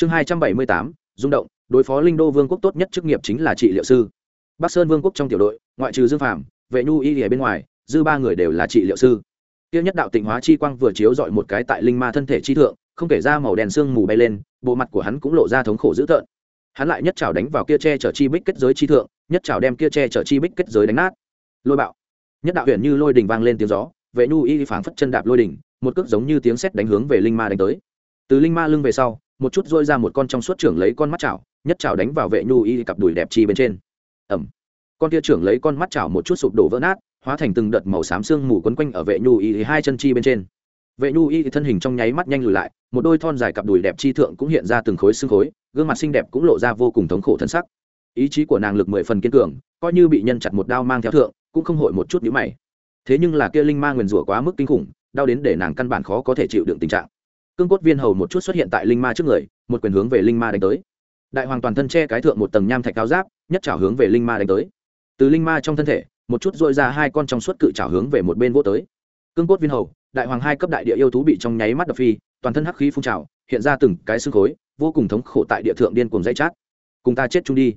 chương hai trăm bảy mươi tám, rung động, đối phó linh đô vương quốc tốt nhất chức nghiệp chính là trị liệu sư. Bắc sơn vương quốc trong tiểu đội, ngoại trừ dương phạm vệ nhu y ở bên ngoài, dư ba người đều là trị liệu sư. Tiêu nhất đạo tịnh hóa chi quang vừa chiếu dọi một cái tại linh ma thân thể chi thượng, không kể ra màu đèn sương mù bay lên, bộ mặt của hắn cũng lộ ra thống khổ dữ tợn. Hắn lại nhất trào đánh vào kia tre chở chi bích kết giới chi thượng, nhất trào đem kia tre chở chi bích kết giới đánh nát. Lôi bạo. Nhất đạo huyện như lôi đình vang lên tiếng gió, vệ nhu y phảng phất chân đạp lôi đình, một cước giống như tiếng sét đánh hướng về linh ma đánh tới. Từ linh ma lưng về sau một chút dôi ra một con trong suốt trưởng lấy con mắt chảo, nhất chảo đánh vào vệ nhu y cặp đùi đẹp chi bên trên. Ẩm. Con tia trưởng lấy con mắt chảo một chút sụp đổ vỡ nát, hóa thành từng đợt màu xám xương mù quấn quanh ở vệ nhu y hai chân chi bên trên. Vệ nhu y thân hình trong nháy mắt nhanh lùi lại, một đôi thon dài cặp đùi đẹp chi thượng cũng hiện ra từng khối xương khối, gương mặt xinh đẹp cũng lộ ra vô cùng thống khổ thân sắc. Ý chí của nàng lực mười phần kiên cường, coi như bị nhân chặt một đao mang theo thượng, cũng không hội một chút nhíu mày. Thế nhưng là kia linh ma nguyền rủa quá mức kinh khủng, đau đến để nàng căn bản khó có thể chịu đựng tình trạng cương cốt viên hầu một chút xuất hiện tại linh ma trước người, một quyền hướng về linh ma đánh tới. Đại hoàng toàn thân che cái thượng một tầng nham thạch cao giáp, nhất trào hướng về linh ma đánh tới. Từ linh ma trong thân thể, một chút dội ra hai con trong suốt cự trào hướng về một bên vô tới. Cương cốt viên hầu, đại hoàng hai cấp đại địa yêu thú bị trong nháy mắt đập phi, toàn thân hắc khí phun trào, hiện ra từng cái xương khối, vô cùng thống khổ tại địa thượng điên cuồng dây chát. Cùng ta chết chung đi.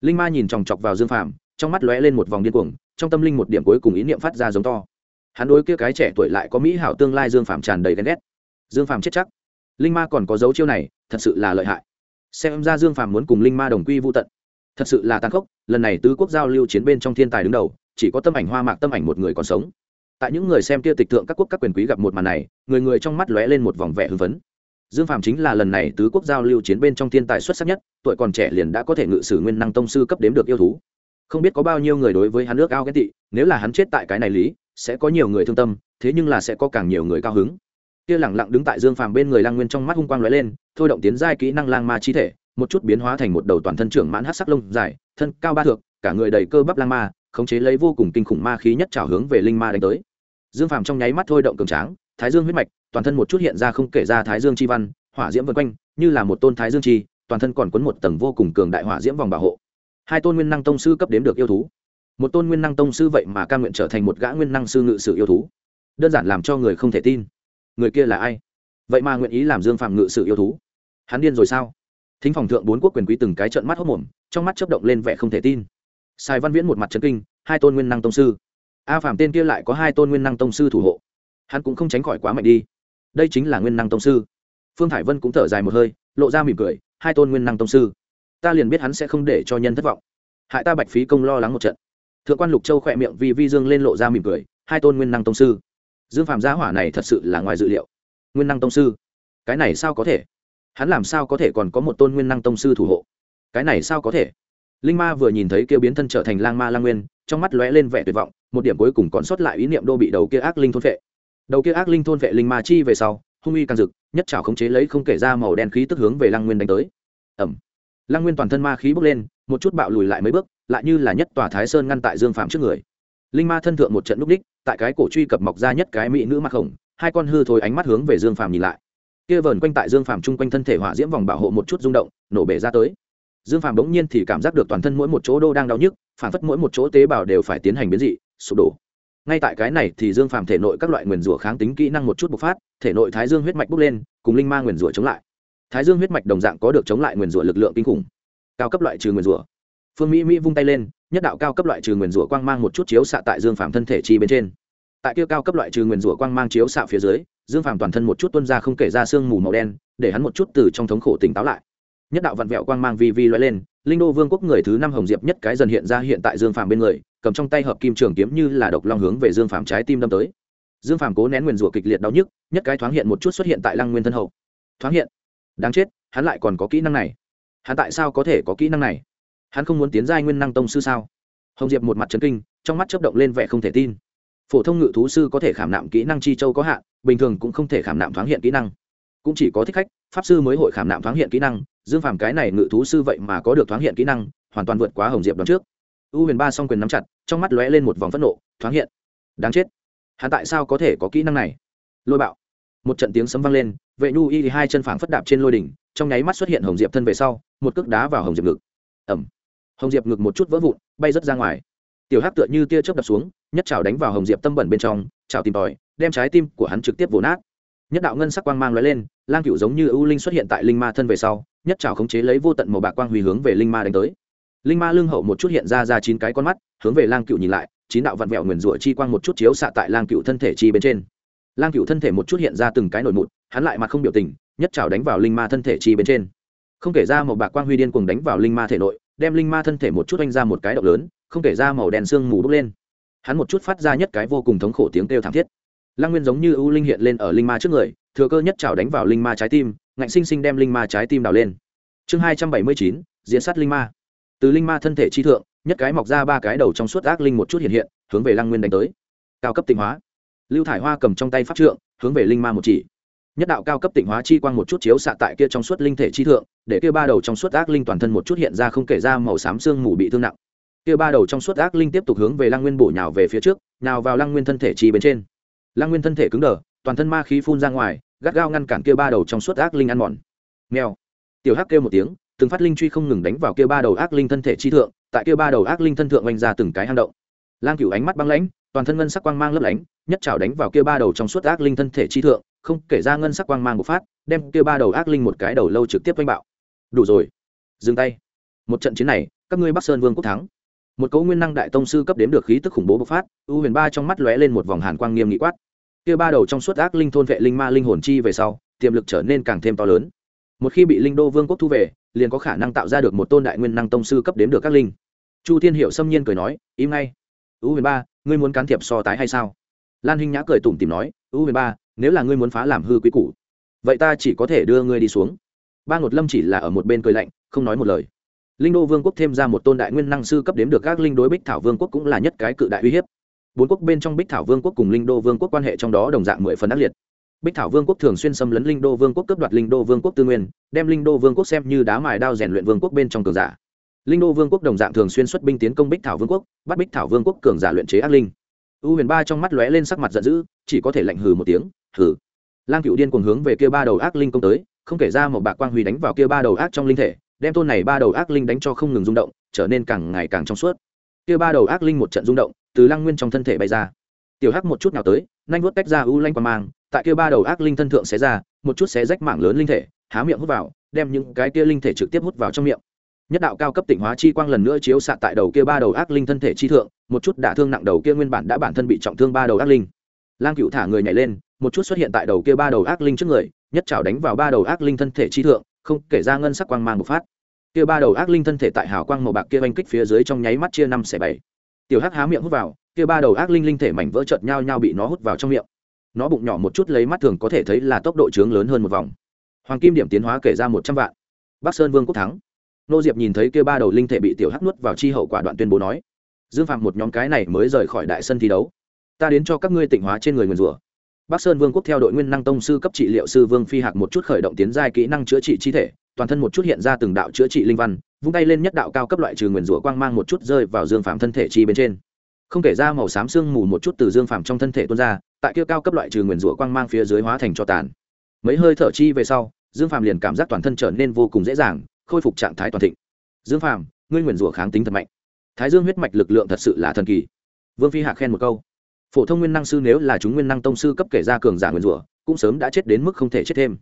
Linh ma nhìn chòng chọc vào dương phàm, trong mắt lóe lên một vòng điên cuồng, trong tâm linh một điểm cuối cùng ý niệm phát ra giống to. Hắn đối kia cái trẻ tuổi lại có mỹ hảo tương lai dương phàm tràn đầy ghen ghét dương phàm chết chắc. Linh ma còn có dấu chiêu này, thật sự là lợi hại. Xem ra dương phàm muốn cùng linh ma đồng quy vô tận. Thật sự là tàn khốc, lần này tứ quốc giao lưu chiến bên trong thiên tài đứng đầu, chỉ có tâm ảnh hoa mạc, tâm ảnh một người còn sống. Tại những người xem kia tịch tượng các quốc các quyền quý gặp một màn này, người người trong mắt lóe lên một vòng vẻ hưng phấn. Dương phàm chính là lần này tứ quốc giao lưu chiến bên trong thiên tài xuất sắc nhất, tuổi còn trẻ liền đã có thể ngự sử nguyên năng tông sư cấp đếm được yêu thú. Không biết có bao nhiêu người đối với hắn nước ao ghét tị, nếu là hắn chết tại cái này lý, sẽ có nhiều người thương tâm, thế nhưng là sẽ có càng nhiều người cao hứng kia lẳng lặng đứng tại dương phàm bên người lang nguyên trong mắt hung quang lóe lên, thôi động tiến giai kỹ năng lang ma chi thể, một chút biến hóa thành một đầu toàn thân trưởng mãn hát sắc lông dài, thân cao ba thước, cả người đầy cơ bắp lang ma, khống chế lấy vô cùng kinh khủng ma khí nhất trào hướng về linh ma đánh tới. Dương phàm trong nháy mắt thôi động cường tráng, thái dương huyết mạch, toàn thân một chút hiện ra không kể ra thái dương chi văn, hỏa diễm vân quanh, như là một tôn thái dương chi, toàn thân còn quấn một tầng vô cùng cường đại hỏa diễm vòng bảo hộ. Hai tôn nguyên năng tông sư cấp đếm được yêu thú. Một tôn nguyên năng tông sư vậy mà ca nguyện trở thành một gã nguyên năng sư ngự sử yêu thú. Đơn giản làm cho người không thể tin người kia là ai? Vậy mà nguyện ý làm dương phạm ngự sự yêu thú. Hắn điên rồi sao? Thính phòng thượng bốn quốc quyền quý từng cái trận mắt hốc mồm, trong mắt chấp động lên vẻ không thể tin. Sài văn viễn một mặt trấn kinh, hai tôn nguyên năng tông sư. A phạm tên kia lại có hai tôn nguyên năng tông sư thủ hộ. Hắn cũng không tránh khỏi quá mạnh đi. Đây chính là nguyên năng tông sư. Phương thải vân cũng thở dài một hơi, lộ ra mỉm cười, hai tôn nguyên năng tông sư. Ta liền biết hắn sẽ không để cho nhân thất vọng. Hại ta bạch phí công lo lắng một trận. Thượng quan lục châu khỏe miệng vì vi dương lên lộ ra mỉm cười, hai tôn nguyên năng tông sư dương phạm gia hỏa này thật sự là ngoài dự liệu. Nguyên năng tông sư. Cái này sao có thể? Hắn làm sao có thể còn có một tôn nguyên năng tông sư thủ hộ? Cái này sao có thể? Linh ma vừa nhìn thấy kêu biến thân trở thành lang ma lang nguyên, trong mắt lóe lên vẻ tuyệt vọng, một điểm cuối cùng còn sót lại ý niệm đô bị đầu kia ác linh thôn vệ. Đầu kia ác linh thôn vệ linh ma chi về sau, hung uy càng rực, nhất trào khống chế lấy không kể ra màu đen khí tức hướng về lang nguyên đánh tới. Ẩm lang nguyên toàn thân ma khí bốc lên, một chút bạo lùi lại mấy bước, lại như là nhất tòa thái sơn ngăn tại dương phạm trước người linh ma thân thượng một trận núp đích, tại cái cổ truy cập mọc ra nhất cái mỹ nữ mặc khổng hai con hư thôi ánh mắt hướng về dương phàm nhìn lại. Kia vờn quanh tại dương phàm chung quanh thân thể hỏa diễm vòng bảo hộ một chút rung động, nổ bể ra tới. Dương phàm bỗng nhiên thì cảm giác được toàn thân mỗi một chỗ đô đang đau nhức, phản phất mỗi một chỗ tế bào đều phải tiến hành biến dị, sụp đổ. Ngay tại cái này thì dương phàm thể nội các loại nguyền rủa kháng tính kỹ năng một chút bộc phát, thể nội thái dương huyết mạch bốc lên, cùng linh ma nguyền rủa chống lại. Thái dương huyết mạch đồng dạng có được chống lại nguyền rủa lực lượng kinh khủng, cao cấp loại trừ nguyền rủa. Phương mỹ mỹ vung tay lên nhất đạo cao cấp loại trừ nguyền rủa quang mang một chút chiếu xạ tại dương phàm thân thể chi bên trên. Tại kia cao cấp loại trừ nguyền rủa quang mang chiếu xạ phía dưới, dương phàm toàn thân một chút tuân ra không kể ra sương mù màu đen, để hắn một chút từ trong thống khổ tỉnh táo lại. Nhất đạo vặn vẹo quang mang vi vi loại lên, linh đô vương quốc người thứ năm hồng diệp nhất cái dần hiện ra hiện tại dương phàm bên người, cầm trong tay hợp kim trường kiếm như là độc long hướng về dương phàm trái tim đâm tới. Dương phàm cố nén nguyền rủa kịch liệt đau nhức, nhất cái thoáng hiện một chút xuất hiện tại lăng nguyên thân hậu. Thoáng hiện. Đáng chết, hắn lại còn có kỹ năng này. Hắn tại sao có thể có kỹ năng này? Hắn không muốn tiến giai nguyên năng tông sư sao? Hồng diệp một mặt trấn kinh, trong mắt chấp động lên vẻ không thể tin. Phổ thông ngự thú sư có thể khảm nạm kỹ năng chi châu có hạn, bình thường cũng không thể khảm nạm thoáng hiện kỹ năng. Cũng chỉ có thích khách, pháp sư mới hội khảm nạm thoáng hiện kỹ năng, dương phàm cái này ngự thú sư vậy mà có được thoáng hiện kỹ năng, hoàn toàn vượt quá hồng diệp đón trước. U huyền ba s o n g quyền nắm chặt, trong mắt lóe lên một vòng phẫn nộ, thoáng hiện. Đáng chết. Hắn tại sao có thể có kỹ năng này? Lôi bạo. Một trận tiếng sấm vang lên, vệ nhu y hai chân phảng phất đạp trên lôi đỉnh, trong nháy mắt xuất hiện hồng diệp thân về sau, một cước đá vào hồng diệp ngực. Ẩm hồng diệp ngực một chút vỡ vụn, bay rớt ra ngoài. Tiểu hắc tựa như tia chớp đập xuống, nhất chảo đánh vào hồng diệp tâm bẩn bên trong, chảo tìm tòi, đem trái tim của hắn trực tiếp vồ nát. Nhất đạo ngân sắc quang mang lóe lên, lang cựu giống như ưu linh xuất hiện tại linh ma thân về sau, nhất trào khống chế lấy vô tận màu bạc quang huy hướng về linh ma đánh tới. Linh ma lưng hậu một chút hiện ra ra chín cái con mắt, hướng về lang cựu nhìn lại, chín đạo vặn vẹo nguyền rủa chi quang một chút chiếu xạ tại lang cựu thân thể chi bên trên. Lang cựu thân thể một chút hiện ra từng cái nổi mụn, hắn lại mặt không biểu tình, nhất trào đánh vào linh ma thân thể chi bên trên. Không kể ra một bạc quang huy điên cuồng đánh vào linh ma thể nội đem linh ma thân thể một chút oanh ra một cái động lớn, không kể ra màu đen xương mù bốc lên. Hắn một chút phát ra nhất cái vô cùng thống khổ tiếng kêu thảm thiết. Lăng nguyên giống như ưu linh hiện lên ở linh ma trước người, thừa cơ nhất trào đánh vào linh ma trái tim, ngạnh sinh sinh đem linh ma trái tim đào lên. Chương hai trăm bảy mươi chín, diễn sát linh ma. Từ linh ma thân thể chi thượng, nhất cái mọc ra ba cái đầu trong suốt ác linh một chút hiện hiện, hướng về lăng nguyên đánh tới. Cao cấp tịnh hóa. Lưu thải hoa cầm trong tay pháp trượng, hướng về linh ma một chỉ nhất đạo cao cấp tịnh hóa chi quang một chút chiếu xạ tại kia trong suốt linh thể chi thượng, để kia ba đầu trong suốt ác linh toàn thân một chút hiện ra không kể ra màu xám xương mù bị thương nặng. Kia ba đầu trong suốt ác linh tiếp tục hướng về lăng nguyên bổ nhào về phía trước nào vào lăng nguyên thân thể chi bên trên. Lăng nguyên thân thể cứng đờ, toàn thân ma khí phun ra ngoài, gắt gao ngăn cản kia ba đầu trong suốt ác linh ăn mòn. Nghèo tiểu hắc kêu một tiếng, từng phát linh truy không ngừng đánh vào kia ba đầu ác linh thân thể chi thượng, tại kia ba đầu ác linh thân thượng oanh ra từng cái hang động. Lang cửu ánh mắt băng lãnh, toàn thân ngân sắc quang mang lấp lánh, nhất trào đánh vào kia ba đầu trong suốt ác linh thân thể chi thượng không kể ra ngân sắc quang mang một phát, đem kia ba đầu ác linh một cái đầu lâu trực tiếp vanh bạo. Đủ rồi, dừng tay. Một trận chiến này, các ngươi bắc sơn vương quốc thắng. Một cấu nguyên năng đại tông sư cấp đếm được khí tức khủng bố bộc phát, u huyền ba trong mắt lóe lên một vòng hàn quang nghiêm nghị quát. Kia ba đầu trong suốt ác linh thôn vệ linh ma linh hồn chi về sau, tiềm lực trở nên càng thêm to lớn. Một khi bị linh đô vương quốc thu về, liền có khả năng tạo ra được một tôn đại nguyên năng tông sư cấp đếm được các linh. Chu thiên hiệu xâm nhiên cười nói, im ngay. U huyền ba, ngươi muốn can thiệp so tái hay sao? Lan hinh nhã cười tủm tìm nói, u huyền ba nếu là ngươi muốn phá làm hư quý củ vậy ta chỉ có thể đưa ngươi đi xuống ba ngột lâm chỉ là ở một bên cười lạnh không nói một lời linh đô vương quốc thêm ra một tôn đại nguyên năng sư cấp đếm được các linh đối bích thảo vương quốc cũng là nhất cái cự đại uy hiếp bốn quốc bên trong bích thảo vương quốc cùng linh đô vương quốc quan hệ trong đó đồng dạng mười phần ác liệt bích thảo vương quốc thường xuyên xâm lấn linh đô vương quốc cướp đoạt linh đô vương quốc tư nguyên đem linh đô vương quốc xem như đá mài đao rèn luyện vương quốc bên trong cường giả linh đô vương quốc đồng dạng thường xuyên xuất binh tiến công bích thảo vương quốc bắt bích thảo vương quốc cường giả luyện chế ác linh u huyền ba trong mắt lóe lên sắc mặt giận dữ, chỉ có thể lạnh hừ một tiếng, hừ. Lang cựu điên cuồng hướng về kia ba đầu ác linh công tới, không kể ra một bạc quang huy đánh vào kia ba đầu ác trong linh thể, đem tôn này ba đầu ác linh đánh cho không ngừng rung động, trở nên càng ngày càng trong suốt. Kia ba đầu ác linh một trận rung động, từ Lang nguyên trong thân thể bay ra. Tiểu hắc một chút nào tới, nhanh vuốt tách ra u lanh qua mang, tại kia ba đầu ác linh thân thượng xé ra, một chút xé rách mảng lớn linh thể, há miệng hút vào, đem những cái kia linh thể trực tiếp hút vào trong miệng nhất đạo cao cấp tỉnh hóa chi quang lần nữa chiếu xạ tại đầu kia ba đầu ác linh thân thể chi thượng, một chút đả thương nặng đầu kia nguyên bản đã bản thân bị trọng thương ba đầu ác linh. Lang cựu thả người nhảy lên, một chút xuất hiện tại đầu kia ba đầu ác linh trước người, nhất trào đánh vào ba đầu ác linh thân thể chi thượng, không kể ra ngân sắc quang mang bộc phát. Kia ba đầu ác linh thân thể tại hào quang màu bạc kia oanh kích phía dưới trong nháy mắt chia năm xẻ bảy. Tiểu hắc há miệng hút vào, kia ba đầu ác linh linh thể mảnh vỡ chợt nhau nhau bị nó hút vào trong miệng. Nó bụng nhỏ một chút lấy mắt thường có thể thấy là tốc độ trướng lớn hơn một vòng. Hoàng kim điểm tiến hóa kể ra một trăm vạn. Bắc sơn vương quốc thắng nô diệp nhìn thấy kia ba đầu linh thể bị tiểu hắc nuốt vào chi hậu quả đoạn tuyên bố nói, dương phạm một nhóm cái này mới rời khỏi đại sân thi đấu. Ta đến cho các ngươi tịnh hóa trên người nguyền rủa. Bắc sơn vương quốc theo đội nguyên năng tông sư cấp trị liệu sư vương phi hạc một chút khởi động tiến giai kỹ năng chữa trị chi thể, toàn thân một chút hiện ra từng đạo chữa trị linh văn, vung tay lên nhất đạo cao cấp loại trừ nguyền rủa quang mang một chút rơi vào dương phạm thân thể chi bên trên. Không kể ra màu xám sương mù một chút từ dương phạm trong thân thể tuôn ra, tại kia cao cấp loại trừ nguyền rủa quang mang phía dưới hóa thành cho tàn. Mấy hơi thở chi về sau, dương phạm liền cảm giác toàn thân trở nên vô cùng dễ dàng khôi phục trạng thái toàn thịnh. Dương Phàm, ngươi nguyền rủa kháng tính thật mạnh. Thái dương huyết mạch lực lượng thật sự là thần kỳ. Vương phi hạc khen một câu. Phổ thông nguyên năng sư nếu là chúng nguyên năng tông sư cấp kể ra cường giả nguyền rủa cũng sớm đã chết đến mức không thể chết thêm.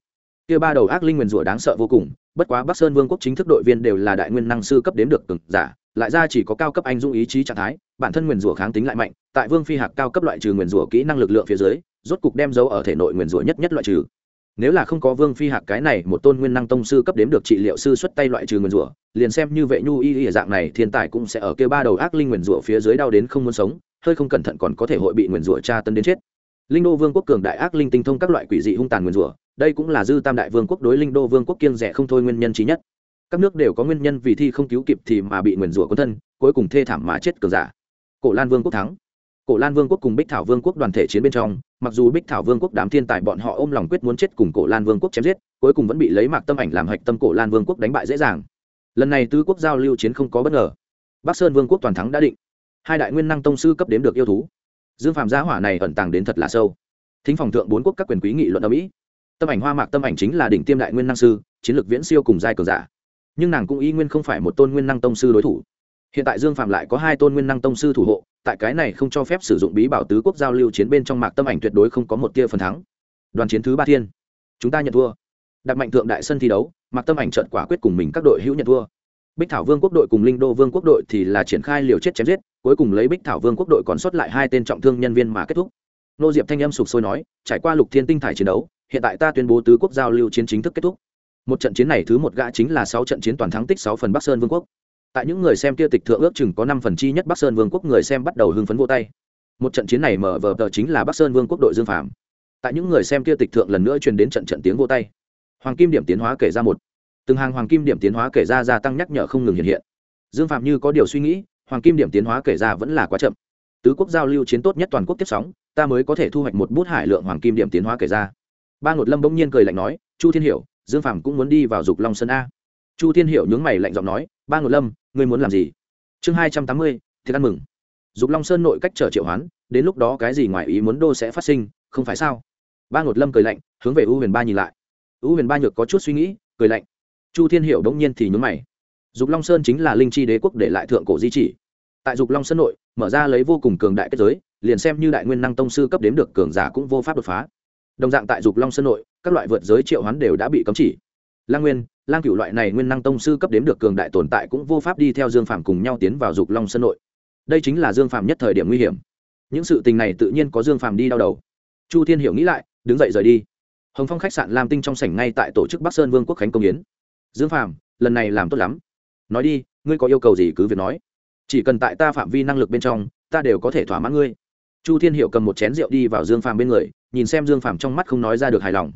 Kia ba đầu ác linh nguyền rủa đáng sợ vô cùng bất quá bắc sơn vương quốc chính thức đội viên đều là đại nguyên năng sư cấp đếm được cường giả lại ra chỉ có cao cấp anh dũng ý chí trạng thái bản thân nguyền rủa kháng tính lại mạnh tại vương phi hạc cao cấp loại trừ nguyền rủa kỹ năng lực lượng phía dưới rốt cục đem dấu ở thể nội nguyền rủa nhất nhất loại trừ nếu là không có vương phi hạc cái này một tôn nguyên năng tông sư cấp đếm được trị liệu sư xuất tay loại trừ nguyền rủa, liền xem như vệ nhu y y dạng này, thiên tài cũng sẽ ở kia ba đầu ác linh nguyền rủa phía dưới đau đến không muốn sống, hơi không cẩn thận còn có thể hội bị nguyền rủa tra tân đến chết. Linh đô vương quốc cường đại ác linh tinh thông các loại quỷ dị hung tàn nguyền rủa, đây cũng là dư tam đại vương quốc đối linh đô vương quốc kiêng rẻ không thôi nguyên nhân trí nhất. Các nước đều có nguyên nhân vì thi không cứu kịp thì mà bị nguyền rủa quân thân, cuối cùng thê thảm mà chết cường giả. Cổ lan vương quốc thắng cổ lan vương quốc cùng bích thảo vương quốc đoàn thể chiến bên trong, mặc dù bích thảo vương quốc đám thiên tài bọn họ ôm lòng quyết muốn chết cùng cổ lan vương quốc chém giết, cuối cùng vẫn bị lấy mạc tâm ảnh làm hạch tâm cổ lan vương quốc đánh bại dễ dàng. Lần này tứ quốc giao lưu chiến không có bất ngờ. Bắc sơn vương quốc toàn thắng đã định. Hai đại nguyên năng tông sư cấp đếm được yêu thú. Dương phạm gia hỏa này ẩn tàng đến thật là sâu. Thính phòng thượng bốn quốc các quyền quý nghị luận ở mỹ. Tâm ảnh hoa mạc tâm ảnh chính là đỉnh tiêm đại nguyên năng sư, chiến lược viễn siêu cùng giai cường giả. Nhưng nàng cũng y nguyên không phải một tôn nguyên năng tông sư đối thủ. Hiện tại dương phạm lại có hai tôn nguyên năng tông sư thủ hộ tại cái này không cho phép sử dụng bí bảo tứ quốc giao lưu chiến bên trong mạc tâm ảnh tuyệt đối không có một tia phần thắng. Đoàn chiến thứ ba thiên. Chúng ta nhận thua. Đặt mạnh thượng đại sân thi đấu, mạc tâm ảnh trận quả quyết cùng mình các đội hữu nhận thua. Bích thảo vương quốc đội cùng linh đô vương quốc đội thì là triển khai liều chết chém giết, cuối cùng lấy bích thảo vương quốc đội còn sót lại hai tên trọng thương nhân viên mà kết thúc. Nô diệp thanh âm sụp sôi nói, trải qua lục thiên tinh thải chiến đấu, hiện tại ta tuyên bố tứ quốc giao lưu chiến chính thức kết thúc. Một trận chiến này thứ một gã chính là sáu trận chiến toàn thắng tích sáu phần bắc sơn vương quốc tại những người xem kia tịch thượng ước chừng có năm phần chi nhất bắc sơn vương quốc người xem bắt đầu hưng phấn vô tay. Một trận chiến này mở vờ tờ chính là bắc sơn vương quốc đội dương phạm tại những người xem kia tịch thượng lần nữa truyền đến trận trận tiếng vô tay. Hoàng kim điểm tiến hóa kể ra một. Từng hàng hoàng kim điểm tiến hóa kể ra gia tăng nhắc nhở không ngừng hiện hiện. Dương phạm như có điều suy nghĩ, hoàng kim điểm tiến hóa kể ra vẫn là quá chậm. Tứ quốc giao lưu chiến tốt nhất toàn quốc tiếp sóng, ta mới có thể thu hoạch một bút hải lượng hoàng kim điểm tiến hóa kể ra. Ba ngột lâm bỗng nhiên cười lạnh nói, chu thiên hiểu, dương phạm cũng muốn đi vào dục long sơn a. Chu thiên hiểu nhướng mày lạnh giọng nói, ba ngột lâm ngươi muốn làm gì? Chương hai trăm tám mươi, thì ăn mừng. Dục long sơn nội cách trở triệu hoán, đến lúc đó cái gì ngoài ý muốn đô sẽ phát sinh, không phải sao? Ba ngột lâm cười lạnh, hướng về u huyền ba nhìn lại. U huyền ba nhược có chút suy nghĩ, cười lạnh. Chu thiên hiểu đống nhiên thì nhún mày. Dục long sơn chính là linh chi đế quốc để lại thượng cổ di chỉ. Tại dục long sơn nội, mở ra lấy vô cùng cường đại kết giới, liền xem như đại nguyên năng tông sư cấp đếm được cường giả cũng vô pháp đột phá. Đồng dạng tại dục long sơn nội, các loại vượt giới triệu hoán đều đã bị cấm chỉ lang nguyên, lang cựu loại này nguyên năng tông sư cấp đếm được cường đại tồn tại cũng vô pháp đi theo dương phạm cùng nhau tiến vào dục long sơn nội. Đây chính là dương phạm nhất thời điểm nguy hiểm. Những sự tình này tự nhiên có dương phạm đi đau đầu. Chu thiên hiểu nghĩ lại, đứng dậy rời đi. Hồng phong khách sạn lam tinh trong sảnh ngay tại tổ chức bắc sơn vương quốc khánh công yến. Dương phạm lần này làm tốt lắm. Nói đi, ngươi có yêu cầu gì cứ việc nói. Chỉ cần tại ta phạm vi năng lực bên trong, ta đều có thể thỏa mãn ngươi. Chu thiên hiệu cầm một chén rượu đi vào dương phàm bên người, nhìn xem dương phàm trong mắt không nói ra được hài lòng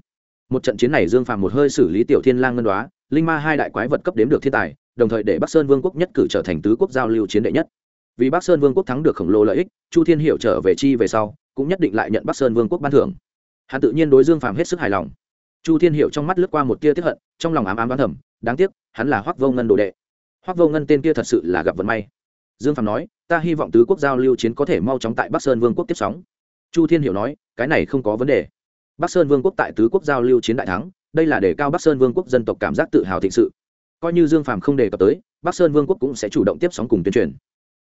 một trận chiến này dương phàm một hơi xử lý tiểu thiên lang ngân đoá, linh ma hai đại quái vật cấp đếm được thiên tài, đồng thời để bắc sơn vương quốc nhất cử trở thành tứ quốc giao lưu chiến đệ nhất. Vì bắc sơn vương quốc thắng được khổng lồ lợi ích, chu thiên hiệu trở về chi về sau, cũng nhất định lại nhận bắc sơn vương quốc ban thưởng. Hắn tự nhiên đối dương phàm hết sức hài lòng. Chu thiên hiệu trong mắt lướt qua một tia tiếp hận, trong lòng ám ám đoán thầm, đáng tiếc, hắn là hoác vô ngân đồ đệ. Hoác vô ngân tên kia thật sự là gặp vận may. Dương phàm nói, ta hy vọng tứ quốc giao lưu chiến có thể mau chóng tại bắc sơn vương quốc tiếp sóng. Chu thiên hiểu nói, cái này không có vấn đề bắc sơn vương quốc tại tứ quốc giao lưu chiến đại thắng, đây là để cao bắc sơn vương quốc dân tộc cảm giác tự hào thịnh sự. Coi như dương phàm không đề cập tới, bắc sơn vương quốc cũng sẽ chủ động tiếp sóng cùng tuyên truyền.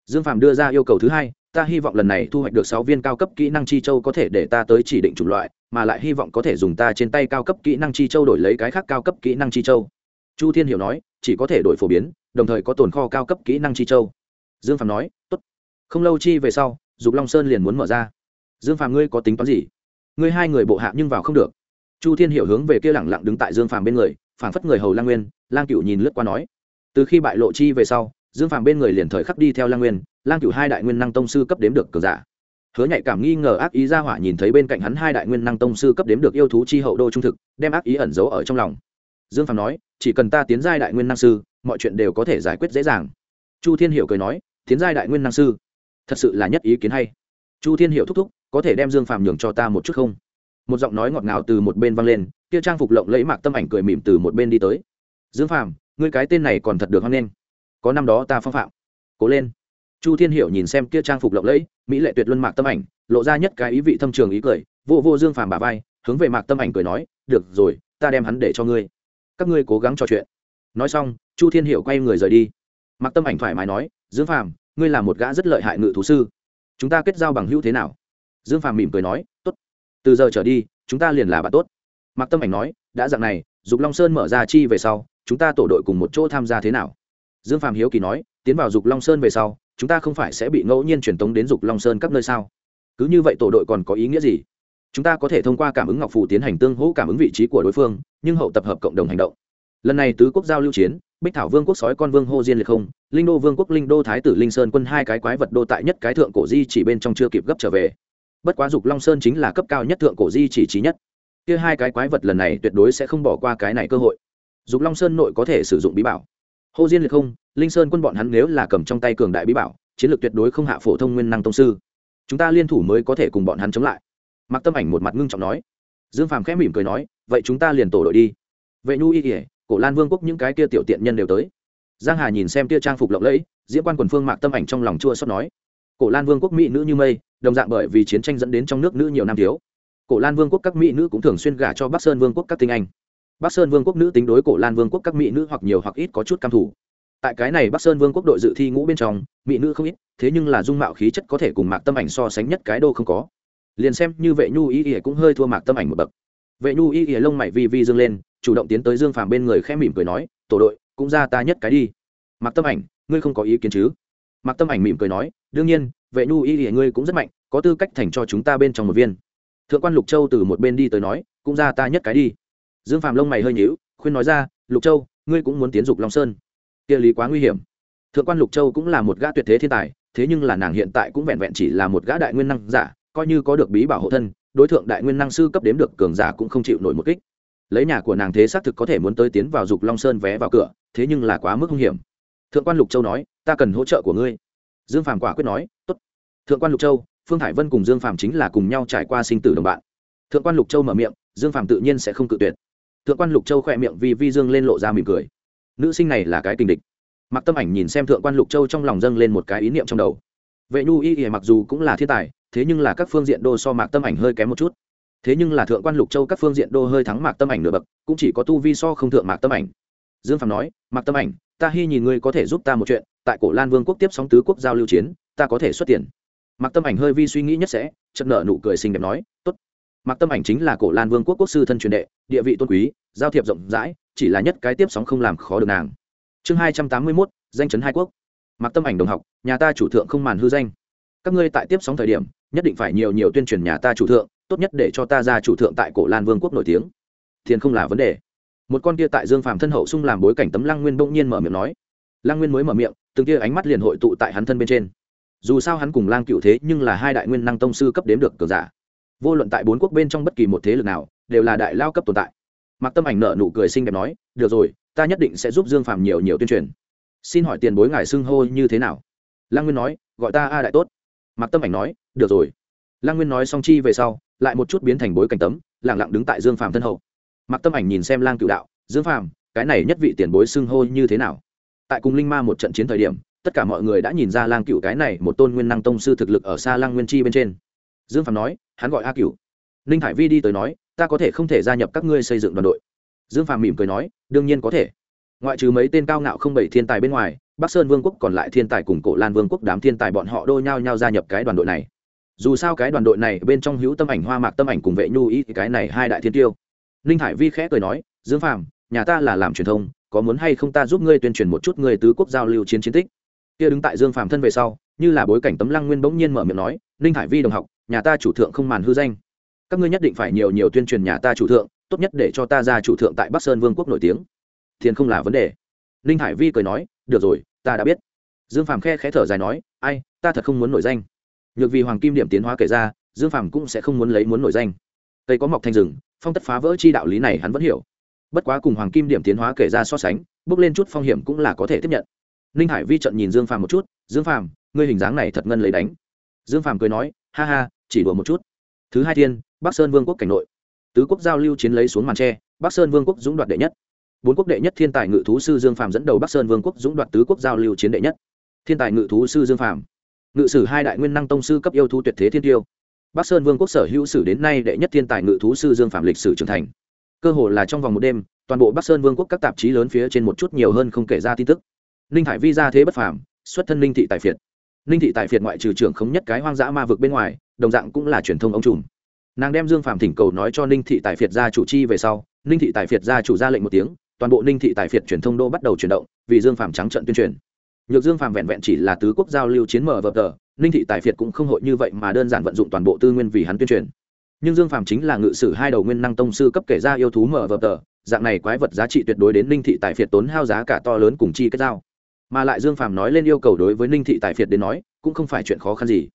Dương phàm đưa ra yêu cầu thứ hai, ta hy vọng lần này thu hoạch được sáu viên cao cấp kỹ năng chi châu có thể để ta tới chỉ định chủng loại, mà lại hy vọng có thể dùng ta trên tay cao cấp kỹ năng chi châu đổi lấy cái khác cao cấp kỹ năng chi châu. Chu thiên hiểu nói, chỉ có thể đổi phổ biến, đồng thời có tồn kho cao cấp kỹ năng chi châu. Dương phàm nói, tốt. Không lâu chi về sau, dục long sơn liền muốn mở ra. Dương phàm ngươi có tính toán gì? Ngươi hai người bộ hạ nhưng vào không được. Chu thiên hiểu hướng về kia lẳng lặng đứng tại dương phàm bên người, phảng phất người hầu lang nguyên, lang cựu nhìn lướt qua nói. Từ khi bại lộ chi về sau, dương phàm bên người liền thời khắc đi theo lang nguyên, lang cựu hai đại nguyên năng tông sư cấp đếm được cờ giả. Hứa nhạy cảm nghi ngờ ác ý ra hỏa nhìn thấy bên cạnh hắn hai đại nguyên năng tông sư cấp đếm được yêu thú chi hậu đô trung thực, đem ác ý ẩn giấu ở trong lòng. Dương phàm nói, chỉ cần ta tiến giai đại nguyên năng sư, mọi chuyện đều có thể giải quyết dễ dàng. Chu thiên hiểu cười nói, tiến giai đại nguyên năng sư, thật sự là nhất ý kiến hay. Chu thiên Hiểu thúc thúc có thể đem dương phàm nhường cho ta một chút không? Một giọng nói ngọt ngào từ một bên vang lên, kia trang phục lộng lẫy mạc tâm ảnh cười mỉm từ một bên đi tới. Dương phàm, ngươi cái tên này còn thật được hoan nghênh. Có năm đó ta phong phạm. Cố lên. Chu thiên hiệu nhìn xem kia trang phục lộng lẫy, mỹ lệ tuyệt luân mạc tâm ảnh, lộ ra nhất cái ý vị thâm trường ý cười, vô vô dương phàm bà vai, hướng về mạc tâm ảnh cười nói, được rồi, ta đem hắn để cho ngươi. Các ngươi cố gắng trò chuyện. Nói xong, chu thiên hiệu quay người rời đi. Mạc tâm ảnh thoải mái nói, dương phàm, ngươi là một gã rất lợi hại ngự thú sư. Chúng ta kết giao bằng hữu thế nào? Dương phàm mỉm cười nói, tốt, từ giờ trở đi, chúng ta liền là bạn tốt. Mạc tâm ảnh nói, đã dặn này, dục long sơn mở ra chi về sau, chúng ta tổ đội cùng một chỗ tham gia thế nào? Dương phàm hiếu kỳ nói, tiến vào dục long sơn về sau, chúng ta không phải sẽ bị ngẫu nhiên truyền tống đến dục long sơn các nơi sao? Cứ như vậy tổ đội còn có ý nghĩa gì? Chúng ta có thể thông qua cảm ứng ngọc phù tiến hành tương hỗ cảm ứng vị trí của đối phương, nhưng hậu tập hợp cộng đồng hành động. Lần này tứ quốc giao lưu chiến, bích thảo vương quốc sói con vương hô diên liệt không, linh đô vương quốc linh đô thái tử linh sơn quân hai cái quái vật đô tại nhất cái thượng cổ di chỉ bên trong chưa kịp gấp trở về bất quá dục long sơn chính là cấp cao nhất thượng cổ di chỉ trí nhất. Kia hai cái quái vật lần này tuyệt đối sẽ không bỏ qua cái này cơ hội. Dục long sơn nội có thể sử dụng bí bảo. Hồ diên liệt không, linh sơn quân bọn hắn nếu là cầm trong tay cường đại bí bảo, chiến lược tuyệt đối không hạ phổ thông nguyên năng tông sư. Chúng ta liên thủ mới có thể cùng bọn hắn chống lại. Mặc tâm ảnh một mặt ngưng trọng nói. Dương phàm khẽ mỉm cười nói, vậy chúng ta liền tổ đội đi. Vậy nhu y kỉa cổ lan vương quốc những cái kia tiểu tiện nhân đều tới. Giang hà nhìn xem kia trang phục lộng lẫy diễn quan quần phương mạc tâm ảnh trong lòng chua xót nói cổ lan vương quốc mỹ nữ như mây, đồng dạng bởi vì chiến tranh dẫn đến trong nước nữ nhiều năm thiếu. Cổ lan vương quốc các mỹ nữ cũng thường xuyên gả cho bắc sơn vương quốc các tinh anh. Bắc sơn vương quốc nữ tính đối cổ lan vương quốc các mỹ nữ hoặc nhiều hoặc ít có chút cam thủ tại cái này bắc sơn vương quốc đội dự thi ngũ bên trong, mỹ nữ không ít, thế nhưng là dung mạo khí chất có thể cùng mạc tâm ảnh so sánh nhất cái đô không có. Liền xem như vệ nhu Y ỉa cũng hơi thua mạc tâm ảnh một bậc. Vệ nhu y ỉa lông mày vi vi dương lên, chủ động tiến tới dương phàm bên người khẽ mỉm cười nói, tổ đội, cũng ra ta nhất cái đi. Mặc tâm ảnh, ngươi không có ý kiến chứ? Mặc tâm ảnh mỉm cười nói đương nhiên, vệ nhu y thì ngươi cũng rất mạnh, có tư cách thành cho chúng ta bên trong một viên. Thượng quan lục châu từ một bên đi tới nói, cũng ra ta nhất cái đi. Dương phàm lông mày hơi nhíu, khuyên nói ra, lục châu, ngươi cũng muốn tiến dục long sơn. Kia lý quá nguy hiểm. Thượng quan lục châu cũng là một gã tuyệt thế thiên tài, thế nhưng là nàng hiện tại cũng vẹn vẹn chỉ là một gã đại nguyên năng giả, coi như có được bí bảo hộ thân, đối tượng đại nguyên năng sư cấp đếm được cường giả cũng không chịu nổi một kích. Lấy nhà của nàng thế xác thực có thể muốn tới tiến vào dục long sơn vé vào cửa, thế nhưng là quá mức hung hiểm. Thượng quan lục châu nói, ta cần hỗ trợ của ngươi dương phàm quả quyết nói, tốt. Thượng quan lục châu, phương hải vân cùng dương phàm chính là cùng nhau trải qua sinh tử đồng bạn. Thượng quan lục châu mở miệng, dương phàm tự nhiên sẽ không cự tuyệt. Thượng quan lục châu khỏe miệng vì vi dương lên lộ ra mỉm cười. Nữ sinh này là cái tình địch. Mặc tâm ảnh nhìn xem thượng quan lục châu trong lòng dâng lên một cái ý niệm trong đầu. Vệ nhu y y mặc dù cũng là thiên tài, thế nhưng là các phương diện đô so mạc tâm ảnh hơi kém một chút. Thế nhưng là thượng quan lục châu các phương diện đô hơi thắng mạc tâm ảnh nửa bậc, cũng chỉ có tu vi so không thượng mạc tâm ảnh. Dương phạm nói, mạc tâm ảnh, ta hy nhìn ngươi có thể giúp ta một chuyện tại cổ lan vương quốc tiếp sóng tứ quốc giao lưu chiến, ta có thể xuất tiền. Mặc tâm ảnh hơi vi suy nghĩ nhất sẽ chật nợ nụ cười xinh đẹp nói, tốt. Mặc tâm ảnh chính là cổ lan vương quốc quốc sư thân truyền đệ, địa vị tôn quý, giao thiệp rộng rãi, chỉ là nhất cái tiếp sóng không làm khó được nàng. Chương hai trăm tám mươi mốt, danh chấn hai quốc. Mặc tâm ảnh đồng học, nhà ta chủ thượng không màn hư danh. Các ngươi tại tiếp sóng thời điểm, nhất định phải nhiều nhiều tuyên truyền nhà ta chủ thượng, tốt nhất để cho ta ra chủ thượng tại cổ lan vương quốc nổi tiếng. Thiền không là vấn đề. Một con kia tại dương phàm thân hậu xung làm bối cảnh tấm lăng nguyên bỗng nhiên mở miệng nói lăng nguyên mới mở miệng, từng kia ánh mắt liền hội tụ tại hắn thân bên trên. Dù sao hắn cùng lang cựu thế nhưng là hai đại nguyên năng tông sư cấp đếm được cường giả. Vô luận tại bốn quốc bên trong bất kỳ một thế lực nào, đều là đại lao cấp tồn tại. Mặc tâm ảnh nợ nụ cười xinh đẹp nói, được rồi, ta nhất định sẽ giúp dương phàm nhiều nhiều tuyên truyền. Xin hỏi tiền bối ngài xưng hô như thế nào? Lăng nguyên nói, gọi ta a đại tốt. Mặc tâm ảnh nói, được rồi. Lăng nguyên nói xong chi về sau, lại một chút biến thành bối cảnh tấm lẳng lặng đứng tại dương phàm thân hậu. Mặc tâm ảnh nhìn xem lang cựu đạo, dương phàm, cái này nhất vị tiền bối xưng hô như thế nào? Tại cùng linh ma một trận chiến thời điểm, tất cả mọi người đã nhìn ra lang cựu cái này một tôn nguyên năng tông sư thực lực ở xa lang nguyên chi bên trên. Dương phàm nói, hắn gọi a cựu ninh hải vi đi tới nói, ta có thể không thể gia nhập các ngươi xây dựng đoàn đội. Dương phàm mỉm cười nói, đương nhiên có thể. Ngoại trừ mấy tên cao ngạo không bảy thiên tài bên ngoài, bắc sơn vương quốc còn lại thiên tài cùng cổ lan vương quốc đám thiên tài bọn họ đôi nhau nhau gia nhập cái đoàn đội này. Dù sao cái đoàn đội này bên trong hữu tâm ảnh hoa mạc tâm ảnh cùng vệ nhu ý, cái này hai đại thiên tiêu. Ninh hải vi khẽ cười nói, dương phàm, nhà ta là làm truyền thông có muốn hay không ta giúp ngươi tuyên truyền một chút người tứ quốc giao lưu chiến chiến tích? Kia đứng tại dương phàm thân về sau, như là bối cảnh tấm lăng nguyên bỗng nhiên mở miệng nói, ninh hải vi đồng học, nhà ta chủ thượng không màn hư danh. Các ngươi nhất định phải nhiều nhiều tuyên truyền nhà ta chủ thượng, tốt nhất để cho ta ra chủ thượng tại bắc sơn vương quốc nổi tiếng. Thiên không là vấn đề. Ninh hải vi cười nói, được rồi, ta đã biết. Dương phàm khe khẽ thở dài nói, ai, ta thật không muốn nổi danh. Nhược vì hoàng kim điểm tiến hóa kể ra, dương phàm cũng sẽ không muốn lấy muốn nổi danh. Cây có mọc thành rừng, phong tất phá vỡ chi đạo lý này hắn vẫn hiểu bất quá cùng hoàng kim điểm tiến hóa kể ra so sánh, bước lên chút phong hiểm cũng là có thể tiếp nhận. Ninh hải vi trận nhìn dương phàm một chút, dương phàm, ngươi hình dáng này thật ngân lấy đánh. Dương phàm cười nói, ha ha, chỉ đùa một chút. Thứ hai thiên, bắc sơn vương quốc cảnh nội. Tứ quốc giao lưu chiến lấy xuống màn tre, bắc sơn vương quốc dũng đoạt đệ nhất. Bốn quốc đệ nhất thiên tài ngự thú sư dương phàm dẫn đầu bắc sơn vương quốc dũng đoạt tứ quốc giao lưu chiến đệ nhất. Thiên tài ngự thú sư dương phàm. Ngự sử hai đại nguyên năng tông sư cấp yêu thú tuyệt thế thiên tiêu. Bắc sơn vương quốc sở hữu sử đến nay đệ nhất thiên tài ngự thú sư dương phàm lịch sử trưởng thành cơ hồ là trong vòng một đêm, toàn bộ bắc sơn vương quốc các tạp chí lớn phía trên một chút nhiều hơn không kể ra tin tức. Ninh hải vi ra thế bất phàm, xuất thân ninh thị tài phiệt. Ninh thị tài phiệt ngoại trừ trưởng khống nhất cái hoang dã ma vực bên ngoài, đồng dạng cũng là truyền thông ông trùm. Nàng đem dương phạm thỉnh cầu nói cho ninh thị tài phiệt ra chủ chi về sau, ninh thị tài phiệt ra chủ ra lệnh một tiếng, toàn bộ ninh thị tài phiệt truyền thông đô bắt đầu chuyển động, vì dương phạm trắng trận tuyên truyền. Nhược dương phạm vẹn vẹn chỉ là tứ quốc giao lưu chiến mở vở tờ, ninh thị tài phiệt cũng không hội như vậy mà đơn giản vận dụng toàn bộ tư nguyên vì hắn tuyên truyền nhưng dương phạm chính là ngự sử hai đầu nguyên năng tông sư cấp kể ra yêu thú mở vở tờ, dạng này quái vật giá trị tuyệt đối đến ninh thị tài phiệt tốn hao giá cả to lớn cùng chi kết giao mà lại dương phạm nói lên yêu cầu đối với ninh thị tài phiệt đến nói, cũng không phải chuyện khó khăn gì.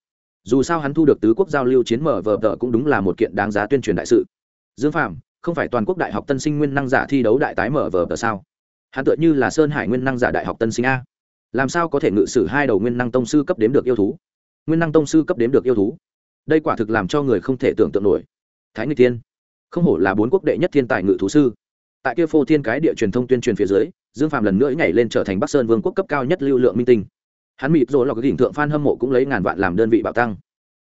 Dù sao hắn thu được tứ quốc giao lưu chiến mở vở tờ cũng đúng là một kiện đáng giá tuyên truyền đại sự. Dương phạm không phải toàn quốc đại học tân sinh nguyên năng giả thi đấu đại tái mở vở tờ sao? Hắn tựa như là sơn hải nguyên năng giả đại học tân sinh a. Làm sao có thể ngự sử hai đầu nguyên năng tông sư cấp đếm được yêu thú? Nguyên năng tông sư cấp đếm được yêu thú? Đây quả thực làm cho người không thể tưởng tượng nổi. Thái người tiên không hổ là bốn quốc đệ nhất thiên tài ngự thú sư. Tại kia phô thiên cái địa truyền thông tuyên truyền phía dưới, dương phạm lần nữa nhảy lên trở thành bắc sơn vương quốc cấp cao nhất lưu lượng minh tinh. Hắn mịp rồi là cái đỉnh thượng phan hâm mộ cũng lấy ngàn vạn làm đơn vị bạo tăng.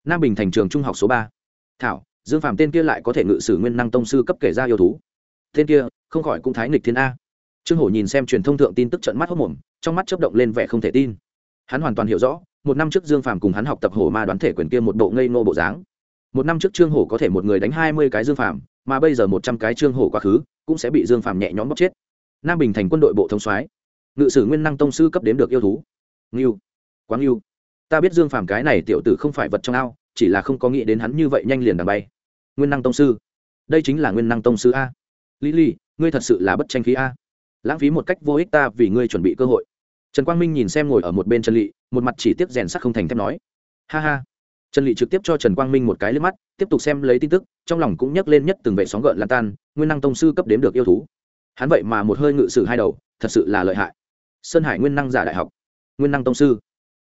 Nam bình thành trường trung học số ba. Thảo, dương phạm tên kia lại có thể ngự sử nguyên năng tông sư cấp kể ra yêu thú. Tên kia, không khỏi cũng thái nghịch thiên a. Trương hổ nhìn xem truyền thông thượng tin tức trận mắt hốc mồm, trong mắt chấp động lên vẻ không thể tin. Hắn hoàn toàn hiểu rõ một năm trước dương phàm cùng hắn học tập hổ ma đoán thể quyền kia một bộ ngây ngô bộ dáng. Một năm trước trương hổ có thể một người đánh hai mươi cái dương phàm, mà bây giờ một trăm cái trương hổ quá khứ, cũng sẽ bị dương phàm nhẹ nhõm bóc chết. Nam bình thành quân đội bộ thống soái, ngự sử nguyên năng tông sư cấp đếm được yêu thú. Nghiêu quá nghiêu ta biết dương phàm cái này tiểu tử không phải vật trong ao, chỉ là không có nghĩ đến hắn như vậy nhanh liền đằng bay. Nguyên năng tông sư. Đây chính là nguyên năng tông sư a. Lý lý, ngươi thật sự là bất tranh khí a. Lãng phí một cách vô ích ta vì ngươi chuẩn bị cơ hội trần quang minh nhìn xem ngồi ở một bên trần lị, một mặt chỉ tiếp rèn sắc không thành thép nói. Ha ha. Trần lị trực tiếp cho trần quang minh một cái liếc mắt, tiếp tục xem lấy tin tức, trong lòng cũng nhấc lên nhất từng vệ sóng gợn lan tan, nguyên năng tông sư cấp đếm được yêu thú. Hắn vậy mà một hơi ngự sử hai đầu, thật sự là lợi hại. Sơn hải nguyên năng giả đại học, nguyên năng tông sư.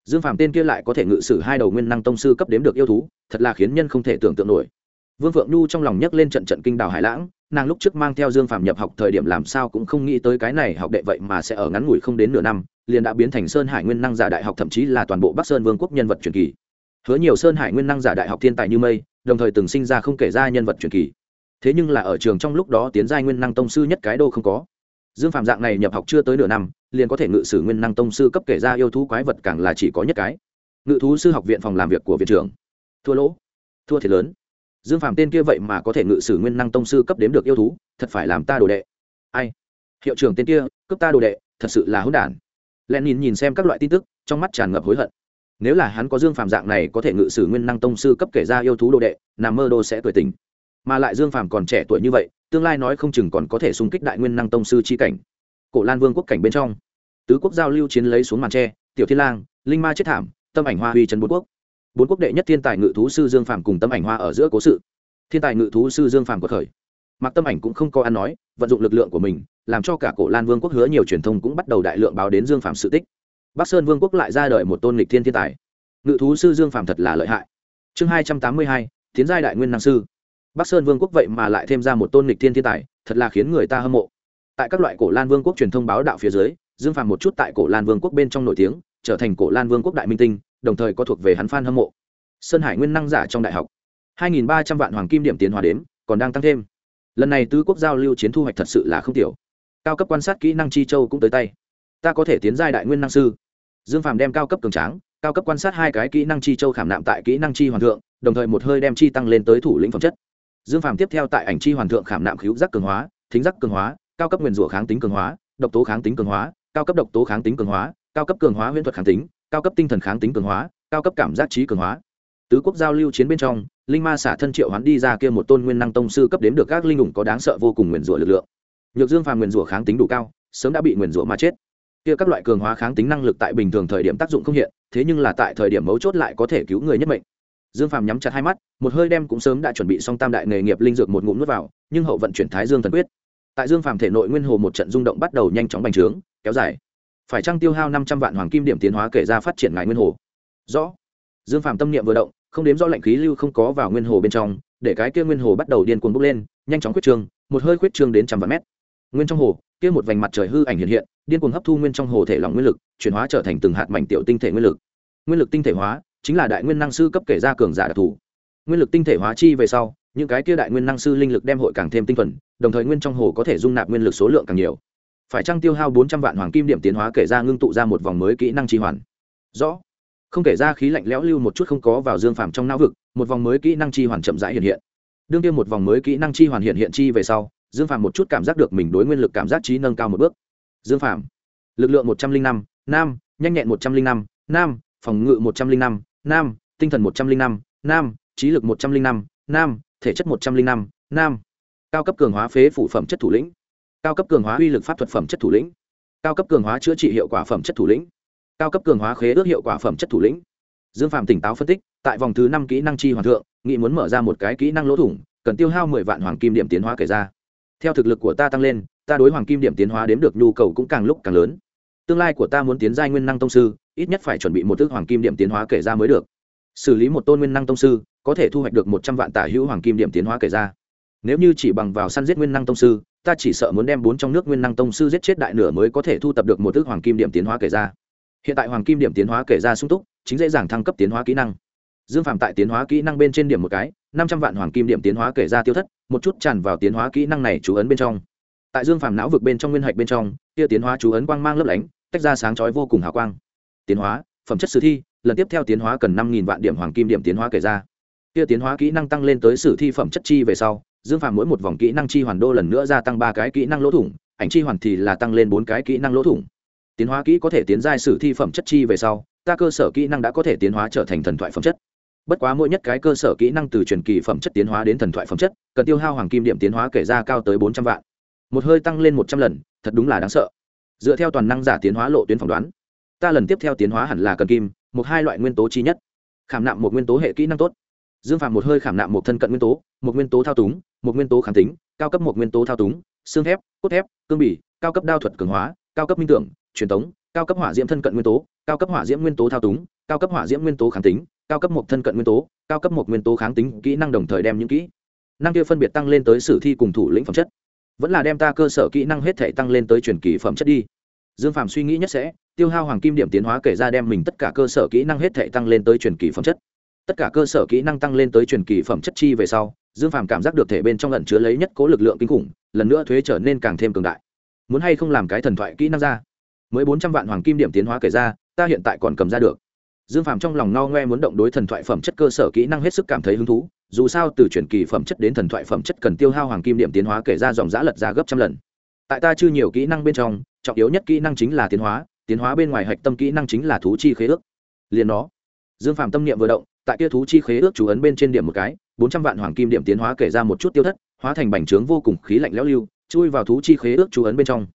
Dương phạm tên kia lại có thể ngự sử hai đầu nguyên năng tông sư cấp đếm được yêu thú, thật là khiến nhân không thể tưởng tượng nổi. Vương phượng nhu trong lòng nhấc lên trận trận kinh đào hải lãng nàng lúc trước mang theo dương phạm nhập học thời điểm làm sao cũng không nghĩ tới cái này học đệ vậy mà sẽ ở ngắn ngủi không đến nửa năm, liền đã biến thành sơn hải nguyên năng giả đại học thậm chí là toàn bộ bắc sơn vương quốc nhân vật truyền kỳ. Hứa nhiều sơn hải nguyên năng giả đại học thiên tài như mây, đồng thời từng sinh ra không kể ra nhân vật truyền kỳ. Thế nhưng là ở trường trong lúc đó tiến giai nguyên năng tông sư nhất cái đô không có. Dương phạm dạng này nhập học chưa tới nửa năm, liền có thể ngự sử nguyên năng tông sư cấp kể ra yêu thú quái vật càng là chỉ có nhất cái. Ngự thú sư học viện phòng làm việc của viện trưởng. Thua lỗ. Thua thiệt lớn dương phàm tên kia vậy mà có thể ngự sử nguyên năng tông sư cấp đếm được yêu thú, thật phải làm ta đồ đệ. Ai? Hiệu trưởng tên kia cấp ta đồ đệ, thật sự là hỗn đản. Len nhìn nhìn xem các loại tin tức, trong mắt tràn ngập hối hận. Nếu là hắn có dương phàm dạng này có thể ngự sử nguyên năng tông sư cấp kể ra yêu thú đồ đệ nằm mơ đô sẽ cười tình mà lại dương phàm còn trẻ tuổi như vậy, tương lai nói không chừng còn có thể xung kích đại nguyên năng tông sư chi cảnh. Cổ lan vương quốc cảnh bên trong, tứ quốc giao lưu chiến lấy xuống màn tre, tiểu thiên lang, linh ma chết thảm, tâm ảnh hoa huy trần bốn quốc bốn quốc đệ nhất thiên tài ngự thú sư dương phàm cùng tâm ảnh hoa ở giữa cố sự. Thiên tài ngự thú sư dương phàm của khởi. Mặc tâm ảnh cũng không có ăn nói, vận dụng lực lượng của mình, làm cho cả cổ lan vương quốc hứa nhiều truyền thông cũng bắt đầu đại lượng báo đến dương phàm sự tích. Bắc sơn vương quốc lại ra đời một tôn lịch thiên thiên tài. Ngự thú sư dương phàm thật là lợi hại. Chương hai trăm tám mươi hai, tiến giai đại nguyên năng sư. Bắc sơn vương quốc vậy mà lại thêm ra một tôn lịch thiên thiên tài, thật là khiến người ta hâm mộ. Tại các loại cổ lan vương quốc truyền thông báo đạo phía dưới, dương phàm một chút tại cổ lan vương quốc bên trong nổi tiếng, trở thành cổ lan vương quốc đại minh tinh đồng thời có thuộc về hắn fan hâm mộ. Sơn hải nguyên năng giả trong đại học. 2.300 vạn hoàng kim điểm tiến hóa đến, còn đang tăng thêm. Lần này tứ quốc giao lưu chiến thu hoạch thật sự là không tiểu. Cao cấp quan sát kỹ năng chi châu cũng tới tay. Ta có thể tiến giai đại nguyên năng sư. Dương phàm đem cao cấp cường tráng cao cấp quan sát hai cái kỹ năng chi châu khảm nạm tại kỹ năng chi hoàn thượng đồng thời một hơi đem chi tăng lên tới thủ lĩnh phẩm chất. Dương phàm tiếp theo tại ảnh chi hoàn thượng khảm nạm khíu giác cường hóa thính giác cường hóa cao cấp nguyên rủa kháng tính cường hóa độc tố kháng tính cường hóa cao cấp độc tố kháng tính cường hóa cao cấp cường hóa huyễn thuật kháng tính cao cấp tinh thần kháng tính cường hóa, cao cấp cảm giác trí cường hóa. Tứ quốc giao lưu chiến bên trong, linh ma xả thân triệu hoán đi ra kia một tôn nguyên năng tông sư cấp đếm được các linh ủng có đáng sợ vô cùng nguyền rủa lực lượng. Nhược dương phàm nguyền rủa kháng tính đủ cao, sớm đã bị nguyền rủa mà chết. Kia các loại cường hóa kháng tính năng lực tại bình thường thời điểm tác dụng không hiện, thế nhưng là tại thời điểm mấu chốt lại có thể cứu người nhất mệnh. Dương phàm nhắm chặt hai mắt, một hơi đem cũng sớm đã chuẩn bị xong tam đại nghề nghiệp linh dược một ngụm nuốt vào, nhưng hậu vận chuyển thái dương thần quyết. Tại dương phàm thể nội nguyên hồ một trận rung động bắt đầu nhanh chóng bành trướng, kéo dài phải chăng tiêu hao năm trăm vạn hoàng kim điểm tiến hóa kể ra phát triển ngài nguyên hồ? Rõ. Dương phàm tâm niệm vừa động, không đếm do lệnh khí lưu không có vào nguyên hồ bên trong, để cái kia nguyên hồ bắt đầu điên cuồng bốc lên, nhanh chóng khuyết trương một hơi khuyết trương đến trăm vạn mét. Nguyên trong hồ, kia một vành mặt trời hư ảnh hiện hiện, điên cuồng hấp thu nguyên trong hồ thể lỏng nguyên lực, chuyển hóa trở thành từng hạt mảnh tiểu tinh thể nguyên lực. Nguyên lực tinh thể hóa, chính là đại nguyên năng sư cấp kể ra cường giả đặc thù. Nguyên lực tinh thể hóa chi về sau, những cái kia đại nguyên năng sư linh lực đem hội càng thêm tinh thuần, đồng thời nguyên trong hồ có thể dung nạp nguyên lực số lượng càng nhiều phải chăng tiêu hao bốn trăm vạn hoàng kim điểm tiến hóa kể ra ngưng tụ ra một vòng mới kỹ năng tri hoàn rõ. Không kể ra khí lạnh lẽo lưu một chút không có vào dương phàm trong não vực, một vòng mới kỹ năng chi hoàn chậm rãi hiện hiện. Đương kia một vòng mới kỹ năng chi hoàn hiện hiện chi về sau, dương phàm một chút cảm giác được mình đối nguyên lực cảm giác trí nâng cao một bước. Dương phàm, lực lượng một trăm linh năm, nam, nhanh nhẹn một trăm linh năm, nam, phòng ngự một trăm linh năm, nam, tinh thần một trăm linh năm, nam, trí lực một trăm linh năm, nam, thể chất một trăm linh năm, nam. Cao cấp cường hóa phế phụ phẩm chất thủ lĩnh cao cấp cường hóa uy lực pháp thuật phẩm chất thủ lĩnh. Cao cấp cường hóa chữa trị hiệu quả phẩm chất thủ lĩnh. Cao cấp cường hóa khế ước hiệu quả phẩm chất thủ lĩnh. Dương phạm tỉnh táo phân tích, tại vòng thứ năm kỹ năng chi hoàn thượng, nghị muốn mở ra một cái kỹ năng lỗ thủng, cần tiêu hao mười vạn hoàng kim điểm tiến hóa kể ra. Theo thực lực của ta tăng lên, ta đối hoàng kim điểm tiến hóa đếm được nhu cầu cũng càng lúc càng lớn. Tương lai của ta muốn tiến giai nguyên năng tông sư, ít nhất phải chuẩn bị một thước hoàng kim điểm tiến hóa kể ra mới được. Xử lý một tôn nguyên năng tông sư, có thể thu hoạch được một trăm vạn tả hữu hoàng kim điểm tiến hóa kể ra. Nếu như chỉ bằng vào săn giết nguyên năng tông sư ta chỉ sợ muốn đem bốn trong nước nguyên năng tông sư giết chết đại nửa mới có thể thu tập được một thứ hoàng kim điểm tiến hóa kể ra. Hiện tại hoàng kim điểm tiến hóa kể ra sung túc, chính dễ dàng thăng cấp tiến hóa kỹ năng. Dương phạm tại tiến hóa kỹ năng bên trên điểm một cái, năm trăm vạn hoàng kim điểm tiến hóa kể ra tiêu thất, một chút tràn vào tiến hóa kỹ năng này chú ấn bên trong. Tại dương phạm não vực bên trong nguyên hạch bên trong kia tiến hóa chú ấn quang mang lấp lánh, tách ra sáng chói vô cùng hào quang. Tiến hóa, phẩm chất sử thi, lần tiếp theo tiến hóa cần năm nghìn vạn điểm hoàng kim điểm tiến hóa kể ra kia tiến hóa kỹ năng tăng lên tới sử thi phẩm chất chi về sau, dương phàm mỗi một vòng kỹ năng chi hoàn đô lần nữa gia tăng ba cái kỹ năng lỗ thủng, ảnh chi hoàn thì là tăng lên bốn cái kỹ năng lỗ thủng. Tiến hóa kỹ có thể tiến giai sử thi phẩm chất chi về sau, ta cơ sở kỹ năng đã có thể tiến hóa trở thành thần thoại phẩm chất. Bất quá mỗi nhất cái cơ sở kỹ năng từ truyền kỳ phẩm chất tiến hóa đến thần thoại phẩm chất, cần tiêu hao hoàng kim điểm tiến hóa kể ra cao tới bốn trăm vạn. Một hơi tăng lên một trăm lần, thật đúng là đáng sợ. Dựa theo toàn năng giả tiến hóa lộ tuyến phỏng đoán, ta lần tiếp theo tiến hóa hẳn là cần kim, một hai loại nguyên tố chi nhất. Khảm nạm một nguyên tố hệ kỹ năng tốt dương phạm một hơi khảm nạm một thân cận nguyên tố một nguyên tố thao túng một nguyên tố kháng tính cao cấp một nguyên tố thao túng xương thép cốt thép cương bỉ cao cấp đao thuật cường hóa cao cấp minh tưởng truyền thống, cao cấp hỏa diễm thân cận nguyên tố cao cấp hỏa diễm nguyên tố thao túng cao cấp hỏa diễm nguyên tố kháng tính cao cấp một thân cận nguyên tố cao cấp một nguyên tố kháng tính kỹ năng đồng thời đem những kỹ năng kia phân biệt tăng lên tới sử thi cùng thủ lĩnh phẩm chất. Vẫn là đem ta cơ sở kỹ năng hết thể tăng lên tới truyền kỳ phẩm chất đi. Dương phạm suy nghĩ nhất sẽ tiêu hao hoàng kim điểm tiến hóa kể ra đem mình tất cả cơ sở kỹ năng hết thể tăng lên tới truyền kỳ phẩm chất tất cả cơ sở kỹ năng tăng lên tới truyền kỳ phẩm chất chi về sau, dương phàm cảm giác được thể bên trong lần chứa lấy nhất cố lực lượng kinh khủng, lần nữa thuế trở nên càng thêm cường đại. Muốn hay không làm cái thần thoại kỹ năng ra? Mới bốn trăm vạn hoàng kim điểm tiến hóa kể ra, ta hiện tại còn cầm ra được. Dương phàm trong lòng ngao ngoe muốn động đối thần thoại phẩm chất cơ sở kỹ năng hết sức cảm thấy hứng thú, dù sao từ chuyển kỳ phẩm chất đến thần thoại phẩm chất cần tiêu hao hoàng kim điểm tiến hóa kể ra dòng giã lật ra gấp trăm lần. Tại ta chưa nhiều kỹ năng bên trong, trọng yếu nhất kỹ năng chính là tiến hóa tiến hóa bên ngoài hạch tâm kỹ năng chính là thú chi khế ước. Liền nó. Dương phàm tâm niệm vừa động tại kia thú chi khế ước chú ấn bên trên điểm một cái, bốn trăm vạn hoàng kim điểm tiến hóa kể ra một chút tiêu thất, hóa thành bành trướng vô cùng khí lạnh lẽo lưu, chui vào thú chi khế ước chú ấn bên trong.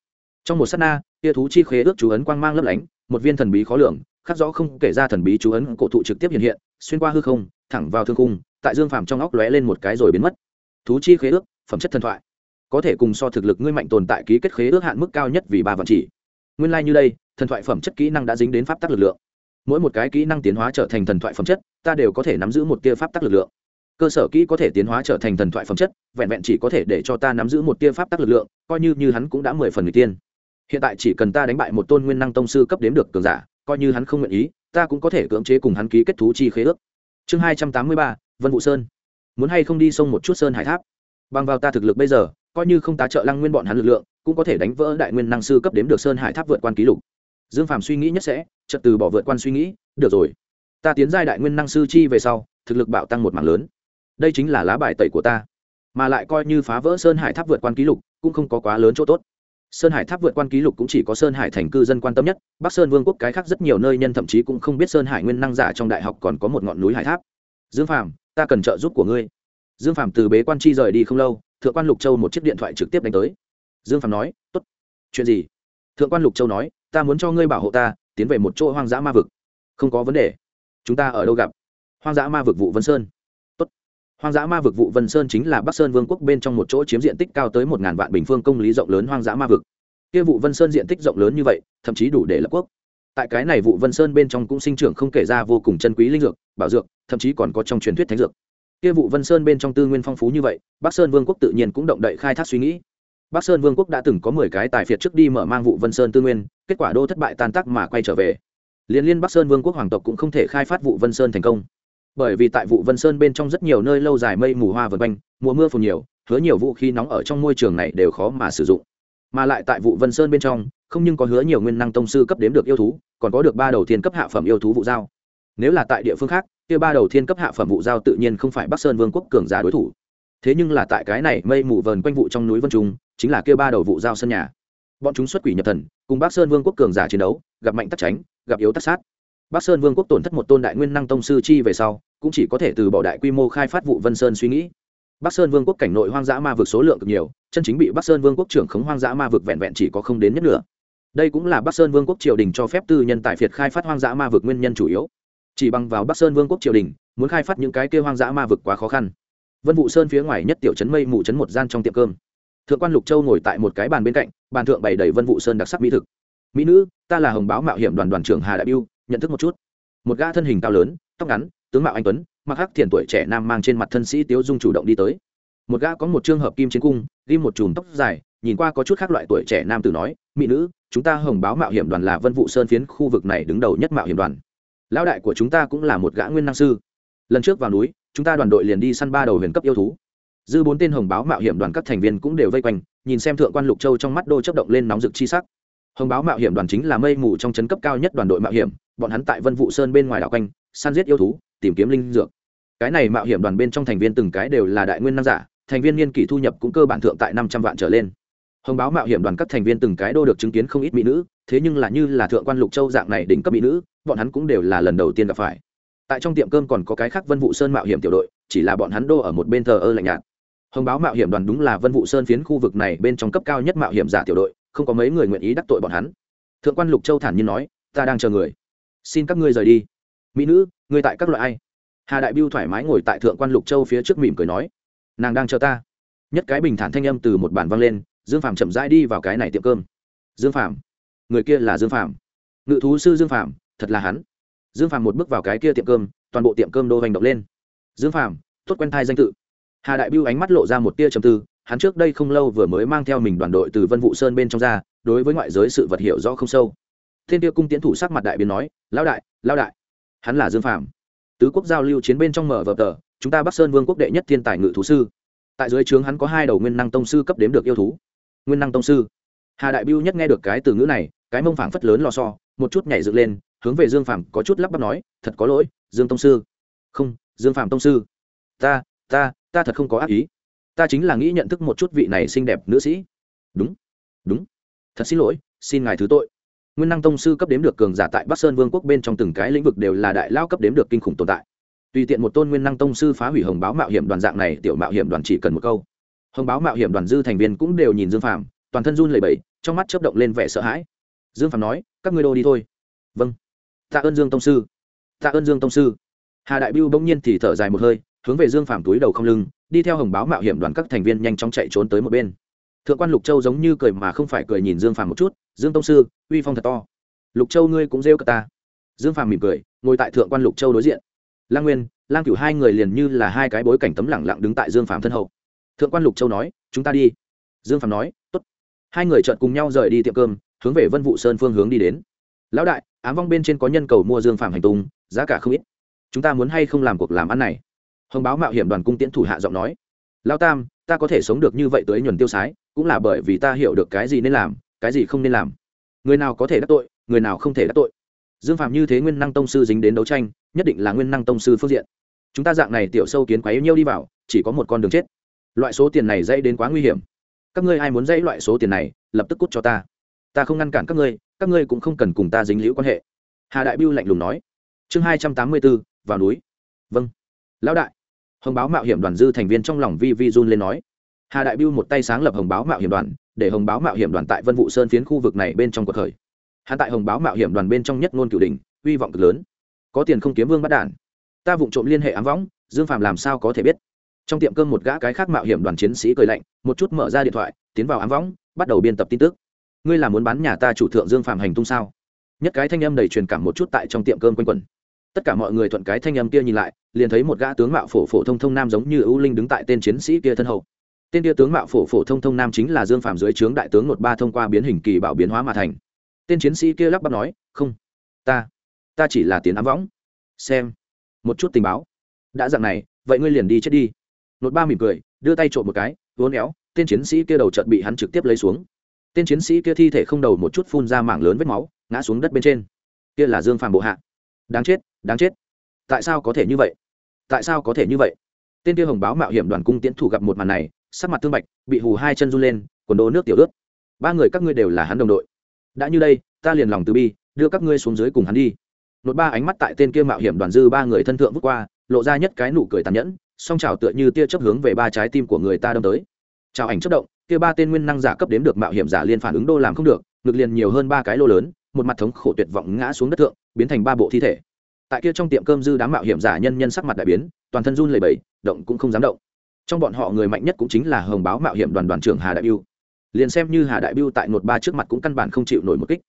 Trong một s á t na, kia thú chi khế ước chú ấn quang mang lấp lánh, một viên thần bí khó lường, khắc rõ không kể ra thần bí chú ấn cổ thụ trực tiếp hiện hiện, xuyên qua hư không, thẳng vào thương cung tại dương phàm trong óc lóe lên một cái rồi biến mất. Thú chi khế ước, phẩm chất thần thoại. Có thể cùng so thực lực ngươi mạnh tồn tại ký kết khế ước hạn mức cao nhất vì ba vạn chỉ. Nguyên lai、like、như đây, thần thoại phẩm chất kỹ năng đã dính đến pháp tắc lực lượng mỗi một cái kỹ năng tiến hóa trở thành thần thoại phẩm chất, ta đều có thể nắm giữ một tia pháp tắc lực lượng. Cơ sở kỹ có thể tiến hóa trở thành thần thoại phẩm chất, vẹn vẹn chỉ có thể để cho ta nắm giữ một tia pháp tắc lực lượng, coi như như hắn cũng đã mười phần người tiên. Hiện tại chỉ cần ta đánh bại một tôn nguyên năng tông sư cấp đếm được cường giả, coi như hắn không nguyện ý, ta cũng có thể cưỡng chế cùng hắn ký kết thú chi khế ước. Chương hai trăm tám mươi ba, vân vũ sơn. Muốn hay không đi sông một chút sơn hải tháp? Bằng vào ta thực lực bây giờ, coi như không tá trợ lăng nguyên bọn hắn lực lượng, cũng có thể đánh vỡ đại nguyên năng sư cấp đếm được sơn hải tháp vượt quan ký lục dương phàm suy nghĩ nhất sẽ, chợt từ bỏ vượt quan suy nghĩ, được rồi, ta tiến giai đại nguyên năng sư chi về sau, thực lực bạo tăng một mảng lớn. Đây chính là lá bài tẩy của ta. Mà lại coi như phá vỡ sơn hải tháp vượt quan ký lục, cũng không có quá lớn chỗ tốt. Sơn hải tháp vượt quan ký lục cũng chỉ có sơn hải thành cư dân quan tâm nhất, bắc sơn vương quốc cái khác rất nhiều nơi nhân thậm chí cũng không biết sơn hải nguyên năng giả trong đại học còn có một ngọn núi hải tháp. Dương phàm, ta cần trợ giúp của ngươi. Dương phàm từ bế quan chi rời đi không lâu, thượng quan lục châu một chiếc điện thoại trực tiếp đánh tới. Dương phàm nói t ố t chuyện gì? Thượng quan lục châu nói ta muốn cho ngươi bảo hộ ta, tiến về một chỗ hoang dã ma vực. Không có vấn đề. Chúng ta ở đâu gặp? Hoang dã ma vực vụ vân sơn. Tốt. hoang dã ma vực vụ vân sơn chính là bắc sơn vương quốc bên trong một chỗ chiếm diện tích cao tới một ngàn vạn bình phương công lý rộng lớn hoang dã ma vực. Kia vụ vân sơn diện tích rộng lớn như vậy, thậm chí đủ để lập quốc. Tại cái này vụ vân sơn bên trong cũng sinh trưởng không kể ra vô cùng chân quý linh dược, bảo dược, thậm chí còn có trong truyền thuyết thánh dược. Kia vụ vân sơn bên trong tư nguyên phong phú như vậy, bắc sơn vương quốc tự nhiên cũng động đậy khai thác suy nghĩ bắc sơn vương quốc đã từng có mười cái tài phiệt trước đi mở mang vụ vân sơn tư nguyên, kết quả đô thất bại tan tác mà quay trở về. Liên liên bắc sơn vương quốc hoàng tộc cũng không thể khai phát vụ vân sơn thành công. Bởi vì tại vụ vân sơn bên trong rất nhiều nơi lâu dài mây mù hoa vân quanh, mùa mưa phùn nhiều, hứa nhiều vũ khí nóng ở trong môi trường này đều khó mà sử dụng. Mà lại tại vụ vân sơn bên trong, không nhưng có hứa nhiều nguyên năng tông sư cấp đếm được yêu thú, còn có được ba đầu tiên cấp hạ phẩm yêu thú vụ giao. Nếu là tại địa phương khác, kia ba đầu thiên cấp hạ phẩm vụ giao tự nhiên không phải bắc sơn vương quốc cường giả đối thủ. Thế nhưng là tại cái này mây mù vờn quanh vụ trong núi vân trung chính là kia ba đầu vụ giao sân nhà. Bọn chúng xuất quỷ nhập thần, cùng bắc sơn vương quốc cường giả chiến đấu, gặp mạnh tắc tránh gặp yếu tắc sát. Bắc sơn vương quốc tổn thất một tôn đại nguyên năng tông sư chi về sau, cũng chỉ có thể từ bỏ đại quy mô khai phát vụ vân sơn suy nghĩ. Bắc sơn vương quốc cảnh nội hoang dã ma vực số lượng cực nhiều, chân chính bị bắc sơn vương quốc trưởng khống hoang dã ma vực vẹn vẹn chỉ có không đến nhất nửa. Đây cũng là bắc sơn vương quốc triều đình cho phép tư nhân tại việt khai phát hoang dã ma vực nguyên nhân chủ yếu. Chỉ bằng vào bắc sơn vương quốc triều đình, muốn khai phát những cái kêu hoang dã ma vực quá khó khăn. Vân vụ sơn phía ngoài nhất tiểu trấn mây mù trấn một gian trong tiệm cơm thượng quan lục châu ngồi tại một cái bàn bên cạnh, bàn thượng bày đầy vân vụ sơn đặc sắc mỹ thực. Mỹ nữ, ta là hồng báo mạo hiểm đoàn đoàn trưởng hà đại biêu, nhận thức một chút. Một gã thân hình cao lớn, tóc ngắn, tướng mạo anh tuấn, mặc hắc thiền tuổi trẻ nam mang trên mặt thân sĩ tiếu dung chủ động đi tới. Một gã có một trường hợp kim chiến cung ghi một chùm tóc dài, nhìn qua có chút khác loại tuổi trẻ nam tử nói, mỹ nữ, chúng ta hồng báo mạo hiểm đoàn là vân vụ sơn phiến khu vực này đứng đầu nhất mạo hiểm đoàn. Lão đại của chúng ta cũng là một gã nguyên năng sư. Lần trước vào núi, chúng ta đoàn đội liền đi săn ba đầu huyền cấp yêu thú dư bốn tên hồng báo mạo hiểm đoàn các thành viên cũng đều vây quanh, nhìn xem thượng quan lục châu trong mắt đô chấp động lên nóng rực chi sắc. Hồng báo mạo hiểm đoàn chính là mây mù trong chấn cấp cao nhất đoàn đội mạo hiểm, bọn hắn tại vân vụ sơn bên ngoài đảo quanh, săn giết yêu thú, tìm kiếm linh dược. Cái này mạo hiểm đoàn bên trong thành viên từng cái đều là đại nguyên nam giả, thành viên niên kỷ thu nhập cũng cơ bản thượng tại năm trăm vạn trở lên. Hồng báo mạo hiểm đoàn các thành viên từng cái đô được chứng kiến không ít mỹ nữ, thế nhưng là như là thượng quan lục châu dạng này đỉnh cấp mỹ nữ, bọn hắn cũng đều là lần đầu tiên gặp phải. Tại trong tiệm cơm còn có cái khác vân vụ sơn mạo hiểm tiểu đội, chỉ là bọn hắn đô ở một bên thờ ơ lạnh nhạt hồng báo mạo hiểm đoàn đúng là vân vụ sơn phiến khu vực này bên trong cấp cao nhất mạo hiểm giả tiểu đội, không có mấy người nguyện ý đắc tội bọn hắn. Thượng quan lục châu thản nhiên nói, ta đang chờ người. Xin các ngươi rời đi. Mỹ nữ, ngươi tại các loại ai? Hà đại biêu thoải mái ngồi tại thượng quan lục châu phía trước mỉm cười nói, nàng đang chờ ta. Nhất cái bình thản thanh âm từ một bản vang lên, dương phạm chậm rãi đi vào cái này tiệm cơm. Dương phạm người kia là dương phạm ngự thú sư dương phạm thật là hắn. Dương phạm một bước vào cái kia tiệm cơm, toàn bộ tiệm cơm đô hành động lên. Dương phạm tốt quen thai danh tự hà đại biêu ánh mắt lộ ra một tia trầm tư, hắn trước đây không lâu vừa mới mang theo mình đoàn đội từ vân vụ sơn bên trong ra, đối với ngoại giới sự vật hiểu rõ không sâu. Thiên tiêu cung tiến thủ sắc mặt đại biến nói, lão đại lão đại, hắn là dương phàm. Tứ quốc giao lưu chiến bên trong mở vở tờ, chúng ta bắc sơn vương quốc đệ nhất thiên tài ngự thú sư. Tại dưới trướng hắn có hai đầu nguyên năng tông sư cấp đếm được yêu thú. Nguyên năng tông sư. Hà đại biêu nhất nghe được cái từ ngữ này, cái mông phảng phất lớn lò so một chút nhảy dựng lên, hướng về dương phàm có chút lắp bắp nói, thật có lỗi, dương tông sư. Không, dương phàm tông sư. Ta ta ta thật không có ác ý. Ta chính là nghĩ nhận thức một chút vị này xinh đẹp nữ sĩ. Đúng đúng. Thật xin lỗi, xin ngài thứ tội. Nguyên năng tông sư cấp đếm được cường giả tại bắc sơn vương quốc bên trong từng cái lĩnh vực đều là đại lao cấp đếm được kinh khủng tồn tại. Tùy tiện một tôn nguyên năng tông sư phá hủy hồng báo mạo hiểm đoàn dạng này, tiểu mạo hiểm đoàn chỉ cần một câu. Hồng báo mạo hiểm đoàn dư thành viên cũng đều nhìn dương phàm, toàn thân run lẩy bẩy, trong mắt chớp động lên vẻ sợ hãi. Dương phàm nói, các ngươi đô đi thôi. Vâng. Tạ ơn dương tông sư. Tạ ơn dương tông sư. Hà đại biêu bỗng nhiên thì thở dài một hơi hướng về dương phàm túi đầu không lưng, đi theo hồng báo mạo hiểm đoàn các thành viên nhanh chóng chạy trốn tới một bên. Thượng quan lục châu giống như cười mà không phải cười nhìn dương phàm một chút, dương tông sư, uy phong thật to. Lục châu ngươi cũng rêu cả ta. Dương phàm mỉm cười, ngồi tại thượng quan lục châu đối diện. Lang nguyên, lang cửu hai người liền như là hai cái bối cảnh tấm lẳng lặng đứng tại dương phàm thân hậu. Thượng quan lục châu nói, chúng ta đi. Dương phàm nói t ố t hai người chợt cùng nhau rời đi tiệm cơm, hướng về vân vụ sơn phương hướng đi đến. Lão đại, ám vong bên trên có nhân cầu mua dương phàm hành tung, giá cả không ít. Chúng ta muốn hay không làm cuộc làm ăn này? Hồng báo mạo hiểm đoàn cung tiễn thủ hạ giọng nói lao tam, ta có thể sống được như vậy tới nhuần tiêu sái, cũng là bởi vì ta hiểu được cái gì nên làm, cái gì không nên làm. Người nào có thể đắc tội, người nào không thể đắc tội. Dương phạm như thế nguyên năng tông sư dính đến đấu tranh, nhất định là nguyên năng tông sư phương diện. Chúng ta dạng này tiểu sâu kiến quấy nhiêu đi vào, chỉ có một con đường chết. Loại số tiền này dây đến quá nguy hiểm. Các ngươi ai muốn dây loại số tiền này, lập tức cút cho ta. Ta không ngăn cản các ngươi các ngươi cũng không cần cùng ta dính liễu quan hệ. Hà đại biêu lạnh lùng nói. Chương hai trăm tám mươi bốn, vào núi. Vâng. Lão đại hồng báo mạo hiểm đoàn dư thành viên trong lòng vi vi run lên nói. Hà đại biêu một tay sáng lập hồng báo mạo hiểm đoàn, để hồng báo mạo hiểm đoàn tại vân vụ sơn phiến khu vực này bên trong cuộc khởi. Hạ tại hồng báo mạo hiểm đoàn bên trong nhất ngôn cửu đình hy vọng cực lớn. Có tiền không kiếm vương bắt đản. Ta vụng trộm liên hệ ám võng, dương phạm làm sao có thể biết? Trong tiệm cơm một gã cái khác mạo hiểm đoàn chiến sĩ cười lạnh, một chút mở ra điện thoại, tiến vào ám võng, bắt đầu biên tập tin tức. Ngươi là muốn bán nhà ta chủ thượng dương phạm hành tung sao? Nhất cái thanh âm đầy truyền cảm một chút tại trong tiệm cơm quanh quẩn tất cả mọi người thuận cái thanh âm kia nhìn lại, liền thấy một gã tướng mạo phổ phổ thông thông nam giống như ưu linh đứng tại tên chiến sĩ kia thân hậu. Tên kia tướng mạo phổ phổ thông thông nam chính là dương phạm dưới trướng đại tướng một ba thông qua biến hình kỳ bảo biến hóa mà thành. Tên chiến sĩ kia lắp bắp nói, không, ta ta chỉ là tiến ám võng. Xem, một chút tình báo. Đã dạng này, vậy ngươi liền đi chết đi. Nột ba mỉm cười, đưa tay trộm một cái, vốn éo, tên chiến sĩ kia đầu trận bị hắn trực tiếp lấy xuống. Tên chiến sĩ kia thi thể không đầu một chút phun ra mảng lớn vết máu, ngã xuống đất bên trên. Kia là dương phàm bộ hạ. Đáng chết đáng chết. Tại sao có thể như vậy? Tại sao có thể như vậy? Tên kia hồng báo mạo hiểm đoàn cung tiễn thủ gặp một màn này, sắc mặt thương bạch, bị hù hai chân run lên, quần đỗ nước tiểu ướt. Ba người các ngươi đều là hắn đồng đội. Đã như đây, ta liền lòng từ bi, đưa các ngươi xuống dưới cùng hắn đi. Nốt ba ánh mắt tại tên kia mạo hiểm đoàn dư ba người thân thượng vút qua, lộ ra nhất cái nụ cười tàn nhẫn, song trào tựa như tia chấp hướng về ba trái tim của người ta đâm tới. Chào ảnh chất động, kia ba tên nguyên năng giả cấp đếm được mạo hiểm giả liên phản ứng đô làm không được, ngực liền nhiều hơn ba cái lô lớn, một mặt thống khổ tuyệt vọng ngã xuống đất thượng, biến thành ba bộ thi thể tại kia trong tiệm cơm dư đám mạo hiểm giả nhân nhân sắc mặt đại biến, toàn thân run lẩy bẩy, động cũng không dám động. Trong bọn họ người mạnh nhất cũng chính là hồng báo mạo hiểm đoàn đoàn trưởng hà đại biêu. Liền xem như hà đại biêu tại nột ba trước mặt cũng căn bản không chịu nổi một kích.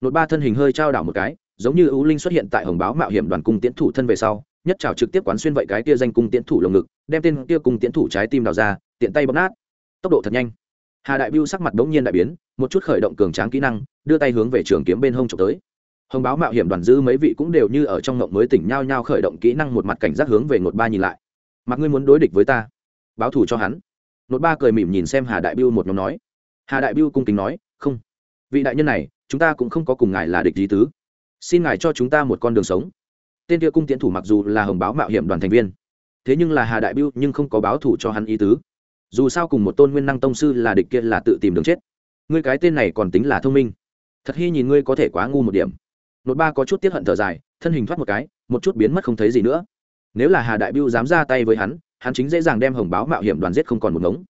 Nột ba thân hình hơi trao đảo một cái, giống như ưu linh xuất hiện tại hồng báo mạo hiểm đoàn cung tiến thủ thân về sau, nhất trào trực tiếp quán xuyên vậy cái tia danh cung tiến thủ lồng ngực, đem tên tia cung tiến thủ trái tim đào ra, tiện tay bóp nát. Tốc độ thật nhanh. Hà đại biêu sắc mặt bỗng nhiên đại biến, một chút khởi động cường tráng kỹ năng, đưa tay hướng về trường kiếm bên hông trộm tới hồng báo mạo hiểm đoàn dư mấy vị cũng đều như ở trong ngộng mới tỉnh nhao nhao khởi động kỹ năng một mặt cảnh giác hướng về ngột ba nhìn lại. Mặc ngươi muốn đối địch với ta? Báo thù cho hắn. Nốt ba cười mỉm nhìn xem hà đại biêu một nhóm nói. Hà đại biêu cung kính nói, không. Vị đại nhân này, chúng ta cũng không có cùng ngài là địch lý tứ. Xin ngài cho chúng ta một con đường sống. Tên kia cung tiễn thủ mặc dù là hồng báo mạo hiểm đoàn thành viên, thế nhưng là hà đại biêu nhưng không có báo thủ cho hắn ý tứ. Dù sao cùng một tôn nguyên năng tông sư là địch kia là tự tìm đường chết. Ngươi cái tên này còn tính là thông minh. Thật hy nhìn ngươi có thể quá ngu một điểm nốt ba có chút tiếp hận thở dài, thân hình thoát một cái, một chút biến mất không thấy gì nữa. Nếu là hà đại biêu dám ra tay với hắn hắn chính dễ dàng đem hồng báo mạo hiểm đoàn giết không còn một ngống.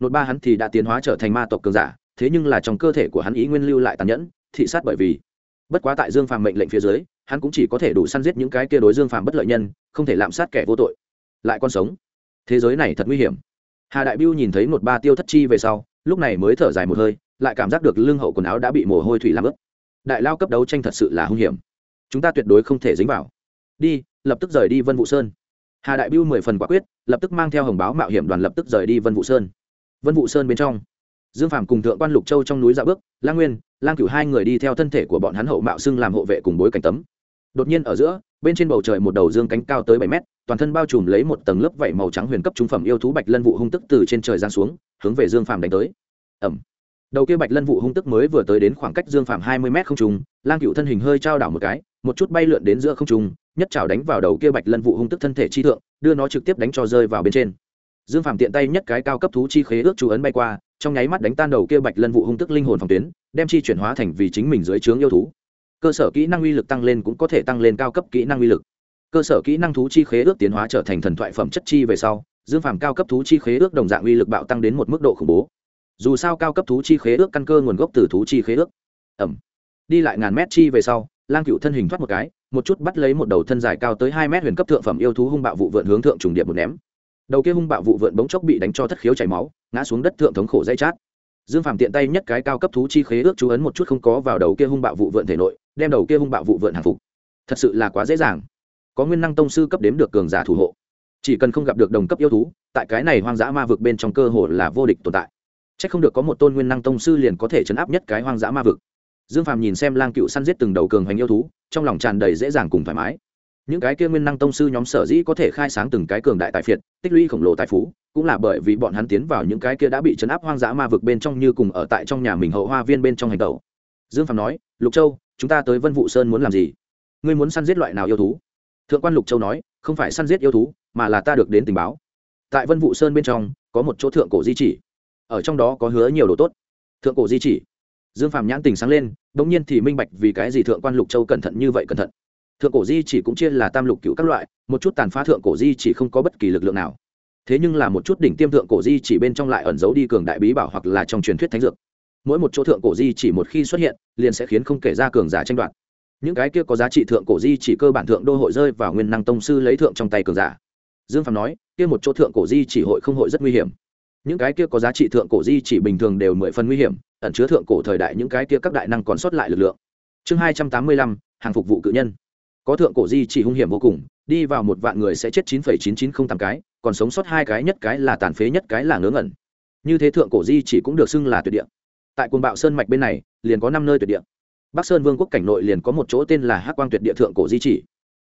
Nốt ba hắn thì đã tiến hóa trở thành ma tộc cường giả, thế nhưng là trong cơ thể của hắn ý nguyên lưu lại tàn nhẫn, thị sát bởi vì. Bất quá tại dương phàm mệnh lệnh phía dưới, hắn cũng chỉ có thể đủ săn giết những cái kia đối dương phàm bất lợi nhân, không thể lạm sát kẻ vô tội. Lại con sống. Thế giới này thật nguy hiểm. Hà đại biêu nhìn thấy một ba tiêu thất chi về sau, lúc này mới thở dài một hơi, lại cảm giác được lưng hậu quần áo đã bị mồ hôi thủy làm ướt đại lao cấp đấu tranh thật sự là hung hiểm. Chúng ta tuyệt đối không thể dính vào. Đi, lập tức rời đi vân vũ sơn. Hà đại biêu mười phần quả quyết, lập tức mang theo hồng báo mạo hiểm đoàn lập tức rời đi vân vũ sơn. Vân vũ sơn bên trong, dương phàm cùng thượng quan lục châu trong núi dạo bước, lang nguyên, lang cửu hai người đi theo thân thể của bọn hắn hậu mạo xưng làm hộ vệ cùng bối cảnh tấm. Đột nhiên ở giữa, bên trên bầu trời một đầu dương cánh cao tới bảy mét, toàn thân bao trùm lấy một tầng lớp vảy màu trắng huyền cấp trung phẩm yêu thú bạch lân vụ hung tức từ trên trời giáng xuống, hướng về dương phàm đánh tới. Ẩm đầu kia bạch lân vụ hung tức mới vừa tới đến khoảng cách dương phạm hai mươi mét không trùng, lang cựu thân hình hơi trao đảo một cái một chút bay lượn đến giữa không trung nhất trào đánh vào đầu kia bạch lân vụ hung tức thân thể chi thượng đưa nó trực tiếp đánh cho rơi vào bên trên. Dương phạm tiện tay nhất cái cao cấp thú chi khế ước chú ấn bay qua trong nháy mắt đánh tan đầu kia bạch lân vụ hung tức linh hồn phòng tuyến đem chi chuyển hóa thành vì chính mình dưới trướng yêu thú. Cơ sở kỹ năng uy lực tăng lên cũng có thể tăng lên cao cấp kỹ năng uy lực. Cơ sở kỹ năng thú chi khế ước tiến hóa trở thành thần thoại phẩm chất chi về sau dương phàm cao cấp thú chi khế ước đồng dạng uy lực bạo tăng đến một mức độ khủng bố dù sao cao cấp thú chi khế ước căn cơ nguồn gốc từ thú chi khế ước. Ẩm. Đi lại ngàn mét chi về sau, lang cựu thân hình thoát một cái, một chút bắt lấy một đầu thân dài cao tới hai mét huyền cấp thượng phẩm yêu thú hung bạo vụ vượn hướng thượng trùng điệp một ném. Đầu kia hung bạo vụ vượn bỗng chốc bị đánh cho thất khiếu chảy máu, ngã xuống đất thượng thống khổ dây chát. Dương phàm tiện tay nhất cái cao cấp thú chi khế ước chú ấn một chút không có vào đầu kia hung bạo vụ vượn thể nội, đem đầu kia hung bạo vụ vượn hàng phục. Thật sự là quá dễ dàng. Có nguyên năng tông sư cấp đếm được cường giả thủ hộ. Chỉ cần không gặp được đồng cấp yêu thú, tại cái này hoang dã ma vực bên trong cơ hồ là vô địch tồn tại chắc không được có một tôn nguyên năng tông sư liền có thể chấn áp nhất cái hoang dã ma vực. Dương phàm nhìn xem lang cựu săn giết từng đầu cường hành yêu thú, trong lòng tràn đầy dễ dàng cùng thoải mái. Những cái kia nguyên năng tông sư nhóm sở dĩ có thể khai sáng từng cái cường đại tài phiệt, tích lũy khổng lồ tài phú, cũng là bởi vì bọn hắn tiến vào những cái kia đã bị chấn áp hoang dã ma vực bên trong như cùng ở tại trong nhà mình hậu hoa viên bên trong hành động. dương Phàm nói, lục châu, chúng ta tới vân Vũ sơn muốn làm gì? Ngươi muốn săn giết loại nào yêu thú? Thượng quan lục châu nói, không phải săn giết yêu thú, mà là ta được đến tình báo. Tại vân Vũ sơn bên trong, có một chỗ thượng cổ di chỉ ở trong đó có hứa nhiều đồ tốt. Thượng cổ di chỉ. Dương phạm nhãn tình sáng lên đ ỗ n g nhiên thì minh bạch vì cái gì thượng quan lục châu cẩn thận như vậy cẩn thận. Thượng cổ di chỉ cũng chia là tam lục cựu các loại, một chút tàn phá thượng cổ di chỉ không có bất kỳ lực lượng nào. Thế nhưng là một chút đỉnh tiêm thượng cổ di chỉ bên trong lại ẩn giấu đi cường đại bí bảo hoặc là trong truyền thuyết thánh dược. Mỗi một chỗ thượng cổ di chỉ một khi xuất hiện, liền sẽ khiến không kể ra cường giả tranh đoạt. Những cái kia có giá trị thượng cổ di chỉ cơ bản thượng đô hội rơi vào nguyên năng tông sư lấy thượng trong tay cường giả. Dương phạm nói, kia một chỗ thượng cổ di chỉ hội không hội rất nguy hiểm những cái kia có giá trị thượng cổ di chỉ bình thường đều mười phần nguy hiểm, ẩn chứa thượng cổ thời đại những cái kia các đại năng còn sót lại lực lượng. Chương hai trăm tám mươi lăm, hàng phục vụ cự nhân. Có thượng cổ di chỉ hung hiểm vô cùng, đi vào một vạn người sẽ chết chín phẩy chín chín không tám cái, còn sống sót hai cái nhất cái là tàn phế nhất cái là ngớ ngẩn. Như thế thượng cổ di chỉ cũng được xưng là tuyệt địa. Tại quần bạo sơn mạch bên này, liền có năm nơi tuyệt địa. Bắc sơn vương quốc cảnh nội liền có một chỗ tên là hắc quang tuyệt địa thượng cổ di chỉ.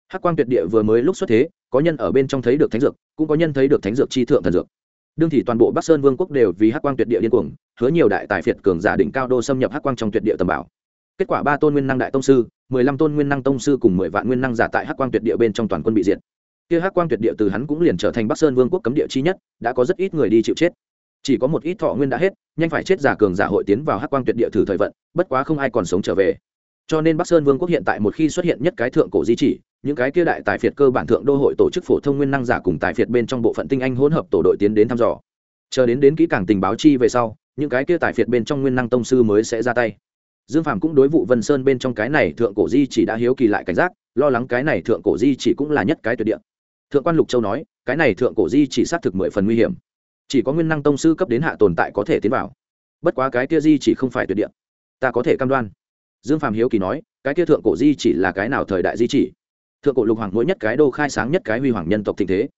Hắc quang tuyệt địa vừa mới lúc xuất thế, có nhân ở bên trong thấy được thánh dược, cũng có nhân thấy được thánh dược chi thượng thần dược đương thì toàn bộ bắc sơn vương quốc đều vì hắc quang tuyệt địa điên cuồng, hứa nhiều đại tài phiệt cường giả đỉnh cao đô xâm nhập hắc quang trong tuyệt địa tầm bảo. Kết quả ba tôn nguyên năng đại tông sư, mười lăm tôn nguyên năng tông sư cùng mười vạn nguyên năng giả tại hắc quang tuyệt địa bên trong toàn quân bị diệt. Kia hắc quang tuyệt địa từ hắn cũng liền trở thành bắc sơn vương quốc cấm địa chi nhất, đã có rất ít người đi chịu chết. Chỉ có một ít thọ nguyên đã hết, nhanh phải chết giả cường giả hội tiến vào hắc quang tuyệt địa thử thời vận, bất quá không ai còn sống trở về cho nên bắc sơn vương quốc hiện tại một khi xuất hiện nhất cái thượng cổ di chỉ, những cái kia đại tài phiệt cơ bản thượng đô hội tổ chức phổ thông nguyên năng giả cùng tài phiệt bên trong bộ phận tinh anh hỗn hợp tổ đội tiến đến thăm dò. Chờ đến đến kỹ càng tình báo chi về sau, những cái kia tài phiệt bên trong nguyên năng tông sư mới sẽ ra tay. Dương phàm cũng đối vụ vân sơn bên trong cái này thượng cổ di chỉ đã hiếu kỳ lại cảnh giác, lo lắng cái này thượng cổ di chỉ cũng là nhất cái tuyệt địa. Thượng quan lục châu nói, cái này thượng cổ di chỉ xác thực mười phần nguy hiểm. Chỉ có nguyên năng tông sư cấp đến hạ tồn tại có thể tiến vào. Bất quá cái kia di chỉ không phải tuyệt địa. Ta có thể cam đoan dương Phạm hiếu kỳ nói, cái kia thượng cổ di chỉ là cái nào thời đại di chỉ? Thượng cổ lục hoàng mỗi nhất cái đô khai sáng nhất cái huy hoàng nhân tộc tình thế.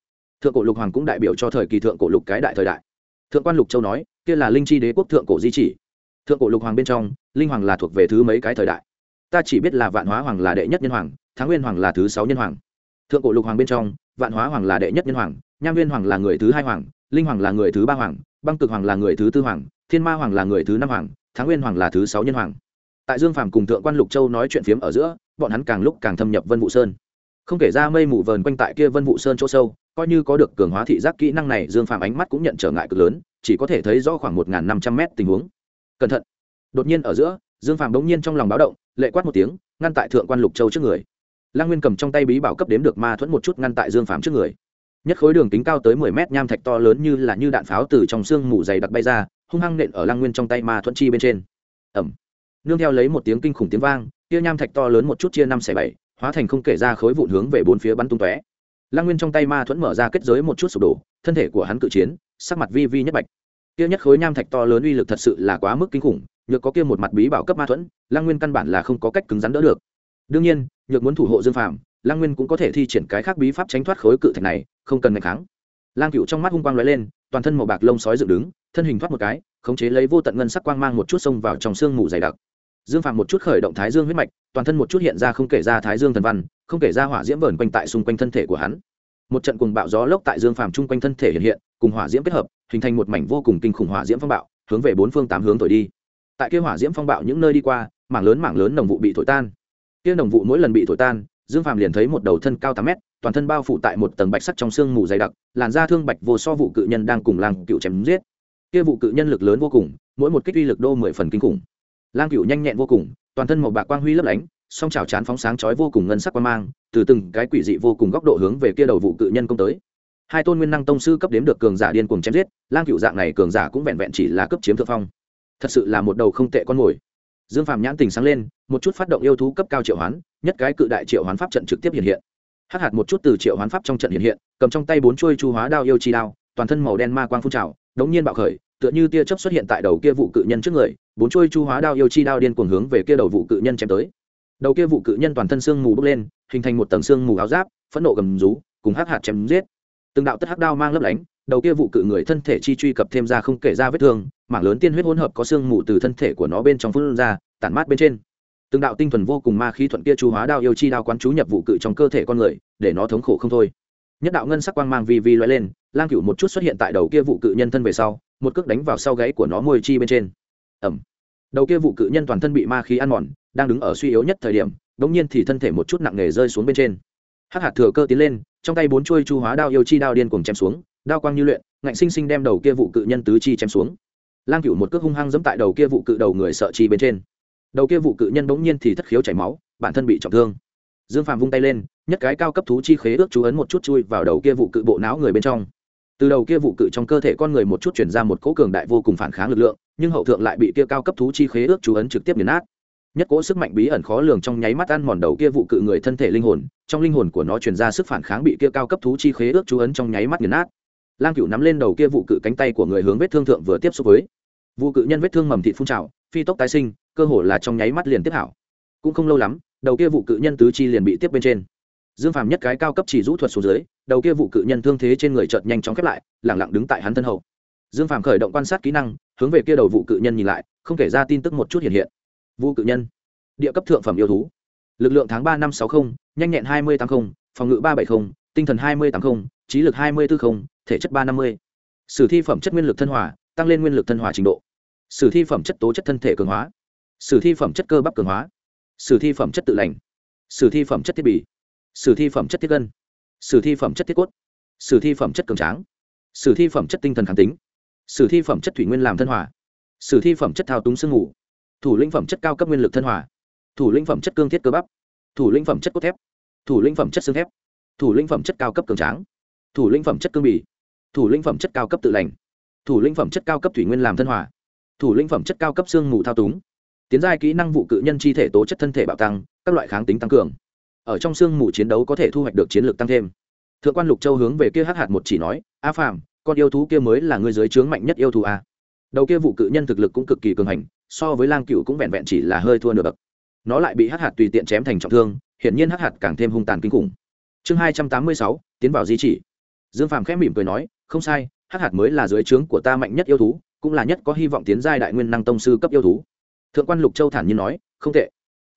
Thượng cổ lục hoàng cũng đại biểu cho thời kỳ thượng cổ lục cái đại thời đại. Thượng quan lục châu nói, kia là linh chi đế quốc thượng cổ di chỉ. Thượng cổ lục hoàng bên trong, linh hoàng là thuộc về thứ mấy cái thời đại? Ta chỉ biết là vạn hóa hoàng là đệ nhất nhân hoàng tháng nguyên hoàng là thứ sáu nhân hoàng. Thượng cổ lục hoàng bên trong, vạn hóa hoàng là đệ nhất nhân hoàng, nham nguyên hoàng là người thứ hai hoàng, linh hoàng là người thứ ba hoàng, băng cực hoàng là người thứ tư hoàng, thiên ma hoàng là người thứ năm hoàng tháng nguyên hoàng là thứ sáu nhân hoàng tại dương phàm cùng thượng quan lục châu nói chuyện phiếm ở giữa, bọn hắn càng lúc càng thâm nhập vân vụ sơn. Không kể ra mây mù vờn quanh tại kia vân vụ sơn chỗ sâu, coi như có được cường hóa thị giác kỹ năng này, dương phàm ánh mắt cũng nhận trở ngại cực lớn, chỉ có thể thấy rõ khoảng một năm trăm mét tình huống. Cẩn thận! Đột nhiên ở giữa, dương phàm bỗng nhiên trong lòng báo động, lệ quát một tiếng, ngăn tại thượng quan lục châu trước người. Lang nguyên cầm trong tay bí bảo cấp đếm được ma thuẫn một chút ngăn tại dương phàm trước người. Nhất khối đường kính cao tới mười mét nham thạch to lớn như là như đạn pháo từ trong xương mù dày đặc bay ra, hung hăng nện ở lang nguyên trong tay ma thuẫn chi bên trên. Ẩm nương theo lấy một tiếng kinh khủng tiếng vang kia nham thạch to lớn một chút chia năm xẻ bảy, hóa thành không kể ra khối vụn hướng về bốn phía bắn tung tóe. Lang nguyên trong tay ma thuẫn mở ra kết giới một chút sụp đổ, thân thể của hắn cự chiến, sắc mặt vi vi nhất bạch. Kia nhất khối nham thạch to lớn uy lực thật sự là quá mức kinh khủng, nhược có kia một mặt bí bảo cấp ma thuẫn lang nguyên căn bản là không có cách cứng rắn đỡ được. Đương nhiên, nhược muốn thủ hộ dương phàm lang nguyên cũng có thể thi triển cái khác bí pháp tránh thoát khối cự thạch này, không cần ngày kháng. Lang cựu trong mắt hung quang lóe lên, toàn thân màu bạc lông sói dựng đứng, thân hình thoát một cái, khống chế lấy vô tận ngân sắc quang mang một chút xông vào trong sương mù dày đặc dương phạm một chút khởi động thái dương huyết mạch, toàn thân một chút hiện ra không kể ra thái dương thần văn, không kể ra hỏa diễm vờn quanh tại xung quanh thân thể của hắn. Một trận cùng bạo gió lốc tại dương phàm chung quanh thân thể hiện hiện, cùng hỏa diễm kết hợp, hình thành một mảnh vô cùng kinh khủng hỏa diễm phong bạo, hướng về bốn phương tám hướng thổi đi. Tại kia hỏa diễm phong bạo những nơi đi qua, mảng lớn mảng lớn nồng vụ bị thổi tan. Kia nồng vụ mỗi lần bị thổi tan, dương phàm liền thấy một đầu thân cao tám mét, toàn thân bao phủ tại một tầng bạch sắc trong xương mù dày đặc, làn da thương bạch vô so vụ cự nhân đang cùng lang cựu chém giết. Kia vụ cự nhân lực lớn vô cùng, mỗi một kích uy lực đô mười phần kinh khủng lang cựu nhanh nhẹn vô cùng, toàn thân màu bạc quang huy lấp lánh, song chảo chán phóng sáng chói vô cùng ngân sắc quang mang, từ từng cái quỷ dị vô cùng góc độ hướng về kia đầu vụ cự nhân công tới. Hai tôn nguyên năng tông sư cấp đếm được cường giả điên cuồng chém giết lang cựu dạng này cường giả cũng vẹn vẹn chỉ là cấp chiếm thượng phong. Thật sự là một đầu không tệ con mồi. Dương phàm nhãn tình sáng lên, một chút phát động yêu thú cấp cao triệu hoán, nhất cái cự đại triệu hoán pháp trận trực tiếp hiện hiện. Hắc hạt một chút từ triệu hoán pháp trong trận hiện hiện, cầm trong tay bốn chuôi chu hóa đao yêu chi đao, toàn thân màu đen ma quang phun trào, đống nhiên bạo khởi tựa như tia chớp xuất hiện tại đầu kia vụ cự nhân trước người, bốn chuôi chu hóa đao yêu chi đao điên cuồng hướng về kia đầu vụ cự nhân chém tới. Đầu kia vụ cự nhân toàn thân xương mù bốc lên, hình thành một tầng xương mù áo giáp, phẫn nộ gầm rú, cùng hắc hạt chém giết. Từng đạo tất hắc đao mang lấp lánh, đầu kia vụ cự người thân thể chi truy cập thêm ra không kể ra vết thương, mảng lớn tiên huyết hỗn hợp có xương mù từ thân thể của nó bên trong phun ra, tản mát bên trên. Từng đạo tinh thuần vô cùng ma khí thuận kia chu hóa đao yêu chi đao quán chú nhập vụ cự trong cơ thể con người, để nó thống khổ không thôi. Nhất đạo ngân sắc quang mang vi vi loay lên, lang cửu một chút xuất hiện tại đầu kia vụ cự nhân thân về sau một cước đánh vào sau gáy của nó môi chi bên trên. Ẩm. Đầu kia vụ cự nhân toàn thân bị ma khí ăn mòn, đang đứng ở suy yếu nhất thời điểm, đống nhiên thì thân thể một chút nặng nề rơi xuống bên trên. Hắc hạt thừa cơ tiến lên, trong tay bốn chuôi chu hóa đao yêu chi đao điên cuồng chém xuống, đao quang như luyện, ngạnh sinh sinh đem đầu kia vụ cự nhân tứ chi chém xuống. Lang cửu một cước hung hăng giẫm tại đầu kia vụ cự đầu người sợ chi bên trên. Đầu kia vụ cự nhân bỗng nhiên thì thất khiếu chảy máu, bản thân bị trọng thương. Dương phàm vung tay lên, nhất cái cao cấp thú chi khế ước chú ấn một chút chui vào đầu kia vụ cự bộ não người bên trong từ đầu kia vụ cự trong cơ thể con người một chút chuyển ra một cỗ cường đại vô cùng phản kháng lực lượng, nhưng hậu thượng lại bị kia cao cấp thú chi khế ước chú ấn trực tiếp nghiền nát. Nhất cỗ sức mạnh bí ẩn khó lường trong nháy mắt ăn mòn đầu kia vụ cự người thân thể linh hồn, trong linh hồn của nó truyền ra sức phản kháng bị kia cao cấp thú chi khế ước chú ấn trong nháy mắt nghiền nát. Lang cựu nắm lên đầu kia vụ cự cánh tay của người hướng vết thương thượng vừa tiếp xúc với. Vụ cự nhân vết thương mầm thị phun trào, phi tốc tái sinh, cơ hồ là trong nháy mắt liền tiếp hảo. Cũng không lâu lắm, đầu kia vụ cự nhân tứ chi liền bị tiếp bên trên dương phàm nhất cái cao cấp chỉ rũ thuật xuống dưới, đầu kia vụ cự nhân thương thế trên người chợt nhanh chóng khép lại, lẳng lặng đứng tại hắn thân hậu. Dương phàm khởi động quan sát kỹ năng, hướng về kia đầu vụ cự nhân nhìn lại, không kể ra tin tức một chút hiện hiện. Vụ cự nhân, địa cấp thượng phẩm yêu thú. Lực lượng tháng ba năm sáu mươi nhanh nhẹn hai mươi tám mươi phòng ngự ba bảy mươi tinh thần hai mươi tám mươi trí lực hai mươi bốn mươi thể chất ba năm mươi. Sử thi phẩm chất nguyên lực thân hòa, tăng lên nguyên lực thân hòa trình độ. Sử thi phẩm chất tố chất thân thể cường hóa. Sử thi phẩm chất cơ bắp cường hóa. Sử thi phẩm chất tự lành. Sử thi phẩm chất thiết bị sử thi phẩm chất thiết gân sử thi phẩm chất thiết cốt sử thi phẩm chất cường tráng sử thi phẩm chất tinh thần kháng tính sử thi phẩm chất thủy nguyên làm thân hòa sử thi phẩm chất thao túng sương ngủ thủ lĩnh phẩm chất cao cấp nguyên lực thân hòa thủ lĩnh phẩm chất cương thiết cơ bắp thủ lĩnh phẩm chất cốt thép thủ lĩnh phẩm chất xương thép thủ lĩnh phẩm chất cao cấp cường tráng thủ lĩnh phẩm chất cương bì thủ lĩnh phẩm chất cao cấp tự lành thủ lĩnh phẩm chất cao cấp thủy nguyên làm thân hòa thủ lĩnh phẩm chất cao cấp xương mù thao túng tiến giai kỹ năng vụ cự nhân chi thể tố chất thân thể bạo tăng các loại kháng tính tăng cường ở trong xương mù chiến đấu có thể thu hoạch được chiến lược tăng thêm. Thượng quan lục châu hướng về kia hắc hạt một chỉ nói, a phàm, con yêu thú kia mới là người dưới trướng mạnh nhất yêu thú a đầu kia vụ cự nhân thực lực cũng cực kỳ cường hành, so với lang cựu cũng vẹn vẹn chỉ là hơi thua nửa bậc. Nó lại bị hắc hạt tùy tiện chém thành trọng thương, hiển nhiên hắc hạt càng thêm hung tàn kinh khủng. Chương hai trăm tám mươi sáu, tiến vào di chỉ. Dương phàm khẽ mỉm cười nói, không sai, hắc hạt mới là dưới trướng của ta mạnh nhất yêu thú, cũng là nhất có hy vọng tiến giai đại nguyên năng tông sư cấp yêu thú. Thượng quan lục châu thản nhiên nói, không tệ.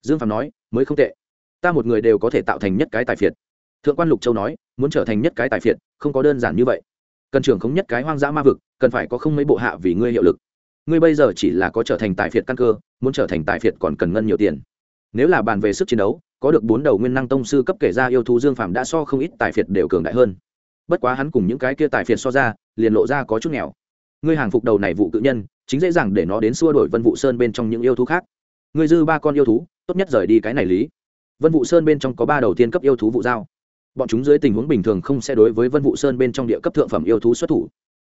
Dương phàm nói, mới không tệ ta một người đều có thể tạo thành nhất cái tài phiệt. Thượng quan lục châu nói, muốn trở thành nhất cái tài phiệt, không có đơn giản như vậy. Cần trưởng không nhất cái hoang dã ma vực, cần phải có không mấy bộ hạ vì ngươi hiệu lực. Ngươi bây giờ chỉ là có trở thành tài phiệt căn cơ, muốn trở thành tài phiệt còn cần ngân nhiều tiền. Nếu là bàn về sức chiến đấu, có được bốn đầu nguyên năng tông sư cấp kể ra yêu thú dương phàm đã so không ít tài phiệt đều cường đại hơn. Bất quá hắn cùng những cái kia tài phiệt so ra, liền lộ ra có chút nghèo. Ngươi hàng phục đầu này vụ cự nhân, chính dễ dàng để nó đến xua đổi vân vụ sơn bên trong những yêu thú khác. Ngươi dư ba con yêu thú, tốt nhất rời đi cái này lý vân vụ sơn bên trong có ba đầu tiên cấp yêu thú vụ giao. Bọn chúng dưới tình huống bình thường không sẽ đối với vân vụ sơn bên trong địa cấp thượng phẩm yêu thú xuất thủ.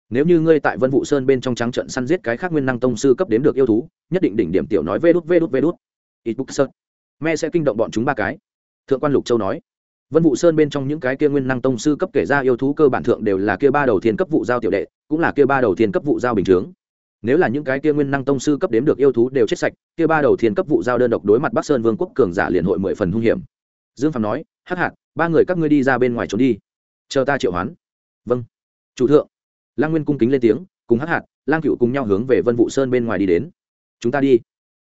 Nếu như ngươi tại vân vụ sơn bên trong trắng trận săn giết cái khác nguyên năng tông sư cấp đếm được yêu thú, nhất định đỉnh điểm tiểu nói vê đút vê đút vê đút. Ít bút sơn me sẽ kinh động bọn chúng ba cái. Thượng quan lục châu nói. Vân vụ sơn bên trong những cái kia nguyên năng tông sư cấp kể ra yêu thú cơ bản thượng đều là kia ba đầu thiên cấp vụ giao tiểu đệ, cũng là kia ba đầu thiên cấp vụ giao bình chướng nếu là những cái kia nguyên năng tông sư cấp đếm được yêu thú đều chết sạch, kia ba đầu thiên cấp vụ giao đơn độc đối mặt bắc sơn vương quốc cường giả liền hội mười phần hung hiểm. Dương phạm nói, hắc hạt, ba người các ngươi đi ra bên ngoài trốn đi. Chờ ta triệu hoán. Vâng. Chủ thượng. Lang nguyên cung kính lên tiếng, cùng hắc hạt, lang cựu cùng nhau hướng về vân vụ sơn bên ngoài đi đến. Chúng ta đi.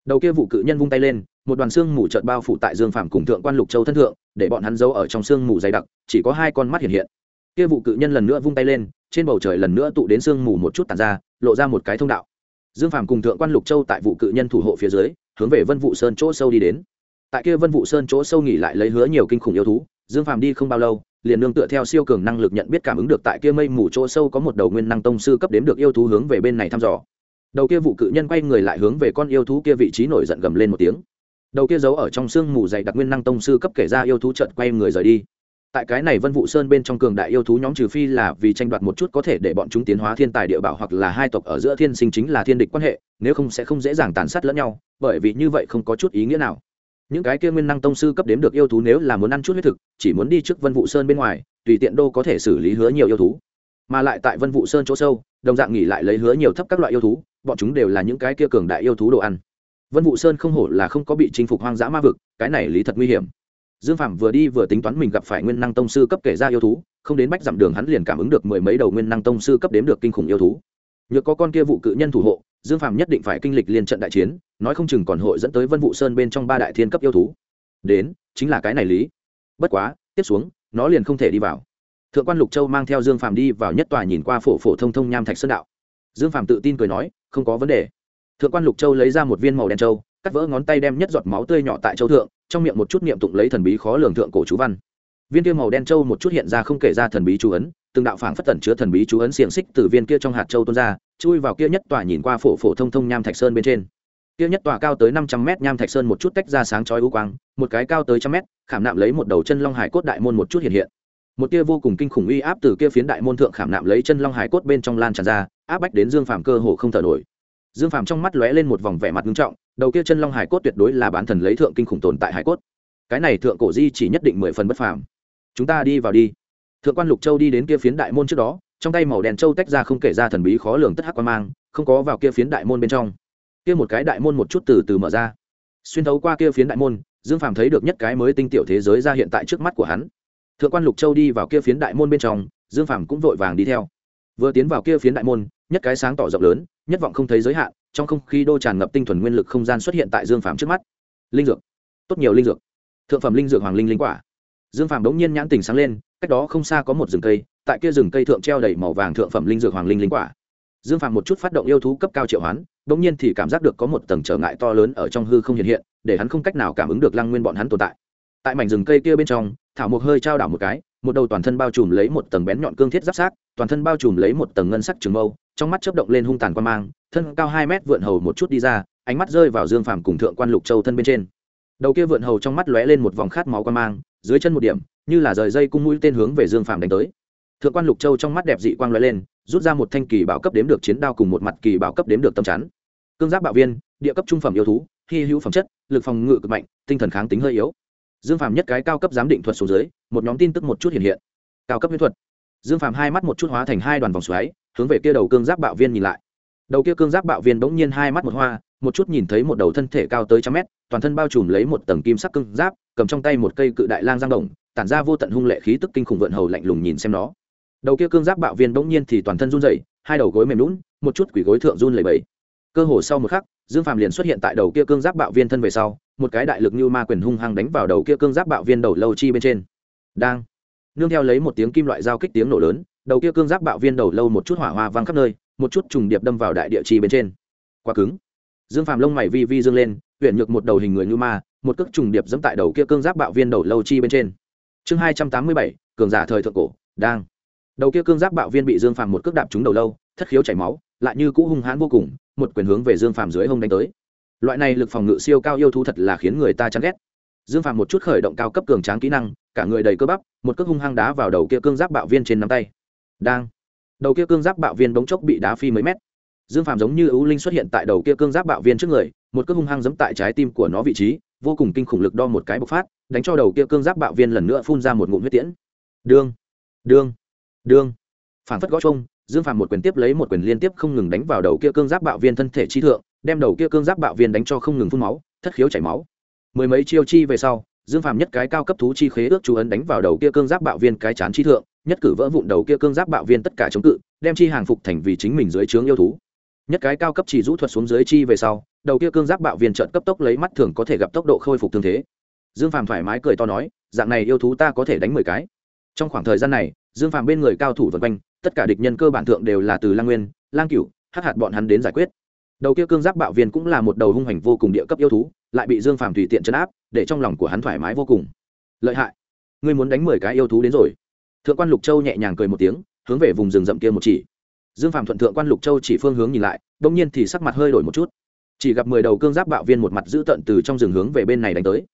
Đầu kia vụ cự nhân vung tay lên, một đoàn xương mù trợt bao phủ tại dương phạm cùng thượng quan lục châu thân thượng, để bọn hắn giấu ở trong xương mù dày đặc, chỉ có hai con mắt hiện hiện. Kia vụ cự nhân lần nữa vung tay lên trên bầu trời lần nữa tụ đến xương mù một chút tàn ra, lộ ra một cái thông đạo. Dương phạm cùng thượng quan lục châu tại vụ cự nhân thủ hộ phía dưới, hướng về vân vụ sơn chỗ sâu đi đến. Tại kia vân vụ sơn chỗ sâu nghỉ lại lấy hứa nhiều kinh khủng yêu thú, dương phạm đi không bao lâu, liền nương tựa theo siêu cường năng lực nhận biết cảm ứng được tại kia mây mù chỗ sâu có một đầu nguyên năng tông sư cấp đếm được yêu thú hướng về bên này thăm dò. Đầu kia vụ cự nhân quay người lại hướng về con yêu thú kia vị trí nổi giận gầm lên một tiếng. Đầu kia giấu ở trong xương mù dày đặc nguyên năng tông sư cấp kể ra yêu thú trận quay người rời đi tại cái này vân vụ sơn bên trong cường đại yêu thú nhóm trừ phi là vì tranh đoạt một chút có thể để bọn chúng tiến hóa thiên tài địa bảo hoặc là hai tộc ở giữa thiên sinh chính là thiên địch quan hệ, nếu không sẽ không dễ dàng tàn sát lẫn nhau, bởi vì như vậy không có chút ý nghĩa nào. Những cái kia nguyên năng tông sư cấp đếm được yêu thú nếu là muốn ăn chút huyết thực, chỉ muốn đi trước vân vụ sơn bên ngoài, tùy tiện đô có thể xử lý hứa nhiều yêu thú. Mà lại tại vân vụ sơn chỗ sâu, đồng dạng nghỉ lại lấy hứa nhiều thấp các loại yêu thú, bọn chúng đều là những cái kia cường đại yêu thú đồ ăn. Vân vụ sơn không hổ là không có bị chinh phục hoang dã ma vực, cái này lý thật nguy hiểm dương phạm vừa đi vừa tính toán mình gặp phải nguyên năng tông sư cấp kể ra yêu thú, không đến bách dặm đường hắn liền cảm ứng được mười mấy đầu nguyên năng tông sư cấp đếm được kinh khủng yêu thú. Nhược có con kia vụ cự nhân thủ hộ, dương phạm nhất định phải kinh lịch liên trận đại chiến, nói không chừng còn hội dẫn tới vân vụ sơn bên trong ba đại thiên cấp yêu thú. Đến, chính là cái này lý. Bất quá, tiếp xuống, nó liền không thể đi vào. Thượng quan lục châu mang theo dương phạm đi vào nhất tòa nhìn qua phổ phổ thông thông nham thạch sơn đạo. Dương phạm tự tin cười nói, không có vấn đề. Thượng quan lục châu lấy ra một viên màu đen châu cắt vỡ ngón tay đem nhất giọt máu tươi nhỏ tại châu thượng trong miệng một chút niệm tụng lấy thần bí khó lường thượng cổ chú văn. Viên kia màu đen châu một chút hiện ra không kể ra thần bí chú ấn, từng đạo phảng phất tẩn chứa thần bí chú ấn xiềng xích từ viên kia trong hạt châu tuôn ra, chui vào kia nhất tòa nhìn qua phổ phổ thông thông nham thạch sơn bên trên. Kia nhất tòa cao tới năm trăm mét nham thạch sơn một chút tách ra sáng chói u quang, một cái cao tới trăm mét, khảm nạm lấy một đầu chân long hải cốt đại môn một chút hiện hiện. Một tia vô cùng kinh khủng uy áp từ kia phiến đại môn thượng khảm nạm lấy chân long hải cốt bên trong lan tràn ra, áp bách đến dương phàm cơ hồ không thở nổi. Dương phàm trong mắt lóe lên một vòng vẻ mặt nghiêm trọng đầu kia chân long hải cốt tuyệt đối là bán thần lấy thượng kinh khủng tồn tại hải cốt. Cái này thượng cổ di chỉ nhất định mười phần bất phàm. Chúng ta đi vào đi. Thượng quan lục châu đi đến kia phiến đại môn trước đó, trong tay màu đèn châu tách ra không kể ra thần bí khó lường tất hắc quan mang, không có vào kia phiến đại môn bên trong. Kia một cái đại môn một chút từ từ mở ra. Xuyên thấu qua kia phiến đại môn, dương phàm thấy được nhất cái mới tinh tiểu thế giới ra hiện tại trước mắt của hắn. Thượng quan lục châu đi vào kia phiến đại môn bên trong, dương phàm cũng vội vàng đi theo. Vừa tiến vào kia phiến đại môn, nhất cái sáng tỏ rộng lớn, nhất vọng không thấy giới hạn trong không khí đô tràn ngập tinh thuần nguyên lực không gian xuất hiện tại dương phàm trước mắt. Linh dược. Tốt nhiều linh dược. Thượng phẩm linh dược hoàng linh linh quả. Dương phàm đống nhiên nhãn tình sáng lên, cách đó không xa có một rừng cây, tại kia rừng cây thượng treo đầy màu vàng thượng phẩm linh dược hoàng linh linh quả. Dương phàm một chút phát động yêu thú cấp cao triệu hoán đống nhiên thì cảm giác được có một tầng trở ngại to lớn ở trong hư không hiện hiện, để hắn không cách nào cảm ứng được lăng nguyên bọn hắn tồn tại. Tại mảnh rừng cây kia bên trong, thảo mộc hơi trao đảo một cái, một đầu toàn thân bao trùm lấy một tầng bén nhọn cương thiết giáp sát toàn thân bao trùm lấy một tầng ngân sắc trường mâu, trong mắt chớp động lên hung tàn quan mang thân cao hai mét vượn hầu một chút đi ra, ánh mắt rơi vào dương phàm cùng thượng quan lục châu thân bên trên. Đầu kia vượn hầu trong mắt lóe lên một vòng khát máu quan mang, dưới chân một điểm, như là rời dây cung mũi tên hướng về dương phàm đánh tới. Thượng quan lục châu trong mắt đẹp dị quang lóe lên, rút ra một thanh kỳ bảo cấp đếm được chiến đao cùng một mặt kỳ bảo cấp đếm được tâm chắn. Cương giáp bạo viên, địa cấp trung phẩm yêu thú, hy hữu phẩm chất, lực phòng ngự cực mạnh, tinh thần kháng tính hơi yếu. Dương phàm nhất cái cao cấp giám định thuật xuống dưới, một nhóm tin tức một chút hiện hiện. Cao cấp huyết thuật. Dương phàm hai mắt một chút hóa thành hai đoàn vòng xoáy, hướng về kia đầu cương giáp bạo viên nhìn lại đầu kia cương giáp bạo viên bỗng nhiên hai mắt một hoa, một chút nhìn thấy một đầu thân thể cao tới trăm mét, toàn thân bao trùm lấy một tầng kim sắc cương giáp, cầm trong tay một cây cự đại lang giang đồng, tản ra vô tận hung lệ khí tức kinh khủng vượn hầu lạnh lùng nhìn xem nó. Đầu kia cương giáp bạo viên bỗng nhiên thì toàn thân run rẩy, hai đầu gối mềm lún một chút quỷ gối thượng run lẩy bẩy. Cơ hồ sau một khắc, dương phàm liền xuất hiện tại đầu kia cương giáp bạo viên thân về sau, một cái đại lực như ma quyền hung hăng đánh vào đầu kia cương giáp bạo viên đầu lâu chi bên trên. Đang, nương theo lấy một tiếng kim loại giao kích tiếng nổ lớn, đầu kia cương giáp bạo viên đầu lâu một chút hỏa hoa văng khắp nơi một chút trùng điệp đâm vào đại địa chi bên trên. Quá cứng. Dương phàm lông mày vi vi dương lên huyện nhược một đầu hình người như ma, một cước trùng điệp dẫm tại đầu kia cương giáp bạo viên đầu lâu chi bên trên. Chương hai trăm tám mươi bảy, cường giả thời thượng cổ, đang. Đầu kia cương giáp bạo viên bị dương phàm một cước đạp trúng đầu lâu, thất khiếu chảy máu, lại như cũ hung hãn vô cùng, một quyền hướng về dương phàm dưới hông đánh tới. Loại này lực phòng ngự siêu cao yêu thú thật là khiến người ta chán ghét. Dương phàm một chút khởi động cao cấp cường tráng kỹ năng, cả người đầy cơ bắp, một cước hung hăng đá vào đầu kia cương giáp bạo viên trên nắm tay. Đang đầu kia cương giáp bạo viên bỗng chốc bị đá phi mấy mét. Dương phàm giống như ưu linh xuất hiện tại đầu kia cương giáp bạo viên trước người, một cước hung hăng giẫm tại trái tim của nó vị trí, vô cùng kinh khủng lực đo một cái bộc phát, đánh cho đầu kia cương giáp bạo viên lần nữa phun ra một ngụm huyết tiễn. Đương đương đương. Phản phất gõ chung dương phàm một quyền tiếp lấy một quyền liên tiếp không ngừng đánh vào đầu kia cương giáp bạo viên thân thể chi thượng, đem đầu kia cương giáp bạo viên đánh cho không ngừng phun máu, thất khiếu chảy máu. Mười mấy chiêu chi về sau, dương phàm nhất cái cao cấp thú chi khế ước chú ấn đánh vào đầu kia cương giáp bạo viên cái chán chi thượng nhất cử vỡ vụn đầu kia cương giáp bạo viên tất cả chống cự, đem chi hàng phục thành vì chính mình dưới trướng yêu thú. Nhất cái cao cấp chỉ rũ thuật xuống dưới chi về sau, đầu kia cương giáp bạo viên trợn cấp tốc lấy mắt thường có thể gặp tốc độ khôi phục thương thế. Dương phàm thoải mái cười to nói, dạng này yêu thú ta có thể đánh mười cái. Trong khoảng thời gian này, dương phàm bên người cao thủ vân quanh, tất cả địch nhân cơ bản thượng đều là từ lang nguyên, lang cửu hát hạt bọn hắn đến giải quyết. Đầu kia cương giáp bạo viên cũng là một đầu hung hành vô cùng địa cấp yêu thú, lại bị dương phàm tùy tiện chấn áp, để trong lòng của hắn thoải mái vô cùng. Lợi hại, ngươi muốn đánh mười cái yêu thú đến rồi thượng quan lục châu nhẹ nhàng cười một tiếng, hướng về vùng rừng rậm kia một chỉ. Dương phàm thuận thượng quan lục châu chỉ phương hướng nhìn lại, đông nhiên thì sắc mặt hơi đổi một chút. Chỉ gặp mười đầu cương giáp bạo viên một mặt giữ tận từ trong rừng hướng về bên này đánh tới.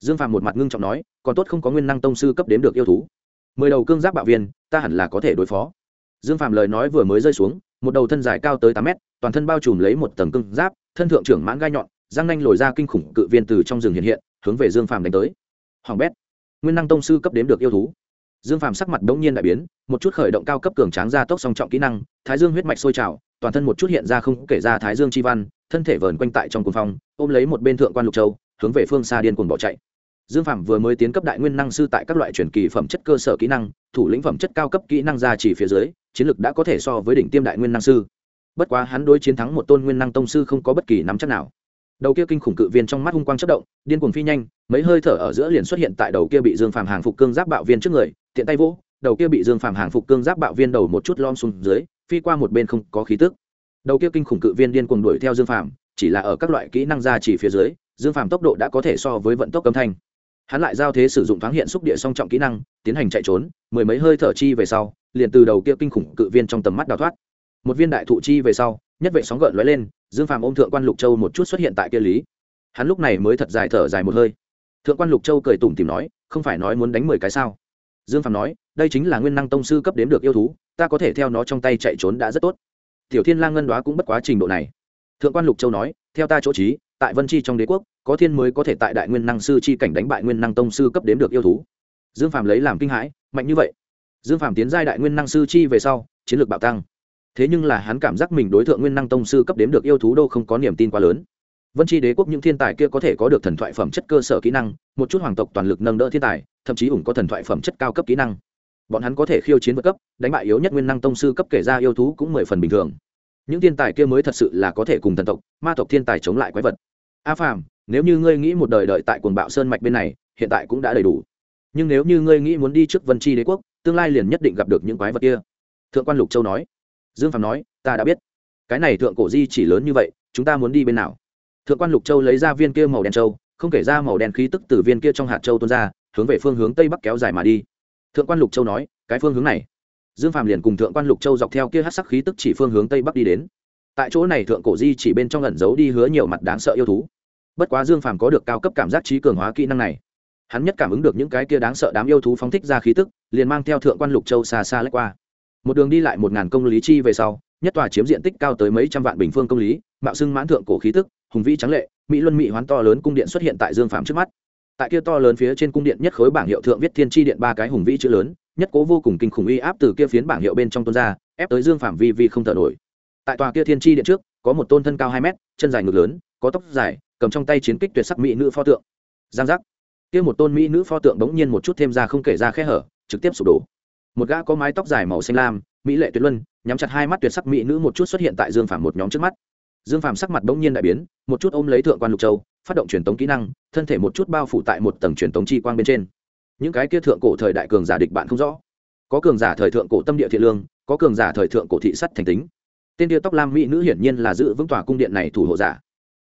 Dương phàm một mặt ngưng trọng nói, còn tốt không có nguyên năng tông sư cấp đếm được yêu thú. Mười đầu cương giáp bạo viên, ta hẳn là có thể đối phó. Dương phàm lời nói vừa mới rơi xuống, một đầu thân dài cao tới tám mét, toàn thân bao trùm lấy một tầng cương giáp, thân thượng trưởng mãn gai nhọn, răng nanh lồi ra kinh khủng cự viên từ trong rừng hiện hiện, hướng về dương phàm đánh tới. Hoàng bét, nguyên năng tông sư cấp đếm được yêu thú dương phàm sắc mặt đ n g nhiên đại biến, một chút khởi động cao cấp cường tráng ra tốc song trọng kỹ năng, thái dương huyết mạch sôi trào, toàn thân một chút hiện ra không kể ra thái dương chi văn, thân thể vờn quanh tại trong cuồng phong, ôm lấy một bên thượng quan lục châu, hướng về phương xa điên cuồng bỏ chạy. Dương phạm vừa mới tiến cấp đại nguyên năng sư tại các loại truyền kỳ phẩm chất cơ sở kỹ năng, thủ lĩnh phẩm chất cao cấp kỹ năng ra chỉ phía dưới, chiến lược đã có thể so với đỉnh tiêm đại nguyên năng sư. Bất quá hắn đối chiến thắng một tôn nguyên năng tông sư không có bất kỳ nắm chắc nào. Đầu kia kinh khủng cự viên trong mắt hung quang chất động, điên cuồng phi nhanh, mấy hơi thở ở giữa liền xuất hiện tại đầu kia bị dương phàm hàng phục cương giáp bạo viên trước người tiện tay vỗ, đầu kia bị dương phàm hàng phục cương giáp bạo viên đầu một chút lom xuống dưới, phi qua một bên không có khí tức. Đầu kia kinh khủng cự viên điên cuồng đuổi theo dương phàm, chỉ là ở các loại kỹ năng ra chỉ phía dưới, dương phàm tốc độ đã có thể so với vận tốc âm thanh. Hắn lại giao thế sử dụng thoáng hiện xúc địa song trọng kỹ năng, tiến hành chạy trốn, mười mấy hơi thở chi về sau, liền từ đầu kia kinh khủng cự viên trong tầm mắt đào thoát. Một viên đại thụ chi về sau, nhất vệ sóng gợn lóe lên, dương phàm ôm thượng quan lục châu một chút xuất hiện tại kia lý. Hắn lúc này mới thật dài thở dài một hơi. Thượng quan lục châu cười tủm tìm nói, không phải nói muốn đánh mười cái sao? Dương phàm nói, đây chính là nguyên năng tông sư cấp đếm được yêu thú, ta có thể theo nó trong tay chạy trốn đã rất tốt. Tiểu thiên lang ngân đoá cũng bất quá trình độ này. Thượng quan lục châu nói, theo ta chỗ trí, tại vân chi trong đế quốc, có thiên mới có thể tại đại nguyên năng sư chi cảnh đánh bại nguyên năng tông sư cấp đếm được yêu thú. Dương phàm lấy làm kinh hãi, mạnh như vậy. Dương phàm tiến giai đại nguyên năng sư chi về sau, chiến lược bạo tăng. Thế nhưng là hắn cảm giác mình đối tượng nguyên năng tông sư cấp đếm được yêu thú đâu không có niềm tin quá lớn. Vân chi đế quốc những thiên tài kia có thể có được thần thoại phẩm chất cơ sở kỹ năng, một chút hoàng tộc toàn lực nâng đỡ thiên tài thậm chí ủng có thần thoại phẩm chất cao cấp kỹ năng. Bọn hắn có thể khiêu chiến vượt cấp, đánh bại yếu nhất nguyên năng tông sư cấp kể ra yêu thú cũng mười phần bình thường. Những thiên tài kia mới thật sự là có thể cùng thần tộc, ma tộc thiên tài chống lại quái vật. A phàm, nếu như ngươi nghĩ một đời đợi tại quần bạo sơn mạch bên này, hiện tại cũng đã đầy đủ. Nhưng nếu như ngươi nghĩ muốn đi trước vân tri đế quốc, tương lai liền nhất định gặp được những quái vật kia. Thượng quan lục châu nói. Dương phạm nói, ta đã biết. Cái này thượng cổ di chỉ lớn như vậy, chúng ta muốn đi bên nào? Thượng quan lục châu lấy ra viên kia màu đen châu, không kể ra màu đen khí tức từ viên kia trong hạt châu tuôn ra hướng về phương hướng tây bắc kéo dài mà đi. Thượng quan lục châu nói, cái phương hướng này. Dương phạm liền cùng thượng quan lục châu dọc theo kia hát sắc khí tức chỉ phương hướng tây bắc đi đến. Tại chỗ này thượng cổ di chỉ bên trong lẩn giấu đi hứa nhiều mặt đáng sợ yêu thú. Bất quá dương phàm có được cao cấp cảm giác trí cường hóa kỹ năng này. Hắn nhất cảm ứng được những cái kia đáng sợ đám yêu thú phóng thích ra khí tức, liền mang theo thượng quan lục châu xa xa lách qua. Một đường đi lại một ngàn công lý chi về sau, nhất tòa chiếm diện tích cao tới mấy trăm vạn bình phương công lý, mạo xưng mãn thượng cổ khí tức, hùng vĩ trắng lệ, mỹ luân mỹ hoán to lớn cung điện xuất hiện tại dương phàm trước mắt tại kia to lớn phía trên cung điện nhất khối bảng hiệu thượng viết thiên tri điện ba cái hùng vĩ chữ lớn, nhất cố vô cùng kinh khủng uy áp từ kia phiến bảng hiệu bên trong tuôn ra, ép tới dương phạm vi vi không thở nổi. Tại tòa kia thiên tri điện trước, có một tôn thân cao hai mét, chân dài ngực lớn, có tóc dài, cầm trong tay chiến kích tuyệt sắc mỹ nữ pho tượng. Giang giác. Kia một tôn mỹ nữ pho tượng bỗng nhiên một chút thêm ra không kể ra khe hở, trực tiếp sụp đổ. Một gã có mái tóc dài màu xanh lam, mỹ lệ tuyệt luân, nhắm chặt hai mắt tuyệt sắc mỹ nữ một chút xuất hiện tại dương phạm một nhóm trước mắt. Dương phạm sắc mặt bỗng nhiên đại biến, một chút ôm lấy thượng quan lục châu phát động truyền tống kỹ năng, thân thể một chút bao phủ tại một tầng truyền tống chi quang bên trên. Những cái kia thượng cổ thời đại cường giả địch bạn không rõ. Có cường giả thời thượng cổ tâm địa thiện lương, có cường giả thời thượng cổ thị sắt thành tính. Tên tia tóc lam mỹ nữ hiển nhiên là giữ vững tòa cung điện này thủ hộ giả.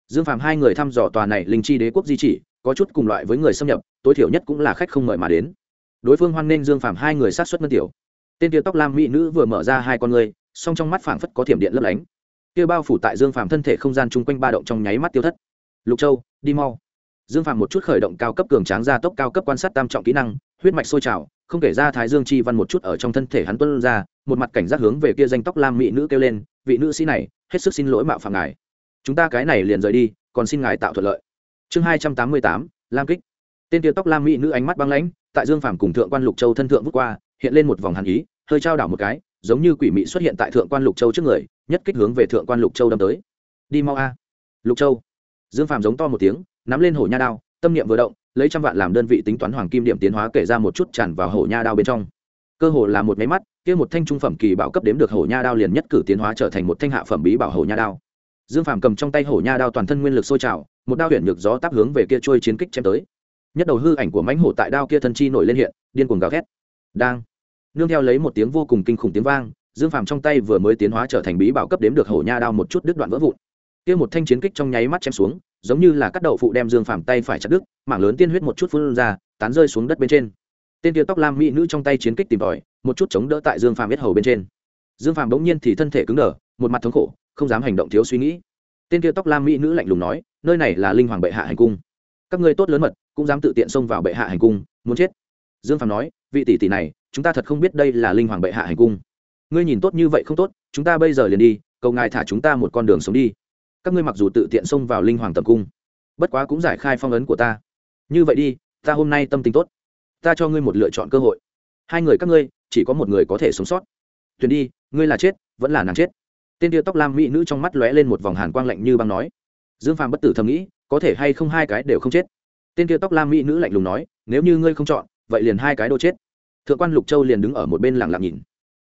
Dương phàm hai người thăm dò tòa này linh chi đế quốc di chỉ, có chút cùng loại với người xâm nhập, tối thiểu nhất cũng là khách không mời mà đến. Đối phương hoan nghênh dương phàm hai người sát xuất ngân tiểu. Tên kia tóc lam mỹ nữ vừa mở ra hai con ngươi, song trong mắt phảng phất có thiểm điện lấp lánh. Kia bao phủ tại dương phàm thân thể không gian chung quanh ba động trong nháy mắt tiêu thất lục châu, đi mau. Dương phàm một chút khởi động cao cấp cường tráng gia tốc cao cấp quan sát tam trọng kỹ năng, huyết mạch sôi trào, không kể ra thái dương chi văn một chút ở trong thân thể hắn tuân ra, một mặt cảnh giác hướng về kia danh tóc lam mỹ nữ kêu lên, vị nữ sĩ này, hết sức xin lỗi mạo phạm ngài. Chúng ta cái này liền rời đi, còn xin ngài tạo thuận lợi. Chương hai trăm tám mươi tám, lam kích. Tên kia tóc lam mỹ nữ ánh mắt băng lãnh, tại dương phàm cùng thượng quan lục châu thân thượng vút qua, hiện lên một vòng hàn ý, hơi trao đảo một cái, giống như quỷ mị xuất hiện tại thượng quan lục châu trước người, nhất kích hướng về thượng quan lục châu đâm tới. Đi mau a. Lục châu dương phàm giống to một tiếng, nắm lên hổ nha đao, tâm niệm vừa động, lấy trăm vạn làm đơn vị tính toán hoàng kim điểm tiến hóa kể ra một chút tràn vào hổ nha đao bên trong. Cơ hồ là một máy mắt, kia một thanh trung phẩm kỳ bảo cấp đếm được hổ nha đao liền nhất cử tiến hóa trở thành một thanh hạ phẩm bí bảo hổ nha đao. Dương phàm cầm trong tay hổ nha đao toàn thân nguyên lực sôi trào, một đao huyện ngược gió táp hướng về kia trôi chiến kích chém tới. Nhất đầu hư ảnh của mãnh hổ tại đao kia thân chi nổi lên hiện, điên cuồng gào thét. Đang, nương theo lấy một tiếng vô cùng kinh khủng tiếng vang, dương phàm trong tay vừa mới tiến hóa trở thành bí bảo cấp đếm được hổ nha đao một chút đứt đoạn vỡ vụn kia một thanh chiến kích trong nháy mắt chém xuống, giống như là cắt đậu phụ đem dương phàm tay phải chặt đứt, mảng lớn tiên huyết một chút phun ra, tán rơi xuống đất bên trên. Tên kia tóc lam mỹ nữ trong tay chiến kích tìm tòi, một chút chống đỡ tại dương phàm biết hầu bên trên. Dương phàm bỗng nhiên thì thân thể cứng đờ, một mặt thống khổ, không dám hành động thiếu suy nghĩ. Tên kia tóc lam mỹ nữ lạnh lùng nói, nơi này là linh hoàng bệ hạ hành cung. Các ngươi tốt lớn mật, cũng dám tự tiện xông vào bệ hạ hành cung, muốn chết. Dương phàm nói, vị tỷ tỷ này, chúng ta thật không biết đây là linh hoàng bệ hạ hành cung. Ngươi nhìn tốt như vậy không tốt, chúng ta bây giờ liền đi, cầu ngài thả chúng ta một con đường sống đi các ngươi mặc dù tự tiện xông vào linh hoàng tầm cung, bất quá cũng giải khai phong ấn của ta. Như vậy đi, ta hôm nay tâm tình tốt. Ta cho ngươi một lựa chọn cơ hội. Hai người các ngươi, chỉ có một người có thể sống sót. Tuyền đi, ngươi là chết, vẫn là nàng chết. Tên tia tóc lam mỹ nữ trong mắt lóe lên một vòng hàn quang lạnh như băng nói. Dương phàm bất tử thầm nghĩ, có thể hay không hai cái đều không chết. Tên tia tóc lam mỹ nữ lạnh lùng nói, nếu như ngươi không chọn, vậy liền hai cái đô chết. Thượng quan lục châu liền đứng ở một bên lặng lặng nhìn.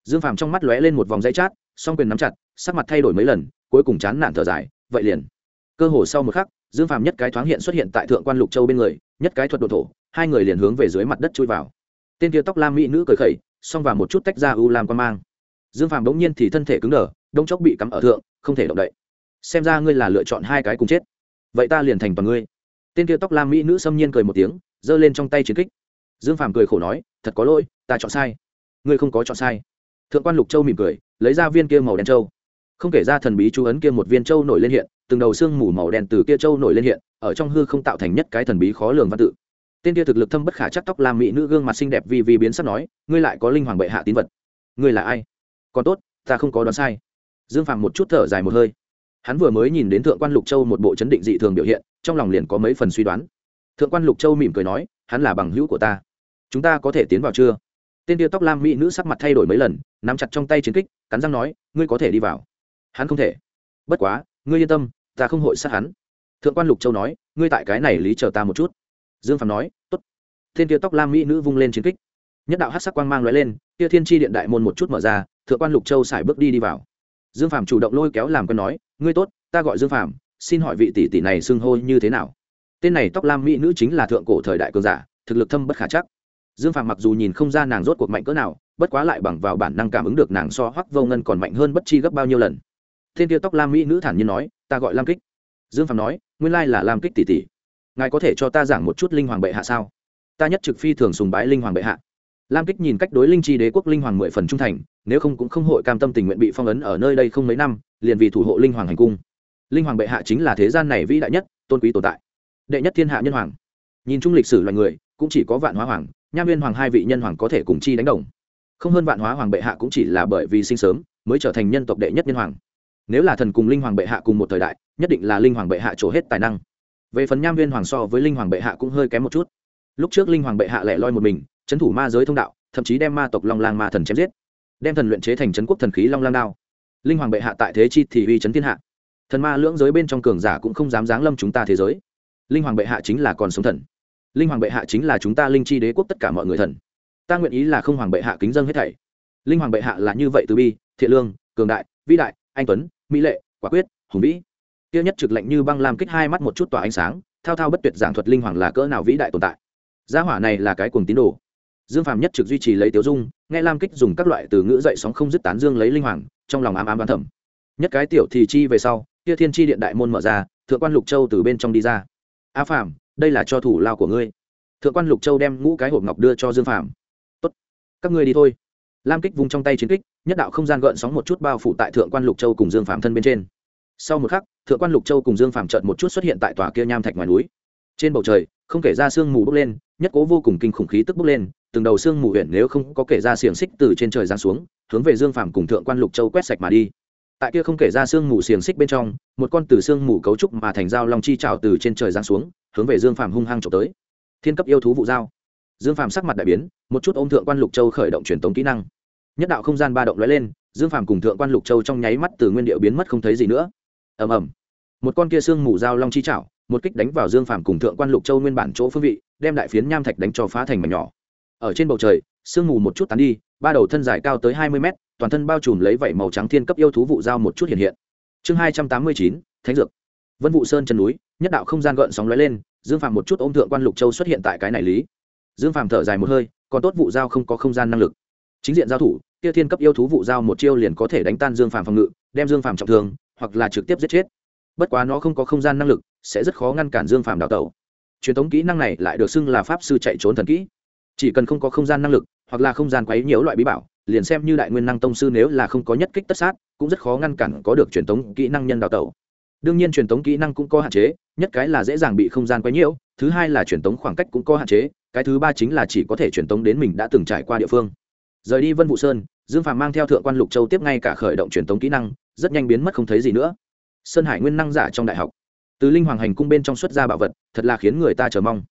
Dương phàm trong mắt lóe lên một vòng dây chát, song quyền nắm chặt, sắc mặt thay đổi mấy lần, cuối cùng chán nản thở dài vậy liền. Cơ hồ sau một khắc, dương phàm nhất cái thoáng hiện xuất hiện tại thượng quan lục châu bên người, nhất cái thuật đồ thổ, hai người liền hướng về dưới mặt đất chui vào. Tên kia tóc lam mỹ nữ cười khẩy xong và một chút tách ra u lam quan mang. Dương phàm bỗng nhiên thì thân thể cứng đờ, đông chốc bị cắm ở thượng, không thể động đậy. Xem ra ngươi là lựa chọn hai cái cùng chết. Vậy ta liền thành bằng ngươi. Tên kia tóc lam mỹ nữ xâm nhiên cười một tiếng, giơ lên trong tay chiến kích. Dương phàm cười khổ nói, thật có lỗi, ta chọn sai. Ngươi không có chọn sai. Thượng quan lục châu mỉm cười, lấy ra viên kia màu đen châu không kể ra thần bí chú ấn kia một viên châu nổi lên hiện, từng đầu xương mù màu đen từ kia châu nổi lên hiện, ở trong hư không tạo thành nhất cái thần bí khó lường văn tự. Tên kia thực lực thâm bất khả chắc tóc làm mỹ nữ gương mặt xinh đẹp vì vì biến sắc nói, ngươi lại có linh hoàng bệ hạ tín vật. Ngươi là ai? Còn tốt, ta không có đoán sai. Dương phàm một chút thở dài một hơi. Hắn vừa mới nhìn đến thượng quan lục châu một bộ chấn định dị thường biểu hiện, trong lòng liền có mấy phần suy đoán. Thượng quan lục châu mỉm cười nói, hắn là bằng hữu của ta. Chúng ta có thể tiến vào chưa? Tên tia tóc lam mỹ nữ sắc mặt thay đổi mấy lần, nắm chặt trong tay chiến kích, cắn răng nói, ngươi có thể đi vào hắn không thể. Bất quá, ngươi yên tâm, ta không hội sát hắn. Thượng quan lục châu nói, ngươi tại cái này lý chờ ta một chút. Dương phạm nói t ố t thiên tia tóc lam mỹ nữ vung lên chiến kích. Nhất đạo hát sắc quang mang l ó e lên tia thiên tri điện đại môn một chút mở ra, thượng quan lục châu xài bước đi đi vào. Dương phạm chủ động lôi kéo làm quen nói, ngươi tốt, ta gọi dương phạm xin hỏi vị tỷ tỷ này xưng hô như thế nào? Tên này tóc lam mỹ nữ chính là thượng cổ thời đại cường giả, thực lực thâm bất khả chắc. Dương phạm mặc dù nhìn không ra nàng rốt cuộc mạnh cỡ nào, bất quá lại bằng vào bản năng cảm ứng được nàng so hoắc vô ngân còn mạnh hơn bất chi gấp bao nhiêu lần thiên tiêu tóc lam mỹ nữ thản nhiên nói, ta gọi lam kích. Dương phạm nói, nguyên lai là lam kích tỷ tỷ. Ngài có thể cho ta giảng một chút linh hoàng bệ hạ sao? Ta nhất trực phi thường sùng bái linh hoàng bệ hạ. Lam kích nhìn cách đối linh chi đế quốc linh hoàng mười phần trung thành, nếu không cũng không hội cam tâm tình nguyện bị phong ấn ở nơi đây không mấy năm, liền vì thủ hộ linh hoàng hành cung. Linh hoàng bệ hạ chính là thế gian này vĩ đại nhất, tôn quý tồn tại. Đệ nhất thiên hạ nhân hoàng. Nhìn chung lịch sử loài người, cũng chỉ có vạn hóa hoàng, nham viên hoàng hai vị nhân hoàng có thể cùng chi đánh đồng. Không hơn vạn hóa hoàng bệ hạ cũng chỉ là bởi vì sinh sớm mới trở thành nhân tộc đệ nhất nhân hoàng nếu là thần cùng linh hoàng bệ hạ cùng một thời đại, nhất định là linh hoàng bệ hạ trổ hết tài năng. Về phần nham viên hoàng so với linh hoàng bệ hạ cũng hơi kém một chút. Lúc trước linh hoàng bệ hạ lẻ loi một mình trấn thủ ma giới thông đạo, thậm chí đem ma tộc long lang ma thần chém giết, đem thần luyện chế thành trấn quốc thần khí long lang đao. Linh hoàng bệ hạ tại thế chi thì uy trấn thiên hạ. Thần ma lưỡng giới bên trong cường giả cũng không dám giáng lâm chúng ta thế giới. Linh hoàng bệ hạ chính là còn sống thần. Linh hoàng bệ hạ chính là chúng ta linh chi đế quốc tất cả mọi người thần. Ta nguyện ý là không hoàng bệ hạ kính dân hết thảy. Linh hoàng bệ hạ là như vậy từ bi, thiện lương, cường đại, vĩ đại, anh tuấn mỹ lệ, quả quyết, hùng vĩ. Tiêu nhất trực lệnh như băng làm kích hai mắt một chút tỏa ánh sáng, thao thao bất tuyệt giảng thuật linh hoàng là cỡ nào vĩ đại tồn tại. Gia hỏa này là cái cuồng tín đồ. Dương phàm nhất trực duy trì lấy tiêu dung, nghe lam kích dùng các loại từ ngữ dậy sóng không dứt tán dương lấy linh hoàng, trong lòng ám ám đoán thẩm nhất cái tiểu thì chi về sau, kia thiên chi điện đại môn mở ra, thượng quan lục châu từ bên trong đi ra. A phàm, đây là cho thủ lao của ngươi. Thượng quan lục châu đem ngũ cái hộp ngọc đưa cho dương phàm. Tốt, các ngươi đi thôi lam kích vung trong tay chiến kích, nhất đạo không gian gợn sóng một chút bao phủ tại thượng quan lục châu cùng dương phạm thân bên trên. Sau một khắc, thượng quan lục châu cùng dương phạm trợn một chút xuất hiện tại tòa kia nham thạch ngoài núi. Trên bầu trời, không kể ra sương mù bốc lên, nhất cố vô cùng kinh khủng khí tức bốc lên, từng đầu sương mù huyện nếu không có kể ra xiềng xích từ trên trời giáng xuống, hướng về dương phạm cùng thượng quan lục châu quét sạch mà đi. Tại kia không kể ra sương mù xiềng xích bên trong, một con từ sương mù cấu trúc mà thành dao long chi trào từ trên trời giáng xuống, hướng về dương phạm hung hăng trộm tới. Thiên cấp yêu thú vụ dao dương phạm sắc mặt đại biến, một chút ôm thượng quan lục châu khởi động truyền tống kỹ năng. Nhất đạo không gian ba động lóe lên, dương phạm cùng thượng quan lục châu trong nháy mắt từ nguyên điệu biến mất không thấy gì nữa. Ầm ầm. Một con kia xương mù dao long chi chảo, một kích đánh vào dương phàm cùng thượng quan lục châu nguyên bản chỗ phương vị, đem đại phiến nham thạch đánh cho phá thành mảnh nhỏ. Ở trên bầu trời sương mù một chút tán đi, ba đầu thân dài cao tới hai mươi mét, toàn thân bao trùm lấy vảy màu trắng thiên cấp yêu thú vụ dao một chút hiện hiện. Chương hai trăm tám mươi chín, thánh dược. Vân vụ sơn chân núi, nhất đạo không gian gợn sóng lóe lên, dương phàm một chút ôm thượng quan lục châu xuất hiện tại cái này lý dương phàm thở dài một hơi, còn tốt vụ dao không có không gian năng lực. Chính diện giao thủ, kia thiên cấp yêu thú vụ dao một chiêu liền có thể đánh tan dương phàm phòng ngự, đem dương phàm trọng thương, hoặc là trực tiếp giết chết. Bất quá nó không có không gian năng lực, sẽ rất khó ngăn cản dương phàm đào tẩu. Truyền thống kỹ năng này lại được xưng là pháp sư chạy trốn thần kỹ. Chỉ cần không có không gian năng lực, hoặc là không gian quấy nhiễu loại bí bảo, liền xem như đại nguyên năng tông sư nếu là không có nhất kích tất sát, cũng rất khó ngăn cản có được truyền thống kỹ năng nhân đào tẩu. Đương nhiên truyền thống kỹ năng cũng có hạn chế, nhất cái là dễ dàng bị không gian quấy nhiễu, thứ hai là truyền thống khoảng cách cũng có hạn chế cái thứ ba chính là chỉ có thể truyền tống đến mình đã từng trải qua địa phương. Rời đi vân vụ sơn, dương phàm mang theo thượng quan lục châu tiếp ngay cả khởi động truyền tống kỹ năng, rất nhanh biến mất không thấy gì nữa. Sơn hải nguyên năng giả trong đại học. Từ linh hoàng hành cung bên trong xuất ra bảo vật, thật là khiến người ta chờ mong.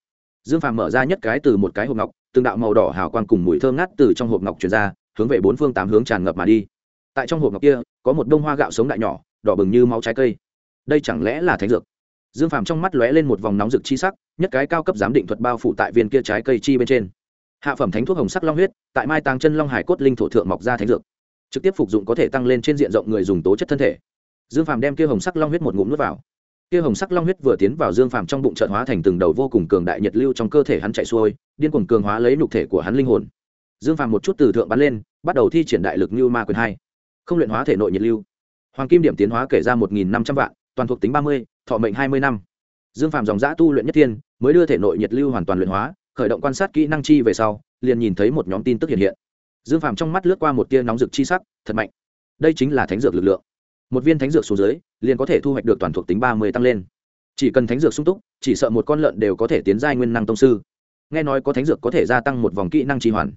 Dương phàm mở ra nhất cái từ một cái hộp ngọc, từng đạo màu đỏ hào quang cùng mùi thơm ngát từ trong hộp ngọc truyền ra, hướng về bốn phương tám hướng tràn ngập mà đi. Tại trong hộp ngọc kia, có một đông hoa gạo sống đại nhỏ, đỏ bừng như máu trái cây. Đây chẳng lẽ là thánh dược? Dương phàm trong mắt lóe lên một vòng nóng rực chi sắc, nhất cái cao cấp giám định thuật bao phủ tại viên kia trái cây chi bên trên. Hạ phẩm thánh thuốc hồng sắc long huyết, tại mai tàng chân long hải cốt linh thổ thượng mọc ra thánh dược. Trực tiếp phục dụng có thể tăng lên trên diện rộng người dùng tố chất thân thể. Dương phàm đem kia hồng sắc long huyết một ngụm nuốt vào. Kia hồng sắc long huyết vừa tiến vào dương phàm trong bụng trợn hóa thành từng đầu vô cùng cường đại nhiệt lưu trong cơ thể hắn chạy xuôi, điên cuồng cường hóa lấy nhục thể của hắn linh hồn. Dương phàm một chút từ thượng bắn lên, bắt đầu thi triển đại lực như ma quyền hai. Không luyện hóa thể nội nhiệt lưu. Hoàng kim điểm tiến hóa kể ra một nghìn năm trăm vạn toàn thuộc tính ba mươi, thọ mệnh hai mươi năm. Dương Phạm dòng giã tu luyện nhất thiên, mới đưa thể nội nhiệt lưu hoàn toàn luyện hóa, khởi động quan sát kỹ năng chi về sau, liền nhìn thấy một nhóm tin tức hiện hiện. Dương Phạm trong mắt lướt qua một tia nóng rực chi sắc, thật mạnh. Đây chính là thánh dược lực lượng. Một viên thánh dược xuống dưới, liền có thể thu hoạch được toàn thuộc tính ba mươi tăng lên. Chỉ cần thánh dược sung túc, chỉ sợ một con lợn đều có thể tiến giai nguyên năng tông sư. Nghe nói có thánh dược có thể gia tăng một vòng kỹ năng chi hoàn.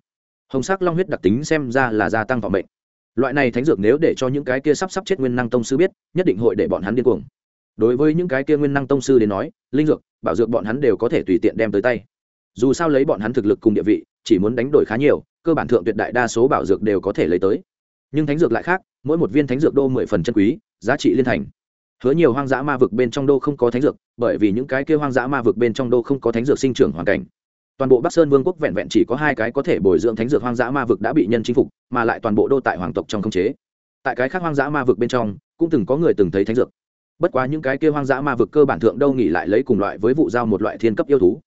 Hồng sắc long huyết đặc tính xem ra là gia tăng vọng mệnh loại này thánh dược nếu để cho những cái kia sắp sắp chết nguyên năng tông sư biết, nhất định hội để bọn hắn điên cuồng. Đối với những cái kia nguyên năng tông sư đến nói, linh dược, bảo dược bọn hắn đều có thể tùy tiện đem tới tay. Dù sao lấy bọn hắn thực lực cùng địa vị, chỉ muốn đánh đổi khá nhiều, cơ bản thượng tuyệt đại đa số bảo dược đều có thể lấy tới. Nhưng thánh dược lại khác, mỗi một viên thánh dược đô mười phần chân quý, giá trị liên thành. Hứa nhiều hoang dã ma vực bên trong đô không có thánh dược, bởi vì những cái kia hoang dã ma vực bên trong đô không có thánh dược sinh trưởng hoàn cảnh toàn bộ bắc sơn vương quốc vẹn vẹn chỉ có hai cái có thể bồi dưỡng thánh dược hoang dã ma vực đã bị nhân chinh phục, mà lại toàn bộ đô tại hoàng tộc trong khống chế. Tại cái khác hoang dã ma vực bên trong, cũng từng có người từng thấy thánh dược. Bất quá những cái kia hoang dã ma vực cơ bản thượng đâu nghỉ lại lấy cùng loại với vụ giao một loại thiên cấp yêu thú.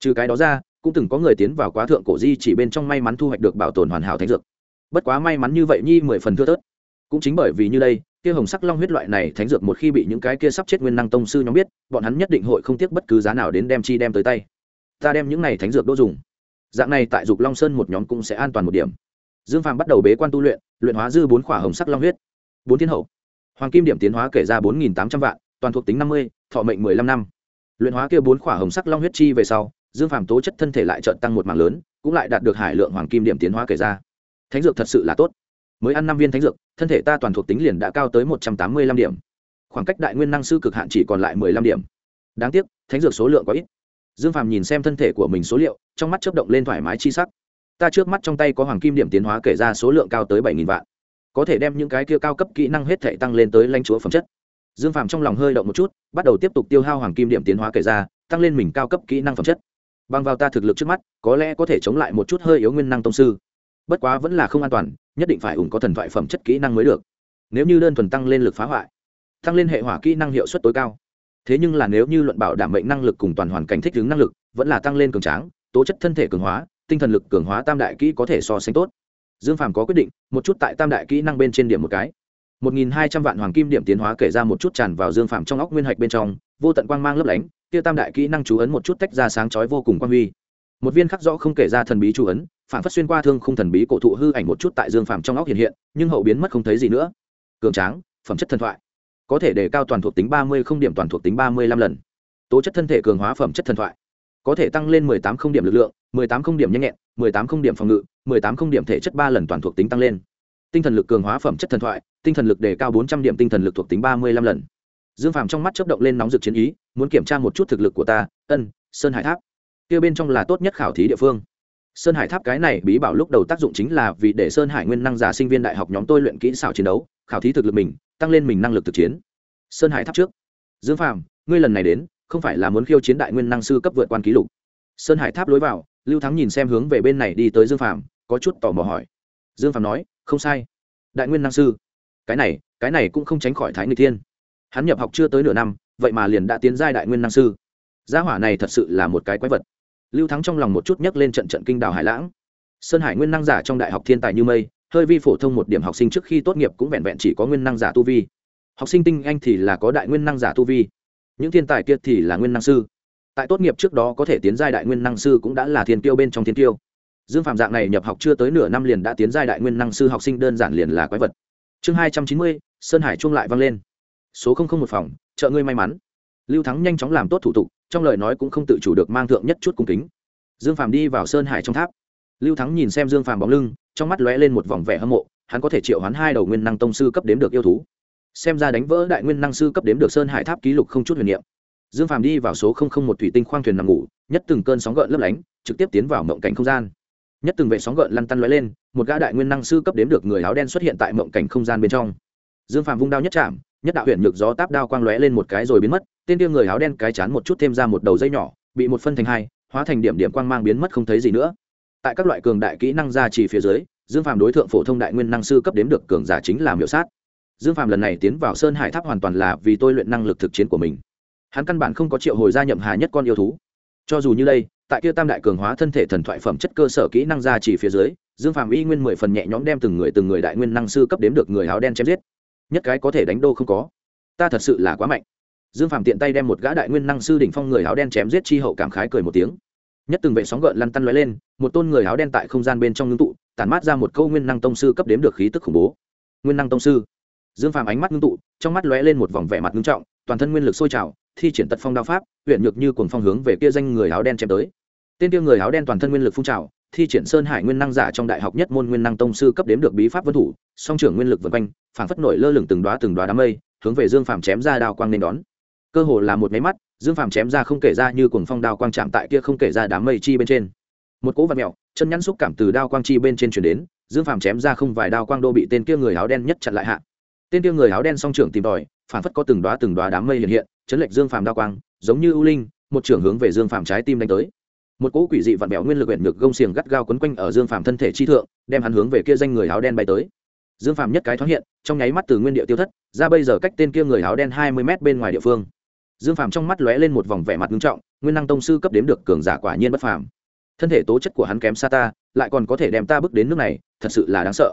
Trừ cái đó ra, cũng từng có người tiến vào quá thượng cổ di chỉ bên trong may mắn thu hoạch được bảo tồn hoàn hảo thánh dược. Bất quá may mắn như vậy nhi mười phần thưa thớt. Cũng chính bởi vì như đây, kia hồng sắc long huyết loại này thánh dược một khi bị những cái kia sắp chết nguyên năng tông sư nhóm biết, bọn hắn nhất định hội không tiếc bất cứ giá nào đến đem chi đem tới tay ta đem những này thánh dược đô dùng. Dạng này tại dục long sơn một nhóm cũng sẽ an toàn một điểm. Dương phàm bắt đầu bế quan tu luyện luyện hóa dư bốn khỏa hồng sắc long huyết. Bốn thiên hậu. Hoàng kim điểm tiến hóa kể ra bốn nghìn tám trăm vạn, toàn thuộc tính năm mươi, thọ mệnh mười lăm năm. Luyện hóa kia bốn khỏa hồng sắc long huyết chi về sau, dương phàm tố chất thân thể lại trợn tăng một mạng lớn, cũng lại đạt được hải lượng hoàng kim điểm tiến hóa kể ra. Thánh dược thật sự là tốt. Mới ăn năm viên thánh dược, thân thể ta toàn thuộc tính liền đã cao tới một trăm tám mươi lăm điểm. Khoảng cách đại nguyên năng sư cực hạn chỉ còn lại mười lăm điểm. Đáng tiếc, thánh dược số lượng quá ít dương phàm nhìn xem thân thể của mình số liệu, trong mắt chấp động lên thoải mái chi sắc. Ta trước mắt trong tay có hoàng kim điểm tiến hóa kể ra số lượng cao tới bảy nghìn vạn. Có thể đem những cái kia cao cấp kỹ năng hết thể tăng lên tới lãnh chúa phẩm chất. Dương phàm trong lòng hơi động một chút, bắt đầu tiếp tục tiêu hao hoàng kim điểm tiến hóa kể ra, tăng lên mình cao cấp kỹ năng phẩm chất. Bằng vào ta thực lực trước mắt, có lẽ có thể chống lại một chút hơi yếu nguyên năng tông sư. Bất quá vẫn là không an toàn, nhất định phải ủng có thần thoại phẩm chất kỹ năng mới được. Nếu như đơn thuần tăng lên lực phá hoại, tăng lên hệ hỏa kỹ năng hiệu suất tối cao thế nhưng là nếu như luận bảo đảm mệnh năng lực cùng toàn hoàn cảnh thích ứng năng lực, vẫn là tăng lên cường tráng, tố chất thân thể cường hóa, tinh thần lực cường hóa tam đại kỹ có thể so sánh tốt. Dương phàm có quyết định, một chút tại tam đại kỹ năng bên trên điểm một cái. Một nghìn hai trăm vạn hoàng kim điểm tiến hóa kể ra một chút tràn vào dương phàm trong óc nguyên hạch bên trong, vô tận quang mang lấp lánh, kia tam đại kỹ năng chú ấn một chút tách ra sáng chói vô cùng quang huy. Một viên khắc rõ không kể ra thần bí chú ấn, phản phất xuyên qua thương không thần bí cổ thụ hư ảnh một chút tại dương phàm trong óc hiện hiện, nhưng hậu biến mất không thấy gì nữa. Cường tráng, phẩm chất thần thoại có thể đề cao toàn thuộc tính ba mươi không điểm toàn thuộc tính ba mươi lăm lần. Tố chất thân thể cường hóa phẩm chất thần thoại, có thể tăng lên mười tám không điểm lực lượng, mười tám không điểm nhanh nhẹn, mười tám không điểm phòng ngự, mười tám không điểm thể chất ba lần toàn thuộc tính tăng lên. Tinh thần lực cường hóa phẩm chất thần thoại, tinh thần lực đề cao bốn trăm điểm tinh thần lực thuộc tính ba mươi lăm lần. Dương phàm trong mắt chấp động lên nóng rực chiến ý, muốn kiểm tra một chút thực lực của ta, ân, sơn hải tháp. Kia bên trong là tốt nhất khảo thí địa phương sơn hải tháp cái này bí bảo lúc đầu tác dụng chính là vì để sơn hải nguyên năng giả sinh viên đại học nhóm tôi luyện kỹ xảo chiến đấu, khảo thí thực lực mình, tăng lên mình năng lực thực chiến. Sơn hải tháp trước. Dương phàm, ngươi lần này đến, không phải là muốn khiêu chiến đại nguyên năng sư cấp vượt quan kỷ lục. Sơn hải tháp lối vào, lưu thắng nhìn xem hướng về bên này đi tới dương phàm, có chút tò mò hỏi. Dương phàm nói, không sai. Đại nguyên năng sư. Cái này cái này cũng không tránh khỏi thái người thiên. Hắn nhập học chưa tới nửa năm, vậy mà liền đã tiến giai đại nguyên năng sư. Gia hỏa này thật sự là một cái quái vật lưu thắng trong lòng một chút nhấc lên trận trận kinh đảo hải lãng. Sơn hải nguyên năng giả trong đại học thiên tài như mây, hơi vi phổ thông một điểm học sinh trước khi tốt nghiệp cũng vẹn vẹn chỉ có nguyên năng giả tu vi. Học sinh tinh anh thì là có đại nguyên năng giả tu vi, những thiên tài kia thì là nguyên năng sư. Tại tốt nghiệp trước đó có thể tiến giai đại nguyên năng sư cũng đã là thiên tiêu bên trong thiên tiêu dương phạm dạng này nhập học chưa tới nửa năm liền đã tiến giai đại nguyên năng sư học sinh đơn giản liền là quái vật. Chương hai trăm chín mươi, sơn hải chuông lại vang lên. Số không không một phòng trợ ngươi may mắn. Lưu thắng nhanh chóng làm tốt thủ tục trong lời nói cũng không tự chủ được mang thượng nhất chút cung kính. Dương phạm đi vào sơn hải trong tháp. Lưu thắng nhìn xem dương phạm bóng lưng, trong mắt lóe lên một vòng vẻ hâm mộ, hắn có thể triệu hoán hai đầu nguyên năng tông sư cấp đếm được yêu thú. Xem ra đánh vỡ đại nguyên năng sư cấp đếm được sơn hải tháp ký lục không chút huyền niệm. Dương phàm đi vào số một thủy tinh khoang thuyền nằm ngủ, nhất từng cơn sóng gợn lấp lánh, trực tiếp tiến vào mộng cảnh không gian. Nhất từng vệ sóng gợn lăn tăn lóe lên, một gã đại nguyên năng sư cấp đếm được người áo đen xuất hiện tại mộng cảnh không gian bên trong. Dương phàm vung đao nhất chạm nhất đạo huyện nhược gió táp đao quang lóe lên một cái rồi biến mất, tên kia người áo đen cái chán một chút thêm ra một đầu dây nhỏ, bị một phân thành hai, hóa thành điểm điểm quang mang biến mất không thấy gì nữa. Tại các loại cường đại kỹ năng gia trì phía dưới, dương phàm đối tượng phổ thông đại nguyên năng sư cấp đếm được cường giả chính là miểu sát. Dương phàm lần này tiến vào sơn hải tháp hoàn toàn là vì tôi luyện năng lực thực chiến của mình. Hắn căn bản không có triệu hồi gia nhậm hà nhất con yêu thú. Cho dù như đây, tại kia tam đại cường hóa thân thể thần thoại phẩm chất cơ sở kỹ năng gia trì phía dưới, dương phàm y nguyên mười phần nhẹ nhõm đem từng người từng người đại nguyên năng sư cấp đếm được người áo đen chém giết nhất cái có thể đánh đô không có. Ta thật sự là quá mạnh. Dương phàm tiện tay đem một gã đại nguyên năng sư đỉnh phong người áo đen chém giết chi hậu cảm khái cười một tiếng. Nhất từng vệ sóng gợn lăn tăn lóe lên, một tôn người áo đen tại không gian bên trong ngưng tụ, tản mát ra một câu nguyên năng tông sư cấp đếm được khí tức khủng bố. Nguyên năng tông sư. Dương phàm ánh mắt ngưng tụ, trong mắt lóe lên một vòng vẻ mặt ngưng trọng, toàn thân nguyên lực sôi trào, thi triển tật phong đao pháp huyện nhược như cuồng phong hướng về kia danh người áo đen chém tới. Tên kia người áo đen toàn thân nguyên lực phun trào thi triển sơn hải nguyên năng giả trong đại học nhất môn nguyên năng tông sư cấp đếm được bí pháp vân thủ, song trưởng nguyên lực vân quanh, phảng phất nổi lơ lửng từng đoá từng đoá đám mây, hướng về dương phàm chém ra đao quang nên đón. Cơ hồ là một máy mắt, dương phàm chém ra không kể ra như cuồng phong đao quang chạm tại kia không kể ra đám mây chi bên trên. Một cỗ vật mẹo chân nhắn xúc cảm từ đao quang chi bên trên chuyển đến, dương phàm chém ra không vài đao quang đô bị tên kia người áo đen nhất chặn lại hạ. Tên kia người áo đen song trưởng tìm tòi phản phất có từng đoá từng đoá đám mây hiện hiện, chấn lệch dương phàm đao quang, giống như ưu linh, một trưởng hướng về dương phàm trái tim đánh tới một cỗ quỷ dị vặn vẹo nguyên lực huyện ngược gông xiềng gắt gao quấn quanh ở dương phàm thân thể chi thượng, đem hắn hướng về kia danh người áo đen bay tới. Dương phàm nhất cái thoáng hiện, trong nháy mắt từ nguyên địa tiêu thất, ra bây giờ cách tên kia người áo đen hai mươi m bên ngoài địa phương. Dương phàm trong mắt lóe lên một vòng vẻ mặt nghiêm trọng, nguyên năng tông sư cấp đếm được cường giả quả nhiên bất phàm. Thân thể tố chất của hắn kém xa ta, lại còn có thể đem ta bước đến nước này, thật sự là đáng sợ.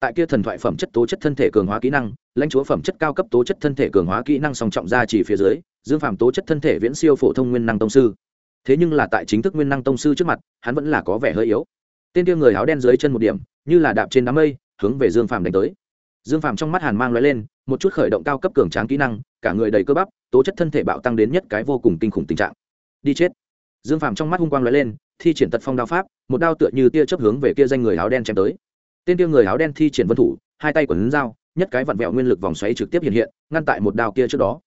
Tại kia thần thoại phẩm chất tố chất thân thể cường hóa kỹ năng, lãnh chúa phẩm chất cao cấp tố chất thân thể cường hóa kỹ năng song trọng ra chỉ phía dưới, dương phàm tố chất thân thể viễn siêu phổ thông nguyên năng tông sư thế nhưng là tại chính thức nguyên năng tông sư trước mặt, hắn vẫn là có vẻ hơi yếu. Tên kia người áo đen dưới chân một điểm, như là đạp trên đám mây, hướng về dương phàm đánh tới. Dương phàm trong mắt hàn mang l lên, một chút khởi động cao cấp cường tráng kỹ năng, cả người đầy cơ bắp, tố chất thân thể bạo tăng đến nhất cái vô cùng kinh khủng tình trạng. Đi chết. Dương phàm trong mắt hung quang l lên, thi triển tật phong đao pháp, một đao tựa như tia chấp hướng về kia danh người áo đen chém tới. Tên kia người áo đen thi triển vân thủ, hai tay quần dao, nhất cái vặn vẹo nguyên lực vòng xoáy trực tiếp hiện hiện, ngăn tại một đao kia trước đó.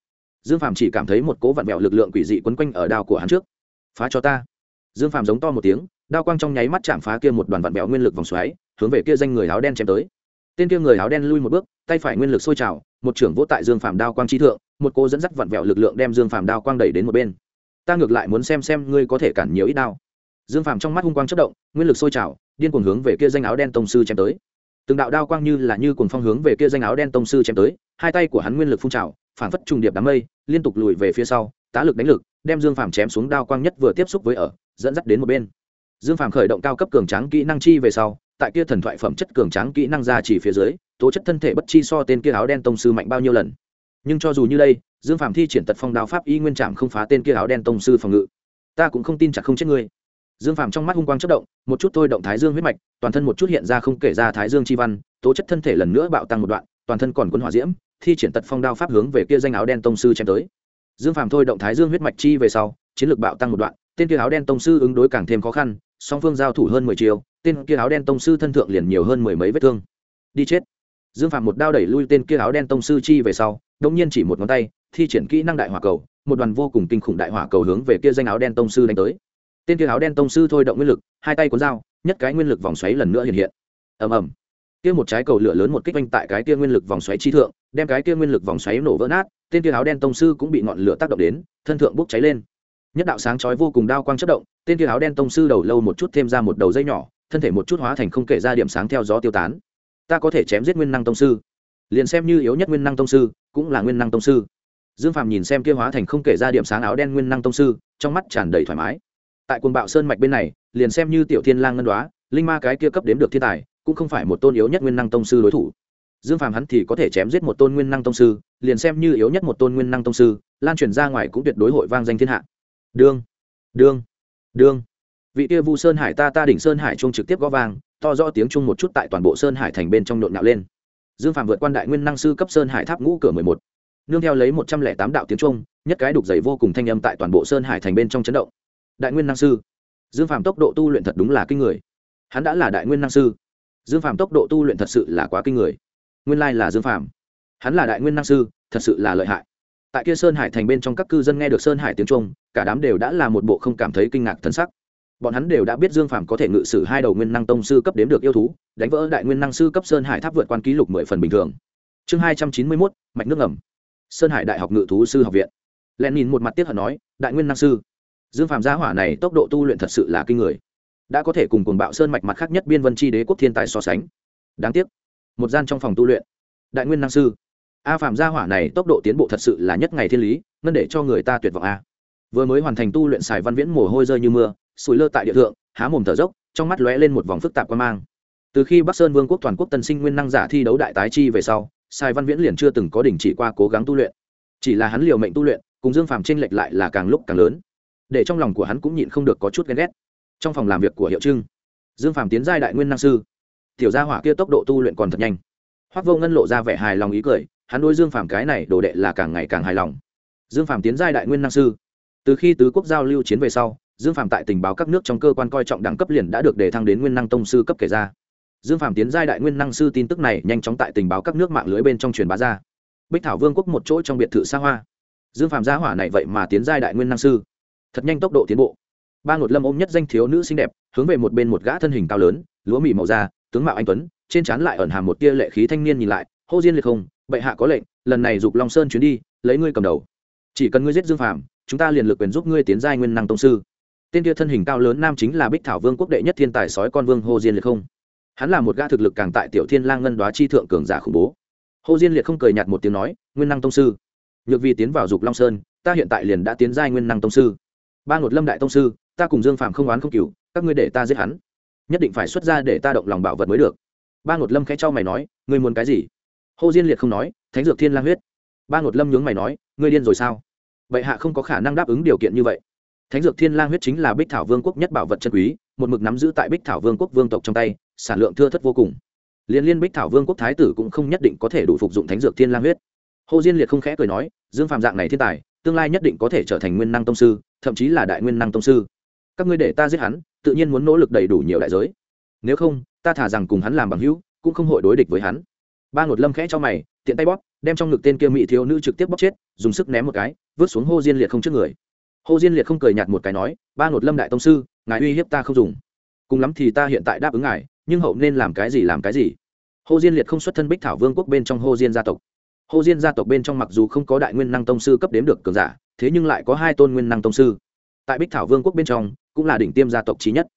Dương phàm chỉ cảm thấy một cố vặn vẹo lực lượng quỷ dị quấn quanh ở đao của hắn trước phá cho ta. Dương phàm giống to một tiếng, đao quang trong nháy mắt chạm phá kia một đoàn vặn bèo nguyên lực vòng xoáy, hướng về kia danh người áo đen chém tới. Tên kia người áo đen lui một bước, tay phải nguyên lực sôi trào, một trưởng vỗ tại dương phàm đao quang chi thượng, một cô dẫn dắt vặn vẹo lực lượng đem dương phàm đao quang đẩy đến một bên. Ta ngược lại muốn xem xem ngươi có thể cản nhiều ít đao. Dương phàm trong mắt hung quang chất động, nguyên lực sôi trào, điên cuồng hướng về kia danh áo đen tông sư chém tới. Từng đạo đao quang như là như cuồng phong hướng về kia danh áo đen tông sư chém tới, hai tay của hắn nguyên lực phun trào phản phất trùng điệp đám mây, liên tục lùi về phía sau, tá lực đánh lực đem dương phàm chém xuống đao quang nhất vừa tiếp xúc với ở, dẫn dắt đến một bên. Dương phàm khởi động cao cấp cường tráng kỹ năng chi về sau, tại kia thần thoại phẩm chất cường tráng kỹ năng ra chỉ phía dưới, tố chất thân thể bất chi so tên kia áo đen tông sư mạnh bao nhiêu lần. Nhưng cho dù như đây, dương phàm thi triển tật phong đao pháp y nguyên trạm không phá tên kia áo đen tông sư phòng ngự. Ta cũng không tin chặt không chết ngươi. Dương phàm trong mắt hung quang chất động, một chút thôi động thái dương huyết mạch, toàn thân một chút hiện ra không kể ra thái dương chi văn, tố chất thân thể lần nữa bạo tăng một đoạn, toàn thân còn quân hỏa diễm, thi triển tật phong đao pháp hướng về kia danh áo đen tông sư chém tới dương phàm thôi động thái dương huyết mạch chi về sau, chiến lược bạo tăng một đoạn, tên kia áo đen tông sư ứng đối càng thêm khó khăn, song phương giao thủ hơn mười chiều, tên kia áo đen tông sư thân thượng liền nhiều hơn mười mấy vết thương. Đi chết. Dương phạm một đao đẩy lui tên kia áo đen tông sư chi về sau đông nhiên chỉ một ngón tay, thi triển kỹ năng đại hỏa cầu, một đoàn vô cùng kinh khủng đại hỏa cầu hướng về kia danh áo đen tông sư đánh tới. Tên kia áo đen tông sư thôi động nguyên lực, hai tay cuốn dao, nhất cái nguyên lực vòng xoáy lần nữa hiện hiện. Ầm ầm. Kia một trái cầu lửa lớn một kích vanh tại cái kia nguyên lực vòng xoáy chi thượng đem cái kia nguyên lực vòng xoáy nổ vỡ nát, tên kia áo đen tông sư cũng bị ngọn lửa tác động đến, thân thượng bốc cháy lên. Nhất đạo sáng chói vô cùng đao quang chất động, tên kia áo đen tông sư đầu lâu một chút thêm ra một đầu dây nhỏ, thân thể một chút hóa thành không kể ra điểm sáng theo gió tiêu tán. Ta có thể chém giết nguyên năng tông sư. Liền xem như yếu nhất nguyên năng tông sư, cũng là nguyên năng tông sư. Dương phàm nhìn xem kia hóa thành không kể ra điểm sáng áo đen nguyên năng tông sư, trong mắt tràn đầy thoải mái. Tại quần bạo sơn mạch bên này, liền xem như tiểu thiên lang ngân đoá linh ma cái kia cấp đếm được thiên tài, cũng không phải một tôn yếu nhất nguyên năng tông sư đối thủ dương phàm hắn thì có thể chém giết một tôn nguyên năng tông sư, liền xem như yếu nhất một tôn nguyên năng tông sư, lan truyền ra ngoài cũng tuyệt đối hội vang danh thiên hạ. Đương đương đương. Vị kia vu sơn hải ta ta đỉnh sơn hải trung trực tiếp gõ vang, to rõ tiếng trung một chút tại toàn bộ sơn hải thành bên trong nộn nạo lên. Dương phạm vượt quan đại nguyên năng sư cấp sơn hải tháp ngũ cửa mười một. Nương theo lấy một trăm lẻ tám đạo tiếng trung nhất cái đục dày vô cùng thanh âm tại toàn bộ sơn hải thành bên trong chấn động. Đại nguyên năng sư. Dương phạm tốc độ tu luyện thật đúng là kinh người. Hắn đã là đại nguyên năng sư. Dương phạm tốc độ tu luyện thật sự là quá kinh người nguyên lai là dương phạm hắn là đại nguyên năng sư, thật sự là lợi hại. Tại kia sơn hải thành bên trong các cư dân nghe được sơn hải tiếng trung cả đám đều đã là một bộ không cảm thấy kinh ngạc thân sắc. Bọn hắn đều đã biết dương phàm có thể ngự sử hai đầu nguyên năng tông sư cấp đếm được yêu thú, đánh vỡ đại nguyên năng sư cấp sơn hải tháp vượt quan ký lục mười phần bình thường. Chương hai trăm chín mươi mốt, mạch nước ngầm. Sơn hải đại học ngự thú sư học viện. Len nhìn một mặt tiếc hận nói, đại nguyên năng sư, dương phàm gia hỏa này tốc độ tu luyện thật sự là kinh người. Đã có thể cùng cuồng bạo sơn mạch mặt khác nhất biên vân chi đế quốc thiên tài so sánh. Đáng tiếc một gian trong phòng tu luyện. Đại nguyên năng sư. A phàm gia hỏa này tốc độ tiến bộ thật sự là nhất ngày thiên lý, ngân để cho người ta tuyệt vọng a. Vừa mới hoàn thành tu luyện xài văn viễn mồ hôi rơi như mưa, sủi lơ tại địa thượng, há mồm thở dốc, trong mắt lóe lên một vòng phức tạp quan mang. Từ khi bắc sơn vương quốc toàn quốc tân sinh nguyên năng giả thi đấu đại tái chi về sau sai văn viễn liền chưa từng có đình chỉ qua cố gắng tu luyện. Chỉ là hắn liều mệnh tu luyện, cùng dương phàm tranh lệch lại là càng lúc càng lớn. Để trong lòng của hắn cũng nhịn không được có chút ghen ghét. Trong phòng làm việc của hiệu trưng, dương phàm tiến giai đại nguyên năng sư tiểu gia hỏa kia tốc độ tu luyện còn thật nhanh. Hoắc vô ngân lộ ra vẻ hài lòng ý cười, hắn đối dương phàm cái này đồ đệ là càng ngày càng hài lòng. Dương phàm tiến giai đại nguyên năng sư. Từ khi tứ quốc giao lưu chiến về sau, dương phạm tại tình báo các nước trong cơ quan coi trọng đẳng cấp liền đã được đề thăng đến nguyên năng tông sư cấp kể ra. Dương phạm tiến giai đại nguyên năng sư tin tức này nhanh chóng tại tình báo các nước mạng lưới bên trong truyền bá ra. Bích thảo vương quốc một chỗ trong biệt thự xa hoa. Dương phạm gia hỏa này vậy mà tiến giai đại nguyên năng sư. Thật nhanh tốc độ tiến bộ. Ba ngột lâm ôm nhất danh thiếu nữ xinh đẹp, hướng về một bên một gã thân hình cao lớn, lúa mì màu da tướng mạo anh tuấn, trên trán lại ẩn hàm một tia lệ khí thanh niên nhìn lại, hô diên liệt không, bệ hạ có lệnh, lần này dục long sơn chuyến đi, lấy ngươi cầm đầu. Chỉ cần ngươi giết dương phạm chúng ta liền lực quyền giúp ngươi tiến giai nguyên năng tông sư. Tên kia thân hình cao lớn nam chính là bích thảo vương quốc đệ nhất thiên tài sói con vương hô diên liệt không. Hắn là một gã thực lực càng tại tiểu thiên lang ngân đoá chi thượng cường giả khủng bố. Hô diên liệt không cười nhạt một tiếng nói, nguyên năng tông sư, nhược vì tiến vào dục long sơn, ta hiện tại liền đã tiến giai nguyên năng tông sư. Ba ngột lâm đại tông sư, ta cùng dương phạm không oán không cừu, các ngươi để ta giết hắn nhất định phải xuất ra để ta động lòng bảo vật mới được. Ba ngột lâm khẽ cho mày nói, ngươi muốn cái gì? Hồ diên liệt không nói, thánh dược thiên lang huyết. Ba ngột lâm nhướng mày nói, ngươi điên rồi sao? Vậy hạ không có khả năng đáp ứng điều kiện như vậy. Thánh dược thiên lang huyết chính là bích thảo vương quốc nhất bảo vật chân quý, một mực nắm giữ tại bích thảo vương quốc vương tộc trong tay, sản lượng thưa thất vô cùng. Liên liên bích thảo vương quốc thái tử cũng không nhất định có thể đủ phục dụng thánh dược thiên lang huyết. Hồ diên liệt không khẽ cười nói, dương phạm dạng này thiên tài, tương lai nhất định có thể trở thành nguyên năng tông sư, thậm chí là đại nguyên năng tông sư. Các ngươi để ta giết hắn tự nhiên muốn nỗ lực đầy đủ nhiều đại giới. Nếu không, ta thả rằng cùng hắn làm bằng hữu, cũng không hội đối địch với hắn. Ba ngột lâm khẽ cho mày, tiện tay bóp, đem trong ngực tên kia mỹ thiếu nữ trực tiếp bóp chết, dùng sức ném một cái, vứt xuống hô diên liệt không trước người. Hô diên liệt không cười nhạt một cái nói, ba ngột lâm đại tông sư, ngài uy hiếp ta không dùng. Cùng lắm thì ta hiện tại đáp ứng ngài, nhưng hậu nên làm cái gì làm cái gì. Hô diên liệt không xuất thân bích thảo vương quốc bên trong hô diên gia tộc. Hô diên gia tộc bên trong mặc dù không có đại nguyên năng tông sư cấp đếm được cường giả, thế nhưng lại có hai tôn nguyên năng tông sư tại bích thảo vương quốc bên trong cũng là đỉnh tiêm gia tộc trí nhất.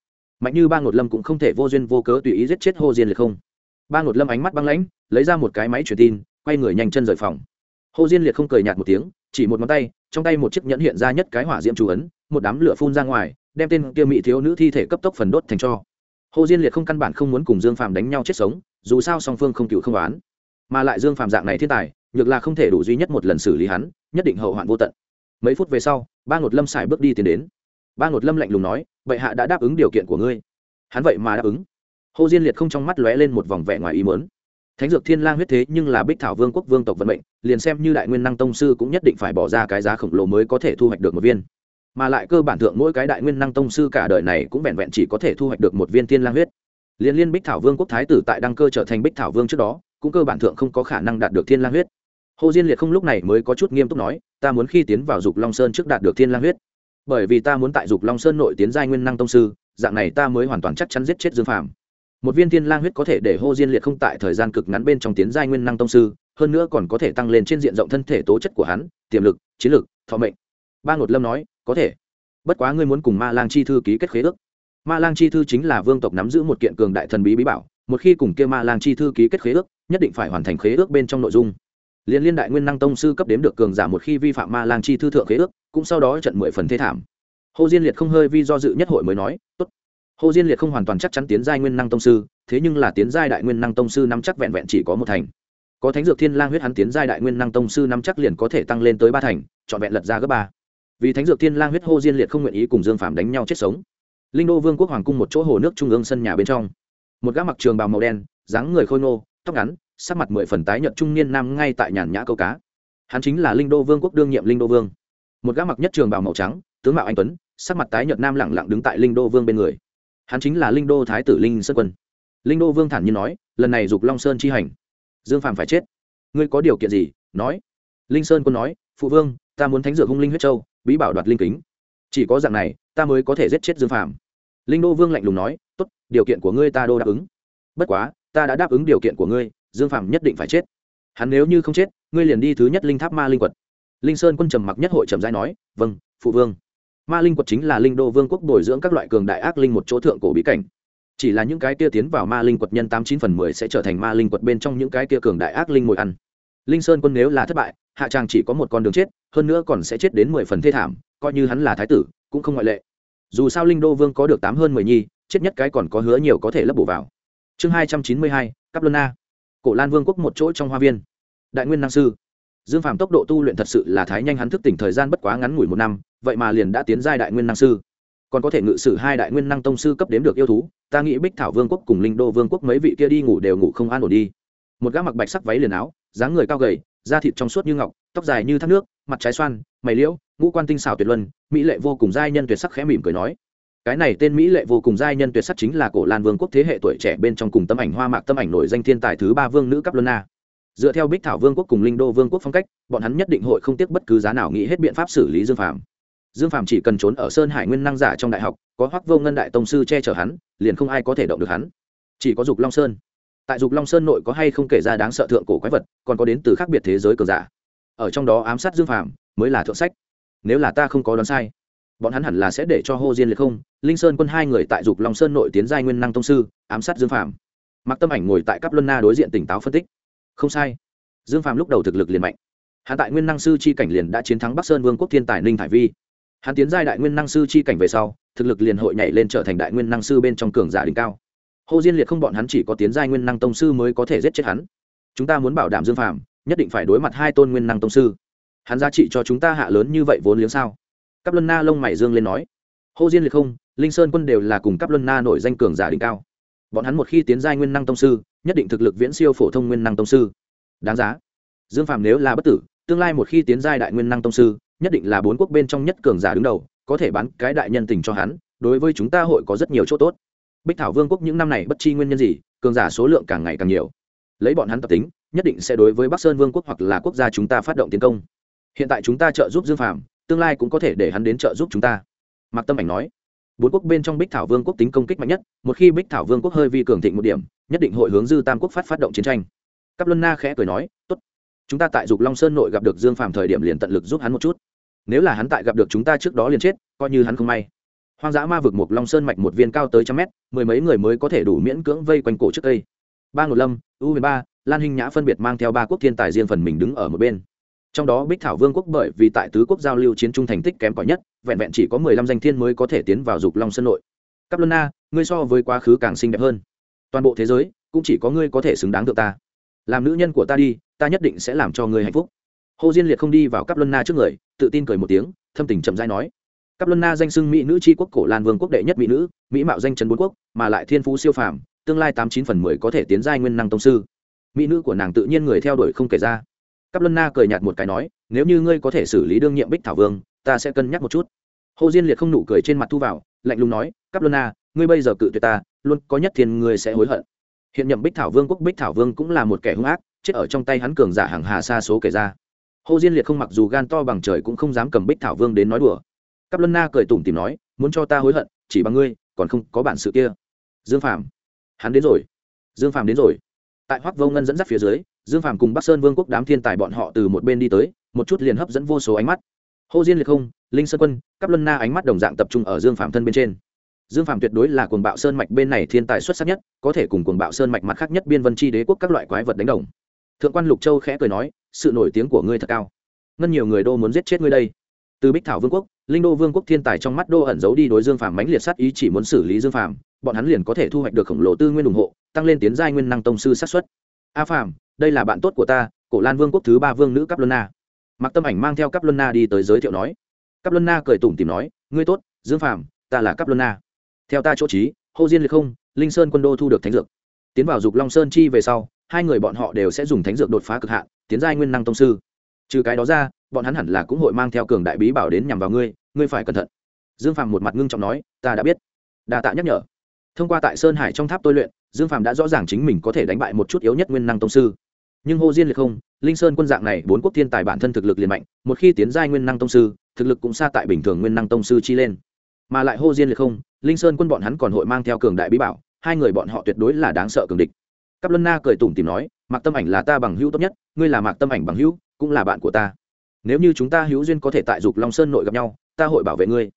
Mạnh như ba ngột lâm cũng không thể vô duyên vô cớ tùy ý giết chết hồ diên liệt không. Ba ngột lâm ánh mắt băng lãnh lấy ra một cái máy truyền tin quay người nhanh chân rời phòng. Hồ diên liệt không cười nhạt một tiếng chỉ một ngón tay trong tay một chiếc nhẫn hiện ra nhất cái hỏa diễm chủ ấn một đám lửa phun ra ngoài đem tên kia mỹ thiếu nữ thi thể cấp tốc phần đốt thành cho. Hồ diên liệt không căn bản không muốn cùng dương phàm đánh nhau chết sống dù sao song phương không cựu không oán, mà lại dương phàm dạng này thiên tài nhược là không thể đủ duy nhất một lần xử lý hắn nhất định hậu hoạn vô tận mấy phút về sau, ba ngột lâm xài bước đi tiến đến. Ba ngột lâm lạnh lùng nói, bệ hạ đã đáp ứng điều kiện của ngươi. Hắn vậy mà đáp ứng. Hồ diên liệt không trong mắt lóe lên một vòng vẻ ngoài ý mớn thánh dược thiên lang huyết thế nhưng là bích thảo vương quốc vương tộc vận mệnh, liền xem như đại nguyên năng tông sư cũng nhất định phải bỏ ra cái giá khổng lồ mới có thể thu hoạch được một viên. Mà lại cơ bản thượng mỗi cái đại nguyên năng tông sư cả đời này cũng vẹn vẹn chỉ có thể thu hoạch được một viên thiên lang huyết. Liên liên bích thảo vương quốc thái tử tại đăng cơ trở thành bích thảo vương trước đó, cũng cơ bản thượng không có khả năng đạt được thiên lang huyết. Hồ diên liệt không lúc này mới có chút nghiêm túc nói ta muốn khi tiến vào dục long sơn trước đạt được thiên lang huyết. Bởi vì ta muốn tại dục long sơn nội tiến giai nguyên năng tông sư, dạng này ta mới hoàn toàn chắc chắn giết chết dương phàm. Một viên thiên lang huyết có thể để hô diên liệt không tại thời gian cực ngắn bên trong tiến giai nguyên năng tông sư, hơn nữa còn có thể tăng lên trên diện rộng thân thể tố chất của hắn, tiềm lực, chiến lực, thọ mệnh. Ba ngột lâm nói, có thể. Bất quá ngươi muốn cùng ma lang chi thư ký kết khế ước. Ma lang chi thư chính là vương tộc nắm giữ một kiện cường đại thần bí bí bảo, một khi cùng kia ma lang chi thư ký kết khế ước, nhất định phải hoàn thành khế ước bên trong nội dung liên liên đại nguyên năng tông sư cấp đếm được cường giả một khi vi phạm ma lang chi thư thượng khế ước, cũng sau đó trận mười phần thế thảm. Hồ diên liệt không hơi vi do dự nhất hội mới nói, tốt. Hồ diên liệt không hoàn toàn chắc chắn tiến giai nguyên năng tông sư, thế nhưng là tiến giai đại nguyên năng tông sư năm chắc vẹn vẹn chỉ có một thành. Có thánh dược thiên lang huyết hắn tiến giai đại nguyên năng tông sư năm chắc liền có thể tăng lên tới ba thành, trọn vẹn lật ra gấp ba. Vì thánh dược thiên lang huyết hồ diên liệt không nguyện ý cùng dương phạm đánh nhau chết sống. Linh đô vương quốc hoàng cung một chỗ hồ nước trung ương sân nhà bên trong. Một gã mặc trường bào màu đen, dáng người khôi ngô, tóc ngắn sắc mặt mười phần tái nhợt trung niên nam ngay tại nhàn nhã câu cá. Hắn chính là linh đô vương quốc đương nhiệm linh đô vương. Một gã mặc nhất trường bào màu trắng, tướng mạo anh tuấn, sắc mặt tái nhợt nam lẳng lặng đứng tại linh đô vương bên người. Hắn chính là linh đô thái tử linh sơn quân. Linh đô vương thản nhiên nói, lần này dục long sơn chi hành, dương phàm phải chết. Ngươi có điều kiện gì? Nói. Linh sơn quân nói, phụ vương, ta muốn thánh dược hung linh huyết châu, bí bảo đoạt linh kính. Chỉ có dạng này, ta mới có thể giết chết dương phàm. Linh đô vương lạnh lùng nói, tốt, điều kiện của ngươi ta đô đáp ứng. Bất quá, ta đã đáp ứng điều kiện của ngươi dương phàm nhất định phải chết. Hắn nếu như không chết, ngươi liền đi thứ nhất linh tháp ma linh quật. Linh sơn quân trầm mặc nhất hội trầm giai nói vâng phụ vương. Ma linh quật chính là linh đô vương quốc bồi dưỡng các loại cường đại ác linh một chỗ thượng cổ bí cảnh. Chỉ là những cái kia tiến vào ma linh quật nhân tám chín phần mười sẽ trở thành ma linh quật bên trong những cái kia cường đại ác linh mồi ăn. Linh sơn quân nếu là thất bại, hạ tràng chỉ có một con đường chết, hơn nữa còn sẽ chết đến mười phần thê thảm, coi như hắn là thái tử, cũng không ngoại lệ. Dù sao linh đô vương có được tám hơn mười nhi, chết nhất cái còn có hứa nhiều có thể lấp bổ vào. Chương hai trăm chín mươi hai cắp luân cổ lan vương quốc một chỗ trong hoa viên. Đại nguyên năng sư. Dương Phạm tốc độ tu luyện thật sự là thái nhanh, hắn thức tỉnh thời gian bất quá ngắn ngủi một năm, vậy mà liền đã tiến giai đại nguyên năng sư. Còn có thể ngự sử hai đại nguyên năng tông sư cấp đếm được yêu thú, ta nghĩ bích thảo vương quốc cùng linh đô vương quốc mấy vị kia đi ngủ đều ngủ không an ổn đi. Một gã mặc bạch sắc váy liền áo, dáng người cao gầy, da thịt trong suốt như ngọc, tóc dài như thác nước, mặt trái xoan, mày liễu, ngũ quan tinh xảo tuyệt luân, mỹ lệ vô cùng, giai nhân tuyệt sắc khẽ mỉm cười nói cái này tên mỹ lệ vô cùng giai nhân tuyệt sắc chính là cổ lan vương quốc thế hệ tuổi trẻ bên trong cùng tấm ảnh hoa mạc, tấm ảnh nổi danh thiên tài thứ ba vương nữ cấp luna dựa theo bích thảo vương quốc cùng linh đô vương quốc phong cách, bọn hắn nhất định hội không tiếc bất cứ giá nào nghĩ hết biện pháp xử lý dương phạm dương phạm chỉ cần trốn ở sơn hải nguyên năng giả trong đại học, có hoắc vô ngân đại tông sư che chở hắn, liền không ai có thể động được hắn. Chỉ có dục long sơn. Tại dục long sơn nội có hay không kể ra đáng sợ thượng cổ quái vật, còn có đến từ khác biệt thế giới cờ giả. Ở trong đó ám sát dương phạm mới là thượng sách. Nếu là ta không có đoán sai bọn hắn hẳn là sẽ để cho hô diên liệt không, linh sơn quân hai người tại dục long sơn nội tiến giai nguyên năng tông sư, ám sát dương phạm mặc tâm ảnh ngồi tại cấp luân na đối diện tỉnh táo phân tích. Không sai. Dương phạm lúc đầu thực lực liền mạnh. Hắn tại nguyên năng sư chi cảnh liền đã chiến thắng bắc sơn vương quốc thiên tài ninh thải vi. Hắn tiến giai đại nguyên năng sư chi cảnh về sau, thực lực liền hội nhảy lên trở thành đại nguyên năng sư bên trong cường giả đỉnh cao. Hồ diên liệt không bọn hắn chỉ có tiến giai nguyên năng tông sư mới có thể giết chết hắn. Chúng ta muốn bảo đảm dương phạm nhất định phải đối mặt hai tôn nguyên năng tông sư. Hắn giá trị cho chúng ta hạ lớn như vậy vốn liếng sao? Cắp luân na lông mày dương lên nói, Hô diên liệt không, linh sơn quân đều là cùng cắp luân na nổi danh cường giả đỉnh cao. Bọn hắn một khi tiến giai nguyên năng tông sư, nhất định thực lực viễn siêu phổ thông nguyên năng tông sư. Đáng giá. Dương phạm nếu là bất tử, tương lai một khi tiến giai đại nguyên năng tông sư, nhất định là bốn quốc bên trong nhất cường giả đứng đầu, có thể bán cái đại nhân tình cho hắn, đối với chúng ta hội có rất nhiều chỗ tốt. Bích thảo vương quốc những năm này bất chi nguyên nhân gì, cường giả số lượng càng ngày càng nhiều. Lấy bọn hắn tập tính, nhất định sẽ đối với bắc sơn vương quốc hoặc là quốc gia chúng ta phát động tiến công. Hiện tại chúng ta trợ giúp dương phạm tương lai cũng có thể để hắn đến trợ giúp chúng ta. Mạc tâm ảnh nói. Bốn quốc bên trong bích thảo vương quốc tính công kích mạnh nhất, một khi bích thảo vương quốc hơi vi cường thịnh một điểm, nhất định hội hướng dư tam quốc phát phát động chiến tranh. Cắp luân na khẽ cười nói, tốt. Chúng ta tại dục long sơn nội gặp được dương phàm thời điểm liền tận lực giúp hắn một chút. Nếu là hắn tại gặp được chúng ta trước đó liền chết, coi như hắn không may. Hoang dã ma vực một long sơn mạch một viên cao tới trăm mét, mười mấy người mới có thể đủ miễn cưỡng vây quanh cổ trước cây. Ba ngột lâm, u mười ba, lan hinh nhã phân biệt mang theo ba quốc thiên tài riêng phần mình đứng ở một bên trong đó bích thảo vương quốc bởi vì tại tứ quốc giao lưu chiến trung thành tích kém cỏi nhất vẹn vẹn chỉ có mười lăm danh thiên mới có thể tiến vào dục long sơn nội. Cắp luân na ngươi so với quá khứ càng xinh đẹp hơn. Toàn bộ thế giới cũng chỉ có ngươi có thể xứng đáng được ta. Làm nữ nhân của ta đi ta nhất định sẽ làm cho ngươi hạnh phúc. Hồ diên liệt không đi vào cắp luân na trước người tự tin cười một tiếng thâm tình chậm dai nói. Cáp Luân Na danh xưng mỹ nữ tri quốc cổ Lan Vương quốc đệ nhất mỹ nữ, mỹ mạo danh Trần bốn quốc, mà lại thiên phú siêu phàm, tương lai tám chín phần mười có thể tiến giai nguyên năng tông sư. Mỹ nữ của nàng tự nhiên người theo đuổi không kể ra. Cáp Luân Na cười nhạt một cái nói, nếu như ngươi có thể xử lý đương nhiệm Bích Thảo Vương, ta sẽ cân nhắc một chút. Hồ Diên Liệt không nụ cười trên mặt thu vào, lạnh lùng nói, Cáp Luân Na, ngươi bây giờ cự tuyệt ta, luôn có nhất thiên ngươi sẽ hối hận. Hiện nhậm Bích Thảo Vương quốc Bích Thảo Vương cũng là một kẻ hung ác, chết ở trong tay hắn cường giả hàng hà xa số kể ra. Hồ Diên Liệt không mặc dù gan to bằng trời cũng không dám cầm Bích Thảo Vương đến nói đùa cắp luân na cười tủm tìm nói muốn cho ta hối hận chỉ bằng ngươi còn không có bản sự kia dương phàm hắn đến rồi dương phàm đến rồi tại hoác vô ngân dẫn dắt phía dưới dương phàm cùng bắc sơn vương quốc đám thiên tài bọn họ từ một bên đi tới, một chút liền hấp dẫn vô số ánh mắt. Hô diên liệt không, linh sơn quân cắp luân na ánh mắt đồng dạng tập trung ở dương phàm thân bên trên. Dương phàm tuyệt đối là cuồng bạo sơn mạch bên này thiên tài xuất sắc nhất, có thể cùng cuồng bạo sơn mạch mặt khác nhất biên vân tri đế quốc các loại quái vật đánh đồng. Thượng quan lục châu khẽ cười nói, sự nổi tiếng của ngươi thật cao. Ngân nhiều người đô muốn giết chết ngươi đây. Từ bích thảo vương quốc, linh đô vương quốc thiên tài trong mắt đô ẩn giấu đi đối dương phàm mãnh liệt sát ý chỉ muốn xử lý dương phàm, bọn hắn liền có thể thu hoạch được khổng lồ tư nguyên ủng hộ, tăng lên tiến giai nguyên năng tông sư sát xuất a phàm, đây là bạn tốt của ta, cổ lan vương quốc thứ ba vương nữ cắp luân na. Mặc tâm ảnh mang theo cắp luân na đi tới giới thiệu nói. Cắp luân na cười tủm tìm nói, ngươi tốt, dương phàm, ta là cắp luân na. Theo ta chỗ trí, hô diên liệt không, linh sơn quân đô thu được thánh dược. Tiến vào dục long sơn chi về sau, hai người bọn họ đều sẽ dùng thánh dược đột phá cực hạn, tiến giai nguyên năng tông sư. Trừ cái đó ra, bọn hắn hẳn là cũng hội mang theo cường đại bí bảo đến nhằm vào ngươi ngươi phải cẩn thận. Dương phàm một mặt ngưng trọng nói, ta đã biết. Đa tạ nhắc nhở. Thông qua tại sơn hải trong tháp tôi luyện dương phàm đã rõ ràng chính mình có thể đánh bại một chút yếu nhất nguyên năng tông sư. Nhưng Hồ diên liệt không, linh sơn quân dạng này, bốn quốc thiên tài bản thân thực lực liền mạnh, một khi tiến giai nguyên năng tông sư, thực lực cũng xa tại bình thường nguyên năng tông sư chi lên. Mà lại Hồ diên liệt không, linh sơn quân bọn hắn còn hội mang theo cường đại bí bảo, hai người bọn họ tuyệt đối là đáng sợ cường địch. Cắp luân na cười tủm tìm nói, mạc tâm ảnh là ta bằng hữu tốt nhất, ngươi là mạc tâm ảnh bằng hữu, cũng là bạn của ta. Nếu như chúng ta hữu duyên có thể tại dục long sơn nội gặp nhau, ta hội bảo vệ ngươi.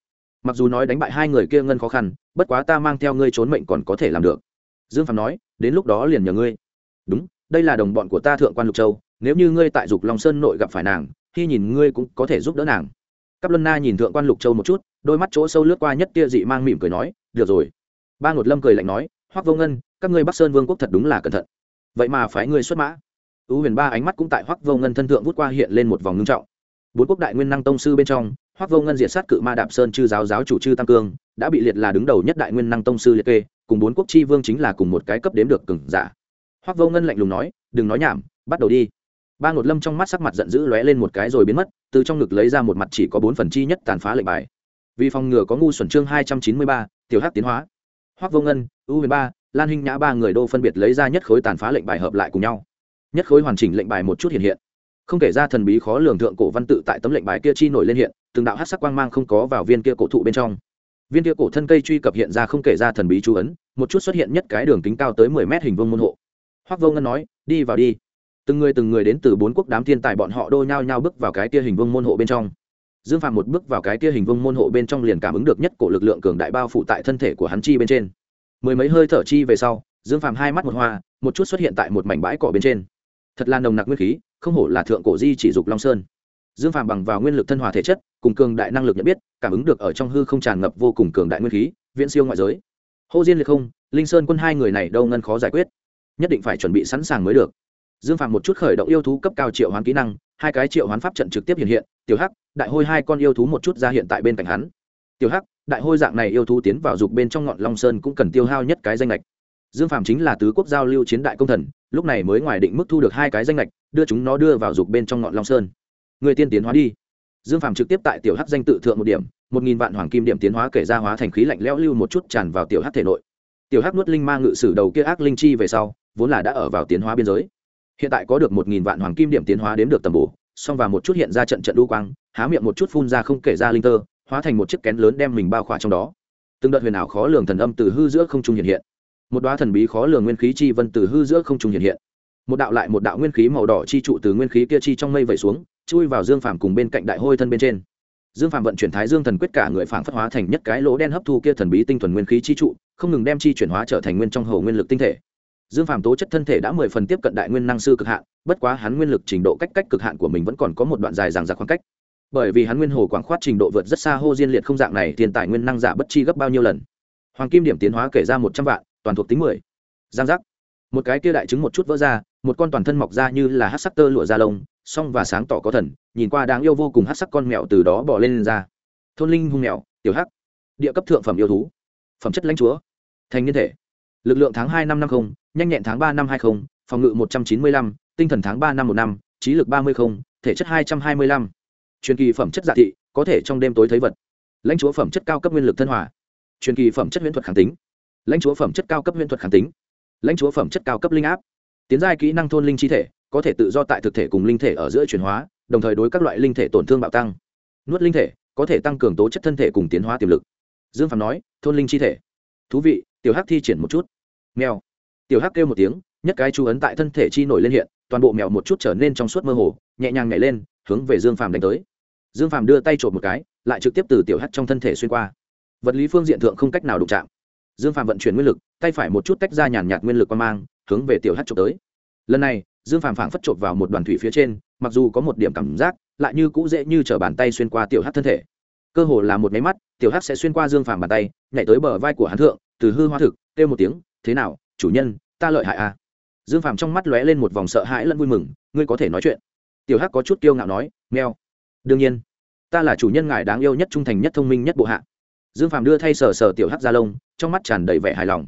Mặc dù nói đánh bại hai người kia ngân khó khăn, bất quá ta mang theo ngươi trốn mệnh còn có thể làm được dương phạm nói, đến lúc đó liền nhờ ngươi. Đúng, đây là đồng bọn của ta thượng quan lục châu, nếu như ngươi tại dục long sơn nội gặp phải nàng, khi nhìn ngươi cũng có thể giúp đỡ nàng. Cắp luân na nhìn thượng quan lục châu một chút, đôi mắt chỗ sâu lướt qua nhất tia dị mang mỉm cười nói, được rồi. Ba ngột lâm cười lạnh nói, hoắc vô ngân, các ngươi bắc sơn vương quốc thật đúng là cẩn thận. Vậy mà phải ngươi xuất mã. Ưu huyền ba ánh mắt cũng tại hoắc vô ngân thân thượng vút qua hiện lên một vòng ngưng trọng. Bốn quốc đại nguyên năng tông sư bên trong, hoắc vô ngân diệt sát cự ma đạp sơn chư giáo giáo chủ chư tam cương, đã bị liệt là đứng đầu nhất đại nguyên năng tông sư liệt kê cùng bốn quốc chi vương chính là cùng một cái cấp đếm được cừng giả. Hoắc vô ngân lạnh lùng nói, đừng nói nhảm, bắt đầu đi. Ba ngột lâm trong mắt sắc mặt giận dữ lóe lên một cái rồi biến mất, từ trong ngực lấy ra một mặt chỉ có bốn phần chi nhất tàn phá lệnh bài. Vì phòng ngừa có ngu xuẩn chương hai trăm chín mươi ba, tiểu hắc tiến hóa. Hoắc vô ngân, u huyền ba, lan hinh nhã ba người đô phân biệt lấy ra nhất khối tàn phá lệnh bài hợp lại cùng nhau. Nhất khối hoàn chỉnh lệnh bài một chút hiện hiện. Không kể ra thần bí khó lường thượng cổ văn tự tại tấm lệnh bài kia chi nổi lên hiện, từng đạo hát sắc quang mang không có vào viên kia cổ thụ bên trong viên kia cổ thân cây truy cập hiện ra không kể ra thần bí chú ấn, một chút xuất hiện nhất cái đường kính cao tới mười mét hình vương môn hộ. Hoác vô ngân nói, đi vào đi. Từng người từng người đến từ bốn quốc đám thiên tài bọn họ đôi nhau nhau bước vào cái kia hình vương môn hộ bên trong. Dương phạm một bước vào cái kia hình vương môn hộ bên trong liền cảm ứng được nhất cổ lực lượng cường đại bao phủ tại thân thể của hắn chi bên trên. Mười mấy hơi thở chi về sau, dương phạm hai mắt một hoa, một chút xuất hiện tại một mảnh bãi cỏ bên trên. Thật là nồng nặc nguyên khí, không hổ là thượng cổ di chỉ dục long sơn dương phàm bằng vào nguyên lực thân hòa thể chất, cùng cường đại năng lực nhận biết, cảm ứng được ở trong hư không tràn ngập vô cùng cường đại nguyên khí, viễn siêu ngoại giới. Hô diên liệt không, linh sơn quân hai người này đâu ngân khó giải quyết. Nhất định phải chuẩn bị sẵn sàng mới được. Dương phàm một chút khởi động yêu thú cấp cao triệu hoán kỹ năng, hai cái triệu hoán pháp trận trực tiếp hiện hiện, tiểu hắc, đại hôi hai con yêu thú một chút ra hiện tại bên cạnh hắn. Tiểu hắc, đại hôi dạng này yêu thú tiến vào dục bên trong ngọn long sơn cũng cần tiêu hao nhất cái danh lệch dương phàm chính là tứ quốc giao lưu chiến đại công thần, lúc này mới ngoài định mức thu được hai cái danh lệch đưa chúng nó đưa vào dục bên trong ngọn long sơn người tiên tiến hóa đi. Dương phàm trực tiếp tại tiểu hắc danh tự thượng một điểm, một nghìn vạn hoàng kim điểm tiến hóa kể ra hóa thành khí lạnh lẽo lưu một chút tràn vào tiểu hắc thể nội. Tiểu hắc nuốt linh ma ngự sử đầu kia ác linh chi về sau, vốn là đã ở vào tiến hóa biên giới. Hiện tại có được một nghìn vạn hoàng kim điểm tiến hóa đến được tầm bổ xong và một chút hiện ra trận trận đu quang, há miệng một chút phun ra không kể ra linh tơ, hóa thành một chiếc kén lớn đem mình bao khỏa trong đó. Từng đợt huyền ảo khó lường thần âm từ hư giữa không trung hiện hiện. Một đoá thần bí khó lường nguyên khí chi vân từ hư giữa không trung hiện hiện. Một đạo lại một đạo nguyên khí màu đỏ chi trụ từ nguyên khí kia chi trong mây vẩy xuống chui vào dương phàm cùng bên cạnh đại hôi thân bên trên. Dương phàm vận chuyển thái dương thần quyết cả người phản phất hóa thành nhất cái lỗ đen hấp thu kia thần bí tinh thuần nguyên khí chi trụ, không ngừng đem chi chuyển hóa trở thành nguyên trong hầu nguyên lực tinh thể. Dương phàm tố chất thân thể đã mười phần tiếp cận đại nguyên năng sư cực hạn, bất quá hắn nguyên lực trình độ cách cách cực hạn của mình vẫn còn có một đoạn dài ràng giặc khoảng cách. Bởi vì hắn nguyên hồ quảng khoát trình độ vượt rất xa hô diên liệt không dạng này, tiền tài nguyên năng giả bất chi gấp bao nhiêu lần. Hoàng kim điểm tiến hóa kể ra một trăm vạn, toàn thuộc tính mười. Giang giác một cái kia đại trứng một chút vỡ ra một con toàn thân mọc ra như là hát sắc tơ lụa da lông song và sáng tỏ có thần nhìn qua đáng yêu vô cùng hát sắc con mèo từ đó bỏ lên, lên ra. Thôn linh hung mèo tiểu hắc. Địa cấp thượng phẩm yêu thú. Phẩm chất lãnh chúa. Thành niên thể. Lực lượng tháng hai năm năm không, nhanh nhẹn tháng ba năm hai không, phòng ngự một trăm chín mươi lăm tinh thần tháng ba năm một năm trí lực ba mươi không, thể chất hai trăm hai mươi lăm. Truyền kỳ phẩm chất dạ thị có thể trong đêm tối thấy vật. Lãnh chúa phẩm chất cao cấp nguyên lực thân hòa. Truyền kỳ phẩm chất huyễn thuật kháng tính. Lãnh chúa phẩm chất cao cấp huyễn thuật kháng tính lãnh chúa phẩm chất cao cấp linh áp. Tiến giai kỹ năng thôn linh chi thể, có thể tự do tại thực thể cùng linh thể ở giữa chuyển hóa, đồng thời đối các loại linh thể tổn thương bạo tăng. Nuốt linh thể, có thể tăng cường tố chất thân thể cùng tiến hóa tiềm lực. Dương phạm nói, thôn linh chi thể. Thú vị, tiểu hắc thi triển một chút. Mèo. Tiểu hắc kêu một tiếng, nhất cái chú ấn tại thân thể chi nổi lên hiện, toàn bộ mèo một chút trở nên trong suốt mơ hồ, nhẹ nhàng nhảy lên, hướng về dương phàm đánh tới. Dương phàm đưa tay trộm một cái, lại trực tiếp từ tiểu hắc trong thân thể xuyên qua. Vật lý phương diện thượng không cách nào đụng chạm dương phàm vận chuyển nguyên lực, tay phải một chút tách ra nhàn nhạt nguyên lực qua mang, hướng về tiểu hắc trộm tới. Lần này, dương phàm phảng phất trộm vào một đoàn thủy phía trên, mặc dù có một điểm cảm giác, lại như cũ dễ như t bàn tay xuyên qua tiểu hắc thân thể. Cơ hồ là một máy mắt, tiểu hắc sẽ xuyên qua dương phàm bàn tay, nhảy tới bờ vai của hắn thượng, từ hư hoa thực, kêu một tiếng, thế nào, chủ nhân, ta lợi hại à? Dương phàm trong mắt lóe lên một vòng sợ hãi lẫn vui mừng, ngươi có thể nói chuyện. Tiểu hắc có chút kiêu ngạo nói meo đương nhiên, ta là chủ nhân ngài đáng yêu nhất trung thành nhất thông minh nhất bộ hạ dương phàm đưa thay sờ sờ tiểu hắc ra lông, trong mắt tràn đầy vẻ hài lòng.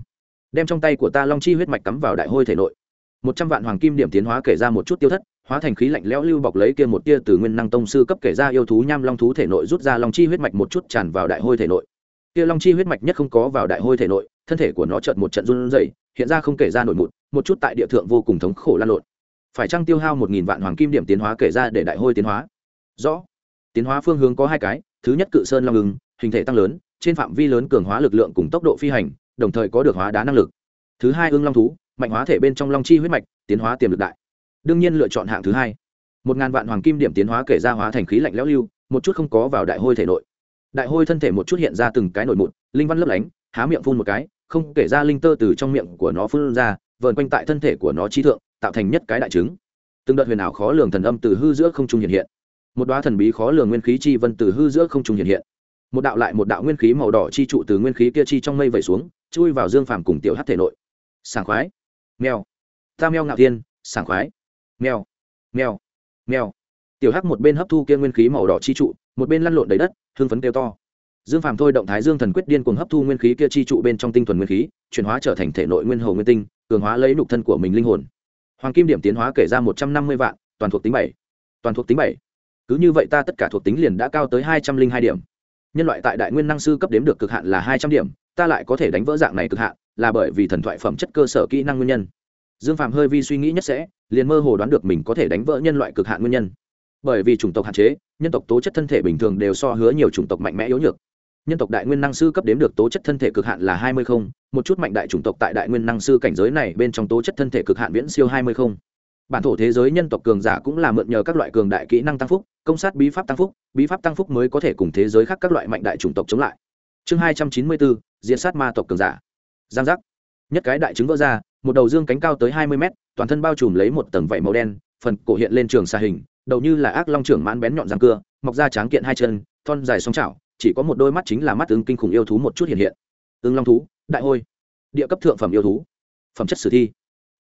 Đem trong tay của ta long chi huyết mạch cắm vào đại hôi thể nội. Một trăm vạn hoàng kim điểm tiến hóa kể ra một chút tiêu thất, hóa thành khí lạnh lẽo lưu bọc lấy kia một tia từ nguyên năng tông sư cấp kể ra yêu thú nham long thú thể nội rút ra long chi huyết mạch một chút tràn vào đại hôi thể nội. Kia long chi huyết mạch nhất không có vào đại hôi thể nội, thân thể của nó chợt một trận run rẩy, hiện ra không kể ra nổi mụn, một chút tại địa thượng vô cùng thống khổ lan lộn. Phải chăng tiêu hao một nghìn vạn hoàng kim điểm tiến hóa kể ra để đại hôi tiến hóa? Rõ. Tiến hóa phương hướng có hai cái, thứ nhất cự sơn long ứng hình thể tăng lớn trên phạm vi lớn cường hóa lực lượng cùng tốc độ phi hành, đồng thời có được hóa đá năng lực. Thứ hai ương long thú, mạnh hóa thể bên trong long chi huyết mạch, tiến hóa tiềm lực đại. Đương nhiên lựa chọn hạng thứ hai. Một ngàn vạn hoàng kim điểm tiến hóa kể ra hóa thành khí lạnh lẽo lưu, một chút không có vào đại hôi thể nội. Đại hôi thân thể một chút hiện ra từng cái nổi mụn, linh văn lấp lánh, há miệng phun một cái, không kể ra linh tơ từ trong miệng của nó phun ra, vờn quanh tại thân thể của nó trí thượng, tạo thành nhất cái đại trứng. Từng đợt huyền ảo khó lường thần âm từ hư giữa không trung hiện hiện. Một đoá thần bí khó lường nguyên khí chi vân từ hư giữa không trung hiện hiện một đạo lại một đạo nguyên khí màu đỏ chi trụ từ nguyên khí kia chi trong mây vẩy xuống, chui vào dương phàm cùng tiểu hát thể nội. Sảng khoái. Mèo. Ta mèo ngạo thiên. Sảng khoái. Mèo. Mèo. Mèo. Tiểu hắc một bên hấp thu kia nguyên khí màu đỏ chi trụ, một bên lăn lộn đầy đất hương phấn kêu to. Dương phàm thôi động thái dương thần quyết điên cuồng hấp thu nguyên khí kia chi trụ bên trong tinh thuần nguyên khí, chuyển hóa trở thành thể nội nguyên hồ nguyên tinh, cường hóa lấy lục thân của mình linh hồn. Hoàng kim điểm tiến hóa kể ra một trăm năm mươi vạn, toàn thuộc tính bảy. Toàn thuộc tính bảy. Cứ như vậy ta tất cả thuộc tính liền đã cao tới hai trăm linh hai điểm nhân loại tại đại nguyên năng sư cấp đếm được cực hạn là hai trăm điểm, ta lại có thể đánh vỡ dạng này cực hạn, là bởi vì thần thoại phẩm chất cơ sở kỹ năng nguyên nhân. Dương phạm hơi vi suy nghĩ nhất sẽ, liền mơ hồ đoán được mình có thể đánh vỡ nhân loại cực hạn nguyên nhân. Bởi vì chủng tộc hạn chế, nhân tộc tố chất thân thể bình thường đều so hứa nhiều chủng tộc mạnh mẽ yếu nhược. Nhân tộc đại nguyên năng sư cấp đếm được tố chất thân thể cực hạn là hai mươi không, một chút mạnh đại chủng tộc tại đại nguyên năng sư cảnh giới này bên trong tố chất thân thể cực hạn viễn siêu hai mươi không bản thổ thế giới nhân tộc cường giả cũng là mượn nhờ các loại cường đại kỹ năng tăng phúc, công sát bí pháp tăng phúc, bí pháp tăng phúc mới có thể cùng thế giới khác các loại mạnh đại chủng tộc chống lại. Chương hai trăm chín mươi bốn diễn sát ma tộc cường giả. Giang giác. Nhất cái đại trứng vỡ ra, một đầu dương cánh cao tới hai mươi mét, toàn thân bao trùm lấy một tầng vảy màu đen, phần cổ hiện lên trường xa hình, đầu như là ác long trưởng mãn bén nhọn răng cưa, mọc ra tráng kiện hai chân, thon dài song chảo, chỉ có một đôi mắt chính là mắt ứng kinh khủng yêu thú một chút hiện hiện. Ứng long thú, đại hôi. Địa cấp thượng phẩm yêu thú. Phẩm chất sử thi.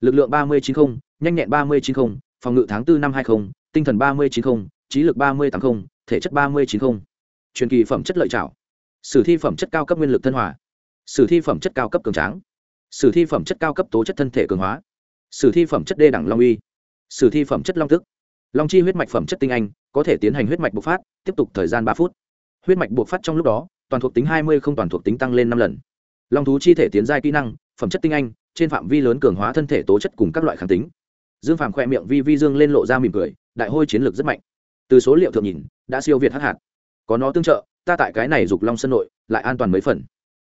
Lực lượng ba mươi chín không nhanh nhẹn ba mươi chín mươi phòng ngự tháng 4 năm hai mươi tinh thần ba mươi chín mươi trí lực ba mươi tám mươi thể chất ba mươi chín mươi truyền kỳ phẩm chất lợi trảo. Sử thi phẩm chất cao cấp nguyên lực thân hòa. Sử thi phẩm chất cao cấp cường tráng. Sử thi phẩm chất cao cấp tố chất thân thể cường hóa. Sử thi phẩm chất đê đẳng long uy. Sử thi phẩm chất long tức long chi huyết mạch phẩm chất tinh anh, có thể tiến hành huyết mạch bộc phát, tiếp tục thời gian ba phút. Huyết mạch bộc phát trong lúc đó, toàn thuộc tính hai mươi không toàn thuộc tính tăng lên năm lần. Long thú chi thể tiến giai kỹ năng, phẩm chất tinh anh, trên phạm vi lớn cường hóa thân thể tố chất cùng các loại kháng tính dương phàm khoe miệng vi vi dương lên lộ ra mỉm cười, đại hôi chiến lược rất mạnh. Từ số liệu thượng nhìn, đã siêu việt hắc hạt. Có nó tương trợ, ta tại cái này dục long sân nội, lại an toàn mấy phần.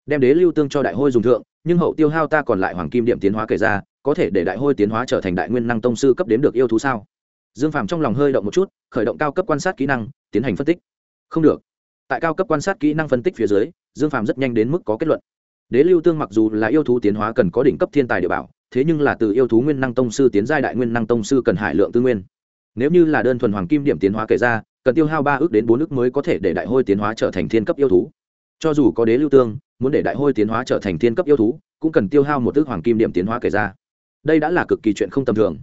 Đem đế lưu tương cho đại hôi dùng thượng, nhưng hậu tiêu hao ta còn lại hoàng kim điểm tiến hóa kể ra, có thể để đại hôi tiến hóa trở thành đại nguyên năng tông sư cấp đến được yêu thú sao? Dương phàm trong lòng hơi động một chút, khởi động cao cấp quan sát kỹ năng, tiến hành phân tích. Không được. Tại cao cấp quan sát kỹ năng phân tích phía dưới, dương phàm rất nhanh đến mức có kết luận đế lưu tương mặc dù là yêu thú tiến hóa cần có đỉnh cấp thiên tài địa bảo, thế nhưng là từ yêu thú nguyên năng tông sư tiến giai đại nguyên năng tông sư cần hải lượng tư nguyên. Nếu như là đơn thuần hoàng kim điểm tiến hóa kể ra, cần tiêu hao ba ước đến bốn ước mới có thể để đại hôi tiến hóa trở thành thiên cấp yêu thú. Cho dù có đế lưu tương, muốn để đại hôi tiến hóa trở thành thiên cấp yêu thú, cũng cần tiêu hao một ước hoàng kim điểm tiến hóa kể ra. Đây đã là cực kỳ chuyện không tầm thường.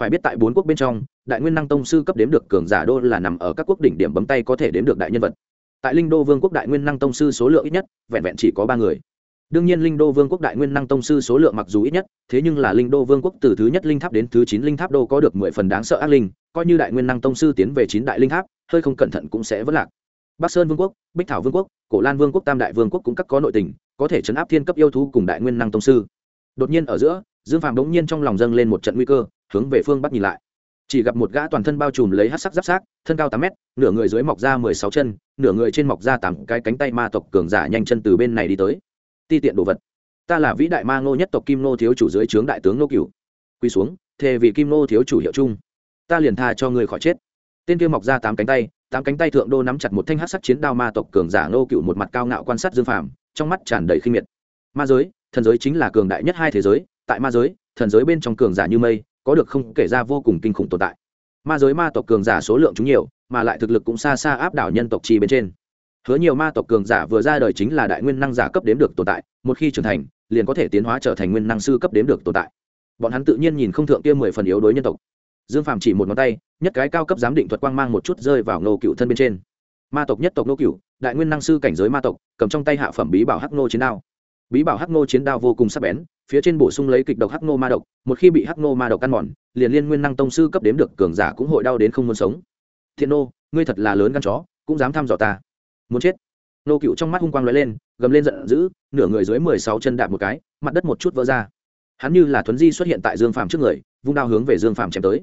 Phải biết tại bốn quốc bên trong, đại nguyên năng tông sư cấp đếm được cường giả đô là nằm ở các quốc đỉnh điểm bấm tay có thể đếm được đại nhân vật. Tại linh đô vương quốc đại nguyên năng tông sư số lượng ít nhất, vẹn vẹn chỉ có ba người đương nhiên linh đô vương quốc đại nguyên năng tông sư số lượng mặc dù ít nhất, thế nhưng là linh đô vương quốc từ thứ nhất linh tháp đến thứ chín linh tháp đô có được mười phần đáng sợ ác linh, coi như đại nguyên năng tông sư tiến về chín đại linh tháp, hơi không cẩn thận cũng sẽ vất lạc. Bắc sơn vương quốc, bích thảo vương quốc, cổ lan vương quốc, tam đại vương quốc cũng các có nội tình, có thể chấn áp thiên cấp yêu thú cùng đại nguyên năng tông sư. Đột nhiên ở giữa, dương phàm đống nhiên trong lòng dâng lên một trận nguy cơ, hướng về phương bắc nhìn lại. Chỉ gặp một gã toàn thân bao trùm lấy hát sắc giáp sát thân cao tám mét, nửa người dưới mọc ra mười sáu chân, nửa người trên mọc ra tám cái cánh tay ma tộc cường giả nhanh chân từ bên này đi tới ti tiện đồ vật. Ta là vĩ đại ma ngô nhất tộc kim nô thiếu chủ dưới trướng đại tướng nô cửu. Quy xuống, thề vì kim nô thiếu chủ hiệu chung. Ta liền tha cho người khỏi chết. Tên kia mọc ra tám cánh tay, tám cánh tay thượng đô nắm chặt một thanh hát sắc chiến đao ma tộc cường giả nô cửu một mặt cao ngạo quan sát dương phàm, trong mắt tràn đầy khinh miệt. Ma giới, thần giới chính là cường đại nhất hai thế giới, tại ma giới, thần giới bên trong cường giả như mây, có được không kể ra vô cùng kinh khủng tồn tại. Ma giới ma tộc cường giả số lượng chúng nhiều, mà lại thực lực cũng xa xa áp đảo nhân tộc chi bên trên hứa nhiều ma tộc cường giả vừa ra đời chính là đại nguyên năng giả cấp đếm được tồn tại, một khi trưởng thành, liền có thể tiến hóa trở thành nguyên năng sư cấp đếm được tồn tại. Bọn hắn tự nhiên nhìn không thượng kia mười phần yếu đối nhân tộc. Dương phàm chỉ một ngón tay, nhất cái cao cấp giám định thuật quang mang một chút rơi vào nô cựu thân bên trên. Ma tộc nhất tộc nô cựu đại nguyên năng sư cảnh giới ma tộc, cầm trong tay hạ phẩm bí bảo hắc nô chiến đao. Bí bảo hắc nô chiến đao vô cùng sắc bén, phía trên bổ sung lấy kịch độc hắc nô ma độc, một khi bị hắc nô ma độc ăn mòn, liền liên nguyên năng tông sư cấp đếm được cường giả cũng hội đau đến không muốn sống. Thiện nô, ngươi thật là lớn gan chó, cũng dám thăm dò ta muốn chết. Nô cựu trong mắt hung quang lóe lên, gầm lên giận dữ, nửa người dưới mười sáu chân đạp một cái, mặt đất một chút vỡ ra. Hắn như là thuấn di xuất hiện tại dương phàm trước người, vung đao hướng về dương phàm chém tới.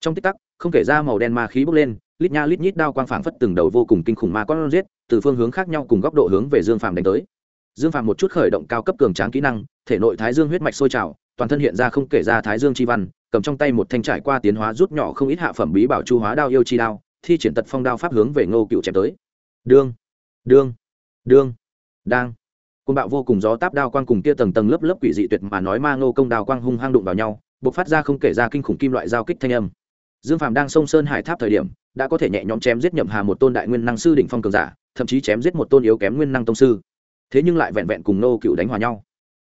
Trong tích tắc, không kể ra màu đen ma khí bốc lên, lít nha lít nhít đao quang phảng phất từng đầu vô cùng kinh khủng ma con giết, từ phương hướng khác nhau cùng góc độ hướng về dương phàm đánh tới. Dương phàm một chút khởi động cao cấp cường tráng kỹ năng, thể nội thái dương huyết mạch sôi trào, toàn thân hiện ra không kể ra thái dương chi văn, cầm trong tay một thanh trải qua tiến hóa rút nhỏ không ít hạ phẩm bí bảo chu hóa đao yêu chi đao, thi triển tật phong đao pháp hướng về ngô cựu chém tới. Đương đương đương, đang. Côn bạo vô cùng gió táp đao quang cùng kia tầng tầng lớp lớp quỷ dị tuyệt mà nói ma ngô công đao quang hung hăng đụng vào nhau, bộc phát ra không kể ra kinh khủng kim loại giao kích thanh âm. Dương phàm đang sông sơn hải tháp thời điểm, đã có thể nhẹ nhõm chém giết nhậm hà một tôn đại nguyên năng sư đỉnh phong cường giả, thậm chí chém giết một tôn yếu kém nguyên năng tông sư. Thế nhưng lại vẹn vẹn cùng nô cựu đánh hòa nhau.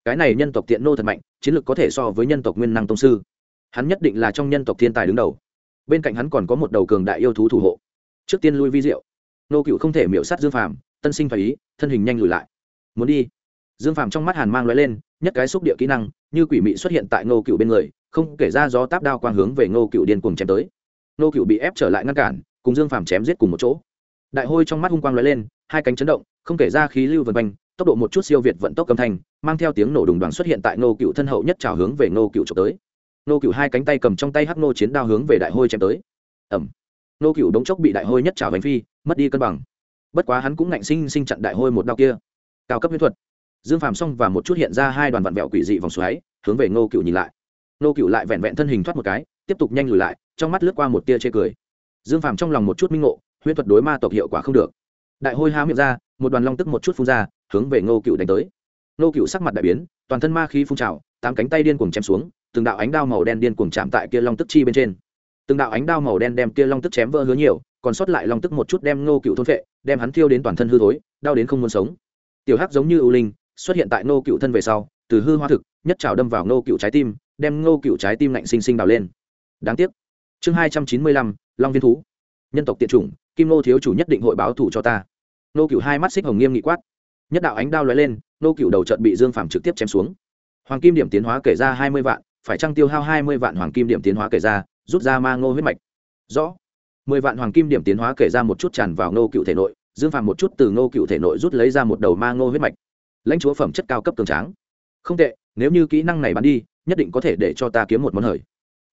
Cái này nhân tộc tiện nô thật mạnh, chiến lược có thể so với nhân tộc nguyên năng tông sư. Hắn nhất định là trong nhân tộc thiên tài đứng đầu. Bên cạnh hắn còn có một đầu cường đại yêu thú thủ hộ. Trước tiên lui vi diệu nô cựu không thể miễu sát dương phàm, tân sinh phải ý, thân hình nhanh lùi lại. Muốn đi. Dương phàm trong mắt hàn mang l lên, nhất cái xúc địa kỹ năng, như quỷ mị xuất hiện tại nô cựu bên người, không kể ra gió táp đao quang hướng về Nô cựu điên cuồng chém tới. Nô cựu bị ép trở lại ngăn cản, cùng dương phàm chém giết cùng một chỗ. Đại hôi trong mắt hung quang lóe lên, hai cánh chấn động, không kể ra khí lưu vần quanh, tốc độ một chút siêu việt vận tốc âm thanh, mang theo tiếng nổ đùng đoàn xuất hiện tại Nô cựu thân hậu nhất trào hướng về Nô cựu trộm tới. Nô cựu hai cánh tay cầm trong tay hắc nô chiến đao hướng về đại hôi chém tới. Ẩm Nô cựu đống chốc bị đại hôi nhất trào bánh phi mất đi cân bằng. Bất quá hắn cũng ngạnh sinh sinh chặn đại hôi một đao kia. Cao cấp huyết thuật. Dương phàm xong và một chút hiện ra hai đoàn vặn vẹo quỷ dị vòng xoáy, hướng về ngô cựu nhìn lại. Ngô cựu lại vẹn vẹn thân hình thoát một cái, tiếp tục nhanh lùi lại, trong mắt lướt qua một tia chê cười. Dương phàm trong lòng một chút minh ngộ huyết thuật đối ma tộc hiệu quả không được. Đại hôi há miệng ra, một đoàn long tức một chút phun ra, hướng về ngô cựu đánh tới. Ngô cựu sắc mặt đại biến, toàn thân ma khí phun trào, tám cánh tay điên cuồng chém xuống, từng đạo ánh đao màu đen điên cuồng chạm tại kia long tức chi bên trên. Từng đạo ánh đao màu đen đem kia long tức chém vỡ hứa nhiều còn sót lại long tức một chút đem ngô cựu thôn phệ, đem hắn thiêu đến toàn thân hư thối, đau đến không muốn sống. Tiểu hắc giống như ưu linh, xuất hiện tại ngô cựu thân về sau, từ hư hoa thực, nhất trào đâm vào ngô cựu trái tim, đem ngô cựu trái tim lạnh xinh xinh đào lên. Đáng tiếc. Chương hai trăm chín mươi lăm, long viên thú. Nhân tộc tiện chủng, kim nô thiếu chủ nhất định hội báo thủ cho ta. Nô cựu hai mắt xích hồng nghiêm nghị quát. Nhất đạo ánh đao lóe lên nô cựu đầu trận bị dương phàm trực tiếp chém xuống. Hoàng kim điểm tiến hóa kể ra hai mươi vạn, phải trăng tiêu hao hai mươi vạn hoàng kim điểm tiến hóa kể ra, rút ra ma ngô huyết mạch? Rõ mười vạn hoàng kim điểm tiến hóa kể ra một chút tràn vào Ngô cựu thể nội, dương phàm một chút từ Ngô cựu thể nội rút lấy ra một đầu ma ngô huyết mạch. Lãnh chúa phẩm chất cao cấp cường tráng. Không tệ, nếu như kỹ năng này bán đi, nhất định có thể để cho ta kiếm một món hời.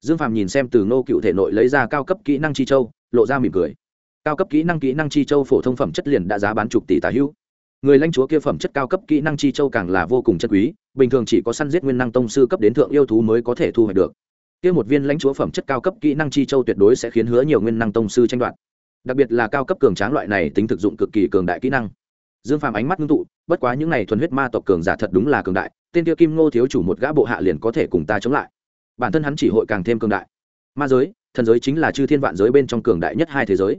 Dương phàm nhìn xem từ ngô cựu thể nội lấy ra cao cấp kỹ năng chi châu, lộ ra mỉm cười. Cao cấp kỹ năng kỹ năng chi châu phổ thông phẩm chất liền đã giá bán chục tỷ tà hữu. Người lãnh chúa kia phẩm chất cao cấp kỹ năng chi châu càng là vô cùng chất quý, bình thường chỉ có săn giết nguyên năng tông sư cấp đến thượng yêu thú mới có thể thu hoạch được kia một viên lãnh chúa phẩm chất cao cấp kỹ năng chi châu tuyệt đối sẽ khiến hứa nhiều nguyên năng tông sư tranh đoạt. Đặc biệt là cao cấp cường tráng loại này tính thực dụng cực kỳ cường đại kỹ năng. Dương phàm ánh mắt ngưng tụ, bất quá những này thuần huyết ma tộc cường giả thật đúng là cường đại, tên kia kim ngô thiếu chủ một gã bộ hạ liền có thể cùng ta chống lại. Bản thân hắn chỉ hội càng thêm cường đại. Ma giới, thần giới chính là chư thiên vạn giới bên trong cường đại nhất hai thế giới.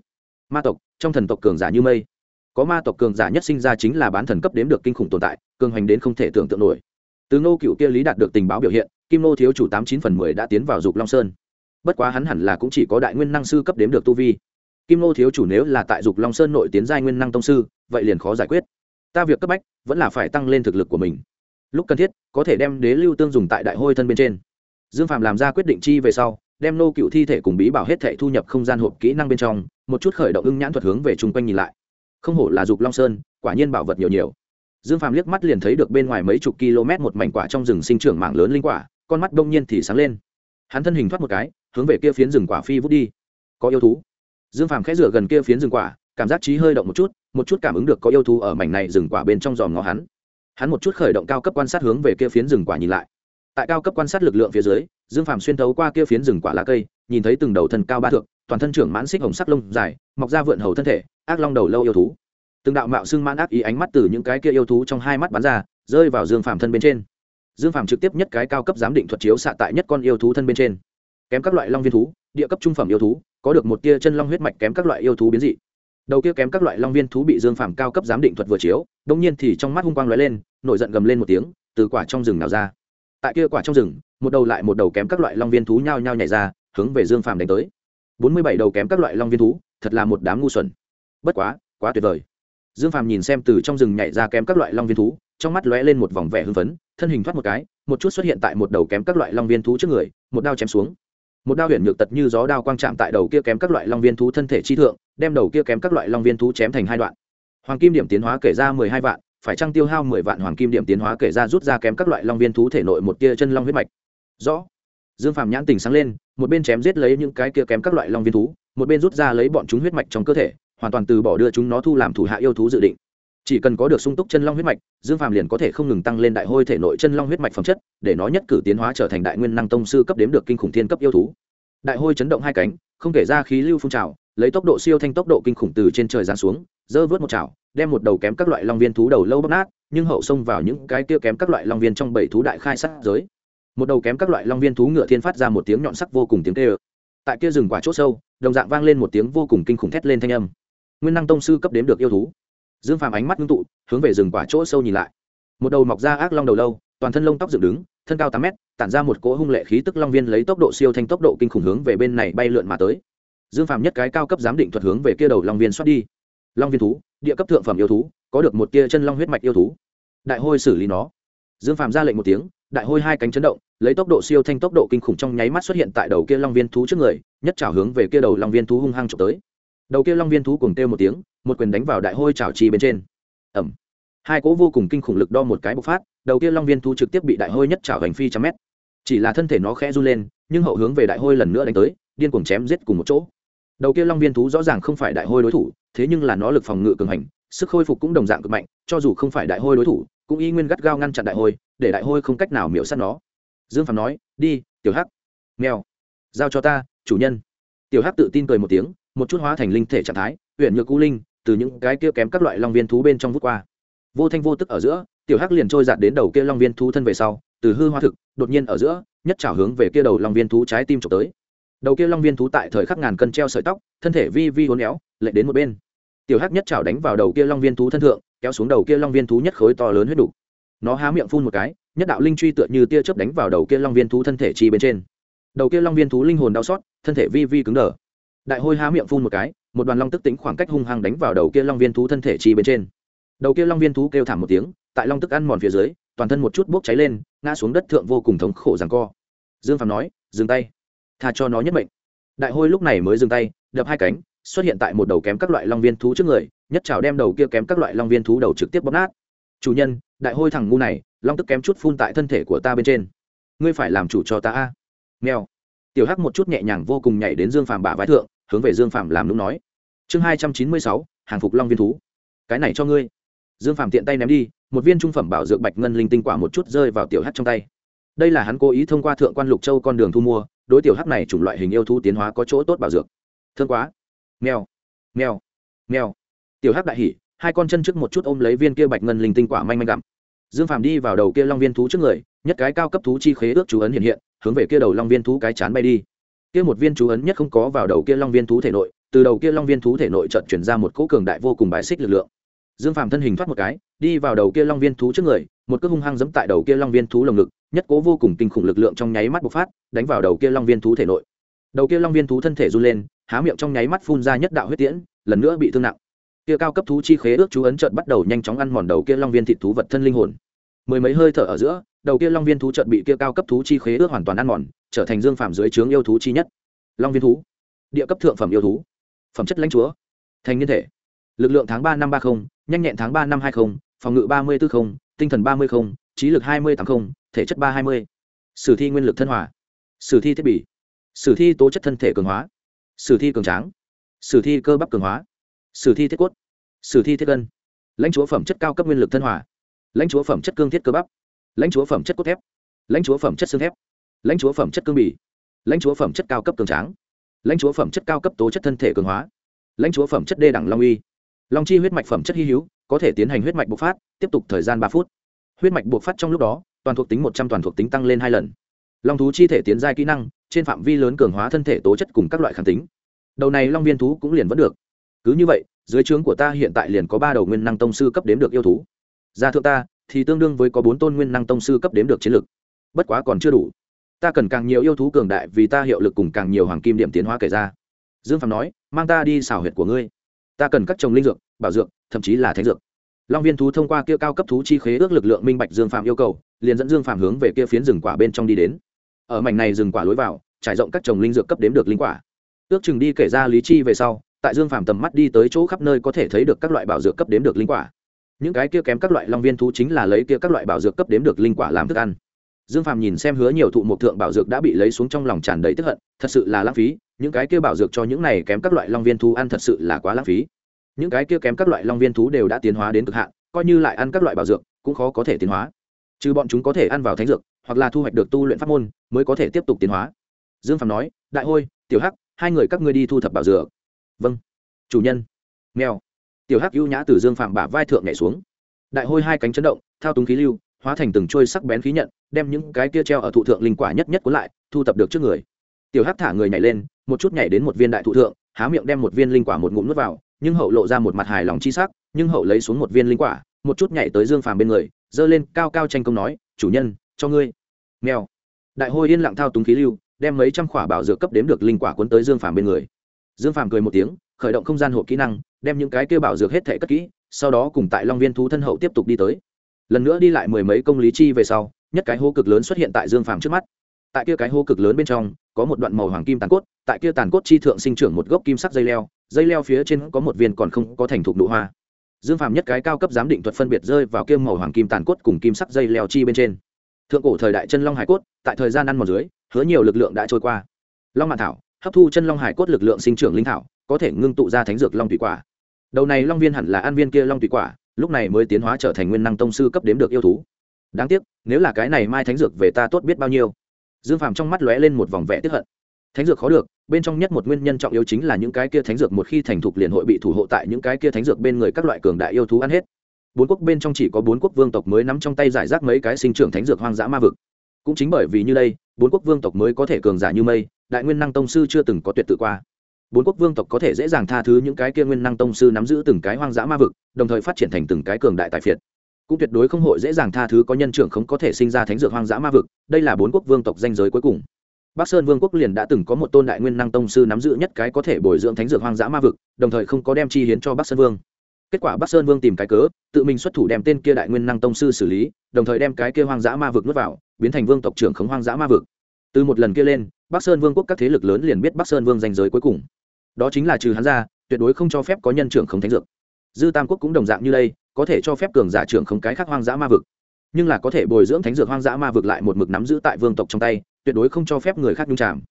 Ma tộc, trong thần tộc cường giả như mây. Có ma tộc cường giả nhất sinh ra chính là bán thần cấp đếm được kinh khủng tồn tại, cường hành đến không thể tưởng tượng nổi. Từ ngô cựu kia lý đạt được tình báo biểu hiện kim Nô thiếu chủ tám chín phần mười đã tiến vào dục long sơn. Bất quá hắn hẳn là cũng chỉ có đại nguyên năng sư cấp đếm được tu vi. Kim nô thiếu chủ nếu là tại dục long sơn nội tiến giai nguyên năng tông sư, vậy liền khó giải quyết. Ta việc cấp bách vẫn là phải tăng lên thực lực của mình. Lúc cần thiết, có thể đem đế lưu tương dùng tại đại hôi thân bên trên. Dương phạm làm ra quyết định chi về sau, đem nô cựu thi thể cùng bí bảo hết thể thu nhập không gian hộp kỹ năng bên trong, một chút khởi động ưng nhãn thuật hướng về chung quanh nhìn lại. Không hổ là dục long sơn, quả nhiên bảo vật nhiều nhiều. Dương phàm liếc mắt liền thấy được bên ngoài mấy chục km một mảnh quả trong rừng sinh trưởng mạng lớn linh quả con mắt đông nhiên thì sáng lên. Hắn thân hình thoát một cái, hướng về kia phiến rừng quả phi vút đi. Có yêu thú. Dương phàm khẽ rửa gần kia phiến rừng quả, cảm giác trí hơi động một chút một chút cảm ứng được có yêu thú ở mảnh này rừng quả bên trong giòm ngó hắn. Hắn một chút khởi động cao cấp quan sát hướng về kia phiến rừng quả nhìn lại. Tại cao cấp quan sát lực lượng phía dưới, dương phàm xuyên thấu qua kia phiến rừng quả lá cây, nhìn thấy từng đầu thân cao ba thượng toàn thân trưởng mãn xích hồng sắc lông dài, mọc ra vượn hầu thân thể, ác long đầu lâu yêu thú. Từng đạo mạo xưng mãn ác ý ánh mắt từ những cái kia yêu thú trong hai mắt bắn ra, rơi vào dương phàm thân bên trên dương phàm trực tiếp nhất cái cao cấp giám định thuật chiếu xạ tại nhất con yêu thú thân bên trên. Kém các loại long viên thú, địa cấp trung phẩm yêu thú, có được một tia chân long huyết mạch kém các loại yêu thú biến dị. Đầu kia kém các loại long viên thú bị dương phàm cao cấp giám định thuật vừa chiếu đông nhiên thì trong mắt hung quang lóe lên, nổi giận gầm lên một tiếng, từ quả trong rừng nào ra. Tại kia quả trong rừng, một đầu lại một đầu kém các loại long viên thú nhao nhao nhảy ra, hướng về dương phàm đánh tới. Bốn mươi bảy đầu kém các loại long viên thú, thật là một đám ngu xuẩn. Bất quá quá tuyệt vời. Dương phàm nhìn xem từ trong rừng nhảy ra kém các loại long viên thú, trong mắt lóe lên một vòng vẻ hưng phấn thân hình thoát một cái, một chút xuất hiện tại một đầu kém các loại long viên thú trước người, một đao chém xuống. Một đao huyền nhược tật như gió đao quang chạm tại đầu kia kém các loại long viên thú thân thể chi thượng, đem đầu kia kém các loại long viên thú chém thành hai đoạn. Hoàng kim điểm tiến hóa kể ra mười hai vạn, phải trăng tiêu hao mười vạn hoàng kim điểm tiến hóa kể ra rút ra kém các loại long viên thú thể nội một tia chân long huyết mạch? Rõ. Dương phạm nhãn tình sáng lên, một bên chém giết lấy những cái kia kém các loại long viên thú, một bên rút ra lấy bọn chúng huyết mạch trong cơ thể, hoàn toàn từ bỏ đưa chúng nó thu làm thủ hạ yêu thú dự định chỉ cần có được sung túc chân long huyết mạch, dương phàm liền có thể không ngừng tăng lên đại hôi thể nội chân long huyết mạch phẩm chất, để nó nhất cử tiến hóa trở thành đại nguyên năng tông sư cấp đếm được kinh khủng thiên cấp yêu thú. Đại hôi chấn động hai cánh, không kể ra khí lưu phun trào, lấy tốc độ siêu thanh tốc độ kinh khủng từ trên trời giáng xuống, dơ vớt một trào đem một đầu kém các loại long viên thú đầu lâu bóc nát, nhưng hậu xông vào những cái kia kém các loại long viên trong bảy thú đại khai sát giới. Một đầu kém các loại long viên thú ngựa thiên phát ra một tiếng nhọn sắc vô cùng tiếng tê ơ tại kia rừng quả chốt sâu, đồng dạng vang lên một tiếng vô cùng kinh khủng thét lên thanh âm. Nguyên năng tông sư cấp đếm được yêu thú dương phàm ánh mắt ngưng tụ, hướng về rừng quả chỗ sâu nhìn lại. Một đầu mọc ra ác long đầu lâu, toàn thân lông tóc dựng đứng, thân cao tám mét, tản ra một cỗ hung lệ khí tức long viên lấy tốc độ siêu thanh tốc độ kinh khủng hướng về bên này bay lượn mà tới. Dương phàm nhất cái cao cấp giám định thuật hướng về kia đầu long viên xoát đi. Long viên thú, địa cấp thượng phẩm yêu thú, có được một tia chân long huyết mạch yêu thú. Đại hôi xử lý nó. Dương phàm ra lệnh một tiếng, đại hôi hai cánh chấn động, lấy tốc độ siêu thanh tốc độ kinh khủng trong nháy mắt xuất hiện tại đầu kia long viên thú trước người, nhất trào hướng về kia đầu long viên thú hung hăng trộm tới đầu kia long viên thú cùng kêu một tiếng, một quyền đánh vào đại hôi trào chi bên trên. Ẩm hai cỗ vô cùng kinh khủng lực đo một cái bộc phát, đầu kia long viên thú trực tiếp bị đại hôi nhất trào hành phi trăm mét. Chỉ là thân thể nó khẽ run lên, nhưng hậu hướng về đại hôi lần nữa đánh tới, điên cuồng chém giết cùng một chỗ. Đầu kia long viên thú rõ ràng không phải đại hôi đối thủ, thế nhưng là nó lực phòng ngự cường hành, sức khôi phục cũng đồng dạng cực mạnh, cho dù không phải đại hôi đối thủ, cũng y nguyên gắt gao ngăn chặn đại hôi, để đại hôi không cách nào miễu sát nó. Dương phạm nói, đi, tiểu hắc. Mèo, giao cho ta, chủ nhân. Tiểu hắc tự tin cười một tiếng một chút hóa thành linh thể trạng thái huyện nhược cú linh, từ những cái kia kém các loại long viên thú bên trong vút qua. Vô thanh vô tức ở giữa, tiểu hắc liền trôi giạt đến đầu kia long viên thú thân về sau, từ hư hoa thực, đột nhiên ở giữa, nhất trào hướng về kia đầu long viên thú trái tim trộm tới. Đầu kia long viên thú tại thời khắc ngàn cân treo sợi tóc, thân thể vi vi hốn éo lệ đến một bên. Tiểu hắc nhất trào đánh vào đầu kia long viên thú thân thượng, kéo xuống đầu kia long viên thú nhất khối to lớn huyết đủ. nó há miệng phun một cái, nhất đạo linh truy tựa như tia chớp đánh vào đầu kia long viên thú thân thể chi bên trên. Đầu kia long viên thú linh hồn đau xót, thân thể vi vi cứng đờ đại hôi há miệng phun một cái, một đoàn long tức tính khoảng cách hung hăng đánh vào đầu kia long viên thú thân thể chi bên trên. Đầu kia long viên thú kêu thảm một tiếng, tại long tức ăn mòn phía dưới, toàn thân một chút bốc cháy lên, ngã xuống đất thượng vô cùng thống khổ rằng co. Dương phạm nói, dừng tay, tha cho nó nhất mệnh. Đại hôi lúc này mới dừng tay, đập hai cánh, xuất hiện tại một đầu kém các loại long viên thú trước người, nhất trào đem đầu kia kém các loại long viên thú đầu trực tiếp bóp nát. Chủ nhân, đại hôi thằng ngu này, long tức kém chút phun tại thân thể của ta bên trên. Ngươi phải làm chủ cho ta a. Mèo tiểu hắc một chút nhẹ nhàng vô cùng nhảy đến dương phàm bả vai thượng, hướng về dương phàm làm lúc nói. Chương hai trăm chín mươi sáu, hàng phục long viên thú. Cái này cho ngươi. Dương phàm tiện tay ném đi, một viên trung phẩm bảo dược bạch ngân linh tinh quả một chút rơi vào tiểu hắc trong tay. Đây là hắn cố ý thông qua thượng quan lục châu con đường thu mua, đối tiểu hắc này chủng loại hình yêu thú tiến hóa có chỗ tốt bảo dược. Thương quá. Mèo. Mèo. Mèo. Tiểu hắc đại hỉ, hai con chân trước một chút ôm lấy viên kia bạch ngân linh tinh quả manh manh gặm. Dương phàm đi vào đầu kia long viên thú trước người, nhất cái cao cấp thú chi khế ước chú ấn hiện hiện hướng về kia đầu long viên thú cái chán bay đi. Kia một viên chú ấn nhất không có vào đầu kia long viên thú thể nội, từ đầu kia long viên thú thể nội trận chuyển ra một cỗ cường đại vô cùng bài xích lực lượng. Dương phàm thân hình thoát một cái, đi vào đầu kia long viên thú trước người, một cước hung hăng giẫm tại đầu kia long viên thú lồng ngực, nhất cố vô cùng kinh khủng lực lượng trong nháy mắt bộc phát, đánh vào đầu kia long viên thú thể nội. Đầu kia long viên thú thân thể run lên, há miệng trong nháy mắt phun ra nhất đạo huyết tiễn, lần nữa bị thương nặng. Kia cao cấp thú chi khế ước chú ấn trợn bắt đầu nhanh chóng ăn mòn đầu kia long viên thịt thú vật thân linh hồn. Mười mấy hơi thở ở giữa đầu kia long viên thú chợt bị kia cao cấp thú chi khế ước hoàn toàn ăn mòn, trở thành dương phạm dưới trướng yêu thú chi nhất. Long viên thú, địa cấp thượng phẩm yêu thú, phẩm chất lãnh chúa, thành niên thể. Lực lượng tháng ba năm ba mươi nhanh nhẹn tháng ba năm hai mươi phòng ngự ba mươi bốn mươi tinh thần ba mươi trí lực hai mươi tám mươi thể chất ba hai mươi. Sử thi nguyên lực thân hòa, sử thi thiết bị, sử thi tố chất thân thể cường hóa, sử thi cường tráng, sử thi cơ bắp cường hóa, sử thi thiết cốt, sử thi thiết cân lãnh chúa phẩm chất cao cấp nguyên lực thân hòa, lãnh chúa phẩm chất cương thiết cơ bắp lãnh chúa phẩm chất cốt thép, lãnh chúa phẩm chất xương thép, lãnh chúa phẩm chất cương bì, lãnh chúa phẩm chất cao cấp cường tráng, lãnh chúa phẩm chất cao cấp tố chất thân thể cường hóa, lãnh chúa phẩm chất đê đẳng long uy. Long chi huyết mạch phẩm chất hy hữu, có thể tiến hành huyết mạch bộc phát, tiếp tục thời gian ba phút. Huyết mạch bộc phát trong lúc đó, toàn thuộc tính một trăm toàn thuộc tính tăng lên hai lần. Long thú chi thể tiến giai kỹ năng, trên phạm vi lớn cường hóa thân thể tố chất cùng các loại kháng tính. Đầu này long viên thú cũng liền vẫn được. Cứ như vậy, dưới trướng của ta hiện tại liền có ba đầu nguyên năng tông sư cấp đếm được yêu thú. Gia thượng ta thì tương đương với có bốn tôn nguyên năng tông sư cấp đếm được chiến lực. Bất quá còn chưa đủ. Ta cần càng nhiều yêu thú cường đại vì ta hiệu lực cùng càng nhiều hoàng kim điểm tiến hóa kể ra. Dương phạm nói, mang ta đi xảo huyệt của ngươi. Ta cần các trồng linh dược, bảo dược, thậm chí là thánh dược. Long viên thú thông qua kia cao cấp thú chi khế ước lực lượng minh bạch dương phạm yêu cầu, liền dẫn dương phạm hướng về kia phiến rừng quả bên trong đi đến. Ở mảnh này rừng quả lối vào, trải rộng các trồng linh dược cấp đếm được linh quả. Ước chừng đi kể ra lý chi về sau, tại dương phạm tầm mắt đi tới chỗ khắp nơi có thể thấy được các loại bảo dược cấp đếm được linh quả những cái kia kém các loại long viên thú chính là lấy kia các loại bảo dược cấp đếm được linh quả làm thức ăn. Dương Phàm nhìn xem hứa nhiều thụ một thượng bảo dược đã bị lấy xuống trong lòng tràn đầy tức hận, thật sự là lãng phí, những cái kia bảo dược cho những này kém các loại long viên thú ăn thật sự là quá lãng phí. Những cái kia kém các loại long viên thú đều đã tiến hóa đến cực hạn, coi như lại ăn các loại bảo dược, cũng khó có thể tiến hóa. Trừ bọn chúng có thể ăn vào thánh dược, hoặc là thu hoạch được tu luyện pháp môn, mới có thể tiếp tục tiến hóa. Dương Phàm nói, đại hôi, tiểu hắc, hai người các ngươi đi thu thập bảo dược. Vâng chủ nhân. Nghèo tiểu hắc ưu nhã từ dương phạm bả vai thượng nhảy xuống. Đại hôi hai cánh chấn động, thao túng khí lưu, hóa thành từng trôi sắc bén khí nhận, đem những cái kia treo ở thụ thượng linh quả nhất nhất cuốn lại, thu tập được trước người. Tiểu hắc thả người nhảy lên, một chút nhảy đến một viên đại thụ thượng, há miệng đem một viên linh quả một ngụm nuốt vào, nhưng hậu lộ ra một mặt hài lòng chi sắc, nhưng hậu lấy xuống một viên linh quả, một chút nhảy tới dương phàm bên người, giơ lên cao cao tranh công nói, chủ nhân, cho ngươi. Mèo. Đại hôi yên lặng thao túng khí lưu, đem mấy trăm khỏa bảo dược cấp đếm được linh quả cuốn tới dương phàm bên người. Dương phàm cười một tiếng, khởi động không gian hộ kỹ năng đem những cái kêu bảo dược hết thể cất kỹ, sau đó cùng tại long viên thú thân hậu tiếp tục đi tới. Lần nữa đi lại mười mấy công lý chi về sau, nhất cái hô cực lớn xuất hiện tại dương phàm trước mắt. Tại kia cái hô cực lớn bên trong, có một đoạn màu hoàng kim tàn cốt, tại kia tàn cốt chi thượng sinh trưởng một gốc kim sắc dây leo dây leo phía trên có một viên còn không có thành thục nụ hoa. Dương phàm nhất cái cao cấp giám định thuật phân biệt rơi vào kia màu hoàng kim tàn cốt cùng kim sắc dây leo chi bên trên. Thượng cổ thời đại chân long hải cốt, tại thời gian ăn một dưới, hứa nhiều lực lượng đã trôi qua. Long mạn thảo, hấp thu chân long hải cốt lực lượng sinh trưởng linh thảo, có thể ngưng tụ ra thánh dược long thủy quả đầu này long viên hẳn là an viên kia long thủy quả, lúc này mới tiến hóa trở thành nguyên năng tông sư cấp đếm được yêu thú. Đáng tiếc, nếu là cái này mai thánh dược về ta tốt biết bao nhiêu. Dương phàm trong mắt lóe lên một vòng vẽ tiếp hận. Thánh dược khó được, bên trong nhất một nguyên nhân trọng yếu chính là những cái kia thánh dược một khi thành thục liền hội bị thủ hộ tại những cái kia thánh dược bên người các loại cường đại yêu thú ăn hết. Bốn quốc bên trong chỉ có bốn quốc vương tộc mới nắm trong tay giải rác mấy cái sinh trưởng thánh dược hoang dã ma vực. Cũng chính bởi vì như đây, bốn quốc vương tộc mới có thể cường giả như mây, đại nguyên năng tông sư chưa từng có tuyệt tự qua bốn quốc vương tộc có thể dễ dàng tha thứ những cái kia nguyên năng tông sư nắm giữ từng cái hoang dã ma vực, đồng thời phát triển thành từng cái cường đại tài phiệt. Cũng tuyệt đối không hội dễ dàng tha thứ có nhân trưởng không có thể sinh ra thánh dược hoang dã ma vực, đây là bốn quốc vương tộc danh giới cuối cùng. Bắc sơn vương quốc liền đã từng có một tôn đại nguyên năng tông sư nắm giữ nhất cái có thể bồi dưỡng thánh dược hoang dã ma vực, đồng thời không có đem chi hiến cho bắc sơn vương. Kết quả bắc sơn vương tìm cái cớ, tự mình xuất thủ đem tên kia đại nguyên năng tông sư xử lý, đồng thời đem cái kia hoang dã ma vực nuốt vào, biến thành vương tộc trưởng khống hoang dã ma vực. Từ một lần kia lên, bắc sơn vương quốc các thế lực lớn liền biết bắc sơn vương danh giới cuối cùng đó chính là trừ hắn ra, tuyệt đối không cho phép có nhân trưởng không thánh dược. Dư tam quốc cũng đồng dạng như đây, có thể cho phép cường giả trưởng không cái khác hoang dã ma vực. Nhưng là có thể bồi dưỡng thánh dược hoang dã ma vực lại một mực nắm giữ tại vương tộc trong tay, tuyệt đối không cho phép người khác nhung chạm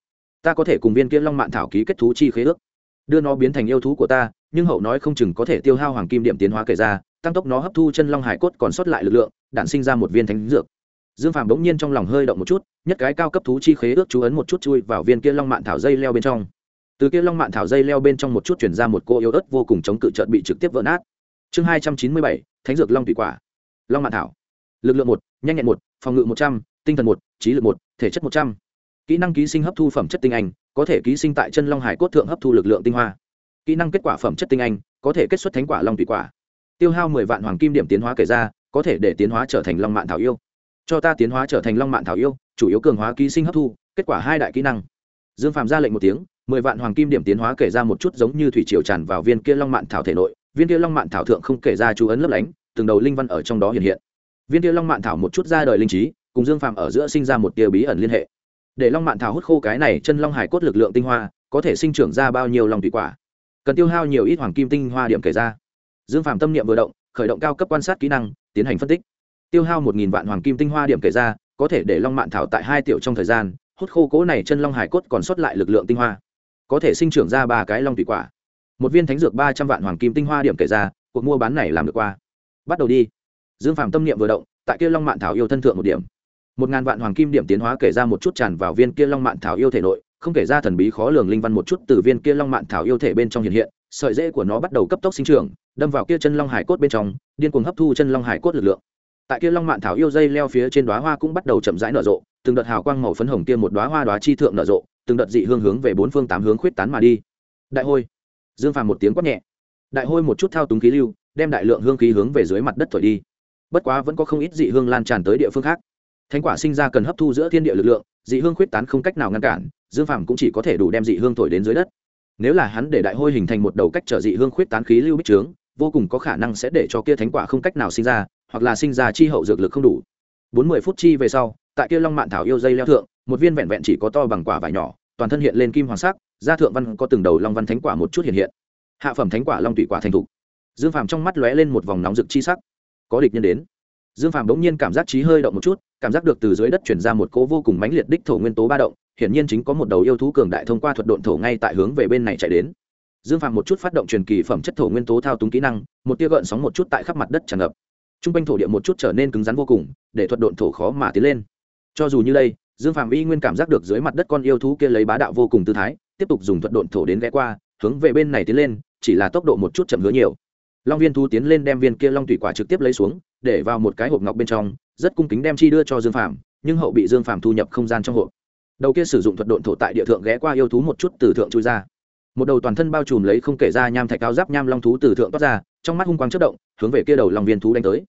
ta có thể cùng viên kia long mạn thảo ký kết thú chi khế ước. Đưa nó biến thành yêu thú của ta, nhưng hậu nói không chừng có thể tiêu hao hoàng kim điểm tiến hóa kể ra, tăng tốc nó hấp thu chân long hải cốt còn sót lại lực lượng, đản sinh ra một viên thánh dược. Dương phàm bỗng nhiên trong lòng hơi động một chút, nhất cái cao cấp thú chi khế ước chú ấn một chút chui vào viên kia long mạn thảo dây leo bên trong từ kia long mạn thảo dây leo bên trong một chút chuyển ra một cô yếu ớt vô cùng chống cự trợn bị trực tiếp vỡ nát. Chương hai trăm chín mươi bảy, thánh dược long thủy quả. Long mạn thảo. Lực lượng một, nhanh nhẹn một, phòng ngự một trăm, tinh thần một, trí lực một, thể chất một trăm. Kỹ năng ký sinh hấp thu phẩm chất tinh anh, có thể ký sinh tại chân long hải cốt thượng hấp thu lực lượng tinh hoa. Kỹ năng kết quả phẩm chất tinh anh, có thể kết xuất thánh quả long thủy quả. Tiêu hao mười vạn hoàng kim điểm tiến hóa kể ra, có thể để tiến hóa trở thành long mạn thảo yêu. Cho ta tiến hóa trở thành long mạn thảo yêu, chủ yếu cường hóa ký sinh hấp thu, kết quả hai đại kỹ năng. Dương phạm ra lệnh một tiếng mười vạn hoàng kim điểm tiến hóa kể ra một chút giống như thủy triều tràn vào viên kia long mạn thảo thể nội, viên kia long mạn thảo thượng không kể ra chú ấn lấp lánh, từng đầu linh văn ở trong đó hiện hiện. Viên kia long mạn thảo một chút ra đời linh trí, cùng dương phạm ở giữa sinh ra một tia bí ẩn liên hệ. Để long mạn thảo hút khô cái này chân long hải cốt lực lượng tinh hoa, có thể sinh trưởng ra bao nhiêu lòng thủy quả? Cần tiêu hao nhiều ít hoàng kim tinh hoa điểm kể ra. Dương phạm tâm niệm vừa động, khởi động cao cấp quan sát kỹ năng, tiến hành phân tích. Tiêu hao một nghìn vạn hoàng kim tinh hoa điểm kể ra, có thể để long mạn thảo tại hai tiểu trong thời gian, hút khô cố này chân long hải cốt còn sót lại lực lượng tinh hoa có thể sinh trưởng ra ba cái long thủy quả. Một viên thánh dược ba trăm vạn hoàng kim tinh hoa điểm kể ra, cuộc mua bán này làm được qua. Bắt đầu đi. Dương phạm tâm niệm vừa động, tại kia long mạn thảo yêu thân thượng một điểm. Một ngàn vạn hoàng kim điểm tiến hóa kể ra một chút tràn vào viên kia long mạn thảo yêu thể nội, không kể ra thần bí khó lường linh văn một chút từ viên kia long mạn thảo yêu thể bên trong hiện hiện, sợi dễ của nó bắt đầu cấp tốc sinh trưởng, đâm vào kia chân long hải cốt bên trong, điên cuồng hấp thu chân long hải cốt lực lượng. Tại kia long mạn thảo yêu dây leo phía trên đoá hoa cũng bắt đầu chậm rãi nở rộ, từng đợt hào quang màu phấn hồng kia một đoá hoa đoá chi thượng nở rộ từng đợt dị hương hướng về bốn phương tám hướng khuyết tán mà đi. Đại hôi. Dương phàm một tiếng quát nhẹ. Đại hôi một chút thao túng khí lưu, đem đại lượng hương khí hướng về dưới mặt đất thổi đi. Bất quá vẫn có không ít dị hương lan tràn tới địa phương khác. Thánh quả sinh ra cần hấp thu giữa thiên địa lực lượng, dị hương khuyết tán không cách nào ngăn cản, dương phàm cũng chỉ có thể đủ đem dị hương thổi đến dưới đất. Nếu là hắn để đại hôi hình thành một đầu cách trở dị hương khuyết tán khí lưu bích trướng, vô cùng có khả năng sẽ để cho kia thánh quả không cách nào sinh ra, hoặc là sinh ra chi hậu dược lực không đủ. Bốn mươi phút chi về sau, tại kia long mạn thảo yêu dây leo thượng một viên vẹn vẹn chỉ có to bằng quả vải nhỏ, toàn thân hiện lên kim hoàng sắc gia thượng văn có từng đầu long văn thánh quả một chút hiện hiện. Hạ phẩm thánh quả long tụy quả thành thục. Dương phàm trong mắt lóe lên một vòng nóng rực chi sắc. Có địch nhân đến. Dương phàm bỗng nhiên cảm giác trí hơi động một chút, cảm giác được từ dưới đất chuyển ra một cố vô cùng mãnh liệt đích thổ nguyên tố ba động, hiển nhiên chính có một đầu yêu thú cường đại thông qua thuật độn thổ ngay tại hướng về bên này chạy đến. Dương phàm một chút phát động truyền kỳ phẩm chất thổ nguyên tố thao túng kỹ năng, một tia gợn sóng một chút tại khắp mặt đất tràn ngập. T r u n g quanh thổ địa một chút trở nên cứng rắn vô cùng, để thuật độn thổ khó mà tiến lên. Cho dù như đây dương Phạm y nguyên cảm giác được dưới mặt đất con yêu thú kia lấy bá đạo vô cùng tư thái tiếp tục dùng thuật độn thổ đến ghé qua hướng về bên này tiến lên chỉ là tốc độ một chút chậm hứa nhiều. Long viên thú tiến lên đem viên kia long thủy quả trực tiếp lấy xuống để vào một cái hộp ngọc bên trong rất cung kính đem chi đưa cho dương Phạm, nhưng hậu bị dương Phạm thu nhập không gian trong hộp. Đầu kia sử dụng thuật độn thổ tại địa thượng ghé qua yêu thú một chút từ thượng chui ra. Một đầu toàn thân bao trùm lấy không kể ra nham thạch cao giáp nham long thú từ thượng toát ra trong mắt hung quang chất động hướng về kia đầu long viên thú đánh tới.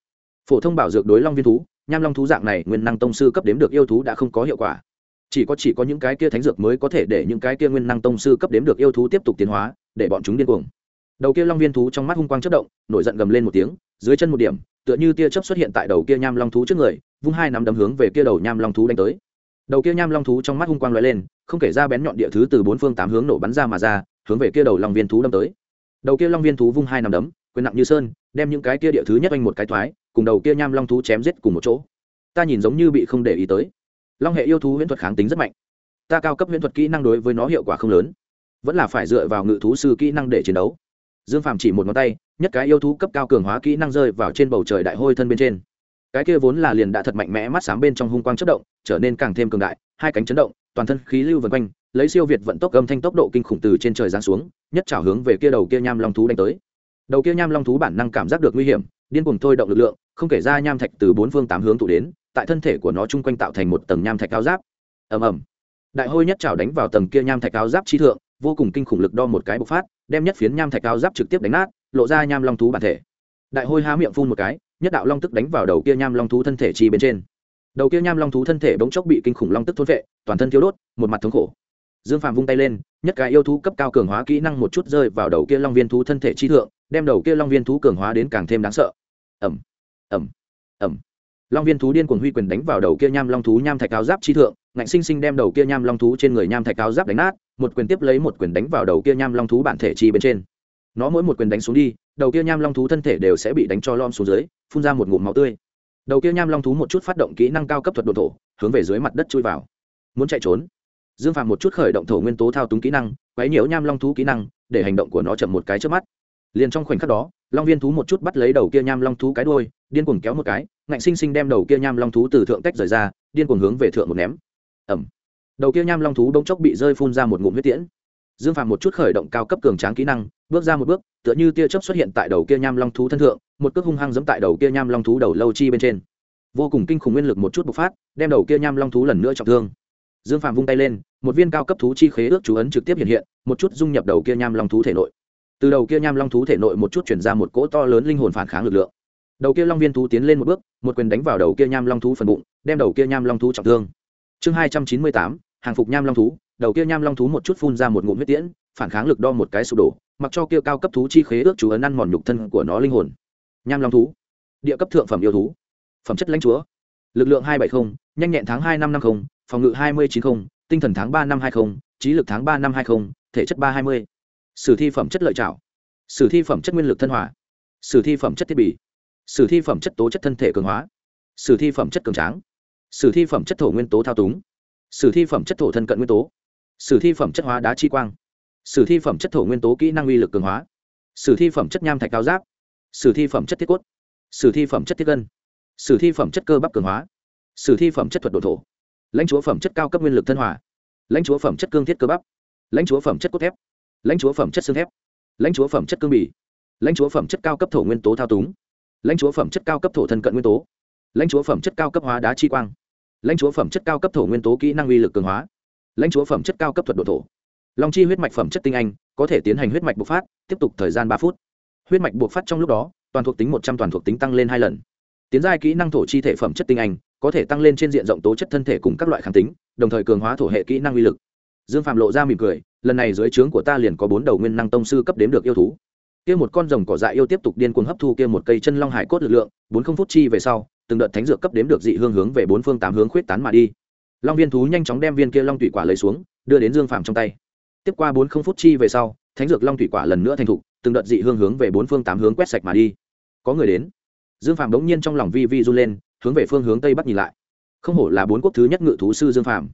Phổ thông bảo dược đối long viên thú nham long thú dạng này nguyên năng tông sư cấp đếm được yêu thú đã không có hiệu quả. Chỉ có chỉ có những cái kia thánh dược mới có thể để những cái kia nguyên năng tông sư cấp đếm được yêu thú tiếp tục tiến hóa, để bọn chúng điên cuồng. Đầu kia long viên thú trong mắt hung quang chất động, nổi giận gầm lên một tiếng, dưới chân một điểm, tựa như tia chớp xuất hiện tại đầu kia nham long thú trước người, vung hai nắm đấm hướng về kia đầu nham long thú đánh tới. Đầu kia nham long thú trong mắt hung quang lóe lên, không kể ra bén nhọn địa thứ từ bốn phương tám hướng nổ bắn ra mà ra, hướng về kia đầu long viên thú đâm tới. Đầu kia long viên thú vung hai nắm đấm, quyền nặng như sơn, đem những cái kia địa thứ nhất anh một cái thoái cùng đầu kia nham long thú chém giết cùng một chỗ. Ta nhìn giống như bị không để ý tới. Long hệ yêu thú huyễn thuật kháng tính rất mạnh. Ta cao cấp huyễn thuật kỹ năng đối với nó hiệu quả không lớn. Vẫn là phải dựa vào ngự thú sư kỹ năng để chiến đấu. Dương phàm chỉ một ngón tay, nhất cái yêu thú cấp cao cường hóa kỹ năng rơi vào trên bầu trời đại hôi thân bên trên. Cái kia vốn là liền đã thật mạnh mẽ mắt sáng bên trong hung quang chất động, trở nên càng thêm cường đại, hai cánh chấn động, toàn thân khí lưu vần quanh, lấy siêu việt vận tốc âm thanh tốc độ kinh khủng từ trên trời giáng xuống, nhất trào hướng về kia đầu kia nham long thú đánh tới. Đầu kia nham long thú bản năng cảm giác được nguy hiểm điên cuồng thôi động lực lượng, không kể ra nham thạch từ bốn phương tám hướng tụ đến, tại thân thể của nó chung quanh tạo thành một tầng nham thạch cao giáp. Ầm ầm. Đại hôi nhất trào đánh vào tầng kia nham thạch cao giáp chi thượng, vô cùng kinh khủng lực đo một cái bộc phát, đem nhất phiến nham thạch cao giáp trực tiếp đánh nát, lộ ra nham long thú bản thể. Đại hôi há miệng phun một cái, nhất đạo long tức đánh vào đầu kia nham long thú thân thể chi bên trên. Đầu kia nham long thú thân thể bỗng chốc bị kinh khủng long tức thôn vệ toàn thân thiếu đốt, một mặt thống khổ dương phàm vung tay lên, nhất cái yêu thú cấp cao cường hóa kỹ năng một chút rơi vào đầu kia long viên thú thân thể chi thượng, đem đầu kia long viên thú cường hóa đến càng thêm đáng sợ. Ẩm ẩm ẩm long viên thú điên cuồng huy quyền đánh vào đầu kia nham long thú nham thạch cao giáp chi thượng, ngạnh sinh sinh đem đầu kia nham long thú trên người nham thạch cao giáp đánh nát, một quyền tiếp lấy một quyền đánh vào đầu kia nham long thú bản thể chi bên trên. Nó mỗi một quyền đánh xuống đi, đầu kia nham long thú thân thể đều sẽ bị đánh cho lom xuống dưới, phun ra một ngụm máu tươi. Đầu kia nham long thú một chút phát động kỹ năng cao cấp thuật độ thổ, hướng về dưới mặt đất chui vào. Muốn chạy trốn dương phạm một chút khởi động thổ nguyên tố thao túng kỹ năng, quấy nhiễu nham long thú kỹ năng, để hành động của nó chậm một cái trước mắt. Liền trong khoảnh khắc đó, long viên thú một chút bắt lấy đầu kia nham long thú cái đôi điên cuồng kéo một cái, ngạnh sinh sinh đem đầu kia nham long thú từ thượng tách rời ra, điên cuồng hướng về thượng một ném. Ẩm đầu kia nham long thú bỗng chốc bị rơi phun ra một ngụm huyết tiễn. Dương phạm một chút khởi động cao cấp cường tráng kỹ năng, bước ra một bước, tựa như tia chớp xuất hiện tại đầu kia nham long thú thân thượng, một cước hung hăng giẫm tại đầu kia nham long thú đầu lâu chi bên trên. Vô cùng kinh khủng nguyên lực một chút bộc phát, đem đầu kia nham long thú lần nữa trọng thương dương phạm vung tay lên, một viên cao cấp thú chi khế ước chú ấn trực tiếp hiện hiện, một chút dung nhập đầu kia nham long thú thể nội. Từ đầu kia nham long thú thể nội một chút chuyển ra một cỗ to lớn linh hồn phản kháng lực lượng. Đầu kia long viên thú tiến lên một bước, một quyền đánh vào đầu kia nham long thú phần bụng, đem đầu kia nham long thú trọng thương. Chương hai trăm chín mươi tám, hàng phục nham long thú, đầu kia nham long thú một chút phun ra một ngụm huyết tiễn, phản kháng lực đo một cái sụp đổ, mặc cho kia cao cấp thú chi khế ước chú ấn ăn mòn nhục thân của nó linh hồn. Nham long thú, địa cấp thượng phẩm yêu thú, phẩm chất lãnh chúa. Lực lượng hai trăm bảy mươi nhanh nhẹn tháng hai năm năm mươi phòng ngự hai mươi chín mươi tinh thần tháng 3 năm hai mươi trí lực tháng 3 năm hai mươi thể chất ba hai mươi sử thi phẩm chất lợi trảo sử thi phẩm chất nguyên lực thân hòa sử thi phẩm chất thiết bị sử thi phẩm chất tố chất thân thể cường hóa sử thi phẩm chất cường tráng sử thi phẩm chất thổ nguyên tố thao túng sử thi phẩm chất thổ thân cận nguyên tố sử thi phẩm chất hóa đá chi quang sử thi phẩm chất thổ nguyên tố kỹ năng uy lực cường hóa sử thi phẩm chất nham thạch cao giáp sử thi phẩm chất thiết cốt sử thi phẩm chất thiết gân sử thi phẩm chất cơ bắp cường hóa sử thi phẩm chất thuật độ thổ lãnh chúa phẩm chất cao cấp nguyên lực thân hòa lãnh chúa phẩm chất cương thiết cơ bắp lãnh chúa phẩm chất cốt thép lãnh chúa phẩm chất xương thép lãnh chúa phẩm chất cương bì lãnh chúa phẩm chất cao cấp thổ nguyên tố thao túng lãnh chúa phẩm chất cao cấp thổ thân cận nguyên tố lãnh chúa phẩm chất cao cấp hóa đá chi quang lãnh chúa phẩm chất cao cấp thổ nguyên tố kỹ năng uy lực cường hóa lãnh chúa phẩm chất cao cấp thuật độ thổ long chi huyết mạch phẩm chất tinh anh có thể tiến hành huyết mạch bộc phát tiếp tục thời gian ba phút huyết mạch bộc phát trong lúc đó toàn thuộc tính một trăm toàn thuộc tính tăng lên hai lần tiến giai kỹ năng thổ chi thể phẩm chất tinh anh có thể tăng lên trên diện rộng tố chất thân thể cùng các loại kháng tính, đồng thời cường hóa thổ hệ kỹ năng uy lực. Dương phạm lộ ra mỉm cười, lần này dưới trướng của ta liền có bốn đầu nguyên năng tông sư cấp đếm được yêu thú. Kia một con rồng cỏ dại yêu tiếp tục điên cuồng hấp thu kia một cây chân long hải cốt lực lượng, bốn không phút chi về sau, từng đợt thánh dược cấp đếm được dị hương hướng về bốn phương tám hướng khuyết tán mà đi. Long viên thú nhanh chóng đem viên kia long thủy quả lấy xuống, đưa đến dương phạm trong tay. Tiếp qua bốn không phút chi về sau, thánh dược long thủy quả lần nữa thành thục, từng đợt dị hương hướng về bốn phương tám hướng quét sạch mà đi. Có người đến. Dương phạm đống nhiên trong lòng vi vi run lên hướng về phương hướng tây bắc nhìn lại. Không hổ là bốn quốc thứ nhất ngự thú sư dương phạm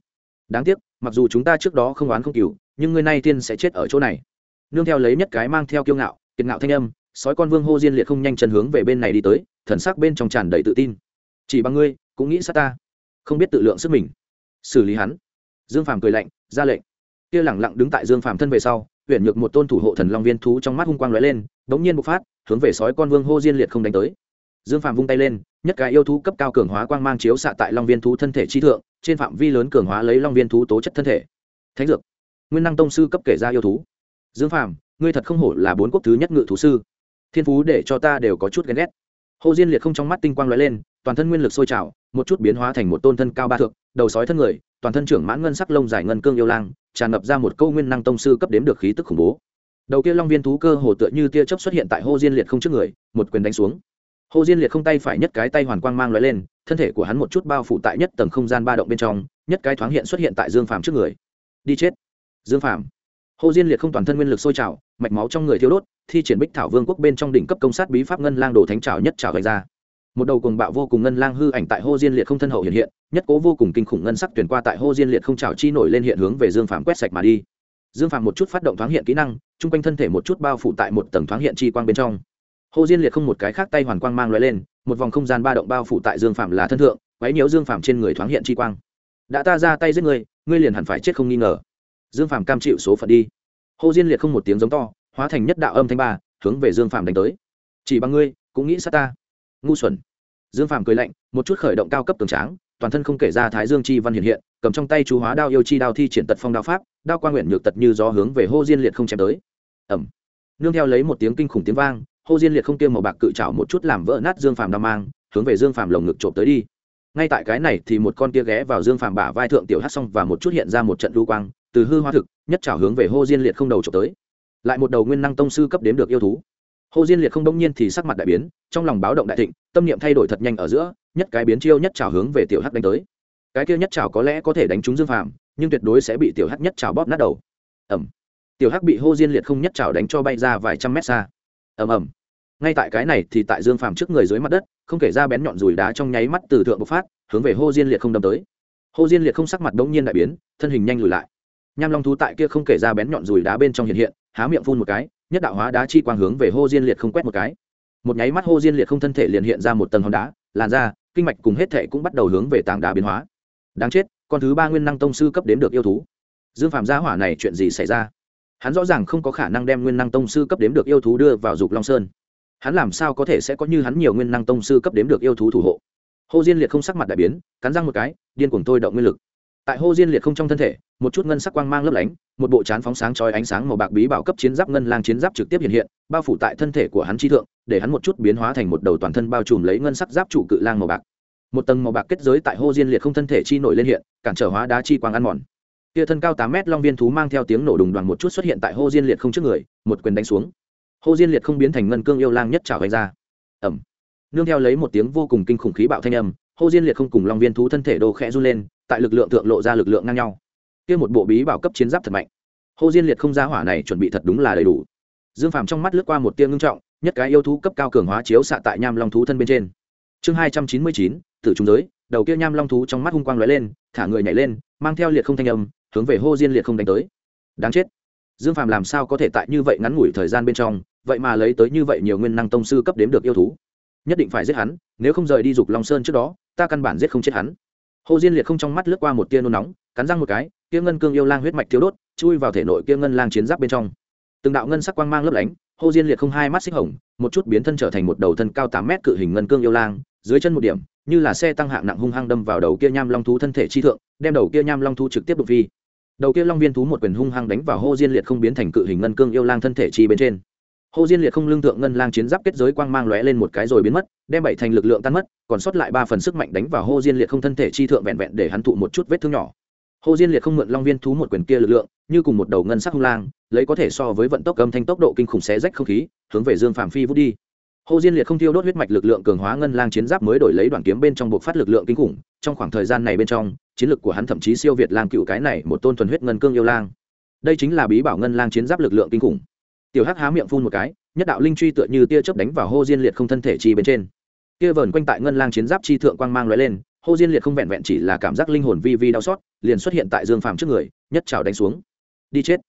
đáng tiếc, mặc dù chúng ta trước đó không oán không cừu, nhưng người nay tiên sẽ chết ở chỗ này. Nương theo lấy nhất cái mang theo kiêu ngạo, kiệt ngạo thanh âm, sói con vương hô diên liệt không nhanh chân hướng về bên này đi tới, thần sắc bên trong tràn đầy tự tin. Chỉ bằng ngươi, cũng nghĩ sát ta. Không biết tự lượng sức mình. Xử lý hắn. Dương phàm cười lạnh, ra lệnh. Kia lẳng lặng đứng tại dương phàm thân về sau huyện nhược một tôn thủ hộ thần long viên thú trong mắt hung quang lóe lên bỗng nhiên bộc phát, hướng về sói con vương hô diên liệt không đánh tới. Dương phàm vung tay lên nhất cái yêu thú cấp cao cường hóa quang mang chiếu xạ tại long viên thú thân thể chi thượng, trên phạm vi lớn cường hóa lấy long viên thú tố chất thân thể. Thánh dược. Nguyên năng tông sư cấp kể ra yêu thú. Dương phàm, ngươi thật không hổ là bốn quốc thứ nhất ngự thú sư. Thiên phú để cho ta đều có chút ghen ghét. Hồ diên liệt không trong mắt tinh quang lóe lên, toàn thân nguyên lực sôi trào, một chút biến hóa thành một tôn thân cao ba thượng đầu sói thân người, toàn thân trưởng mãn ngân sắc lông dài ngân cương yêu lang, tràn ngập ra một câu nguyên năng tông sư cấp đếm được khí tức khủng bố. Đầu kia long viên thú cơ hồ tựa như tia chớp xuất hiện tại hồ diên liệt không trước người, một quyền đánh xuống hồ diên liệt không tay phải nhất cái tay hoàn quang mang lóe lên, thân thể của hắn một chút bao phủ tại nhất tầng không gian ba động bên trong, nhất cái thoáng hiện xuất hiện tại dương phàm trước người. Đi chết. Dương phàm. Hồ diên liệt không toàn thân nguyên lực sôi trào, mạch máu trong người thiếu đốt, thi triển bích thảo vương quốc bên trong đỉnh cấp công sát bí pháp ngân lang đồ thánh trào nhất trào gạch ra. Một đầu cùng bạo vô cùng ngân lang hư ảnh tại hô diên liệt không thân hậu hiện hiện, nhất cố vô cùng kinh khủng ngân sắc tuyển qua tại hô diên liệt không trào chi nổi lên hiện hướng về dương phàm quét sạch mà đi. Dương phàm một chút phát động thoáng hiện kỹ năng, chung quanh thân thể một chút bao phủ tại một tầng thoáng hiện chi quang bên trong hô diên liệt không một cái khác tay hoàn quang mang loại lên, một vòng không gian ba động bao phủ tại dương Phạm là thân thượng, quấy nhiễu dương Phạm trên người thoáng hiện chi quang. Đã ta ra tay giết người ngươi liền hẳn phải chết không nghi ngờ. Dương Phạm cam chịu số phận đi. Hô diên liệt không một tiếng giống to, hóa thành nhất đạo âm thanh ba, hướng về dương Phạm đánh tới. Chỉ bằng ngươi, cũng nghĩ sát ta. Ngu xuẩn. Dương Phạm cười lạnh, một chút khởi động cao cấp tường tráng, toàn thân không kể ra thái dương chi văn hiện hiện, cầm trong tay chú hóa đao yêu chi đao thi triển tật phong đao pháp, đao quan nguyện nhược tật như gió hướng về hô diên liệt không chém tới. Ẩm nương theo lấy một tiếng kinh khủng tiếng vang hô diên liệt không tiêm màu bạc cự trảo một chút làm vỡ nát dương phàm đao mang, hướng về dương phàm lồng ngực trộm tới đi. Ngay tại cái này thì một con kia ghé vào dương phàm bả vai thượng tiểu hát xong và một chút hiện ra một trận lưu quang, từ hư hoa thực, nhất trảo hướng về hô diên liệt không đầu trộm tới. Lại một đầu nguyên năng tông sư cấp đếm được yêu thú. Hồ diên liệt không đông nhiên thì sắc mặt đại biến, trong lòng báo động đại thịnh, tâm niệm thay đổi thật nhanh ở giữa, nhất cái biến chiêu nhất trào hướng về tiểu hắc đánh tới. Cái kia nhất trào có lẽ có thể đánh trúng dương phàm, nhưng tuyệt đối sẽ bị tiểu hắc nhất trào bóp nát đầu. Ẩm tiểu hắc bị hô diên liệt không nhất trào đánh cho bay ra vài trăm mét xa ầm ầm. Ngay tại cái này thì tại dương phàm trước người dưới mặt đất, không kể ra bén nhọn rùi đá trong nháy mắt từ thượng bộc phát, hướng về hô diên liệt không đâm tới. Hô diên liệt không sắc mặt đống nhiên đại biến, thân hình nhanh lùi lại. Nham long thú tại kia không kể ra bén nhọn rùi đá bên trong hiện hiện, há miệng phun một cái, nhất đạo hóa đá chi quang hướng về hô diên liệt không quét một cái. Một nháy mắt hô diên liệt không thân thể liền hiện ra một tầng hòn đá, làn da, kinh mạch cùng hết thể cũng bắt đầu hướng về tảng đá biến hóa. Đáng chết, con thứ ba nguyên năng tông sư cấp đến được yêu thú. Dương phạm gia hỏa này chuyện gì xảy ra? Hắn rõ ràng không có khả năng đem nguyên năng tông sư cấp đếm được yêu thú đưa vào dục long sơn. Hắn làm sao có thể sẽ có như hắn nhiều nguyên năng tông sư cấp đếm được yêu thú thủ hộ? Hô diên liệt không sắc mặt đại biến, cắn răng một cái, điên cuồng thôi động nguyên lực. Tại hô diên liệt không trong thân thể, một chút ngân sắc quang mang lấp lánh, một bộ chán phóng sáng chói ánh sáng màu bạc bí bảo cấp chiến giáp ngân lang chiến giáp trực tiếp hiện hiện, bao phủ tại thân thể của hắn chi thượng, để hắn một chút biến hóa thành một đầu toàn thân bao trùm lấy ngân sắc giáp trụ cự lang màu bạc. Một tầng màu bạc kết giới tại hô diên liệt không thân thể chi nổi lên hiện, cản trở hóa đá chi quang ăn mòn kia thân cao tám mét long viên thú mang theo tiếng nổ đùng đoàn một chút xuất hiện tại hô diên liệt không trước người, một quyền đánh xuống. Hô diên liệt không biến thành ngân cương yêu lang nhất trào đánh ra. Ẩm nương theo lấy một tiếng vô cùng kinh khủng khí bạo thanh âm, hô diên liệt không cùng long viên thú thân thể đô khẽ run lên, tại lực lượng thượng lộ ra lực lượng ngang nhau. Kia một bộ bí bảo cấp chiến giáp thật mạnh. Hô diên liệt không ra hỏa này chuẩn bị thật đúng là đầy đủ. Dương phàm trong mắt lướt qua một tia ngưng trọng, nhất cái yêu thú cấp cao cường hóa chiếu xạ tại nham long thú thân bên trên. Chương hai trăm chín mươi chín, tử trung giới, đầu kia nham long thú trong mắt hung quang lóe lên, thả người nhảy lên, mang theo liệt không thanh âm hướng về hô diên liệt không đánh tới. Đáng chết. Dương phàm làm sao có thể tại như vậy ngắn ngủi thời gian bên trong, vậy mà lấy tới như vậy nhiều nguyên năng tông sư cấp đếm được yêu thú? Nhất định phải giết hắn, nếu không rời đi dục long sơn trước đó, ta căn bản giết không chết hắn. Hồ diên liệt không trong mắt lướt qua một tia nôn nóng, cắn răng một cái, kia ngân cương yêu lang huyết mạch thiếu đốt, chui vào thể nội kia ngân lang chiến giáp bên trong. Từng đạo ngân sắc quang mang lấp lánh hồ diên liệt không hai mắt xích hồng, một chút biến thân trở thành một đầu thân cao tám mét cự hình ngân cương yêu lang, dưới chân một điểm, như là xe tăng hạng nặng hung hăng đâm vào đầu kia nham long thú thân thể chi thượng, đem đầu kia nham long thú trực tiếp đục phi đầu kia long viên thú một quyền hung hăng đánh vào hô diên liệt không biến thành cự hình ngân cương yêu lang thân thể chi bên trên. Hô diên liệt không lương thượng ngân lang chiến giáp kết giới quang mang lóe lên một cái rồi biến mất đem bảy thành lực lượng tan mất còn sót lại ba phần sức mạnh đánh vào hô diên liệt không thân thể chi thượng vẹn vẹn để hắn thụ một chút vết thương nhỏ. Hô diên liệt không mượn long viên thú một quyền kia lực lượng như cùng một đầu ngân sắc hung lang lấy có thể so với vận tốc âm thanh tốc độ kinh khủng xé rách không khí hướng về dương phạm phi vút đi. Hồ Diên Liệt không tiêu đốt huyết mạch lực lượng cường hóa ngân lang chiến giáp mới đổi lấy đoạn kiếm bên trong buộc phát lực lượng kinh khủng, trong khoảng thời gian này bên trong, chiến lực của hắn thậm chí siêu việt lang cựu cái này một tôn thuần huyết ngân cương yêu lang. Đây chính là bí bảo ngân lang chiến giáp lực lượng kinh khủng. Tiểu Hắc há miệng phun một cái, nhất đạo linh truy tựa như tia chớp đánh vào Hồ Diên Liệt không thân thể chi bên trên. Kia vờn quanh tại ngân lang chiến giáp chi thượng quang mang lóe lên, Hồ Diên Liệt không vẹn vẹn chỉ là cảm giác linh hồn vi vi đau xót, liền xuất hiện tại Dương Phàm trước người, nhất chảo đánh xuống. Đi chết.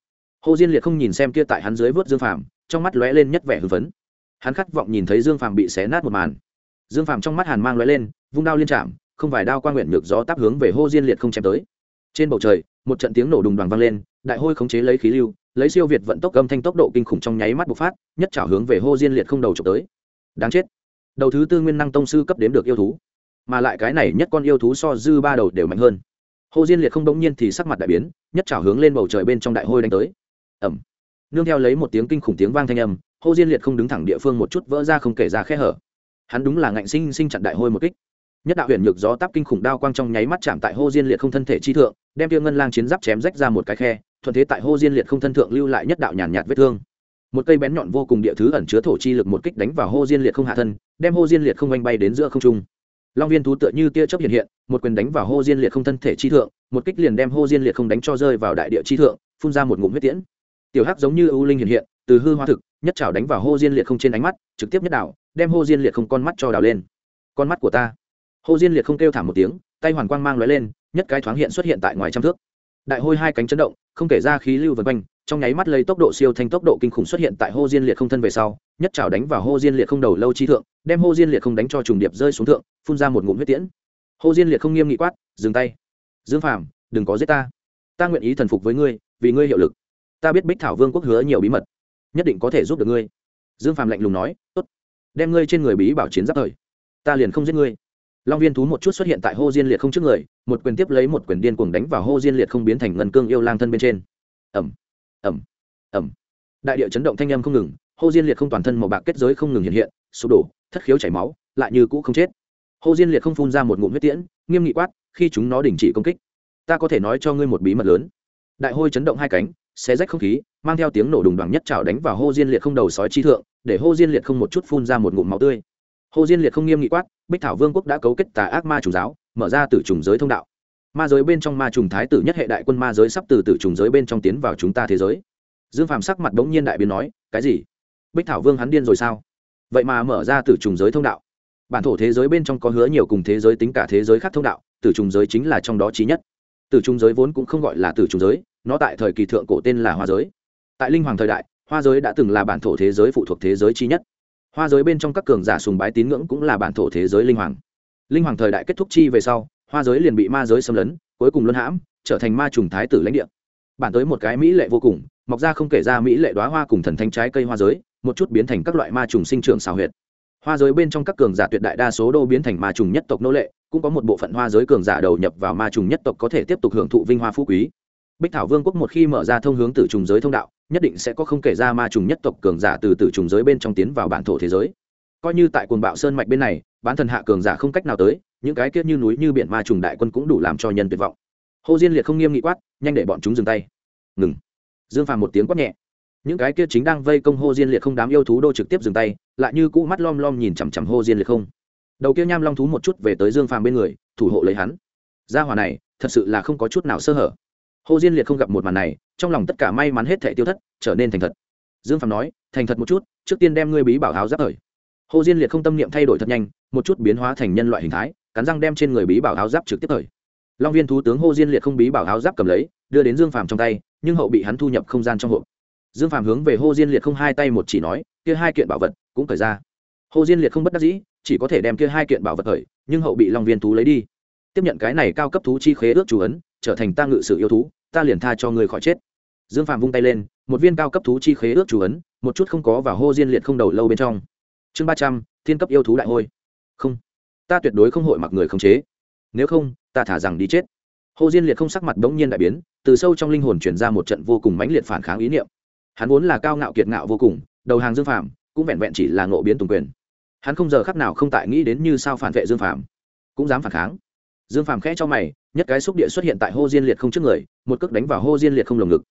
Hồ Diên Liệt không nhìn xem kia tại hắn dưới vớt Dương Phàm, trong mắt lóe lên nhất vẻ hưng phấn hắn khát vọng nhìn thấy dương phàm bị xé nát một màn dương phàm trong mắt hàn mang lóe lên vung đao liên chạm không vài đao quan nguyện ngược gió táp hướng về hô diên liệt không chém tới. Trên bầu trời, một trận tiếng nổ đùng đoàn vang lên, đại hôi khống chế lấy khí lưu, lấy siêu việt vận tốc âm thanh tốc độ kinh khủng trong nháy mắt bộc phát, nhất trảo hướng về hô diên liệt không đầu trộm tới. Đáng chết. Đầu thứ tư nguyên năng tông sư cấp đếm được yêu thú, mà lại cái này nhất con yêu thú so dư ba đầu đều mạnh hơn. Hô diên liệt không bỗng nhiên thì sắc mặt đại biến, nhất trảo hướng lên bầu trời bên trong đại hôi đánh tới. Ẩm nương theo lấy một tiếng kinh khủng tiếng vang thanh âm, hô diên liệt không đứng thẳng địa phương một chút vỡ ra không kể ra khe hở. Hắn đúng là ngạnh sinh sinh chặn đại hôi một kích nhất đạo huyền nhược gió táp kinh khủng đao quang trong nháy mắt chạm tại hô diên liệt không thân thể chi thượng, đem tiêu ngân lang chiến giáp chém rách ra một cái khe, thuận thế tại hô diên liệt không thân thượng lưu lại nhất đạo nhàn nhạt vết thương. Một cây bén nhọn vô cùng địa thứ ẩn chứa thổ chi lực một kích đánh vào hô diên liệt không hạ thân, đem hô diên liệt không oanh bay đến giữa không trung. Long viên thú tựa như tia chớp hiện hiện, một quyền đánh vào hô diên liệt không thân thể chi thượng, một kích liền đem hô diên liệt không đánh cho rơi vào đại địa chi thượng, phun ra một ngụm huyết tiễn. Tiểu hắc giống như ưu linh hiện hiện, từ hư hoa thực, nhất chảo đánh vào hô diên liệt không trên ánh mắt, trực tiếp nhất đảo đem hô diên liệt không con mắt cho đảo lên. Con mắt của ta hô diên liệt không kêu thảm một tiếng, tay hoàn quang mang lóe lên, nhất cái thoáng hiện xuất hiện tại ngoài trăm thước. Đại hôi hai cánh chấn động, không kể ra khí lưu vân quanh, trong nháy mắt lấy tốc độ siêu thanh tốc độ kinh khủng xuất hiện tại hô diên liệt không thân về sau, nhất chảo đánh vào hô diên liệt không đầu lâu chi thượng, đem hô diên liệt không đánh cho trùng điệp rơi xuống thượng, phun ra một ngụm huyết tiễn. Hô diên liệt không nghiêm nghị quát, dừng tay. Dương phàm, đừng có giết ta. Ta nguyện ý thần phục với ngươi, vì ngươi hiệu lực. Ta biết bích thảo vương quốc hứa nhiều bí mật, nhất định có thể giúp được ngươi. Dương phạm lạnh lùng nói, tốt. Đem ngươi trên người bí bảo chiến giáp thời. Ta liền không giết ngươi long viên thú một chút xuất hiện tại hô diên liệt không trước người, một quyền tiếp lấy một quyền điên cuồng đánh vào hô diên liệt không biến thành ngân cương yêu lang thân bên trên. Ẩm ẩm ẩm đại địa chấn động thanh â m không ngừng, hô diên liệt không toàn thân màu bạc kết giới không ngừng hiện hiện, sụp đổ, thất khiếu chảy máu, lại như cũ không chết. Hô diên liệt không phun ra một ngụm huyết tiễn, nghiêm nghị quát, khi chúng nó đình chỉ công kích, ta có thể nói cho ngươi một bí mật lớn. Đại hôi chấn động hai cánh, xé rách không khí, mang theo tiếng nổ đùng đoàng nhất trào đánh vào hô diên liệt không đầu sói chi thượng, để hô diên liệt không một chút phun ra một ngụm máu tươi hô diên liệt không nghiêm nghị quát, bích thảo vương quốc đã cấu kết tà ác ma Chủ giáo, mở ra từ trùng giới thông đạo. Ma giới bên trong ma trùng thái tử nhất hệ đại quân ma giới sắp từ từ trùng giới bên trong tiến vào chúng ta thế giới. Dương phàm sắc mặt bỗng nhiên đại biến nói, cái gì? Bích thảo vương hắn điên rồi sao? Vậy mà mở ra từ trùng giới thông đạo. Bản thổ thế giới bên trong có hứa nhiều cùng thế giới tính cả thế giới khác thông đạo từ trùng giới chính là trong đó trí nhất. Từ trùng giới vốn cũng không gọi là từ trùng giới, nó tại thời kỳ thượng cổ tên là hoa giới. Tại linh hoàng thời đại, hoa giới đã từng là bản thổ thế giới phụ thuộc thế giới chi nhất hoa giới bên trong các cường giả sùng bái tín ngưỡng cũng là bản thổ thế giới linh hoàng. Linh hoàng thời đại kết thúc chi về sau, hoa giới liền bị ma giới xâm lấn, cuối cùng luân hãm, trở thành ma trùng thái tử lãnh địa. Bản tới một cái mỹ lệ vô cùng, mọc ra không kể ra mỹ lệ đoá hoa cùng thần thanh trái cây hoa giới, một chút biến thành các loại ma trùng sinh trưởng xào huyệt. Hoa giới bên trong các cường giả tuyệt đại đa số đô biến thành ma trùng nhất tộc nô lệ, cũng có một bộ phận hoa giới cường giả đầu nhập vào ma trùng nhất tộc có thể tiếp tục hưởng thụ vinh hoa phú quý. Bích thảo vương quốc một khi mở ra thông hướng tử trùng giới thông đạo nhất định sẽ có không kể ra ma trùng nhất tộc cường giả từ từ trùng giới bên trong tiến vào bản thổ thế giới. Coi như tại quần bạo sơn mạch bên này, bán thần hạ cường giả không cách nào tới, những cái kia như núi như biển ma trùng đại quân cũng đủ làm cho nhân tuyệt vọng. Hồ diên liệt không nghiêm nghị quát, nhanh để bọn chúng dừng tay. Ngừng. Dương phàm một tiếng quát nhẹ. Những cái kia chính đang vây công hô diên liệt không đám yêu thú đô trực tiếp dừng tay, lại như cũ mắt lom lom nhìn chằm chằm hô diên liệt không. Đầu kia nham long thú một chút về tới dương phàm bên người, thủ hộ lấy hắn. Gia hỏa này, thật sự là không có chút nào sơ hở hô diên liệt không gặp một màn này, trong lòng tất cả may mắn hết thể tiêu thất, trở nên thành thật. Dương phàm nói, thành thật một chút, trước tiên đem ngươi bí bảo áo giáp thời. Hồ diên liệt không tâm niệm thay đổi thật nhanh, một chút biến hóa thành nhân loại hình thái, cắn răng đem trên người bí bảo áo giáp trực tiếp thời. Long viên thú tướng hồ diên liệt không bí bảo áo giáp cầm lấy, đưa đến dương phàm trong tay, nhưng hậu bị hắn thu nhập không gian trong hộp. Dương phàm hướng về hồ diên liệt không hai tay một chỉ nói, kia hai kiện bảo vật cũng cởi ra. Hồ diên liệt không bất đắc dĩ, chỉ có thể đem kia hai kiện bảo vật thời, nhưng hậu bị long viên thú lấy đi. Tiếp nhận cái này cao cấp thú chi khế ước chủ ấn trở thành ta ngự sử yêu thú, ta liền tha cho người khỏi chết. Dương Phạm vung tay lên, một viên cao cấp thú chi khế ước chủ ấn, một chút không có và hô diên liệt không đầu lâu bên trong. Chương ba trăm, thiên cấp yêu thú đại hôi. Không, ta tuyệt đối không hội mặc người khống chế. Nếu không, ta thả rằng đi chết. Hồ diên liệt không sắc mặt bỗng nhiên đại biến, từ sâu trong linh hồn chuyển ra một trận vô cùng mãnh liệt phản kháng ý niệm. Hắn vốn là cao ngạo kiệt ngạo vô cùng, đầu hàng dương phạm cũng vẹn vẹn chỉ là ngộ biến tùng quyền. Hắn không giờ khắc nào không tại nghĩ đến như sao phản vệ dương phạm cũng dám phản kháng. Dương phạm khẽ cho mày nhất cái xúc địa xuất hiện tại hô diên liệt không trước người, một cước đánh vào hô diên liệt không lồng ngực.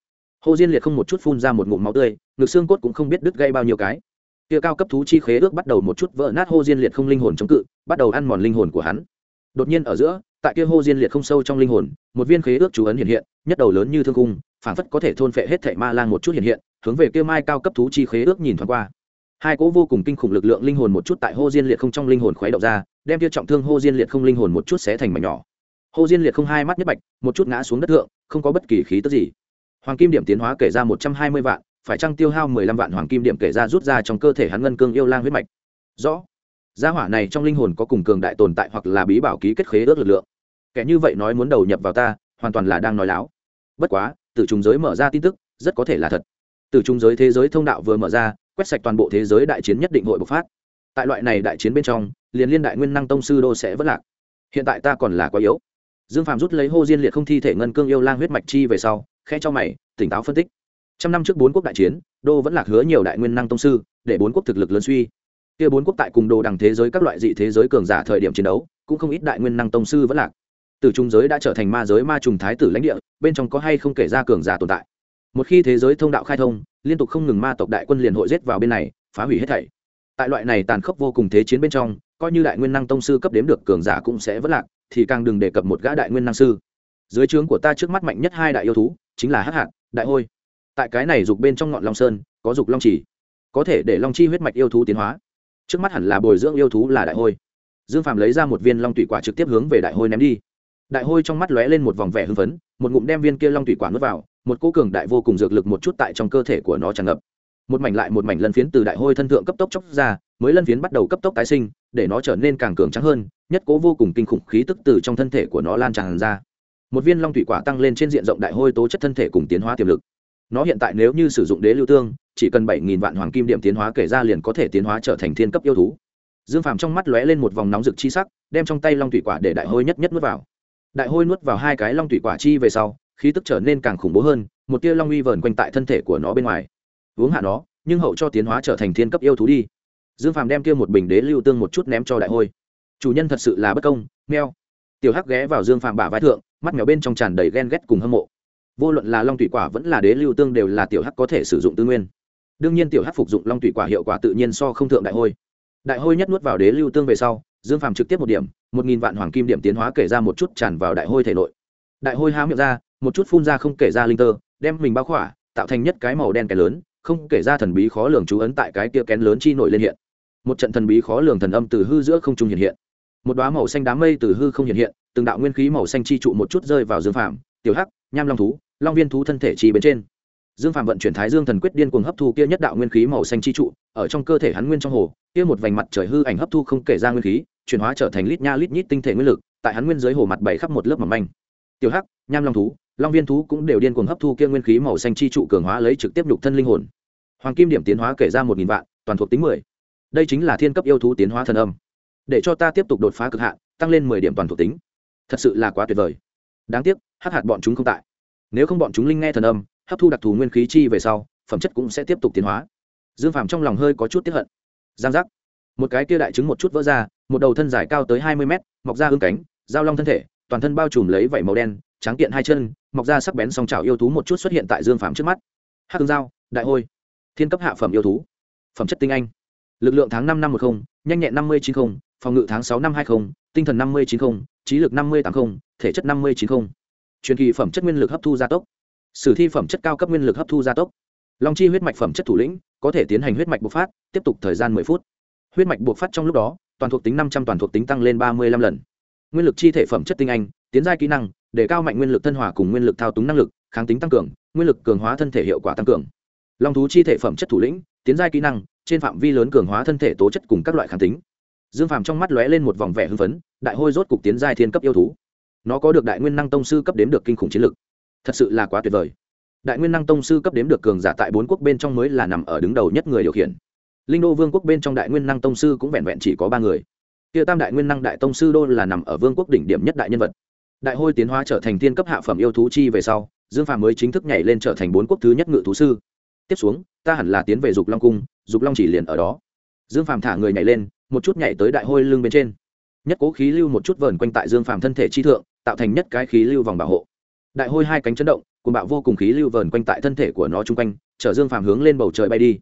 Hô diên liệt không một chút phun ra một ngụm máu tươi, ngực xương cốt cũng không biết đứt gây bao nhiêu cái. Kia cao cấp thú chi khế ước bắt đầu một chút vỡ nát hô diên liệt không linh hồn chống cự, bắt đầu ăn mòn linh hồn của hắn. Đột nhiên ở giữa, tại kia hô diên liệt không sâu trong linh hồn, một viên khế ước chú ấn hiện hiện, nhất đầu lớn như thương cung phản phất có thể thôn phệ hết thảy ma lang một chút hiện hiện, hướng về kia mai cao cấp thú chi khế ước nhìn thoáng qua. Hai cỗ vô cùng kinh khủng lực lượng linh hồn một chút tại hô diên liệt không trong linh hồn khuấy động ra, đem kia trọng thương hô diên liệt không linh hồn một chút xé thành mảnh nhỏ hô diên liệt không hai mắt nhất bạch, một chút ngã xuống đất thượng, không có bất kỳ khí tức gì. Hoàng kim điểm tiến hóa kể ra một trăm hai mươi vạn, phải chăng tiêu hao mười lăm vạn hoàng kim điểm kể ra rút ra trong cơ thể hắn ngân cương yêu lang huyết mạch? Rõ. Gia hỏa này trong linh hồn có cùng cường đại tồn tại hoặc là bí bảo ký kết khế ước lực lượng. Kẻ như vậy nói muốn đầu nhập vào ta, hoàn toàn là đang nói láo. Bất quá tử trùng giới mở ra tin tức, rất có thể là thật. Tử trùng giới thế giới thông đạo vừa mở ra, quét sạch toàn bộ thế giới đại chiến nhất định hội bộc phát. Tại loại này đại chiến bên trong, liền liên đại nguyên năng tông sư đô sẽ vất lạc. Hiện tại ta còn là quá yếu dương phạm rút lấy hô diên liệt không thi thể ngân cương yêu lang huyết mạch chi về sau khe cho mày, tỉnh táo phân tích. Trăm năm trước bốn quốc đại chiến, đô vẫn lạc hứa nhiều đại nguyên năng tông sư, để bốn quốc thực lực lớn suy. Kia bốn quốc tại cùng đồ đằng thế giới các loại dị thế giới cường giả thời điểm chiến đấu, cũng không ít đại nguyên năng tông sư vẫn lạc. Từ trung giới đã trở thành ma giới ma trùng thái tử lãnh địa, bên trong có hay không kể ra cường giả tồn tại. Một khi thế giới thông đạo khai thông, liên tục không ngừng ma tộc đại quân liền hội giết vào bên này, phá hủy hết thảy. Tại loại này tàn khốc vô cùng thế chiến bên trong, coi như đại nguyên năng tông sư cấp đếm được cường giả cũng sẽ vất lạc thì càng đừng đề cập một gã đại nguyên năng sư. Dưới trướng của ta trước mắt mạnh nhất hai đại yêu thú, chính là hắc hạt đại hôi. Tại cái này dục bên trong ngọn long sơn, có dục long chỉ. Có thể để long chi huyết mạch yêu thú tiến hóa. Trước mắt hẳn là bồi dưỡng yêu thú là đại hôi. Dương phạm lấy ra một viên long tủy quả trực tiếp hướng về đại hôi ném đi. Đại hôi trong mắt lóe lên một vòng vẻ hưng phấn, một ngụm đem viên kia long tủy quả nuốt vào, một cô cường đại vô cùng dược lực một chút tại trong cơ thể của nó tràn ngập một mảnh lại một mảnh lân phiến từ đại hôi thân thượng cấp tốc chóc ra, mới lân phiến bắt đầu cấp tốc tái sinh, để nó trở nên càng cường trắng hơn, nhất cố vô cùng kinh khủng khí tức từ trong thân thể của nó lan tràn ra. Một viên long thủy quả tăng lên trên diện rộng đại hôi tố chất thân thể cùng tiến hóa tiềm lực. Nó hiện tại nếu như sử dụng đế lưu tương, chỉ cần bảy nghìn vạn hoàng kim điểm tiến hóa kể ra liền có thể tiến hóa trở thành thiên cấp yêu thú. Dương phàm trong mắt lóe lên một vòng nóng rực chi sắc, đem trong tay long thủy quả để đại hôi nhất nhất nuốt vào. Đại hôi nuốt vào hai cái long thủy quả chi về sau, khí tức trở nên càng khủng bố hơn, một tia long uy vờn quanh tại thân thể của nó bên ngoài uống hạ nó, nhưng hậu cho tiến hóa trở thành thiên cấp yêu thú đi. Dương phàm đem kia một bình đế lưu tương một chút ném cho đại hôi. Chủ nhân thật sự là bất công, meo. Tiểu hắc ghé vào dương phàm bả vai thượng, mắt mèo bên trong tràn đầy ghen ghét cùng hâm mộ. Vô luận là long thủy quả vẫn là đế lưu tương đều là tiểu hắc có thể sử dụng tư nguyên. Đương nhiên tiểu hắc phục dụng long thủy quả hiệu quả tự nhiên so không thượng đại hôi. Đại hôi nhất nuốt vào đế lưu tương về sau, dương phàm trực tiếp một điểm, một nghìn vạn hoàng kim điểm tiến hóa kể ra một chút tràn vào đại hôi thể nội. Đại hôi há miệng ra, một chút phun ra không kể ra linh tơ, đem mình bao khỏa, tạo thành nhất cái màu đen kẻ lớn không kể ra thần bí khó lường chú ấn tại cái kia kén lớn chi nổi lên hiện. Một trận thần bí khó lường thần âm từ hư giữa không trung hiện hiện. Một đoá màu xanh đám mây từ hư không hiện hiện, từng đạo nguyên khí màu xanh chi trụ một chút rơi vào dương phạm tiểu hắc, nham long thú, long viên thú thân thể chi bên trên. Dương phạm vận chuyển thái dương thần quyết điên cuồng hấp thu kia nhất đạo nguyên khí màu xanh chi trụ, ở trong cơ thể hắn nguyên trong hồ, kia một vành mặt trời hư ảnh hấp thu không kể ra nguyên khí, chuyển hóa trở thành lít nha lít nhít tinh thể nguyên lực, tại hắn nguyên dưới hồ mặt bảy khắp một lớp mỏng manh. Tiểu hắc, nham long thú long viên thú cũng đều điên cuồng hấp thu kia nguyên khí màu xanh chi trụ cường hóa lấy trực tiếp nhục thân linh hồn. Hoàng kim điểm tiến hóa kể ra một nghìn vạn, toàn thuộc tính mười. Đây chính là thiên cấp yêu thú tiến hóa thần âm. Để cho ta tiếp tục đột phá cực hạn, tăng lên mười điểm toàn thuộc tính. Thật sự là quá tuyệt vời. Đáng tiếc hát hạt bọn chúng không tại. Nếu không bọn chúng linh nghe thần âm, hấp thu đặc thù nguyên khí chi về sau, phẩm chất cũng sẽ tiếp tục tiến hóa. Dương phàm trong lòng hơi có chút tiếp hận. Giang giác. Một cái kia đại trứng một chút vỡ ra, một đầu thân dài cao tới hai mươi mét, mọc ra hương cánh dao long thân thể, toàn thân bao trùm lấy vảy màu đen tráng kiện hai chân, mọc ra sắc bén song trào yêu thú một chút xuất hiện tại dương phàm trước mắt. Hắc tương dao đại hôi, thiên cấp hạ phẩm yêu thú. Phẩm chất tinh anh. Lực lượng tháng năm năm một không, nhanh nhẹn năm mươi chín không, phòng ngự tháng sáu năm hai không, tinh thần năm mươi chín không, trí lực năm mươi tám không, thể chất năm mươi chín không. Truyền kỳ phẩm chất nguyên lực hấp thu gia tốc. Sử thi phẩm chất cao cấp nguyên lực hấp thu gia tốc. Long chi huyết mạch phẩm chất thủ lĩnh, có thể tiến hành huyết mạch bộc phát, tiếp tục thời gian mười phút. Huyết mạch bộc phát trong lúc đó, toàn thuộc tính năm trăm, toàn thuộc tính tăng lên ba mươi lăm lần. Nguyên lực chi thể phẩm chất tinh anh, tiến giai kỹ năng để cao mạnh nguyên lực thân hòa cùng nguyên lực thao túng năng lực, kháng tính tăng cường, nguyên lực cường hóa thân thể hiệu quả tăng cường. Long thú chi thể phẩm chất thủ lĩnh, tiến giai kỹ năng, trên phạm vi lớn cường hóa thân thể tố chất cùng các loại kháng tính. Dương phàm trong mắt lóe lên một vòng vẻ hưng phấn, đại hôi rốt cục tiến giai thiên cấp yêu thú. Nó có được đại nguyên năng tông sư cấp đếm được kinh khủng chiến lực. Thật sự là quá tuyệt vời. Đại nguyên năng tông sư cấp đếm được cường giả tại bốn quốc bên trong mới là nằm ở đứng đầu nhất người điều khiển. Linh đô vương quốc bên trong đại nguyên năng tông sư cũng vẹn vẹn chỉ có ba người. Kia tam đại nguyên năng đại tông sư đô là nằm ở vương quốc đỉnh điểm nhất đại nhân vật đại hôi tiến hóa trở thành thiên cấp hạ phẩm yêu thú chi về sau, dương phàm mới chính thức nhảy lên trở thành bốn quốc thứ nhất ngự thú sư. Tiếp xuống, ta hẳn là tiến về dục long cung, dục long chỉ liền ở đó. Dương phàm thả người nhảy lên, một chút nhảy tới đại hôi lưng bên trên. Nhất cố khí lưu một chút vờn quanh tại dương phàm thân thể chi thượng, tạo thành nhất cái khí lưu vòng bảo hộ. Đại hôi hai cánh chấn động cùng bạo vô cùng khí lưu vờn quanh tại thân thể của nó chung quanh, chở dương phàm hướng lên bầu trời bay đi.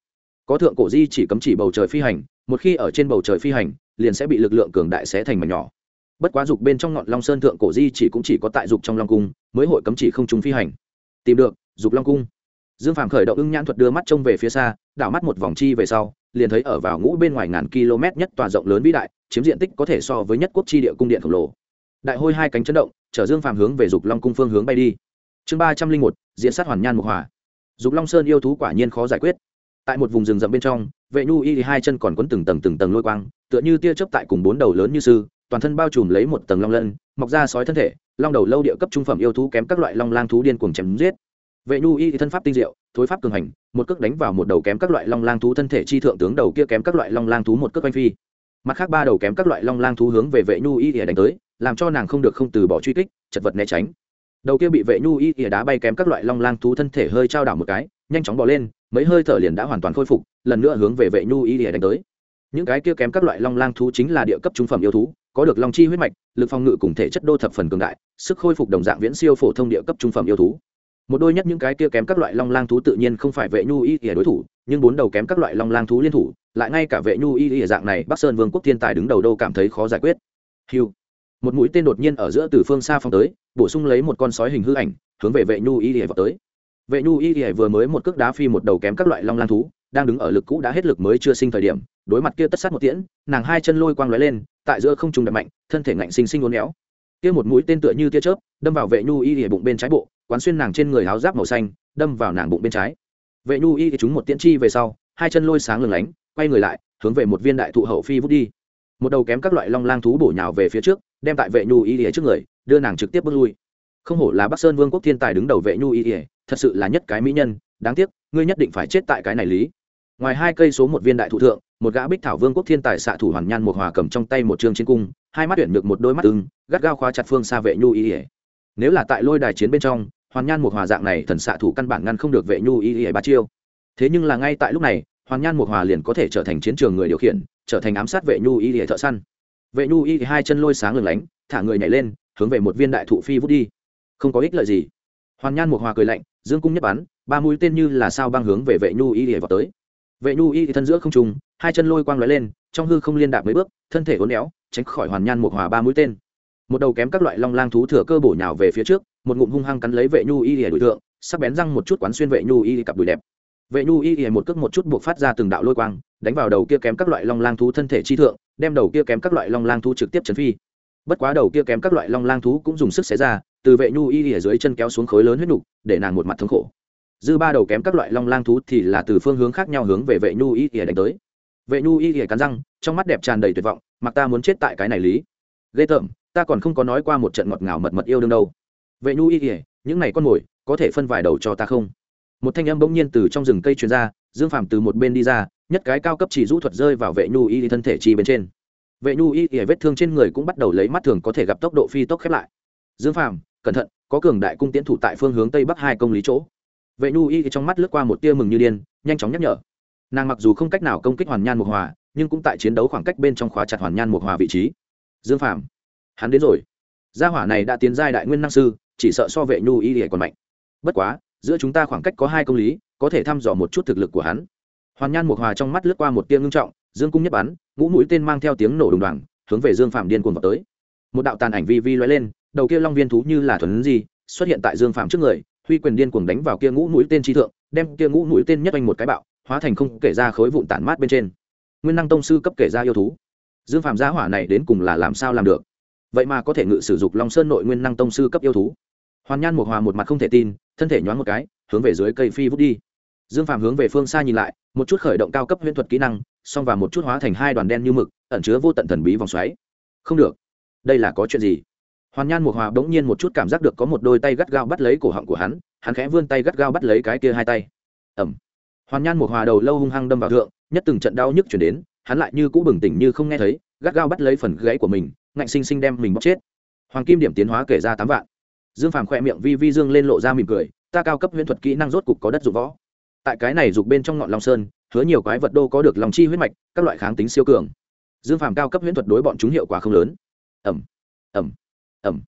Có thượng cổ di chỉ cấm chỉ bầu trời phi hành, một khi ở trên bầu trời phi hành, liền sẽ bị lực lượng cường đại xé thành mảnh nhỏ bất quá dục bên trong ngọn long sơn thượng cổ di chỉ cũng chỉ có tại dục trong long cung, mới hội cấm chỉ không chúng phi hành. Tìm được, dục long cung. Dương phàm khởi động ưng nhãn thuật đưa mắt trông về phía xa, đảo mắt một vòng chi về sau, liền thấy ở vào ngũ bên ngoài ngàn km nhất tòa rộng lớn vĩ đại, chiếm diện tích có thể so với nhất quốc chi địa cung điện khổng lồ. Đại hôi hai cánh chấn động, chở dương phàm hướng về dục long cung phương hướng bay đi. Chương ba trăm linh một, diễn sát hoàn nhan mục hòa. Dục long sơn yêu thú quả nhiên khó giải quyết. Tại một vùng rừng rậm bên trong, vệ nhu y hai chân còn quấn từng tầng từng tầng lôi quang, tựa như tia chớp tại cùng bốn đầu lớn như sư toàn thân bao trùm lấy một tầng long lân, mọc ra sói thân thể, long đầu lâu địa cấp trung phẩm yêu thú kém các loại long lang thú điên cuồng chém giết. Vệ nhu y thân pháp tinh diệu, thối pháp cường hành, một cước đánh vào một đầu kém các loại long lang thú thân thể chi thượng tướng đầu kia kém các loại long lang thú một cước quanh phi. Mặt khác ba đầu kém các loại long lang thú hướng về vệ nhu y ỉa đánh tới, làm cho nàng không được không từ bỏ truy kích, chật vật né tránh. Đầu kia bị vệ nhu y ỉa đá bay kém các loại long lang thú thân thể hơi trao đảo một cái, nhanh chóng bỏ lên, mấy hơi thở liền đã hoàn toàn khôi phục, lần nữa hướng về vệ nhu y ỉa đánh tới. Những cái kia kém các loại long lang thú chính là địa cấp trung phẩm yêu thú có được long chi huyết mạch, lực phòng ngự cùng thể chất đô thập phần cường đại, sức khôi phục đồng dạng viễn siêu phổ thông địa cấp trung phẩm yêu thú. Một đôi nhất những cái kia kém các loại long lang thú tự nhiên không phải vệ nhu y ỉa đối thủ, nhưng bốn đầu kém các loại long lang thú liên thủ, lại ngay cả vệ nhu y ỉa dạng này, bắc sơn vương quốc thiên tài đứng đầu đâu cảm thấy khó giải quyết. Hiu một mũi tên đột nhiên ở giữa từ phương xa phong tới, bổ sung lấy một con sói hình hư ảnh, hướng về vệ nhu y ỉa vào tới. Vệ nhu y ỉa vừa mới một cước đá phi một đầu kém các loại long lang thú, đang đứng ở lực cũ đã hết lực mới chưa sinh thời điểm đối mặt kia tất sát một tiễn, nàng hai chân lôi quang lóe lên, tại giữa không trùng đập mạnh, thân thể ngạnh sinh sinh uốn éo. Kia một mũi tên tựa như tia chớp, đâm vào vệ nhu y ỉa bụng bên trái bộ, quán xuyên nàng trên người áo giáp màu xanh, đâm vào nàng bụng bên trái. Vệ nhu y thì chúng một tiễn chi về sau, hai chân lôi sáng lừng lánh, quay người lại, hướng về một viên đại thụ hậu phi vút đi. Một đầu kém các loại long lang thú bổ nhào về phía trước, đem tại vệ nhu y ỉa trước người, đưa nàng trực tiếp bước lui. Không hổ là bắc sơn vương quốc thiên tài đứng đầu vệ nhu y ỉa thật sự là nhất cái mỹ nhân, đáng tiếc, ngươi nhất định phải chết tại cái này lý. Ngoài hai cây số một viên đại thụ thượng một gã bích thảo vương quốc thiên tài xạ thủ hoàn nhan một hòa cầm trong tay một trường chiến cung, hai mắt tuyển được một đôi mắt ưng, gắt gao khóa chặt phương xa vệ nhu y ỉa nếu là tại lôi đài chiến bên trong, hoàn nhan một hòa dạng này thần xạ thủ căn bản ngăn không được vệ nhu y ỉa ba chiêu. Thế nhưng là ngay tại lúc này, hoàn nhan một hòa liền có thể trở thành chiến trường người điều khiển, trở thành ám sát vệ nhu y ỉa thợ săn. Vệ nhu y hai chân lôi sáng lừng lánh, thả người nhảy lên, hướng về một viên đại thụ phi vút đi. Không có ích lợi gì. Hoàn nhan một hòa cười lạnh, dương cung nhất bắn, ba mũi tên như là sao băng hướng về vệ nhu y ỉa vào tới vệ nhu y thân giữa không trùng hai chân lôi quang lóe lên, trong hư không liên đạp mấy bước, thân thể uốn éo, tránh khỏi hoàn nhan một hòa ba mũi tên. Một đầu kém các loại long lang thú thừa cơ bổ nhào về phía trước, một ngụm hung hăng cắn lấy vệ nhu y ỉa đối tượng sắc bén răng một chút quán xuyên vệ nhu y cặp đùi đẹp. Vệ nhu y ỉa một cước một chút buộc phát ra từng đạo lôi quang, đánh vào đầu kia kém các loại long lang thú thân thể chi thượng, đem đầu kia kém các loại long lang thú trực tiếp chấn phi. Bất quá đầu kia kém các loại long lang thú cũng dùng sức xé ra, từ vệ nhu y ỉa dưới chân kéo xuống khối lớn huyết nục, để nàng một mặt thống khổ dư ba đầu kém các loại long lang thú thì là từ phương hướng khác nhau hướng về vệ nhu y ỉa đánh tới. Vệ nhu y ỉa cắn răng, trong mắt đẹp tràn đầy tuyệt vọng, mặc ta muốn chết tại cái này lý. Ghê tởm, ta còn không có nói qua một trận ngọt ngào mật mật yêu đương đâu. Vệ nhu y ỉa những này con mồi, có thể phân vài đầu cho ta không? Một thanh âm bỗng nhiên từ trong rừng cây truyền ra, dương phàm từ một bên đi ra, nhất cái cao cấp chỉ rũ thuật rơi vào vệ nhu y thân thể chi bên trên. Vệ nhu y ỉa vết thương trên người cũng bắt đầu lấy mắt thường có thể gặp tốc độ phi tốc khép lại. Dương phàm, cẩn thận, có cường đại cung tiến thủ tại phương hướng tây bắc hai công lý chỗ vệ nhu y trong mắt lướt qua một tia mừng như điên, nhanh chóng nhắc nhở. Nàng mặc dù không cách nào công kích hoàn nhan mục hòa, nhưng cũng tại chiến đấu khoảng cách bên trong khóa chặt hoàn nhan mục hòa vị trí. Dương phàm, hắn đến rồi. Gia hỏa này đã tiến giai đại nguyên năng sư, chỉ sợ so vệ nhu y thì còn mạnh. Bất quá, giữa chúng ta khoảng cách có hai công lý, có thể thăm dò một chút thực lực của hắn. Hoàn nhan một hòa trong mắt lướt qua một tia ngưng trọng, dương cung nhất bắn, ngũ mũi tên mang theo tiếng nổ đùng đoàn hướng về dương phạm điên cuồng vào tới. Một đạo tàn ảnh vi vi loay lên, đầu kia long viên thú như là thuần gì, xuất hiện tại dương phạm trước người huy quyền điên cuồng đánh vào kia ngũ mũi tên chi thượng, đem kia ngũ mũi tên nhất oanh một cái bạo, hóa thành không kể ra khối vụn tản mát bên trên. Nguyên năng tông sư cấp kể ra yêu thú. Dương phạm gia hỏa này đến cùng là làm sao làm được? Vậy mà có thể ngự sử dụng long sơn nội nguyên năng tông sư cấp yêu thú. Hoàn nhan một hòa một mặt không thể tin, thân thể nhoáng một cái, hướng về dưới cây phi vút đi. Dương phạm hướng về phương xa nhìn lại, một chút khởi động cao cấp huyễn thuật kỹ năng, xong và một chút hóa thành hai đoàn đen như mực, ẩn chứa vô tận thần bí vòng xoáy. Không được. Đây là có chuyện gì? Hoàn nhan một hòa bỗng nhiên một chút cảm giác được có một đôi tay gắt gao bắt lấy cổ họng của hắn hắn khẽ vươn tay gắt gao bắt lấy cái kia hai tay. Ẩm hoàn nhan một hòa đầu lâu hung hăng đâm vào thượng, nhất từng trận đau nhức chuyển đến, hắn lại như cũ bừng tỉnh như không nghe thấy, gắt gao bắt lấy phần gãy của mình, ngạnh sinh sinh đem mình bóc chết. Hoàng kim điểm tiến hóa kể ra tám vạn. Dương phàm khỏe miệng vi vi dương lên lộ ra mỉm cười, ta cao cấp huyễn thuật kỹ năng rốt cục có đất dụng võ. Tại cái này dục bên trong ngọn long sơn, hứa nhiều quái vật đô có được lòng chi huyết mạch, các loại kháng tính siêu cường. Dương phàm cao cấp huyễn thuật đối bọn chúng hiệu quả không lớn. Ẩm ẩm ẩm.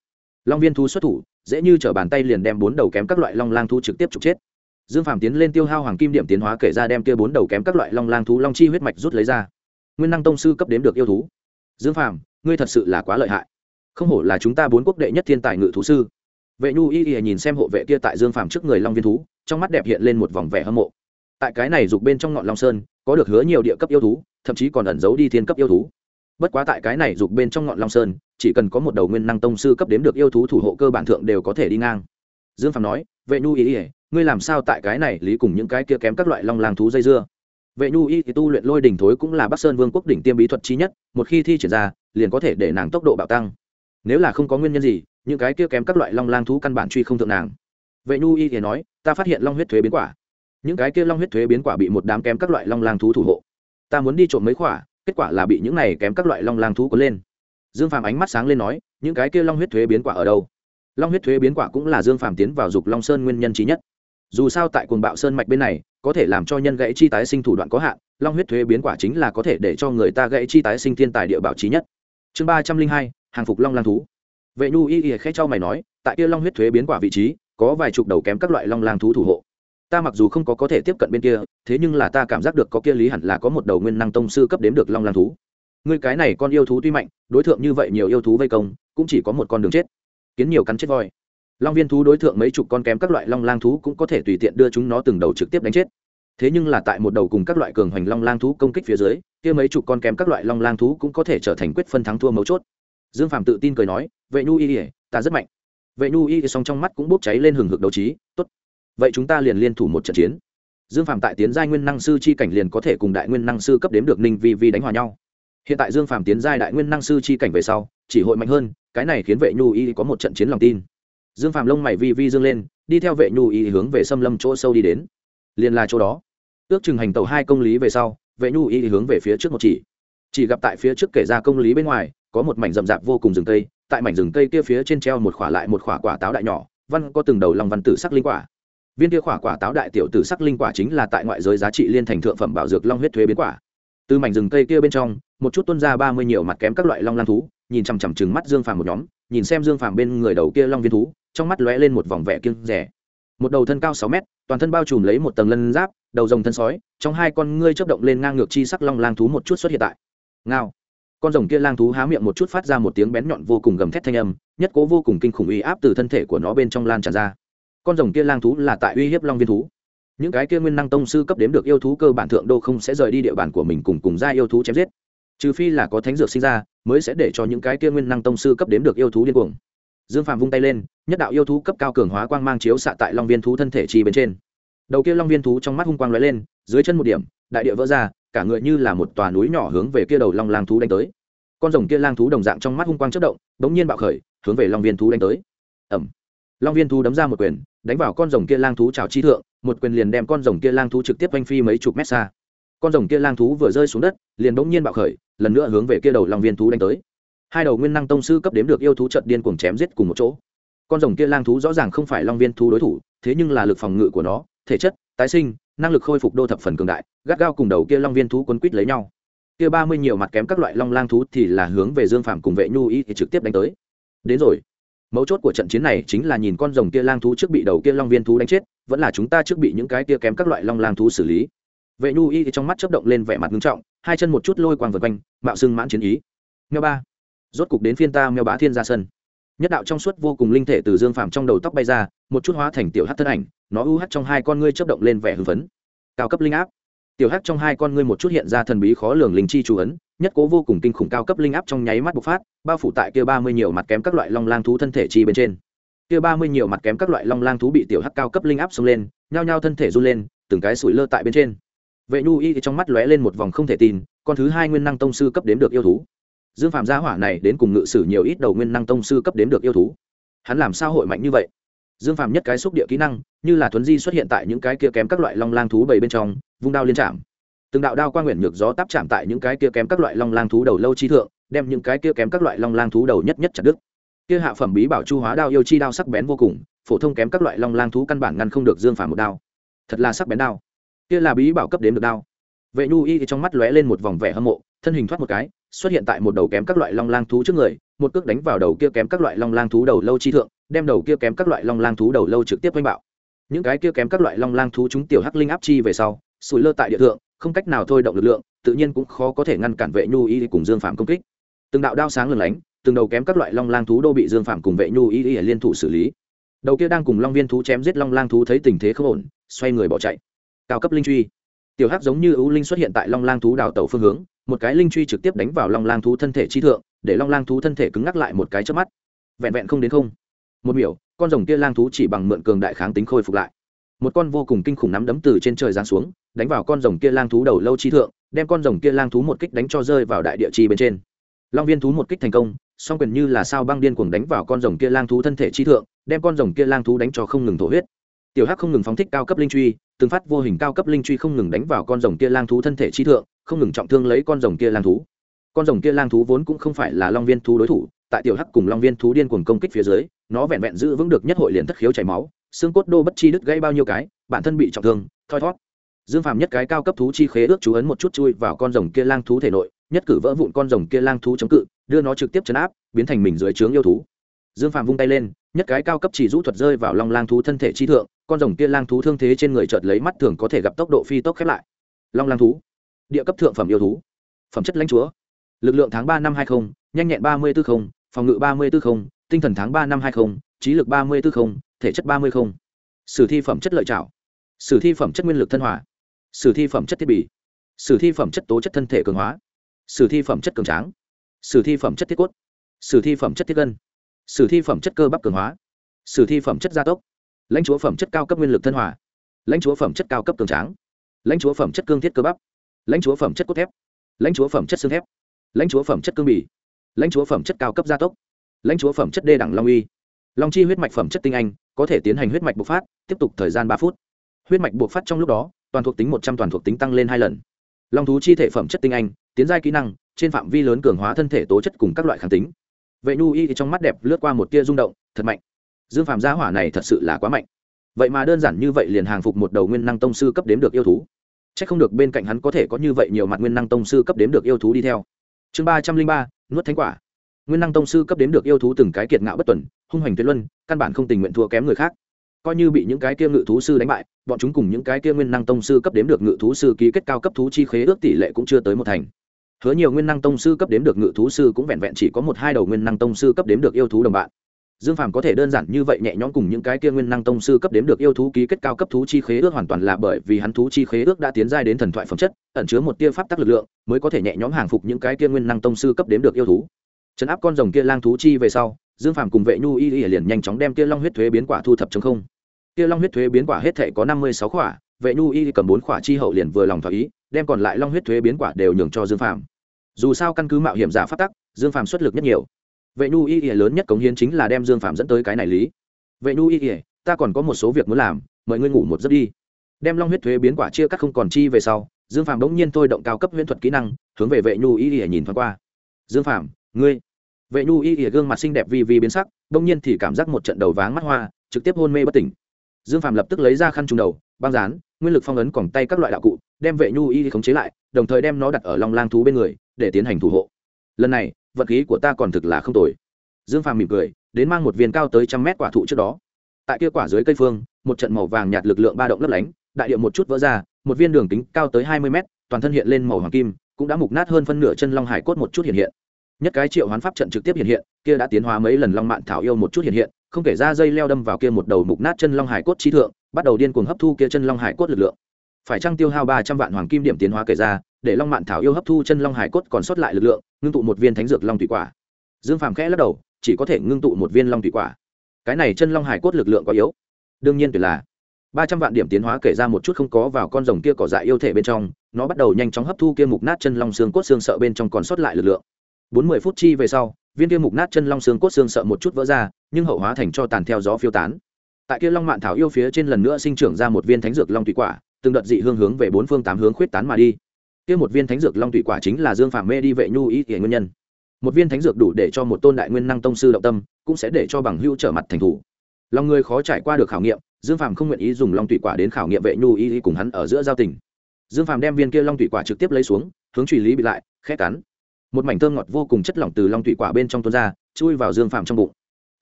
Long viên thú xuất thủ, dễ như t r ở bàn tay liền đem bốn đầu kém các loại long lang thú trực tiếp trục chết. Dương phàm tiến lên tiêu hao hoàng kim điểm tiến hóa kể ra đem kia bốn đầu kém các loại long lang thú long chi huyết mạch rút lấy ra. Nguyên năng tông sư cấp đếm được yêu thú. Dương phàm, ngươi thật sự là quá lợi hại. Không hổ là chúng ta bốn quốc đệ nhất thiên tài ngự thú sư. Vệ nhu y y nhìn xem hộ vệ kia tại dương phàm trước người long viên thú, trong mắt đẹp hiện lên một vòng vẻ hâm mộ. Tại cái này dục bên trong ngọn long sơn, có được hứa nhiều địa cấp yêu thú, thậm chí còn ẩn giấu đi thiên cấp yêu thú. Bất quá tại cái này dục bên trong ngọn long sơn chỉ cần có một đầu nguyên năng tông sư cấp đếm được yêu thú thủ hộ cơ bản thượng đều có thể đi ngang. Dương phạm nói, vệ nhu ý y, ngươi làm sao tại cái này lý cùng những cái kia kém các loại long lang thú dây dưa? Vệ nhu y thì tu luyện lôi đỉnh thối cũng là bắc sơn vương quốc đỉnh tiêm bí thuật chi nhất, một khi thi triển ra, liền có thể để nàng tốc độ bạo tăng. Nếu là không có nguyên nhân gì, những cái kia kém các loại long lang thú căn bản truy không thượng nàng. Vệ nhu y thì nói, ta phát hiện long huyết thuế biến quả. Những cái kia long huyết thuế biến quả bị một đám kém các loại long lang thú thủ hộ. Ta muốn đi trộm mấy quả, kết quả là bị những này kém các loại long lang thú có lên dương phàm ánh mắt sáng lên nói, những cái kia long huyết thuế biến quả ở đâu? Long huyết thuế biến quả cũng là dương phàm tiến vào dục long sơn nguyên nhân trí nhất. Dù sao tại cuồng bạo sơn mạch bên này, có thể làm cho nhân gãy chi tái sinh thủ đoạn có hạn, long huyết thuế biến quả chính là có thể để cho người ta gãy chi tái sinh thiên tài địa bảo trí nhất. Chương ba trăm linh hai, hàng phục long lang thú. Vệ nhu y y khẽ cho mày nói, tại kia long huyết thuế biến quả vị trí, có vài chục đầu kém các loại long lang thú thủ hộ. Ta mặc dù không có có thể tiếp cận bên kia, thế nhưng là ta cảm giác được có kia lý hẳn là có một đầu nguyên năng tông sư cấp đếm được long lang thú ngươi cái này con yêu thú tuy mạnh, đối tượng như vậy nhiều yêu thú vây công, cũng chỉ có một con đường chết. Kiến nhiều cắn chết voi. Long viên thú đối tượng mấy chục con kém các loại long lang thú cũng có thể tùy tiện đưa chúng nó từng đầu trực tiếp đánh chết. Thế nhưng là tại một đầu cùng các loại cường hoành long lang thú công kích phía dưới, kia mấy chục con kém các loại long lang thú cũng có thể trở thành quyết phân thắng thua mấu chốt. Dương phạm tự tin cười nói, vệ nhu y ỉa ta rất mạnh. Vệ nhu y song trong mắt cũng bốc cháy lên hừng hực đấu trí, tốt, vậy chúng ta liền liên thủ một trận chiến. Dương phạm tại tiến giai nguyên năng sư chi cảnh liền có thể cùng đại nguyên năng sư cấp đếm được ninh vi vi đánh hòa nhau hiện tại dương phạm tiến giai đại nguyên năng sư chi cảnh về sau, chỉ hội mạnh hơn, cái này khiến vệ nhu y có một trận chiến lòng tin. Dương phạm lông mày vi vi dương lên, đi theo vệ nhu y hướng về xâm lâm chỗ sâu đi đến. Liền là chỗ đó. Ước chừng hành tàu hai công lý về sau, vệ nhu y hướng về phía trước một chỉ. Chỉ gặp tại phía trước kể ra công lý bên ngoài, có một mảnh rậm rạp vô cùng rừng cây, tại mảnh rừng cây kia phía trên treo một khỏa lại một khỏa quả táo đại nhỏ, văn có từng đầu lòng văn tử sắc linh quả. Viên kia khỏa quả táo đại tiểu tử sắc linh quả chính là tại ngoại giới giá trị liên thành thượng phẩm bảo dược long huyết thuế biến quả. Từ mảnh rừng cây kia bên trong một chút tuân ra ba mươi nhiều mặt kém các loại long lan thú, nhìn chằm chằm chừng mắt dương phàm một nhóm, nhìn xem dương phàm bên người đầu kia long viên thú, trong mắt lóe lên một vòng vẻ kiêng rẻ một đầu thân cao sáu mét, toàn thân bao trùm lấy một tầng lân giáp, đầu rồng thân sói, trong hai con ngươi chớp động lên ngang ngược chi sắc long lang thú một chút xuất hiện tại. Ngao. Con rồng kia lang thú há miệng một chút phát ra một tiếng bén nhọn vô cùng gầm thét thanh âm, nhất cố vô cùng kinh khủng uy áp từ thân thể của nó bên trong lan tràn ra. Con rồng kia lang thú là tại uy hiếp long viên thú. Những cái kia nguyên năng tông sư cấp đếm được yêu thú cơ bản thượng đô không sẽ rời đi địa bàn của mình cùng cùng ra yêu thú chém giết trừ phi là có thánh dược sinh ra, mới sẽ để cho những cái kia nguyên năng tông sư cấp đếm được yêu thú điên cuồng. Dương phạm vung tay lên, nhất đạo yêu thú cấp cao cường hóa quang mang chiếu xạ tại long viên thú thân thể chi bên trên. Đầu kia long viên thú trong mắt hung quang lóe lên, dưới chân một điểm, đại địa vỡ ra, cả người như là một tòa núi nhỏ hướng về kia đầu long lang thú đánh tới. Con rồng kia lang thú đồng dạng trong mắt hung quang chất động, bỗng nhiên bạo khởi, hướng về long viên thú đánh tới. Ẩm long viên thú đấm ra một quyền, đánh vào con rồng kia lang thú trào chi thượng, một quyền liền đem con rồng kia lang thú trực tiếp oanh phi mấy chục mét xa con rồng kia lang thú vừa rơi xuống đất, liền bỗng nhiên bạo khởi, lần nữa hướng về kia đầu long viên thú đánh tới. Hai đầu nguyên năng tông sư cấp đếm được yêu thú trận điên cuồng chém giết cùng một chỗ. Con rồng kia lang thú rõ ràng không phải long viên thú đối thủ, thế nhưng là lực phòng ngự của nó, thể chất, tái sinh, năng lực khôi phục đô thập phần cường đại, gắt gao cùng đầu kia long viên thú quấn quýt lấy nhau. Kia ba mươi nhiều mặt kém các loại long lang thú thì là hướng về dương phạm cùng vệ nhu y thì trực tiếp đánh tới. Đến rồi. Mấu chốt của trận chiến này chính là nhìn con rồng kia lang thú trước bị đầu kia long viên thú đánh chết, vẫn là chúng ta trước bị những cái kia kém các loại long lang thú xử lý vệ nhu y thì trong mắt chớp động lên vẻ mặt nghiêm trọng, hai chân một chút lôi quang vượt quanh, mạo xưng mãn chiến ý. Mèo ba. Rốt cục đến phiên ta, mèo bá thiên ra sân. Nhất đạo trong suốt vô cùng linh thể từ dương phàm trong đầu tóc bay ra, một chút hóa thành tiểu hát thân ảnh, nó u hát trong hai con ngươi chớp động lên vẻ hưng phấn. Cao cấp linh áp. Tiểu hát trong hai con ngươi một chút hiện ra thần bí khó lường linh chi chú ấn, nhất cố vô cùng kinh khủng cao cấp linh áp trong nháy mắt bộc phát, bao phủ tại kia ba mươi nhiều mặt kém các loại long lang thú thân thể chi bên trên. Kia ba mươi nhiều mặt kém các loại long lang thú bị tiểu hắc cao cấp linh áp xông lên, nhao nhao thân thể run lên, từng cái sủi lơ tại bên trên vệ nhu y thì trong mắt lóe lên một vòng không thể tin, con thứ hai nguyên năng tông sư cấp đếm được yêu thú. Dương phạm gia hỏa này đến cùng ngự sử nhiều ít đầu nguyên năng tông sư cấp đếm được yêu thú. Hắn làm sao hội mạnh như vậy? Dương phạm nhất cái xúc địa kỹ năng, như là thuấn di xuất hiện tại những cái kia kém các loại long lang thú bầy bên trong, vung đao liên chạm. Từng đạo đao qua nguyện nhược gió táp chạm tại những cái kia kém các loại long lang thú đầu lâu chi thượng, đem những cái kia kém các loại long lang thú đầu nhất nhất chặt đứt. Kia hạ phẩm bí bảo chu hóa đao yêu chi đao sắc bén vô cùng, phổ thông kém các loại long lang thú căn bản ngăn không được dương phàm một đao. Thật là sắc bén đao kia là bí bảo cấp đếm được đao. Vệ nhu y thì trong mắt lóe lên một vòng vẻ hâm mộ, thân hình thoát một cái, xuất hiện tại một đầu kém các loại long lang thú trước người, một cước đánh vào đầu kia kém các loại long lang thú đầu lâu chi thượng, đem đầu kia kém các loại long lang thú đầu lâu trực tiếp oanh bạo. Những cái kia kém các loại long lang thú chúng tiểu hắc linh áp chi về sau, sủi lơ tại địa thượng, không cách nào thôi động lực lượng, tự nhiên cũng khó có thể ngăn cản vệ nhu y cùng dương phạm công kích. Từng đạo đao sáng lừng lánh, từng đầu kém các loại long lang thú đô bị dương phạm cùng vệ nhu y liên thủ xử lý. Đầu kia đang cùng long viên thú chém giết long lang thú thấy tình thế không ổn, xoay người bỏ chạy cao cấp linh truy. Tiểu hắc giống như ưu linh xuất hiện tại long lang thú đào tẩu phương hướng, một cái linh truy trực tiếp đánh vào long lang thú thân thể chi thượng, để long lang thú thân thể cứng ngắc lại một cái trước mắt. Vẹn vẹn không đến không. Một miểu, con rồng kia lang thú chỉ bằng mượn cường đại kháng tính khôi phục lại. Một con vô cùng kinh khủng nắm đấm từ trên trời giáng xuống, đánh vào con rồng kia lang thú đầu lâu chi thượng, đem con rồng kia lang thú một kích đánh cho rơi vào đại địa chi bên trên. Long viên thú một kích thành công, song quyền như là sao băng điên cuồng đánh vào con rồng kia lang thú thân thể chi thượng, đem con rồng kia lang thú đánh cho không ngừng thổ huyết tiểu hắc không ngừng phóng thích cao cấp linh truy, từng phát vô hình cao cấp linh truy không ngừng đánh vào con rồng kia lang thú thân thể chi thượng, không ngừng trọng thương lấy con rồng kia lang thú. Con rồng kia lang thú vốn cũng không phải là long viên thú đối thủ, tại tiểu hắc cùng long viên thú điên cuồng công kích phía dưới, nó vẹn vẹn giữ vững được nhất hội liền thất khiếu chảy máu, xương cốt đô bất chi đứt gãy bao nhiêu cái, bản thân bị trọng thương, thoi thót dương phàm nhất cái cao cấp thú chi khế ước chú ấn một chút chui vào con rồng kia lang thú thể nội, nhất cử vỡ vụn con rồng kia lang thú chống cự, đưa nó trực tiếp chấn áp, biến thành mình dưới trướng yêu thú. Dương phàm vung tay lên, nhất cái cao cấp chỉ rũ thuật rơi vào long lang thú thân thể chi thượng con rồng kia lang thú thương thế trên người chợt lấy mắt thường có thể gặp tốc độ phi tốc khép lại long lang thú địa cấp thượng phẩm yêu thú phẩm chất lãnh chúa lực lượng tháng ba năm hai mươi nhanh nhẹn ba mươi tư không phòng ngự ba mươi tư không tinh thần tháng ba năm hai mươi trí lực ba mươi tư không thể chất ba mươi không sử thi phẩm chất lợi trảo sử thi phẩm chất nguyên lực thân hòa sử thi phẩm chất thiết bị sử thi phẩm chất tố chất thân thể cường hóa sử thi phẩm chất cường tráng sử thi phẩm chất thiết cốt sử thi phẩm chất thiết gân sử thi phẩm chất cơ bắp cường hóa sử thi phẩm chất gia tốc lãnh chúa phẩm chất cao cấp nguyên lực thân hòa lãnh chúa phẩm chất cao cấp cường tráng lãnh chúa phẩm chất cương thiết cơ bắp lãnh chúa phẩm chất cốt thép lãnh chúa phẩm chất xương thép lãnh chúa phẩm chất cương bì lãnh chúa phẩm chất cao cấp gia tốc lãnh chúa phẩm chất đê đẳng long uy long chi huyết mạch phẩm chất tinh anh có thể tiến hành huyết mạch bộc phát tiếp tục thời gian ba phút huyết mạch bộc phát trong lúc đó toàn thuộc tính một trăm toàn thuộc tính tăng lên hai lần long thú chi thể phẩm chất tinh anh tiến giai kỹ năng trên phạm vi lớn cường hóa thân thể tố chất cùng các loại kháng tính vệ nhu y thì trong mắt đẹp lướt qua một tia rung động thật mạnh dương phàm gia hỏa này thật sự là quá mạnh. Vậy mà đơn giản như vậy liền hàng phục một đầu nguyên năng tông sư cấp đếm được yêu thú. C h ắ c không được bên cạnh hắn có thể có như vậy nhiều mặt nguyên năng tông sư cấp đếm được yêu thú đi theo. Chương ba trăm linh ba, nuốt thánh quả. Nguyên năng tông sư cấp đếm được yêu thú từng cái kiệt ngạo bất tuần, hung hoành tuyệt luân, căn bản không tình nguyện thua kém người khác. Coi như bị những cái kia ngự thú sư đánh bại, bọn chúng cùng những cái kia nguyên năng tông sư cấp đếm được ngự thú sư ký kết cao cấp thú chi khế ước tỷ lệ cũng chưa tới một thành. Hứa nhiều nguyên năng tông sư cấp đếm được ngự thú sư cũng vẹn vẹn chỉ có một hai đầu nguyên năng tông sư cấp đếm được yêu thú đồng bạn dương phàm có thể đơn giản như vậy nhẹ nhõm cùng những cái kia nguyên năng tông sư cấp đếm được yêu thú ký kết cao cấp thú chi khế ước hoàn toàn là bởi vì hắn thú chi khế ước đã tiến giai đến thần thoại phẩm chất, ẩn chứa một tia pháp tắc lực lượng, mới có thể nhẹ nhõm hàng phục những cái kia nguyên năng tông sư cấp đếm được yêu thú. Chấn áp con rồng kia lang thú chi về sau, dương phàm cùng vệ nhu y y liền nhanh chóng đem kia long huyết thuế biến quả thu thập chống không. Kia long huyết thuế biến quả hết thể có năm mươi sáu khỏa, vệ nhu y cầm bốn khỏa chi hậu liền vừa lòng thỏa ý, đem còn lại long huyết thuế biến quả đều nhường cho dương phàm. Dù sao căn cứ mạo hiểm giả phát tắc, dương phàm xuất lực nhất nhiều vệ nhu y ỉa lớn nhất cống hiến chính là đem dương phạm dẫn tới cái này lý. Vệ nhu y ỉa ta còn có một số việc muốn làm, mời ngươi ngủ một giấc đi. Đem long huyết thuế biến quả chia cắt không còn chi về sau, dương phạm bỗng nhiên thôi động cao cấp huyễn thuật kỹ năng, hướng về vệ nhu y ỉa nhìn thoáng qua. Dương phạm ngươi. Vệ nhu y ỉa gương mặt xinh đẹp vi vi biến sắc bỗng nhiên thì cảm giác một trận đầu váng mắt hoa, trực tiếp hôn mê bất tỉnh. Dương phạm lập tức lấy ra khăn trùng đầu, băng dán, nguyên lực phong ấn còng tay các loại đạo cụ, đem vệ nhu y khống chế lại, đồng thời đem nó đặt ở long lang thú bên người, để tiến hành thủ hộ. Lần này vật khí của ta còn thực là không tồi. Dương phàm mỉm cười, đến mang một viên cao tới trăm mét quả thụ trước đó. Tại kia quả dưới cây phương, một trận màu vàng nhạt lực lượng ba động lấp lánh, đại điệu một chút vỡ ra, một viên đường kính cao tới hai mươi mét, toàn thân hiện lên màu hoàng kim, cũng đã mục nát hơn phân nửa chân long hải cốt một chút hiện hiện. Nhất cái triệu hoán pháp trận trực tiếp hiện hiện, kia đã tiến hóa mấy lần long mạn thảo yêu một chút hiện hiện, không kể ra dây leo đâm vào kia một đầu mục nát chân long hải cốt trí thượng, bắt đầu điên cuồng hấp thu kia chân long hải cốt lực lượng. Phải trăng tiêu hao ba trăm vạn hoàng kim điểm tiến hóa kể ra để long mạn thảo yêu hấp thu chân long hải cốt còn sót lại lực lượng, ngưng tụ một viên thánh dược long thủy quả. Dương phàm khẽ lắc đầu, chỉ có thể ngưng tụ một viên long thủy quả. Cái này chân long hải cốt lực lượng quá yếu. Đương nhiên tuyệt là. Ba trăm vạn điểm tiến hóa kể ra một chút không có vào con rồng kia cỏ dại yêu thể bên trong, nó bắt đầu nhanh chóng hấp thu kia mục nát chân long xương cốt xương sợ bên trong còn sót lại lực lượng. Bốn mươi phút chi về sau, viên kia mục nát chân long xương cốt xương sợ một chút vỡ ra, nhưng hậu hóa thành cho tàn theo gió phiêu tán. Tại kia long mạn thảo yêu phía trên lần nữa sinh trưởng ra một viên thánh dược long thủy quả, từng đợt dị hương hướng về bốn phương tám hướng khuyết tán mà đi kia một viên thánh dược long thủy quả chính là dương phạm mê đi vệ nhu ý kể nguyên nhân. Một viên thánh dược đủ để cho một tôn đại nguyên năng tông sư động tâm, cũng sẽ để cho bằng hưu trở mặt thành thủ. Lòng người khó trải qua được khảo nghiệm, dương phàm không nguyện ý dùng long thủy quả đến khảo nghiệm vệ nhu ý cùng hắn ở giữa giao tình. Dương phàm đem viên kia long thủy quả trực tiếp lấy xuống, hướng truy lý bị lại khét cắn. Một mảnh thơm ngọt vô cùng chất lỏng từ long thủy quả bên trong tuôn ra, chui vào dương phàm trong bụng.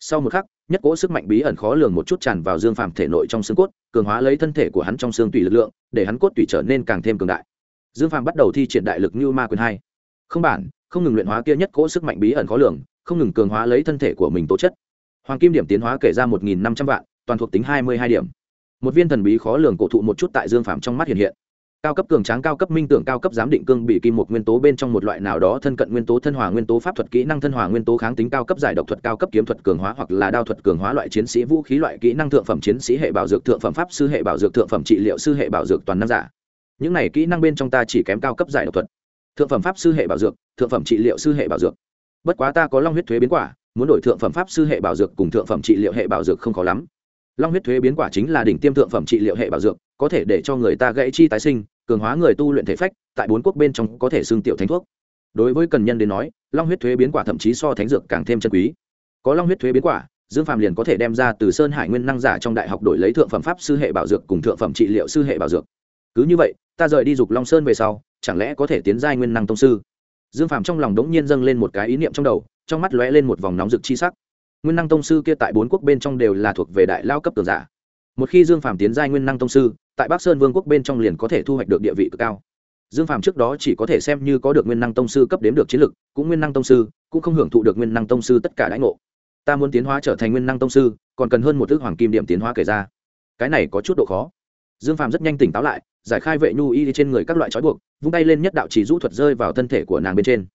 Sau một khắc, nhất cỗ sức mạnh bí ẩn khó lường một chút tràn vào dương phàm thể nội trong xương cốt, cường hóa lấy thân thể của hắn trong xương tùy lực lượng, để hắn cốt tùy trở nên càng thêm cường đại dương phàm bắt đầu thi triển đại lực như ma quyền hai. Không bản, không ngừng luyện hóa kia nhất cỗ sức mạnh bí ẩn khó lường, không ngừng cường hóa lấy thân thể của mình tố chất. Hoàng kim điểm tiến hóa kể ra một nghìn năm trăm vạn, toàn thuộc tính hai mươi hai điểm. Một viên thần bí khó lường cổ thụ một chút tại dương phàm trong mắt hiện hiện. Cao cấp cường tráng, cao cấp minh tưởng, cao cấp giám định cương bị kim một nguyên tố bên trong một loại nào đó thân cận nguyên tố, thân hòa nguyên tố, pháp thuật kỹ năng, thân hòa nguyên tố, kháng tính cao cấp giải độc thuật, cao cấp kiếm thuật cường hóa hoặc là đao thuật cường hóa loại chiến sĩ vũ khí, loại kỹ năng thượng phẩm chiến sĩ hệ bảo dược, thượng phẩm pháp sư, hệ bảo dược, thượng phẩm trị liệu sư, hệ bảo dược toàn năng giả những này kỹ năng bên trong ta chỉ kém cao cấp giải độc thuật. Thượng phẩm pháp sư hệ bảo dược, thượng phẩm trị liệu sư hệ bảo dược. Bất quá ta có long huyết thuế biến quả, muốn đổi thượng phẩm pháp sư hệ bảo dược cùng thượng phẩm trị liệu hệ bảo dược không khó lắm. Long huyết thuế biến quả chính là đỉnh tiêm thượng phẩm trị liệu hệ bảo dược, có thể để cho người ta gãy chi tái sinh, cường hóa người tu luyện thể phách, tại bốn quốc bên trong có thể xương tiểu thánh thuốc. Đối với cần nhân đến nói, long huyết thuế biến quả thậm chí so thánh dược càng thêm chân quý. Có long huyết thuế biến quả, dương phàm liền có thể đem ra từ sơn hải nguyên năng giả trong đại học đổi lấy thượng phẩm pháp sư hệ bảo dược cùng thượng phẩm trị liệu sư hệ bảo dược. Cứ như vậy ta rời đi dục long sơn về sau, chẳng lẽ có thể tiến giai nguyên năng tông sư? Dương phàm trong lòng đống nhiên dâng lên một cái ý niệm trong đầu, trong mắt lóe lên một vòng nóng rực chi sắc. Nguyên năng tông sư kia tại bốn quốc bên trong đều là thuộc về đại lao cấp cường giả. Một khi dương phàm tiến giai nguyên năng tông sư, tại bắc sơn vương quốc bên trong liền có thể thu hoạch được địa vị cực cao. Dương phàm trước đó chỉ có thể xem như có được nguyên năng tông sư cấp đếm được chiến lực, cũng nguyên năng tông sư, cũng không hưởng thụ được nguyên năng tông sư tất cả đãi ngộ. Ta muốn tiến hóa trở thành nguyên năng tông sư, còn cần hơn một thước hoàng kim điểm tiến hóa kể ra. Cái này có chút độ khó. Dương phàm rất nhanh tỉnh táo lại giải khai vệ nhu y trên người các loại trói buộc, vung tay lên nhất đạo chỉ rũ thuật rơi vào thân thể của nàng bên trên.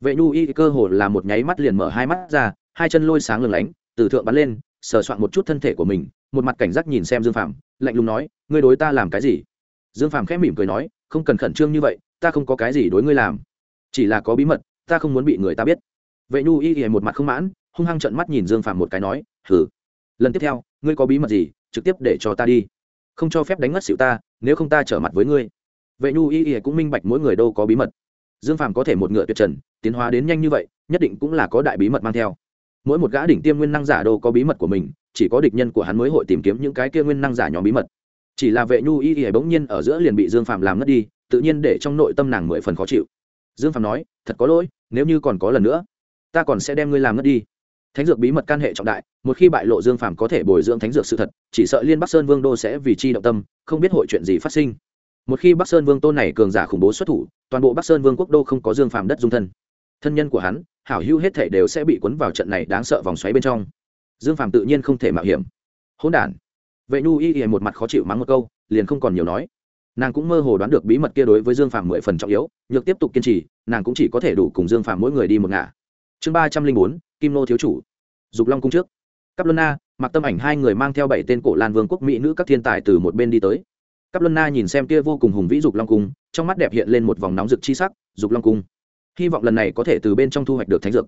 Vệ nhu y cơ hồ là một nháy mắt liền mở hai mắt ra, hai chân lôi sáng lừng lánh, từ thượng bắn lên, sờ soạn một chút thân thể của mình, một mặt cảnh giác nhìn xem dương phàm, lạnh lùng nói, ngươi đối ta làm cái gì? Dương phàm khẽ mỉm cười nói, không cần khẩn trương như vậy, ta không có cái gì đối ngươi làm. Chỉ là có bí mật, ta không muốn bị người ta biết. Vệ nhu y thì một mặt không mãn, hung hăng trận mắt nhìn dương phàm một cái nói hử lần tiếp theo, ngươi có bí mật gì, trực tiếp để cho ta đi không cho phép đánh mất xịu ta, nếu không ta trở mặt với ngươi. Vệ nhu y y cũng minh bạch mỗi người đâu có bí mật. Dương phàm có thể một ngựa tuyệt trần, tiến hóa đến nhanh như vậy, nhất định cũng là có đại bí mật mang theo. Mỗi một gã đỉnh tiêm nguyên năng giả đâu có bí mật của mình, chỉ có địch nhân của hắn mới hội tìm kiếm những cái kia nguyên năng giả nhóm bí mật. Chỉ là vệ nhu y y bỗng nhiên ở giữa liền bị dương phàm làm ngất đi, tự nhiên để trong nội tâm nàng mười phần khó chịu. Dương phàm nói, thật có lỗi, nếu như còn có lần nữa, ta còn sẽ đem ngươi làm ngất đi thánh dược bí mật can hệ trọng đại, một khi bại lộ dương phàm có thể bồi dưỡng thánh dược sự thật, chỉ sợ liên bắc sơn vương đô sẽ vì chi động tâm, không biết hội chuyện gì phát sinh. Một khi bắc sơn vương tôn này cường giả khủng bố xuất thủ, toàn bộ bắc sơn vương quốc đô không có dương phàm đất dung thân. Thân nhân của hắn, hảo hữu hết thể đều sẽ bị cuốn vào trận này đáng sợ vòng xoáy bên trong. Dương phàm tự nhiên không thể mạo hiểm. Hỗn đản. Vệ nhu y y một mặt khó chịu mắng một câu, liền không còn nhiều nói. Nàng cũng mơ hồ đoán được bí mật kia đối với dương phàm mười phần trọng yếu, nhược tiếp tục kiên trì, nàng cũng chỉ có thể đủ cùng dương phàm mỗi người đi một ngả chương ba trăm linh bốn, kim nô thiếu chủ. Dục long cung trước. Cắp luân na mặc tâm ảnh hai người mang theo bảy tên cổ lan vương quốc mỹ nữ các thiên tài từ một bên đi tới. Cắp luân na nhìn xem kia vô cùng hùng vĩ dục long cung, trong mắt đẹp hiện lên một vòng nóng rực chi sắc, dục long cung, hy vọng lần này có thể từ bên trong thu hoạch được thánh dược.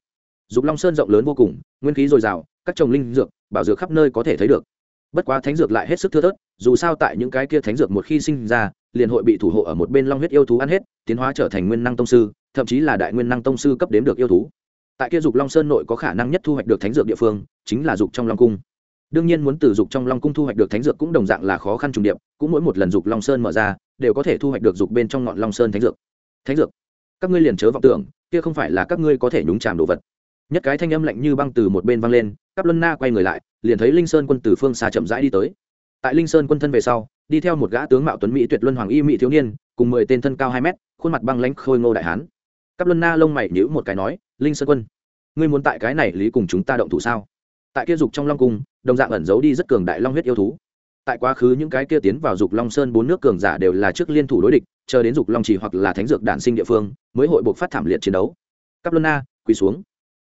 Dục long sơn rộng lớn vô cùng, nguyên khí dồi dào, các trồng linh dược, bảo dược khắp nơi có thể thấy được. Bất quá thánh dược lại hết sức thưa thớt, dù sao tại những cái kia thánh dược một khi sinh ra, liền hội bị thủ hộ ở một bên long huyết yêu thú ăn hết, tiến hóa trở thành nguyên năng tông sư, thậm chí là đại nguyên năng tông sư cấp đếm được yêu thú tại kia dục long sơn nội có khả năng nhất thu hoạch được thánh dược địa phương, chính là dục trong long cung. Đương nhiên muốn từ dục trong long cung thu hoạch được thánh dược cũng đồng dạng là khó khăn trùng điệp, cũng mỗi một lần dục long sơn mở ra, đều có thể thu hoạch được dục bên trong ngọn long sơn thánh dược. Thánh dược? Các ngươi liền chớ vọng tưởng, kia không phải là các ngươi có thể nhúng chàm đồ vật. Nhất cái thanh âm lạnh như băng từ một bên văng lên cắp luân na quay người lại, liền thấy linh sơn quân từ phương xa chậm rãi đi tới. Tại linh sơn quân thân về sau, đi theo một gã tướng mạo tuấn mỹ tuyệt luân hoàng y mỹ thiếu niên, cùng mười tên thân cao hai mét, khuôn mặt băng lãnh khôi ngô đại hán cắp luân na lông mày nhíu một cái nói, linh sơn quân, ngươi muốn tại cái này lý cùng chúng ta động thủ sao? Tại kia dục trong long cung, đồng dạng ẩn giấu đi rất cường đại long huyết yêu thú. Tại quá khứ những cái kia tiến vào dục long sơn bốn nước cường giả đều là trước liên thủ đối địch, chờ đến dục long chỉ hoặc là thánh dược đản sinh địa phương, mới hội buộc phát thảm liệt chiến đấu. Cắp luân na, quỳ xuống.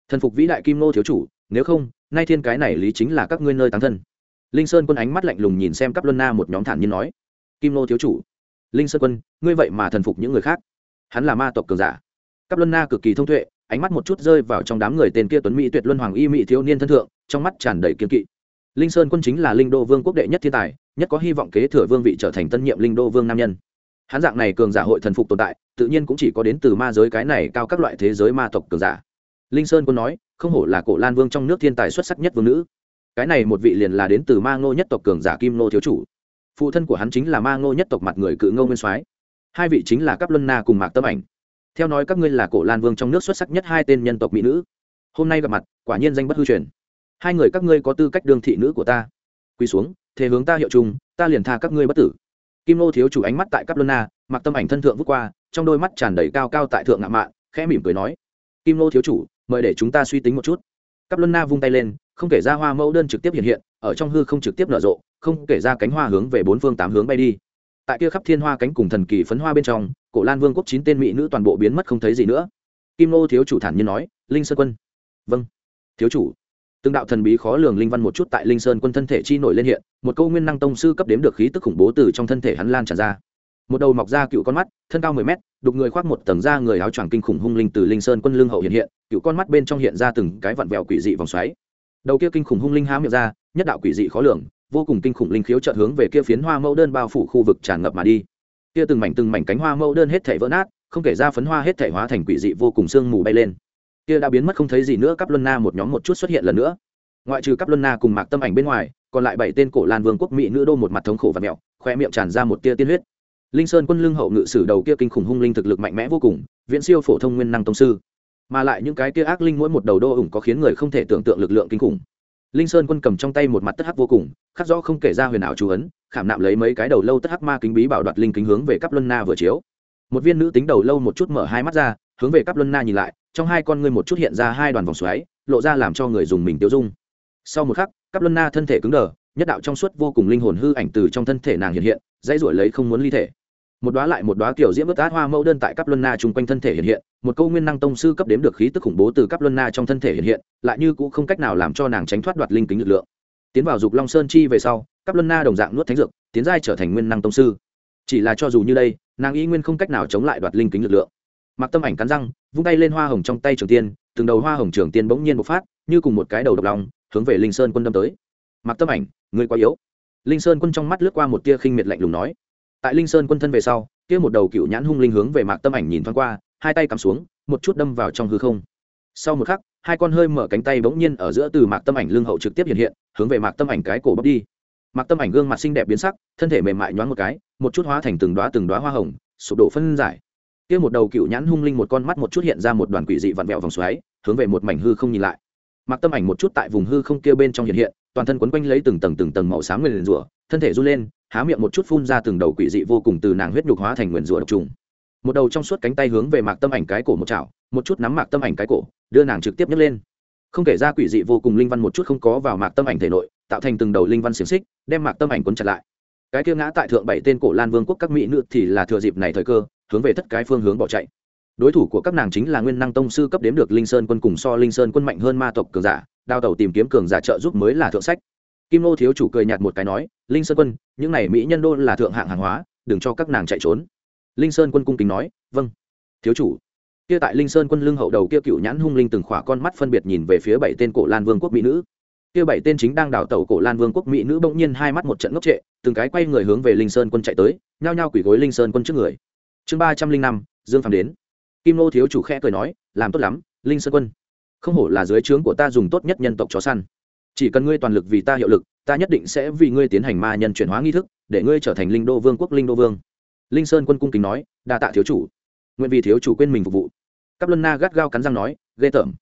Thần phục vĩ đại kim nô thiếu chủ, nếu không, nay thiên cái này lý chính là các ngươi nơi tán thân. Linh sơn quân ánh mắt lạnh lùng nhìn xem cắp luân na một nhóm thản nhiên nói, kim nô thiếu chủ, linh sơn quân, ngươi vậy mà thần phục những người khác. Hắn là ma tộc cường giả cắp luân na cực kỳ thông tuệ, ánh mắt một chút rơi vào trong đám người tên kia tuấn mỹ tuyệt luân hoàng y mỹ thiếu niên thân thượng, trong mắt tràn đầy kiên kỵ. Linh sơn quân chính là linh đô vương quốc đệ nhất thiên tài, nhất có hy vọng kế thừa vương vị trở thành tân nhiệm linh đô vương nam nhân. Hãn dạng này cường giả hội thần phục tồn tại, tự nhiên cũng chỉ có đến từ ma giới cái này cao các loại thế giới ma tộc cường giả. Linh sơn quân nói, không hổ là cổ lan vương trong nước thiên tài xuất sắc nhất vương nữ. Cái này một vị liền là đến từ ma ngô nhất tộc cường giả kim nô thiếu chủ. Phụ thân của hắn chính là ma ngô nhất tộc mặt người cự ngô nguyên soái. Hai vị chính là Cáp luân na cùng mạc tâm ảnh theo nói các ngươi là cổ lan vương trong nước xuất sắc nhất hai tên nhân tộc mỹ nữ. Hôm nay gặp mặt, quả nhiên danh bất hư truyền. Hai người các ngươi có tư cách đương thị nữ của ta. Quỳ xuống thế hướng ta hiệu chung ta liền tha các ngươi bất tử. Kim nô thiếu chủ ánh mắt tại cắp luân na, mặc tâm ảnh thân thượng vút qua, trong đôi mắt tràn đầy cao cao tại thượng ngạo mạn, khẽ mỉm cười nói, kim nô thiếu chủ, mời để chúng ta suy tính một chút. Cắp luân na vung tay lên, không kể ra hoa mẫu đơn trực tiếp hiện hiện, ở trong hư không trực tiếp nở rộ, không kể ra cánh hoa hướng về bốn phương tám hướng bay đi tại kia khắp thiên hoa cánh cùng thần kỳ phấn hoa bên trong, cổ lan vương quốc chín tên mỹ nữ toàn bộ biến mất không thấy gì nữa. Kim nô thiếu chủ thản nhiên nói, linh sơn quân. Vâng. Thiếu chủ. Từng đạo thần bí khó lường linh văn một chút tại linh sơn quân thân thể chi nổi lên hiện, một câu nguyên năng tông sư cấp đếm được khí tức khủng bố từ trong thân thể hắn lan tràn ra. Một đầu mọc ra cựu con mắt, thân cao mười mét, đục người khoác một tầng da người áo choàng kinh khủng hung linh từ linh sơn quân lương hậu hiện hiện, cựu con mắt bên trong hiện ra từng cái vặn vẹo quỷ dị vòng xoáy. Đầu kia kinh khủng hung linh há miệng ra, nhất đạo quỷ dị khó lường vô cùng kinh khủng linh khiếu chợt hướng về kia phiến hoa mẫu đơn bao phủ khu vực tràn ngập mà đi. Kia từng mảnh từng mảnh cánh hoa mẫu đơn hết thể vỡ nát, không kể ra phấn hoa hết thể hóa thành quỷ dị vô cùng sương mù bay lên. Kia đã biến mất không thấy gì nữa cắp luân na một nhóm một chút xuất hiện lần nữa. Ngoại trừ cắp luân na cùng mạc tâm ảnh bên ngoài, còn lại bảy tên cổ lan vương quốc mỹ nữ đô một mặt thống khổ và mẹo, khoe miệng tràn ra một tia tiên huyết. Linh sơn quân lương hậu ngự sử đầu kia kinh khủng hung linh thực lực mạnh mẽ vô cùng, viễn siêu phổ thông nguyên năng tông sư. Mà lại những cái kia ác linh mỗi một đầu đô ủng có khiến người không thể tưởng tượng lực lượng kinh khủng linh sơn quân cầm trong tay một mặt tất hắc vô cùng, khắc rõ không kể ra huyền ảo chú ấn, khảm nạm lấy mấy cái đầu lâu tất hắc ma kính bí bảo đoạt linh kính hướng về cắp luân na vừa chiếu. Một viên nữ tính đầu lâu một chút mở hai mắt ra, hướng về cắp luân na nhìn lại, trong hai con ngươi một chút hiện ra hai đoàn vòng xoáy, lộ ra làm cho người dùng mình tiêu dung. Sau một khắc cắp luân na thân thể cứng đờ, nhất đạo trong suốt vô cùng linh hồn hư ảnh từ trong thân thể nàng hiện hiện, dãy ruổi lấy không muốn ly thể một đóa lại một đóa kiểu diễm ướt át hoa mẫu đơn tại cấp luân na chung quanh thân thể hiện hiện, một câu nguyên năng tông sư cấp đếm được khí tức khủng bố từ cấp luân na trong thân thể hiện hiện, lại như cũng không cách nào làm cho nàng tránh thoát đoạt linh kính lực lượng. Tiến vào dục long sơn chi về sau cấp luân na đồng dạng nuốt thánh dược, tiến giai trở thành nguyên năng tông sư. Chỉ là cho dù như đây, nàng y nguyên không cách nào chống lại đoạt linh kính lực lượng. Mặc tâm ảnh cắn răng, vung tay lên hoa hồng trong tay trường tiên, từng đầu hoa hồng trường tiên bỗng nhiên bộc phát, như cùng một cái đầu độc lòng hướng về linh sơn quân đâm tới. Mặc tâm ảnh, người quá yếu. Linh sơn quân trong mắt lướt qua một tia khinh miệt lạnh lùng nói tại linh sơn quân thân về sau, kia một đầu cựu nhãn hung linh hướng về mạc tâm ảnh nhìn thoáng qua, hai tay cắm xuống, một chút đâm vào trong hư không. Sau một khắc, hai con hơi mở cánh tay bỗng nhiên ở giữa từ mạc tâm ảnh lưng hậu trực tiếp hiện hiện, hướng về mạc tâm ảnh cái cổ bốc đi. Mạc tâm ảnh gương mặt xinh đẹp biến sắc, thân thể mềm mại nhoáng một cái, một chút hóa thành từng đoá từng đoá hoa hồng, sụp đổ phân giải. Kia một đầu cựu nhãn hung linh một con mắt một chút hiện ra một đoàn quỷ dị vặn vẹo vòng xoáy, hướng về một mảnh hư không nhìn lại. Mạc tâm ảnh một chút tại vùng hư không kia bên trong hiện hiện, toàn thân quấn quanh lấy từng tầng từng tầng màu xám nguyền rủa, thân thể run lên há miệng một chút phun ra từng đầu quỷ dị vô cùng từ nàng huyết nhục hóa thành nguyền rủa độc trùng. Một đầu trong suốt cánh tay hướng về mạc tâm ảnh cái cổ một chảo, một chút nắm mạc tâm ảnh cái cổ, đưa nàng trực tiếp nhấc lên. Không kể ra quỷ dị vô cùng linh văn một chút không có vào mạc tâm ảnh thể nội, tạo thành từng đầu linh văn xiềng xích, đem mạc tâm ảnh quấn chặt lại. Cái kia ngã tại thượng bảy tên cổ lan vương quốc các mỹ nữ thì là thừa dịp này thời cơ, hướng về tất cái phương hướng bỏ chạy. Đối thủ của các nàng chính là nguyên năng tông sư cấp đếm được linh sơn quân cùng so linh sơn quân mạnh hơn ma tộc cường giả đào tẩu tìm kiếm cường giả trợ giúp mới là thượng sách kim nô thiếu chủ cười nhạt một cái nói, linh sơn quân, những này mỹ nhân đô là thượng hạng hàng hóa, đừng cho các nàng chạy trốn. Linh sơn quân cung kính nói vâng thiếu chủ. Kia tại linh sơn quân lưng hậu đầu kia cựu nhãn hung linh từng khỏa con mắt phân biệt nhìn về phía bảy tên cổ lan vương quốc mỹ nữ. Kia bảy tên chính đang đào tẩu cổ lan vương quốc mỹ nữ bỗng nhiên hai mắt một trận ngốc trệ, từng cái quay người hướng về linh sơn quân chạy tới, nhao nhao quỳ gối linh sơn quân trước người. Chương ba trăm linh năm, dương phàm đến. Kim nô thiếu chủ khẽ cười nói, làm tốt lắm, linh sơn quân. Không hổ là dưới trướng của ta dùng tốt nhất nhân tộc chó săn chỉ cần ngươi toàn lực vì ta hiệu lực, ta nhất định sẽ vì ngươi tiến hành ma nhân chuyển hóa nghi thức, để ngươi trở thành linh đô vương quốc linh đô vương. Linh sơn quân cung kính nói, đa tạ thiếu chủ. Nguyện vì thiếu chủ quên mình phục vụ. Cắp luân na gắt gao cắn răng nói, ghê tởm.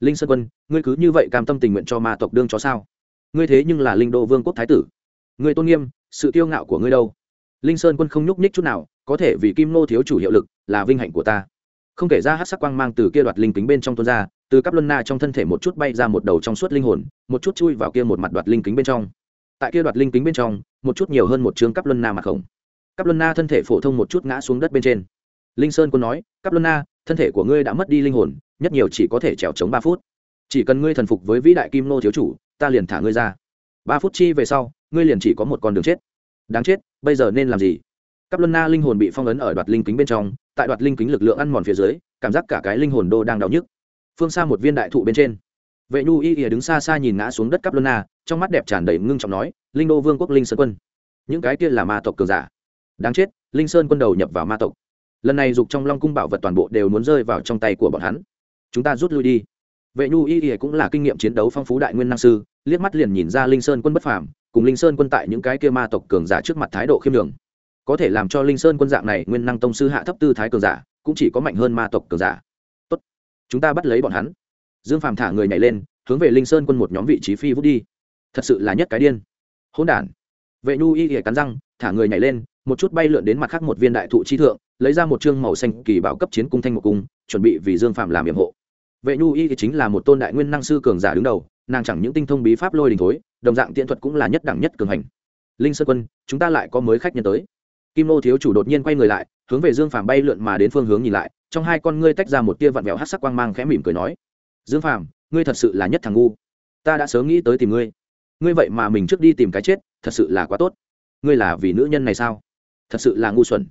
Linh sơn quân, ngươi cứ như vậy cam tâm tình nguyện cho ma tộc đương chó sao? Ngươi thế nhưng là linh đô vương quốc thái tử. Ngươi tôn nghiêm, sự kiêu ngạo của ngươi đâu? Linh sơn quân không nhúc nhích chút nào, có thể vì kim nô thiếu chủ hiệu lực là vinh hạnh của ta không kể ra hát sắc quang mang từ kia đoạt linh kính bên trong tuôn ra, từ cắp luân na trong thân thể một chút bay ra một đầu trong suốt linh hồn, một chút chui vào kia một mặt đoạt linh kính bên trong. Tại kia đoạt linh kính bên trong, một chút nhiều hơn một chương cắp luân na mặt khổng. Cắp luân na thân thể phổ thông một chút ngã xuống đất bên trên. Linh sơn quân nói, cắp luân na, thân thể của ngươi đã mất đi linh hồn, nhất nhiều chỉ có thể trèo chống ba phút. Chỉ cần ngươi thần phục với vĩ đại kim nô thiếu chủ, ta liền thả ngươi ra. Ba phút chi về sau, ngươi liền chỉ có một con đường chết. Đáng chết, bây giờ nên làm gì? Cắp luân na linh hồn bị phong ấn ở đoạt linh kính bên trong tại đoạt linh kính lực lượng ăn mòn phía dưới, cảm giác cả cái linh hồn đô đang đau nhức. Phương xa một viên đại thụ bên trên. Vệ nhu y ỉa đứng xa xa nhìn ngã xuống đất cắp luân na trong mắt đẹp tràn đầy ngưng trọng nói, linh đô vương quốc, linh sơn quân. Những cái kia là ma tộc cường giả. Đáng chết, linh sơn quân đầu nhập vào ma tộc. Lần này dục trong long cung bảo vật toàn bộ đều muốn rơi vào trong tay của bọn hắn. Chúng ta rút lui đi. Vệ nhu y ỉa cũng là kinh nghiệm chiến đấu phong phú đại nguyên năng sư, liếc mắt liền nhìn ra linh sơn quân bất phàm, cùng linh sơn quân tại những cái kia ma tộc cường giả trước mặt thái độ khiêm đường có thể làm cho linh sơn quân dạng này nguyên năng tông sư hạ thấp tư thái cường giả, cũng chỉ có mạnh hơn ma tộc cường giả. Tốt, chúng ta bắt lấy bọn hắn. Dương phàm thả người nhảy lên, hướng về linh sơn quân một nhóm vị trí phi vút đi. Thật sự là nhất cái điên. Hỗn đản. Vệ nhu y ỉa cắn răng, thả người nhảy lên, một chút bay lượn đến mặt khác một viên đại thụ chi thượng, lấy ra một chương màu xanh kỳ bảo cấp chiến cung thanh một cung, chuẩn bị vì dương phạm làm nhiệm hộ. Vệ nhu y thì chính là một tôn đại nguyên năng sư cường giả đứng đầu, nàng chẳng những tinh thông bí pháp lôi đình thối, đồng dạng tiện thuật cũng là nhất đẳng nhất cường hành. Linh sơn quân, chúng ta lại có mới khách nhân tới kim nô thiếu chủ đột nhiên quay người lại, hướng về dương phàm bay lượn mà đến phương hướng nhìn lại, trong hai con ngươi tách ra một tia vặn vẹo hát sắc quang mang khẽ mỉm cười nói, dương phàm, ngươi thật sự là nhất thằng ngu. Ta đã sớm nghĩ tới tìm ngươi. Ngươi vậy mà mình trước đi tìm cái chết, thật sự là quá tốt. Ngươi là vì nữ nhân này sao? Thật sự là ngu xuẩn.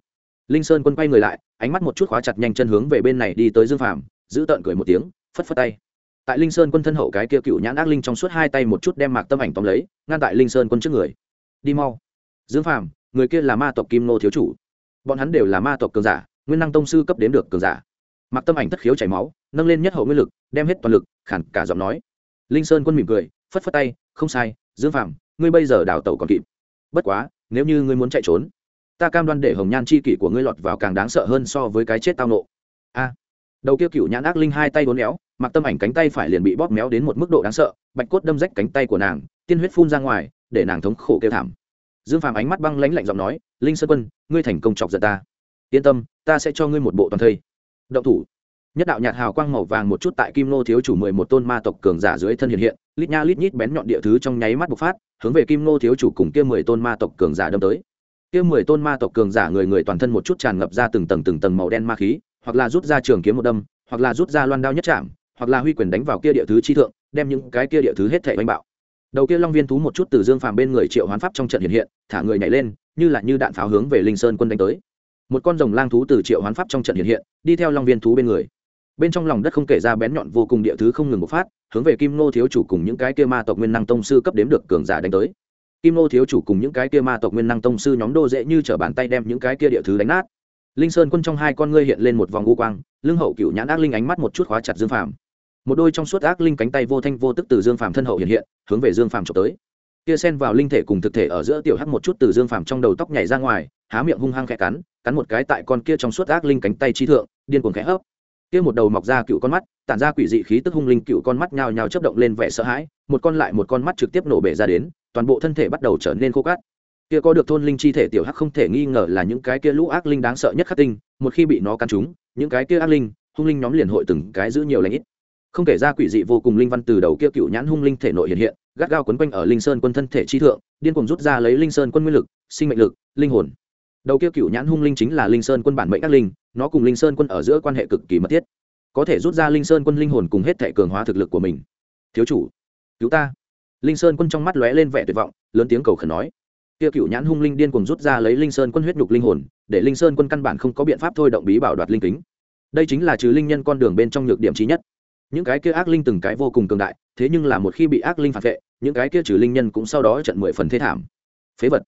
Linh sơn quân quay người lại, ánh mắt một chút khóa chặt nhanh chân hướng về bên này đi tới dương phàm, giữ tợn cười một tiếng, phất phất tay. Tại linh sơn quân thân hậu cái kia cựu nhãn ác linh trong suốt hai tay một chút đem mạc tâm ảnh tóm lấy, ngăn tại linh sơn quân trước người. Đi mau. Dương phàm người kia là ma tộc kim nô thiếu chủ. Bọn hắn đều là ma tộc cường giả, nguyên năng tông sư cấp đến được cường giả. Mặc tâm ảnh thất khiếu chảy máu, nâng lên nhất hậu nguyên lực, đem hết toàn lực, khản cả giọng nói. Linh sơn quân mỉm cười, phất phất tay, không sai, dương phàm, ngươi bây giờ đào tẩu còn kịp. Bất quá, nếu như ngươi muốn chạy trốn, ta cam đoan để hồng nhan chi kỷ của ngươi lọt vào càng đáng sợ hơn so với cái chết tao nộ. A. Đầu kia cựu nhãn ác linh hai tay bốn éo, mặc tâm ảnh cánh tay phải liền bị bóp méo đến một mức độ đáng sợ, bạch cốt đâm rách cánh tay của nàng, tiên huyết phun ra ngoài, để nàng thống khổ kêu thảm dương phàm ánh mắt băng lãnh lạnh giọng nói, linh sơn quân, ngươi thành công chọc giận ta. Yên tâm, ta sẽ cho ngươi một bộ toàn thây. Động thủ. Nhất đạo nhạt hào quang màu vàng một chút tại kim nô thiếu chủ mười một tôn ma tộc cường giả dưới thân hiện hiện, lít nha lít nhít bén nhọn địa thứ trong nháy mắt bộc phát, hướng về kim nô thiếu chủ cùng kia mười tôn ma tộc cường giả đâm tới. Kia mười tôn ma tộc cường giả người người toàn thân một chút tràn ngập ra từng tầng từng tầng màu đen ma khí, hoặc là rút ra trường kiếm một đâm, hoặc là rút ra loan đao nhất chạm, hoặc là huy quyền đánh vào kia địa thứ chi thượng, đem những cái kia địa thứ hết thể oanh bạo đầu kia long viên thú một chút từ dương phàm bên người triệu hoán pháp trong trận hiện hiện, thả người nhảy lên, như là như đạn pháo hướng về linh sơn quân đánh tới. Một con rồng lang thú từ triệu hoán pháp trong trận hiện hiện, đi theo long viên thú bên người. Bên trong lòng đất không kể ra bén nhọn vô cùng địa thứ không ngừng một phát, hướng về kim nô thiếu chủ cùng những cái kia ma tộc nguyên năng tông sư cấp đếm được cường giả đánh tới. Kim nô thiếu chủ cùng những cái kia ma tộc nguyên năng tông sư nhóm đô dễ như t r ở bàn tay đem những cái kia địa thứ đánh nát. Linh sơn quân trong hai con ngươi hiện lên một vòng u quang, lưng hậu cựu nhãn ác linh ánh mắt một chút khóa chặt dương phàm một đôi trong suốt ác linh cánh tay vô thanh vô tức từ dương phàm thân hậu hiện hiện, hướng về dương phàm trộm tới. Kia sen vào linh thể cùng thực thể ở giữa tiểu hắc một chút từ dương phàm trong đầu tóc nhảy ra ngoài, há miệng hung hăng khẽ cắn cắn một cái tại con kia trong suốt ác linh cánh tay chi thượng, điên cuồng khẽ hấp. Kia một đầu mọc ra cựu con mắt, tản ra quỷ dị khí tức hung linh cựu con mắt nhào nhào chấp động lên vẻ sợ hãi, một con lại một con mắt trực tiếp nổ bể ra đến, toàn bộ thân thể bắt đầu trở nên khô cát. Kia có được thôn linh chi thể tiểu hắc không thể nghi ngờ là những cái kia lũ ác linh đáng sợ nhất khắc tinh, một khi bị nó cắn trúng những cái kia ác linh, hung linh nhóm liền hội từng cái giữ nhiều lãnh ít không kể ra quỷ dị vô cùng linh văn từ đầu kia cựu nhãn hung linh thể nội hiện hiện, gắt gao quấn quanh ở linh sơn quân thân thể chi thượng, điên cuồng rút ra lấy linh sơn quân nguyên lực, sinh mệnh lực, linh hồn. Đầu kia cựu nhãn hung linh chính là linh sơn quân bản mệnh ác linh, nó cùng linh sơn quân ở giữa quan hệ cực kỳ mật thiết. Có thể rút ra linh sơn quân linh hồn cùng hết thể cường hóa thực lực của mình. Thiếu chủ, cứu ta. Linh sơn quân trong mắt lóe lên vẻ tuyệt vọng, lớn tiếng cầu khẩn nói. Kia cựu nhãn hung linh điên cùng rút ra lấy linh sơn quân huyết nhục linh hồn, để linh sơn quân căn bản không có biện pháp thôi động bí bảo đoạt linh kính. Đây chính là trừ linh nhân con đường bên trong nhược điểm trí nhất những cái kia ác linh từng cái vô cùng cường đại, thế nhưng là một khi bị ác linh phản vệ, những cái kia trừ linh nhân cũng sau đó trận mười phần thế thảm. Phế vật.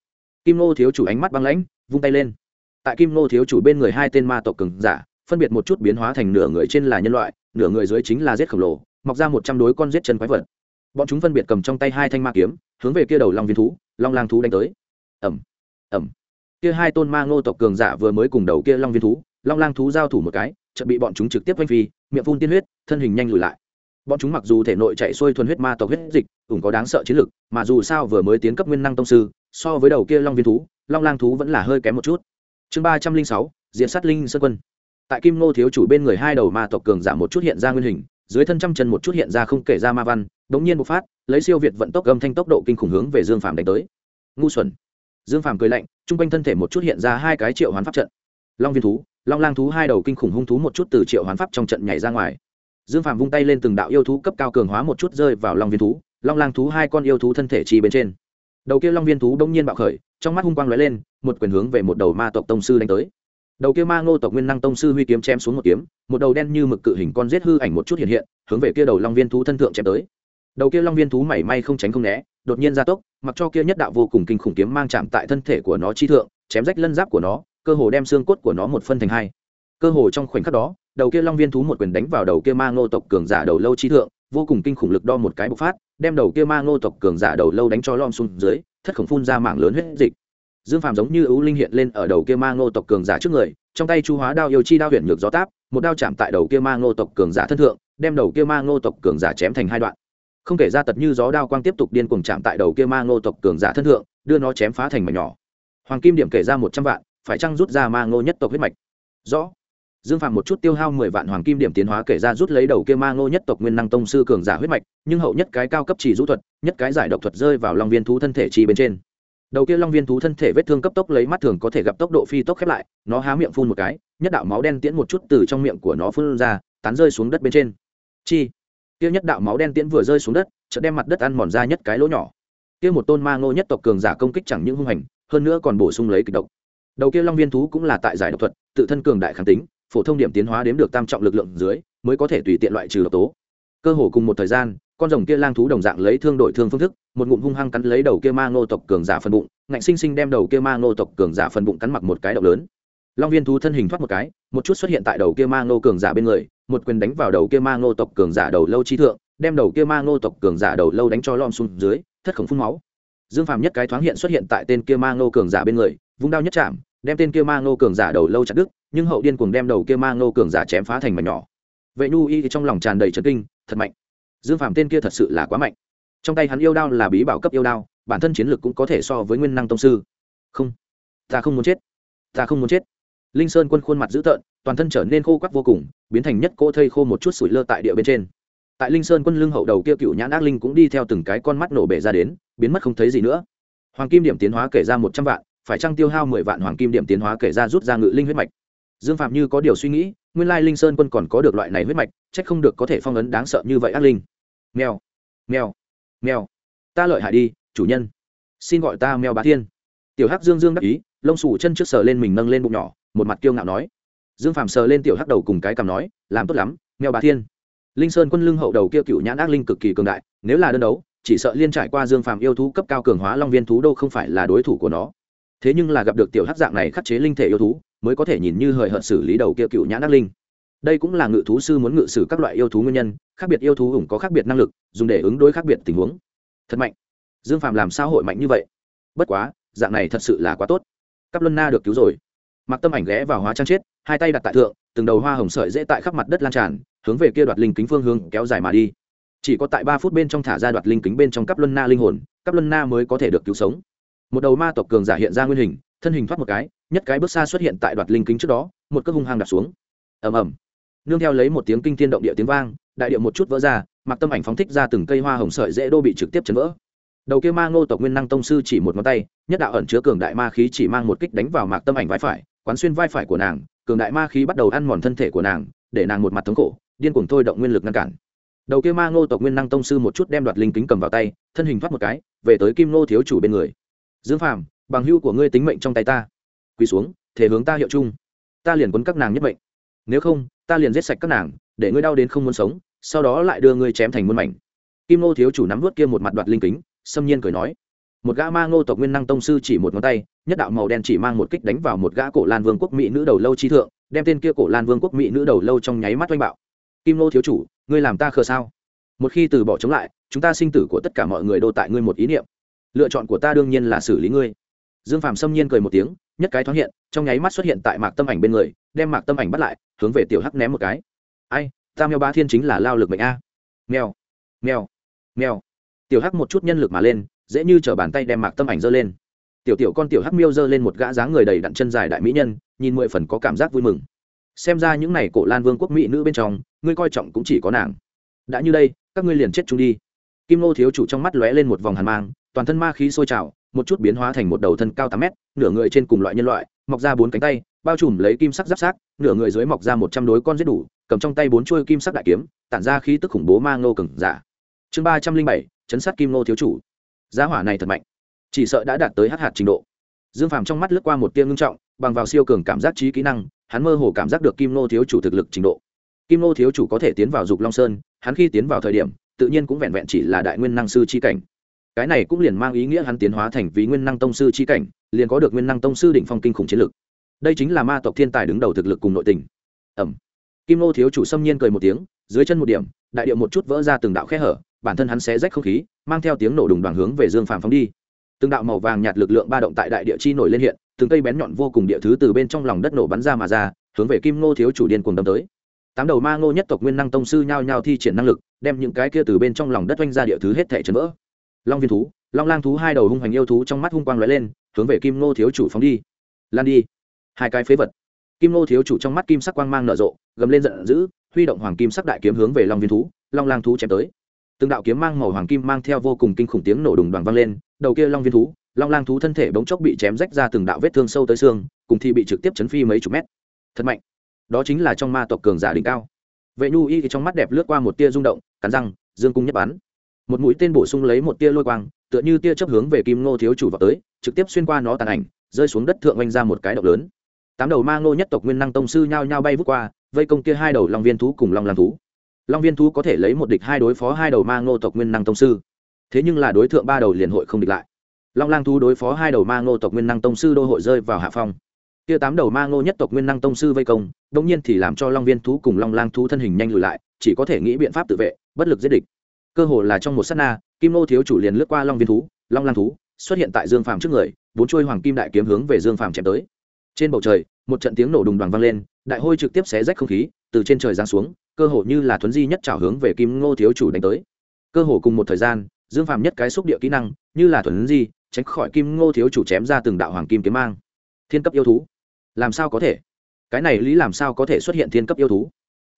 Kim nô thiếu chủ ánh mắt băng lãnh, vung tay lên. Tại kim nô thiếu chủ bên người hai tên ma tộc cường giả, phân biệt một chút biến hóa thành nửa người trên là nhân loại, nửa người dưới chính là giết khổng lồ, mọc ra một trăm đối con giết chân quái vật. Bọn chúng phân biệt cầm trong tay hai thanh ma kiếm, hướng về kia đầu long viên thú, long lang thú đánh tới. Ẩm ẩm kia hai tôn ma ngô tộc cường giả vừa mới cùng đầu kia long viên thú, long lang thú giao thủ một cái chợt bị bọn chúng trực tiếp quanh phi, miệng phun tiên huyết, thân hình nhanh lùi lại. Bọn chúng mặc dù thể nội chạy xuôi thuần huyết ma tộc huyết dịch cũng có đáng sợ chiến lực, mà dù sao vừa mới tiến cấp nguyên năng tông sư, so với đầu kia long viên thú, long lang thú vẫn là hơi kém một chút. Chương ba trăm linh sáu diện sát linh sơn quân. Tại kim ngô thiếu chủ bên người hai đầu ma tộc cường giảm một chút hiện ra nguyên hình, dưới thân trăm chân một chút hiện ra không kể ra ma văn đ ố n g nhiên bộc phát, lấy siêu việt vận tốc gầm thanh tốc độ kinh khủng hướng về dương phàm đánh tới. Ngu xuẩn. Dương phàm cười lạnh trung quanh thân thể một chút hiện ra hai cái triệu hoán pháp trận. Long viên thú long lang thú hai đầu kinh khủng hung thú một chút từ triệu hoán pháp trong trận nhảy ra ngoài. Dương phàm vung tay lên từng đạo yêu thú cấp cao cường hóa một chút rơi vào long viên thú. Long lang thú hai con yêu thú thân thể chi bên trên. Đầu kia long viên thú bỗng nhiên bạo khởi, trong mắt hung quang lóe lên, một quyền hướng về một đầu ma tộc tông sư đánh tới. Đầu kia ma ngô tộc nguyên năng tông sư huy kiếm chém xuống một kiếm, một đầu đen như mực cự hình con rết hư ảnh một chút hiện hiện, hướng về kia đầu long viên thú thân thượng chém tới. Đầu kia long viên thú mảy may không tránh không né, đột nhiên ra tốc, mặc cho kia nhất đạo vô cùng kinh khủng kiếm mang chạm tại thân thể của nó chi thượng, chém rách lân giáp của nó cơ hồ đem xương cốt của nó một phân thành hai. Cơ hồ trong khoảnh khắc đó, đầu kia long viên thú một quyền đánh vào đầu kia ma ngô tộc cường giả đầu lâu chi thượng, vô cùng kinh khủng lực đo một cái bộc phát, đem đầu kia ma ngô tộc cường giả đầu lâu đánh cho lom xuống dưới, thất khổng phun ra mạng lớn huyết dịch. Dương phàm giống như ưu linh hiện lên ở đầu kia ma ngô tộc cường giả trước người, trong tay chu hóa đao yêu chi đao huyện nhược gió táp, một đao chạm tại đầu kia ma ngô tộc cường giả thân thượng, đem đầu kia ma ngô tộc cường giả chém thành hai đoạn. Không kể ra tật như gió đao quang tiếp tục điên cuồng chạm tại đầu kia ma ngô tộc cường giả thân thượng, đưa nó chém phá thành mảnh nhỏ. Hoàng kim điểm kể ra một trăm vạn phải chăng rút ra ma ngô nhất tộc huyết mạch? Rõ. Dương phạm một chút tiêu hao mười vạn hoàng kim điểm tiến hóa kể ra rút lấy đầu kia ma ngô nhất tộc nguyên năng tông sư cường giả huyết mạch, nhưng hậu nhất cái cao cấp chỉ rũ thuật, nhất cái giải độc thuật rơi vào long viên thú thân thể chi bên trên. Đầu kia long viên thú thân thể vết thương cấp tốc lấy mắt thường có thể gặp tốc độ phi tốc khép lại, nó há miệng phun một cái, nhất đạo máu đen tiễn một chút từ trong miệng của nó phun ra, tán rơi xuống đất bên trên. Chi. Kia nhất đạo máu đen tiễn vừa rơi xuống đất, chợt đem mặt đất ăn mòn ra nhất cái lỗ nhỏ. Kia một tôn ma ngô nhất tộc cường giả công kích chẳng những hung hành, hơn nữa còn bổ sung lấy kịch độc đầu kia long viên thú cũng là tại giải độc thuật, tự thân cường đại kháng tính, phổ thông điểm tiến hóa đếm được tam trọng lực lượng dưới, mới có thể tùy tiện loại trừ độc tố. Cơ hồ cùng một thời gian, con rồng kia lang thú đồng dạng lấy thương đổi thương phương thức, một ngụm hung hăng cắn lấy đầu kia ma ngô tộc cường giả phần bụng, ngạnh sinh sinh đem đầu kia ma ngô tộc cường giả phần bụng cắn mặc một cái động lớn. Long viên thú thân hình thoát một cái, một chút xuất hiện tại đầu kia ma ngô cường giả bên người, một quyền đánh vào đầu kia ma ngô tộc cường giả đầu lâu chi thượng, đem đầu kia ma ngô tộc cường giả đầu lâu đánh cho lom xuống dưới, thất khổng phun máu. Dương phàm nhất cái thoáng hiện xuất hiện tại tên kia ma ngô cường giả bên người vung đao nhất chạm, đem tên kia ma ngô cường giả đầu lâu chặt đứt, nhưng hậu điên cuồng đem đầu kia ma ngô cường giả chém phá thành mảnh nhỏ. Vệ nhu y thì trong lòng tràn đầy trấn kinh, thật mạnh. Dương phàm tên kia thật sự là quá mạnh. Trong tay hắn yêu đao là bí bảo cấp yêu đao, bản thân chiến lược cũng có thể so với nguyên năng tông sư. Không, ta không muốn chết. Ta không muốn chết. Linh sơn quân khuôn mặt dữ tợn, toàn thân trở nên khô quắc vô cùng, biến thành nhất cỗ thây khô một chút sủi lơ tại địa bên trên. Tại linh sơn quân lưng hậu đầu kia cựu nhãn ác linh cũng đi theo từng cái con mắt nổ bể ra đến, biến mất không thấy gì nữa. Hoàng kim điểm tiến hóa kể ra một trăm vạn phải chăng tiêu hao mười vạn hoàng kim điểm tiến hóa kể ra rút ra ngự linh huyết mạch? Dương phạm như có điều suy nghĩ, nguyên lai linh sơn quân còn có được loại này huyết mạch c h ắ c không được có thể phong ấn đáng sợ như vậy ác linh. Mèo mèo mèo. Ta lợi hại đi, chủ nhân. Xin gọi ta mèo bá thiên. Tiểu hắc dương dương đắc ý, lông xù chân trước sờ lên mình nâng lên bụng nhỏ, một mặt kiêu ngạo nói. Dương Phạm sờ lên tiểu hắc đầu cùng cái cằm nói, làm tốt lắm, mèo bá thiên. Linh sơn quân lưng hậu đầu kia cựu nhãn ác linh cực kỳ cường đại, nếu là đơn đấu, chỉ sợ liên trải qua dương Phạm yêu thú cấp cao cường hóa long viên thú đô không phải là đối thủ của nó thế nhưng là gặp được tiểu hắc dạng này khắc chế linh thể yêu thú, mới có thể nhìn như hời hợt xử lý đầu kia cựu nhãn ác linh. Đây cũng là ngự thú sư muốn ngự xử các loại yêu thú nguyên nhân, khác biệt yêu thú hùng có khác biệt năng lực, dùng để ứng đối khác biệt tình huống. Thật mạnh. Dương phàm làm sao hội mạnh như vậy? Bất quá, dạng này thật sự là quá tốt. Cắp luân na được cứu rồi. Mặc tâm ảnh ghé vào hóa trang chết, hai tay đặt tại thượng, từng đầu hoa hồng sợi dễ tại khắp mặt đất lan tràn, hướng về kia đoạt linh kính phương hướng kéo dài mà đi. Chỉ có tại ba phút bên trong thả ra đoạt linh kính bên trong cắp luân na linh hồn cắp luân na mới có thể được cứu sống một đầu ma tộc cường giả hiện ra nguyên hình, thân hình thoát một cái, nhất cái bước xa xuất hiện tại đoạt linh kính trước đó, một cước hung hăng đạp xuống. Ầm ầm. Nương theo lấy một tiếng kinh thiên động địa tiếng vang, đại điệu một chút vỡ ra, mặc tâm ảnh phóng thích ra từng cây hoa hồng sợi dễ đô bị trực tiếp chấn vỡ. Đầu kia ma ngô tộc nguyên năng tông sư chỉ một ngón tay, nhất đạo ẩn chứa cường đại ma khí chỉ mang một kích đánh vào mạc tâm ảnh vai phải, quán xuyên vai phải của nàng, cường đại ma khí bắt đầu ăn mòn thân thể của nàng, để nàng một mặt thống khổ, điên cuồng thôi động nguyên lực ngăn cản. Đầu kia ma ngô tộc nguyên năng tông sư một chút đem đoạt linh kính cầm vào tay, thân hình thoát một cái, về tới kim ngô thiếu chủ bên người dương phàm, bằng hưu của ngươi tính mệnh trong tay ta. Quỳ xuống, thể hướng ta hiệu chung. Ta liền quấn các nàng nhất mệnh. Nếu không, ta liền giết sạch các nàng, để ngươi đau đến không muốn sống, sau đó lại đưa ngươi chém thành muôn mảnh. Kim Nô thiếu chủ nắm vớt kia một mặt đoạt linh kính, xâm nhiên cười nói. Một gã ma ngô tộc nguyên năng tông sư chỉ một ngón tay, nhất đạo màu đen chỉ mang một kích đánh vào một gã cổ lan vương quốc mỹ nữ đầu lâu chi thượng, đem tên kia cổ lan vương quốc mỹ nữ đầu lâu trong nháy mắt oanh bạo. Kim Nô thiếu chủ, ngươi làm ta khờ sao? Một khi từ bỏ chống lại, chúng ta sinh tử của tất cả mọi người đô tại ngươi một ý niệm lựa chọn của ta đương nhiên là xử lý ngươi. Dương phàm xâm nhiên cười một tiếng, nhất cái thoáng hiện, trong nháy mắt xuất hiện tại mạc tâm ảnh bên người, đem mạc tâm ảnh bắt lại, hướng về tiểu hắc ném một cái. Ai tam mèo ba thiên chính là lao lực mệnh a. Mèo mèo mèo. Tiểu hắc một chút nhân lực mà lên, dễ như t bàn tay đem mạc tâm ảnh giơ lên. Tiểu tiểu con tiểu hắc miêu giơ lên một gã dáng người đầy đặn chân dài đại mỹ nhân, nhìn mười phần có cảm giác vui mừng. Xem ra những n à y cổ lan vương quốc mỹ nữ bên trong, ngươi coi trọng cũng chỉ có nàng. Đã như đây, các ngươi liền chết chung đi. Kim nô thiếu chủ trong mắt lóe lên một vòng hàn mang toàn thân ma khí sôi trào, một chút biến hóa thành một đầu thân cao tám mét, nửa người trên cùng loại nhân loại, mọc ra bốn cánh tay, bao trùm lấy kim sắc giáp sát, nửa người dưới mọc ra một trăm đối con giết đủ, cầm trong tay bốn chuôi kim sắc đại kiếm, tản ra khí tức khủng bố mang nô cừng giả. Chương ba trăm linh bảy, chấn sát kim nô thiếu chủ. Giá hỏa này thật mạnh. Chỉ sợ đã đạt tới hát hạt trình độ. Dương phàm trong mắt lướt qua một tiêm ngưng trọng, bằng vào siêu cường cảm giác trí kỹ năng, hắn mơ hồ cảm giác được kim nô thiếu chủ thực lực trình độ. Kim nô thiếu chủ có thể tiến vào dục long sơn, hắn khi tiến vào thời điểm, tự nhiên cũng vẹn vẹn chỉ là đại nguyên năng sư chi cảnh cái này cũng liền mang ý nghĩa hắn tiến hóa thành vị nguyên năng tông sư chi cảnh, liền có được nguyên năng tông sư đỉnh phong kinh khủng chiến lực. Đây chính là ma tộc thiên tài đứng đầu thực lực cùng nội tình. Ẩm kim nô thiếu chủ xâm nhiên cười một tiếng, dưới chân một điểm, đại điệu một chút vỡ ra từng đạo khe hở, bản thân hắn xé rách không khí, mang theo tiếng nổ đùng đoàn hướng về dương phàm phóng đi. Từng đạo màu vàng nhạt lực lượng ba động tại đại địa chi nổi lên hiện, từng cây bén nhọn vô cùng địa thứ từ bên trong lòng đất nổ bắn ra mà ra, hướng về kim ngô thiếu chủ điên cuồng đâm tới. Tám đầu ma ngô nhất tộc nguyên năng tông sư nhao nhao thi triển năng lực, đem những cái kia từ bên trong lòng đất oanh ra địa thứ hết thể chấn vỡ long viên thú, long lang thú hai đầu hung hoành yêu thú trong mắt hung quang lóe lên, hướng về kim Nô thiếu chủ phóng đi. Lan đi. Hai cái phế vật. Kim Nô thiếu chủ trong mắt kim sắc quang mang nở rộ, gầm lên giận dữ, huy động hoàng kim sắc đại kiếm hướng về long viên thú, long lang thú chém tới. Từng đạo kiếm mang màu hoàng kim mang theo vô cùng kinh khủng tiếng nổ đùng đoàn vang lên, đầu kia long viên thú, long lang thú thân thể bỗng chốc bị chém rách ra từng đạo vết thương sâu tới xương, cùng thì bị trực tiếp chấn phi mấy chục mét. Thật mạnh. Đó chính là trong ma tộc cường giả đỉnh cao. Vệ nhu y thì trong mắt đẹp lướt qua một tia rung động, cắn răng, dương cung nhất bắn một mũi tên bổ sung lấy một tia lôi quang, tựa như tia chấp hướng về kim ngô thiếu chủ vào tới, trực tiếp xuyên qua nó tàn ảnh, rơi xuống đất thượng oanh ra một cái động lớn. Tám đầu ma ngô nhất tộc nguyên năng tông sư nhao nhao bay vút qua, vây công kia hai đầu long viên thú cùng long làm thú. Long viên thú có thể lấy một địch hai đối phó hai đầu ma ngô tộc nguyên năng tông sư. Thế nhưng là đối tượng ba đầu liền hội không địch lại. Long lang thú đối phó hai đầu ma ngô tộc nguyên năng tông sư đô hội rơi vào hạ phong. Kia tám đầu ma ngô nhất tộc nguyên năng tông sư vây công đông nhiên thì làm cho long viên thú cùng long lang thú thân hình nhanh lùi lại, chỉ có thể nghĩ biện pháp tự vệ, bất lực giết địch cơ hồ là trong một s á t na, kim nô thiếu chủ liền lướt qua long viên thú, long lang thú, xuất hiện tại dương phàm trước người, bốn chuôi hoàng kim đại kiếm hướng về dương phàm chém tới. Trên bầu trời, một trận tiếng nổ đùng đoàn vang lên, đại hôi trực tiếp xé rách không khí, từ trên trời giáng xuống, cơ hồ như là thuấn di nhất trào hướng về kim ngô thiếu chủ đánh tới. Cơ hồ cùng một thời gian, dương phàm nhất cái xúc địa kỹ năng, như là thuấn di, tránh khỏi kim ngô thiếu chủ chém ra từng đạo hoàng kim kiếm mang. Thiên cấp yêu thú. Làm sao có thể? Cái này lý làm sao có thể xuất hiện thiên cấp yêu thú?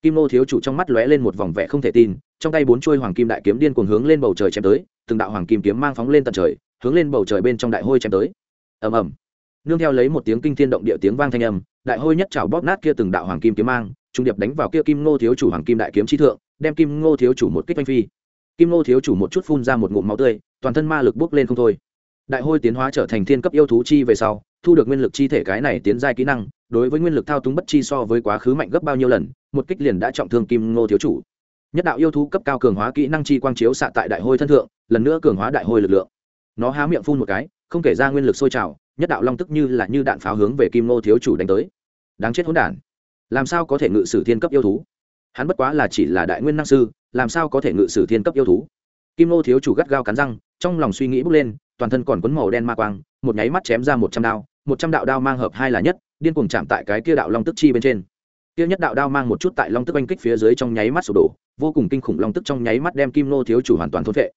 Kim ngô thiếu chủ trong mắt lóe lên một vòng vẻ không thể tin trong tay bốn chuôi hoàng kim đại kiếm điên cuồng hướng lên bầu trời chém tới, từng đạo hoàng kim kiếm mang phóng lên tận trời, hướng lên bầu trời bên trong đại hôi chém tới. Ầm ầm. Nương theo lấy một tiếng kinh thiên động địa tiếng vang thanh âm, đại hôi nhất chảo bóp nát kia từng đạo hoàng kim kiếm mang, trung điệp đánh vào kia kim ngô thiếu chủ hoàng kim đại kiếm chi thượng, đem kim ngô thiếu chủ một kích oanh phi. Kim ngô thiếu chủ một chút phun ra một ngụm máu tươi, toàn thân ma lực bốc lên không thôi. Đại hôi tiến hóa trở thành thiên cấp yêu thú chi về sau, thu được nguyên lực chi thể cái này tiến giai kỹ năng, đối với nguyên lực thao túng bất chi so với quá khứ mạnh gấp bao nhiêu lần, một kích liền đã trọng thương kim ngô thiếu chủ nhất đạo yêu thú cấp cao cường hóa kỹ năng chi quang chiếu xạ tại đại hôi thân thượng, lần nữa cường hóa đại hôi lực lượng. Nó há miệng phun một cái, không kể ra nguyên lực sôi trào, nhất đạo long tức như là như đạn pháo hướng về kim ngô thiếu chủ đánh tới. Đáng chết hỗn đản. Làm sao có thể ngự sử thiên cấp yêu thú? Hắn bất quá là chỉ là đại nguyên năng sư, làm sao có thể ngự sử thiên cấp yêu thú? Kim ngô thiếu chủ gắt gao cắn răng, trong lòng suy nghĩ bước lên, toàn thân còn quấn màu đen ma quang, một nháy mắt chém ra một trăm đao, một trăm đạo đao mang hợp hai là nhất, điên cuồng chạm tại cái kia đạo long tức chi bên trên kia nhất đạo đao mang một chút tại long tức oanh kích phía dưới trong nháy mắt sụp đổ, vô cùng kinh khủng long tức trong nháy mắt đem kim nô thiếu chủ hoàn toàn thôn vệ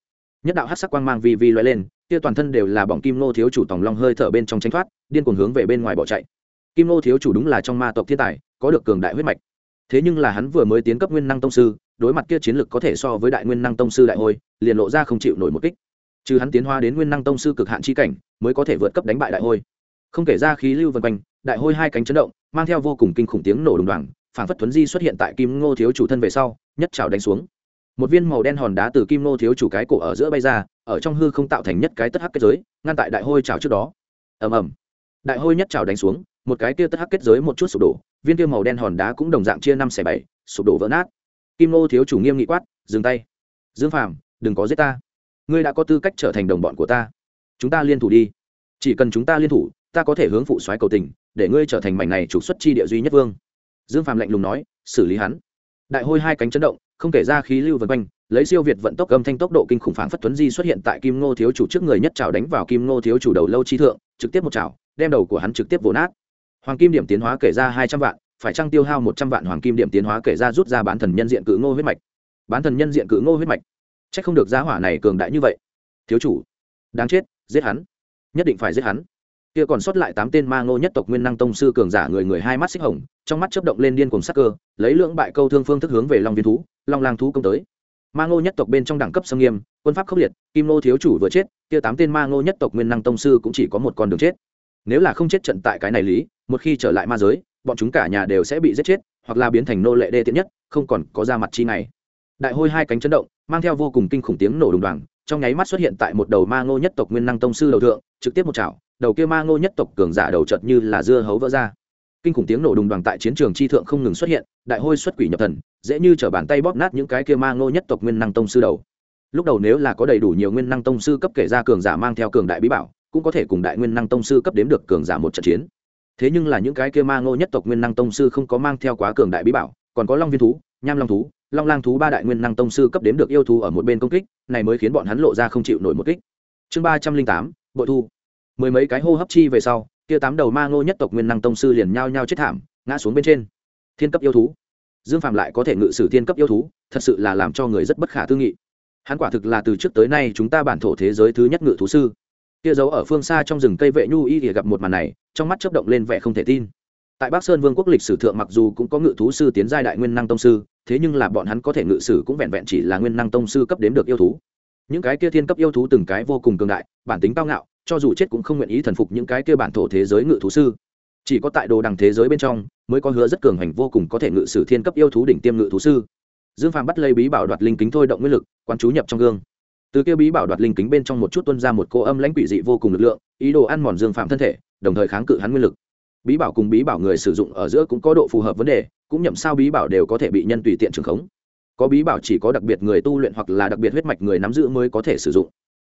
nhất đạo hát sắc quang mang vi vi loại lên, kia toàn thân đều là bỏng kim nô thiếu chủ tòng long hơi thở bên trong tranh thoát, điên cuồng hướng về bên ngoài bỏ chạy. Kim nô thiếu chủ đúng là trong ma tộc thiên tài, có được cường đại huyết mạch. Thế nhưng là hắn vừa mới tiến cấp nguyên năng tông sư, đối mặt kia chiến lực có thể so với đại nguyên năng tông sư đại hôi, liền lộ ra không chịu nổi một kích. Trừ hắn tiến hóa đến nguyên năng tông sư cực hạn chi cảnh, mới có thể vượt cấp đánh bại đại hôi. Không kể ra khí lưu vân quanh, đại hôi hai cánh chấn động mang theo vô cùng kinh khủng tiếng nổ đùng đoàng phản phất thuấn di xuất hiện tại kim ngô thiếu chủ thân về sau, nhất trào đánh xuống. Một viên màu đen hòn đá từ kim ngô thiếu chủ cái cổ ở giữa bay ra, ở trong hư không tạo thành nhất cái tất hắc kết giới, ngăn tại đại hôi trào trước đó. Ầm ầm. Đại hôi nhất trào đánh xuống, một cái kia tất hắc kết giới một chút sụp đổ, viên kia màu đen hòn đá cũng đồng dạng chia năm xẻ bảy, sụp đổ vỡ nát. Kim ngô thiếu chủ nghiêm nghị quát, dừng tay. Dương phàm, đừng có giết ta. Ngươi đã có tư cách trở thành đồng bọn của ta. Chúng ta liên thủ đi. Chỉ cần chúng ta liên thủ, ta có thể hướng phụ soái cầu tình để ngươi trở thành mảnh này trục xuất chi địa duy nhất vương. Dương phàm lạnh lùng nói, xử lý hắn. Đại hôi hai cánh chấn động, không kể ra khí lưu vân quanh, lấy siêu việt vận tốc âm thanh tốc độ kinh khủng phản phất tuấn di xuất hiện tại kim ngô thiếu chủ trước người nhất trào đánh vào kim ngô thiếu chủ đầu lâu chi thượng, trực tiếp một trào đem đầu của hắn trực tiếp vỗ nát. Hoàng kim điểm tiến hóa kể ra hai trăm vạn, phải trăng tiêu hao một trăm vạn hoàng kim điểm tiến hóa kể ra rút ra bán thần nhân diện cự ngô huyết mạch? Bán thần nhân diện cự ngô huyết mạch? C h ắ c không được giá hỏa này cường đại như vậy. Thiếu chủ, đáng chết, giết hắn. Nhất định phải giết hắn kia còn sót lại tám tên ma ngô nhất tộc nguyên năng tông sư cường giả người người hai mắt xích hồng, trong mắt chớp động lên điên cùng sắc cơ, lấy lưỡng bại câu thương phương thức hướng về long viên thú, long lang thú công tới. Ma ngô nhất tộc bên trong đẳng cấp sâm nghiêm, quân pháp khốc liệt, kim nô thiếu chủ vừa chết, kia tám tên ma ngô nhất tộc nguyên năng tông sư cũng chỉ có một con đường chết. Nếu là không chết trận tại cái này lý, một khi trở lại ma giới, bọn chúng cả nhà đều sẽ bị giết chết, hoặc là biến thành nô lệ đê tiện nhất, không còn có ra mặt chi này đại hôi hai cánh chấn động, mang theo vô cùng kinh khủng tiếng nổ đùng đoàng, trong nháy mắt xuất hiện tại một đầu ma ngô nhất tộc nguyên năng tông sư đầu thượng, trực tiếp một chảo đầu kia ma ngô nhất tộc cường giả đầu chợt như là dưa hấu vỡ ra. Kinh khủng tiếng nổ đùng đoàng tại chiến trường chi thượng không ngừng xuất hiện, đại hôi xuất quỷ nhập thần, dễ như t bàn tay bóp nát những cái kia ma ngô nhất tộc nguyên năng tông sư đầu. Lúc đầu nếu là có đầy đủ nhiều nguyên năng tông sư cấp kể ra cường giả mang theo cường đại bí bảo, cũng có thể cùng đại nguyên năng tông sư cấp đếm được cường giả một trận chiến. Thế nhưng là những cái kia ma ngô nhất tộc nguyên năng tông sư không có mang theo quá cường đại bí bảo, còn có long viên thú, nham long thú, long lang thú ba đại nguyên năng tông sư cấp đếm được yêu thú ở một bên công kích, này mới khiến bọn hắn lộ ra không chịu nổi một kích. Chương ba trăm linh tám, bội thu mười mấy cái hô hấp chi về sau, kia tám đầu ma ngô nhất tộc nguyên năng tông sư liền nhao nhao chết thảm, ngã xuống bên trên. Thiên cấp yêu thú. Dương phạm lại có thể ngự sử thiên cấp yêu thú, thật sự là làm cho người rất bất khả tư nghị. Hắn quả thực là từ trước tới nay chúng ta bản thổ thế giới thứ nhất ngự thú sư. Kia giấu ở phương xa trong rừng cây vệ nhu y thì gặp một màn này, trong mắt chấp động lên vẻ không thể tin. Tại bắc sơn vương quốc lịch sử thượng mặc dù cũng có ngự thú sư tiến giai đại nguyên năng tông sư, thế nhưng là bọn hắn có thể ngự sử cũng vẹn vẹn chỉ là nguyên năng tông sư cấp đếm được yêu thú. Những cái kia thiên cấp yêu thú từng cái vô cùng cường đại, bản tính cao ngạo cho dù chết cũng không nguyện ý thần phục những cái kia bản thổ thế giới ngự thú sư. Chỉ có tại đồ đằng thế giới bên trong mới có hứa rất cường hành vô cùng có thể ngự sử thiên cấp yêu thú đỉnh tiêm ngự thú sư. Dương phàm bắt lấy bí bảo đoạt linh kính thôi động nguyên lực, quán chú nhập trong gương. Từ kia bí bảo đoạt linh kính bên trong một chút tuân ra một cô âm lãnh quỷ dị vô cùng lực lượng, ý đồ ăn mòn dương phạm thân thể, đồng thời kháng cự hắn nguyên lực. Bí bảo cùng bí bảo người sử dụng ở giữa cũng có độ phù hợp vấn đề, cũng nhậm sao bí bảo đều có thể bị nhân tùy tiện trường khống. Có bí bảo chỉ có đặc biệt người tu luyện hoặc là đặc biệt huyết mạch người nắm giữ mới có thể sử dụng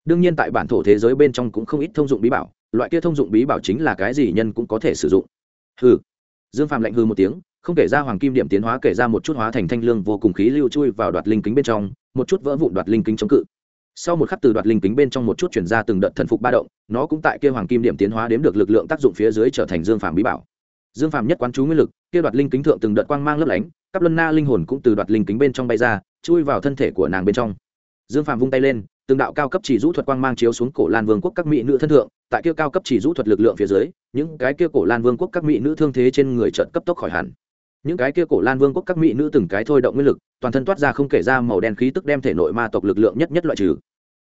đương nhiên tại bản thổ thế giới bên trong cũng không ít thông dụng bí bảo, loại kia thông dụng bí bảo chính là cái gì nhân cũng có thể sử dụng. Hừ. Dương phạm lạnh hư một tiếng, không kể ra hoàng kim điểm tiến hóa kể ra một chút hóa thành thanh lương vô cùng khí lưu chui vào đoạt linh kính bên trong, một chút vỡ vụn đoạt linh kính chống cự. Sau một khắc từ đoạt linh kính bên trong một chút chuyển ra từng đợt thần phục ba động, nó cũng tại kia hoàng kim điểm tiến hóa đếm được lực lượng tác dụng phía dưới trở thành dương phàm bí bảo. Dương phàm nhất quán chú nguyên lực, kia đoạt linh kính thượng từng đợt quang mang lấp lánh các luân na linh hồn cũng từ đoạt linh kính bên trong bay ra, chui vào thân thể của nàng bên trong. Dương phàm vung tay lên từng đạo cao cấp chỉ rũ thuật quang mang chiếu xuống cổ lan vương quốc các mỹ nữ thân thượng, tại kia cao cấp chỉ rũ thuật lực lượng phía dưới, những cái kia cổ lan vương quốc các mỹ nữ thương thế trên người trợt cấp tốc khỏi hẳn. Những cái kia cổ lan vương quốc các mỹ nữ từng cái thôi động nguyên lực, toàn thân toát ra không kể ra màu đen khí tức đem thể nội ma tộc lực lượng nhất nhất loại trừ.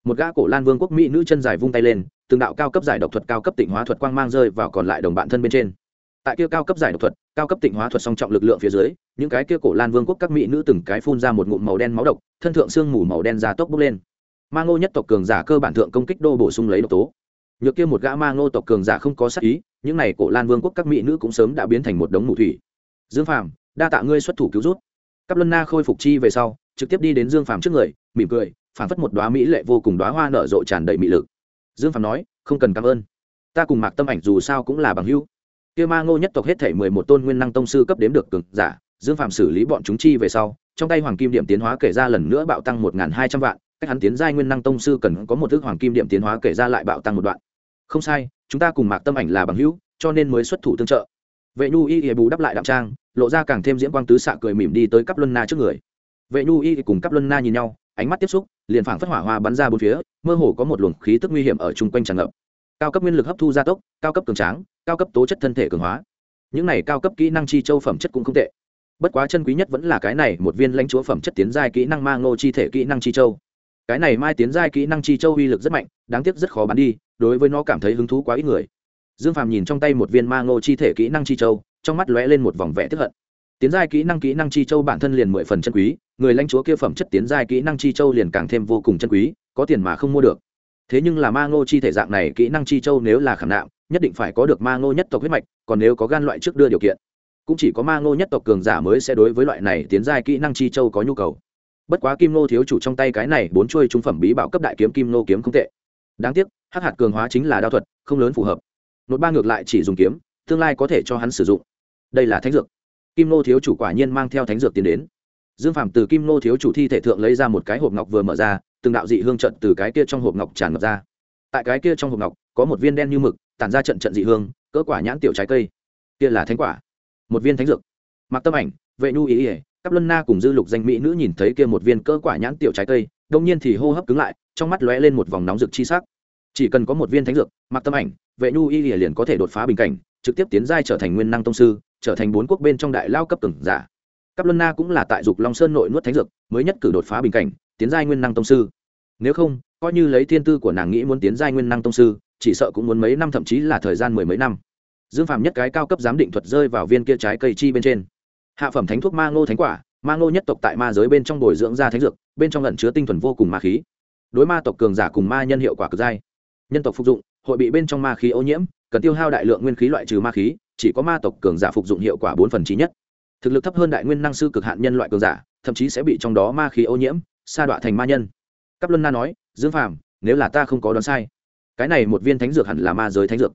Một gã cổ lan vương quốc mỹ nữ chân dài vung tay lên, từng đạo cao cấp giải độc thuật cao cấp tịnh hóa thuật quang mang rơi vào còn lại đồng bạn thân bên trên. Tại kia cao cấp giải độc thuật, cao cấp tịnh hóa thuật song trọng lực lượng phía dưới, những cái kia cổ lan vương quốc các mỹ nữ từng cái phun ra một ngụm màu đen máu độc, thân thượng xương mù màu đen ra tốc bốc lên ma ngô nhất tộc cường giả cơ bản thượng công kích đô bổ sung lấy độc tố. Nhược kia một gã ma ngô tộc cường giả không có sắc ý, những này cổ lan vương quốc các mỹ nữ cũng sớm đã biến thành một đống mù thủy. Dương phàm, đa tạ ngươi xuất thủ cứu rút cắp luân na khôi phục chi về sau, trực tiếp đi đến dương phàm trước người, mỉm cười phản phất một đoá mỹ lệ vô cùng đoá hoa nở rộ tràn đầy mị lực. Dương phàm nói, không cần cảm ơn. Ta cùng mạc tâm ảnh dù sao cũng là bằng hữu. Kia ma ngô nhất tộc hết thể mười một tôn nguyên năng tông sư cấp đếm được cường giả, dương phàm xử lý bọn chúng chi về sau, trong tay hoàng kim điểm tiến hóa kể ra lần nữa bạo tăng một hai trăm vạn cách hắn tiến giai nguyên năng tông sư cần có một thước hoàng kim điểm tiến hóa kể ra lại bạo tăng một đoạn. Không sai, chúng ta cùng mạc tâm ảnh là bằng hữu, cho nên mới xuất thủ tương trợ. Vệ nhu y y bù đắp lại đạm trang, lộ ra càng thêm diễn quang tứ xạ cười mỉm đi tới cắp luân na trước người. Vệ nhu y cùng cắp luân na nhìn nhau, ánh mắt tiếp xúc, liền phảng phất hỏa hoa bắn ra bốn phía, mơ hồ có một luồng khí tức nguy hiểm ở chung quanh tràn ngập. Cao cấp nguyên lực hấp thu gia tốc, cao cấp cường tráng, cao cấp tố chất thân thể cường hóa. Những này cao cấp kỹ năng chi châu phẩm chất cũng không tệ. Bất quá chân quý nhất vẫn là cái này, một viên lãnh chúa phẩm chất tiến giai kỹ năng mang ngô chi thể kỹ năng chi châu cái này mai tiến giai kỹ năng chi châu uy lực rất mạnh, đáng tiếc rất khó bán đi, đối với nó cảm thấy hứng thú quá ít người. Dương phàm nhìn trong tay một viên ma ngô chi thể kỹ năng chi châu, trong mắt lóe lên một vòng vẻ tức hận. Tiến giai kỹ năng kỹ năng chi châu bản thân liền mười phần chân quý, người lãnh chúa kia phẩm chất tiến giai kỹ năng chi châu liền càng thêm vô cùng chân quý, có tiền mà không mua được. Thế nhưng là ma ngô chi thể dạng này kỹ năng chi châu nếu là khảm nạm, nhất định phải có được ma ngô nhất tộc huyết mạch, còn nếu có gan loại trước đưa điều kiện, cũng chỉ có ma ngô nhất tộc cường giả mới sẽ đối với loại này tiến giai kỹ năng chi châu có nhu cầu bất quá kim nô thiếu chủ trong tay cái này bốn chuôi trung phẩm bí bảo cấp đại kiếm kim nô kiếm không tệ. Đáng tiếc, hắc hạt cường hóa chính là đao thuật, không lớn phù hợp. Nốt ba ngược lại chỉ dùng kiếm, tương lai có thể cho hắn sử dụng. Đây là thánh dược. Kim nô thiếu chủ quả nhiên mang theo thánh dược tiến đến. Dương phạm từ kim nô thiếu chủ thi thể thượng lấy ra một cái hộp ngọc vừa mở ra, từng đạo dị hương trận từ cái kia trong hộp ngọc tràn ngập ra. Tại cái kia trong hộp ngọc, có một viên đen như mực, tản ra trận trận dị hương, cỡ quả nhãn tiểu trái cây. Kia là thánh quả. Một viên thánh dược. Mặc tâm ảnh, vệ nhu ý ỉa cắp luân na cùng dư lục danh mỹ nữ nhìn thấy kia một viên cỡ quả nhãn tiểu trái cây, đông nhiên thì hô hấp cứng lại, trong mắt lóe lên một vòng nóng rực chi sắc. Chỉ cần có một viên thánh dược, mặc tâm ảnh, vệ nhu y liền có thể đột phá bình cảnh, trực tiếp tiến giai trở thành nguyên năng tông sư, trở thành bốn quốc bên trong đại lao cấp từng giả. Cắp luân na cũng là tại dục long sơn nội nuốt thánh dược, mới nhất cử đột phá bình cảnh, tiến giai nguyên năng tông sư. Nếu không, coi như lấy thiên tư của nàng nghĩ muốn tiến giai nguyên năng tông sư, chỉ sợ cũng muốn mấy năm, thậm chí là thời gian mười mấy năm. Dương Phạm nhất cái cao cấp giám định thuật rơi vào viên kia trái cây chi bên trên hạ phẩm thánh thuốc ma ngô thánh quả, ma ngô nhất tộc tại ma giới bên trong bồi dưỡng ra thánh dược, bên trong lẩn chứa tinh thuần vô cùng ma khí. Đối ma tộc cường giả cùng ma nhân hiệu quả cực dai. Nhân tộc phục dụng, hội bị bên trong ma khí ô nhiễm, cần tiêu hao đại lượng nguyên khí loại trừ ma khí, chỉ có ma tộc cường giả phục dụng hiệu quả bốn phần trí nhất. Thực lực thấp hơn đại nguyên năng sư cực hạn nhân loại cường giả, thậm chí sẽ bị trong đó ma khí ô nhiễm, sa đọa thành ma nhân. Cắp luân na nói, dương phàm, nếu là ta không có đoán sai, cái này một viên thánh dược hẳn là ma giới thánh dược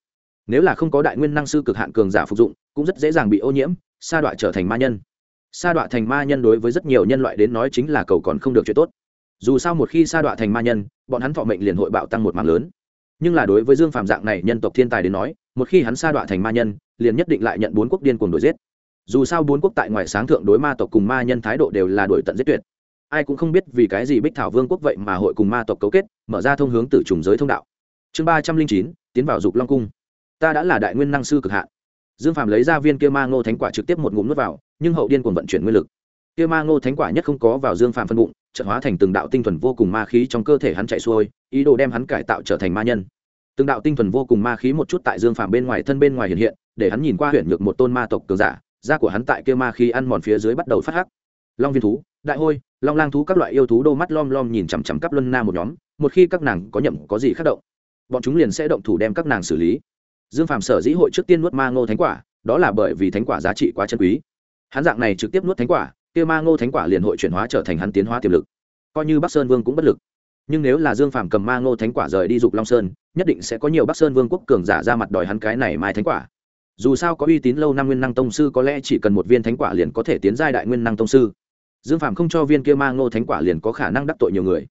nếu là không có đại nguyên năng sư cực hạn cường giả phục dụng, cũng rất dễ dàng bị ô nhiễm, sa đọa trở thành ma nhân. Sa đọa thành ma nhân đối với rất nhiều nhân loại đến nói chính là cầu còn không được chuyện tốt. Dù sao một khi sa đọa thành ma nhân, bọn hắn thọ mệnh liền hội bạo tăng một mạng lớn. Nhưng là đối với dương phàm dạng này nhân tộc thiên tài đến nói, một khi hắn sa đọa thành ma nhân, liền nhất định lại nhận bốn quốc điên cuồng đuổi giết. Dù sao bốn quốc tại ngoài sáng thượng đối ma tộc cùng ma nhân thái độ đều là đuổi tận giết tuyệt. Ai cũng không biết vì cái gì bích thảo vương quốc vậy mà hội cùng ma tộc cấu kết, mở ra thông hướng từ trùng giới thông đạo. Chương ba trăm linh chín, tiến vào dục long cung ta đã là đại nguyên năng sư cực hạn. Dương phàm lấy ra viên kia ma ngô thánh quả trực tiếp một ngụm nước vào, nhưng hậu điên cuồng vận chuyển nguyên lực. Kia ma ngô thánh quả nhất không có vào dương phàm phân bụng trợ hóa thành từng đạo tinh thuần vô cùng ma khí trong cơ thể hắn chạy xuôi, ý đồ đem hắn cải tạo trở thành ma nhân. Từng đạo tinh thuần vô cùng ma khí một chút tại dương phàm bên ngoài thân bên ngoài hiện hiện, để hắn nhìn qua huyện ngược một tôn ma tộc cường giả, da của hắn tại kia ma khí ăn mòn phía dưới bắt đầu phát hắc. Long viên thú, đại hôi, long lang thú các loại yêu thú đô mắt lom lom nhìn chằm chằm cắp luân na một nhóm, một khi các nàng có nhậm có gì khác động, bọn chúng liền sẽ động thủ đem các nàng xử lý dương phàm sở dĩ hội trước tiên nuốt ma ngô thánh quả, đó là bởi vì thánh quả giá trị quá chân quý. Hắn dạng này trực tiếp nuốt thánh quả, kia ma ngô thánh quả liền hội chuyển hóa trở thành hắn tiến hóa tiềm lực. Coi như bắc sơn vương cũng bất lực. Nhưng nếu là dương phàm cầm ma ngô thánh quả rời đi dục long sơn, nhất định sẽ có nhiều bắc sơn vương quốc cường giả ra mặt đòi hắn cái này mai thánh quả. Dù sao có uy tín lâu năm nguyên năng tông sư có lẽ chỉ cần một viên thánh quả liền có thể tiến giai đại nguyên năng tông sư. Dương phàm không cho viên kia ma ngô thánh quả liền có khả năng đắc tội nhiều người.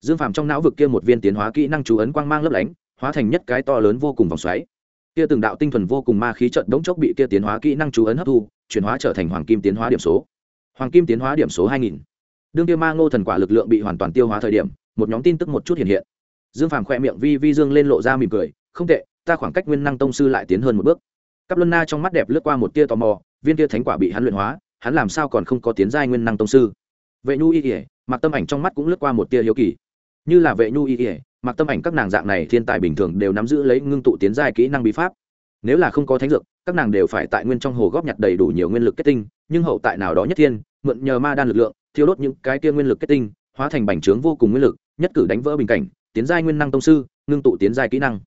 Dương phàm trong não vực kia một viên tiến hóa kỹ năng chú ấn quang mang lấp lánh, hóa thành nhất cái to lớn vô cùng vòng xoáy kia từng đạo tinh thuần vô cùng ma khí trận đống chốc bị kia tiến hóa kỹ năng chú ấn hấp thu, chuyển hóa trở thành hoàng kim tiến hóa điểm số. Hoàng kim tiến hóa điểm số hai nghìn. Đương kia ma ngô thần quả lực lượng bị hoàn toàn tiêu hóa thời điểm, một nhóm tin tức một chút hiện hiện. Dương phàm khoe miệng vi vi dương lên lộ ra mỉm cười, không tệ, ta khoảng cách nguyên năng tông sư lại tiến hơn một bước. Cắp luân na trong mắt đẹp lướt qua một tia tò mò, viên tia thánh quả bị hắn luyện hóa, hắn làm sao còn không có tiến giai nguyên năng tông sư? Vệ nhu y ỉa mặc tâm ảnh trong mắt cũng lướt qua một tia hiếu kỳ. Như là vệ nhu y ỉa mặc tâm ảnh các nàng dạng này thiên tài bình thường đều nắm giữ lấy ngưng tụ tiến giai kỹ năng bí pháp. Nếu là không có thánh dược, các nàng đều phải tại nguyên trong hồ góp nhặt đầy đủ nhiều nguyên lực kết tinh, nhưng hậu tại nào đó nhất thiên, mượn nhờ ma đan lực lượng, thiêu đốt những cái kia nguyên lực kết tinh, hóa thành bành trướng vô cùng nguyên lực, nhất cử đánh vỡ bình cảnh, tiến giai nguyên năng tông sư, ngưng tụ tiến giai kỹ năng.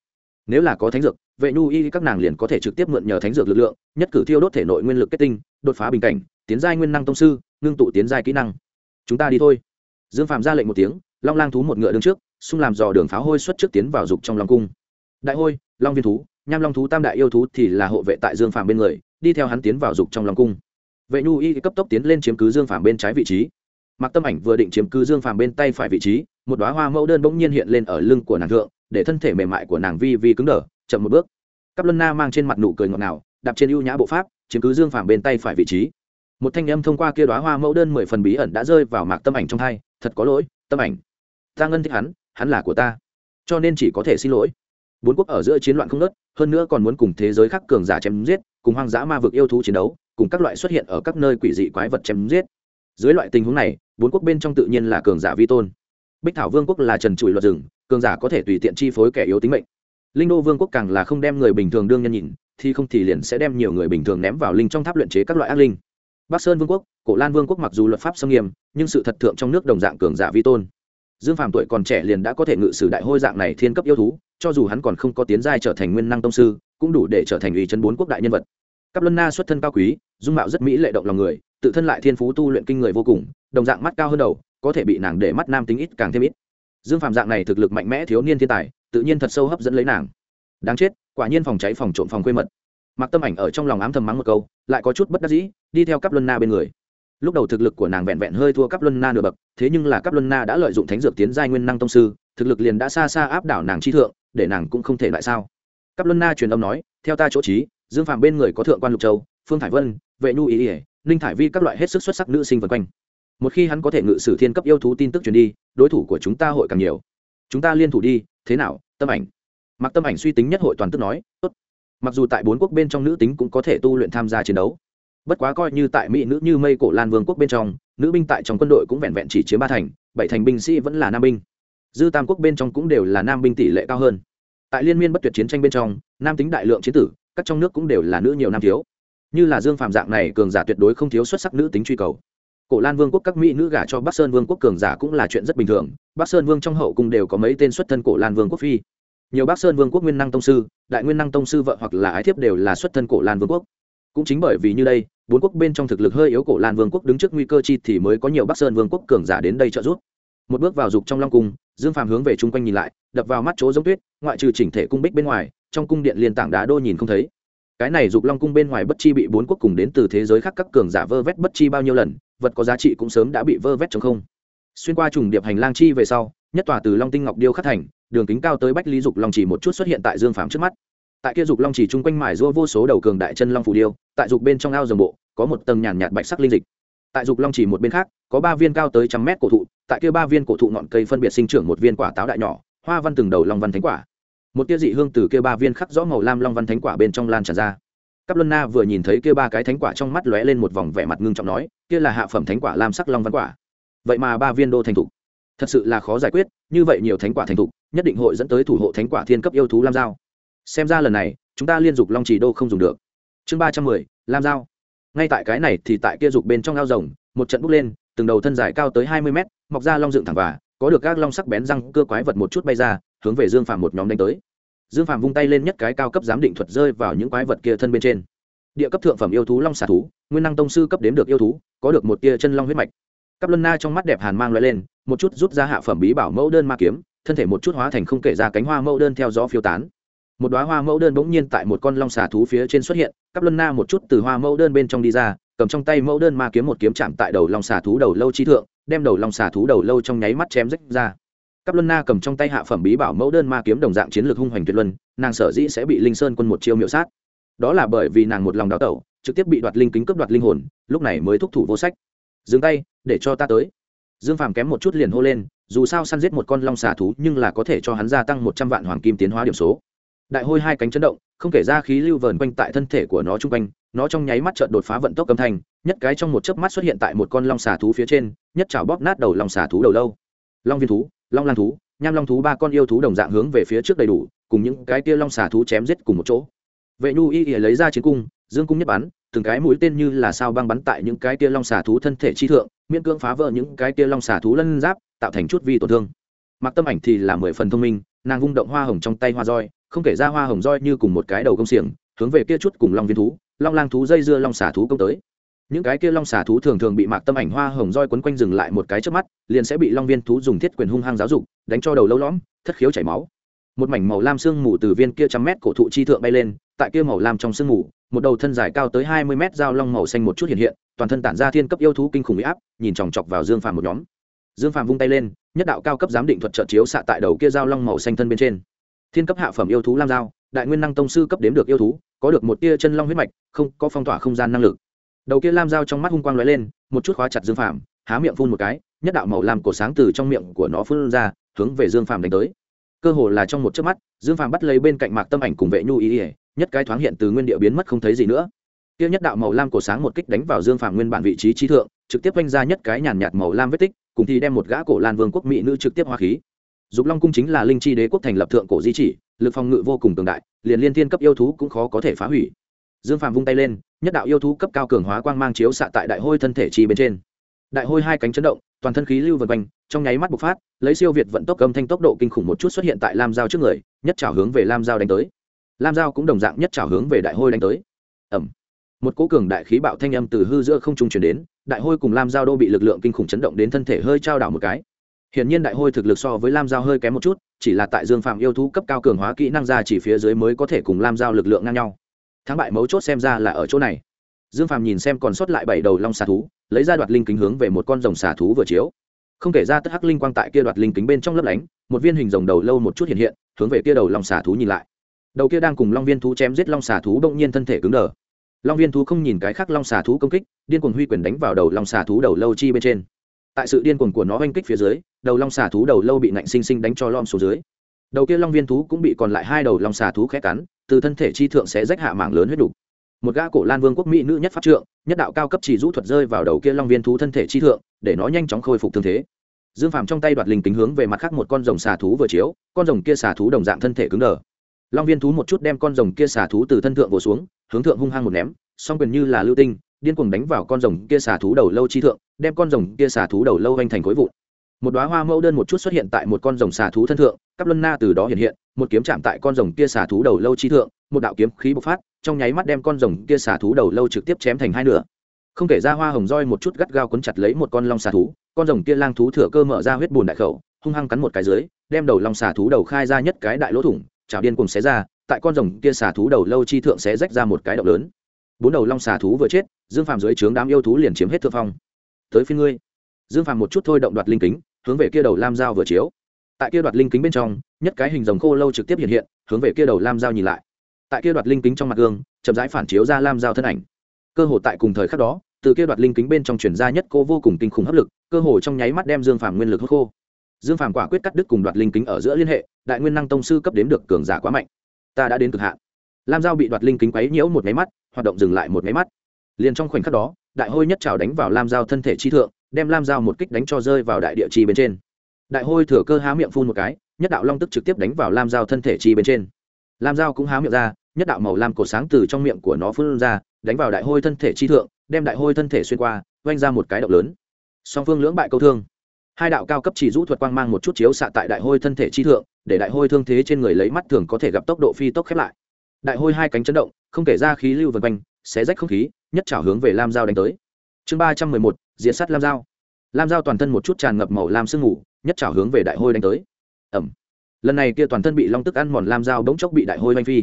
Nếu là có thánh dược, vệ nhu y các nàng liền có thể trực tiếp mượn nhờ thánh dược lực lượng, nhất cử thiêu đốt thể nội nguyên lực kết tinh, đột phá bình cảnh, tiến giai nguyên năng tông sư, ngưng tụ tiến giai kỹ năng. Chúng ta đi thôi. Dương phạm ra lệnh một tiếng, long lang thú một ngựa đứng trước xung làm dò đường pháo hôi xuất trước tiến vào dục trong lòng cung. Đại hôi, long viên thú, nham long thú tam đại yêu thú thì là hộ vệ tại dương phàm bên người, đi theo hắn tiến vào dục trong lòng cung. Vệ nhu y cấp tốc tiến lên chiếm cứ dương phàm bên trái vị trí. Mặc tâm ảnh vừa định chiếm cứ dương phàm bên tay phải vị trí, một đoá hoa mẫu đơn bỗng nhiên hiện lên ở lưng của nàng thượng, để thân thể mềm mại của nàng vi vi cứng đờ, chậm một bước. Cắp luân na mang trên mặt nụ cười ngọt ngào, đạp trên ưu nhã bộ pháp, chiếm cứ dương phàm bên tay phải vị trí. Một thanh âm thông qua kia đoá hoa mẫu đơn mười phần bí ẩn đã rơi vào mạc tâm ảnh trong thai thật có lỗi, tâm ảnh. Ta ngân thích hắn hắn là của ta. Cho nên chỉ có thể xin lỗi. Bốn quốc ở giữa chiến loạn không nớt hơn nữa còn muốn cùng thế giới khác cường giả chém giết, cùng hoang dã ma vực yêu thú chiến đấu, cùng các loại xuất hiện ở các nơi quỷ dị quái vật chém giết. Dưới loại tình huống này, bốn quốc bên trong tự nhiên là cường giả vi tôn. Bích thảo vương quốc là trần trụi luật rừng, cường giả có thể tùy tiện chi phối kẻ yếu tính mệnh. Linh đô vương quốc càng là không đem người bình thường đương nhân nhìn, thì không thì liền sẽ đem nhiều người bình thường ném vào linh trong tháp luyện chế các loại ác linh. Bắc sơn vương quốc, cổ lan vương quốc mặc dù luật pháp xâm nghiêm, nhưng sự thật thượng trong nước đồng dạng cường giả vi tôn dương phàm tuổi còn trẻ liền đã có thể ngự sử đại hôi dạng này thiên cấp yêu thú, cho dù hắn còn không có tiến giai trở thành nguyên năng tông sư, cũng đủ để trở thành ủy chân bốn quốc đại nhân vật. Cắp luân na xuất thân cao quý, dung mạo rất mỹ lệ động lòng người, tự thân lại thiên phú tu luyện kinh người vô cùng, đồng dạng mắt cao hơn đầu, có thể bị nàng để mắt nam tính ít càng thêm ít. Dương phàm dạng này thực lực mạnh mẽ thiếu niên thiên tài, tự nhiên thật sâu hấp dẫn lấy nàng. Đáng chết, quả nhiên phòng cháy phòng trộm phòng quê mật. Mặc tâm ảnh ở trong lòng ám thầm mắng một câu, lại có chút bất đắc dĩ, đi theo cắp luân na bên người lúc đầu thực lực của nàng vẹn vẹn hơi thua cấp luân na nửa bậc, thế nhưng là cấp luân na đã lợi dụng thánh dược tiến giai nguyên năng tông sư, thực lực liền đã xa xa áp đảo nàng chi thượng, để nàng cũng không thể lại sao. Cấp luân na truyền âm nói, theo ta chỗ trí, dương phạm bên người có thượng quan lục châu, phương thải vân, vệ nhu ý ỉa ninh thải vi các loại hết sức xuất sắc nữ sinh vân quanh. Một khi hắn có thể ngự sử thiên cấp yêu thú tin tức truyền đi, đối thủ của chúng ta hội càng nhiều. Chúng ta liên thủ đi, thế nào, tâm ảnh? Mặc tâm ảnh suy tính nhất hội toàn tức nói, tốt. Mặc dù tại bốn quốc bên trong nữ tính cũng có thể tu luyện tham gia chiến đấu bất quá coi như tại mỹ nữ như mây cổ lan vương quốc bên trong, nữ binh tại trong quân đội cũng vẹn vẹn chỉ chiếm ba thành, bảy thành binh sĩ vẫn là nam binh. Dư tam quốc bên trong cũng đều là nam binh tỷ lệ cao hơn. Tại liên miên bất tuyệt chiến tranh bên trong, nam tính đại lượng chiến tử, các trong nước cũng đều là nữ nhiều nam thiếu. Như là dương phạm dạng này cường giả tuyệt đối không thiếu xuất sắc nữ tính truy cầu. Cổ lan vương quốc các mỹ nữ gả cho bắc sơn vương quốc cường giả cũng là chuyện rất bình thường. Bắc sơn vương trong hậu cung đều có mấy tên xuất thân cổ lan vương quốc phi. Nhiều bắc sơn vương quốc nguyên năng tông sư, đại nguyên năng tông sư vợ hoặc là ái thiếp đều là xuất thân cổ lan vương quốc cũng chính bởi vì như đây, bốn quốc bên trong thực lực hơi yếu cổ lan vương quốc đứng trước nguy cơ chi thì mới có nhiều bắc sơn vương quốc cường giả đến đây trợ giúp. Một bước vào dục trong long cung, dương phàm hướng về chung quanh nhìn lại, đập vào mắt chỗ giống tuyết, ngoại trừ chỉnh thể cung bích bên ngoài, trong cung điện liên tảng đá đô nhìn không thấy. Cái này dục long cung bên ngoài bất chi bị bốn quốc cùng đến từ thế giới khác các cường giả vơ vét bất chi bao nhiêu lần, vật có giá trị cũng sớm đã bị vơ vét trong không. Xuyên qua trùng điệp hành lang chi về sau, nhất tòa từ long tinh ngọc điêu khắc thành, đường kính cao tới bách lý dục long chỉ một chút xuất hiện tại dương phàm trước mắt tại kia dục long chỉ chung quanh mải rua vô số đầu cường đại chân long phù điêu tại dục bên trong ao rừng bộ có một tầng nhàn nhạt bạch sắc linh dịch tại dục long chỉ một bên khác có ba viên cao tới trăm mét cổ thụ tại kia ba viên cổ thụ ngọn cây phân biệt sinh trưởng một viên quả táo đại nhỏ hoa văn từng đầu long văn thánh quả một tia dị hương từ kia ba viên khắc rõ màu lam long văn thánh quả bên trong lan tràn ra cắp Luân Na vừa nhìn thấy kia ba cái thánh quả trong mắt lóe lên một vòng vẻ mặt ngưng trọng nói, kia là hạ phẩm thánh quả lam sắc long văn quả. Vậy mà ba viên đô thành thục thật sự là khó giải quyết, như vậy nhiều thánh quả thành thục nhất định hội dẫn tới thủ hộ thánh quả thiên cấp yêu thú lam giao. Xem ra lần này, chúng ta liên dục long chỉ đô không dùng được. Chương ba trăm mười lam giao. Ngay tại cái này thì tại kia dục bên trong ao rồng, một trận bốc lên, từng đầu thân dài cao tới hai mươi mét, mọc ra long dựng thẳng và, có được các long sắc bén răng cưa quái vật một chút bay ra, hướng về Dương Phàm một nhóm đánh tới dương phạm vung tay lên nhất cái cao cấp giám định thuật rơi vào những quái vật kia thân bên trên địa cấp thượng phẩm yêu thú long xà thú nguyên năng tông sư cấp đếm được yêu thú có được một tia chân long huyết mạch cắp luân na trong mắt đẹp hàn mang loại lên một chút rút ra hạ phẩm bí bảo mẫu đơn ma kiếm thân thể một chút hóa thành không kể ra cánh hoa mẫu đơn theo gió phiêu tán một đoá hoa mẫu đơn bỗng nhiên tại một con long xà thú phía trên xuất hiện cắp luân na một chút từ hoa mẫu đơn bên trong đi ra cầm trong tay mẫu đơn ma kiếm một kiếm chạm tại đầu long xà thú đầu lâu chi thượng đem đầu long xà thú đầu lâu trong nháy mắt chém rách ra cắp Luân Na cầm trong tay hạ phẩm bí bảo mẫu đơn ma kiếm đồng dạng chiến lược hung hoành tuyệt luân, nàng sở dĩ sẽ bị Linh Sơn quân một chiêu miểu sát. Đó là bởi vì nàng một lòng đào tẩu, trực tiếp bị đoạt linh kính cướp đoạt linh hồn, lúc này mới thúc thủ vô sách. Dừng tay, để cho ta tới. Dương Phàm kém một chút liền hô lên, dù sao săn giết một con long xà thú, nhưng là có thể cho hắn gia tăng một trăm vạn hoàng kim tiến hóa điểm số. Đại hôi hai cánh chấn động, không kể ra khí lưu vờn quanh tại thân thể của nó trung quanh, nó trong nháy mắt chợt đột phá vận tốc âm thanh, nhất cái trong một chớp mắt xuất hiện tại một con long xà thú phía trên, nhất chảo bóp nát đầu long xà thú đầu lâu. Long viên thú, long lan thú, nham long thú ba con yêu thú đồng dạng hướng về phía trước đầy đủ cùng những cái kia long xà thú chém giết cùng một chỗ vệ nhu y ỉa lấy ra chiến cung dương cung nhất bắn từng cái mũi tên như là sao băng bắn tại những cái kia long xà thú thân thể chi thượng miễn cưỡng phá vỡ những cái kia long xà thú lân giáp tạo thành chút vi tổn thương mặc tâm ảnh thì là mười phần thông minh nàng vung động hoa hồng trong tay hoa roi không kể ra hoa hồng roi như cùng một cái đầu công xiềng, hướng về kia chút cùng long viên thú, long lang thú dây dưa long xà thú công tới. Những cái kia long xà thú thường thường bị mạc tâm ảnh hoa hồng roi quấn quanh dừng lại một cái trước mắt, liền sẽ bị long viên thú dùng thiết quyền hung hăng giáo dục, đánh cho đầu lâu lõm, thất khiếu chảy máu. Một mảnh màu lam sương mù từ viên kia trăm mét cổ thụ chi thượng bay lên, tại kia màu lam trong sương mù, một đầu thân dài cao tới hai mươi mét dao long màu xanh một chút hiện hiện, toàn thân tản ra thiên cấp yêu thú kinh khủng bị áp, nhìn chòng chọc vào dương phàm một nhóm. Dương phàm vung tay lên, nhất đạo cao cấp giám định thuật trợ chiếu xạ tại đầu kia dao long màu xanh thân bên trên thiên cấp hạ phẩm yêu thú lam dao đại nguyên năng tông sư cấp đếm được yêu thú, có được một tia chân long huyết mạch, không, có phong tỏa không gian năng lực. Đầu kia lam dao trong mắt hung quang lóe lên, một chút khóa chặt dương phàm, há miệng phun một cái, nhất đạo màu lam cổ sáng từ trong miệng của nó phun ra, hướng về dương phàm đánh tới. Cơ hồ là trong một chớp mắt, dương phàm bắt lấy bên cạnh mạc tâm ảnh cùng vệ nhu ý ỉa nhất cái thoáng hiện từ nguyên địa biến mất không thấy gì nữa. Kia nhất đạo màu lam cổ sáng một kích đánh vào dương phàm nguyên bản vị trí trí thượng, trực tiếp quanh ra nhất cái nhàn nhạt màu lam vết tích, cùng thì đem một gã cổ lan vương quốc mỹ nữ trực tiếp hoa khí dục long cung chính là linh chi đế quốc thành lập thượng cổ di chỉ, lực phòng ngự vô cùng cường đại, liền liên thiên cấp yêu thú cũng khó có thể phá hủy. Dương phàm vung tay lên, nhất đạo yêu thú cấp cao cường hóa quang mang chiếu xạ tại đại hôi thân thể chi bên trên. Đại hôi hai cánh chấn động, toàn thân khí lưu vần quanh, trong nháy mắt bộc phát, lấy siêu việt vận tốc âm thanh tốc độ kinh khủng một chút xuất hiện tại lam giao trước người, nhất trào hướng về lam giao đánh tới. Lam giao cũng đồng dạng nhất trào hướng về đại hôi đánh tới. Ẩm một cố cường đại khí bạo thanh âm từ hư giữa không trung chuyển đến, đại hôi cùng lam giao đô bị lực lượng kinh khủng chấn động đến thân thể hơi trao đảo một cái hiển nhiên đại hôi thực lực so với lam giao hơi kém một chút, chỉ là tại dương phạm yêu thú cấp cao cường hóa kỹ năng ra chỉ phía dưới mới có thể cùng lam giao lực lượng ngang nhau. Thắng bại mấu chốt xem ra là ở chỗ này. Dương Phạm nhìn xem còn sót lại bảy đầu long xà thú, lấy ra đoạt linh kính hướng về một con rồng xà thú vừa chiếu. Không kể ra tất hắc linh quang tại kia đoạt linh kính bên trong lấp lánh, một viên hình rồng đầu lâu một chút hiện hiện, hướng về kia đầu long xà thú nhìn lại. Đầu kia đang cùng long viên thú chém giết long xà thú bỗng nhiên thân thể cứng đờ. Long viên thú không nhìn cái khác long xà thú công kích, điên cuồng huy quyền đánh vào đầu long xà thú đầu lâu chi bên trên tại sự điên cuồng của nó oanh kích phía dưới, đầu long xà thú đầu lâu bị nạnh sinh sinh đánh cho lom xuống dưới. Đầu kia long viên thú cũng bị còn lại hai đầu long xà thú khẽ cắn, từ thân thể chi thượng sẽ rách hạ mảng lớn huyết đục. Một gã cổ lan vương quốc mỹ nữ nhất pháp trượng, nhất đạo cao cấp chỉ rũ thuật rơi vào đầu kia long viên thú thân thể chi thượng, để nó nhanh chóng khôi phục thương thế. Dương phàm trong tay đoạt linh tính hướng về mặt khác một con rồng xà thú vừa chiếu, con rồng kia xà thú đồng dạng thân thể cứng đờ. Long viên thú một chút đem con rồng kia xà thú từ thân thượng vồ xuống, hướng thượng hung hăng một ném, song quyền như là lưu tinh điên cuồng đánh vào con rồng kia xà thú đầu lâu chi thượng, đem con rồng kia xà thú đầu lâu anh thành khối vụn. Một đoá hoa mẫu đơn một chút xuất hiện tại một con rồng xà thú thân thượng cắp luân na từ đó hiện hiện, một kiếm chạm tại con rồng kia xà thú đầu lâu chi thượng, một đạo kiếm khí bộc phát, trong nháy mắt đem con rồng kia xà thú đầu lâu trực tiếp chém thành hai nửa. Không kể ra hoa hồng roi một chút gắt gao quấn chặt lấy một con long xà thú, con rồng kia lang thú thừa cơ mở ra huyết bùn đại khẩu, hung hăng cắn một cái dưới, đem đầu long xà thú đầu khai ra nhất cái đại lỗ thủng, chảo điên cùng xé ra, tại con rồng kia xà thú đầu lâu chi thượng sẽ rách ra một cái động lớn bốn đầu long xà thú vừa chết, dương phàm dưới trướng đám yêu thú liền chiếm hết thượng phong. Tới phía ngươi. Dương phàm một chút thôi động đoạt linh kính, hướng về kia đầu lam dao vừa chiếu. Tại kia đoạt linh kính bên trong, nhất cái hình rồng khô lâu trực tiếp hiện hiện, hướng về kia đầu lam dao nhìn lại. Tại kia đoạt linh kính trong mặt gương, chậm rãi phản chiếu ra lam dao thân ảnh. Cơ hồ tại cùng thời khắc đó, từ kia đoạt linh kính bên trong chuyển ra nhất cô vô cùng kinh khủng hấp lực, cơ hồ trong nháy mắt đem dương phàm nguyên lực hút khô. Dương phàm quả quyết cắt đứt cùng đoạt linh kính ở giữa liên hệ, đại nguyên năng tông sư cấp đếm được cường giả quá mạnh. Ta đã đến cực hạn lam dao bị đoạt linh kính quấy nhiễu một máy mắt, hoạt động dừng lại một máy mắt. Liền trong khoảnh khắc đó, đại hôi nhất trào đánh vào lam dao thân thể chi thượng, đem lam dao một kích đánh cho rơi vào đại địa chi bên trên. Đại hôi thừa cơ há miệng phun một cái, nhất đạo long tức trực tiếp đánh vào lam dao thân thể chi bên trên. Lam dao cũng há miệng ra, nhất đạo màu lam cổ sáng từ trong miệng của nó phun ra, đánh vào đại hôi thân thể chi thượng, đem đại hôi thân thể xuyên qua oanh ra một cái động lớn. Song phương lưỡng bại câu thương. Hai đạo cao cấp chỉ rũ thuật quang mang một chút chiếu xạ tại đại hôi thân thể chi thượng, để đại hôi thương thế trên người lấy mắt thường có thể gặp tốc độ phi tốc khép lại đại hôi hai cánh chấn động, không kể ra khí lưu vân quanh, xé rách không khí, nhất trảo hướng về lam dao đánh tới. Chương ba trăm mười một, diệt sắt lam dao lam dao toàn thân một chút tràn ngập màu lam sương ngủ nhất trảo hướng về đại hôi đánh tới. Ẩm lần này kia toàn thân bị long tức ăn mòn lam dao bỗng chốc bị đại hôi oanh phi.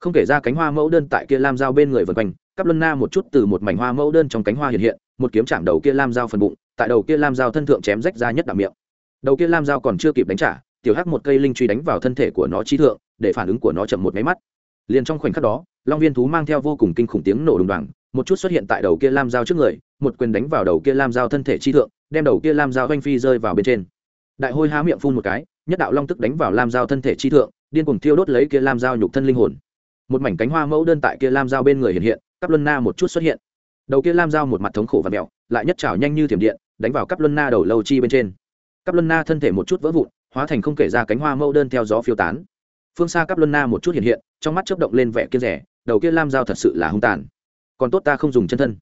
Không kể ra cánh hoa mẫu đơn tại kia lam dao bên người vân quanh, cắp luân na một chút từ một mảnh hoa mẫu đơn trong cánh hoa hiện hiện, một kiếm chạm đầu kia lam dao phần bụng, tại đầu kia lam dao thân thượng chém rách ra nhất đạo miệng. Đầu kia lam dao còn chưa kịp đánh trả, tiểu hắc một cây linh truy đánh vào thân thể của nó trí thượng, để phản ứng của nó chậm một máy mắt liền trong khoảnh khắc đó, long viên thú mang theo vô cùng kinh khủng tiếng nổ đùng đoàng, một chút xuất hiện tại đầu kia lam dao trước người, một quyền đánh vào đầu kia lam dao thân thể chi thượng, đem đầu kia lam dao oanh phi rơi vào bên trên. Đại hôi há miệng phun một cái, nhất đạo long tức đánh vào lam dao thân thể chi thượng, điên cùng thiêu đốt lấy kia lam dao nhục thân linh hồn. Một mảnh cánh hoa mẫu đơn tại kia lam dao bên người hiện hiện cắp luân na một chút xuất hiện. Đầu kia lam dao một mặt thống khổ và mẹo, lại nhất trào nhanh như thiểm điện, đánh vào cắp luân na đầu lâu chi bên trên. Cắp luân na thân thể một chút vỡ vụn, hóa thành không kể ra cánh hoa mẫu đơn theo gió phiêu tán phương xa cắp luân na một chút hiện hiện, trong mắt chớp động lên vẻ kiên rẻ, đầu kia lam dao thật sự là hung tàn. Còn tốt ta không dùng chân thân.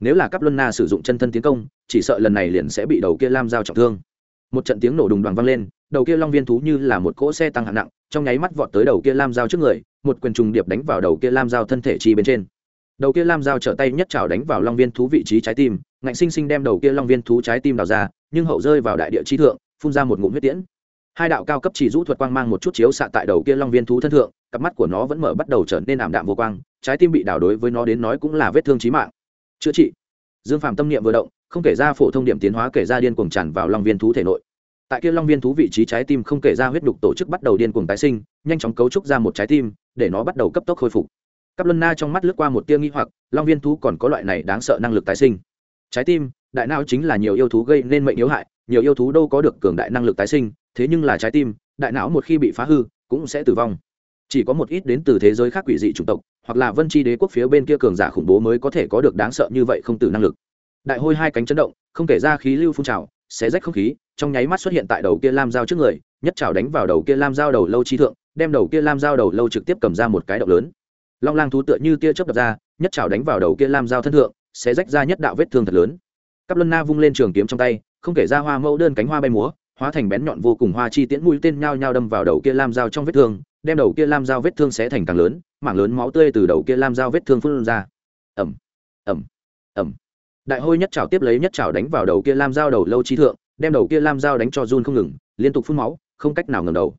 Nếu là cắp luân na sử dụng chân thân tiến công, chỉ sợ lần này liền sẽ bị đầu kia lam dao trọng thương. Một trận tiếng nổ đùng đoàn vang lên, đầu kia long viên thú như là một cỗ xe tăng hạng nặng, trong nháy mắt vọt tới đầu kia lam dao trước người, một quyền trùng điệp đánh vào đầu kia lam dao thân thể chi bên trên. Đầu kia lam dao trở tay nhất trào đánh vào long viên thú vị trí trái tim, ngạnh sinh sinh đem đầu kia long viên thú trái tim đào ra, nhưng hậu rơi vào đại địa chi thượng, phun ra một ngụm huyết tiễn hai đạo cao cấp chỉ rũ thuật quang mang một chút chiếu xạ tại đầu kia long viên thú thân thượng, cặp mắt của nó vẫn mở bắt đầu trở nên ảm đạm vô quang, trái tim bị đảo đối với nó đến nói cũng là vết thương trí mạng. Chữa trị. Dương phàm tâm niệm vừa động, không kể ra phổ thông điểm tiến hóa kể ra điên cuồng tràn vào long viên thú thể nội. Tại kia long viên thú vị trí trái tim không kể ra huyết đục tổ chức bắt đầu điên cuồng tái sinh, nhanh chóng cấu trúc ra một trái tim, để nó bắt đầu cấp tốc khôi phục. Cắp luân na trong mắt lướt qua một tia nghi hoặc, long viên thú còn có loại này đáng sợ năng lực tái sinh. Trái tim, đại não chính là nhiều yêu thú gây nên mệnh yếu hại, nhiều yêu thú đâu có được cường đại năng lực tái sinh thế nhưng là trái tim, đại não một khi bị phá hư, cũng sẽ tử vong. Chỉ có một ít đến từ thế giới khác quỷ dị chủng tộc, hoặc là vân tri đế quốc phía bên kia cường giả khủng bố mới có thể có được đáng sợ như vậy không từ năng lực. Đại hôi hai cánh chấn động, không kể ra khí lưu phun trào, xé rách không khí, trong nháy mắt xuất hiện tại đầu kia lam dao trước người, nhất trào đánh vào đầu kia lam dao đầu lâu chi thượng, đem đầu kia lam dao đầu lâu trực tiếp cầm ra một cái động lớn. Long lang thú tựa như tia chớp đập ra, nhất trào đánh vào đầu kia lam dao thân thượng sẽ rách ra nhất đạo vết thương thật lớn. Cắp luân na vung lên trường kiếm trong tay, không kể ra hoa mẫu đơn cánh hoa bay múa hóa thành bén nhọn vô cùng hoa chi tiễn mũi tên nhao nhao đâm vào đầu kia lam dao trong vết thương, đem đầu kia lam dao vết thương sẽ thành càng lớn, mảng lớn máu tươi từ đầu kia lam dao vết thương phun ra. Ẩm ẩm ẩm đại hôi nhất trào tiếp lấy nhất trào đánh vào đầu kia lam dao đầu lâu chi thượng, đem đầu kia lam dao đánh cho run không ngừng, liên tục phun máu, không cách nào ngừng đầu.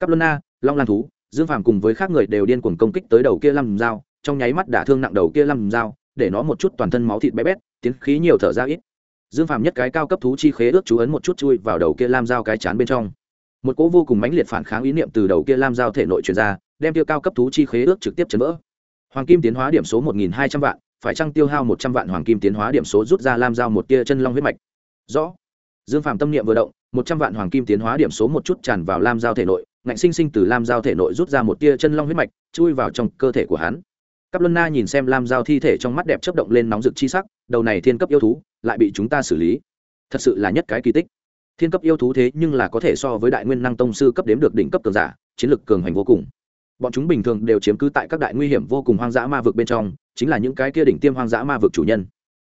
Cắp luân na, long lan thú, dương phàm cùng với khác người đều điên cuồng công kích tới đầu kia lam dao, trong nháy mắt đả thương nặng đầu kia lam dao, để nó một chút toàn thân máu thịt bé bét, tiến khí nhiều thở ra ít dương phàm nhất cái cao cấp thú chi khế ước chú ấn một chút chui vào đầu kia lam dao cái chán bên trong. Một cỗ vô cùng mãnh liệt phản kháng ý niệm từ đầu kia lam dao thể nội truyền ra, đem tiêu cao cấp thú chi khế ước trực tiếp chấn vỡ. Hoàng kim tiến hóa điểm số một nghìn hai trăm vạn, phải chăng tiêu hao một trăm vạn hoàng kim tiến hóa điểm số rút ra lam giao một tia chân long huyết mạch? Rõ. Dương phạm tâm niệm vừa động, một trăm vạn hoàng kim tiến hóa điểm số một chút tràn vào lam giao thể nội, ngạnh sinh sinh từ lam giao thể nội rút ra một tia chân long huyết mạch, chui vào trong cơ thể của hắn cắp luân na nhìn xem lam giao thi thể trong mắt đẹp chấp động lên nóng rực chi sắc, đầu này thiên cấp yêu thú, lại bị chúng ta xử lý. Thật sự là nhất cái kỳ tích. Thiên cấp yêu thú thế nhưng là có thể so với đại nguyên năng tông sư cấp đếm được đỉnh cấp cường giả, chiến lực cường hành vô cùng. Bọn chúng bình thường đều chiếm cứ tại các đại nguy hiểm vô cùng hoang dã ma vực bên trong, chính là những cái kia đỉnh tiêm hoang dã ma vực chủ nhân.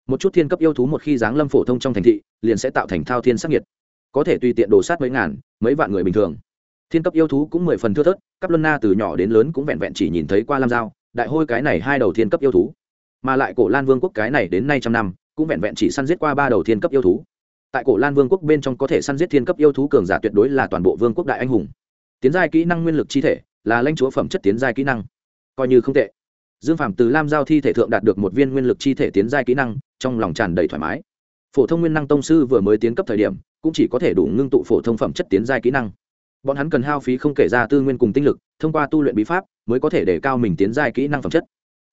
Một chút thiên cấp yêu thú một khi giáng lâm phổ thông trong thành thị, liền sẽ tạo thành thao thiên sắc nhiệt có thể tùy tiện đồ sát mấy ngàn, mấy vạn người bình thường. Thiên cấp yêu thú cũng mười phần thưa thớt cấp luân na từ nhỏ đến lớn cũng vẹn vẹn chỉ nhìn thấy qua lam dao đại hôi cái này hai đầu thiên cấp yêu thú. Mà lại cổ lan vương quốc cái này đến nay trăm năm, cũng vẹn vẹn chỉ săn giết qua ba đầu thiên cấp yêu thú. Tại cổ lan vương quốc bên trong có thể săn giết thiên cấp yêu thú cường giả tuyệt đối là toàn bộ vương quốc đại anh hùng. Tiến giai kỹ năng nguyên lực chi thể, là lãnh chúa phẩm chất tiến giai kỹ năng. Coi như không tệ. Dương phạm từ lam giao thi thể thượng đạt được một viên nguyên lực chi thể tiến giai kỹ năng, trong lòng tràn đầy thoải mái. Phổ thông nguyên năng tông sư vừa mới tiến cấp thời điểm, cũng chỉ có thể đủ ngưng tụ phổ thông phẩm chất tiến giai kỹ năng. Bọn hắn cần hao phí không kể ra tư nguyên cùng tinh lực thông qua tu luyện bí pháp mới có thể để cao mình tiến giai kỹ năng phẩm chất.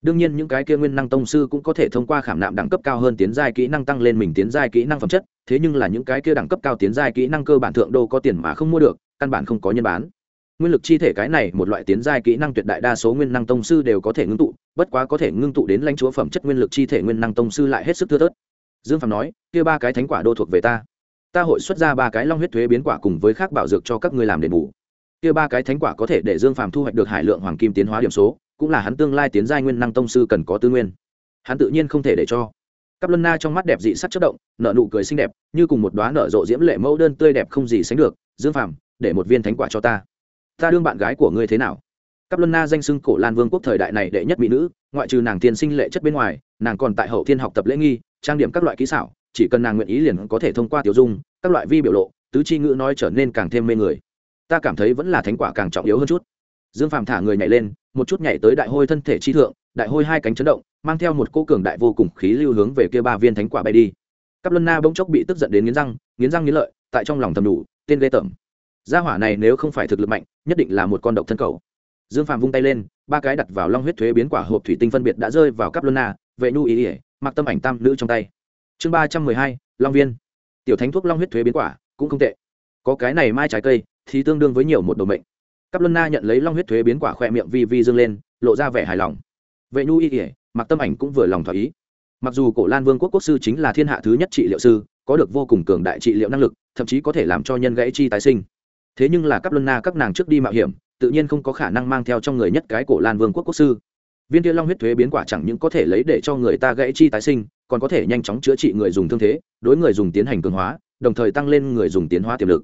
Đương nhiên những cái kia nguyên năng tông sư cũng có thể thông qua khảm nạm đẳng cấp cao hơn tiến giai kỹ năng tăng lên mình tiến giai kỹ năng phẩm chất, thế nhưng là những cái kia đẳng cấp cao tiến giai kỹ năng cơ bản thượng đô có tiền mà không mua được, căn bản không có nhân bán. Nguyên lực chi thể cái này một loại tiến giai kỹ năng tuyệt đại đa số nguyên năng tông sư đều có thể ngưng tụ, bất quá có thể ngưng tụ đến lãnh chúa phẩm chất nguyên lực chi thể nguyên năng tông sư lại hết sức thưa thớt. Dương phạm nói, kia ba cái thánh quả đô thuộc về ta. Ta hội xuất ra ba cái long huyết thuế biến quả cùng với khác bảo dược cho các ngươi làm đền bù kia ba cái thánh quả có thể để dương phàm thu hoạch được hải lượng hoàng kim tiến hóa điểm số, cũng là hắn tương lai tiến giai nguyên năng tông sư cần có tư nguyên. Hắn tự nhiên không thể để cho. Cắp luân na trong mắt đẹp dị sắc chất động nợ nụ cười xinh đẹp, như cùng một đoá nở rộ diễm lệ mẫu đơn tươi đẹp không gì sánh được. Dương phàm, để một viên thánh quả cho ta. Ta đương bạn gái của ngươi thế nào? Cắp luân na danh xưng cổ lan vương quốc thời đại này đệ nhất mỹ nữ, ngoại trừ nàng tiên sinh lệ chất bên ngoài, nàng còn tại hậu thiên học tập lễ nghi, trang điểm các loại kỹ xảo, chỉ cần nàng nguyện ý liền có thể thông qua tiểu dung, các loại vi biểu lộ, tứ chi ngữ nói trở nên càng thêm mê người ta cảm thấy vẫn là thánh quả càng trọng yếu hơn chút. Dương phàm thả người nhảy lên, một chút nhảy tới đại hôi thân thể chi thượng, đại hôi hai cánh chấn động, mang theo một cô cường đại vô cùng khí lưu hướng về kia ba viên thánh quả bay đi. Cắp luân na bỗng chốc bị tức giận đến nghiến răng nghiến răng nghiến lợi, tại trong lòng thầm đủ, tên ghê tởm. Gia hỏa này nếu không phải thực lực mạnh, nhất định là một con độc thân cầu. Dương phàm vung tay lên, ba cái đặt vào long huyết thuế biến quả hộp thủy tinh phân biệt đã rơi vào cắp luân na, vệ nhu ý ỉa, mặc tâm ảnh tam nữ trong tay. Chương ba trăm mười hai, long viên. Tiểu thánh thuốc long huyết thuế biến quả, cũng không tệ. Có cái này mai trái cây thì tương đương với nhiều một đồ mệnh. Cắp luân na nhận lấy long huyết thuế biến quả khoe miệng vi vi dương lên, lộ ra vẻ hài lòng. Vệ nhu y kỉa mặc tâm ảnh cũng vừa lòng thỏa ý. Mặc dù cổ lan vương quốc quốc sư chính là thiên hạ thứ nhất trị liệu sư, có được vô cùng cường đại trị liệu năng lực, thậm chí có thể làm cho nhân gãy chi tái sinh. Thế nhưng là cắp luân na các nàng trước đi mạo hiểm, tự nhiên không có khả năng mang theo trong người nhất cái cổ lan vương quốc quốc sư. Viên kia long huyết thuế biến quả chẳng những có thể lấy để cho người ta gãy chi tái sinh, còn có thể nhanh chóng chữa trị người dùng thương thế, đối người dùng tiến hành cường hóa, đồng thời tăng lên người dùng tiến hóa tiềm lực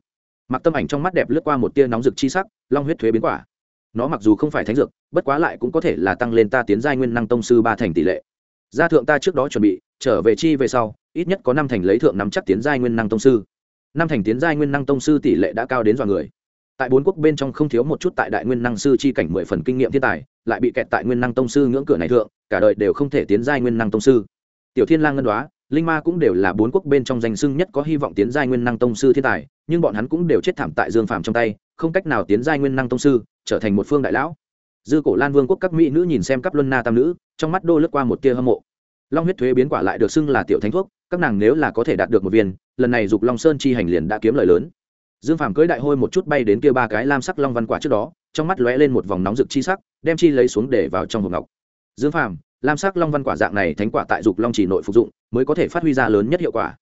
mặc tâm ảnh trong mắt đẹp lướt qua một tia nóng rực chi sắc, long huyết thuế biến quả. Nó mặc dù không phải thánh dược, bất quá lại cũng có thể là tăng lên ta tiến giai nguyên năng tông sư ba thành tỷ lệ. Gia thượng ta trước đó chuẩn bị, trở về chi về sau, ít nhất có năm thành lấy thượng nắm chắc tiến giai nguyên năng tông sư. Năm thành tiến giai nguyên năng tông sư tỷ lệ đã cao đến dọa người. Tại bốn quốc bên trong không thiếu một chút tại đại nguyên năng sư chi cảnh mười phần kinh nghiệm thiên tài, lại bị kẹt tại nguyên năng tông sư ngưỡng cửa này thượng, cả đời đều không thể tiến giai nguyên năng tông sư. Tiểu thiên lang ngân đoá linh ma cũng đều là bốn quốc bên trong danh sưng nhất có hy vọng tiến giai nguyên năng tông sư thiên tài, nhưng bọn hắn cũng đều chết thảm tại dương phàm trong tay, không cách nào tiến giai nguyên năng tông sư, trở thành một phương đại lão. Dư cổ lan vương quốc các mỹ nữ nhìn xem các luân na tam nữ, trong mắt đô lướt qua một tia hâm mộ. Long huyết thuế biến quả lại được xưng là tiểu thánh thuốc, các nàng nếu là có thể đạt được một viên, lần này dục long sơn chi hành liền đã kiếm lời lớn. Dương phàm cưỡi đại hôi một chút bay đến kia ba cái lam sắc long văn quả trước đó, trong mắt lóe lên một vòng nóng rực chi sắc, đem chi lấy xuống để vào trong hộp ngọc. Dương phàm, lam sắc long văn quả dạng này thánh quả tại dục long chỉ nội phục dụng mới có thể phát huy ra lớn nhất hiệu quả.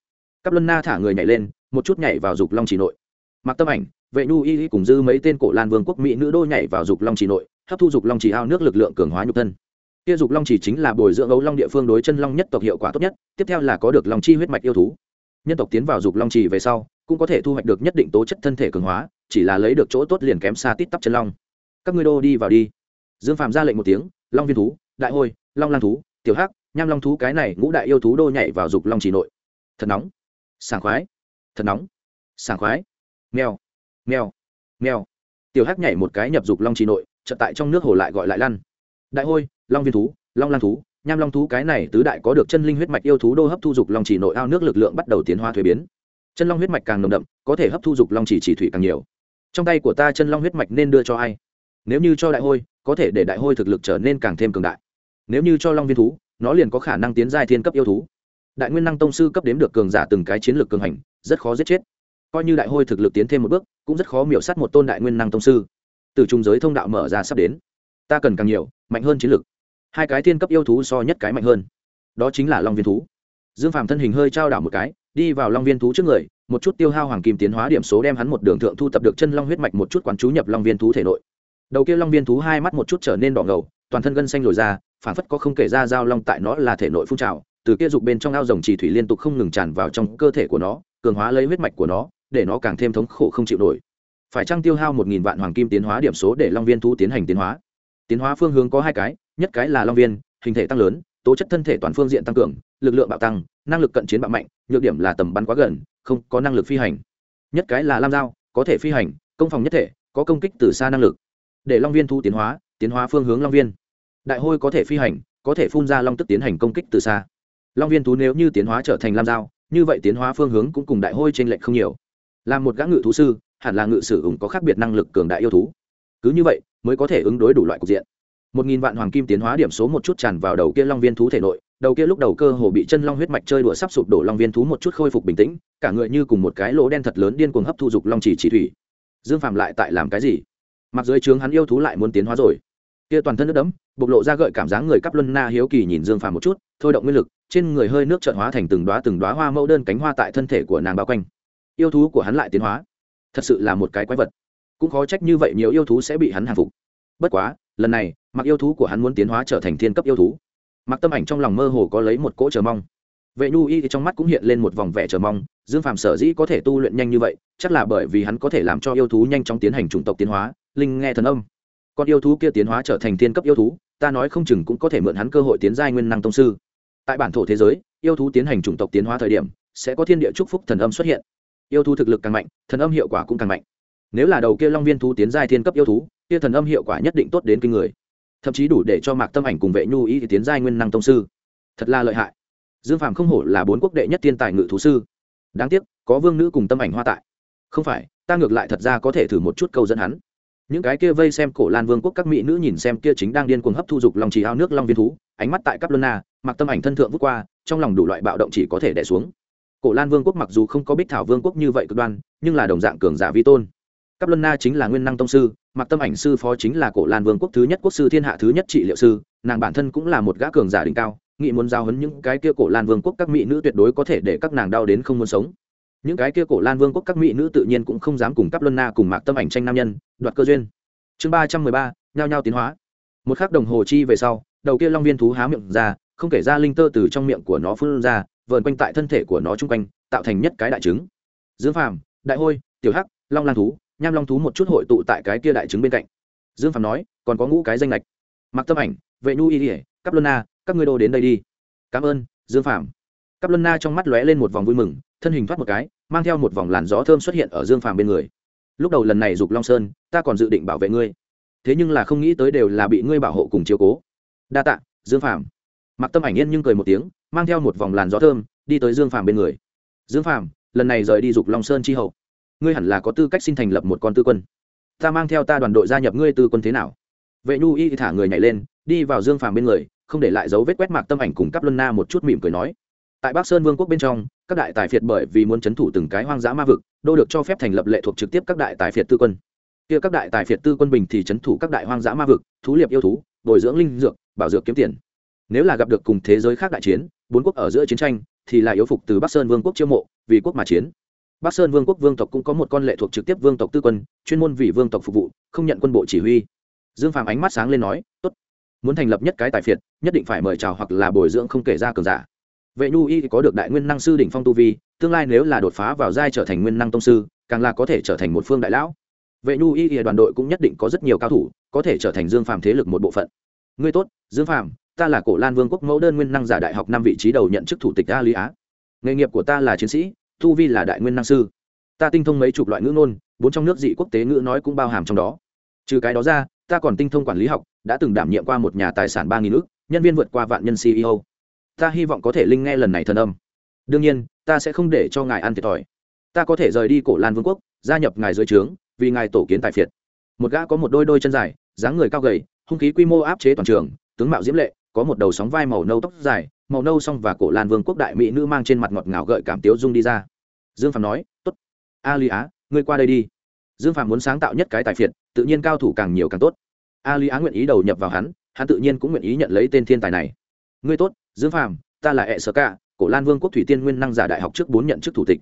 Cắp luân na thả người nhảy lên, một chút nhảy vào dục long chỉ nội. Mặc tâm ảnh, vệ nhu y cùng dư mấy tên cổ lan vương quốc mỹ nữ đô nhảy vào dục long chỉ nội, hấp thu dục long chỉ ao nước lực lượng cường hóa nhục thân. Kia dục long chỉ chính là bồi dưỡng ấu long địa phương đối chân long nhất tộc hiệu quả tốt nhất, tiếp theo là có được long chi huyết mạch yêu thú. Nhân tộc tiến vào dục long chỉ về sau, cũng có thể thu hoạch được nhất định tố chất thân thể cường hóa, chỉ là lấy được chỗ tốt liền kém xa tít tắp chân long. Các ngươi đô đi vào đi. Dương phạm ra lệnh một tiếng, long viên thú, đại hôi, long lang thú, tiểu hắc nham long thú cái này ngũ đại yêu thú đô nhảy vào dục long chỉ nội. Thật nóng. Sảng khoái. Thật nóng. Sảng khoái. Mèo. Mèo. Mèo. Tiểu hắc nhảy một cái nhập dục long chỉ nội, chợt tại trong nước hồ lại gọi lại lăn. Đại hôi, long viên thú, long Lan thú, nham long thú cái này tứ đại có được chân linh huyết mạch yêu thú đô hấp thu dục long chỉ nội ao nước lực lượng bắt đầu tiến hóa thuế biến. Chân long huyết mạch càng nồng đậm, có thể hấp thu dục long chỉ chỉ thủy càng nhiều. Trong tay của ta chân long huyết mạch nên đưa cho ai? Nếu như cho đại hôi, có thể để đại hôi thực lực trở nên càng thêm cường đại. Nếu như cho long viên thú nó liền có khả năng tiến giai thiên cấp yêu thú. Đại nguyên năng tông sư cấp đếm được cường giả từng cái chiến lược cường hành, rất khó giết chết. Coi như đại hôi thực lực tiến thêm một bước, cũng rất khó miểu sát một tôn đại nguyên năng tông sư. Từ trung giới thông đạo mở ra sắp đến. Ta cần càng nhiều, mạnh hơn chiến lược. Hai cái thiên cấp yêu thú so nhất cái mạnh hơn. Đó chính là long viên thú. Dương phạm thân hình hơi trao đảo một cái, đi vào long viên thú trước người, một chút tiêu hao hoàng kim tiến hóa điểm số đem hắn một đường thượng thu tập được chân long huyết mạch một chút quán chú nhập long viên thú thể nội. Đầu kia long viên thú hai mắt một chút trở nên đỏ ngầu toàn thân gân xanh lồi ra phản phất có không kể ra giao long tại nó là thể nội phun trào, từ kia dục bên trong ao rồng trì thủy liên tục không ngừng tràn vào trong cơ thể của nó, cường hóa lấy huyết mạch của nó, để nó càng thêm thống khổ không chịu nổi. Phải trang tiêu hao một nghìn vạn hoàng kim tiến hóa điểm số để long viên thu tiến hành tiến hóa? Tiến hóa phương hướng có hai cái, nhất cái là long viên, hình thể tăng lớn, tố chất thân thể toàn phương diện tăng cường, lực lượng bạo tăng, năng lực cận chiến bạo mạnh, nhược điểm là tầm bắn quá gần, không có năng lực phi hành. Nhất cái là lam dao, có thể phi hành, công phòng nhất thể, có công kích từ xa năng lực. Để long viên thu tiến hóa tiến hóa phương hướng long viên đại hôi có thể phi hành, có thể phun ra long tức tiến hành công kích từ xa. Long viên thú nếu như tiến hóa trở thành lam dao, như vậy tiến hóa phương hướng cũng cùng đại hôi t r ê n lệch không nhiều. Là một gã ngự thú sư, hẳn là ngự sử ủng có khác biệt năng lực cường đại yêu thú. Cứ như vậy, mới có thể ứng đối đủ loại cục diện. Một nghìn vạn hoàng kim tiến hóa điểm số một chút tràn vào đầu kia long viên thú thể nội, đầu kia lúc đầu cơ hồ bị chân long huyết mạch chơi đùa sắp sụp đổ long viên thú một chút khôi phục bình tĩnh, cả người như cùng một cái lỗ đen thật lớn điên cuồng hấp thu dục long chỉ chỉ thủy. Dương phạm lại tại làm cái gì? Mặc dưới trướng hắn yêu thú lại muốn tiến hóa rồi kia toàn thân nước đấm bộc lộ ra gợi cảm giác người cắp luân na hiếu kỳ nhìn dương phàm một chút, thôi động nguyên lực, trên người hơi nước trợn hóa thành từng đoá từng đoá hoa mẫu đơn cánh hoa tại thân thể của nàng bao quanh. Yêu thú của hắn lại tiến hóa. Thật sự là một cái quái vật. Cũng khó trách như vậy nhiều yêu thú sẽ bị hắn hàng phục. Bất quá, lần này, mặc yêu thú của hắn muốn tiến hóa trở thành thiên cấp yêu thú. Mặc tâm ảnh trong lòng mơ hồ có lấy một cỗ chờ mong. Vệ nhu y thì trong mắt cũng hiện lên một vòng vẻ chờ mong, dương phàm sở dĩ có thể tu luyện nhanh như vậy, chắc là bởi vì hắn có thể làm cho yêu thú nhanh chóng tiến hành chủng tộc tiến hóa, linh nghe thần âm con yêu thú kia tiến hóa trở thành thiên cấp yêu thú, ta nói không chừng cũng có thể mượn hắn cơ hội tiến giai nguyên năng tông sư. Tại bản thổ thế giới, yêu thú tiến hành chủng tộc tiến hóa thời điểm, sẽ có thiên địa chúc phúc thần âm xuất hiện. Yêu thú thực lực càng mạnh, thần âm hiệu quả cũng càng mạnh. Nếu là đầu kia long viên thú tiến giai thiên cấp yêu thú, kia thần âm hiệu quả nhất định tốt đến kinh người. Thậm chí đủ để cho mạc tâm ảnh cùng vệ nhu ý thì tiến giai nguyên năng tông sư. Thật là lợi hại. Dương phàm không hổ là bốn quốc đệ nhất thiên tài ngự thú sư. Đáng tiếc, có vương nữ cùng tâm ảnh hoa tại. Không phải, ta ngược lại thật ra có thể thử một chút câu dẫn hắn những cái kia vây xem cổ lan vương quốc các mỹ nữ nhìn xem kia chính đang điên cuồng hấp thu dục lòng chỉ ao nước long viên thú, ánh mắt tại cắp lân na mặc tâm ảnh thân thượng vút qua, trong lòng đủ loại bạo động chỉ có thể đẻ xuống. Cổ lan vương quốc mặc dù không có bích thảo vương quốc như vậy cực đoan, nhưng là đồng dạng cường giả vi tôn. Cắp lân na chính là nguyên năng tông sư, mặc tâm ảnh sư phó chính là cổ lan vương quốc thứ nhất quốc sư thiên hạ thứ nhất trị liệu sư, nàng bản thân cũng là một gã cường giả đỉnh cao, nghị muốn giao hấn những cái kia cổ lan vương quốc các mỹ nữ tuyệt đối có thể để các nàng đau đến không muốn sống những cái kia cổ lan vương quốc các mỹ nữ tự nhiên cũng không dám cùng cắp luân na cùng mạc tâm ảnh tranh nam nhân, đoạt cơ duyên. Chương ba trăm mười ba, nhao nhao tiến hóa. Một khắc đồng hồ chi về sau, đầu kia long viên thú há miệng ra, không kể ra linh tơ từ trong miệng của nó phun ra, vờn quanh tại thân thể của nó chung quanh, tạo thành nhất cái đại trứng. Dương phàm, đại hôi, tiểu hắc, long lan thú, nham long thú một chút hội tụ tại cái kia đại trứng bên cạnh. Dương phàm nói, còn có ngũ cái danh lệch. Mặc tâm ảnh, vệ nhu y ỉa cắp luân na, các ngươi đô đến đây đi. Cảm ơn, dương phàm. Cắp luân na trong mắt lóe lên một vòng vui mừng thân hình thoát một cái, mang theo một vòng làn gió thơm xuất hiện ở dương phàm bên người. Lúc đầu lần này dục long sơn, ta còn dự định bảo vệ ngươi. Thế nhưng là không nghĩ tới đều là bị ngươi bảo hộ cùng chiếu cố. Đa tạ, dương phàm. Mặc tâm ảnh yên nhưng cười một tiếng, mang theo một vòng làn gió thơm, đi tới dương phàm bên người. Dương phàm, lần này rời đi dục long sơn chi hậu, ngươi hẳn là có tư cách xin thành lập một con tư quân. Ta mang theo ta đoàn đội gia nhập ngươi tư quân thế nào? Vệ nhu y thả người nhảy lên, đi vào dương phàm bên người, không để lại dấu vết quét mạc tâm ảnh cùng cắp luân na một chút mỉm cười nói. Tại bắc sơn vương quốc bên trong các đại tài phiệt bởi vì muốn c h ấ n thủ từng cái hoang dã ma vực, đô được cho phép thành lập lệ thuộc trực tiếp các đại tài phiệt tư quân. Kia các đại tài phiệt tư quân bình thì c h ấ n thủ các đại hoang dã ma vực, thú liệp yêu thú, bồi dưỡng linh dược, bảo dược kiếm tiền. Nếu là gặp được cùng thế giới khác đại chiến, bốn quốc ở giữa chiến tranh, thì lại yếu phục từ bắc sơn vương quốc chiêu mộ, vì quốc mà chiến. Bắc sơn vương quốc vương tộc cũng có một con lệ thuộc trực tiếp vương tộc tư quân, chuyên môn vì vương tộc phục vụ, không nhận quân bộ chỉ huy. Dương phàm ánh mắt sáng lên nói, tốt, muốn thành lập nhất cái tài phiệt, nhất định phải mời chào hoặc là bồi dưỡng không kể ra cường giả vệ nhu y có được đại nguyên năng sư đỉnh phong tu vi, tương lai nếu là đột phá vào giai trở thành nguyên năng tông sư, càng là có thể trở thành một phương đại lão. Vệ nhu y đoàn đội cũng nhất định có rất nhiều cao thủ, có thể trở thành dương phàm thế lực một bộ phận. Ngươi tốt, dương phàm, ta là cổ lan vương quốc mẫu đơn nguyên năng giả đại học năm vị trí đầu nhận chức thủ tịch a lý á. Nghề nghiệp của ta là chiến sĩ, tu vi là đại nguyên năng sư. Ta tinh thông mấy chục loại ngữ ngôn, bốn trong nước dị quốc tế ngữ nói cũng bao hàm trong đó. Trừ cái đó ra, ta còn tinh thông quản lý học, đã từng đảm nhiệm qua một nhà tài sản ba nghìn ước nhân viên vượt qua vạn nhân ceo ta hy vọng có thể linh nghe lần này thần âm. Đương nhiên, ta sẽ không để cho ngài ăn thiệt thòi. Ta có thể rời đi cổ lan vương quốc, gia nhập ngài dưới trướng, vì ngài tổ kiến tài phiệt. Một gã có một đôi đôi chân dài, dáng người cao gầy, hung khí quy mô áp chế toàn trường, tướng mạo diễm lệ, có một đầu sóng vai màu nâu tóc dài, màu nâu song và cổ lan vương quốc đại mỹ nữ mang trên mặt ngọt ngào gợi cảm tiếu dung đi ra. Dương phạm nói t ố t a lý á, ngươi qua đây đi. Dương phạm muốn sáng tạo nhất cái tài phiệt, tự nhiên cao thủ càng nhiều càng tốt. A lý á nguyện ý đầu nhập vào hắn hắn tự nhiên cũng nguyện ý nhận lấy tên thiên tài này. Ngươi tốt dương Phàm, ta là hệ sở cả cổ lan vương quốc thủy tiên nguyên năng giả đại học trước bốn nhận chức thủ tịch.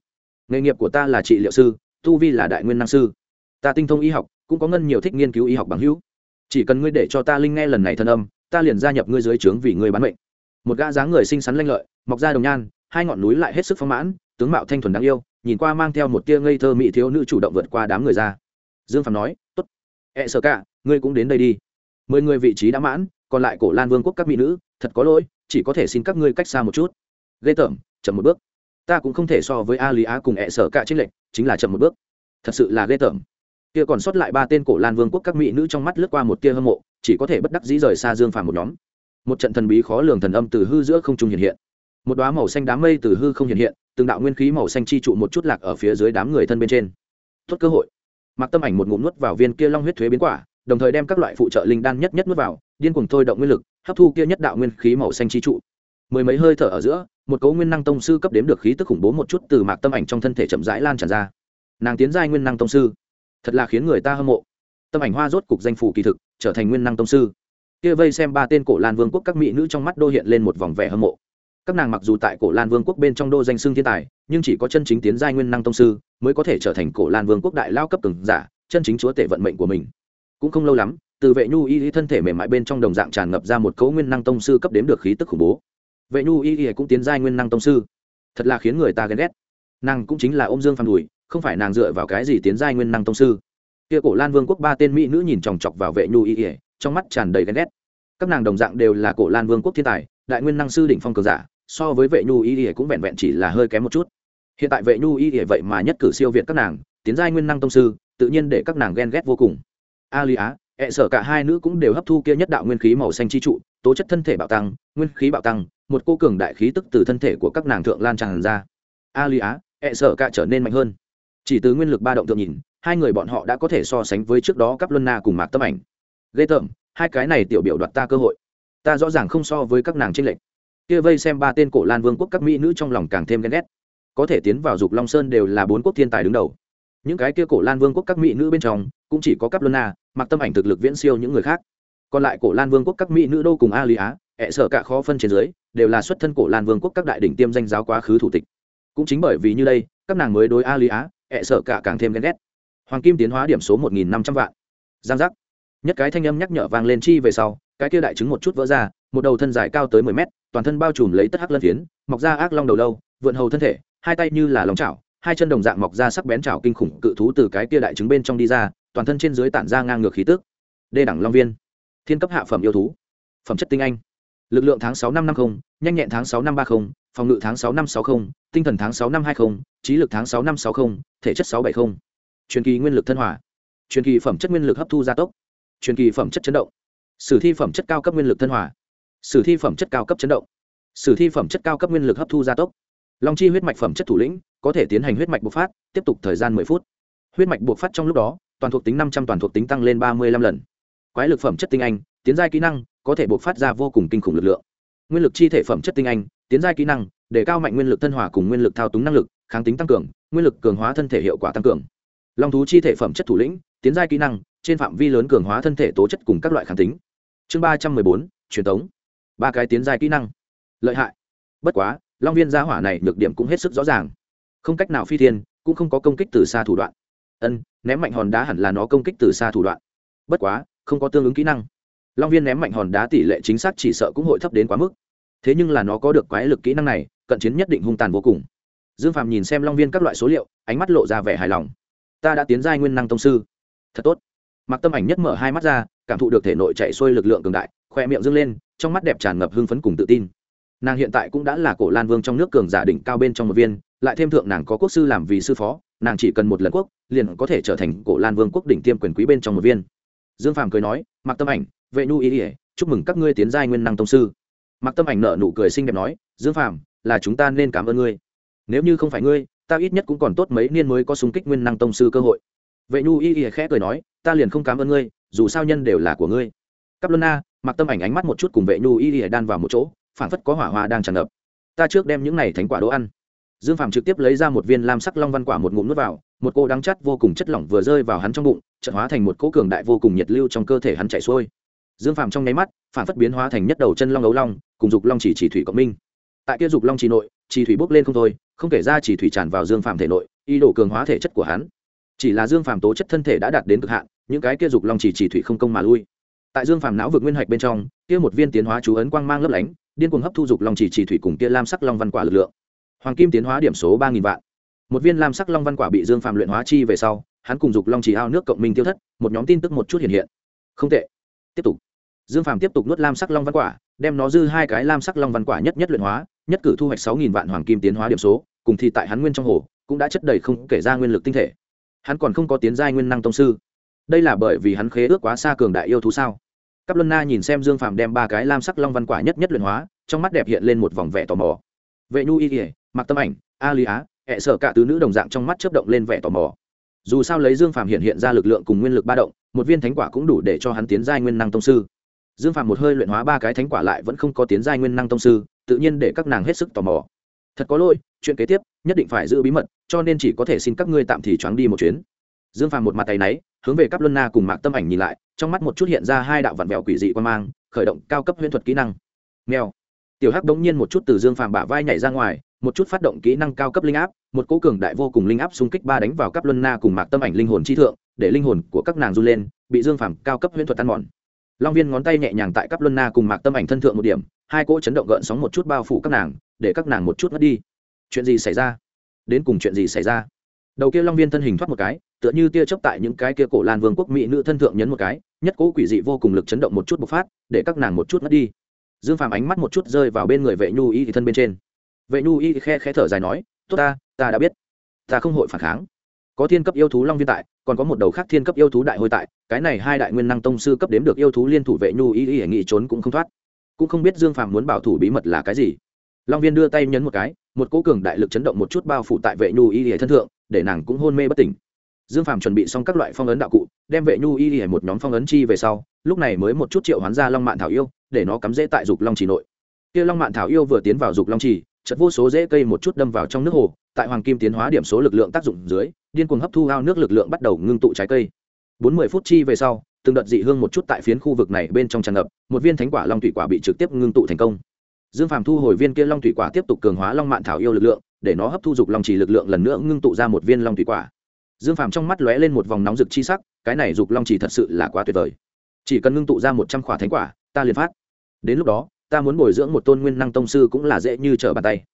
Nghề nghiệp của ta là trị liệu sư tu vi là đại nguyên năng sư. Ta tinh thông y học cũng có ngân nhiều thích nghiên cứu y học bằng hữu. Chỉ cần ngươi để cho ta linh nghe lần này thân âm ta liền gia nhập ngươi dưới trướng vì ngươi bán mệnh. Một gã dáng người xinh xắn lanh lợi mọc ra đồng nhan hai ngọn núi lại hết sức phong mãn tướng mạo thanh thuần đáng yêu nhìn qua mang theo một tia ngây thơ mỹ thiếu nữ chủ động vượt qua đám người ra. Dương phạm nói tốt ẹ sợ cả ngươi cũng đến đây đi. Mười người vị trí đã mãn còn lại cổ lan vương quốc các mỹ nữ thật có lỗi chỉ có thể xin các ngươi cách xa một chút. Ghê tởm, chậm một bước. Ta cũng không thể so với a lý á cùng ẹ sợ cả trích lệnh chính là chậm một bước. Thật sự là ghê tởm. Kia còn sót lại ba tên cổ lan vương quốc các mỹ nữ trong mắt lướt qua một tia hâm mộ, chỉ có thể bất đắc dĩ rời xa dương phàm một nhóm. Một trận thần bí khó lường thần âm từ hư giữa không trung hiện hiện. Một đoá màu xanh đám mây từ hư không hiện hiện, từng đạo nguyên khí màu xanh chi trụ một chút lạc ở phía dưới đám người thân bên trên. Tốt cơ hội. Mặc tâm ảnh một ngụm nuốt vào viên kia long huyết thuế biến quả đồng thời đem các loại phụ trợ linh đan nhất nhất nuốt vào, điên cuồng thôi động nguyên lực, hấp thu kia nhất đạo nguyên khí màu xanh chi trụ. Mười mấy hơi thở ở giữa, một cấu nguyên năng tông sư cấp đếm được khí tức khủng bố một chút từ mạc tâm ảnh trong thân thể chậm rãi lan tràn ra. Nàng tiến giai nguyên năng tông sư. Thật là khiến người ta hâm mộ. Tâm ảnh hoa rốt cục danh phủ kỳ thực, trở thành nguyên năng tông sư. Kia vây xem ba tên cổ lan vương quốc các mỹ nữ trong mắt đô hiện lên một vòng vẻ hâm mộ. Các nàng mặc dù tại cổ lan vương quốc bên trong đô danh xưng thiên tài, nhưng chỉ có chân chính tiến giai nguyên năng tông sư mới có thể trở thành cổ lan vương quốc đại lao cấp từng giả, chân chính chúa tể vận mệnh của mình cũng không lâu lắm, từ vệ nhu y thân thể mềm mại bên trong đồng dạng tràn ngập ra một cấu nguyên năng tông sư cấp đếm được khí tức khủng bố. Vệ nhu y cũng tiến giai nguyên năng tông sư. Thật là khiến người ta ghen ghét. Nàng cũng chính là ôm dương phàm đùi, không phải nàng dựa vào cái gì tiến giai nguyên năng tông sư. Kia cổ lan vương quốc ba tên mỹ nữ nhìn chòng chọc vào vệ nhu y trong mắt tràn đầy ghen ghét. Các nàng đồng dạng đều là cổ lan vương quốc thiên tài, đại nguyên năng sư đỉnh phong cường giả, so với vệ nhu y cũng vẹn vẹn chỉ là hơi kém một chút. Hiện tại vệ nhu y vậy mà nhất cử siêu việt các nàng, tiến giai nguyên năng tông sư, tự nhiên để các nàng ghen ghét vô cùng a lý á, ẹ sở cả hai nữ cũng đều hấp thu kia nhất đạo nguyên khí màu xanh chi trụ, tố chất thân thể bạo tăng, nguyên khí bạo tăng, một cô cường đại khí tức từ thân thể của các nàng thượng lan tràn ra. A lý á, ẹ sở cả trở nên mạnh hơn. Chỉ từ nguyên lực ba động thượng nhìn, hai người bọn họ đã có thể so sánh với trước đó các luân na cùng mạc tấm ảnh. Ghê tởm, hai cái này tiểu biểu đoạt ta cơ hội. Ta rõ ràng không so với các nàng trên lệnh kia vây xem ba tên cổ lan vương quốc các mỹ nữ trong lòng càng thêm ghen ghét. Có thể tiến vào dục long sơn đều là bốn quốc thiên tài đứng đầu. Những cái kia cổ lan vương quốc các mỹ nữ bên trong cũng chỉ có cấp luân na mặc tâm ảnh thực lực viễn siêu những người khác. Còn lại cổ lan vương quốc các mỹ nữ đô cùng a lý á ẹ sợ cả khó phân trên dưới, đều là xuất thân cổ lan vương quốc các đại đỉnh tiêm danh giáo quá khứ thủ tịch. Cũng chính bởi vì như đây, các nàng mới đối a lý á ẹ sợ cả càng thêm ghen ghét. Hoàng kim tiến hóa điểm số một nghìn năm trăm vạn. Giang giác. Nhất cái thanh âm nhắc nhở vang lên chi về sau, cái kia đại trứng một chút vỡ ra, một đầu thân dài cao tới mười mét, toàn thân bao trùm lấy tất hắc lân phiến, mọc ra ác long đầu lâu, vượn hầu thân thể, hai tay như là lòng chảo, hai chân đồng dạng mọc ra sắc bén chảo kinh khủng cự thú từ cái kia đại trứng bên trong đi ra toàn thân trên dưới tản ra ngang ngược khí tức. Đê đẳng long viên. Thiên cấp hạ phẩm yêu thú. Phẩm chất tinh anh. Lực lượng tháng sáu năm năm mươi nhanh nhẹn tháng sáu năm ba mươi phòng ngự tháng sáu năm sáu mươi tinh thần tháng sáu năm hai mươi trí lực tháng sáu năm sáu mươi thể chất sáu bảy mươi truyền kỳ nguyên lực thân hòa. Truyền kỳ phẩm chất nguyên lực hấp thu gia tốc. Truyền kỳ phẩm chất chấn động. Sử thi phẩm chất cao cấp nguyên lực thân hòa. Sử thi phẩm chất cao cấp chấn động. Sử thi phẩm chất cao cấp nguyên lực hấp thu gia tốc. Long chi huyết mạch phẩm chất thủ lĩnh, có thể tiến hành huyết mạch bộc phát, tiếp tục thời gian mười phút. Huyết mạch bộc phát trong lúc đó toàn thuộc tính năm trăm, toàn thuộc tính tăng lên ba mươi lăm lần. Quái lực phẩm chất tinh anh, tiến giai kỹ năng, có thể bộc phát ra vô cùng kinh khủng lực lượng. Nguyên lực chi thể phẩm chất tinh anh, tiến giai kỹ năng, để cao mạnh nguyên lực thân hòa cùng nguyên lực thao túng năng lực, kháng tính tăng cường, nguyên lực cường hóa thân thể hiệu quả tăng cường. Long thú chi thể phẩm chất thủ lĩnh, tiến giai kỹ năng, trên phạm vi lớn cường hóa thân thể tố chất cùng các loại kháng tính. Chương ba trăm mười bốn, truyền thống ba cái tiến giai kỹ năng. Lợi hại. Bất quá, long viên gia hỏa này nhược điểm cũng hết sức rõ ràng. Không cách nào phi thiên, cũng không có công kích từ xa thủ đoạn ân, ném mạnh hòn đá hẳn là nó công kích từ xa thủ đoạn. Bất quá, không có tương ứng kỹ năng. Long viên ném mạnh hòn đá tỷ lệ chính xác chỉ sợ cũng hội thấp đến quá mức. Thế nhưng là nó có được quái lực kỹ năng này, cận chiến nhất định hung tàn vô cùng. Dương phạm nhìn xem long viên các loại số liệu, ánh mắt lộ ra vẻ hài lòng. Ta đã tiến giai nguyên năng tông sư. Thật tốt. Mặc tâm ảnh nhất mở hai mắt ra, cảm thụ được thể nội chạy xuôi lực lượng cường đại, khoe miệng dâng lên, trong mắt đẹp tràn ngập hưng phấn cùng tự tin. Nàng hiện tại cũng đã là cổ lan vương trong nước cường giả đỉnh cao bên trong một viên, lại thêm thượng nàng có quốc sư làm vì sư phó nàng chỉ cần một lần quốc, liền có thể trở thành cổ lan vương quốc đỉnh tiêm quyền quý bên trong một viên. Dương phàm cười nói mặc tâm ảnh, vệ nhu ý ỉa chúc mừng các ngươi tiến giai nguyên năng tông sư. Mặc tâm ảnh nợ nụ cười xinh đẹp nói, dương phàm, là chúng ta nên cảm ơn ngươi. Nếu như không phải ngươi, ta ít nhất cũng còn tốt mấy niên mới có súng kích nguyên năng tông sư cơ hội. Vệ nhu y y khẽ cười nói, ta liền không cảm ơn ngươi, dù sao nhân đều là của ngươi. Cắp luân na mặc tâm ảnh ánh mắt một chút cùng vệ nhu y y đan vào một chỗ, phảng phất có hỏa hoa đang tràn ngập. Ta trước đem những này thánh quả đồ ăn dương phàm trực tiếp lấy ra một viên lam sắc long văn quả một ngụm nuốt vào, một cô đắng chắt vô cùng chất lỏng vừa rơi vào hắn trong bụng trận hóa thành một cỗ cường đại vô cùng nhiệt lưu trong cơ thể hắn chảy xuôi. Dương phàm trong nháy mắt, phản phất biến hóa thành nhất đầu chân long ấu long, cùng dục long chỉ chỉ thủy cộng minh. Tại kia dục long chỉ nội, chỉ thủy bốc lên không thôi, không kể ra chỉ thủy tràn vào dương phàm thể nội, ý đồ cường hóa thể chất của hắn. Chỉ là dương phàm tố chất thân thể đã đạt đến cực hạn, những cái kia dục long chỉ chỉ thủy không công mà lui. Tại dương phàm não vực nguyên hạch bên trong, kia một viên tiến hóa chú ấn quang mang lấp lánh, điên cuồng hấp thu dục long chỉ chỉ thủy cùng kia lam sắc long văn quả lực lượng hoàng kim tiến hóa điểm số ba nghìn vạn. Một viên lam sắc long văn quả bị dương Phạm luyện hóa chi về sau, hắn cùng dục long chỉ ao nước cộng minh tiêu thất, một nhóm tin tức một chút hiện hiện. Không tệ. Tiếp tục. Dương Phạm tiếp tục nuốt lam sắc long văn quả, đem nó dư hai cái lam sắc long văn quả nhất nhất luyện hóa, nhất cử thu hoạch sáu nghìn vạn hoàng kim tiến hóa điểm số, cùng thì tại hắn nguyên trong hồ, cũng đã chất đầy không kể ra nguyên lực tinh thể. Hắn còn không có tiến giai nguyên năng tông sư. Đây là bởi vì hắn khế ước quá xa cường đại yêu thú sao? Cắp luân na nhìn xem dương Phạm đem ba cái lam sắc long văn quả nhất nhất luyện hóa, trong mắt đẹp hiện lên một vòng vẻ tò mò. Vệ nhu y kỉa mặc tâm ảnh a lý á hệ sở cả tứ nữ đồng dạng trong mắt chớp động lên vẻ tò mò. Dù sao lấy dương phàm hiện hiện ra lực lượng cùng nguyên lực ba động, một viên thánh quả cũng đủ để cho hắn tiến giai nguyên năng tông sư. Dương phàm một hơi luyện hóa ba cái thánh quả lại vẫn không có tiến giai nguyên năng tông sư, tự nhiên để các nàng hết sức tò mò. Thật có lỗi, chuyện kế tiếp nhất định phải giữ bí mật, cho nên chỉ có thể xin các ngươi tạm thì choáng đi một chuyến. Dương phàm một mặt tay náy, hướng về cắp luân na cùng mạc tâm ảnh nhìn lại, trong mắt một chút hiện ra hai đạo vạn vẹo quỷ dị quan mang, khởi động cao cấp huyễn thuật kỹ năng. Mèo. Tiểu hắc đống nhiên một chút từ dương phàm bả vai nhảy ra ngoài một chút phát động kỹ năng cao cấp linh áp, một cố cường đại vô cùng linh áp xung kích ba đánh vào các luân na cùng mạc tâm ảnh linh hồn chi thượng, để linh hồn của các nàng run lên, bị dương phàm cao cấp huyễn thuật tan mòn. Long viên ngón tay nhẹ nhàng tại các luân na cùng mạc tâm ảnh thân thượng một điểm, hai cỗ chấn động gợn sóng một chút bao phủ các nàng, để các nàng một chút mất đi. Chuyện gì xảy ra? Đến cùng chuyện gì xảy ra? Đầu kia long viên thân hình thoát một cái, tựa như tia chớp tại những cái kia cổ lan vương quốc mỹ nữ thân thượng nhấn một cái, nhất cỗ quỷ dị vô cùng lực chấn động một chút bộc phát, để các nàng một chút mất đi. Dương phàm ánh mắt một chút rơi vào bên người vệ nhu y thì thân bên trên vệ nhu y khe khẽ thở dài nói, tốt ta ta đã biết. Ta không hội phản kháng. Có thiên cấp yêu thú long viên tại, còn có một đầu khác thiên cấp yêu thú đại hồi tại, cái này hai đại nguyên năng tông sư cấp đếm được yêu thú liên thủ vệ nhu y y nghị trốn cũng không thoát. Cũng không biết dương phàm muốn bảo thủ bí mật là cái gì. Long viên đưa tay nhấn một cái, một cố cường đại lực chấn động một chút bao phủ tại vệ nhu y y thân thượng, để nàng cũng hôn mê bất tỉnh. Dương phàm chuẩn bị xong các loại phong ấn đạo cụ, đem vệ nhu y y một nhóm phong ấn chi về sau, lúc này mới một chút triệu hoán ra long mạn thảo yêu, để nó cắm rễ tại dục long trì nội. Kia long mạn thảo yêu vừa tiến vào dục long trì chật vô số rễ cây một chút đâm vào trong nước hồ, tại hoàng kim tiến hóa điểm số lực lượng tác dụng dưới, điên cuồng hấp thu ao nước lực lượng bắt đầu ngưng tụ trái cây. Bốn mươi phút chi về sau, từng đợt dị hương một chút tại phiến khu vực này bên trong tràn ngập, một viên thánh quả long thủy quả bị trực tiếp ngưng tụ thành công. Dương phàm thu hồi viên kia long thủy quả tiếp tục cường hóa long mạn thảo yêu lực lượng, để nó hấp thu dục long trì lực lượng lần nữa ngưng tụ ra một viên long thủy quả. Dương phàm trong mắt lóe lên một vòng nóng rực chi sắc, cái này dục long trì thật sự là quá tuyệt vời. Chỉ cần ngưng tụ ra một trăm khỏa thánh quả, ta liền phát. Đến lúc đó ta muốn bồi dưỡng một tôn nguyên năng tông sư cũng là dễ như trở bàn tay.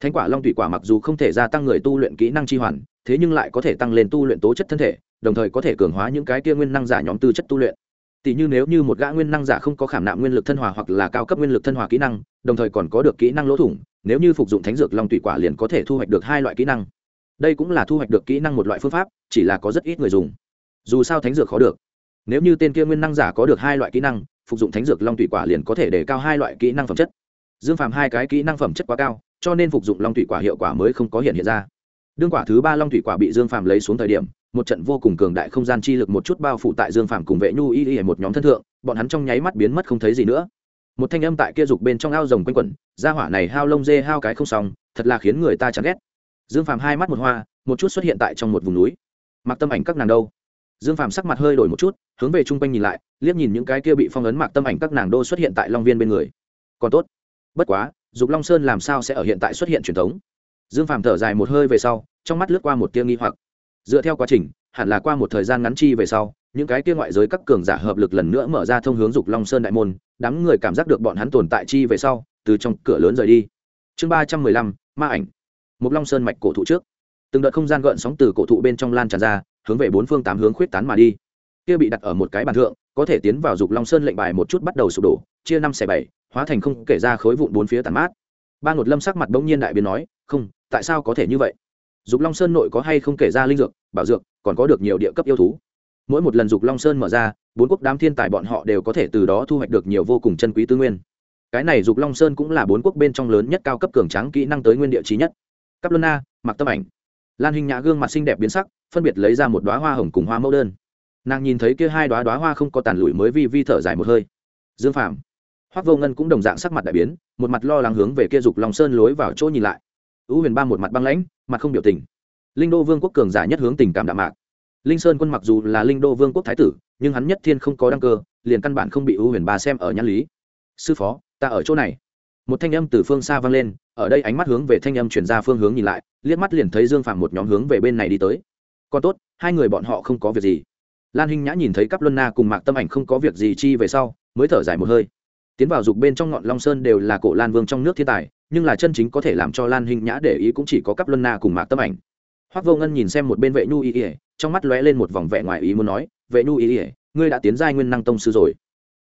Thánh quả long thủy quả mặc dù không thể gia tăng người tu luyện kỹ năng chi hoàn, thế nhưng lại có thể tăng lên tu luyện tố chất thân thể, đồng thời có thể cường hóa những cái kia nguyên năng giả nhóm tư chất tu luyện. Tỷ như nếu như một gã nguyên năng giả không có khảm nạm nguyên lực thân hòa hoặc là cao cấp nguyên lực thân hòa kỹ năng, đồng thời còn có được kỹ năng lỗ thủng, nếu như phục dụng thánh dược long thủy quả liền có thể thu hoạch được hai loại kỹ năng. Đây cũng là thu hoạch được kỹ năng một loại phương pháp, chỉ là có rất ít người dùng. Dù sao thánh dược khó được. Nếu như tên kia nguyên năng giả có được hai loại kỹ năng phục dụng thánh dược long thủy quả liền có thể đề cao hai loại kỹ năng phẩm chất. Dương phàm hai cái kỹ năng phẩm chất quá cao, cho nên phục dụng long thủy quả hiệu quả mới không có hiện hiện ra. Đương quả thứ ba long thủy quả bị dương phàm lấy xuống thời điểm, một trận vô cùng cường đại không gian chi lực một chút bao phủ tại dương phàm cùng vệ nhu y y một nhóm thân thượng, bọn hắn trong nháy mắt biến mất không thấy gì nữa. Một thanh âm tại kia dục bên trong ao rồng quanh quẩn ra hỏa này hao lông dê hao cái không xong, thật là khiến người ta chán ghét. Dương phàm hai mắt một hoa, một chút xuất hiện tại trong một vùng núi. Mặc tâm ảnh các nàng đâu? Dương phàm sắc mặt hơi đổi một chút, hướng về chung quanh nhìn lại, liếc nhìn những cái kia bị phong ấn mạc tâm ảnh các nàng đô xuất hiện tại long viên bên người. Còn tốt. Bất quá, dục long sơn làm sao sẽ ở hiện tại xuất hiện truyền thống? Dương phàm thở dài một hơi về sau, trong mắt lướt qua một tia nghi hoặc. Dựa theo quá trình, hẳn là qua một thời gian ngắn chi về sau, những cái kia ngoại giới các cường giả hợp lực lần nữa mở ra thông hướng dục long sơn đại môn, đám người cảm giác được bọn hắn tồn tại chi về sau, từ trong cửa lớn rời đi. Chương ba trăm mười lăm, ma ảnh. Mục long sơn mạch cổ thụ trước. Từng đợt không gian gợn sóng từ cổ thụ bên trong lan tràn ra hướng về bốn phương tám hướng khuyết tán mà đi. Kia bị đặt ở một cái bàn thượng, có thể tiến vào dục long sơn lệnh bài một chút bắt đầu sụp đổ, chia năm xẻ bảy, hóa thành không kể ra khối vụn bốn phía tàn mát. Ba ngột lâm sắc mặt bỗng nhiên đại biến nói, không, tại sao có thể như vậy? Dục long sơn nội có hay không kể ra linh dược, bảo dược, còn có được nhiều địa cấp yêu thú? Mỗi một lần dục long sơn mở ra, bốn quốc đám thiên tài bọn họ đều có thể từ đó thu hoạch được nhiều vô cùng chân quý tư nguyên. Cái này dục long sơn cũng là bốn quốc bên trong lớn nhất cao cấp cường tráng kỹ năng tới nguyên địa trí nhất. Cấp luân mặc tâm ảnh. Lan hình nhã gương mặt xinh đẹp biến sắc phân biệt lấy ra một đoá hoa hồng cùng hoa mẫu đơn. Nàng nhìn thấy kia hai đoá đoá hoa không có tàn lụi mới vi vi thở dài một hơi. Dương phạm hoắc vô ngân cũng đồng dạng sắc mặt đại biến, một mặt lo lắng hướng về kia dục long sơn lối vào chỗ nhìn lại. Ưu huyền ba một mặt băng lãnh, mặt không biểu tình. Linh đô vương quốc cường giả nhất hướng tình cảm đạm mạc. Linh sơn quân mặc dù là linh đô vương quốc thái tử, nhưng hắn nhất thiên không có đăng cơ, liền căn bản không bị ưu huyền ba xem ở nhãn lý. Sư phó, ta ở chỗ này. Một thanh âm từ phương xa vang lên, ở đây ánh mắt hướng về thanh âm chuyển ra phương hướng nhìn lại, liếc mắt liền thấy dương phạm một nhóm hướng về bên này đi tới còn tốt, hai người bọn họ không có việc gì. Lan hinh nhã nhìn thấy cắp luân na cùng mạc tâm ảnh không có việc gì chi về sau, mới thở dài một hơi. Tiến vào dục bên trong ngọn long sơn đều là cổ lan vương trong nước thiên tài, nhưng là chân chính có thể làm cho lan hinh nhã để ý cũng chỉ có cắp luân na cùng mạc tâm ảnh. Hoác vô ngân nhìn xem một bên vệ nhu y ỉa trong mắt lóe lên một vòng vẻ ngoài ý muốn nói, vệ nhu y ỉa ngươi đã tiến giai nguyên năng tông sư rồi.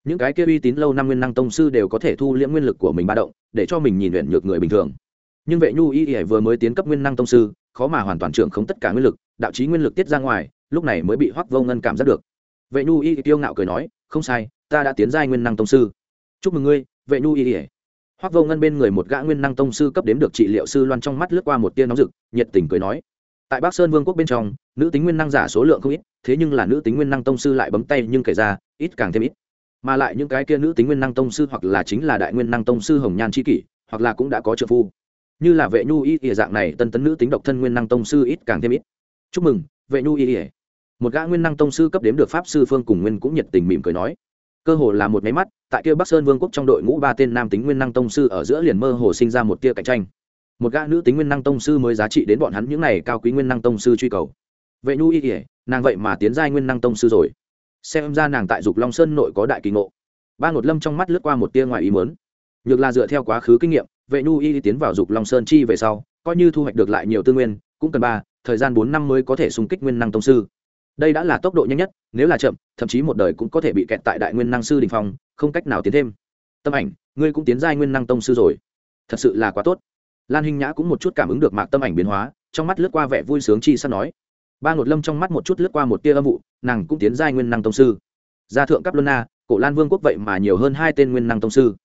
Những cái kia uy tín lâu năm nguyên năng tông sư đều có thể thu liễm nguyên lực của mình ba động, để cho mình nhìn luyện nhược người bình thường. Nhưng vệ nhu y ỉa vừa mới tiến cấp nguyên năng tông sư, khó mà hoàn toàn trưởng không tất cả nguyên lực đạo trí nguyên lực tiết ra ngoài, lúc này mới bị hoác vô ngân cảm giác được. Vệ nhu y tiêu ngạo cười nói, không sai, ta đã tiến giai nguyên năng tông sư. Chúc mừng ngươi, vệ nhu y ỉa hoác vô ngân bên người một gã nguyên năng tông sư cấp đếm được trị liệu sư loan trong mắt lướt qua một tia nóng rực, nhiệt tình cười nói, tại bắc sơn vương quốc bên trong, nữ tính nguyên năng giả số lượng không ít, thế nhưng là nữ tính nguyên năng tông sư lại bấm tay nhưng kể ra, ít càng thêm ít. Mà lại những cái kia nữ tính nguyên năng tông sư hoặc là chính là đại nguyên năng tông sư hồng nhan c kỷ, hoặc là cũng đã có trợ phu. Như là vệ nhu y ỉa dạng này tân tấn nữ tính độc thân nguyên năng tông sư ít càng thêm ít chúc mừng, vệ nhu y ỉa một gã nguyên năng tông sư cấp đếm được pháp sư phương cùng nguyên cũng nhiệt tình mỉm cười nói. Cơ hồ là một máy mắt, tại kia bắc sơn vương quốc trong đội ngũ ba tên nam tính nguyên năng tông sư ở giữa liền mơ hồ sinh ra một tia cạnh tranh. Một gã nữ tính nguyên năng tông sư mới giá trị đến bọn hắn những này cao quý nguyên năng tông sư truy cầu. Vệ nhu y ỉa nàng vậy mà tiến giai nguyên năng tông sư rồi. Xem ra nàng tại dục long sơn nội có đại kỳ ngộ. Ba ngột lâm trong mắt lướt qua một tia ngoài ý mớn nhược là dựa theo quá khứ kinh nghiệm, vệ nhu y tiến vào dục long sơn chi về sau, coi như thu hoạch được lại nhiều tư nguyên, cũng cần ba thời gian bốn năm mới có thể xung kích nguyên năng tông sư. Đây đã là tốc độ nhanh nhất, nếu là chậm, thậm chí một đời cũng có thể bị kẹt tại đại nguyên năng sư đình phong, không cách nào tiến thêm. Tâm ảnh, ngươi cũng tiến giai nguyên năng tông sư rồi. Thật sự là quá tốt. Lan hinh nhã cũng một chút cảm ứng được mạc tâm ảnh biến hóa, trong mắt lướt qua vẻ vui sướng chi sắp nói. Ba ngột lâm trong mắt một chút lướt qua một tia âm vụ, nàng cũng tiến giai nguyên năng tông sư. Gia thượng cấp luân cổ lan vương quốc vậy mà nhiều hơn hai tên nguyên năng tông sư.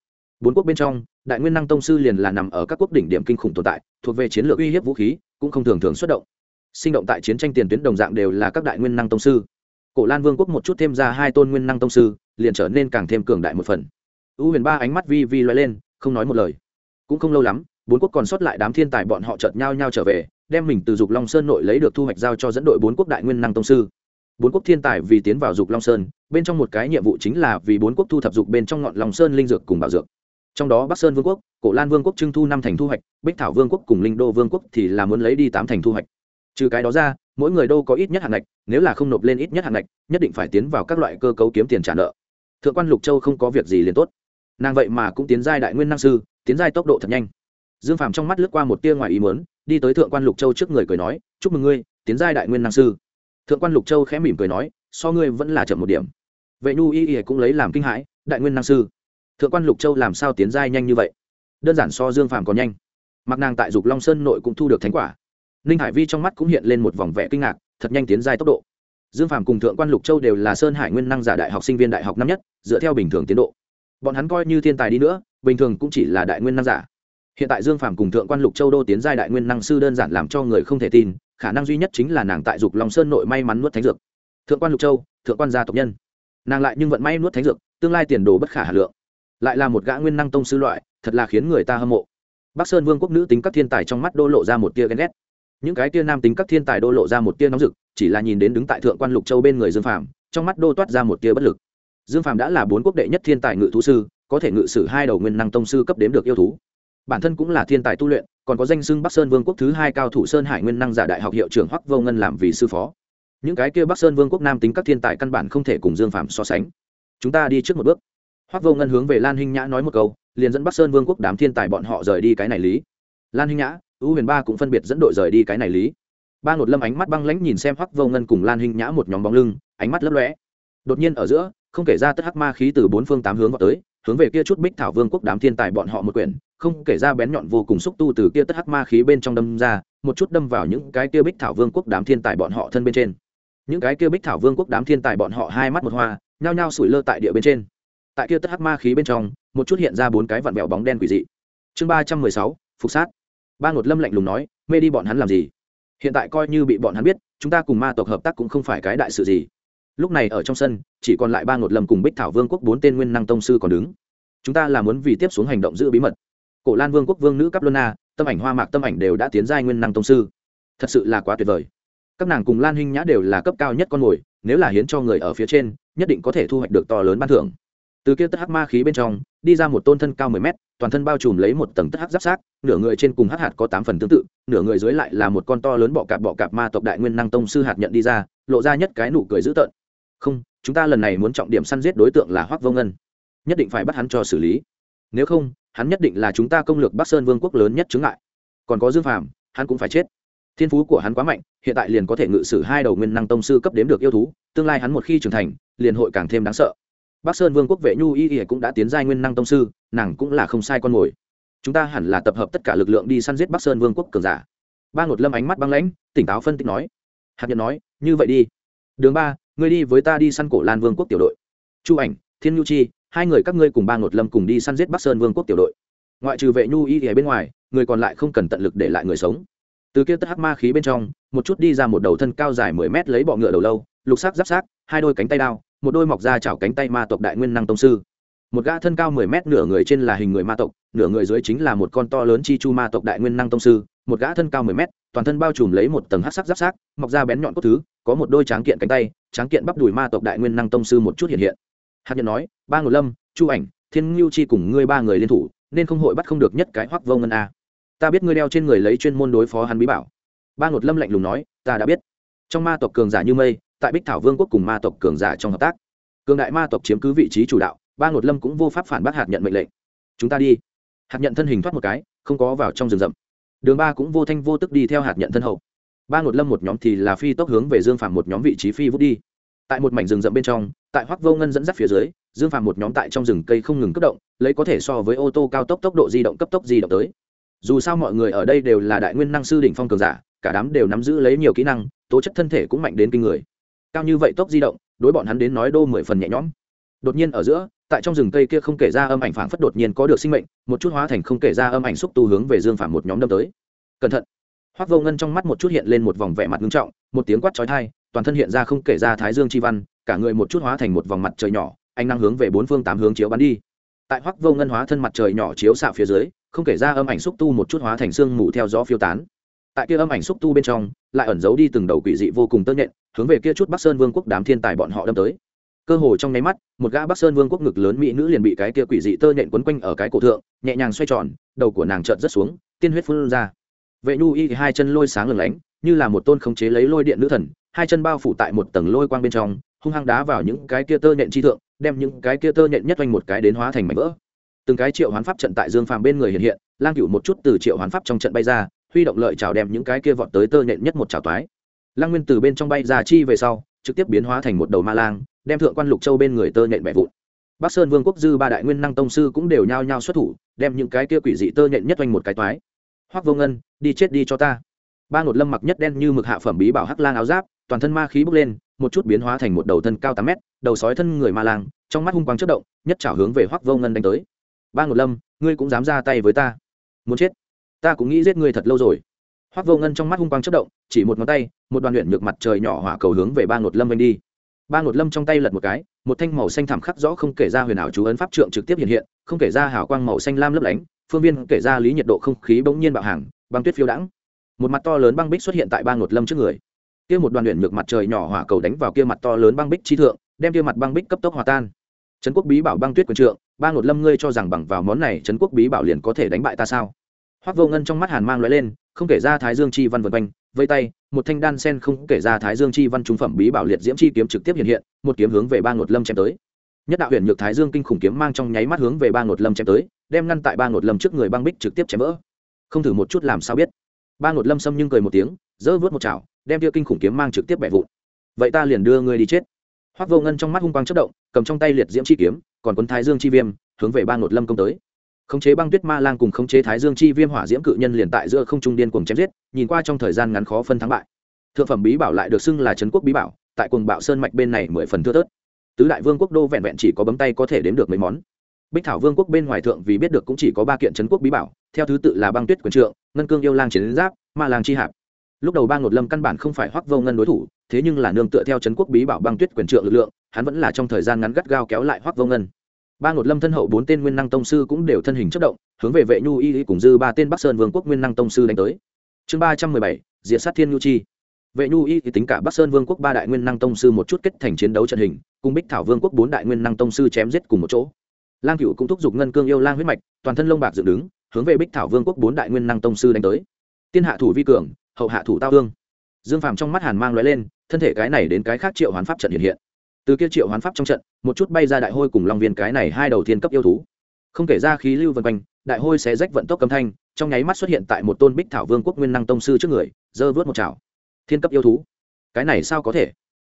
Bốn quốc bên trong, đại nguyên năng tông sư liền là nằm ở các quốc đỉnh điểm kinh khủng tồn tại, thuộc về chiến lược uy hiếp vũ khí, cũng không thường thường xuất động sinh động tại chiến tranh tiền tuyến đồng dạng đều là các đại nguyên năng tông sư. Cổ lan vương quốc một chút thêm ra hai tôn nguyên năng tông sư, liền trở nên càng thêm cường đại một phần. U huyền ba ánh mắt vi vi loay lên, không nói một lời. Cũng không lâu lắm, bốn quốc còn sót lại đám thiên tài bọn họ chợt nhau nhau trở về, đem mình từ dục long sơn nội lấy được thu hoạch giao cho dẫn đội bốn quốc đại nguyên năng tông sư. Bốn quốc thiên tài vì tiến vào dục long sơn, bên trong một cái nhiệm vụ chính là vì bốn quốc thu thập dục bên trong ngọn lòng sơn linh dược cùng bảo dược. Trong đó bắc sơn vương quốc, cổ lan vương quốc trưng thu năm thành thu hoạch, bích thảo vương quốc cùng linh đô vương quốc thì là muốn lấy đi tám thành thu hoạch trừ cái đó ra, mỗi người đô có ít nhất hạn ngạch, nếu là không nộp lên ít nhất hạn ngạch, nhất định phải tiến vào các loại cơ cấu kiếm tiền trả nợ. Thượng quan lục châu không có việc gì liền tốt. Nàng vậy mà cũng tiến giai đại nguyên năng sư, tiến giai tốc độ thật nhanh. Dương phàm trong mắt lướt qua một tia ngoài ý mớn đi tới thượng quan lục châu trước người cười nói, chúc mừng ngươi, tiến giai đại nguyên năng sư. Thượng quan lục châu khẽ mỉm cười nói, so ngươi vẫn là chậm một điểm. Vậy nhu y y cũng lấy làm kinh hãi, đại nguyên năng sư, thượng quan lục châu làm sao tiến giai nhanh như vậy? Đơn giản so dương phàm còn nhanh. Mặc nàng tại dục long sơn nội cũng thu được thành quả ninh hải vi trong mắt cũng hiện lên một vòng vẻ kinh ngạc, thật nhanh tiến giai tốc độ. Dương phàm cùng thượng quan lục châu đều là sơn hải nguyên năng giả đại học sinh viên đại học năm nhất, dựa theo bình thường tiến độ. Bọn hắn coi như thiên tài đi nữa, bình thường cũng chỉ là đại nguyên năng giả. Hiện tại dương phàm cùng thượng quan lục châu đô tiến giai đại nguyên năng sư đơn giản làm cho người không thể tin, khả năng duy nhất chính là nàng tại dục lòng sơn nội may mắn nuốt thánh dược. Thượng quan lục châu, thượng quan gia tộc nhân. Nàng lại nhưng vận may nuốt thánh dược, tương lai tiền đồ bất khả hà lượng. Lại là một gã nguyên năng tông sư loại, thật là khiến người ta hâm mộ. Bắc sơn vương quốc nữ tính các thiên tài trong mắt đô lộ ra một tia ghen ghét những cái tia nam tính các thiên tài đô lộ ra một tia nóng rực, chỉ là nhìn đến đứng tại thượng quan lục châu bên người dương phàm, trong mắt đô toát ra một tia bất lực. Dương phàm đã là bốn quốc đệ nhất thiên tài ngự thú sư, có thể ngự sử hai đầu nguyên năng tông sư cấp đếm được yêu thú. Bản thân cũng là thiên tài tu luyện, còn có danh xưng bắc sơn vương quốc thứ hai cao thủ sơn hải nguyên năng giả đại học hiệu trưởng hoắc vô ngân làm vì sư phó. Những cái kia bắc sơn vương quốc nam tính các thiên tài căn bản không thể cùng dương phàm so sánh. Chúng ta đi trước một bước. Hoắc vô ngân hướng về lan hinh nhã nói một câu, liền dẫn bắc sơn vương quốc đám thiên tài bọn họ rời đi cái này lý. Lan hinh nhã U huyền ba cũng phân biệt dẫn đội rời đi cái này lý. Ba ngột lâm ánh mắt băng lãnh nhìn xem hoắc vô ngân cùng lan hinh nhã một nhóm bóng lưng, ánh mắt lấp lóe. Đột nhiên ở giữa, không kể ra tất hắc ma khí từ bốn phương tám hướng vào tới, hướng về kia chút bích thảo vương quốc đám thiên tài bọn họ một quyển, không kể ra bén nhọn vô cùng xúc tu từ kia tất hắc ma khí bên trong đâm ra, một chút đâm vào những cái kia bích thảo vương quốc đám thiên tài bọn họ thân bên trên. Những cái kia bích thảo vương quốc đám thiên tài bọn họ hai mắt một hoa, nhao nhao sủi lơ tại địa bên trên. Tại kia tất hắc ma khí bên trong, một chút hiện ra bốn cái vặn vẹo bóng đen quỷ dị. Chương ba trăm mười sáu, phục sát ba ngột lâm lạnh lùng nói, mê đi bọn hắn làm gì? Hiện tại coi như bị bọn hắn biết, chúng ta cùng ma tộc hợp tác cũng không phải cái đại sự gì. Lúc này ở trong sân, chỉ còn lại ba ngột lâm cùng bích thảo vương quốc bốn tên nguyên năng tông sư còn đứng. Chúng ta là muốn vì tiếp xuống hành động giữ bí mật. Cổ lan vương quốc vương nữ cắp luna tâm ảnh hoa mạc tâm ảnh đều đã tiến giai nguyên năng tông sư. Thật sự là quá tuyệt vời. Các nàng cùng lan hinh nhã đều là cấp cao nhất con mồi, nếu là hiến cho người ở phía trên, nhất định có thể thu hoạch được to lớn ban thưởng từ kia tất hắc ma khí bên trong, đi ra một tôn thân cao mười mét, toàn thân bao trùm lấy một tầng tất hắc giáp sát, nửa người trên cùng hắc hạt có tám phần tương tự, nửa người dưới lại là một con to lớn bọ cạp bọ cạp ma tộc đại nguyên năng tông sư hạt nhận đi ra, lộ ra nhất cái nụ cười dữ tợn. Không, chúng ta lần này muốn trọng điểm săn giết đối tượng là Hoắc vô ngân, nhất định phải bắt hắn cho xử lý. Nếu không, hắn nhất định là chúng ta công lược bắc sơn vương quốc lớn nhất chứng ngại. Còn có dương phàm, hắn cũng phải chết. Thiên phú của hắn quá mạnh, hiện tại liền có thể ngự sử hai đầu nguyên năng tông sư cấp đếm được yêu thú, tương lai hắn một khi trưởng thành, liền hội càng thêm đáng sợ bắc sơn vương quốc vệ nhu y y cũng đã tiến giai nguyên năng tông sư, nàng cũng là không sai con mồi. Chúng ta hẳn là tập hợp tất cả lực lượng đi săn giết bắc sơn vương quốc cường giả. Ba ngột lâm ánh mắt băng lãnh, tỉnh táo phân tích nói. Hạt Nhân nói, như vậy đi. Đường ba, ngươi đi với ta đi săn cổ lan vương quốc tiểu đội. Chu ảnh, thiên nhu chi, hai người các ngươi cùng ba ngột lâm cùng đi săn giết bắc sơn vương quốc tiểu đội. Ngoại trừ vệ nhu y Y bên ngoài, người còn lại không cần tận lực để lại người sống. Từ kia tất hắc ma khí bên trong, một chút đi ra một đầu thân cao dài mười mét lấy bọ ngựa đầu lâu, lục sắc giáp sát, hai đôi cánh tay đao một đôi mọc ra chảo cánh tay ma tộc đại nguyên năng tông sư. Một gã thân cao mười mét nửa người trên là hình người ma tộc, nửa người dưới chính là một con to lớn chi chu ma tộc đại nguyên năng tông sư. Một gã thân cao mười mét, toàn thân bao trùm lấy một tầng hắc sắc giáp sát, mọc ra bén nhọn cốt thứ, có một đôi tráng kiện cánh tay, tráng kiện bắp đùi ma tộc đại nguyên năng tông sư một chút hiện hiện. Hạt nhân nói, ba ngồi lâm, chu ảnh, thiên ngưu chi cùng ngươi ba người liên thủ, nên không hội bắt không được nhất cái hoắc vô ngân a. Ta biết ngươi đeo trên người lấy chuyên môn đối phó hắn bí bảo. Ba ngột lâm lạnh lùng nói, ta đã biết. Trong ma tộc cường giả như mây tại bích thảo vương quốc cùng ma tộc cường giả trong hợp tác. Cường đại ma tộc chiếm cứ vị trí chủ đạo, ba ngột lâm cũng vô pháp phản bác hạt nhận mệnh lệnh. Chúng ta đi. Hạt nhận thân hình thoát một cái, không có vào trong rừng rậm. Đường ba cũng vô thanh vô tức đi theo hạt nhận thân hậu. Ba ngột lâm một nhóm thì là phi tốc hướng về dương phàm một nhóm vị trí phi vút đi. Tại một mảnh rừng rậm bên trong, tại hoắc vô ngân dẫn dắt phía dưới, dương phàm một nhóm tại trong rừng cây không ngừng cấp động, lấy có thể so với ô tô cao tốc tốc độ di động cấp tốc di động tới. Dù sao mọi người ở đây đều là đại nguyên năng sư đỉnh phong cường giả, cả đám đều nắm giữ lấy nhiều kỹ năng, tố chất thân thể cũng mạnh đến kinh người cao như vậy tốc di động, đối bọn hắn đến nói đô mười phần nhẹ nhõm. Đột nhiên ở giữa, tại trong rừng cây kia không kể ra âm ảnh phảng phất đột nhiên có được sinh mệnh, một chút hóa thành không kể ra âm ảnh xúc tu hướng về dương phản một nhóm đâm tới. Cẩn thận. Hoác vô ngân trong mắt một chút hiện lên một vòng vẻ mặt ngưng trọng, một tiếng quát trói thai toàn thân hiện ra không kể ra thái dương chi văn, cả người một chút hóa thành một vòng mặt trời nhỏ anh năng hướng về bốn phương tám hướng chiếu bắn đi. Tại hoác vô ngân hóa thân mặt trời nhỏ chiếu xạ phía dưới, không kể ra âm ảnh xúc tu một chút hóa thành xương mù theo gió phiêu tán tại kia âm ảnh xúc tu bên trong, lại ẩn giấu đi từng đầu quỷ dị vô cùng tơ nhện, hướng về kia chút bắc sơn vương quốc đám thiên tài bọn họ đâm tới. Cơ hồ trong nháy mắt, một gã bắc sơn vương quốc ngực lớn mỹ nữ liền bị cái kia quỷ dị tơ nhện quấn quanh ở cái cổ thượng, nhẹ nhàng xoay tròn, đầu của nàng trợn rất xuống, tiên huyết phun ra. Vệ nhu y thì hai chân lôi sáng lừng lánh, như là một tôn khống chế lấy lôi điện nữ thần, hai chân bao phủ tại một tầng lôi quang bên trong, hung hăng đá vào những cái kia tơ nhện chi thượng, đem những cái kia tơ nhện nhất oanh một cái đến hóa thành mảnh vỡ. Từng cái triệu hoán pháp trận tại dương phàm bên người hiện hiện, lang cựu một chút từ triệu hoán pháp trong trận bay ra huy động lợi chào đem những cái kia vọt tới tơ nhện nhất một chảo toái. Lăng nguyên từ bên trong bay ra chi về sau, trực tiếp biến hóa thành một đầu ma lang, đem thượng quan lục châu bên người tơ nhện bẻ vụn. Bắc sơn vương quốc dư ba đại nguyên năng tông sư cũng đều nhao nhao xuất thủ, đem những cái kia quỷ dị tơ nhện nhất oanh một cái toái. Hoắc vô ngân, đi chết đi cho ta. Ba ngột lâm mặc nhất đen như mực hạ phẩm bí bảo hắc lang áo giáp, toàn thân ma khí bốc lên, một chút biến hóa thành một đầu thân cao tám mét, đầu sói thân người ma lang, trong mắt hung quang chất động, nhất trảo hướng về hoắc vô ngân đánh tới. Ba ngột lâm, ngươi cũng dám ra tay với ta. Muốn chết ta cũng nghĩ giết ngươi thật lâu rồi. Hoắc vô ngân trong mắt hung quang chất động, chỉ một ngón tay, một đoàn luyện nhược mặt trời nhỏ hỏa cầu hướng về ba ngột lâm anh đi. Ba ngột lâm trong tay lật một cái, một thanh màu xanh thảm khắc rõ không kể ra huyền ảo chú ấn pháp trượng trực tiếp hiện hiện, không kể ra hào quang màu xanh lam lấp lánh, phương viên kể ra lý nhiệt độ không khí bỗng nhiên bạo hàng, băng tuyết phiêu đãng. Một mặt to lớn băng bích xuất hiện tại ba ngột lâm trước người. Kia một đoàn luyện nhược mặt trời nhỏ hỏa cầu đánh vào kia mặt to lớn băng bích chi thượng, đem kia mặt băng bích cấp tốc hòa tan. Trấn quốc bí bảo băng tuyết quyền trượng, ba ngột lâm ngươi cho rằng bằng vào món này trấn quốc bí bảo liền có thể đánh bại ta sao? Hoắc vô ngân trong mắt hàn mang lóe lên, không kể ra thái dương chi văn vân quanh, vây tay, một thanh đan sen không kể ra thái dương chi văn trung phẩm bí bảo liệt diễm chi kiếm trực tiếp hiện hiện, một kiếm hướng về ba ngột lâm chém tới. Nhất đạo huyền nhược thái dương kinh khủng kiếm mang trong nháy mắt hướng về ba ngột lâm chém tới, đem ngăn tại ba ngột lâm trước người băng bích trực tiếp chém vỡ. Không thử một chút làm sao biết. Ba ngột lâm xâm nhưng cười một tiếng, giơ vớt một chảo, đem tiêu kinh khủng kiếm mang trực tiếp bẻ vụn. Vậy ta liền đưa ngươi đi chết. Hoắc vô ngân trong mắt hung quang chất động, cầm trong tay liệt diễm chi kiếm, còn quân thái dương chi viêm, hướng về ba ngột lâm công tới khống chế băng tuyết ma lang cùng khống chế thái dương chi viêm hỏa diễm cự nhân liền tại giữa không trung điên cuồng chém giết, nhìn qua trong thời gian ngắn khó phân thắng bại. Thượng phẩm bí bảo lại được xưng là trấn quốc bí bảo, tại quần bạo sơn mạch bên này mười phần thưa thớt. Tứ đại vương quốc đô vẹn vẹn chỉ có bấm tay có thể đếm được mấy món. Bích thảo vương quốc bên ngoài thượng vì biết được cũng chỉ có ba kiện trấn quốc bí bảo, theo thứ tự là băng tuyết quyền trượng, ngân cương yêu lang chiến giáp, ma lang chi hạp. Lúc đầu ba ngột lâm căn bản không phải hoắc vô ngân đối thủ, thế nhưng là nương tựa theo trấn quốc bí bảo băng tuyết quyền trượng lực lượng, hắn vẫn là trong thời gian ngắn gắt gao kéo lại hoắc vô ngân ba ngột lâm thân hậu bốn tên nguyên năng tông sư cũng đều thân hình chất động, hướng về vệ nhu y cùng dư ba tên bắc sơn vương quốc nguyên năng tông sư đánh tới. Chương ba trăm mười bảy diện sát thiên nhu chi. Vệ nhu y tính cả bắc sơn vương quốc ba đại nguyên năng tông sư một chút kết thành chiến đấu trận hình, cùng bích thảo vương quốc bốn đại nguyên năng tông sư chém giết cùng một chỗ. Lang cựu cũng thúc giục ngân cương yêu lang huyết mạch, toàn thân lông bạc dựng đứng, hướng về bích thảo vương quốc bốn đại nguyên năng tông sư đánh tới. Tiên hạ thủ vi cường, hậu hạ thủ tao hương dương phàm trong mắt hàn mang lóe lên, thân thể cái này đến cái khác triệu hoán pháp trận hiện hiện từ kia triệu hoán pháp trong trận, một chút bay ra đại hôi cùng long viên cái này hai đầu thiên cấp yêu thú. Không kể ra khí lưu vân quanh, đại hôi sẽ rách vận tốc cấm thanh, trong nháy mắt xuất hiện tại một tôn bích thảo vương quốc nguyên năng tông sư trước người giơ vớt một chảo. Thiên cấp yêu thú? Cái này sao có thể?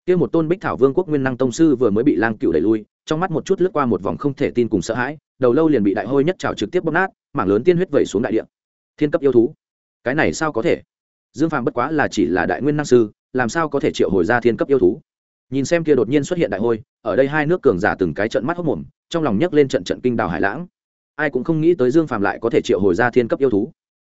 Kia một tôn bích thảo vương quốc nguyên năng tông sư vừa mới bị lang cựu đẩy lui, trong mắt một chút lướt qua một vòng không thể tin cùng sợ hãi, đầu lâu liền bị đại hôi nhất trào trực tiếp bóp nát, mảng lớn tiên huyết vẩy xuống đại địa. Thiên cấp yêu thú? Cái này sao có thể? Dương phàm bất quá là chỉ là đại nguyên năng sư, làm sao có thể triệu hồi ra thiên cấp yêu thú? Nhìn xem kia đột nhiên xuất hiện đại hôi, ở đây hai nước cường giả từng cái trận mắt hốc mồm, trong lòng nhấc lên trận trận kinh đào hải lãng. Ai cũng không nghĩ tới dương phàm lại có thể triệu hồi ra thiên cấp yêu thú.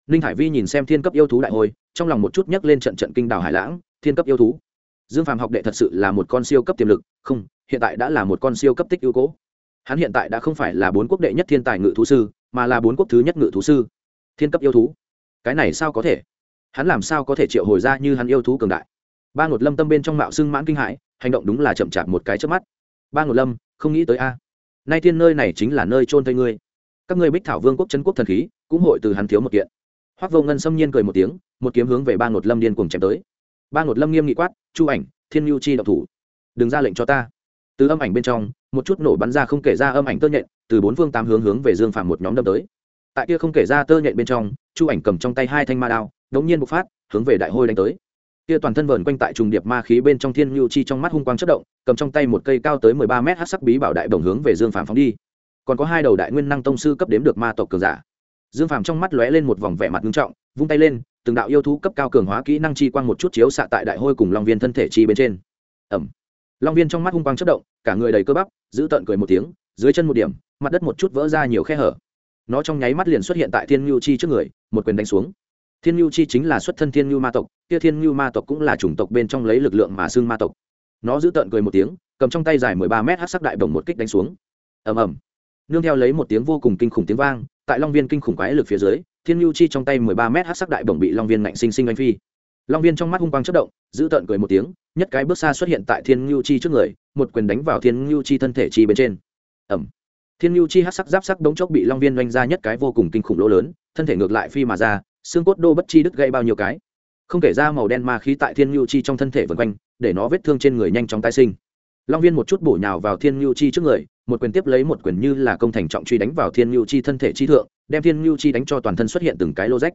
Ninh hải vi nhìn xem thiên cấp yêu thú đại hôi, trong lòng một chút nhấc lên trận trận kinh đào hải lãng, thiên cấp yêu thú. Dương phàm học đệ thật sự là một con siêu cấp tiềm lực, không, hiện tại đã là một con siêu cấp tích ưu cố. Hắn hiện tại đã không phải là bốn quốc đệ nhất thiên tài ngự thú sư, mà là bốn quốc thứ nhất ngự thú sư. Thiên cấp yêu thú? Cái này sao có thể? Hắn làm sao có thể triệu hồi ra như hắn yêu thú cường đại? Ba ngột lâm tâm bên trong mạo xưng mãn kinh hãi hành động đúng là chậm chạp một cái trước mắt. Ba ngột lâm, không nghĩ tới a. Nay thiên nơi này chính là nơi trôn thây ngươi. Các ngươi bích thảo vương quốc chân quốc thần khí, cũng hội từ hắn thiếu một kiện. Hoác vô ngân xâm nhiên cười một tiếng, một kiếm hướng về ba ngột lâm điên cùng chém tới. Ba ngột lâm nghiêm nghị quát, chu ảnh, thiên mưu chi độc thủ. Đừng ra lệnh cho ta. Từ âm ảnh bên trong, một chút nổ bắn ra không kể ra âm ảnh tơ nhện, từ bốn phương tám hướng hướng về dương phạm một nhóm đâm tới. Tại kia không kể ra tơ nhện bên trong, chu ảnh cầm trong tay hai thanh ma đao đống nhiên bộc phát, hướng về đại hôi đánh tới kia toàn thân vờn quanh tại trùng điệp ma khí bên trong thiên nhu chi trong mắt hung quang chất động, cầm trong tay một cây cao tới mười ba mét hát sắc bí bảo đại đồng hướng về dương phàm phóng đi. Còn có hai đầu đại nguyên năng tông sư cấp đếm được ma tộc cường giả. Dương phàm trong mắt lóe lên một vòng vẻ mặt nghiêm trọng, vung tay lên, từng đạo yêu thú cấp cao cường hóa kỹ năng chi quang một chút chiếu xạ tại đại hôi cùng long viên thân thể chi bên trên. Ẩm long viên trong mắt hung quang chất động, cả người đầy cơ bắp, giữ tợn cười một tiếng, dưới chân một điểm, mặt đất một chút vỡ ra nhiều khe hở. Nó trong nháy mắt liền xuất hiện tại thiên nhu chi trước người, một quyền đánh xuống. Thiên nhu chi chính là xuất thân thiên nhu ma tộc kia thiên Ngưu ma tộc cũng là chủng tộc bên trong lấy lực lượng mà xưng ma tộc. Nó giữ tợn cười một tiếng, cầm trong tay dài mười ba mét hát sắc đại bồng một kích đánh xuống. Ầm ầm. Nương theo lấy một tiếng vô cùng kinh khủng tiếng vang, tại long viên kinh khủng quái lực phía dưới, thiên Ngưu chi trong tay mười ba mét hát sắc đại bồng bị long viên ngạnh sinh sinh anh phi. Long viên trong mắt hung quang chất động, giữ tợn cười một tiếng, nhất cái bước xa xuất hiện tại thiên Ngưu chi trước người, một quyền đánh vào thiên Ngưu chi thân thể chi bên trên. Ẩm thiên Ngưu chi hát sắc giáp sắc đống chốc bị long viên oanh ra nhất cái vô cùng kinh khủng lỗ lớn, thân thể ngược lại phi mà ra, xương cốt đô bất chi đứt gây bao nhiêu cái không kể ra màu đen ma khí tại thiên nhu chi trong thân thể vần quanh, để nó vết thương trên người nhanh chóng tái sinh. Long viên một chút bổ nhào vào thiên nhu chi trước người, một quyền tiếp lấy một quyền như là công thành trọng truy đánh vào thiên nhu chi thân thể chi thượng, đem thiên nhu chi đánh cho toàn thân xuất hiện từng cái lô rách.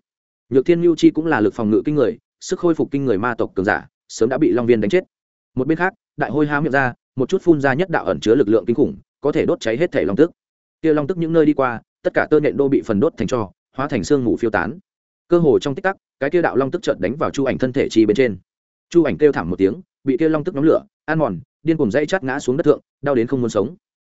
Nhược thiên nhu chi cũng là lực phòng ngự kinh người, sức khôi phục kinh người ma tộc cường giả, sớm đã bị long viên đánh chết. Một bên khác, đại hôi há miệng ra, một chút phun ra nhất đạo ẩn chứa lực lượng kinh khủng, có thể đốt cháy hết thể long tức. Kia long tức những nơi đi qua, tất cả tơ nhện đô bị phần đốt thành cho, hóa thành xương mù phiêu tán. Cơ hồ trong tích tắc cái kia đạo long tức chợt đánh vào chu ảnh thân thể chi bên trên. Chu ảnh kêu thảm một tiếng, bị kia long tức nóng lửa, ăn mòn, điên cùng dây chát ngã xuống đất thượng, đau đến không muốn sống.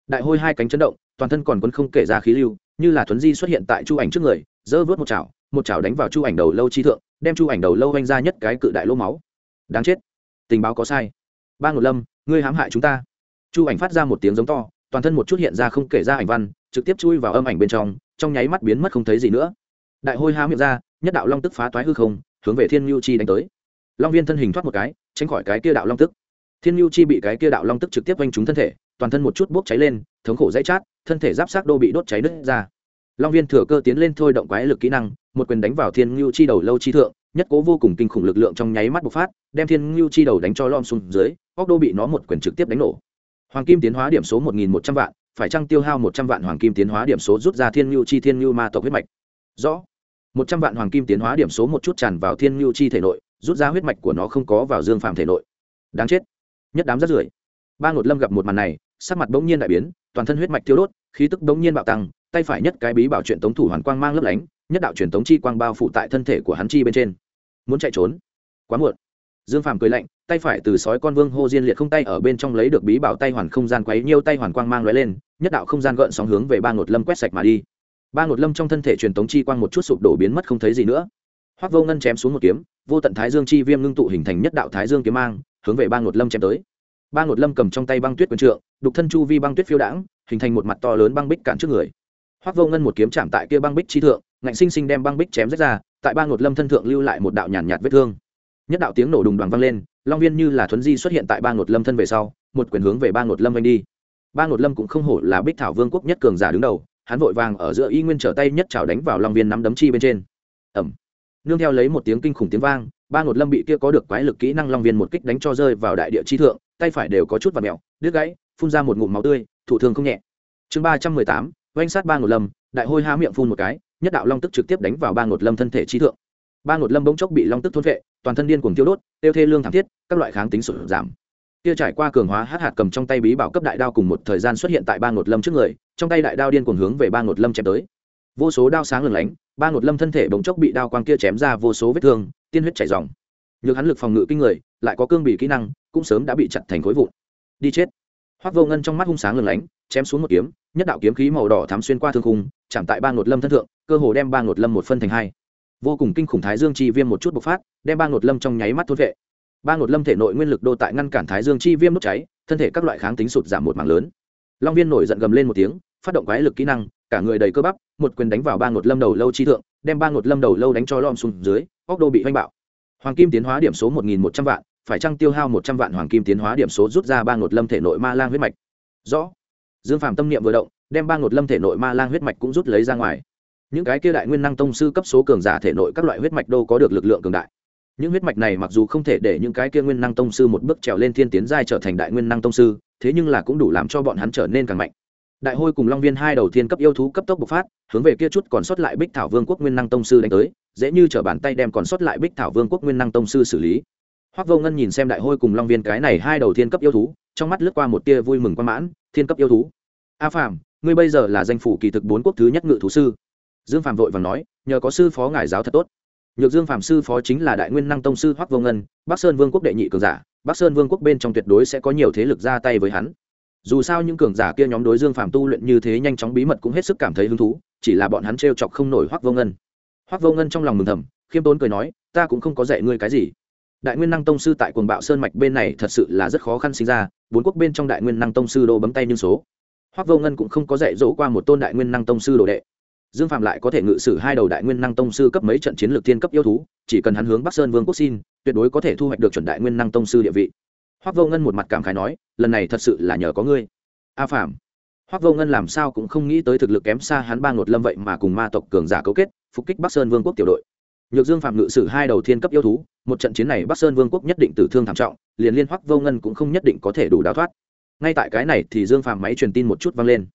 Đại hôi hai cánh chấn động, toàn thân còn quân không kể ra khí lưu, như là thuấn di xuất hiện tại chu ảnh trước người dỡ vớt một chảo một chảo đánh vào chu ảnh đầu lâu chi thượng, đem chu ảnh đầu lâu oanh ra nhất cái cự đại lỗ máu. Đáng chết. Tình báo có sai. Ba ngột lâm, ngươi hãm hại chúng ta. Chu ảnh phát ra một tiếng giống to, toàn thân một chút hiện ra không kể ra ảnh văn, trực tiếp chui vào âm ảnh bên trong trong nháy mắt biến mất không thấy gì nữa. Đại hôi há miệng ra nhất đạo long tức phá toái hư không, hướng về thiên nhu chi đánh tới. Long viên thân hình thoát một cái, tránh khỏi cái kia đạo long tức. Thiên nhu chi bị cái kia đạo long tức trực tiếp quanh trúng thân thể, toàn thân một chút bốc cháy lên, thống khổ dãy chát, thân thể giáp sát đô bị đốt cháy đứt ra. Long viên thừa cơ tiến lên thôi động quái lực kỹ năng, một quyền đánh vào thiên nhu chi đầu lâu chi thượng, nhất cố vô cùng kinh khủng lực lượng trong nháy mắt bộc phát, đem thiên nhu chi đầu đánh cho lom xuống dưới óc đô bị nó một quyền trực tiếp đánh nổ. Hoàng kim tiến hóa điểm số một nghìn một trăm vạn, phải chăng tiêu hao một trăm vạn hoàng kim tiến hóa điểm số rút ra thiên nhu chi thiên nhu ma tộc huyết mạch? Rõ một trăm vạn hoàng kim tiến hóa điểm số một chút tràn vào thiên nhu chi thể nội, rút ra huyết mạch của nó không có vào dương phàm thể nội. Đáng chết. Nhất đám rất rưởi. Ba ngột lâm gặp một màn này, sắc mặt bỗng nhiên đại biến, toàn thân huyết mạch thiếu đốt, khí tức bỗng nhiên bạo tăng, tay phải nhất cái bí bảo truyền tống thủ hoàn quang mang lấp lánh, nhất đạo truyền tống chi quang bao phủ tại thân thể của hắn chi bên trên. Muốn chạy trốn? Quá muộn. Dương phàm cười lạnh, tay phải từ sói con vương hô diên liệt không tay ở bên trong lấy được bí bảo tay hoàn không gian quấy nhiêu tay hoàn quang mang lóe lên, nhất đạo không gian gợn sóng hướng về ba ngột lâm quét sạch mà đi ba ngột lâm trong thân thể truyền tống chi quang một chút sụp đổ biến mất không thấy gì nữa. Hoắc vô ngân chém xuống một kiếm vô tận thái dương chi viêm ngưng tụ hình thành nhất đạo thái dương kiếm mang hướng về ba ngột lâm chém tới. Ba ngột lâm cầm trong tay băng tuyết quần trượng đục thân chu vi băng tuyết phiêu đãng hình thành một mặt to lớn băng bích cản trước người. Hoác vô ngân một kiếm chạm tại kia băng bích chi thượng ngạnh sinh sinh đem băng bích chém rách ra tại ba ngột lâm thân thượng lưu lại một đạo nhàn nhạt, vết thương. Nhất đạo tiếng nổ đùng đoàn vang lên long viên như là thuấn di xuất hiện tại ba ngột lâm thân về sau một quyền hướng về ba ngột lâm anh đi. Ba ngột lâm cũng không hổ là bích thảo vương quốc nhất cường giả đứng đầu hắn vội vàng ở giữa y nguyên trở tay nhất chảo đánh vào long viên nắm đấm chi bên trên. Ẩm. Nương theo lấy một tiếng kinh khủng tiếng vang, ba ngột lâm bị kia có được quái lực kỹ năng long viên một kích đánh cho rơi vào đại địa chi thượng, tay phải đều có chút và mẹo đứt gãy, phun ra một ngụm máu tươi, thủ thường không nhẹ. Chương ba trăm mười tám, oanh sát ba ngột lâm, đại hôi há miệng phun một cái, nhất đạo long tức trực tiếp đánh vào ba ngột lâm thân thể chi thượng. Ba ngột lâm bỗng chốc bị long tức thôn vệ, toàn thân điên cuồng tiêu đốt, tiêu thê lương thảm thiết, các loại kháng tính sụt giảm kia trải qua cường hóa hát hạt cầm trong tay bí bảo cấp đại đao cùng một thời gian xuất hiện tại ba ngột lâm trước người, trong tay đại đao điên cuồng hướng về ba ngột lâm chém tới. Vô số đao sáng lừng lánh, ba ngột lâm thân thể bỗng chốc bị đao quang kia chém ra vô số vết thương, tiên huyết chảy dòng nhược hắn lực phòng ngự kinh người, lại có cương bị kỹ năng, cũng sớm đã bị chặt thành khối vụn. Đi chết. Hoác vô ngân trong mắt hung sáng lừng lánh, chém xuống một kiếm, nhất đạo kiếm khí màu đỏ thắm xuyên qua thương khung, chạm tại ba ngột lâm thân thượng, cơ hồ đem ba ngột lâm một phân thành hai. Vô cùng kinh khủng thái dương chi viêm một chút bộc phát, đem ba ngột lâm trong nháy mắt thốt vệ ba ngột lâm thể nội nguyên lực đô tại ngăn cản thái dương chi viêm đốt cháy, thân thể các loại kháng tính sụt giảm một mảng lớn. Long viên nổi giận gầm lên một tiếng, phát động quái lực kỹ năng, cả người đầy cơ bắp, một quyền đánh vào ba ngột lâm đầu lâu chi thượng, đem ba ngột lâm đầu lâu đánh cho lom xuống dưới, óc đô bị oanh bạo. Hoàng kim tiến hóa điểm số một nghìn một trăm vạn, phải chăng tiêu hao một trăm vạn hoàng kim tiến hóa điểm số rút ra ba ngột lâm thể nội ma lang huyết mạch? Rõ. Dương phàm tâm niệm vừa động, đem ba ngột lâm thể nội ma lang huyết mạch cũng rút lấy ra ngoài. Những cái kia đại nguyên năng tông sư cấp số cường giả thể nội các loại huyết mạch đâu có được lực lượng cường đại những huyết mạch này mặc dù không thể để những cái kia nguyên năng tông sư một bước trèo lên thiên tiến giai trở thành đại nguyên năng tông sư, thế nhưng là cũng đủ làm cho bọn hắn trở nên càng mạnh. Đại hôi cùng long viên hai đầu tiên cấp yêu thú cấp tốc bộc phát, hướng về kia chút còn sót lại bích thảo vương quốc nguyên năng tông sư đánh tới, dễ như t bàn tay đem còn sót lại bích thảo vương quốc nguyên năng tông sư xử lý. Hoác vô ngân nhìn xem đại hôi cùng long viên cái này hai đầu thiên cấp yêu thú, trong mắt lướt qua một tia vui mừng quan mãn, thiên cấp yêu thú. A phạm ngươi bây giờ là danh phủ kỳ thực bốn quốc thứ nhất ngự thú sư. Dương phạm vội và nói, nhờ có sư phó ngài giáo thật tốt nhược dương phạm sư phó chính là đại nguyên năng tông sư Hoắc vô ngân, bắc sơn vương quốc đệ nhị cường giả, bắc sơn vương quốc bên trong tuyệt đối sẽ có nhiều thế lực ra tay với hắn. Dù sao những cường giả kia nhóm đối dương phạm tu luyện như thế nhanh chóng bí mật cũng hết sức cảm thấy hứng thú, chỉ là bọn hắn trêu chọc không nổi Hoắc vô ngân. Hoắc vô ngân trong lòng mừng thầm, khiêm tốn cười nói, ta cũng không có dạy ngươi cái gì. Đại nguyên năng tông sư tại quần bạo sơn mạch bên này thật sự là rất khó khăn sinh ra, bốn quốc bên trong đại nguyên năng tông sư đô bấm tay như số. Hoắc vô ngân cũng không có dạy dỗ qua một tôn đại nguyên năng tông sư đồ đệ dương phạm lại có thể ngự sử hai đầu đại nguyên năng tông sư cấp mấy trận chiến lược thiên cấp yêu thú, chỉ cần hắn hướng bắc sơn vương quốc xin, tuyệt đối có thể thu hoạch được chuẩn đại nguyên năng tông sư địa vị. Hoác vô ngân một mặt cảm khái nói, lần này thật sự là nhờ có ngươi. A phạm hoác vô ngân làm sao cũng không nghĩ tới thực lực kém xa hắn ba ngột lâm vậy mà cùng ma tộc cường giả cấu kết, phục kích bắc sơn vương quốc tiểu đội. Nhược dương phạm ngự sử hai đầu thiên cấp yêu thú, một trận chiến này bắc sơn vương quốc nhất định tử thương thảm trọng, liền liên hoắc vô ngân cũng không nhất định có thể đủ đào thoát. Ngay tại cái này thì dương phạm máy truyền tin một chút vang lên.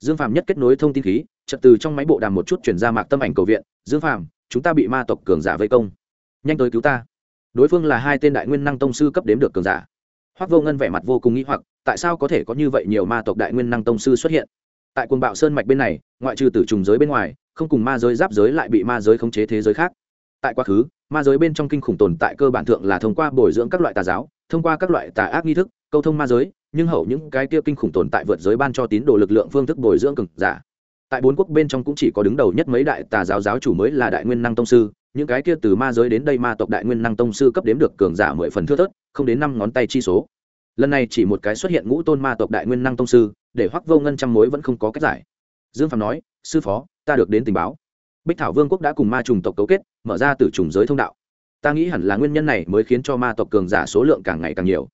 Dương phạm nhất kết nối thông tin khí trật từ trong máy bộ đàm một chút chuyển ra mạc tâm ảnh cầu viện dương Phàm, chúng ta bị ma tộc cường giả vây công. Nhanh tới cứu ta. Đối phương là hai tên đại nguyên năng tông sư cấp đếm được cường giả. Hoắc vô ngân vẻ mặt vô cùng nghĩ hoặc tại sao có thể có như vậy nhiều ma tộc đại nguyên năng tông sư xuất hiện? Tại quần bạo sơn mạch bên này ngoại trừ tử trùng giới bên ngoài không cùng ma giới giáp giới lại bị ma giới khống chế thế giới khác. Tại quá khứ ma giới bên trong kinh khủng tồn tại cơ bản thượng là thông qua bồi dưỡng các loại tà giáo thông qua các loại tà ác nghi thức câu thông ma giới nhưng hậu những cái kia kinh khủng tồn tại vượt giới ban cho tín đồ lực lượng phương thức bồi dưỡng cực giả tại bốn quốc bên trong cũng chỉ có đứng đầu nhất mấy đại tà giáo giáo chủ mới là đại nguyên năng tông sư, những cái kia từ ma giới đến đây ma tộc đại nguyên năng tông sư cấp đếm được cường giả mười phần thưa thớt, không đến năm ngón tay chi số. Lần này chỉ một cái xuất hiện ngũ tôn ma tộc đại nguyên năng tông sư, để hoắc vô ngân trăm mối vẫn không có cách giải. Dương phạm nói, sư phó, ta được đến tình báo. Bích thảo vương quốc đã cùng ma trùng tộc cấu kết, mở ra từ trùng giới thông đạo. Ta nghĩ hẳn là nguyên nhân này mới khiến cho ma tộc cường giả số lượng càng ngày càng nhiều.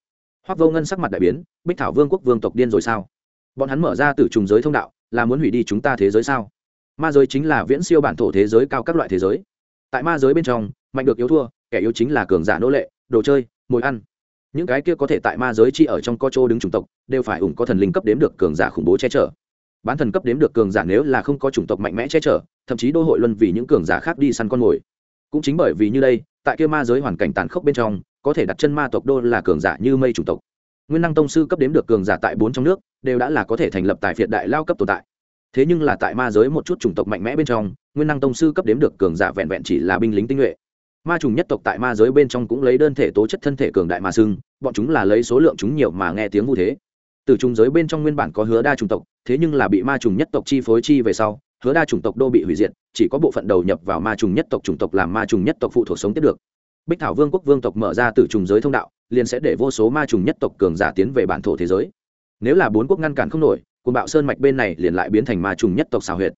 Hoắc vô ngân sắc mặt đại biến, bích thảo vương quốc vương tộc điên rồi sao? Bọn hắn mở ra từ trùng giới thông đạo, là muốn hủy đi chúng ta thế giới sao? Ma giới chính là viễn siêu bản thổ thế giới cao các loại thế giới. Tại ma giới bên trong, mạnh được yếu thua, kẻ yếu chính là cường giả nô lệ, đồ chơi, mồi ăn. Những cái kia có thể tại ma giới chi ở trong co chỗ đứng chủng tộc, đều phải ủng có thần linh cấp đếm được cường giả khủng bố che chở. Bán thần cấp đếm được cường giả nếu là không có chủng tộc mạnh mẽ che chở, thậm chí đô hội luân vì những cường giả khác đi săn con mồi. Cũng chính bởi vì như đây, tại kia ma giới hoàn cảnh tàn khốc bên trong, có thể đặt chân ma tộc đô là cường giả như mây chủng tộc nguyên năng tông sư cấp đếm được cường giả tại bốn trong nước, đều đã là có thể thành lập tài phiệt đại lao cấp tồn tại. Thế nhưng là tại ma giới một chút chủng tộc mạnh mẽ bên trong, nguyên năng tông sư cấp đếm được cường giả vẹn vẹn chỉ là binh lính tinh nhuệ. Ma trùng nhất tộc tại ma giới bên trong cũng lấy đơn thể tố chất thân thể cường đại mà xưng, bọn chúng là lấy số lượng chúng nhiều mà nghe tiếng vu thế. Từ trùng giới bên trong nguyên bản có hứa đa chủng tộc, thế nhưng là bị ma trùng nhất tộc chi phối chi về sau, hứa đa chủng tộc đô bị hủy diệt, chỉ có bộ phận đầu nhập vào ma trùng nhất tộc chủng tộc làm ma trùng nhất tộc phụ thuộc sống tiếp được. Bích thảo vương quốc vương tộc mở ra từ trùng giới thông đạo liền sẽ để vô số ma trùng nhất tộc cường giả tiến về bản thổ thế giới. Nếu là bốn quốc ngăn cản không nổi cùng bạo sơn mạch bên này liền lại biến thành ma trùng nhất tộc xào huyệt.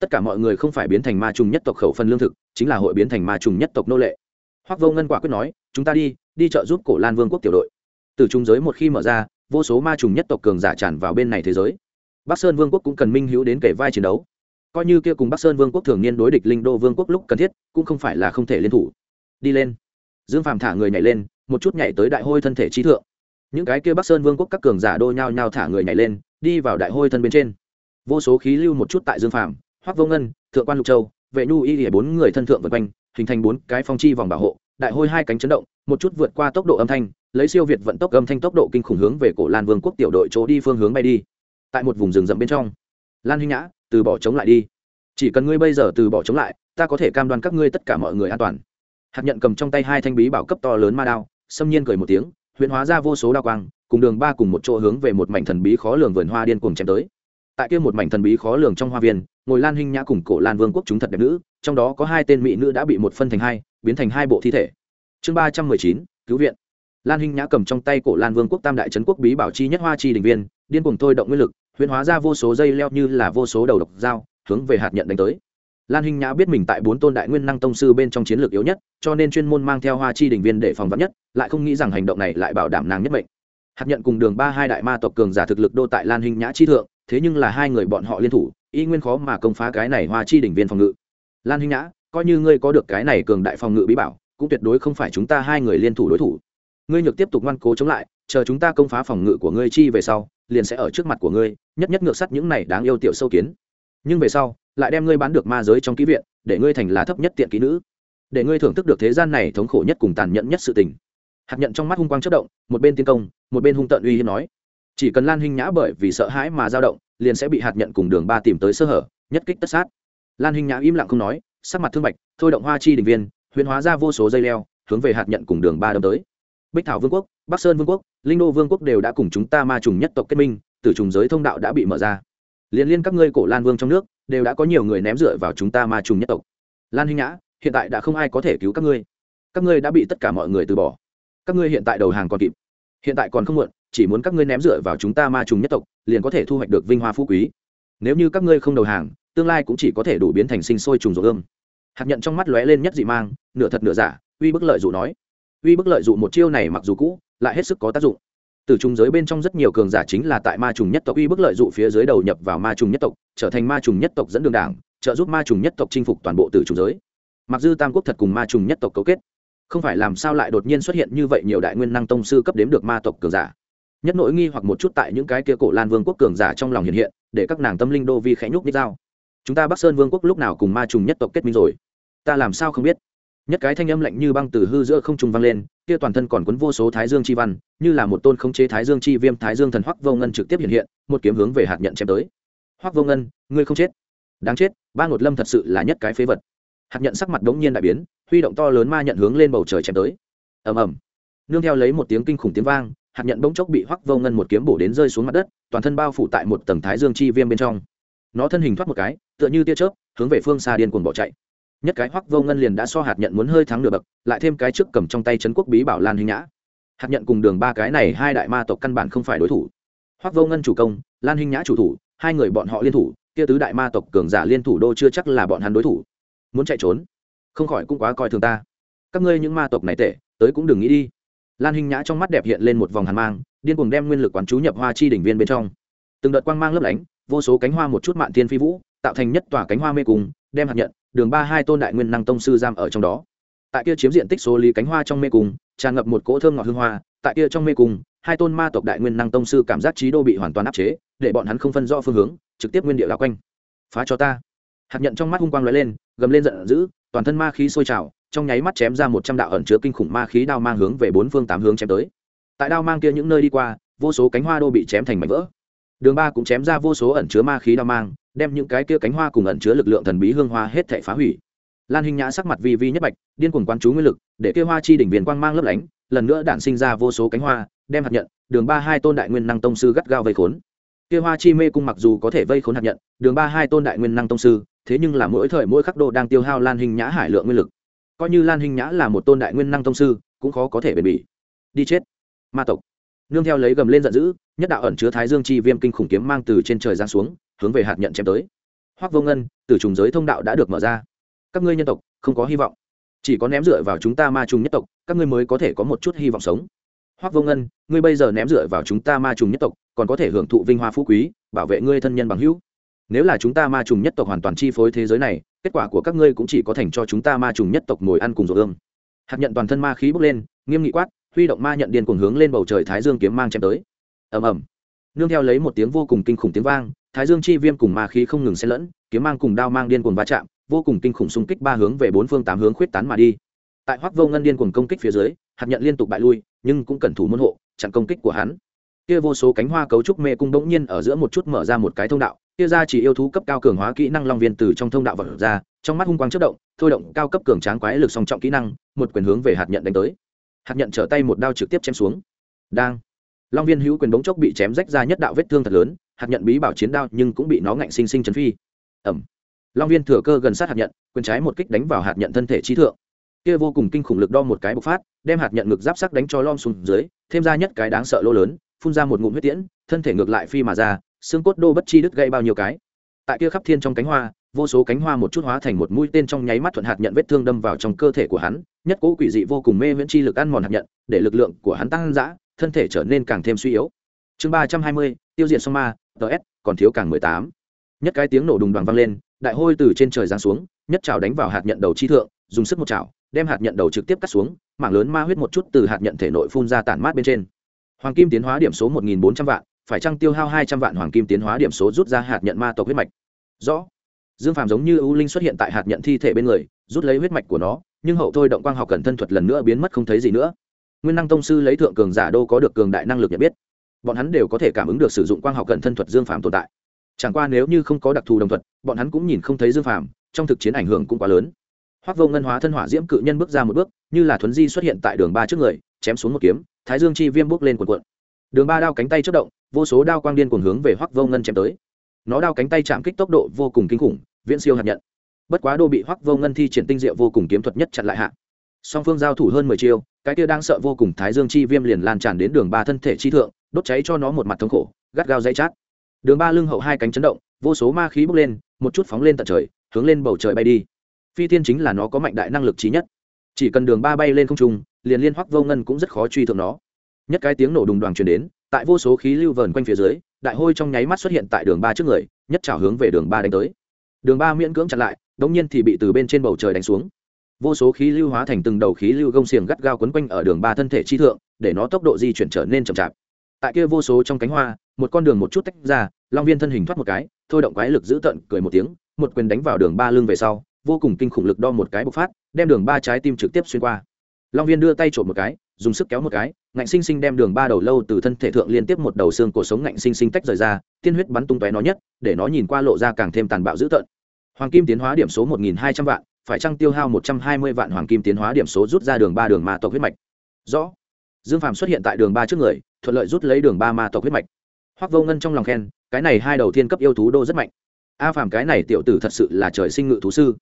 Tất cả mọi người không phải biến thành ma trùng nhất tộc khẩu phần lương thực, chính là hội biến thành ma trùng nhất tộc nô lệ. Hoác vô ngân quả quyết nói, chúng ta đi đi trợ giúp cổ lan vương quốc tiểu đội. Từ trung giới một khi mở ra, vô số ma trùng nhất tộc cường giả tràn vào bên này thế giới. Bắc sơn vương quốc cũng cần minh hữu đến kể vai chiến đấu. Coi như kia cùng bắc sơn vương quốc thường niên đối địch linh đô vương quốc lúc cần thiết, cũng không phải là không thể liên thủ. Đi lên. Dương phàm thả người nhảy lên một chút nhảy tới đại hôi thân thể trí thượng. Những cái kia bắc sơn vương quốc các cường giả đô nhao nhao thả người nhảy lên, đi vào đại hôi thân bên trên. Vô số khí lưu một chút tại dương phàm, hoắc vô ngân, thượng quan lục châu, vệ nhu y lìa bốn người thân thượng vượt quanh, hình thành bốn cái phong chi vòng bảo hộ, đại hôi hai cánh chấn động, một chút vượt qua tốc độ âm thanh, lấy siêu việt vận tốc âm thanh tốc độ kinh khủng hướng về cổ lan vương quốc tiểu đội chỗ đi phương hướng bay đi. Tại một vùng rừng rậm bên trong, lan huy nhã, từ bỏ chống lại đi. Chỉ cần ngươi bây giờ từ bỏ chống lại, ta có thể cam đoan các ngươi tất cả mọi người an toàn. Hạt nhận cầm trong tay hai thanh bí bảo cấp to lớn ma đao xâm nhiên cười một tiếng, huyễn hóa ra vô số đao quang, cùng đường ba cùng một chỗ hướng về một mảnh thần bí khó lường vườn hoa điên cuồng chém tới. Tại kia một mảnh thần bí khó lường trong hoa viên, ngồi lan hinh nhã cùng cổ lan vương quốc chúng thật đẹp nữ, trong đó có hai tên mỹ nữ đã bị một phân thành hai, biến thành hai bộ thi thể. Chương ba trăm mười chín, cứu viện. Lan hinh nhã cầm trong tay cổ lan vương quốc tam đại trấn quốc bí bảo chi nhất hoa chi đình viên, điên cuồng thôi động nguyên lực, huyễn hóa ra vô số dây leo như là vô số đầu độc dao, hướng về hạt nhận đánh tới lan hinh nhã biết mình tại bốn tôn đại nguyên năng tông sư bên trong chiến lược yếu nhất, cho nên chuyên môn mang theo hoa chi đình viên để phòng vắn nhất, lại không nghĩ rằng hành động này lại bảo đảm nàng nhất mệnh. Hạt nhận cùng đường ba hai đại ma tộc cường giả thực lực đô tại lan hinh nhã chi thượng, thế nhưng là hai người bọn họ liên thủ, y nguyên khó mà công phá cái này hoa chi đỉnh viên phòng ngự. Lan hinh nhã, coi như ngươi có được cái này cường đại phòng ngự bí bảo, cũng tuyệt đối không phải chúng ta hai người liên thủ đối thủ. Ngươi nhược tiếp tục ngoan cố chống lại, chờ chúng ta công phá phòng ngự của ngươi chi về sau, liền sẽ ở trước mặt của ngươi, nhất nhất ngược sắt những này đáng yêu tiểu sâu kiến nhưng về sau, lại đem ngươi bán được ma giới trong ký viện, để ngươi thành là thấp nhất tiện ký nữ. Để ngươi thưởng thức được thế gian này thống khổ nhất cùng tàn nhẫn nhất sự tình. Hạt nhận trong mắt hung quang chất động, một bên tiến công, một bên hung tận uy hiếp nói. Chỉ cần lan hinh nhã bởi vì sợ hãi mà dao động, liền sẽ bị hạt nhận cùng đường ba tìm tới sơ hở, nhất kích tất sát. Lan hinh nhã im lặng không nói, sắc mặt thương bạch, thôi động hoa chi đình viên, huyền hóa ra vô số dây leo, hướng về hạt nhận cùng đường ba đâm tới. Bích thảo vương quốc, bắc sơn vương quốc, linh đô vương quốc đều đã cùng chúng ta ma trùng nhất tộc kết minh từ trùng giới thông đạo đã bị mở ra liên liên các ngươi cổ lan vương trong nước, đều đã có nhiều người ném dựa vào chúng ta ma trùng nhất tộc. Lan hinh nhã, hiện tại đã không ai có thể cứu các ngươi. Các ngươi đã bị tất cả mọi người từ bỏ. Các ngươi hiện tại đầu hàng còn kịp. Hiện tại còn không muộn, chỉ muốn các ngươi ném dựa vào chúng ta ma trùng nhất tộc, liền có thể thu hoạch được vinh hoa phú quý. Nếu như các ngươi không đầu hàng, tương lai cũng chỉ có thể đủ biến thành sinh sôi trùng rộn ương hạt nhận trong mắt lóe lên nhất dị mang, nửa thật nửa giả, uy bức lợi dụ nói. Uy bức lợi dụ một chiêu này mặc dù cũ, lại hết sức có tác dụng từ trùng giới bên trong rất nhiều cường giả chính là tại ma trùng nhất tộc uy bức lợi dụ phía dưới đầu nhập vào ma trùng nhất tộc, trở thành ma trùng nhất tộc dẫn đường đảng, trợ giúp ma trùng nhất tộc chinh phục toàn bộ từ trùng giới. Mặc dư tam quốc thật cùng ma trùng nhất tộc cấu kết. Không phải làm sao lại đột nhiên xuất hiện như vậy nhiều đại nguyên năng tông sư cấp đếm được ma tộc cường giả. Nhất nỗi nghi hoặc một chút tại những cái kia cổ lan vương quốc cường giả trong lòng hiện hiện, để các nàng tâm linh đô vi khẽ nhúc nhích dao. Chúng ta bắc sơn vương quốc lúc nào cùng ma trùng nhất tộc kết minh rồi? Ta làm sao không biết? Nhất cái thanh âm lạnh như băng từ hư giữa không trung vang lên, kia toàn thân còn quấn vô số thái dương chi văn, như là một tôn không chế thái dương chi viêm, thái dương thần hoắc vô ngân trực tiếp hiện hiện, một kiếm hướng về hạt nhận chém tới. Hoắc vô ngân, ngươi không chết. Đáng chết, ba ngột lâm thật sự là nhất cái phế vật. Hạt nhận sắc mặt đống nhiên đại biến, huy động to lớn ma nhận hướng lên bầu trời chém tới. Ầm ầm. Nương theo lấy một tiếng kinh khủng tiếng vang, hạt nhận bỗng chốc bị hoắc vô ngân một kiếm bổ đến rơi xuống mặt đất, toàn thân bao phủ tại một tầng thái dương chi viêm bên trong. Nó thân hình thoát một cái, tựa như tia chớp, hướng về phương xa điên cuồng bỏ chạy nhất cái hoắc vô ngân liền đã so hạt nhận muốn hơi thắng nửa bậc, lại thêm cái trước cầm trong tay trấn quốc bí bảo lan hình nhã. Hạt nhận cùng đường ba cái này hai đại ma tộc căn bản không phải đối thủ. Hoắc vô ngân chủ công, lan hình nhã chủ thủ, hai người bọn họ liên thủ, kia tứ đại ma tộc cường giả liên thủ đô chưa chắc là bọn hắn đối thủ. Muốn chạy trốn? Không khỏi cũng quá coi thường ta. Các ngươi những ma tộc này tệ, tới cũng đừng nghĩ đi. Lan hình nhã trong mắt đẹp hiện lên một vòng hàn mang, điên cuồng đem nguyên lực quán chú nhập hoa chi đỉnh viên bên trong. Từng đợt quang mang lấp lánh, vô số cánh hoa một chút mạn thiên phi vũ, tạo thành nhất tòa cánh hoa mê cùng đem hạt nhận đường ba hai tôn đại nguyên năng tông sư giam ở trong đó. Tại kia chiếm diện tích số lý cánh hoa trong mê cung, tràn ngập một cỗ thơm ngọt hương hoa, tại kia trong mê cung, hai tôn ma tộc đại nguyên năng tông sư cảm giác trí đô bị hoàn toàn áp chế, để bọn hắn không phân rõ phương hướng, trực tiếp nguyên địa lao quanh. Phá cho ta. Hạt nhận trong mắt hung quang lóe lên, gầm lên giận dữ, toàn thân ma khí sôi trào, trong nháy mắt chém ra một trăm đạo ẩn chứa kinh khủng ma khí đao mang hướng về bốn phương tám hướng chém tới. Tại đao mang kia những nơi đi qua, vô số cánh hoa đô bị chém thành mảnh vỡ. Đường ba cũng chém ra vô số ẩn chứa ma khí đao mang đem những cái kia cánh hoa cùng ẩn chứa lực lượng thần bí hương hoa hết thể phá hủy. Lan hình nhã sắc mặt vi vi nhất bạch, điên cuồng quán chú nguyên lực, để kia hoa chi đỉnh viền quang mang lấp lánh, lần nữa đản sinh ra vô số cánh hoa, đem hạt nhận, đường ba hai tôn đại nguyên năng tông sư gắt gao vây khốn. Kia hoa chi mê cung mặc dù có thể vây khốn hạt nhận, đường ba hai tôn đại nguyên năng tông sư, thế nhưng là mỗi thời mỗi khắc độ đang tiêu hao lan hình nhã hải lượng nguyên lực. Coi như lan hình nhã là một tôn đại nguyên năng tông sư, cũng khó có thể bền bỉ. Đi chết. Ma tộc nương theo lấy gầm lên giận dữ, nhất đạo ẩn chứa thái dương chi viêm kinh khủng kiếm mang từ trên trời giáng xuống, hướng về hạt nhận chém tới. Hoắc vô ngân, từ trùng giới thông đạo đã được mở ra. Các ngươi nhân tộc, không có hy vọng. Chỉ có ném dựa vào chúng ta ma trùng nhất tộc, các ngươi mới có thể có một chút hy vọng sống. Hoắc vô ngân, ngươi bây giờ ném dựa vào chúng ta ma trùng nhất tộc, còn có thể hưởng thụ vinh hoa phú quý, bảo vệ ngươi thân nhân bằng hữu. Nếu là chúng ta ma trùng nhất tộc hoàn toàn chi phối thế giới này, kết quả của các ngươi cũng chỉ có thành cho chúng ta ma trùng nhất tộc ngồi ăn cùng ruột ương hạt nhận toàn thân ma khí bốc lên, nghiêm nghị quát huy động ma nhận điên cuồng hướng lên bầu trời thái dương kiếm mang chém tới. Ầm ầm. Nương theo lấy một tiếng vô cùng kinh khủng tiếng vang, thái dương chi viêm cùng ma khí không ngừng xen lẫn, kiếm mang cùng đao mang điên cuồng va chạm, vô cùng kinh khủng xung kích ba hướng về bốn phương tám hướng khuyết tán mà đi. Tại hoắc vô ngân điên cuồng công kích phía dưới, hạt nhận liên tục bại lui, nhưng cũng cẩn thủ môn hộ, chặn công kích của hắn. Kia vô số cánh hoa cấu trúc mê cung bỗng nhiên ở giữa một chút mở ra một cái thông đạo, kia ra chỉ yêu thú cấp cao cường hóa kỹ năng long viên từ trong thông đạo vật ra, trong mắt hung quang chất động, thôi động cao cấp cường tráng quái lực song trọng kỹ năng, một quyền hướng về hạt nhận đánh tới hạt nhận trở tay một đao trực tiếp chém xuống. Đang. Long viên hữu quyền bóng chốc bị chém rách ra nhất đạo vết thương thật lớn, hạt nhận bí bảo chiến đao nhưng cũng bị nó ngạnh sinh sinh chấn phi. Ẩm. Long viên thừa cơ gần sát hạt nhận, quyền trái một kích đánh vào hạt nhận thân thể trí thượng. Kia vô cùng kinh khủng lực đo một cái bộc phát, đem hạt nhận ngực giáp sắc đánh cho lom xuống dưới, thêm ra nhất cái đáng sợ lô lớn, phun ra một ngụm huyết tiễn, thân thể ngược lại phi mà ra, xương cốt đô bất chi đứt gây bao nhiêu cái. Tại kia khắp thiên trong cánh hoa vô số cánh hoa một chút hóa thành một mũi tên trong nháy mắt thuận hạt nhận vết thương đâm vào trong cơ thể của hắn, nhất cố quỷ dị vô cùng mê viễn chi lực ăn mòn hạt nhận, để lực lượng của hắn tăng dã, thân thể trở nên càng thêm suy yếu. Chương ba trăm hai mươi, tiêu diệt song ma ts còn thiếu càng mười tám. Nhất cái tiếng nổ đùng đoàn vang lên, đại hôi từ trên trời giáng xuống, nhất chảo đánh vào hạt nhận đầu chi thượng, dùng sức một chảo, đem hạt nhận đầu trực tiếp cắt xuống, mảng lớn ma huyết một chút từ hạt nhận thể nội phun ra tản mát bên trên. Hoàng kim tiến hóa điểm số một nghìn bốn trăm vạn, phải trăng tiêu hao hai trăm vạn hoàng kim tiến hóa điểm số rút ra hạt nhận ma tộc huyết mạch? Rõ dương phàm giống như ưu linh xuất hiện tại hạt nhận thi thể bên người, rút lấy huyết mạch của nó, nhưng hậu thôi động quang học cần thân thuật lần nữa biến mất không thấy gì nữa. Nguyên năng tông sư lấy thượng cường giả đô có được cường đại năng lực nhận biết. Bọn hắn đều có thể cảm ứng được sử dụng quang học cần thân thuật dương phàm tồn tại. Chẳng qua nếu như không có đặc thù đồng thuật, bọn hắn cũng nhìn không thấy dương phàm, trong thực chiến ảnh hưởng cũng quá lớn. Hoác vô ngân hóa thân hỏa diễm cự nhân bước ra một bước, như là thuấn di xuất hiện tại đường ba trước người, chém xuống một kiếm, thái dương chi viêm bước lên cuộn cuộn. Đường ba đao cánh tay chất động, vô số đao quang điên cùng hướng về hoác vô ngân chém tới. Nó đao cánh tay chạm kích tốc độ vô cùng kinh khủng viễn siêu hạt nhận. Bất quá đô bị hoắc vô ngân thi triển tinh diệu vô cùng kiếm thuật nhất chặn lại hạ. Song phương giao thủ hơn mười chiêu, cái kia đang sợ vô cùng thái dương chi viêm liền lan tràn đến đường ba thân thể chi thượng, đốt cháy cho nó một mặt thống khổ, gắt gao dây chát. Đường ba lưng hậu hai cánh chấn động, vô số ma khí bốc lên, một chút phóng lên tận trời, hướng lên bầu trời bay đi. Phi thiên chính là nó có mạnh đại năng lực trí nhất. Chỉ cần đường ba bay lên không trung, liền liên hoắc vô ngân cũng rất khó truy thượng nó. Nhất cái tiếng nổ đùng đoàn truyền đến, tại vô số khí lưu vờn quanh phía dưới, đại hôi trong nháy mắt xuất hiện tại đường ba trước người, nhất trào hướng về đường ba đánh tới đường ba miễn cưỡng chặn lại, đống nhiên thì bị từ bên trên bầu trời đánh xuống. Vô số khí lưu hóa thành từng đầu khí lưu gông xiềng gắt gao quấn quanh ở đường ba thân thể chi thượng, để nó tốc độ di chuyển trở nên chậm chạp. Tại kia vô số trong cánh hoa, một con đường một chút tách ra, long viên thân hình thoát một cái, thôi động quái lực giữ tận, cười một tiếng, một quyền đánh vào đường ba lưng về sau, vô cùng kinh khủng lực đo một cái bộc phát, đem đường ba trái tim trực tiếp xuyên qua long viên đưa tay trộm một cái, dùng sức kéo một cái, ngạnh sinh sinh đem đường ba đầu lâu từ thân thể thượng liên tiếp một đầu xương cổ sống ngạnh sinh sinh tách rời ra, tiên huyết bắn tung tóe nó nhất, để nó nhìn qua lộ ra càng thêm tàn bạo dữ tợn. Hoàng kim tiến hóa điểm số một nghìn hai trăm vạn, phải chăng tiêu hao một trăm hai mươi vạn hoàng kim tiến hóa điểm số rút ra đường ba đường ma tộc huyết mạch? Rõ. Dương phàm xuất hiện tại đường ba trước người, thuận lợi rút lấy đường ba ma tộc huyết mạch. Hoắc vô ngân trong lòng khen, cái này hai đầu tiên cấp yêu thú đô rất mạnh. A phàm cái này tiểu tử thật sự là trời sinh ngự thú sư.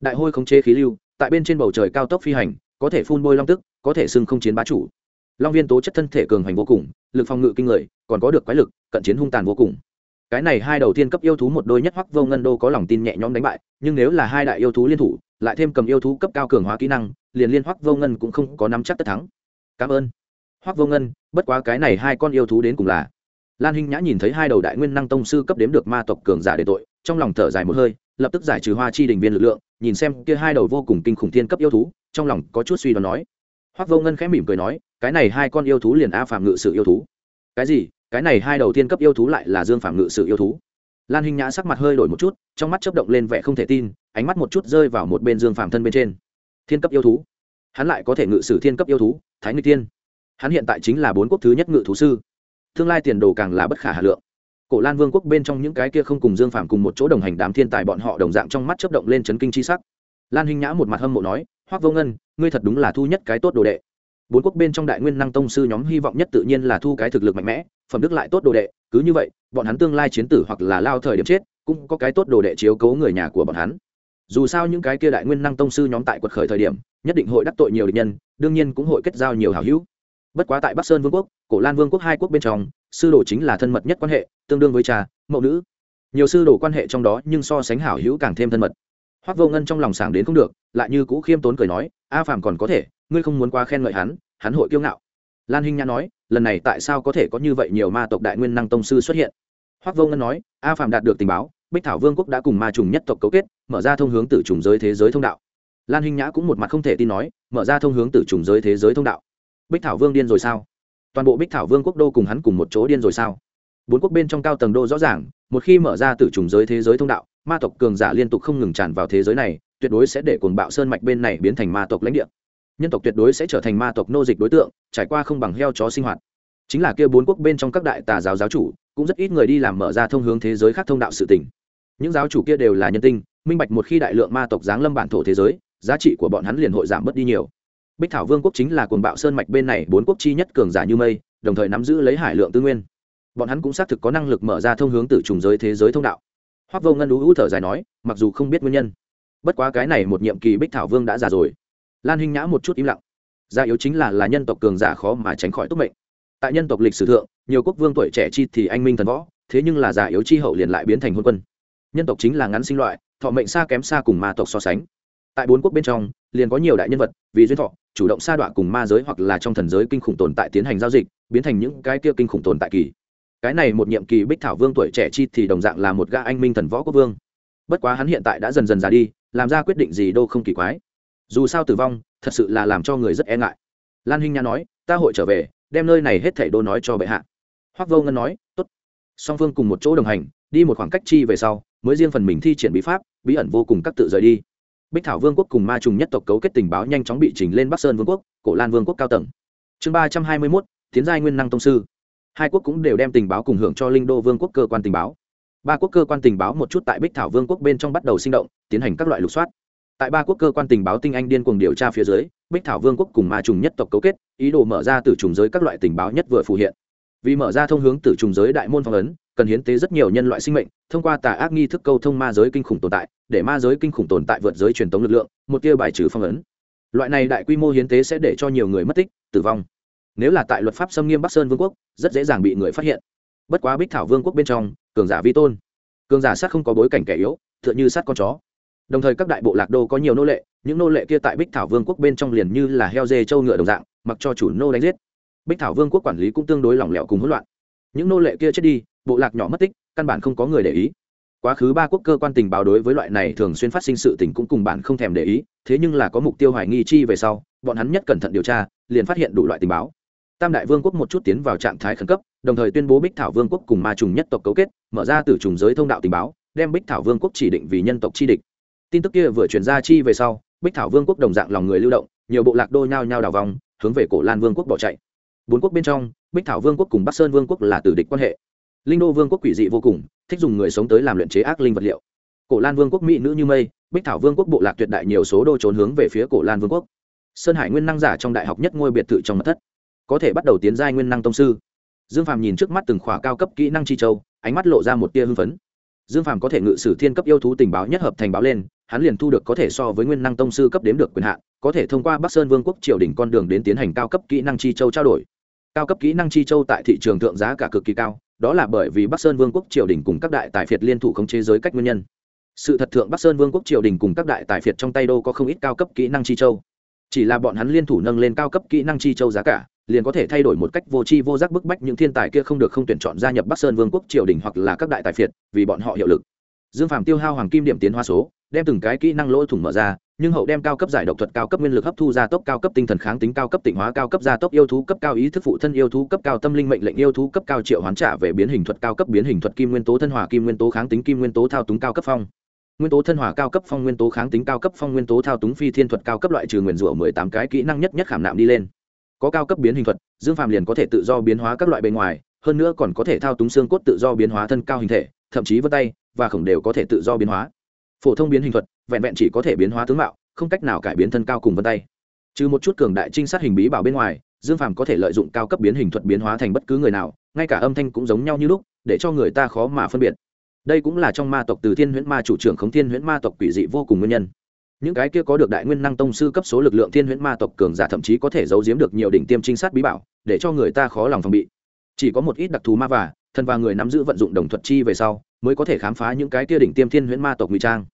Đại hôi khống chế khí lưu, tại bên trên bầu trời cao tốc phi hành có thể phun bôi long tức, có thể xưng không chiến bá chủ. Long viên tố chất thân thể cường hành vô cùng, lực phòng ngự kinh người, còn có được quái lực, cận chiến hung tàn vô cùng. Cái này hai đầu tiên cấp yêu thú một đôi nhất hoắc vô ngân đô có lòng tin nhẹ nhõm đánh bại, nhưng nếu là hai đại yêu thú liên thủ, lại thêm cầm yêu thú cấp cao cường hóa kỹ năng, liền liên hoắc vô ngân cũng không có nắm chắc tất thắng. Cảm ơn. Hoắc vô ngân, bất quá cái này hai con yêu thú đến cùng là. Lan hinh nhã nhìn thấy hai đầu đại nguyên năng tông sư cấp đếm được ma tộc cường giả để tội, trong lòng thở dài một hơi, lập tức giải trừ hoa chi đình viên lực lượng, nhìn xem kia hai đầu vô cùng kinh khủng thiên cấp yêu thú trong lòng có chút suy đoán nói. Hoắc vô ngân khẽ mỉm cười nói, cái này hai con yêu thú liền a phạm ngự sự yêu thú. Cái gì? Cái này hai đầu tiên cấp yêu thú lại là dương phạm ngự sự yêu thú. Lan hinh nhã sắc mặt hơi đổi một chút, trong mắt chớp động lên vẻ không thể tin, ánh mắt một chút rơi vào một bên dương phạm thân bên trên. Thiên cấp yêu thú. Hắn lại có thể ngự sử thiên cấp yêu thú, thái nguyên tiên hắn hiện tại chính là bốn quốc thứ nhất ngự thú sư. Tương lai tiền đồ càng là bất khả hà lượng. Cổ lan vương quốc bên trong những cái kia không cùng dương phạm cùng một chỗ đồng hành đám thiên tài bọn họ đồng dạng trong mắt chớp động lên chấn kinh chi sắc. Lan hinh nhã một mặt hâm mộ nói hoắc vô ngân, ngươi thật đúng là thu nhất cái tốt đồ đệ. Bốn quốc bên trong đại nguyên năng tông sư nhóm hy vọng nhất tự nhiên là thu cái thực lực mạnh mẽ, phẩm đức lại tốt đồ đệ, cứ như vậy, bọn hắn tương lai chiến tử hoặc là lao thời điểm chết, cũng có cái tốt đồ đệ chiếu cố người nhà của bọn hắn. Dù sao những cái kia đại nguyên năng tông sư nhóm tại quật khởi thời điểm, nhất định hội đắc tội nhiều địch nhân, đương nhiên cũng hội kết giao nhiều hảo hữu. Bất quá tại bắc sơn vương quốc, cổ lan vương quốc hai quốc bên trong, sư đồ chính là thân mật nhất quan hệ, tương đương với cha, mẫu nữ. Nhiều sư đồ quan hệ trong đó nhưng so sánh hảo hữu càng thêm thân mật. Hoắc vô ngân trong lòng sảng đến không được, lại như cũ khiêm tốn cười nói, a phàm còn có thể, ngươi không muốn quá khen ngợi hắn hắn hội kiêu ngạo. Lan hinh nhã nói, lần này tại sao có thể có như vậy nhiều ma tộc đại nguyên năng tông sư xuất hiện? Hoắc vô ngân nói, a phàm đạt được tình báo, bích thảo vương quốc đã cùng ma trùng nhất tộc cấu kết, mở ra thông hướng từ trùng giới thế giới thông đạo. Lan hinh nhã cũng một mặt không thể tin nói, mở ra thông hướng từ trùng giới thế giới thông đạo. Bích thảo vương điên rồi sao? Toàn bộ bích thảo vương quốc đô cùng hắn cùng một chỗ điên rồi sao? Bốn quốc bên trong cao tầng đô rõ ràng, một khi mở ra từ trùng giới thế giới thông đạo ma tộc cường giả liên tục không ngừng tràn vào thế giới này, tuyệt đối sẽ để cuồng bạo sơn mạch bên này biến thành ma tộc lãnh địa. Nhân tộc tuyệt đối sẽ trở thành ma tộc nô dịch đối tượng, trải qua không bằng heo chó sinh hoạt. Chính là kia bốn quốc bên trong các đại tà giáo giáo chủ, cũng rất ít người đi làm mở ra thông hướng thế giới khác thông đạo sự tỉnh những giáo chủ kia đều là nhân tinh, minh bạch một khi đại lượng ma tộc giáng lâm bản thổ thế giới, giá trị của bọn hắn liền hội giảm bớt đi nhiều. Bích thảo vương quốc chính là cuồng bạo sơn mạch bên này bốn quốc chi nhất cường giả như mây, đồng thời nắm giữ lấy hải lượng tư nguyên. Bọn hắn cũng xác thực có năng lực mở ra thông hướng từ trùng giới thế giới thông đạo hoác vô ngân ú hữu thở dài nói, mặc dù không biết nguyên nhân, bất quá cái này một nhiệm kỳ bích thảo vương đã già rồi. Lan hinh nhã một chút im lặng. Gia yếu chính là là nhân tộc cường giả khó mà tránh khỏi túc mệnh. Tại nhân tộc lịch sử thượng, nhiều quốc vương tuổi trẻ chi thì anh minh thần võ, thế nhưng là già yếu chi hậu liền lại biến thành hôn quân. Nhân tộc chính là ngắn sinh loại, thọ mệnh xa kém xa cùng ma tộc so sánh. Tại bốn quốc bên trong, liền có nhiều đại nhân vật, vì duyên thọ, chủ động sa đọa cùng ma giới hoặc là trong thần giới kinh khủng tồn tại tiến hành giao dịch, biến thành những cái kia kinh khủng tồn tại kỳ cái này một nhiệm kỳ bích thảo vương tuổi trẻ chi thì đồng dạng là một gã anh minh thần võ quốc vương. Bất quá hắn hiện tại đã dần dần già đi, làm ra quyết định gì đâu không kỳ quái. Dù sao tử vong, thật sự là làm cho người rất e ngại. Lan hinh nha nói, ta hội trở về, đem nơi này hết thảy đô nói cho bệ hạ. Hoắc vô ngân nói, tốt. Song phương cùng một chỗ đồng hành, đi một khoảng cách chi về sau, mới riêng phần mình thi triển bí pháp, bí ẩn vô cùng các tự rời đi. Bích thảo vương quốc cùng ma trùng nhất tộc cấu kết tình báo nhanh chóng bị trình lên bắc sơn vương quốc, cổ lan vương quốc cao tầng. Chương ba trăm hai mươi mốt, tiến giai nguyên năng tông sư hai quốc cũng đều đem tình báo cùng hưởng cho linh đô vương quốc cơ quan tình báo. Ba quốc cơ quan tình báo một chút tại bích thảo vương quốc bên trong bắt đầu sinh động, tiến hành các loại lục soát. Tại ba quốc cơ quan tình báo tinh anh điên cuồng điều tra phía dưới, bích thảo vương quốc cùng ma trùng nhất tộc cấu kết, ý đồ mở ra từ trùng giới các loại tình báo nhất vừa phù hiện. Vì mở ra thông hướng từ trùng giới đại môn phong ấn, cần hiến tế rất nhiều nhân loại sinh mệnh, thông qua tà ác nghi thức câu thông ma giới kinh khủng tồn tại, để ma giới kinh khủng tồn tại vượt giới truyền thống lực lượng, một tia bài trừ phong ấn. Loại này đại quy mô hiến tế sẽ để cho nhiều người mất tích, tử vong nếu là tại luật pháp xâm nghiêm bắc sơn vương quốc, rất dễ dàng bị người phát hiện. Bất quá bích thảo vương quốc bên trong, cường giả vi tôn. Cường giả sát không có bối cảnh kẻ yếu t h ư ợ n h ư sát con chó. Đồng thời các đại bộ lạc đô có nhiều nô lệ, những nô lệ kia tại bích thảo vương quốc bên trong liền như là heo dê trâu ngựa đồng dạng, mặc cho chủ nô đánh giết. Bích thảo vương quốc quản lý cũng tương đối lỏng lẻo cùng hỗn loạn. Những nô lệ kia chết đi, bộ lạc nhỏ mất tích, căn bản không có người để ý. Quá khứ ba quốc cơ quan tình báo đối với loại này thường xuyên phát sinh sự tình cũng cùng bản không thèm để ý, thế nhưng là có mục tiêu hoài nghi chi về sau, bọn hắn nhất cẩn thận điều tra, liền phát hiện đủ loại tình báo tam đại vương quốc một chút tiến vào trạng thái khẩn cấp đồng thời tuyên bố bích thảo vương quốc cùng ma trùng nhất tộc cấu kết mở ra từ trùng giới thông đạo tình báo đem bích thảo vương quốc chỉ định vì nhân tộc chi địch tin tức kia vừa chuyển ra chi về sau bích thảo vương quốc đồng dạng lòng người lưu động nhiều bộ lạc đô nhao nhao đào vòng hướng về cổ lan vương quốc bỏ chạy bốn quốc bên trong bích thảo vương quốc cùng bắc sơn vương quốc là tử địch quan hệ linh đô vương quốc quỷ dị vô cùng thích dùng người sống tới làm luyện chế ác linh vật liệu cổ lan vương quốc mỹ nữ như mây bích thảo vương quốc bộ lạc tuyệt đại nhiều số đô trốn hướng về phía cổ lan vương quốc sơn hải nguyên năng giả trong đại học nhất ngôi biệt thự trong mật thất có thể bắt đầu tiến giai nguyên năng tông sư. Dương phàm nhìn trước mắt từng khóa cao cấp kỹ năng chi châu, ánh mắt lộ ra một tia hưng phấn. Dương phàm có thể ngự sử thiên cấp yêu thú tình báo nhất hợp thành báo lên, hắn liền thu được có thể so với nguyên năng tông sư cấp đếm được quyền hạn, có thể thông qua bắc sơn vương quốc triều đình con đường đến tiến hành cao cấp kỹ năng chi châu trao đổi. Cao cấp kỹ năng chi châu tại thị trường thượng giá cả cực kỳ cao, đó là bởi vì bắc sơn vương quốc triều đình cùng các đại tài phiệt liên thủ khống chế giới cách nguyên nhân. Sự thật thượng, bắc sơn vương quốc triều đình cùng các đại tài phiệt trong tay đô có không ít cao cấp kỹ năng chi châu. Chỉ là bọn hắn liên thủ nâng lên cao cấp kỹ năng chi châu giá cả liền có thể thay đổi một cách vô tri vô giác bức bách những thiên tài kia không được không tuyển chọn gia nhập bắc sơn vương quốc triều đình hoặc là các đại tài phiệt vì bọn họ hiệu lực dương phàm tiêu hao hoàng kim điểm tiến hoa số đem từng cái kỹ năng lỗ thủng mở ra nhưng hậu đem cao cấp giải độc thuật cao cấp nguyên lực hấp thu gia tốc cao cấp tinh thần kháng tính cao cấp tịnh hóa cao cấp gia tốc yêu thú cấp cao ý thức phụ thân yêu thú cấp cao tâm linh mệnh lệnh yêu thú cấp cao triệu hoán trả về biến hình thuật cao cấp biến hình thuật kim nguyên tố thân hòa kim nguyên tố kháng tính kim nguyên tố thao túng cao cấp phong nguyên tố thân hòa cao cấp phong nguyên tố kháng tính cao cấp phong nguyên tố thao túng phi thiên thuật cao cấp loại trừ nguyên rủa mười tám cái kỹ năng nhất nhất khảm nạm đi lên có cao cấp biến hình thuật, dương phàm liền có thể tự do biến hóa các loại bề ngoài, hơn nữa còn có thể thao túng xương cốt tự do biến hóa thân cao hình thể, thậm chí vân tay và khổng đều có thể tự do biến hóa. Phổ thông biến hình thuật, vẹn vẹn chỉ có thể biến hóa tướng mạo, không cách nào cải biến thân cao cùng vân tay. Trừ một chút cường đại trinh sát hình bí bảo bên ngoài, dương phàm có thể lợi dụng cao cấp biến hình thuật biến hóa thành bất cứ người nào, ngay cả âm thanh cũng giống nhau như lúc, để cho người ta khó mà phân biệt. Đây cũng là trong ma tộc từ thiên huyễn ma chủ trưởng khống thiên huyễn ma tộc quỷ dị vô cùng nguyên nhân những cái kia có được đại nguyên năng tông sư cấp số lực lượng thiên huyễn ma tộc cường giả thậm chí có thể giấu giếm được nhiều đỉnh tiêm trinh sát bí bảo, để cho người ta khó lòng phòng bị. Chỉ có một ít đặc thù ma và thần và người nắm giữ vận dụng đồng thuật chi về sau, mới có thể khám phá những cái kia đỉnh tiêm thiên huyễn ma tộc ngụy trang.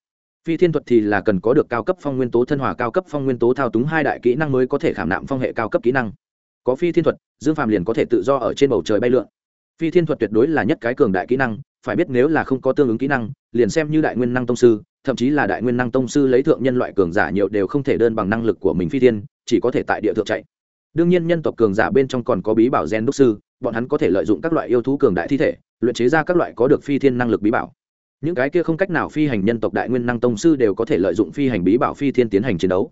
Phi thiên thuật thì là cần có được cao cấp phong nguyên tố thân hòa, cao cấp phong nguyên tố thao túng hai đại kỹ năng mới có thể khảm nạm phong hệ cao cấp kỹ năng. Có phi thiên thuật, dương phàm liền có thể tự do ở trên bầu trời bay lượn. Phi thiên thuật tuyệt đối là nhất cái cường đại kỹ năng phải biết nếu là không có tương ứng kỹ năng, liền xem như đại nguyên năng tông sư, thậm chí là đại nguyên năng tông sư lấy thượng nhân loại cường giả nhiều đều không thể đơn bằng năng lực của mình phi thiên, chỉ có thể tại địa thượng chạy. Đương nhiên nhân tộc cường giả bên trong còn có bí bảo gen đúc sư, bọn hắn có thể lợi dụng các loại yêu thú cường đại thi thể, luyện chế ra các loại có được phi thiên năng lực bí bảo. Những cái kia không cách nào phi hành nhân tộc đại nguyên năng tông sư đều có thể lợi dụng phi hành bí bảo phi thiên tiến hành chiến đấu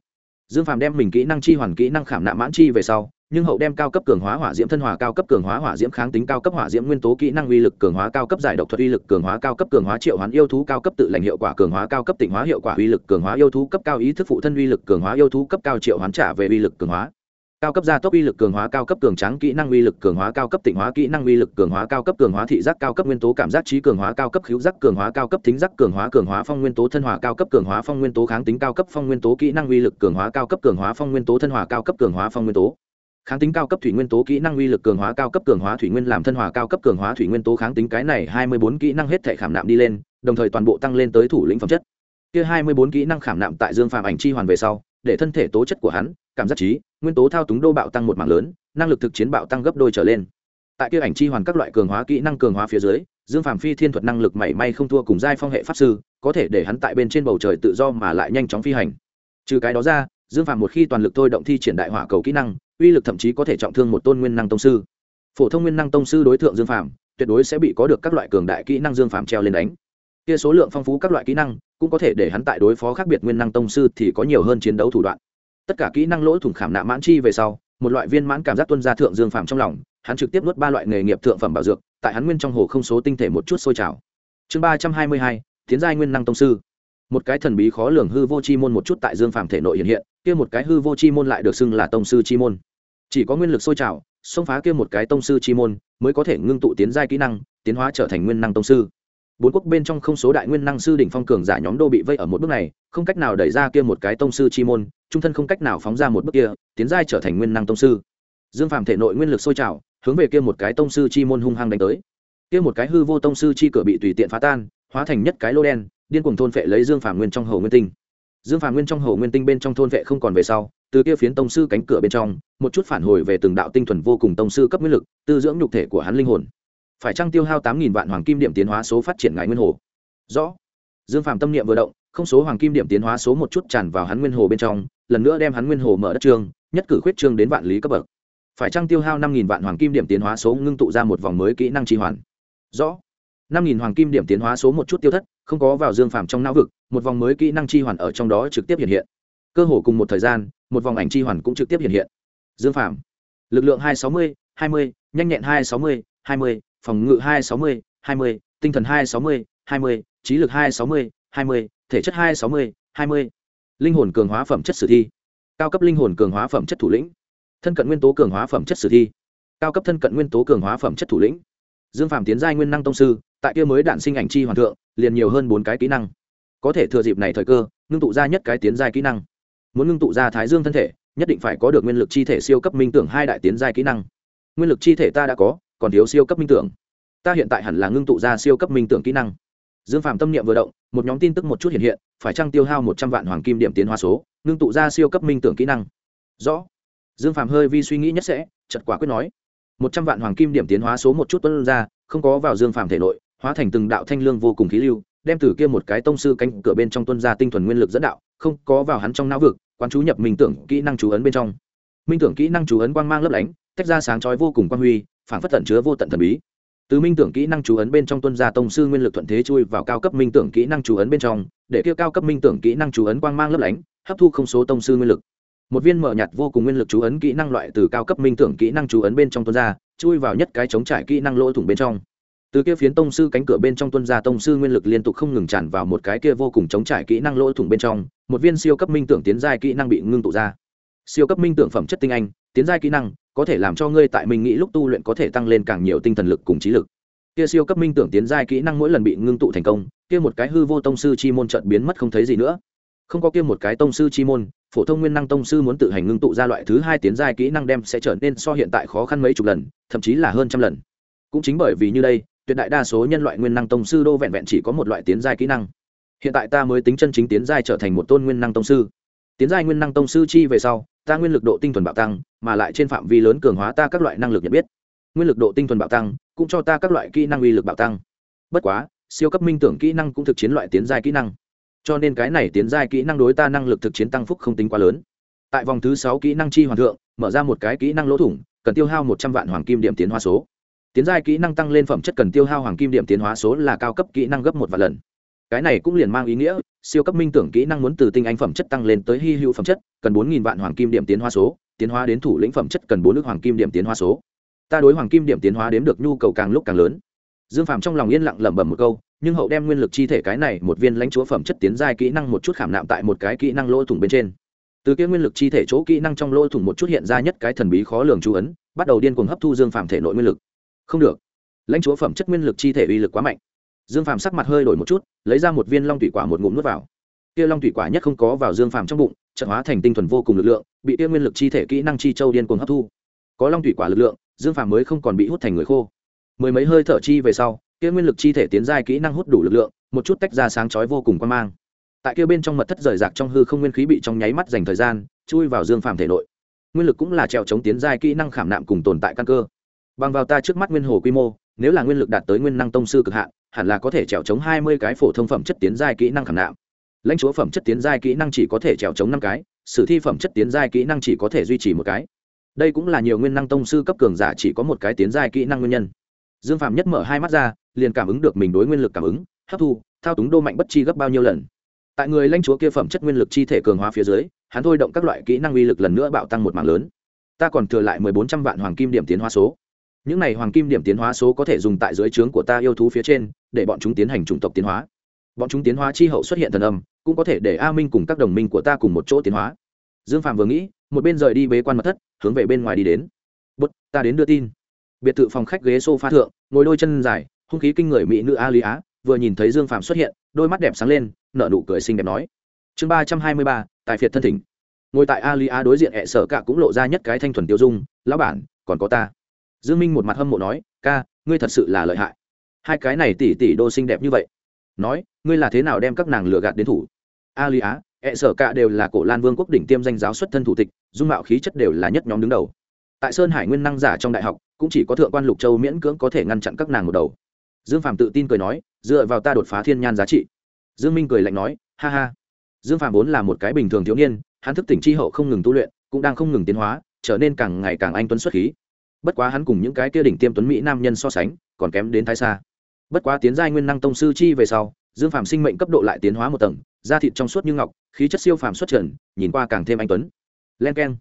dương phàm đem mình kỹ năng chi hoàn kỹ năng khảm nạm mãn chi về sau, nhưng hậu đem cao cấp cường hóa hỏa diễm thân hòa, cao cấp cường hóa hỏa diễm kháng tính, cao cấp hỏa diễm nguyên tố kỹ năng uy lực cường hóa, cao cấp giải độc thuật uy lực cường hóa, cao cấp cường hóa triệu hoán yêu thú, cao cấp tự lành hiệu quả cường hóa, cao cấp tịnh hóa hiệu quả uy lực cường hóa, yêu thú cấp cao ý thức phụ thân uy lực cường hóa, yêu thú cấp cao triệu hoán trả về uy lực cường hóa cao cấp gia tốc uy lực cường hóa cao cấp cường tráng kỹ năng uy lực cường hóa cao cấp tịnh hóa kỹ năng uy lực cường hóa cao cấp cường hóa thị giác cao cấp nguyên tố cảm giác trí cường hóa cao cấp khiếu giác cường hóa cao cấp thính giác cường hóa cường hóa phong nguyên tố thân hòa cao cấp cường hóa phong nguyên tố kháng tính cao cấp phong nguyên tố kỹ năng uy lực cường hóa cao cấp cường hóa phong nguyên tố thân hòa cao cấp cường hóa phong nguyên tố kháng tính cao cấp thủy nguyên tố kỹ năng uy lực cường hóa cao cấp cường hóa thủy nguyên làm thân hòa cao cấp cường hóa thủy nguyên tố kháng tính cái này hai mươi bốn kỹ năng hết thể khảm nạm đi lên đồng thời toàn bộ tăng lên tới thủ lĩnh phẩm chất kia hai mươi bốn kỹ năng khảm nạm tại dương phàm ảnh chi hoàn về sau để thân thể tố chất của hắn cảm giác trí, nguyên tố thao túng đô bạo tăng một mảng lớn, năng lực thực chiến bạo tăng gấp đôi trở lên. Tại kia ảnh chi hoàn các loại cường hóa kỹ năng cường hóa phía dưới, dương phàm phi thiên thuật năng lực mảy may không thua cùng giai phong hệ pháp sư, có thể để hắn tại bên trên bầu trời tự do mà lại nhanh chóng phi hành. Trừ cái đó ra, dương phàm một khi toàn lực thôi động thi triển đại hỏa cầu kỹ năng, uy lực thậm chí có thể trọng thương một tôn nguyên năng tông sư. Phổ thông nguyên năng tông sư đối tượng dương phàm, tuyệt đối sẽ bị có được các loại cường đại kỹ năng dương phàm treo lên đánh. Kia số lượng phong phú các loại kỹ năng, cũng có thể để hắn tại đối phó khác biệt nguyên năng tông sư thì có nhiều hơn chiến đấu thủ đoạn tất cả kỹ năng lỗ thủng khảm nạm mãn chi về sau, một loại viên mãn cảm giác tuân ra thượng dương phàm trong lòng, hắn trực tiếp nuốt ba loại nghề nghiệp thượng phẩm bảo dược, tại hắn nguyên trong hồ không số tinh thể một chút sôi trào. Chương ba trăm hai mươi hai tiến giai nguyên năng tông sư. Một cái thần bí khó lường hư vô chi môn một chút tại dương phàm thể nội hiện hiện, kia một cái hư vô chi môn lại được xưng là tông sư chi môn. Chỉ có nguyên lực sôi trào, xông phá kia một cái tông sư chi môn, mới có thể ngưng tụ tiến giai kỹ năng, tiến hóa trở thành nguyên năng tông sư bốn quốc bên trong không số đại nguyên năng sư đỉnh phong cường giả nhóm đô bị vây ở một bước này, không cách nào đẩy ra kia một cái tông sư chi môn, trung thân không cách nào phóng ra một bước kia, tiến giai trở thành nguyên năng tông sư. Dương phàm thể nội nguyên lực sôi trào, hướng về kia một cái tông sư chi môn hung hăng đánh tới. Kia một cái hư vô tông sư chi cửa bị tùy tiện phá tan, hóa thành nhất cái lô đen, điên cuồng thôn phệ lấy dương phàm nguyên trong hồ nguyên tinh. Dương phàm nguyên trong hồ nguyên tinh bên trong thôn vệ không còn về sau, từ kia phiến tông sư cánh cửa bên trong, một chút phản hồi về từng đạo tinh thuần vô cùng tông sư cấp nguyên lực, tư dưỡng nhục thể của hắn linh hồn phải trăng tiêu hao tám nghìn vạn hoàng kim điểm tiến hóa số phát triển ngài nguyên hồ? Rõ. Dương phàm tâm niệm vừa động, không số hoàng kim điểm tiến hóa số một chút tràn vào hắn nguyên hồ bên trong, lần nữa đem hắn nguyên hồ mở đất trương, nhất cử khuyết trương đến vạn lý cấp bậc. Phải trăng tiêu hao năm nghìn vạn hoàng kim điểm tiến hóa số ngưng tụ ra một vòng mới kỹ năng chi hoàn? Rõ. năm nghìn hoàng kim điểm tiến hóa số một chút tiêu thất, không có vào dương phàm trong não vực, một vòng mới kỹ năng chi hoàn ở trong đó trực tiếp hiện hiện. Cơ hồ cùng một thời gian, một vòng ảnh chi hoàn cũng trực tiếp hiện hiện. Dương phàm, lực lượng hai sáu mươi, hai mươi, nhanh nhẹn hai sáu mươi, hai mươi phòng ngự hai sáu mươi, hai mươi, tinh thần hai sáu mươi, hai mươi, trí lực hai sáu mươi, hai mươi, thể chất hai sáu mươi, hai mươi. Linh hồn cường hóa phẩm chất sử thi. Cao cấp linh hồn cường hóa phẩm chất thủ lĩnh. Thân cận nguyên tố cường hóa phẩm chất sử thi. Cao cấp thân cận nguyên tố cường hóa phẩm chất thủ lĩnh. Dương phàm tiến giai nguyên năng tông sư, tại kia mới đạn sinh ảnh chi hoàn thượng, liền nhiều hơn bốn cái kỹ năng. Có thể thừa dịp này thời cơ, ngưng tụ ra nhất cái tiến giai kỹ năng. Muốn ngưng tụ ra thái dương thân thể, nhất định phải có được nguyên lực chi thể siêu cấp minh tưởng hai đại tiến giai kỹ năng. Nguyên lực chi thể ta đã có còn thiếu siêu cấp minh tưởng. Ta hiện tại hẳn là ngưng tụ ra siêu cấp minh tưởng kỹ năng. Dương phạm tâm niệm vừa động, một nhóm tin tức một chút hiện hiện, phải trăng tiêu hao một trăm vạn hoàng kim điểm tiến hóa số, ngưng tụ ra siêu cấp minh tưởng kỹ năng. Rõ. Dương phạm hơi vi suy nghĩ nhất sẽ chật quả quyết nói, một trăm vạn hoàng kim điểm tiến hóa số một chút tuân ra, không có vào dương phạm thể nội, hóa thành từng đạo thanh lương vô cùng khí lưu, đem từ kia một cái tông sư cánh cửa bên trong tuân ra tinh thuần nguyên lực dẫn đạo, không có vào hắn trong não vực, quán chú nhập minh tưởng kỹ năng chú ấn bên trong. Minh tưởng kỹ năng chú ấn quang mang lấp lánh, tách ra sáng chói vô cùng quang huy phản phất tận chứa vô tận thần bí. Từ minh tưởng kỹ năng chú ấn bên trong tuân gia tông sư nguyên lực thuận thế chui vào cao cấp minh tưởng kỹ năng chú ấn bên trong, để kia cao cấp minh tưởng kỹ năng chú ấn quang mang lấp lánh, hấp thu không số tông sư nguyên lực. Một viên mở nhạt vô cùng nguyên lực chú ấn kỹ năng loại từ cao cấp minh tưởng kỹ năng chú ấn bên trong tuân gia chui vào nhất cái chống trải kỹ năng lỗ thủng bên trong. Từ kia phiến tông sư cánh cửa bên trong tuân gia tông sư nguyên lực liên tục không ngừng tràn vào một cái kia vô cùng chống trải kỹ năng lỗ thủng bên trong, một viên siêu cấp minh tưởng tiến giai kỹ năng bị ngưng tụ ra. Siêu cấp minh tưởng phẩm chất tinh anh, tiến giai kỹ năng có thể làm cho ngươi tại mình nghĩ lúc tu luyện có thể tăng lên càng nhiều tinh thần lực cùng trí lực. Kia siêu cấp minh tưởng tiến giai kỹ năng mỗi lần bị ngưng tụ thành công, kia một cái hư vô tông sư chi môn trận biến mất không thấy gì nữa. Không có kia một cái tông sư chi môn, phổ thông nguyên năng tông sư muốn tự hành ngưng tụ ra loại thứ hai tiến giai kỹ năng đem sẽ trở nên so hiện tại khó khăn mấy chục lần, thậm chí là hơn trăm lần. Cũng chính bởi vì như đây, tuyệt đại đa số nhân loại nguyên năng tông sư đô vẹn vẹn chỉ có một loại tiến giai kỹ năng. Hiện tại ta mới tính chân chính tiến giai trở thành một tôn nguyên năng tông sư. Tiến giai nguyên năng tông sư chi về sau ta nguyên lực độ tinh thuần bạo tăng, mà lại trên phạm vi lớn cường hóa ta các loại năng lực nhận biết. Nguyên lực độ tinh thuần bạo tăng, cũng cho ta các loại kỹ năng uy lực bạo tăng. Bất quá, siêu cấp minh tưởng kỹ năng cũng thực chiến loại tiến giai kỹ năng. Cho nên cái này tiến giai kỹ năng đối ta năng lực thực chiến tăng phúc không tính quá lớn. Tại vòng thứ sáu kỹ năng chi hoàn thượng, mở ra một cái kỹ năng lỗ thủng, cần tiêu hao một trăm vạn hoàng kim điểm tiến hóa số. Tiến giai kỹ năng tăng lên phẩm chất cần tiêu hao hoàng kim điểm tiến hóa số là cao cấp kỹ năng gấp một vạn lần cái này cũng liền mang ý nghĩa, siêu cấp minh tưởng kỹ năng muốn từ tinh anh phẩm chất tăng lên tới hy hữu phẩm chất, cần bốn nghìn vạn hoàng kim điểm tiến hóa số, tiến hóa đến thủ lĩnh phẩm chất cần bốn nước hoàng kim điểm tiến hóa số. Ta đối hoàng kim điểm tiến hóa đếm được nhu cầu càng lúc càng lớn. Dương Phạm trong lòng yên lặng lẩm bẩm một câu, nhưng hậu đem nguyên lực chi thể cái này một viên lãnh chúa phẩm chất tiến giai kỹ năng một chút khảm nạm tại một cái kỹ năng lỗ thủng bên trên. Từ kia nguyên lực chi thể chỗ kỹ năng trong lỗ thủng một chút hiện ra nhất cái thần bí khó lường chú ấn, bắt đầu điên cuồng hấp thu dương Phạm thể nội nguyên lực. Không được. Lãnh chúa phẩm chất nguyên lực chi thể uy lực quá mạnh dương phàm sắc mặt hơi đổi một chút, lấy ra một viên long thủy quả một ngụm nuốt vào. Kia long thủy quả nhất không có vào dương phàm trong bụng trận hóa thành tinh thuần vô cùng lực lượng, bị kia nguyên lực chi thể kỹ năng chi châu điên cuồng hấp thu. Có long thủy quả lực lượng, dương phàm mới không còn bị hút thành người khô. Mười mấy hơi thở chi về sau, kia nguyên lực chi thể tiến giai kỹ năng hút đủ lực lượng, một chút tách ra sáng chói vô cùng quan mang. Tại kia bên trong mật thất rời rạc trong hư không nguyên khí bị trong nháy mắt dành thời gian, chui vào dương phàm thể nội. Nguyên lực cũng là trèo chống tiến giai kỹ năng khảm nạm cùng tồn tại căn cơ. Bằng vào ta trước mắt nguyên hồ quy mô, nếu là nguyên lực đạt tới nguyên năng tông sư cực hạn hẳn là có thể trèo chống hai mươi cái phổ thông phẩm chất tiến giai kỹ năng khảm nạm. Lãnh chúa phẩm chất tiến giai kỹ năng chỉ có thể trèo chống năm cái, sử thi phẩm chất tiến giai kỹ năng chỉ có thể duy trì một cái. Đây cũng là nhiều nguyên năng tông sư cấp cường giả chỉ có một cái tiến giai kỹ năng nguyên nhân. Dương phạm nhất mở hai mắt ra, liền cảm ứng được mình đối nguyên lực cảm ứng, hấp thu, thao túng đô mạnh bất chi gấp bao nhiêu lần. Tại người lãnh chúa kia phẩm chất nguyên lực chi thể cường hóa phía dưới, hắn thôi động các loại kỹ năng uy lực lần nữa bạo tăng một mạng lớn. Ta còn thừa lại mười bốn trăm vạn hoàng kim điểm tiến hóa số những này hoàng kim điểm tiến hóa số có thể dùng tại dưới trướng của ta yêu thú phía trên, để bọn chúng tiến hành chủng tộc tiến hóa. Bọn chúng tiến hóa chi hậu xuất hiện thần âm, cũng có thể để a minh cùng các đồng minh của ta cùng một chỗ tiến hóa. Dương phạm vừa nghĩ, một bên rời đi bế quan mật thất, hướng về bên ngoài đi đến. Bút ta đến đưa tin. Biệt thự phòng khách ghế s o f a thượng, ngồi đôi chân dài, hung khí kinh người mỹ nữ a lý á, vừa nhìn thấy dương phạm xuất hiện, đôi mắt đẹp sáng lên, nở nụ cười xinh đẹp nói, chương ba trăm hai mươi ba, tài phiệt thân thỉnh. Ngồi tại a lý á đối diện hẹ sở cả cũng lộ ra nhất cái thanh thuần tiêu dung, lão bản, còn có ta dương minh một mặt hâm mộ nói, ca, ngươi thật sự là lợi hại. Hai cái này tỷ tỷ đô xinh đẹp như vậy. Nói, ngươi là thế nào đem các nàng lừa gạt đến thủ? A lý á, ẹ sở cả đều là cổ lan vương quốc đỉnh tiêm danh giáo xuất thân thủ tịch, dung mạo khí chất đều là nhất nhóm đứng đầu. Tại sơn hải nguyên năng giả trong đại học, cũng chỉ có thượng quan lục châu miễn cưỡng có thể ngăn chặn các nàng một đầu. Dương phạm tự tin cười nói, dựa vào ta đột phá thiên nhan giá trị. Dương minh cười lạnh nói, ha ha. Dương phạm vốn là một cái bình thường thiếu niên, hắn thức tỉnh chi hậu không ngừng tu luyện, cũng đang không ngừng tiến hóa, trở nên càng ngày càng anh tuấn xuất khí bất quá hắn cùng những cái kia đỉnh tiêm tuấn mỹ nam nhân so sánh, còn kém đến thái xa. Bất quá tiến giai nguyên năng tông sư chi về sau, dương phạm sinh mệnh cấp độ lại tiến hóa một tầng, da thịt trong suốt như ngọc, khí chất siêu phàm xuất trần, nhìn qua càng thêm anh tuấn. Len k e n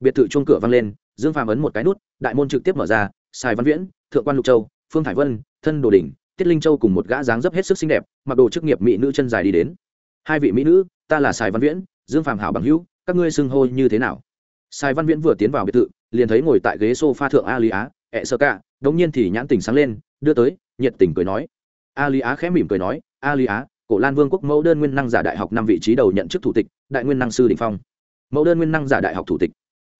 biệt thự chuông cửa vang lên, dương phàm ấn một cái nút, đại môn trực tiếp mở ra, sài văn viễn, thượng quan lục châu, phương thải vân, thân đồ đình tiết linh châu cùng một gã dáng dấp hết sức xinh đẹp, mặc đồ chức nghiệp mỹ nữ chân dài đi đến. Hai vị mỹ nữ, ta là sài văn viễn, dương phàm hảo bằng hữu, các ngươi xưng hô như thế nào? Sài văn viễn vừa tiến vào biệt thự liền thấy ngồi tại ghế sofa thượng a lý á, ẹ sơ cả, đống nhiên thì nhãn tình sáng lên, đưa tới, nhiệt tình cười nói. A lý á khẽ mỉm cười nói a lý á, cổ lan vương quốc mẫu đơn nguyên năng giả đại học năm vị trí đầu nhận chức thủ tịch, đại nguyên năng sư đình phong. Mẫu đơn nguyên năng giả đại học thủ tịch.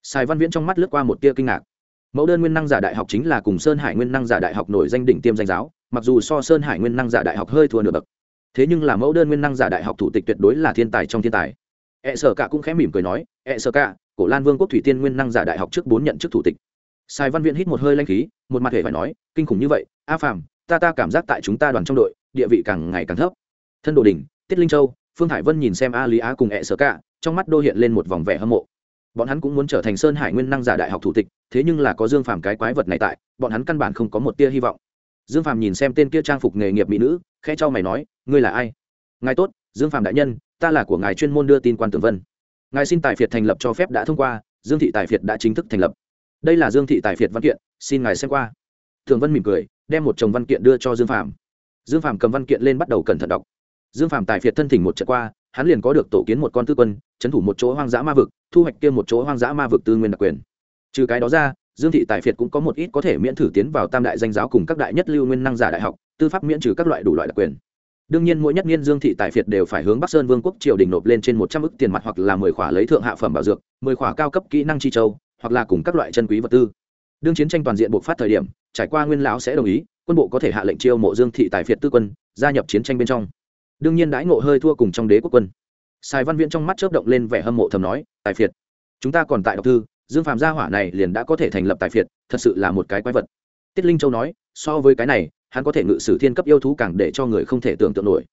Sài văn viễn trong mắt lướt qua một tia kinh ngạc. Mẫu đơn nguyên năng giả đại học chính là cùng sơn hải nguyên năng giả đại học nổi danh đỉnh tiêm danh giáo, mặc dù so sơn hải nguyên năng giả đại học hơi thua nửa bậc. Thế nhưng là mẫu đơn nguyên năng giả đại học thủ tịch tuyệt đối là thiên tài trong thiên tài e sở cả cũng khẽ mỉm cười nói e sở cả, cổ lan vương quốc thủy tiên nguyên năng giả đại học trước bốn nhận chức thủ tịch. Sai văn viễn hít một hơi lanh khí, một mặt hề phải nói, kinh khủng như vậy, a phàm, ta ta cảm giác tại chúng ta đoàn trong đội, địa vị càng ngày càng thấp. Thân đồ đình tiết linh châu, phương hải vân nhìn xem a lý á cùng ẹ sở cả, trong mắt đô hiện lên một vòng vẻ hâm mộ. Bọn hắn cũng muốn trở thành sơn hải nguyên năng giả đại học thủ tịch, thế nhưng là có dương phàm cái quái vật này tại, bọn hắn căn bản không có một tia hy vọng. Dương phàm nhìn xem tên kia trang phục nghề nghiệp mỹ nữ khe cho mày nói, ngươi là ai? Ngài tốt, dương phàm đại nhân ta là của ngài chuyên môn đưa tin quan tưởng vân. Ngài xin tài phiệt thành lập cho phép đã thông qua, dương thị tài phiệt đã chính thức thành lập. Đây là dương thị tài phiệt văn kiện, xin ngài xem qua. Thường vân mỉm cười, đem một chồng văn kiện đưa cho dương Phạm. dương Phạm cầm văn kiện lên bắt đầu cẩn thận đọc. Dương Phạm tài phiệt thân thỉnh một trận qua, hắn liền có được tổ kiến một con tư quân trấn thủ một chỗ hoang dã ma vực, thu hoạch kia một chỗ hoang dã ma vực tư nguyên đặc quyền. Trừ cái đó ra, dương thị tài phiệt cũng có một ít có thể miễn thử tiến vào tam đại danh giáo cùng các đại nhất lưu nguyên năng giả đại học, tư pháp miễn trừ các loại đủ loại đặc quyền đương nhiên mỗi nhất niên dương thị tài phiệt đều phải hướng bắc sơn vương quốc triều đình nộp lên trên một trăm ức tiền mặt hoặc là mười khỏa lấy thượng hạ phẩm bảo dược, mười khỏa cao cấp kỹ năng chi châu, hoặc là cùng các loại chân quý vật tư. Đương chiến tranh toàn diện buộc phát thời điểm, trải qua nguyên lão sẽ đồng ý, quân bộ có thể hạ lệnh chiêu mộ dương thị tài phiệt tư quân, gia nhập chiến tranh bên trong. Đương nhiên đãi ngộ hơi thua cùng trong đế quốc quân. Sài văn viễn trong mắt chớp động lên vẻ hâm mộ thầm nói, tài phiệt, chúng ta còn tại đọc thư, dương Phạm gia hỏa này liền đã có thể thành lập tài phiệt, thật sự là một cái quái vật. Tiết linh châu nói, so với cái này hắn có thể ngự sử thiên cấp yêu thú càng để cho người không thể tưởng tượng nổi.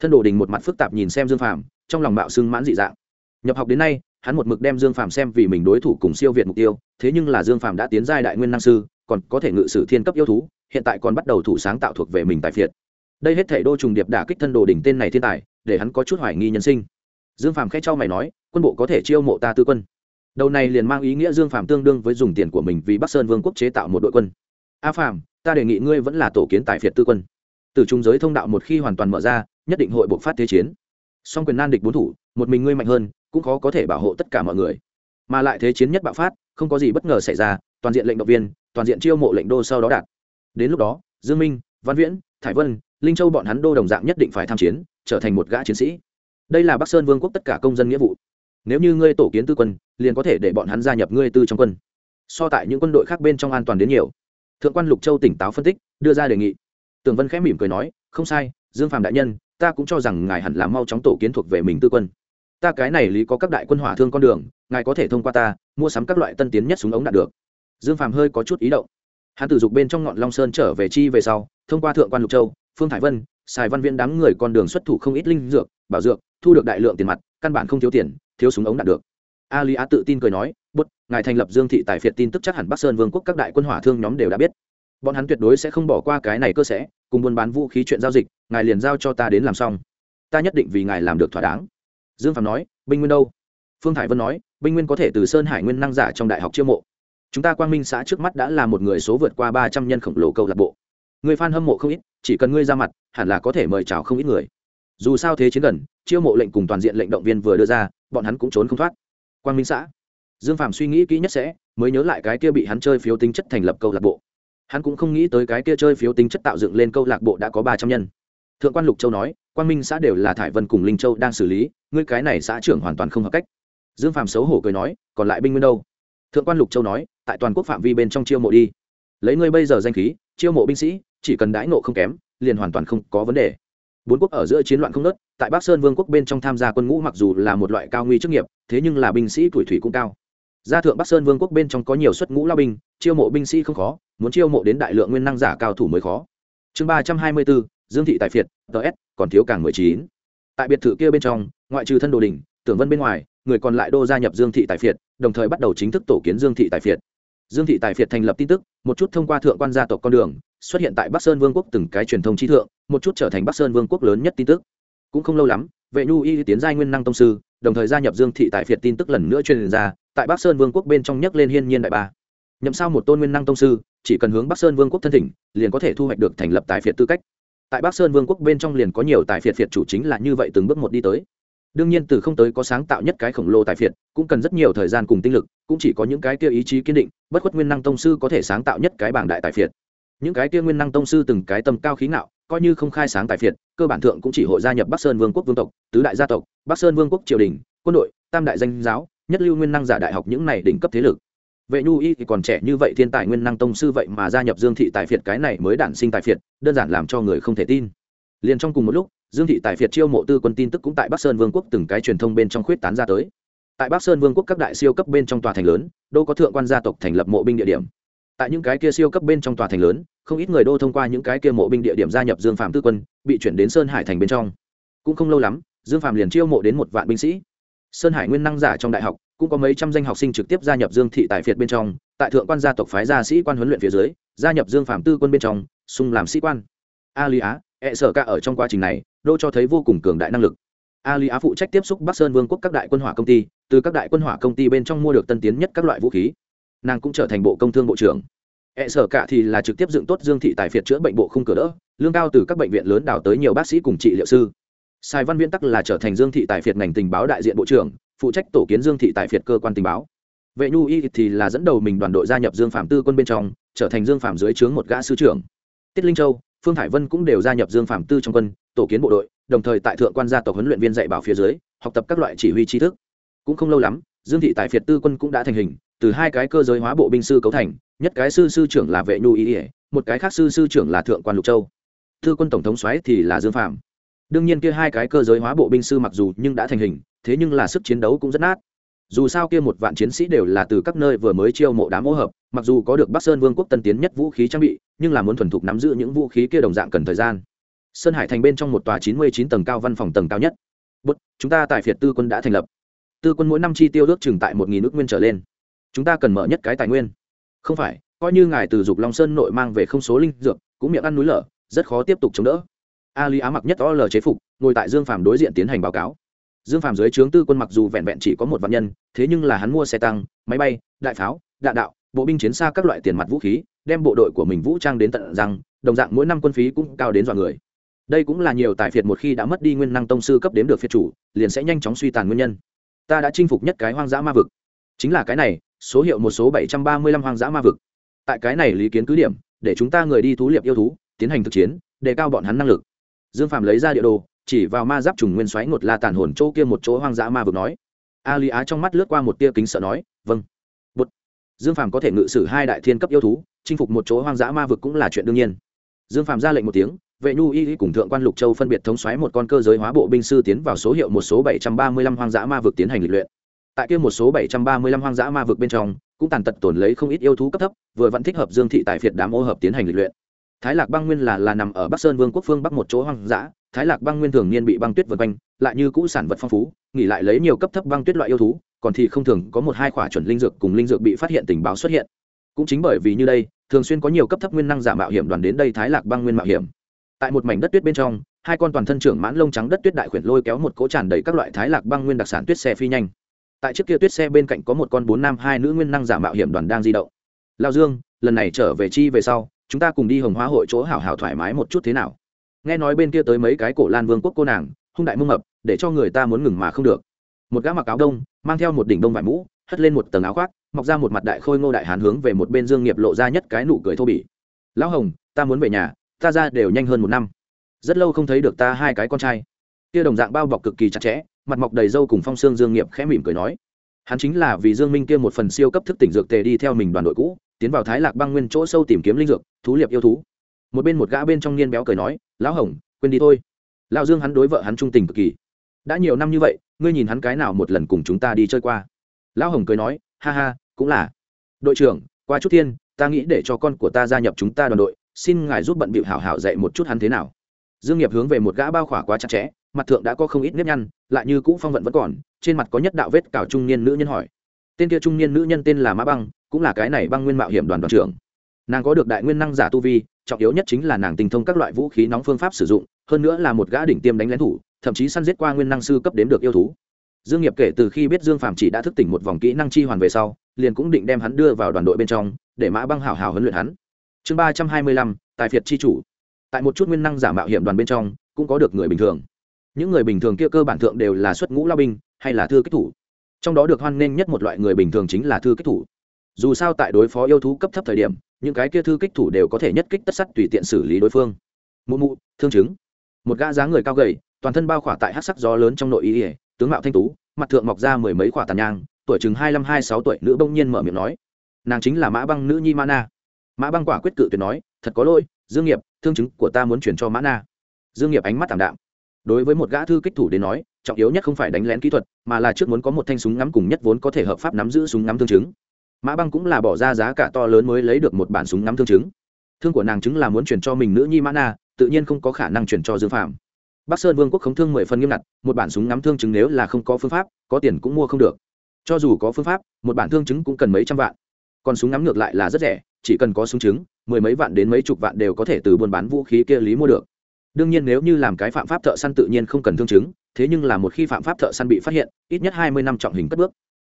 Thân đồ đình một mặt phức tạp nhìn xem dương phàm, trong lòng bạo xưng mãn dị dạng. Nhập học đến nay, hắn một mực đem dương phàm xem vì mình đối thủ cùng siêu việt mục tiêu, thế nhưng là dương phàm đã tiến giai đại nguyên năng sư, còn có thể ngự sử thiên cấp yêu thú, hiện tại còn bắt đầu thủ sáng tạo thuộc về mình tại phiệt. Đây hết thể đô trùng điệp đả kích thân đồ đỉnh tên này thiên tài, để hắn có chút hoài nghi nhân sinh. Dương phàm khẽ cho mày nói, quân bộ có thể chiêu mộ ta tư quân? Đầu này liền mang ý nghĩa dương phàm tương đương với dùng tiền của mình vì bắc sơn vương quốc chế tạo một đội quân. A phàm ta đề nghị ngươi vẫn là tổ kiến tài phiệt tư quân. Từ trung giới thông đạo một khi hoàn toàn mở ra, nhất định hội bộc phát thế chiến. Song quyền nan địch bốn thủ, một mình ngươi mạnh hơn, cũng khó có thể bảo hộ tất cả mọi người. Mà lại thế chiến nhất bạo phát, không có gì bất ngờ xảy ra, toàn diện lệnh động viên, toàn diện chiêu mộ lệnh đô sau đó đạt. Đến lúc đó, dương minh, văn viễn, thải vân, linh châu bọn hắn đô đồng dạng nhất định phải tham chiến, trở thành một gã chiến sĩ. Đây là bắc sơn vương quốc tất cả công dân nghĩa vụ. Nếu như ngươi tổ kiến tư quân, liền có thể để bọn hắn gia nhập ngươi tư trong quân. So tại những quân đội khác bên trong an toàn đến nhiều thượng quan lục châu tỉnh táo phân tích, đưa ra đề nghị. Tường vân khẽ mỉm cười nói, không sai, dương phạm đại nhân, ta cũng cho rằng ngài hẳn là mau chóng tổ kiến thuộc về mình tư quân. Ta cái này lý có các đại quân hỏa thương con đường, ngài có thể thông qua ta, mua sắm các loại tân tiến nhất súng ống đạt được. Dương phạm hơi có chút ý động. Hắn tử dục bên trong ngọn long sơn trở về chi về sau, thông qua thượng quan lục châu, phương thải vân xài văn viên đám người con đường xuất thủ không ít linh dược, bảo dược, thu được đại lượng tiền mặt, căn bản không thiếu tiền, thiếu súng ống đạt được. A lý á tự tin cười nói bút, ngài thành lập dương thị tài phiệt tin tức chắc hẳn bắc sơn vương quốc các đại quân hỏa thương nhóm đều đã biết. Bọn hắn tuyệt đối sẽ không bỏ qua cái này cơ sẽ, cùng buôn bán vũ khí chuyện giao dịch, ngài liền giao cho ta đến làm xong. Ta nhất định vì ngài làm được thỏa đáng. Dương phạm nói, binh nguyên đâu? Phương hải vân nói, binh nguyên có thể từ sơn hải nguyên năng giả trong đại học chiêu mộ. Chúng ta quang minh xã trước mắt đã là một người số vượt qua ba trăm nhân khổng lồ câu lạc bộ. Người f hâm mộ không ít, chỉ cần ngươi ra mặt, hẳn là có thể mời chào không ít người. Dù sao thế chiến gần, chiêu mộ lệnh cùng toàn diện lệnh động viên vừa đưa ra, bọn hắn cũng trốn không thoát. Quang minh xã dương phạm suy nghĩ kỹ nhất sẽ, mới nhớ lại cái kia bị hắn chơi phiếu tính chất thành lập câu lạc bộ. Hắn cũng không nghĩ tới cái kia chơi phiếu tính chất tạo dựng lên câu lạc bộ đã có ba trăm nhân. Thượng quan lục châu nói quan minh xã đều là thải vân cùng linh châu đang xử lý, ngươi cái này xã trưởng hoàn toàn không hợp cách. Dương phạm xấu hổ cười nói, còn lại binh nguyên đâu? Thượng quan lục châu nói, tại toàn quốc phạm vi bên trong chiêu mộ đi. Lấy ngươi bây giờ danh khí, chiêu mộ binh sĩ, chỉ cần đãi nộ không kém, liền hoàn toàn không có vấn đề. Bốn quốc ở giữa chiến loạn không nớt tại bắc sơn vương quốc bên trong tham gia quân ngũ mặc dù là một loại cao nguy chức nghiệp, thế nhưng là binh sĩ tuổi thủy cũng cao gia thượng bắc sơn vương quốc bên trong có nhiều xuất ngũ lao binh, chiêu mộ binh sĩ không khó, muốn chiêu mộ đến đại lượng nguyên năng giả cao thủ mới khó. Chương ba trăm hai mươi bốn, dương thị tài phiệt ts còn thiếu càng mười chín. Tại biệt thự kia bên trong, ngoại trừ thân đồ đình tưởng vân bên ngoài, người còn lại đô gia nhập dương thị tài phiệt, đồng thời bắt đầu chính thức tổ kiến dương thị tài phiệt. Dương thị tài phiệt thành lập tin tức, một chút thông qua thượng quan gia tộc con đường, xuất hiện tại bắc sơn vương quốc từng cái truyền thông trí thượng, một chút trở thành bắc sơn vương quốc lớn nhất tin tức. Cũng không lâu lắm, vệ nhu y tiến giai nguyên năng tông sư, đồng thời gia nhập dương thị tài phiệt tin tức lần nữa truyền ra tại bắc sơn vương quốc bên trong nhấc lên hiên nhiên đại ba. Nhậm sao một tôn nguyên năng tông sư, chỉ cần hướng bắc sơn vương quốc thân thỉnh, liền có thể thu hoạch được thành lập tài phiệt tư cách. Tại bắc sơn vương quốc bên trong liền có nhiều tài phiệt phiệt chủ chính là như vậy từng bước một đi tới. Đương nhiên từ không tới có sáng tạo nhất cái khổng lồ tài phiệt, cũng cần rất nhiều thời gian cùng tinh lực, cũng chỉ có những cái kia ý chí kiên định, bất khuất nguyên năng tông sư có thể sáng tạo nhất cái bảng đại tài phiệt. Những cái kia nguyên năng tông sư từng cái tầm cao khí ngạo, coi như không khai sáng tài phiệt, cơ bản thượng cũng chỉ hội gia nhập bắc sơn vương quốc vương tộc, tứ đại gia tộc, bắc sơn vương quốc triều đình, quân đội, tam đại danh giáo nhất lưu nguyên năng giả đại học những này đỉnh cấp thế lực. Vệ nhu y thì còn trẻ như vậy, thiên tài nguyên năng tông sư vậy mà gia nhập dương thị tài phiệt cái này mới đản sinh tài phiệt, đơn giản làm cho người không thể tin. Liền trong cùng một lúc, dương thị tài phiệt chiêu mộ tư quân tin tức cũng tại bắc sơn vương quốc từng cái truyền thông bên trong khuyết tán ra tới. Tại bắc sơn vương quốc các đại siêu cấp bên trong tòa thành lớn đô có thượng quan gia tộc thành lập mộ binh địa điểm. Tại những cái kia siêu cấp bên trong tòa thành lớn, không ít người đô thông qua những cái kia mộ binh địa điểm gia nhập dương phạm tư quân, bị chuyển đến sơn hải thành bên trong. Cũng không lâu lắm, dương phạm liền chiêu mộ đến một vạn binh sĩ sơn hải nguyên năng giả trong đại học, cũng có mấy trăm danh học sinh trực tiếp gia nhập dương thị tài phiệt bên trong, tại thượng quan gia tộc phái gia sĩ quan huấn luyện phía dưới, gia nhập dương phạm tư quân bên trong sung làm sĩ quan. A lý á hệ sở ca ở trong quá trình này, đô cho thấy vô cùng cường đại năng lực. A lý á phụ trách tiếp xúc bắc sơn vương quốc các đại quân hỏa công ty, từ các đại quân hỏa công ty bên trong mua được tân tiến nhất các loại vũ khí. Nàng cũng trở thành bộ công thương bộ trưởng. Hệ sở cả thì là trực tiếp dựng tốt dương thị tài phiệt chữa bệnh bộ không cửa đỡ, lương cao từ các bệnh viện lớn đào tới nhiều bác sĩ cùng trị liệu sư sai văn viễn tắc là trở thành dương thị tài phiệt ngành tình báo đại diện bộ trưởng phụ trách tổ kiến dương thị tài phiệt cơ quan tình báo. Vệ nhu y thì là dẫn đầu mình đoàn đội gia nhập dương phạm tư quân bên trong trở thành dương phạm dưới trướng một gã sư trưởng. Tiết linh châu phương hải vân cũng đều gia nhập dương phạm tư trong quân tổ kiến bộ đội đồng thời tại thượng quan gia tộc huấn luyện viên dạy bảo phía dưới học tập các loại chỉ huy tri thức. Cũng không lâu lắm dương thị tại phiệt tư quân cũng đã thành hình từ hai cái cơ giới hóa bộ binh sư cấu thành nhất cái sư sư trưởng là vệ nhu Y, một cái khác sư sư trưởng là thượng quan lục châu. Thư quân tổng thống xoáy thì là dương phạm đương nhiên kia hai cái cơ giới hóa bộ binh sư mặc dù nhưng đã thành hình, thế nhưng là sức chiến đấu cũng rất nát. Dù sao kia một vạn chiến sĩ đều là từ các nơi vừa mới chiêu mộ đám ô hợp, mặc dù có được bắc sơn vương quốc tân tiến nhất vũ khí trang bị, nhưng là muốn thuần thục nắm giữ những vũ khí kia đồng dạng cần thời gian. Sơn hải thành bên trong một tòa chín mươi chín tầng cao văn phòng tầng cao nhất. Bút chúng ta tại phiệt tư quân đã thành lập. Tư quân mỗi năm chi tiêu ước chừng tại một nghìn nước nguyên trở lên. Chúng ta cần mở nhất cái tài nguyên. Không phải, coi như ngài từ dục long sơn nội mang về không số linh dược, cũng miệng ăn núi lở, rất khó tiếp tục chống đỡ a lý á mặc nhất o l chế phục, ngồi tại dương phàm đối diện tiến hành báo cáo. Dương phàm dưới trướng tư quân mặc dù vẹn vẹn chỉ có một vạn nhân, thế nhưng là hắn mua xe tăng, máy bay, đại pháo, đạn đạo, bộ binh chiến xa các loại tiền mặt vũ khí, đem bộ đội của mình vũ trang đến tận rằng đồng dạng mỗi năm quân phí cũng cao đến dọa người. Đây cũng là nhiều tài phiệt một khi đã mất đi nguyên năng tông sư cấp đếm được phiệt chủ, liền sẽ nhanh chóng suy tàn nguyên nhân. Ta đã chinh phục nhất cái hoang dã ma vực. Chính là cái này, số hiệu một số bảy trăm ba mươi lăm hoang dã ma vực. Tại cái này lý kiến cứ điểm, để chúng ta người đi thú liệp yêu thú, tiến hành thực chiến, đề cao bọn hắn năng lực dương phạm lấy ra địa đồ, chỉ vào ma giáp trùng nguyên xoáy ngột la tàn hồn chỗ kia một chỗ hoang dã ma vực nói. A lý á trong mắt lướt qua một tia kính sợ nói vâng. Bụt. dương phạm có thể ngự sử hai đại thiên cấp yêu thú, chinh phục một chỗ hoang dã ma vực cũng là chuyện đương nhiên. Dương phạm ra lệnh một tiếng, vệ nhu y cùng thượng quan lục châu phân biệt thống xoáy một con cơ giới hóa bộ binh sư tiến vào số hiệu một số bảy trăm ba mươi lăm hoang dã ma vực tiến hành lịch luyện. Tại kia một số bảy trăm ba mươi lăm hoang dã ma vực bên trong, cũng tàn tật tổn lấy không ít yêu thú cấp thấp, vừa vẫn thích hợp dương thị tại phiệt đám ô hợp tiến hành lịch luyện thái lạc băng nguyên là là nằm ở bắc sơn vương quốc phương bắc một chỗ hoang dã, thái lạc băng nguyên thường niên bị băng tuyết vượt quanh, lại như cũ sản vật phong phú, nghỉ lại lấy nhiều cấp thấp băng tuyết loại yêu thú, còn thì không thường có một hai quả chuẩn linh dược cùng linh dược bị phát hiện tình báo xuất hiện. Cũng chính bởi vì như đây, thường xuyên có nhiều cấp thấp nguyên năng giả mạo hiểm đoàn đến đây thái lạc băng nguyên mạo hiểm. Tại một mảnh đất tuyết bên trong, hai con toàn thân trưởng mãn lông trắng đất tuyết đại khuyển lôi kéo một cỗ tràn đầy các loại thái lạc băng nguyên đặc sản tuyết xe phi nhanh. Tại chiếc kia tuyết xe bên cạnh có một con bốn nam hai nữ nguyên năng giả mạo hiểm đoàn đang di động. Lao dương, lần này trở về chi về sau chúng ta cùng đi hồng hóa hội chỗ hảo hảo thoải mái một chút thế nào? Nghe nói bên kia tới mấy cái cổ lan vương quốc cô nàng, hung đại mông mập để cho người ta muốn ngừng mà không được. Một gã mặc áo đông, mang theo một đỉnh đông vải mũ, hất lên một tầng áo khoác, mọc ra một mặt đại khôi ngô đại hán hướng về một bên dương nghiệp lộ ra nhất cái nụ cười thô bỉ. Lão hồng, ta muốn về nhà, ta ra đều nhanh hơn một năm. Rất lâu không thấy được ta hai cái con trai. Kia đồng dạng bao bọc cực kỳ chặt chẽ, mặt mọc đầy râu cùng phong xương dương nghiệp khẽ mỉm cười nói. Hắn chính là vì dương minh kia một phần siêu cấp thức tỉnh dược tề đi theo mình đoàn đội cũ, tiến vào thái lạc băng nguyên chỗ sâu tìm kiếm linh dược thú liệp yêu thú. Một bên một gã bên trong niên béo cười nói, lão hồng, quên đi thôi. Lão dương hắn đối vợ hắn trung tình cực kỳ. Đã nhiều năm như vậy, ngươi nhìn hắn cái nào một lần cùng chúng ta đi chơi qua? Lão hồng cười nói, ha ha, cũng là. Đội trưởng, qua chút thiên, ta nghĩ để cho con của ta gia nhập chúng ta đoàn đội, xin ngài giúp bận bịu hảo hảo dạy một chút hắn thế nào. Dương nghiệp hướng về một gã bao khỏa quá chặt chẽ, mặt thượng đã có không ít nếp nhăn, lại như cũ phong vận vẫn còn, trên mặt có nhất đạo vết cào trung niên nữ nhân hỏi. Tên kia trung niên nữ nhân tên là mã băng, cũng là cái này băng nguyên mạo hiểm đoàn đoàn trưởng nàng có được đại nguyên năng giả tu vi, trọng yếu nhất chính là nàng tinh thông các loại vũ khí nóng phương pháp sử dụng, hơn nữa là một gã đỉnh tiêm đánh lén thủ, thậm chí săn giết qua nguyên năng sư cấp đếm được yêu thú. Dương nghiệp kể từ khi biết dương phạm chỉ đã thức tỉnh một vòng kỹ năng chi hoàn về sau, liền cũng định đem hắn đưa vào đoàn đội bên trong, để mã băng hảo hảo huấn luyện hắn. Chương ba trăm hai mươi lăm, tài phiệt chi chủ. Tại một chút nguyên năng giả mạo hiểm đoàn bên trong, cũng có được người bình thường. Những người bình thường kia cơ bản thượng đều là xuất ngũ lao binh, hay là thư kích thủ. Trong đó được hoan nghênh nhất một loại người bình thường chính là thư kích thủ dù sao tại đối phó yêu thú cấp thấp thời điểm, những cái kia thư kích thủ đều có thể nhất kích tất sắt tùy tiện xử lý đối phương. Mụ mụ, thương chứng. Một gã dáng người cao gầy, toàn thân bao khỏa tại hát sắc gió lớn trong nội ý ỉa tướng mạo thanh tú, mặt thượng mọc ra mười mấy khỏa tàn nhang, tuổi chừng hai mươi hai sáu tuổi, nữ bỗng nhiên mở miệng nói. Nàng chính là mã băng nữ nhi mana. mã băng quả quyết cự tuyệt nói, thật có lỗi, dương nghiệp, thương chứng của ta muốn chuyển cho mã na. Dương nghiệp ánh mắt tảm đạm. Đối với một gã thư kích thủ đến nói, trọng yếu nhất không phải đánh lén kỹ thuật, mà là trước muốn có một thanh súng ngắm cùng nhất vốn có thể hợp pháp nắm giữ súng ngắm thương chứng mã băng cũng là bỏ ra giá cả to lớn mới lấy được một bản súng ngắm thương chứng. Thương của nàng chứng là muốn chuyển cho mình nữ nhi mã na, tự nhiên không có khả năng chuyển cho dương phạm bắc sơn vương quốc khống thương mười phần nghiêm ngặt, một bản súng ngắm thương chứng nếu là không có phương pháp, có tiền cũng mua không được. Cho dù có phương pháp, một bản thương chứng cũng cần mấy trăm vạn. Còn súng ngắm ngược lại là rất rẻ, chỉ cần có súng chứng, mười mấy vạn đến mấy chục vạn đều có thể từ buôn bán vũ khí kia lý mua được. Đương nhiên nếu như làm cái phạm pháp thợ săn tự nhiên không cần thương chứng, thế nhưng là một khi phạm pháp thợ săn bị phát hiện, ít nhất hai mươi năm trọng hình cất bước.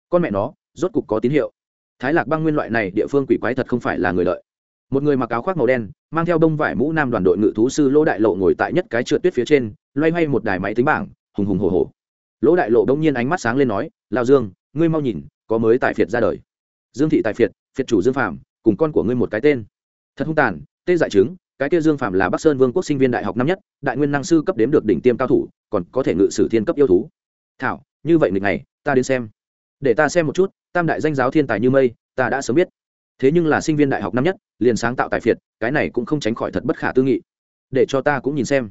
Con mẹ nó, rốt cục có tín hiệu thái lạc băng nguyên loại này địa phương quỷ quái thật không phải là người lợi một người mặc áo khoác màu đen, mang theo đông vải mũ nam đoàn đội ngự thú sư lỗ đại lộ ngồi tại nhất cái trượt tuyết phía trên, loay hoay một đài máy tính bảng, hùng hùng hồ hồ lỗ đại lộ đông nhiên ánh mắt sáng lên nói lao dương, ngươi mau nhìn, có mới tài phiệt ra đời. Dương thị tài phiệt phiệt chủ dương phạm cùng con của ngươi một cái tên. Thật hung tàn, tê dại chứng cái kia dương phạm là bắc sơn vương quốc sinh viên đại học năm nhất, đại nguyên năng sư cấp đếm được đỉnh tiêm cao thủ, còn có thể ngự sử thiên cấp yêu thú. Thảo, như vậy nghịch này, ta đến xem để ta xem một chút, tam đại danh giáo thiên tài như mây, ta đã sớm biết. Thế nhưng là sinh viên đại học năm nhất, liền sáng tạo tài phiệt, cái này cũng không tránh khỏi thật bất khả tư nghị. Để cho ta cũng nhìn xem.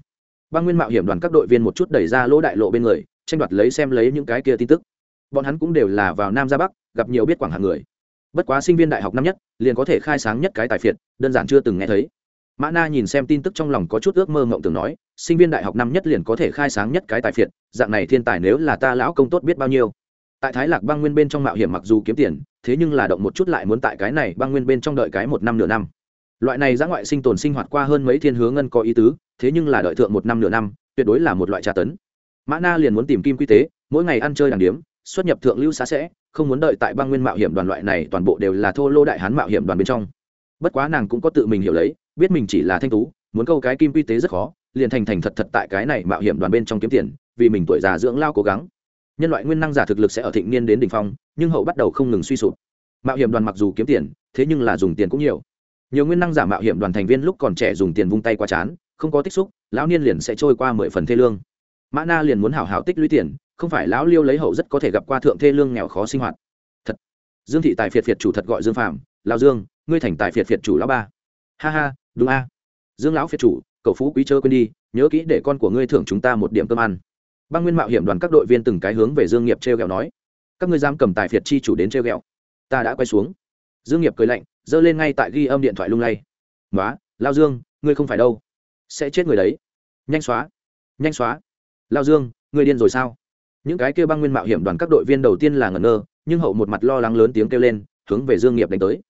Băng nguyên mạo hiểm đoàn các đội viên một chút đẩy ra lỗ đại lộ bên người, tranh đoạt lấy xem lấy những cái kia tin tức. Bọn hắn cũng đều là vào nam ra bắc, gặp nhiều biết quảng hàng người. Bất quá sinh viên đại học năm nhất, liền có thể khai sáng nhất cái tài phiệt, đơn giản chưa từng nghe thấy. Mã na nhìn xem tin tức trong lòng có chút ước mơ ngộng tưởng nói, sinh viên đại học năm nhất liền có thể khai sáng nhất cái tài phiệt, dạng này thiên tài nếu là ta lão công tốt biết bao nhiêu tại thái lạc băng nguyên bên trong mạo hiểm mặc dù kiếm tiền, thế nhưng là động một chút lại muốn tại cái này băng nguyên bên trong đợi cái một năm nửa năm. Loại này giã ngoại sinh tồn sinh hoạt qua hơn mấy thiên hướng ngân có ý tứ, thế nhưng là đợi thượng một năm nửa năm, tuyệt đối là một loại tra tấn. Mã na liền muốn tìm kim quy tế, mỗi ngày ăn chơi đàng điếm, xuất nhập thượng lưu xá sẽ, không muốn đợi tại băng nguyên mạo hiểm đoàn loại này toàn bộ đều là thô lô đại hán mạo hiểm đoàn bên trong. Bất quá nàng cũng có tự mình hiểu lấy, biết mình chỉ là thanh tú, muốn câu cái kim quy tế rất khó, liền thành thành thật thật tại cái này mạo hiểm đoàn bên trong kiếm tiền, vì mình tuổi già dưỡng lao cố gắng nhân loại nguyên năng giả thực lực sẽ ở thịnh niên đến đỉnh phong, nhưng hậu bắt đầu không ngừng suy sụp. Mạo hiểm đoàn mặc dù kiếm tiền, thế nhưng là dùng tiền cũng nhiều. Nhiều nguyên năng giả mạo hiểm đoàn thành viên lúc còn trẻ dùng tiền vung tay qua chán, không có tích xúc, lão niên liền sẽ trôi qua mười phần thê lương. Mã na liền muốn hảo hảo tích lũy tiền, không phải lão liêu lấy hậu rất có thể gặp qua thượng thê lương nghèo khó sinh hoạt. Thật. Dương thị tài phiệt phiệt chủ thật gọi dương phạm lao dương, ngươi thành tài phiệt phiệt chủ lão ba. Ha ha, đúng a. Dương lão phiệt chủ, cậu phú quý chớ quên đi, nhớ kỹ để con của ngươi thưởng chúng ta một điểm cơm ăn băng nguyên mạo hiểm đoàn các đội viên từng cái hướng về dương nghiệp t r e o g ẹ o nói, các ngươi dám cầm tài phiệt chi chủ đến t r e o g ẹ o ta đã quay xuống. Dương nghiệp cười lạnh, giơ lên ngay tại ghi âm điện thoại lung lay. Nói lao dương, ngươi không phải đâu. Sẽ chết người đấy. Nhanh xóa nhanh xóa. Lao dương, ngươi điên rồi sao? Những cái kêu băng nguyên mạo hiểm đoàn các đội viên đầu tiên là ngẩn ngơ, nhưng hậu một mặt lo lắng lớn tiếng kêu lên, hướng về dương nghiệp đánh tới.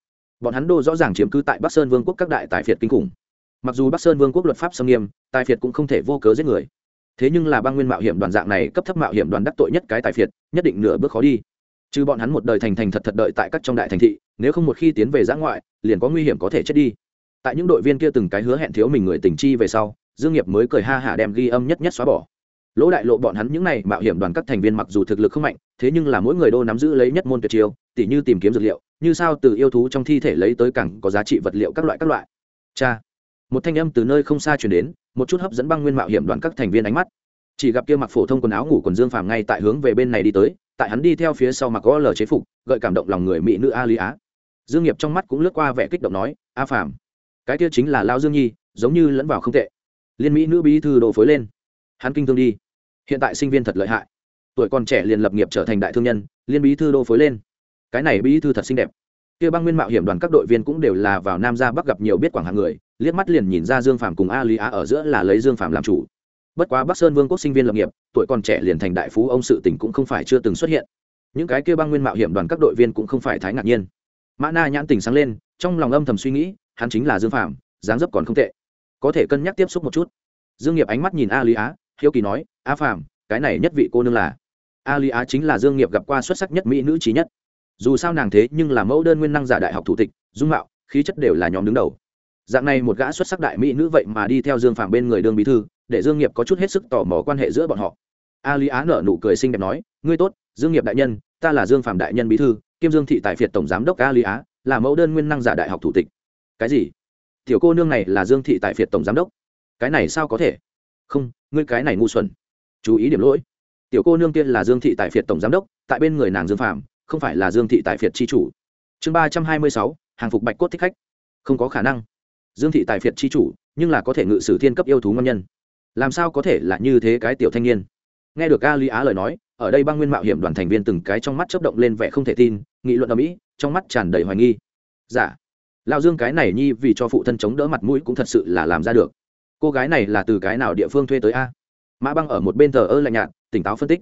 Bọn hắn đô rõ ràng chiếm cứ tại bắc sơn vương quốc các đại tài phiệt kinh khủng. Mặc dù bắc sơn vương quốc luật pháp xâm nghiêm, tài phiệt cũng không thể vô cớ giết người thế nhưng là băng nguyên mạo hiểm đoàn dạng này cấp thấp mạo hiểm đoàn đắc tội nhất cái tài phiệt, nhất định nửa bước khó đi. Trừ bọn hắn một đời thành thành thật thật đợi tại các trong đại thành thị, nếu không một khi tiến về giã ngoại, liền có nguy hiểm có thể chết đi. Tại những đội viên kia từng cái hứa hẹn thiếu mình người tình chi về sau, dương nghiệp mới cười ha hả đem ghi âm nhất nhất xóa bỏ. Lỗ đại lộ bọn hắn những này mạo hiểm đoàn các thành viên mặc dù thực lực không mạnh, thế nhưng là mỗi người đô nắm giữ lấy nhất môn tuyệt chiêu, tỉ như tìm kiếm dược liệu, như sao từ yêu thú trong thi thể lấy tới cẳng có giá trị vật liệu các loại các loại. Cha, một thanh âm từ nơi không xa truyền đến một chút hấp dẫn băng nguyên mạo hiểm đoàn các thành viên ánh mắt. Chỉ gặp kia mặc phổ thông quần áo ngủ quần dương phàm ngay tại hướng về bên này đi tới, tại hắn đi theo phía sau mặc gõ lờ chế phục, gợi cảm động lòng người mỹ nữ a lý á. Dương nghiệp trong mắt cũng lướt qua vẻ kích động nói, a phàm, cái kia chính là lao dương nhi, giống như lẫn vào không tệ. Liên mỹ nữ bí thư đồ phối lên. Hắn kinh thương đi. Hiện tại sinh viên thật lợi hại. Tuổi còn trẻ liền lập nghiệp trở thành đại thương nhân, liên bí thư đô phối lên. Cái này bí thư thật xinh đẹp. Kia băng nguyên mạo hiểm đoàn các đội viên cũng đều là vào nam ra bắc gặp nhiều biết quảng hàng người liếc mắt liền nhìn ra dương phạm cùng a lý á ở giữa là lấy dương phạm làm chủ. Bất quá bắc sơn vương quốc sinh viên lập nghiệp, tuổi còn trẻ liền thành đại phú, ông sự tỉnh cũng không phải chưa từng xuất hiện. Những cái kia băng nguyên mạo hiểm đoàn các đội viên cũng không phải thái ngạc nhiên. Mã na nhãn tình sáng lên, trong lòng âm thầm suy nghĩ, hắn chính là dương phạm dáng dấp còn không tệ. Có thể cân nhắc tiếp xúc một chút. Dương nghiệp ánh mắt nhìn a lý á, hiếu kỳ nói a phạm cái này nhất vị cô nương là? A lý á chính là dương nghiệp gặp qua xuất sắc nhất mỹ nữ trí nhất. Dù sao nàng thế nhưng là mẫu đơn nguyên năng giả đại học thủ tịch, dung mạo, khí chất đều là nhóm đứng đầu dạng này một gã xuất sắc đại mỹ nữ vậy mà đi theo dương phạm bên người đương bí thư, để dương nghiệp có chút hết sức tò mò quan hệ giữa bọn họ. A lý á nở nụ cười xinh đẹp nói, ngươi tốt, dương nghiệp đại nhân, ta là dương phạm đại nhân bí thư, kiêm dương thị tại phiệt tổng giám đốc a lý á, là mẫu đơn nguyên năng giả đại học thủ tịch. Cái gì? Tiểu cô nương này là dương thị tại phiệt tổng giám đốc? Cái này sao có thể? Không, ngươi cái này ngu xuẩn. Chú ý điểm lỗi. Tiểu cô nương kia là dương thị tại phiệt tổng giám đốc, tại bên người nàng dương phạm không phải là dương thị tại phiệt tri chủ. Chương ba trăm hai mươi sáu, hàng phục bạch cốt thích khách. Không có khả năng dương thị tài phiệt chi chủ, nhưng là có thể ngự sử thiên cấp yêu thú ngon nhân. Làm sao có thể là như thế cái tiểu thanh niên? Nghe được a lý á lời nói, ở đây băng nguyên mạo hiểm đoàn thành viên từng cái trong mắt chấp động lên vẻ không thể tin, nghị luận ở mỹ trong mắt tràn đầy hoài nghi. Giả dạ. lao dương cái này nhi vì cho phụ thân chống đỡ mặt mũi cũng thật sự là làm ra được. Cô gái này là từ cái nào địa phương thuê tới a? Mã băng ở một bên thờ ơ lạnh nhạt, tỉnh táo phân tích.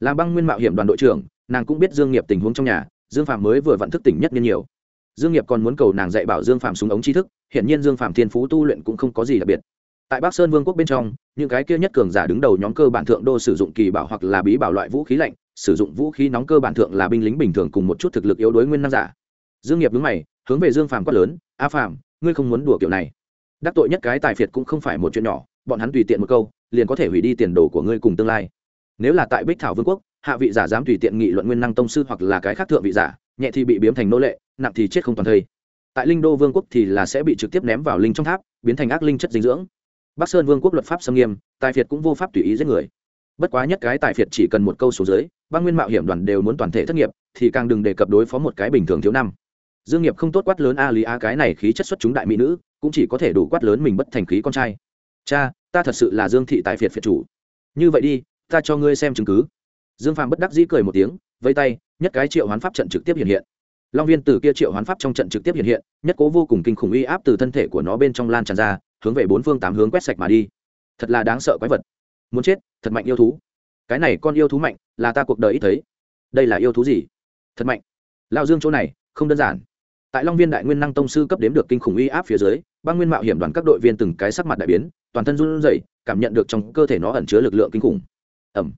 Làm băng nguyên mạo hiểm đoàn đội trưởng, nàng cũng biết dương nghiệp tình huống trong nhà, dương phạm mới vừa vặn thức tỉnh nhất nhiên nhiều dương nghiệp còn muốn cầu nàng dạy bảo dương phạm súng ống tri thức hiện nhiên dương phạm thiên phú tu luyện cũng không có gì đặc biệt. Tại bắc sơn vương quốc bên trong những cái kia nhất cường giả đứng đầu nhóm cơ bản thượng đô sử dụng kỳ bảo hoặc là bí bảo loại vũ khí lạnh sử dụng vũ khí nóng cơ bản thượng là binh lính bình thường cùng một chút thực lực yếu đuối nguyên năng giả. Dương nghiệp đứng mày hướng về dương Phạm quát lớn a Phạm, ngươi không muốn đùa kiểu này. Đắc tội nhất cái tài phiệt cũng không phải một chuyện nhỏ bọn hắn tùy tiện một câu liền có thể hủy đi tiền đồ của ngươi cùng tương lai. Nếu là tại bích thảo vương quốc hạ vị giả dám tùy tiện nghị luận nguyên năng tông sư hoặc là cái khác thượng vị giả nhẹ thì bị biếm thành nô lệ, nặng thì chết không toàn thây. Tại linh đô vương quốc thì là sẽ bị trực tiếp ném vào linh trong tháp, biến thành ác linh chất dinh dưỡng. Bắc sơn vương quốc luật pháp xâm nghiêm, tài phiệt cũng vô pháp tùy ý giết người. Bất quá nhất cái tài phiệt chỉ cần một câu số dưới, băng nguyên mạo hiểm đoàn đều muốn toàn thể thất nghiệp, thì càng đừng đề cập đối phó một cái bình thường thiếu năm. Dương nghiệp không tốt quát lớn a lý a, cái này khí chất xuất chúng đại mỹ nữ, cũng chỉ có thể đủ quát lớn mình bất thành khí con trai. Cha, ta thật sự là dương thị tài phiệt phiệt chủ. Như vậy đi, ta cho ngươi xem chứng cứ. Dương phàm bất đắc dĩ cười một tiếng vây tay, nhất cái triệu hoán pháp trận trực tiếp hiện hiện. Long viên từ kia triệu hoán pháp trong trận trực tiếp hiện hiện, nhất cố vô cùng kinh khủng uy áp từ thân thể của nó bên trong lan tràn ra, hướng về bốn phương tám hướng quét sạch mà đi. Thật là đáng sợ quái vật. Muốn chết, thật mạnh yêu thú. Cái này con yêu thú mạnh, là ta cuộc đời ít thấy. Đây là yêu thú gì? Thật mạnh. Lao dương chỗ này, không đơn giản. Tại long viên đại nguyên năng tông sư cấp đếm được kinh khủng uy áp phía dưới, băng nguyên mạo hiểm đoàn các đội viên từng cái sắc mặt đại biến, toàn thân run rẩy, cảm nhận được trong cơ thể nó ẩn chứa lực lượng kinh khủng. Ẩm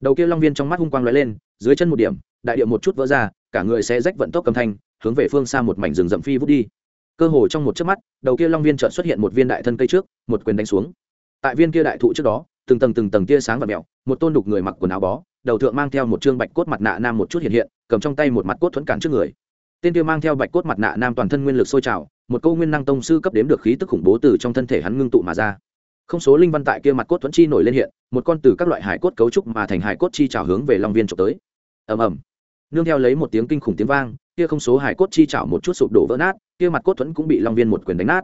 đầu kia long viên trong mắt hung quang lóe lên dưới chân một điểm, đại điệu một chút vỡ ra, cả người sẽ rách vận tốc cầm thanh, hướng về phương xa một mảnh rừng rậm phi vút đi. Cơ hồ trong một chớp mắt, đầu kia long viên chợt xuất hiện một viên đại thân cây trước, một quyền đánh xuống. Tại viên kia đại thụ trước đó, từng tầng từng tầng tia sáng và mèo, một tôn đục người mặc quần áo bó, đầu thượng mang theo một trương bạch cốt mặt nạ nam một chút hiện hiện, cầm trong tay một mặt cốt thuẫn cản trước người. Tên kia mang theo bạch cốt mặt nạ nam toàn thân nguyên lực sôi trào, một câu nguyên năng tông sư cấp đếm được khí tức khủng bố từ trong thân thể hắn ngưng tụ mà ra không số linh văn tại kia mặt cốt thuẫn chi nổi lên hiện, một con từ các loại hải cốt cấu trúc mà thành hải cốt chi trào hướng về long viên trộm tới. Ầm ầm. Nương theo lấy một tiếng kinh khủng tiếng vang, kia không số hải cốt chi trào một chút sụp đổ vỡ nát, kia mặt cốt thuẫn cũng bị long viên một quyền đánh nát.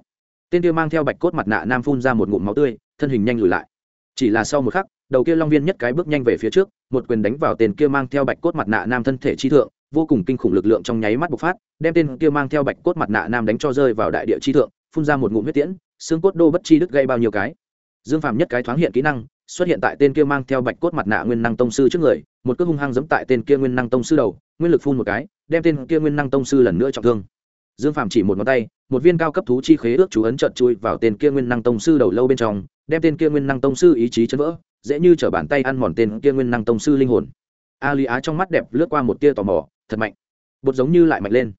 Tên kia mang theo bạch cốt mặt nạ nam phun ra một ngụm máu tươi, thân hình nhanh lùi lại. Chỉ là sau một khắc, đầu kia long viên nhất cái bước nhanh về phía trước, một quyền đánh vào tên kia mang theo bạch cốt mặt nạ nam thân thể chi thượng, vô cùng kinh khủng lực lượng trong nháy mắt bộc phát, đem tên kia mang theo bạch cốt mặt nạ nam đánh cho rơi vào đại địa chi thượng, phun ra một ngụm huyết tiễn, xương cốt đô bất chi đứt gây bao nhiêu cái dương phàm nhất cái thoáng hiện kỹ năng, xuất hiện tại tên kia mang theo bạch cốt mặt nạ nguyên năng tông sư trước người, một cước hung hăng giẫm tại tên kia nguyên năng tông sư đầu, nguyên lực phun một cái, đem tên kia nguyên năng tông sư lần nữa trọng thương. Dương phàm chỉ một ngón tay, một viên cao cấp thú chi khế ước chú ấn trợt chui vào tên kia nguyên năng tông sư đầu lâu bên trong, đem tên kia nguyên năng tông sư ý chí chấn vỡ, dễ như t bàn tay ăn mòn tên kia nguyên năng tông sư linh hồn. A lý á trong mắt đẹp lướt qua một tia tò mò, thật mạnh. Bột giống như lại mạnh lên.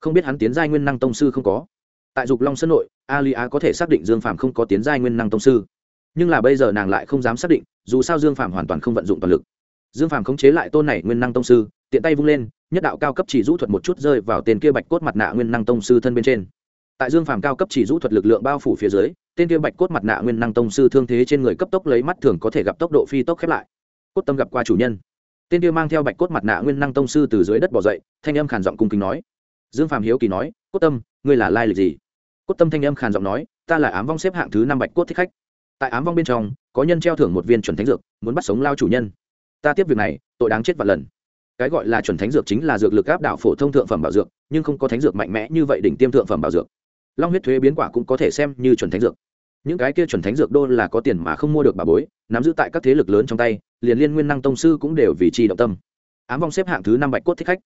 Không biết hắn tiến giai nguyên năng tông sư không có. Tại dục long sân nội, a lý á có thể xác định dương phàm không có tiến giai nguyên năng tông sư nhưng là bây giờ nàng lại không dám xác định, dù sao dương phàm hoàn toàn không vận dụng toàn lực. Dương phàm khống chế lại tôn này nguyên năng tông sư, tiện tay vung lên, nhất đạo cao cấp chỉ rũ thuật một chút rơi vào tên kia bạch cốt mặt nạ nguyên năng tông sư thân bên trên. Tại dương phàm cao cấp chỉ rũ thuật lực lượng bao phủ phía dưới, tên kia bạch cốt mặt nạ nguyên năng tông sư thương thế trên người cấp tốc lấy mắt thường có thể gặp tốc độ phi tốc khép lại. Cốt tâm gặp qua chủ nhân. Tên kia mang theo bạch cốt mặt nạ nguyên năng tông sư từ dưới đất bỏ dậy, thanh âm khản giọng cung kính nói. Dương phàm hiếu kỳ nói, cốt tâm, ngươi là lai lịch gì? Cốt tâm thanh âm khàn giọng nói, ta là ám vong xếp hạng thứ năm bạch cốt thích khách tại ám vong bên trong, có nhân treo thưởng một viên chuẩn thánh dược, muốn bắt sống lao chủ nhân. Ta tiếp việc này, tội đáng chết vạn lần. Cái gọi là chuẩn thánh dược chính là dược lực áp đảo phổ thông thượng phẩm bảo dược, nhưng không có thánh dược mạnh mẽ như vậy đỉnh tiêm thượng phẩm bảo dược. Long huyết thuế biến quả cũng có thể xem như chuẩn thánh dược. Những cái kia chuẩn thánh dược đô là có tiền mà không mua được bà bối, nắm giữ tại các thế lực lớn trong tay, liền liên nguyên năng tông sư cũng đều vì chi động tâm. Ám vong xếp hạng thứ năm bạch cốt thích khách.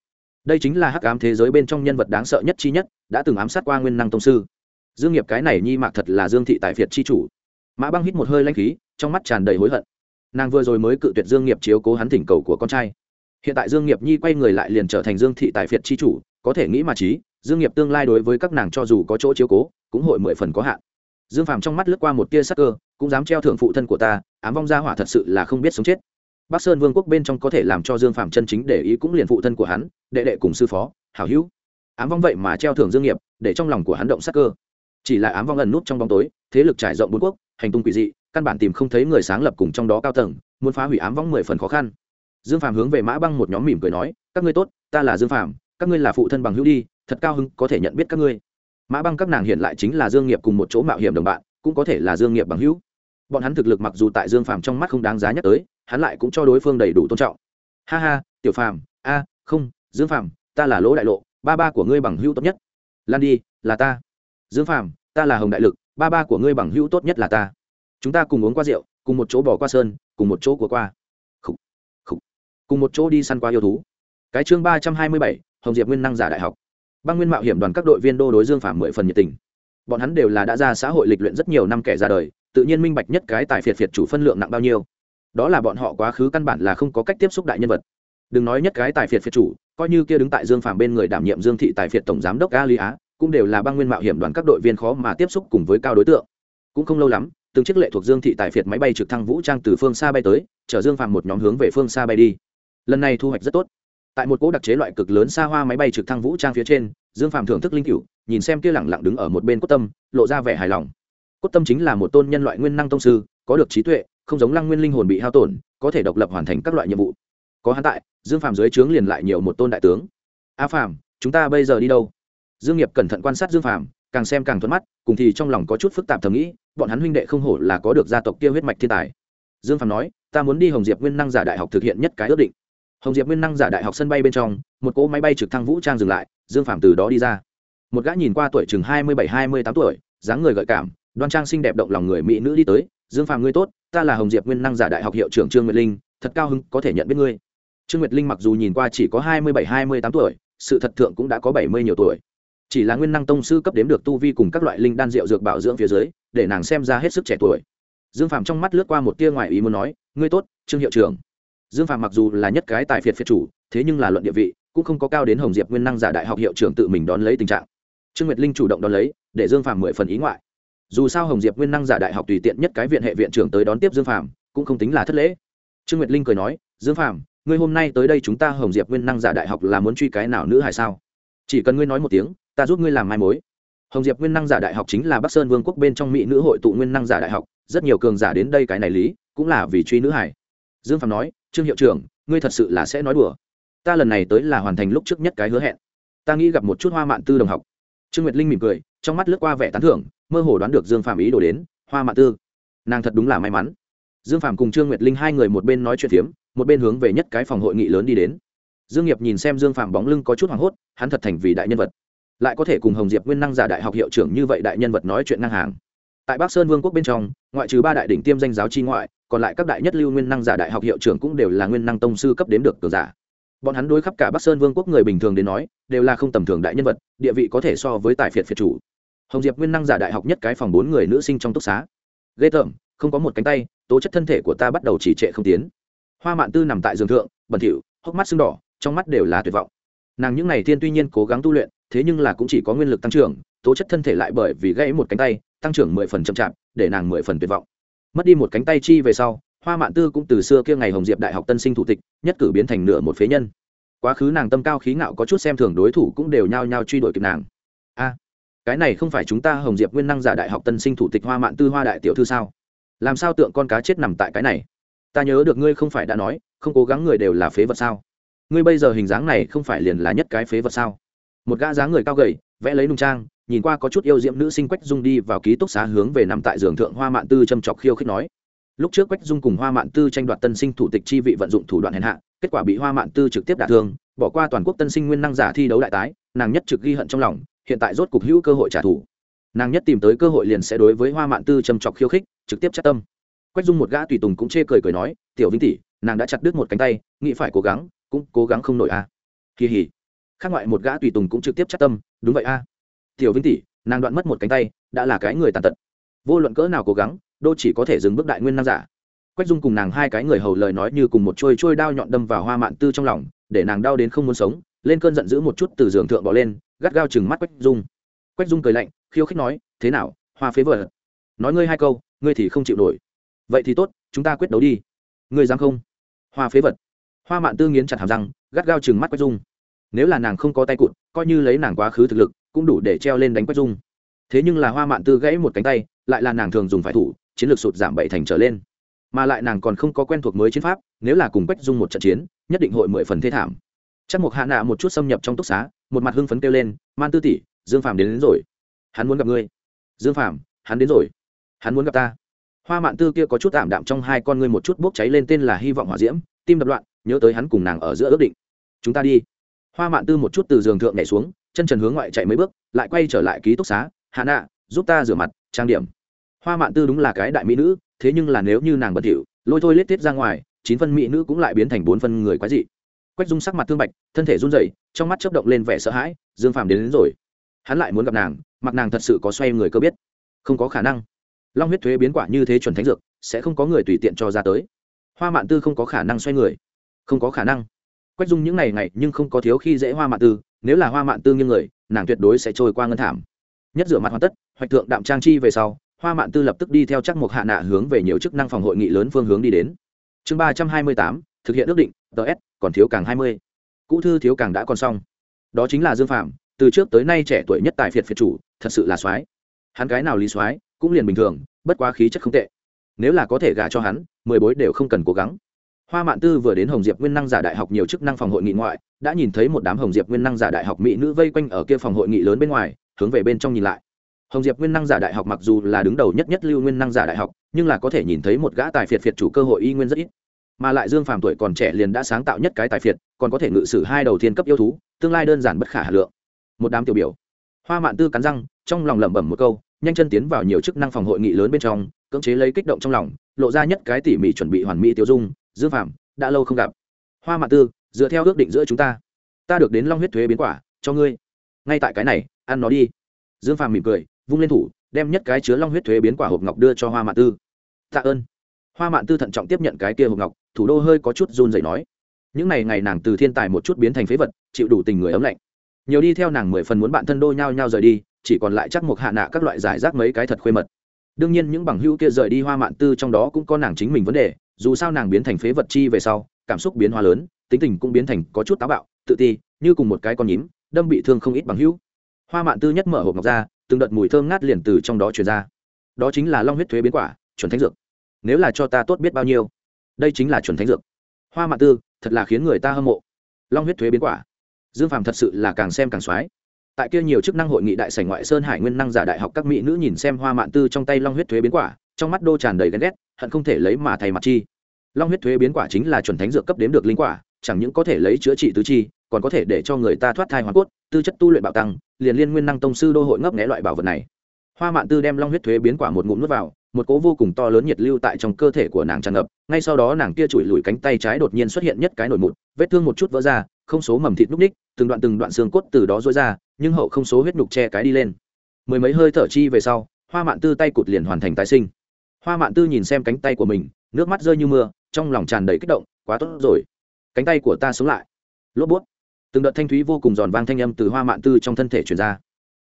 Đây chính là hắc ám thế giới bên trong nhân vật đáng sợ nhất chi nhất, đã từng ám sát qua nguyên năng tông sư. Dương nghiệp cái này nhi mạc thật là dương thị tại việt chi chủ mã băng hít một hơi lanh khí, trong mắt tràn đầy hối hận. Nàng vừa rồi mới cự tuyệt dương nghiệp chiếu cố hắn thỉnh cầu của con trai. Hiện tại dương nghiệp nhi quay người lại liền trở thành dương thị tại phiệt chi chủ, có thể nghĩ mà trí, dương nghiệp tương lai đối với các nàng cho dù có chỗ chiếu cố, cũng hội mười phần có hạn. Dương phàm trong mắt lướt qua một tia sắc cơ, cũng dám treo thượng phụ thân của ta, ám vong gia hỏa thật sự là không biết sống chết. Bắc sơn vương quốc bên trong có thể làm cho dương phàm chân chính để ý cũng liền phụ thân của hắn, đệ đệ cùng sư phó, hảo hữu. Ám vong vậy mà treo thưởng dương nghiệp, để trong lòng của hắn động sắc cơ. Chỉ là ám vong ẩn nút trong bóng tối, thế lực trải rộng bốn quốc hành tung quỷ dị, căn bản tìm không thấy người sáng lập cùng trong đó cao tầng, muốn phá hủy ám vong mười phần khó khăn. Dương phàm hướng về mã băng một nhóm mỉm cười nói, các ngươi tốt, ta là dương phàm, các ngươi là phụ thân bằng hữu đi, thật cao hứng có thể nhận biết các ngươi. Mã băng các nàng hiện lại chính là dương nghiệp cùng một chỗ mạo hiểm đồng bạn, cũng có thể là dương nghiệp bằng hữu. Bọn hắn thực lực mặc dù tại dương phàm trong mắt không đáng giá nhắc tới, hắn lại cũng cho đối phương đầy đủ tôn trọng. Ha ha, tiểu phàm, a, không, dương phàm, ta là lỗ đại lộ, ba ba của ngươi bằng hữu tốt nhất. Lan đi, là ta. Dương phàm, ta là hồng đại lực ba ba của ngươi bằng hữu tốt nhất là ta. Chúng ta cùng uống qua rượu, cùng một chỗ bỏ qua sơn, cùng một chỗ của qua. Khủ. Khủ. cùng một chỗ đi săn qua yêu thú. Cái chương ba trăm hai mươi bảy, hồng diệp nguyên năng giả đại học. Băng nguyên mạo hiểm đoàn các đội viên đô đối dương phạm mười phần nhiệt tình. Bọn hắn đều là đã ra xã hội lịch luyện rất nhiều năm kẻ ra đời, tự nhiên minh bạch nhất cái tài phiệt phiệt chủ phân lượng nặng bao nhiêu. Đó là bọn họ quá khứ căn bản là không có cách tiếp xúc đại nhân vật. Đừng nói nhất cái tài phiệt phiệt chủ, coi như kia đứng tại dương phàm bên người đảm nhiệm dương thị tài phiệt tổng giám đốc a lý á cũng đều là băng nguyên mạo hiểm đoàn các đội viên khó mà tiếp xúc cùng với cao đối tượng. Cũng không lâu lắm, từng chiếc lệ thuộc dương thị tài phiệt máy bay trực thăng vũ trang từ phương xa bay tới, chở dương phàm một nhóm hướng về phương xa bay đi. Lần này thu hoạch rất tốt. Tại một cỗ đặc chế loại cực lớn xa hoa máy bay trực thăng vũ trang phía trên, dương phàm thưởng thức linh cựu nhìn xem kia lẳng lặng đứng ở một bên cốt tâm, lộ ra vẻ hài lòng. Cốt tâm chính là một tôn nhân loại nguyên năng tông sư, có được trí tuệ, không giống lăng nguyên linh hồn bị hao tổn, có thể độc lập hoàn thành các loại nhiệm vụ. Có hắn tại, dương phàm dưới trướng liền lại nhiều một tôn đại tướng. A phàm chúng ta bây giờ đi đâu? Dương nghiệp cẩn thận quan sát dương phàm, càng xem càng thuận mắt, cùng thì trong lòng có chút phức tạp thầm nghĩ, bọn hắn huynh đệ không hổ là có được gia tộc kia huyết mạch thiên tài. Dương phàm nói, ta muốn đi hồng diệp nguyên năng giả đại học thực hiện nhất cái ước định. Hồng diệp nguyên năng giả đại học sân bay bên trong, một cỗ máy bay trực thăng vũ trang dừng lại, dương phàm từ đó đi ra. Một gã nhìn qua tuổi chừng hai mươi bảy, hai mươi tám tuổi, dáng người gợi cảm, đoan trang xinh đẹp động lòng người mỹ nữ đi tới, dương phàm ngươi tốt, ta là hồng diệp nguyên năng giả đại học hiệu trưởng trương nguyệt linh, thật cao hứng có thể nhận biết ngươi. Trương nguyệt linh mặc dù nhìn qua chỉ có hai mươi bảy, hai mươi tám tuổi, sự thật thượng cũng đã có bảy mươi nhiều tuổi chỉ là nguyên năng tông sư cấp đếm được tu vi cùng các loại linh đan rượu dược bảo dưỡng phía dưới, để nàng xem ra hết sức trẻ tuổi. Dương phàm trong mắt lướt qua một tia ngoài ý muốn nói, ngươi tốt, trương hiệu trưởng. Dương phàm mặc dù là nhất cái tài phiệt phiệt chủ, thế nhưng là luận địa vị, cũng không có cao đến hồng diệp nguyên năng giả đại học hiệu trưởng tự mình đón lấy tình trạng. Trương nguyệt linh chủ động đón lấy, để dương phàm mười phần ý ngoại. Dù sao hồng diệp nguyên năng giả đại học tùy tiện nhất cái viện hệ viện trưởng tới đón tiếp dương phàm, cũng không tính là thất lễ. Trương nguyệt linh cười nói, dương phàm, ngươi hôm nay tới đây chúng ta hồng diệp nguyên năng giả đại học là muốn truy cái nào nữ hay sao? Chỉ cần ngươi nói một tiếng ta giúp ngươi làm mai mối. Hồng diệp nguyên năng giả đại học chính là bắc sơn vương quốc bên trong mỹ nữ hội tụ nguyên năng giả đại học, rất nhiều cường giả đến đây cái này lý, cũng là vì truy nữ hải dương phạm nói, trương hiệu trưởng, ngươi thật sự là sẽ nói đùa. Ta lần này tới là hoàn thành lúc trước nhất cái hứa hẹn. Ta nghĩ gặp một chút hoa mạn tư đồng học. Trương nguyệt linh mỉm cười, trong mắt lướt qua vẻ tán thưởng, mơ hồ đoán được dương phạm ý đồ đến, hoa mạn tư, nàng thật đúng là may mắn. Dương phạm cùng trương nguyệt linh hai người một bên nói chuyện phiếm, một bên hướng về nhất cái phòng hội nghị lớn đi đến. Dương nghiệp nhìn xem dương phạm bóng lưng có chút hoảng hốt, hắn thật thành vì đại nhân vật lại có thể cùng hồng diệp nguyên năng giả đại học hiệu trưởng như vậy đại nhân vật nói chuyện ngang hàng. Tại bắc sơn vương quốc bên trong, ngoại trừ ba đại đỉnh tiêm danh giáo chi ngoại, còn lại các đại nhất lưu nguyên năng giả đại học hiệu trưởng cũng đều là nguyên năng tông sư cấp đến được cường giả. Bọn hắn đối khắp cả bắc sơn vương quốc người bình thường đến nói, đều là không tầm thường đại nhân vật, địa vị có thể so với tài phiệt phiệt chủ. Hồng diệp nguyên năng giả đại học nhất cái phòng bốn người nữ sinh trong túc xá. Ghê tởm, không có một cánh tay, tố chất thân thể của ta bắt đầu chỉ trệ không tiến. Hoa mạn tư nằm tại giường thượng, bẩn thỉu, hốc mắt sưng đỏ, trong mắt đều là tuyệt vọng nàng những ngày thiên tuy nhiên cố gắng tu luyện, thế nhưng là cũng chỉ có nguyên lực tăng trưởng, tố chất thân thể lại bởi vì gãy một cánh tay, tăng trưởng mười phần chậm chạp, để nàng mười phần tuyệt vọng. Mất đi một cánh tay chi về sau, hoa mạn tư cũng từ xưa kia ngày hồng diệp đại học tân sinh thủ tịch, nhất cử biến thành nửa một phế nhân. Quá khứ nàng tâm cao khí ngạo có chút xem thường đối thủ cũng đều nhao nhao truy đuổi kịp nàng. A, cái này không phải chúng ta hồng diệp nguyên năng giả đại học tân sinh thủ tịch hoa mạn tư hoa đại tiểu thư sao? Làm sao tượng con cá chết nằm tại cái này? Ta nhớ được ngươi không phải đã nói, không cố gắng người đều là phế vật sao? Ngươi bây giờ hình dáng này không phải liền là nhất cái phế vật sao? Một gã dáng người cao gầy, vẽ lấy nung trang, nhìn qua có chút yêu diễm nữ sinh quách dung đi vào ký túc xá hướng về nằm tại giường thượng hoa mạn tư châm chọc khiêu khích nói. Lúc trước quách dung cùng hoa mạn tư tranh đoạt tân sinh thủ tịch chi vị vận dụng thủ đoạn hèn hạ, kết quả bị hoa mạn tư trực tiếp đả thương, bỏ qua toàn quốc tân sinh nguyên năng giả thi đấu đại tái, nàng nhất trực ghi hận trong lòng, hiện tại rốt cục hữu cơ hội trả thù. Nàng nhất tìm tới cơ hội liền sẽ đối với hoa mạn tư châm chọc khiêu khích, trực tiếp chắc tâm. Quách dung một gã tùy tùng cũng chê cười cười nói, tiểu vinh tỷ, nàng đã chặt đứt một cánh tay, nghĩ phải cố gắng cũng cố gắng không nổi a à. kỳ hỉ. Khác ngoại một gã tùy tùng cũng trực tiếp chắc tâm, đúng vậy a tiểu vinh tỷ, nàng đoạn mất một cánh tay, đã là cái người tàn tật. Vô luận cỡ nào cố gắng, đô chỉ có thể dừng bước đại nguyên nam giả. Quách dung cùng nàng hai cái người hầu lời nói như cùng một trôi trôi đao nhọn đâm vào hoa mạn tư trong lòng, để nàng đau đến không muốn sống, lên cơn giận dữ một chút từ giường thượng bỏ lên, gắt gao chừng mắt quách dung. Quách dung cười lạnh, khiêu khích nói, thế nào, hoa phế vợ? Nói ngươi hai câu, ngươi thì không chịu nổi. Vậy thì tốt, chúng ta quyết đấu đi. Ngươi dám không? Hoa phế vật hoa mạn tư nghiến chặt hàm răng gắt gao chừng mắt quách dung. Nếu là nàng không có tay cụt coi như lấy nàng quá khứ thực lực cũng đủ để treo lên đánh quách dung. Thế nhưng là hoa mạn tư gãy một cánh tay lại là nàng thường dùng phải thủ chiến lược sụt giảm bảy thành trở lên. Mà lại nàng còn không có quen thuộc mới chiến pháp nếu là cùng quách dung một trận chiến nhất định hội mười phần thế thảm. Chắc một hạ nạ một chút xâm nhập trong túc xá một mặt hưng phấn kêu lên man tư tỷ dương phàm đến, đến rồi. Hắn muốn gặp ngươi. Dương phàm hắn đến rồi. Hắn muốn gặp ta. Hoa mạn tư kia có chút ảm đạm trong hai con ngươi một chút bốc cháy lên tên là hy vọng hỏa diễm tim đập loạn nhớ tới hắn cùng nàng ở giữa ước định. Chúng ta đi. Hoa mạn tư một chút từ giường thượng nhảy xuống chân trần hướng ngoại chạy mấy bước lại quay trở lại ký túc xá. Hạ nạ giúp ta rửa mặt trang điểm. Hoa mạn tư đúng là cái đại mỹ nữ thế nhưng là nếu như nàng bật hiệu lôi thôi lết tiết ra ngoài chín phân mỹ nữ cũng lại biến thành bốn phân người quái dị. Quách dung sắc mặt thương bạch thân thể run rẩy trong mắt chớp động lên vẻ sợ hãi dương phàm đến, đến rồi. Hắn lại muốn gặp nàng mặc nàng thật sự có xoay người cơ biết. Không có khả năng. Long huyết thuế biến quả như thế chuẩn thánh dược sẽ không có người tùy tiện cho ra tới. Hoa mạn tư không có khả năng xoay người không có khả năng. Quách dung những ngày ngày nhưng không có thiếu khi dễ hoa mạn tư, nếu là hoa mạn tư nghiêng người, nàng tuyệt đối sẽ trôi qua ngân thảm. Nhất rửa mặt hoàn tất, hoạch thượng đạm trang chi về sau, hoa mạn tư lập tức đi theo chắc một hạ nạ hướng về nhiều chức năng phòng hội nghị lớn phương hướng đi đến. Chương ba trăm hai mươi tám, thực hiện ước định ts còn thiếu càng hai mươi. Cũ thư thiếu càng đã còn xong. Đó chính là dương phạm từ trước tới nay trẻ tuổi nhất tại phiệt phiệt chủ, thật sự là soái. Hắn cái nào lý soái cũng liền bình thường, bất quá khí chất không tệ. Nếu là có thể gả cho hắn, mười bối đều không cần cố gắng hoa mạn tư vừa đến hồng diệp nguyên năng giả đại học nhiều chức năng phòng hội nghị ngoại, đã nhìn thấy một đám hồng diệp nguyên năng giả đại học mỹ nữ vây quanh ở kia phòng hội nghị lớn bên ngoài, hướng về bên trong nhìn lại. Hồng diệp nguyên năng giả đại học mặc dù là đứng đầu nhất nhất lưu nguyên năng giả đại học, nhưng là có thể nhìn thấy một gã tài phiệt phiệt chủ cơ hội y nguyên rất ít. Mà lại dương phàm tuổi còn trẻ liền đã sáng tạo nhất cái tài phiệt, còn có thể ngự sử hai đầu thiên cấp yêu thú, tương lai đơn giản bất khả hà lượng. Một đám tiểu biểu. Hoa mạn tư cắn răng, trong lòng lẩm bẩm một câu, nhanh chân tiến vào nhiều chức năng phòng hội nghị lớn bên trong, cưỡng chế lấy kích động trong lòng, lộ ra nhất cái tỉ mỉ chuẩn bị hoàn mỹ tiêu dung dương phàm, đã lâu không gặp. Hoa mạn tư, dựa theo ước định giữa chúng ta ta được đến long huyết thuế biến quả, cho ngươi. Ngay tại cái này, ăn nó đi. Dương phàm mỉm cười, vung lên thủ, đem nhất cái chứa long huyết thuế biến quả hộp ngọc đưa cho hoa mạn tư. Tạ ơn. Hoa mạn tư thận trọng tiếp nhận cái kia hộp ngọc, thủ đô hơi có chút run dậy nói. Những ngày ngày nàng từ thiên tài một chút biến thành phế vật, chịu đủ tình người ấm lạnh. Nhiều đi theo nàng mười phần muốn bạn thân đô nhau nhau rời đi, chỉ còn lại chắc một hạ nạ các loại giải rác mấy cái thật khuê mật. Đương nhiên những bằng hữu kia rời đi hoa mạn tư trong đó cũng có nàng chính mình vấn đề dù sao nàng biến thành phế vật chi về sau, cảm xúc biến hóa lớn, tính tình cũng biến thành có chút táo bạo, tự ti, như cùng một cái con nhím, đâm bị thương không ít bằng hữu. Hoa mạn tư nhất mở hộp ngọc ra, từng đợt mùi thơm ngát liền từ trong đó truyền ra. Đó chính là long huyết thuế biến quả, chuẩn thánh dược. Nếu là cho ta tốt biết bao nhiêu? Đây chính là chuẩn thánh dược. Hoa mạn tư, thật là khiến người ta hâm mộ. Long huyết thuế biến quả. Dương phàm thật sự là càng xem càng soái tại kia nhiều chức năng hội nghị đại sảnh ngoại sơn hải nguyên năng giả đại học các mỹ nữ nhìn xem hoa mạn tư trong tay long huyết thuế biến quả, trong mắt đô tràn đầy ghen ghét, hận không thể lấy mà thay mặt chi long huyết thuế biến quả chính là chuẩn thánh dược cấp đếm được linh quả, chẳng những có thể lấy chữa trị tứ chi, còn có thể để cho người ta thoát thai hoàn cốt, tư chất tu luyện bạo tăng, liền liên nguyên năng tông sư đô hội ngấp nghẽ loại bảo vật này. Hoa mạn tư đem long huyết thuế biến quả một ngụm nuốt vào, một cố vô cùng to lớn nhiệt lưu tại trong cơ thể của nàng tràn ngập, ngay sau đó nàng kia chùi lùi cánh tay trái đột nhiên xuất hiện nhất cái nổi mụn, vết thương một chút vỡ ra, không số mầm thịt núc ních, từng đoạn từng đoạn xương cốt từ đó rối ra, nhưng hậu không số huyết nhục che cái đi lên. Mười mấy hơi thở chi về sau, hoa mạn tư tay cụt liền hoàn thành tái sinh. Hoa mạn tư nhìn xem cánh tay của mình, nước mắt rơi như mưa trong lòng tràn đầy kích động, quá tốt rồi. Cánh tay của ta sống lại. Lốp bút. Từng đợt thanh thúy vô cùng giòn vang thanh âm từ hoa mạn tư trong thân thể truyền ra.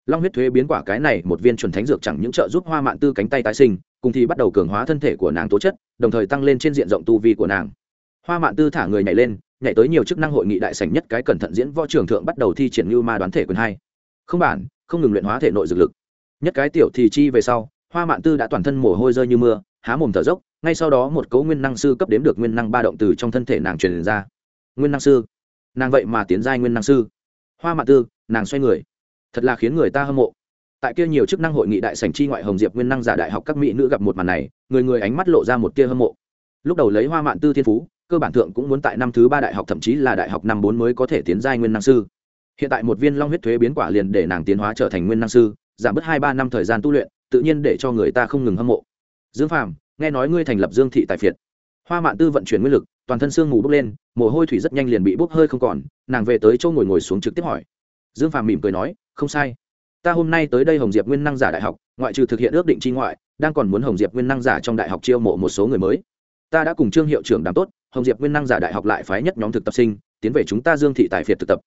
Long huyết thuế biến quả cái này một viên chuẩn thánh dược chẳng những trợ giúp hoa mạn tư cánh tay tái sinh, cùng thì bắt đầu cường hóa thân thể của nàng tố chất, đồng thời tăng lên trên diện rộng tu vi của nàng. Hoa mạn tư thả người nhảy lên, nhảy tới nhiều chức năng hội nghị đại sảnh nhất cái cẩn thận diễn võ trường thượng bắt đầu thi triển như ma đoán thể quyền hai. Không bản, không ngừng luyện hóa thể nội dược lực. Nhất cái tiểu thì chi về sau, hoa mạn tư đã toàn thân mồ hôi rơi như mưa, há mồm thở dốc ngay sau đó một cấu nguyên năng sư cấp đếm được nguyên năng ba động từ trong thân thể nàng truyền ra. Nguyên năng sư? Nàng vậy mà tiến giai nguyên năng sư. Hoa mạn tư, nàng xoay người. Thật là khiến người ta hâm mộ. Tại kia nhiều chức năng hội nghị đại sảnh chi ngoại hồng diệp nguyên năng giả đại học các mỹ nữ gặp một màn này, người người ánh mắt lộ ra một tia hâm mộ. Lúc đầu lấy hoa mạn tư thiên phú, cơ bản thượng cũng muốn tại năm thứ ba đại học, thậm chí là đại học năm bốn mới có thể tiến giai nguyên năng sư. Hiện tại một viên long huyết thuế biến quả liền để nàng tiến hóa trở thành nguyên năng sư, giảm bớt hai ba năm thời gian tu luyện, tự nhiên để cho người ta không ngừng hâm mộ. Dương phàm nghe nói ngươi thành lập dương thị Tài phiệt. Hoa mạn tư vận chuyển nguyên lực, toàn thân sương mù bốc lên, mồ hôi thủy rất nhanh liền bị bốc hơi không còn, nàng về tới chỗ ngồi ngồi xuống trực tiếp hỏi. Dương phàm mỉm cười nói, không sai. Ta hôm nay tới đây hồng diệp nguyên năng giả đại học, ngoại trừ thực hiện ước định tri ngoại, đang còn muốn hồng diệp nguyên năng giả trong đại học chiêu mộ một số người mới. Ta đã cùng trương hiệu trưởng đàm tốt, hồng diệp nguyên năng giả đại học lại phái nhất nhóm thực tập sinh, tiến về chúng ta dương thị Tài phiệt thực tập.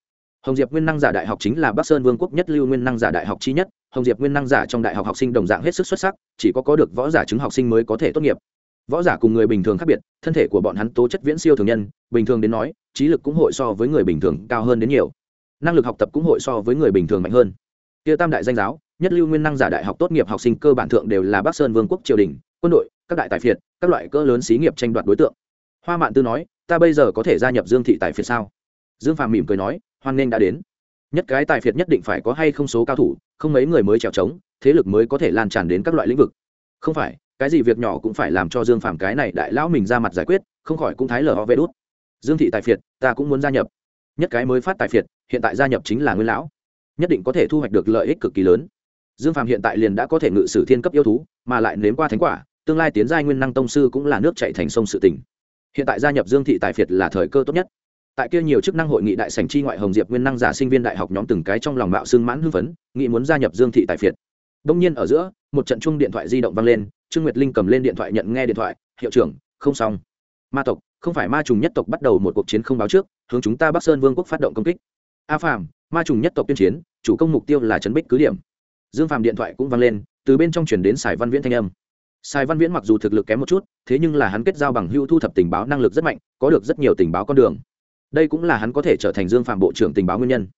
Hồng diệp nguyên năng giả đại học chính là bắc sơn vương quốc nhất lưu nguyên năng giả đại học chi nhất hồng diệp nguyên năng giả trong đại học học sinh đồng dạng hết sức xuất sắc, chỉ có có được võ giả chứng học sinh mới có thể tốt nghiệp. Võ giả cùng người bình thường khác biệt, thân thể của bọn hắn tố chất viễn siêu thường nhân, bình thường đến nói, trí lực cũng hội so với người bình thường cao hơn đến nhiều. Năng lực học tập cũng hội so với người bình thường mạnh hơn. Kia tam đại danh giáo, nhất lưu nguyên năng giả đại học tốt nghiệp học sinh cơ bản thượng đều là bắc sơn vương quốc triều đình, quân đội, các đại tài phiệt, các loại cỡ lớn xí nghiệp tranh đoạt đối tượng. Hoa mạn tư nói, ta bây giờ có thể gia nhập dương thị tài phiệt sao? Dương phàm mỉm cười nói, hoan nghênh đã đến nhất cái tài phiệt nhất định phải có hay không số cao thủ, không mấy người mới trèo trống, thế lực mới có thể lan tràn đến các loại lĩnh vực. Không phải, cái gì việc nhỏ cũng phải làm cho dương phàm cái này đại lão mình ra mặt giải quyết, không khỏi cũng thái lờ ho vê đốt dương thị tài phiệt, ta cũng muốn gia nhập. Nhất cái mới phát tài phiệt, hiện tại gia nhập chính là nguyên lão. Nhất định có thể thu hoạch được lợi ích cực kỳ lớn. Dương phàm hiện tại liền đã có thể ngự sử thiên cấp yêu thú, mà lại nếm qua thánh quả, tương lai tiến giai nguyên năng tông sư cũng là nước chạy thành sông sự tỉnh hiện tại gia nhập dương thị tài phiệt là thời cơ tốt nhất tại kia nhiều chức năng hội nghị đại sành chi ngoại hồng diệp nguyên năng giả sinh viên đại học nhóm từng cái trong lòng mạo xương mãn hưng phấn, nghĩ muốn gia nhập dương thị tài phiệt. Đông nhiên ở giữa, một trận chung điện thoại di động vang lên, trương nguyệt linh cầm lên điện thoại nhận nghe điện thoại, hiệu trưởng, không xong. Ma tộc, không phải ma trùng nhất tộc bắt đầu một cuộc chiến không báo trước, hướng chúng ta bắc sơn vương quốc phát động công kích. A phàm, ma trùng nhất tộc tuyên chiến, chủ công mục tiêu là trấn bích cứ điểm. Dương phàm điện thoại cũng vang lên, từ bên trong chuyển đến sài văn viễn thanh âm. Sài văn viễn mặc dù thực lực kém một chút, thế nhưng là hắn kết giao bằng hưu thu thập tình báo năng lực rất mạnh, có được rất nhiều tình báo con đường đây cũng là hắn có thể trở thành dương phạm bộ trưởng tình báo nguyên nhân.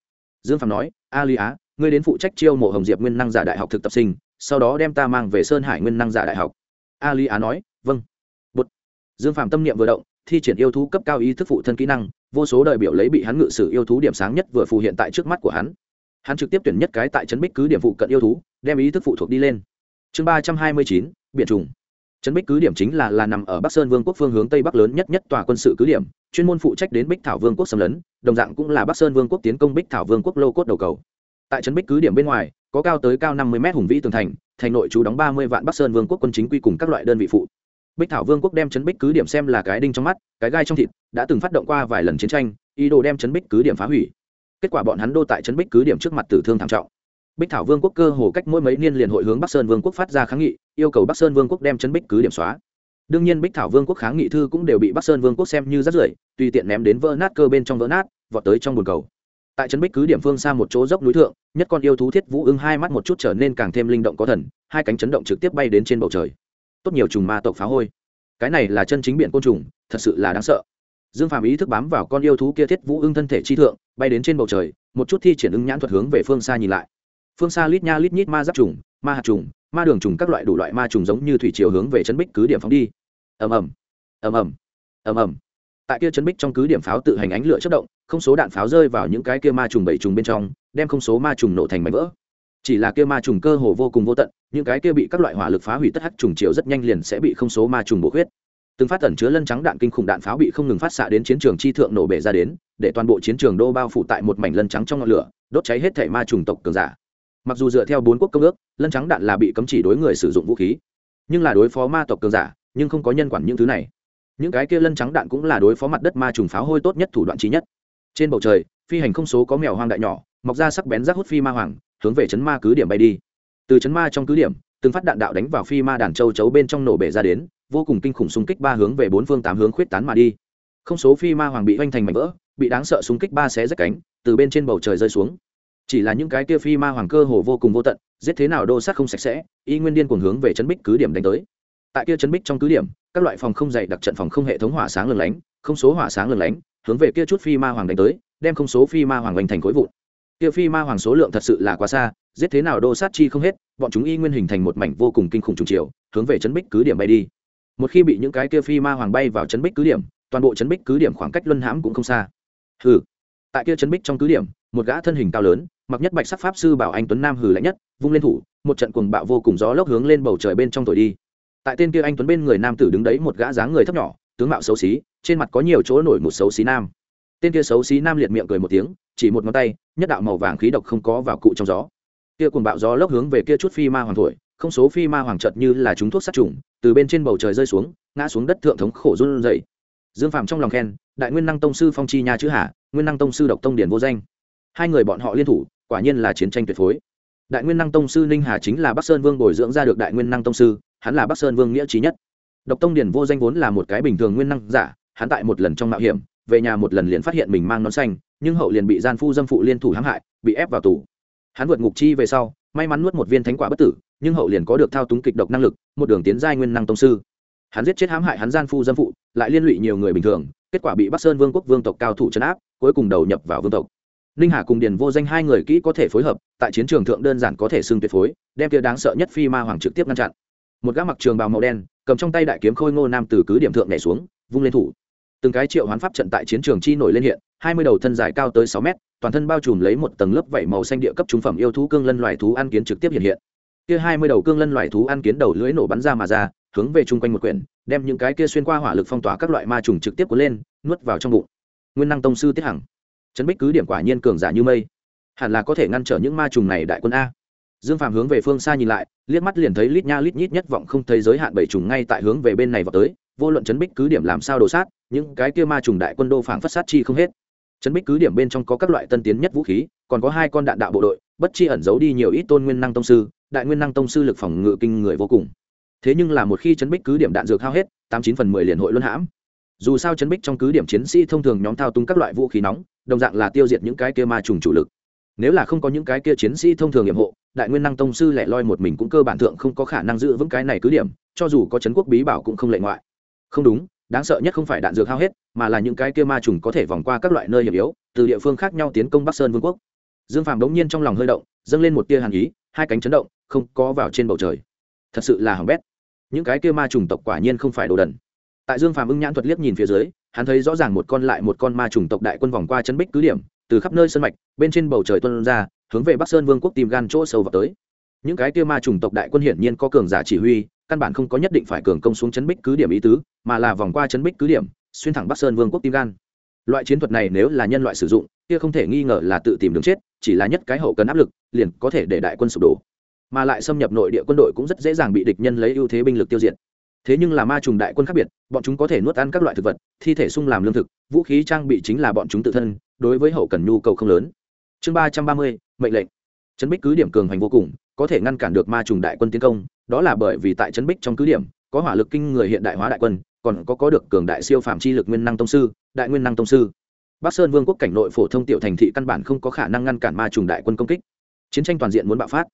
Dương phạm nói, a lý á, ngươi đến phụ trách chiêu mộ hồng diệp nguyên năng giả đại học thực tập sinh, sau đó đem ta mang về sơn hải nguyên năng giả đại học. A lý á nói vâng. Bụt. dương phạm tâm niệm vừa động, thi triển yêu thú cấp cao ý thức phụ thân kỹ năng, vô số đại biểu lấy bị hắn ngự sử yêu thú điểm sáng nhất vừa phù hiện tại trước mắt của hắn. Hắn trực tiếp tuyển nhất cái tại trấn bích cứ điểm phụ cận yêu thú, đem ý thức phụ thuộc đi lên. Chương ba trăm hai mươi chín biện trùng trấn bích cứ điểm chính là là nằm ở bắc sơn vương quốc phương hướng tây bắc lớn nhất nhất tòa quân sự cứ điểm, chuyên môn phụ trách đến bích thảo vương quốc xâm lấn, đồng dạng cũng là bắc sơn vương quốc tiến công bích thảo vương quốc lô cốt đầu cầu. Tại trấn bích cứ điểm bên ngoài, có cao tới cao năm mươi m hùng vĩ tường thành thành nội trú đóng ba mươi vạn bắc sơn vương quốc quân chính quy cùng các loại đơn vị phụ. Bích thảo vương quốc đem trấn bích cứ điểm xem là cái đinh trong mắt, cái gai trong thịt, đã từng phát động qua vài lần chiến tranh, ý đồ đem trấn bích cứ điểm phá hủy. Kết quả bọn hắn đô tại trấn bích cứ điểm trước mặt tử thương thảm trọng. Bích thảo vương quốc cơ hồ cách mỗi mấy niên liền hội hướng bắc sơn vương quốc phát ra kháng nghị yêu cầu bắc sơn vương quốc đem chấn bích cứ điểm xóa. Đương nhiên bích thảo vương quốc kháng nghị thư cũng đều bị bắc sơn vương quốc xem như rắt rưởi, tùy tiện ném đến vỡ nát cơ bên trong vỡ nát, vọt tới trong bồn cầu. Tại trấn bích cứ điểm phương xa một chỗ dốc núi thượng, nhất con yêu thú thiết vũ ưng hai mắt một chút trở nên càng thêm linh động có thần, hai cánh chấn động trực tiếp bay đến trên bầu trời. Tốt nhiều trùng ma tộc phá hôi. Cái này là chân chính biển côn trùng, thật sự là đáng sợ. Dương phàm ý thức bám vào con yêu thú kia thiết vũ ưng thân thể chi thượng, bay đến trên bầu trời, một chút thi triển ứng nhãn thuật hướng về phương xa nhìn lại. Phương xa lít nha lít nhít ma giáp trùng, ma hạt trùng ma đường trùng các loại đủ loại ma trùng giống như thủy chiều hướng về chấn bích cứ điểm phóng đi. Ầm ầm ầm ầm ầm ầm. Tại kia chấn bích trong cứ điểm pháo tự hành ánh lửa chất động, không số đạn pháo rơi vào những cái kia ma trùng bảy trùng bên trong, đem không số ma trùng nổ thành mảnh vỡ. Chỉ là kia ma trùng cơ hồ vô cùng vô tận, những cái kia bị các loại hỏa lực phá hủy tất hắc trùng chiều rất nhanh liền sẽ bị không số ma trùng bổ huyết từng phát tẩn chứa lân trắng đạn kinh khủng đạn pháo bị không ngừng phát xạ đến chiến trường chi thượng nổ bể ra đến, để toàn bộ chiến trường đô bao phủ tại một mảnh lân trắng trong ngọn lửa, đốt cháy hết thể ma trùng tộc cường giả mặc dù dựa theo bốn quốc công ước, lân trắng đạn là bị cấm chỉ đối người sử dụng vũ khí, nhưng là đối phó ma tộc cường giả, nhưng không có nhân quản những thứ này. Những cái kia lân trắng đạn cũng là đối phó mặt đất ma trùng pháo hôi tốt nhất thủ đoạn trí nhất. Trên bầu trời, phi hành không số có mèo hoang đại nhỏ, mọc ra sắc bén rác hút phi ma hoàng, hướng về chấn ma cứ điểm bay đi. Từ chấn ma trong cứ điểm, từng phát đạn đạo đánh vào phi ma đàn châu chấu bên trong nổ bể ra đến, vô cùng kinh khủng xung kích ba hướng về bốn phương tám hướng khuyết tán mà đi. Không số phi ma hoàng bị hoành thành mảnh vỡ, bị đáng sợ xung kích ba xé rách cánh, từ bên trên bầu trời rơi xuống chỉ là những cái kia phi ma hoàng cơ hồ vô cùng vô tận, giết thế nào đô sát không sạch sẽ, y nguyên điên cuồng hướng về chấn bích cứ điểm đánh tới. Tại kia chấn bích trong cứ điểm, các loại phòng không dày đặc trận phòng không hệ thống hỏa sáng lừng lánh, không số hỏa sáng lừng lánh, hướng về kia chút phi ma hoàng đánh tới, đem không số phi ma hoàng hoành thành khối vụn. Kia phi ma hoàng số lượng thật sự là quá xa, giết thế nào đô sát chi không hết, bọn chúng y nguyên hình thành một mảnh vô cùng kinh khủng trùng chiều, hướng về chấn bích cứ điểm bay đi. Một khi bị những cái kia phi ma hoàng bay vào chấn bích cứ điểm, toàn bộ chấn bích cứ điểm khoảng cách luân hãm cũng không xa. Hừ tại kia chấn bích trong cứ điểm, một gã thân hình cao lớn, mặc nhất bạch sắc pháp sư bảo anh tuấn nam hừ lạnh nhất, vung lên thủ, một trận cuồng bạo vô cùng gió lốc hướng lên bầu trời bên trong thổi đi. Tại tên kia anh tuấn bên người nam tử đứng đấy một gã dáng người thấp nhỏ, tướng mạo xấu xí, trên mặt có nhiều chỗ nổi một xấu xí nam. Tên kia xấu xí nam liệt miệng cười một tiếng, chỉ một ngón tay, nhất đạo màu vàng khí độc không có vào cụ trong gió. Kia cuồng bạo gió lốc hướng về kia chút phi ma hoàng thổi, không số phi ma hoàng chợt như là chúng thuốc sát trùng, từ bên trên bầu trời rơi xuống, ngã xuống đất thượng thống khổ run rẩy dương phạm trong lòng khen, đại nguyên năng tông sư phong chi nha chữ hà, nguyên năng tông sư độc tông điển vô danh. Hai người bọn họ liên thủ, quả nhiên là chiến tranh tuyệt phối. Đại nguyên năng tông sư ninh hà chính là bắc sơn vương bồi dưỡng ra được đại nguyên năng tông sư, hắn là bắc sơn vương nghĩa trí nhất. Độc tông điển vô danh vốn là một cái bình thường nguyên năng giả, hắn tại một lần trong mạo hiểm, về nhà một lần liền phát hiện mình mang nón xanh, nhưng hậu liền bị gian phu dâm phụ liên thủ hãm hại, bị ép vào tù. Hắn vượt ngục chi về sau, may mắn nuốt một viên thánh quả bất tử, nhưng hậu liền có được thao túng kịch độc năng lực, một đường tiến giai nguyên năng tông sư. Hắn giết chết hãm hại hắn gian phu dâm phụ lại liên lụy nhiều người bình thường, kết quả bị bắc sơn vương quốc vương tộc cao thủ chấn áp, cuối cùng đầu nhập vào vương tộc. Ninh hà cùng điền vô danh hai người kỹ có thể phối hợp, tại chiến trường thượng đơn giản có thể xưng tuyệt phối, đem kia đáng sợ nhất phi ma hoàng trực tiếp ngăn chặn. Một gã mặc trường bào màu đen, cầm trong tay đại kiếm khôi ngô nam từ cứ điểm thượng nhảy xuống, vung lên thủ. Từng cái triệu hoán pháp trận tại chiến trường chi nổi lên hiện, hai mươi đầu thân dài cao tới sáu mét, toàn thân bao trùm lấy một tầng lớp vảy màu xanh địa cấp trung phẩm yêu thú cương lân loài thú ăn kiến trực tiếp hiện hiện. Kia hai mươi đầu cương lân loài thú ăn kiến đầu lưỡi nổ bắn ra mà ra hướng về chung quanh một quyển, đem những cái kia xuyên qua hỏa lực phong tỏa các loại ma trùng trực tiếp cuốn lên, nuốt vào trong bụng. Nguyên năng tông sư tiết hằng. Trấn bích cứ điểm quả nhiên cường giả như mây. Hẳn là có thể ngăn trở những ma trùng này đại quân a. Dương phàm hướng về phương xa nhìn lại, liếc mắt liền thấy lít nha lít nhít nhất vọng không thấy giới hạn bảy trùng ngay tại hướng về bên này vào tới, vô luận chấn bích cứ điểm làm sao đổ sát, những cái kia ma trùng đại quân đô phảng phất sát chi không hết. Chấn bích cứ điểm bên trong có các loại tân tiến nhất vũ khí, còn có hai con đạn đạo bộ đội, bất chi ẩn giấu đi nhiều ít tôn nguyên năng tông sư, đại nguyên năng tông sư lực phòng ngự kinh người vô cùng thế nhưng là một khi chấn bích cứ điểm đạn dược hao hết, tám chín phần mười liền hội luân hãm. Dù sao chấn bích trong cứ điểm chiến sĩ thông thường nhóm thao túng các loại vũ khí nóng, đồng dạng là tiêu diệt những cái kia ma trùng chủ lực. Nếu là không có những cái kia chiến sĩ thông thường nhiệm hộ, đại nguyên năng tông sư lẻ loi một mình cũng cơ bản thượng không có khả năng giữ vững cái này cứ điểm, cho dù có chấn quốc bí bảo cũng không lệ ngoại. Không đúng, đáng sợ nhất không phải đạn dược hao hết, mà là những cái kia ma trùng có thể vòng qua các loại nơi hiểm yếu, từ địa phương khác nhau tiến công bắc sơn vương quốc. Dương phàm đống nhiên trong lòng hơi động, dâng lên một tia hàn ý, hai cánh chấn động, không có vào trên bầu trời. Thật sự là hỏng bét những cái kia ma trùng tộc quả nhiên không phải đồ đần. Tại dương phàm ưng nhãn thuật liếc nhìn phía dưới, hắn thấy rõ ràng một con lại một con ma trùng tộc đại quân vòng qua chân bích cứ điểm, từ khắp nơi sân mạch, bên trên bầu trời tuân ra, hướng về bắc sơn vương quốc tìm gan chỗ sâu vào tới. Những cái kia ma trùng tộc đại quân hiển nhiên có cường giả chỉ huy, căn bản không có nhất định phải cường công xuống chấn bích cứ điểm ý tứ, mà là vòng qua chấn bích cứ điểm, xuyên thẳng bắc sơn vương quốc tim gan. Loại chiến thuật này nếu là nhân loại sử dụng, kia không thể nghi ngờ là tự tìm đường chết, chỉ là nhất cái hậu cần áp lực, liền có thể để đại quân sụp đổ mà lại xâm nhập nội địa quân đội cũng rất dễ dàng bị địch nhân lấy ưu thế binh lực tiêu diệt. Thế nhưng là ma trùng đại quân khác biệt, bọn chúng có thể nuốt ăn các loại thực vật, thi thể sung làm lương thực, vũ khí trang bị chính là bọn chúng tự thân, đối với hậu cần nhu cầu không lớn. Chương ba trăm ba mươi, mệnh lệnh. Trấn bích cứ điểm cường hành vô cùng, có thể ngăn cản được ma trùng đại quân tiến công, đó là bởi vì tại trấn bích trong cứ điểm, có hỏa lực kinh người hiện đại hóa đại quân, còn có có được cường đại siêu phạm chi lực nguyên năng tông sư, đại nguyên năng tông sư. Bắc sơn vương quốc cảnh nội phổ thông tiểu thành thị căn bản không có khả năng ngăn cản ma trùng đại quân công kích. Chiến tranh toàn diện muốn bạo phát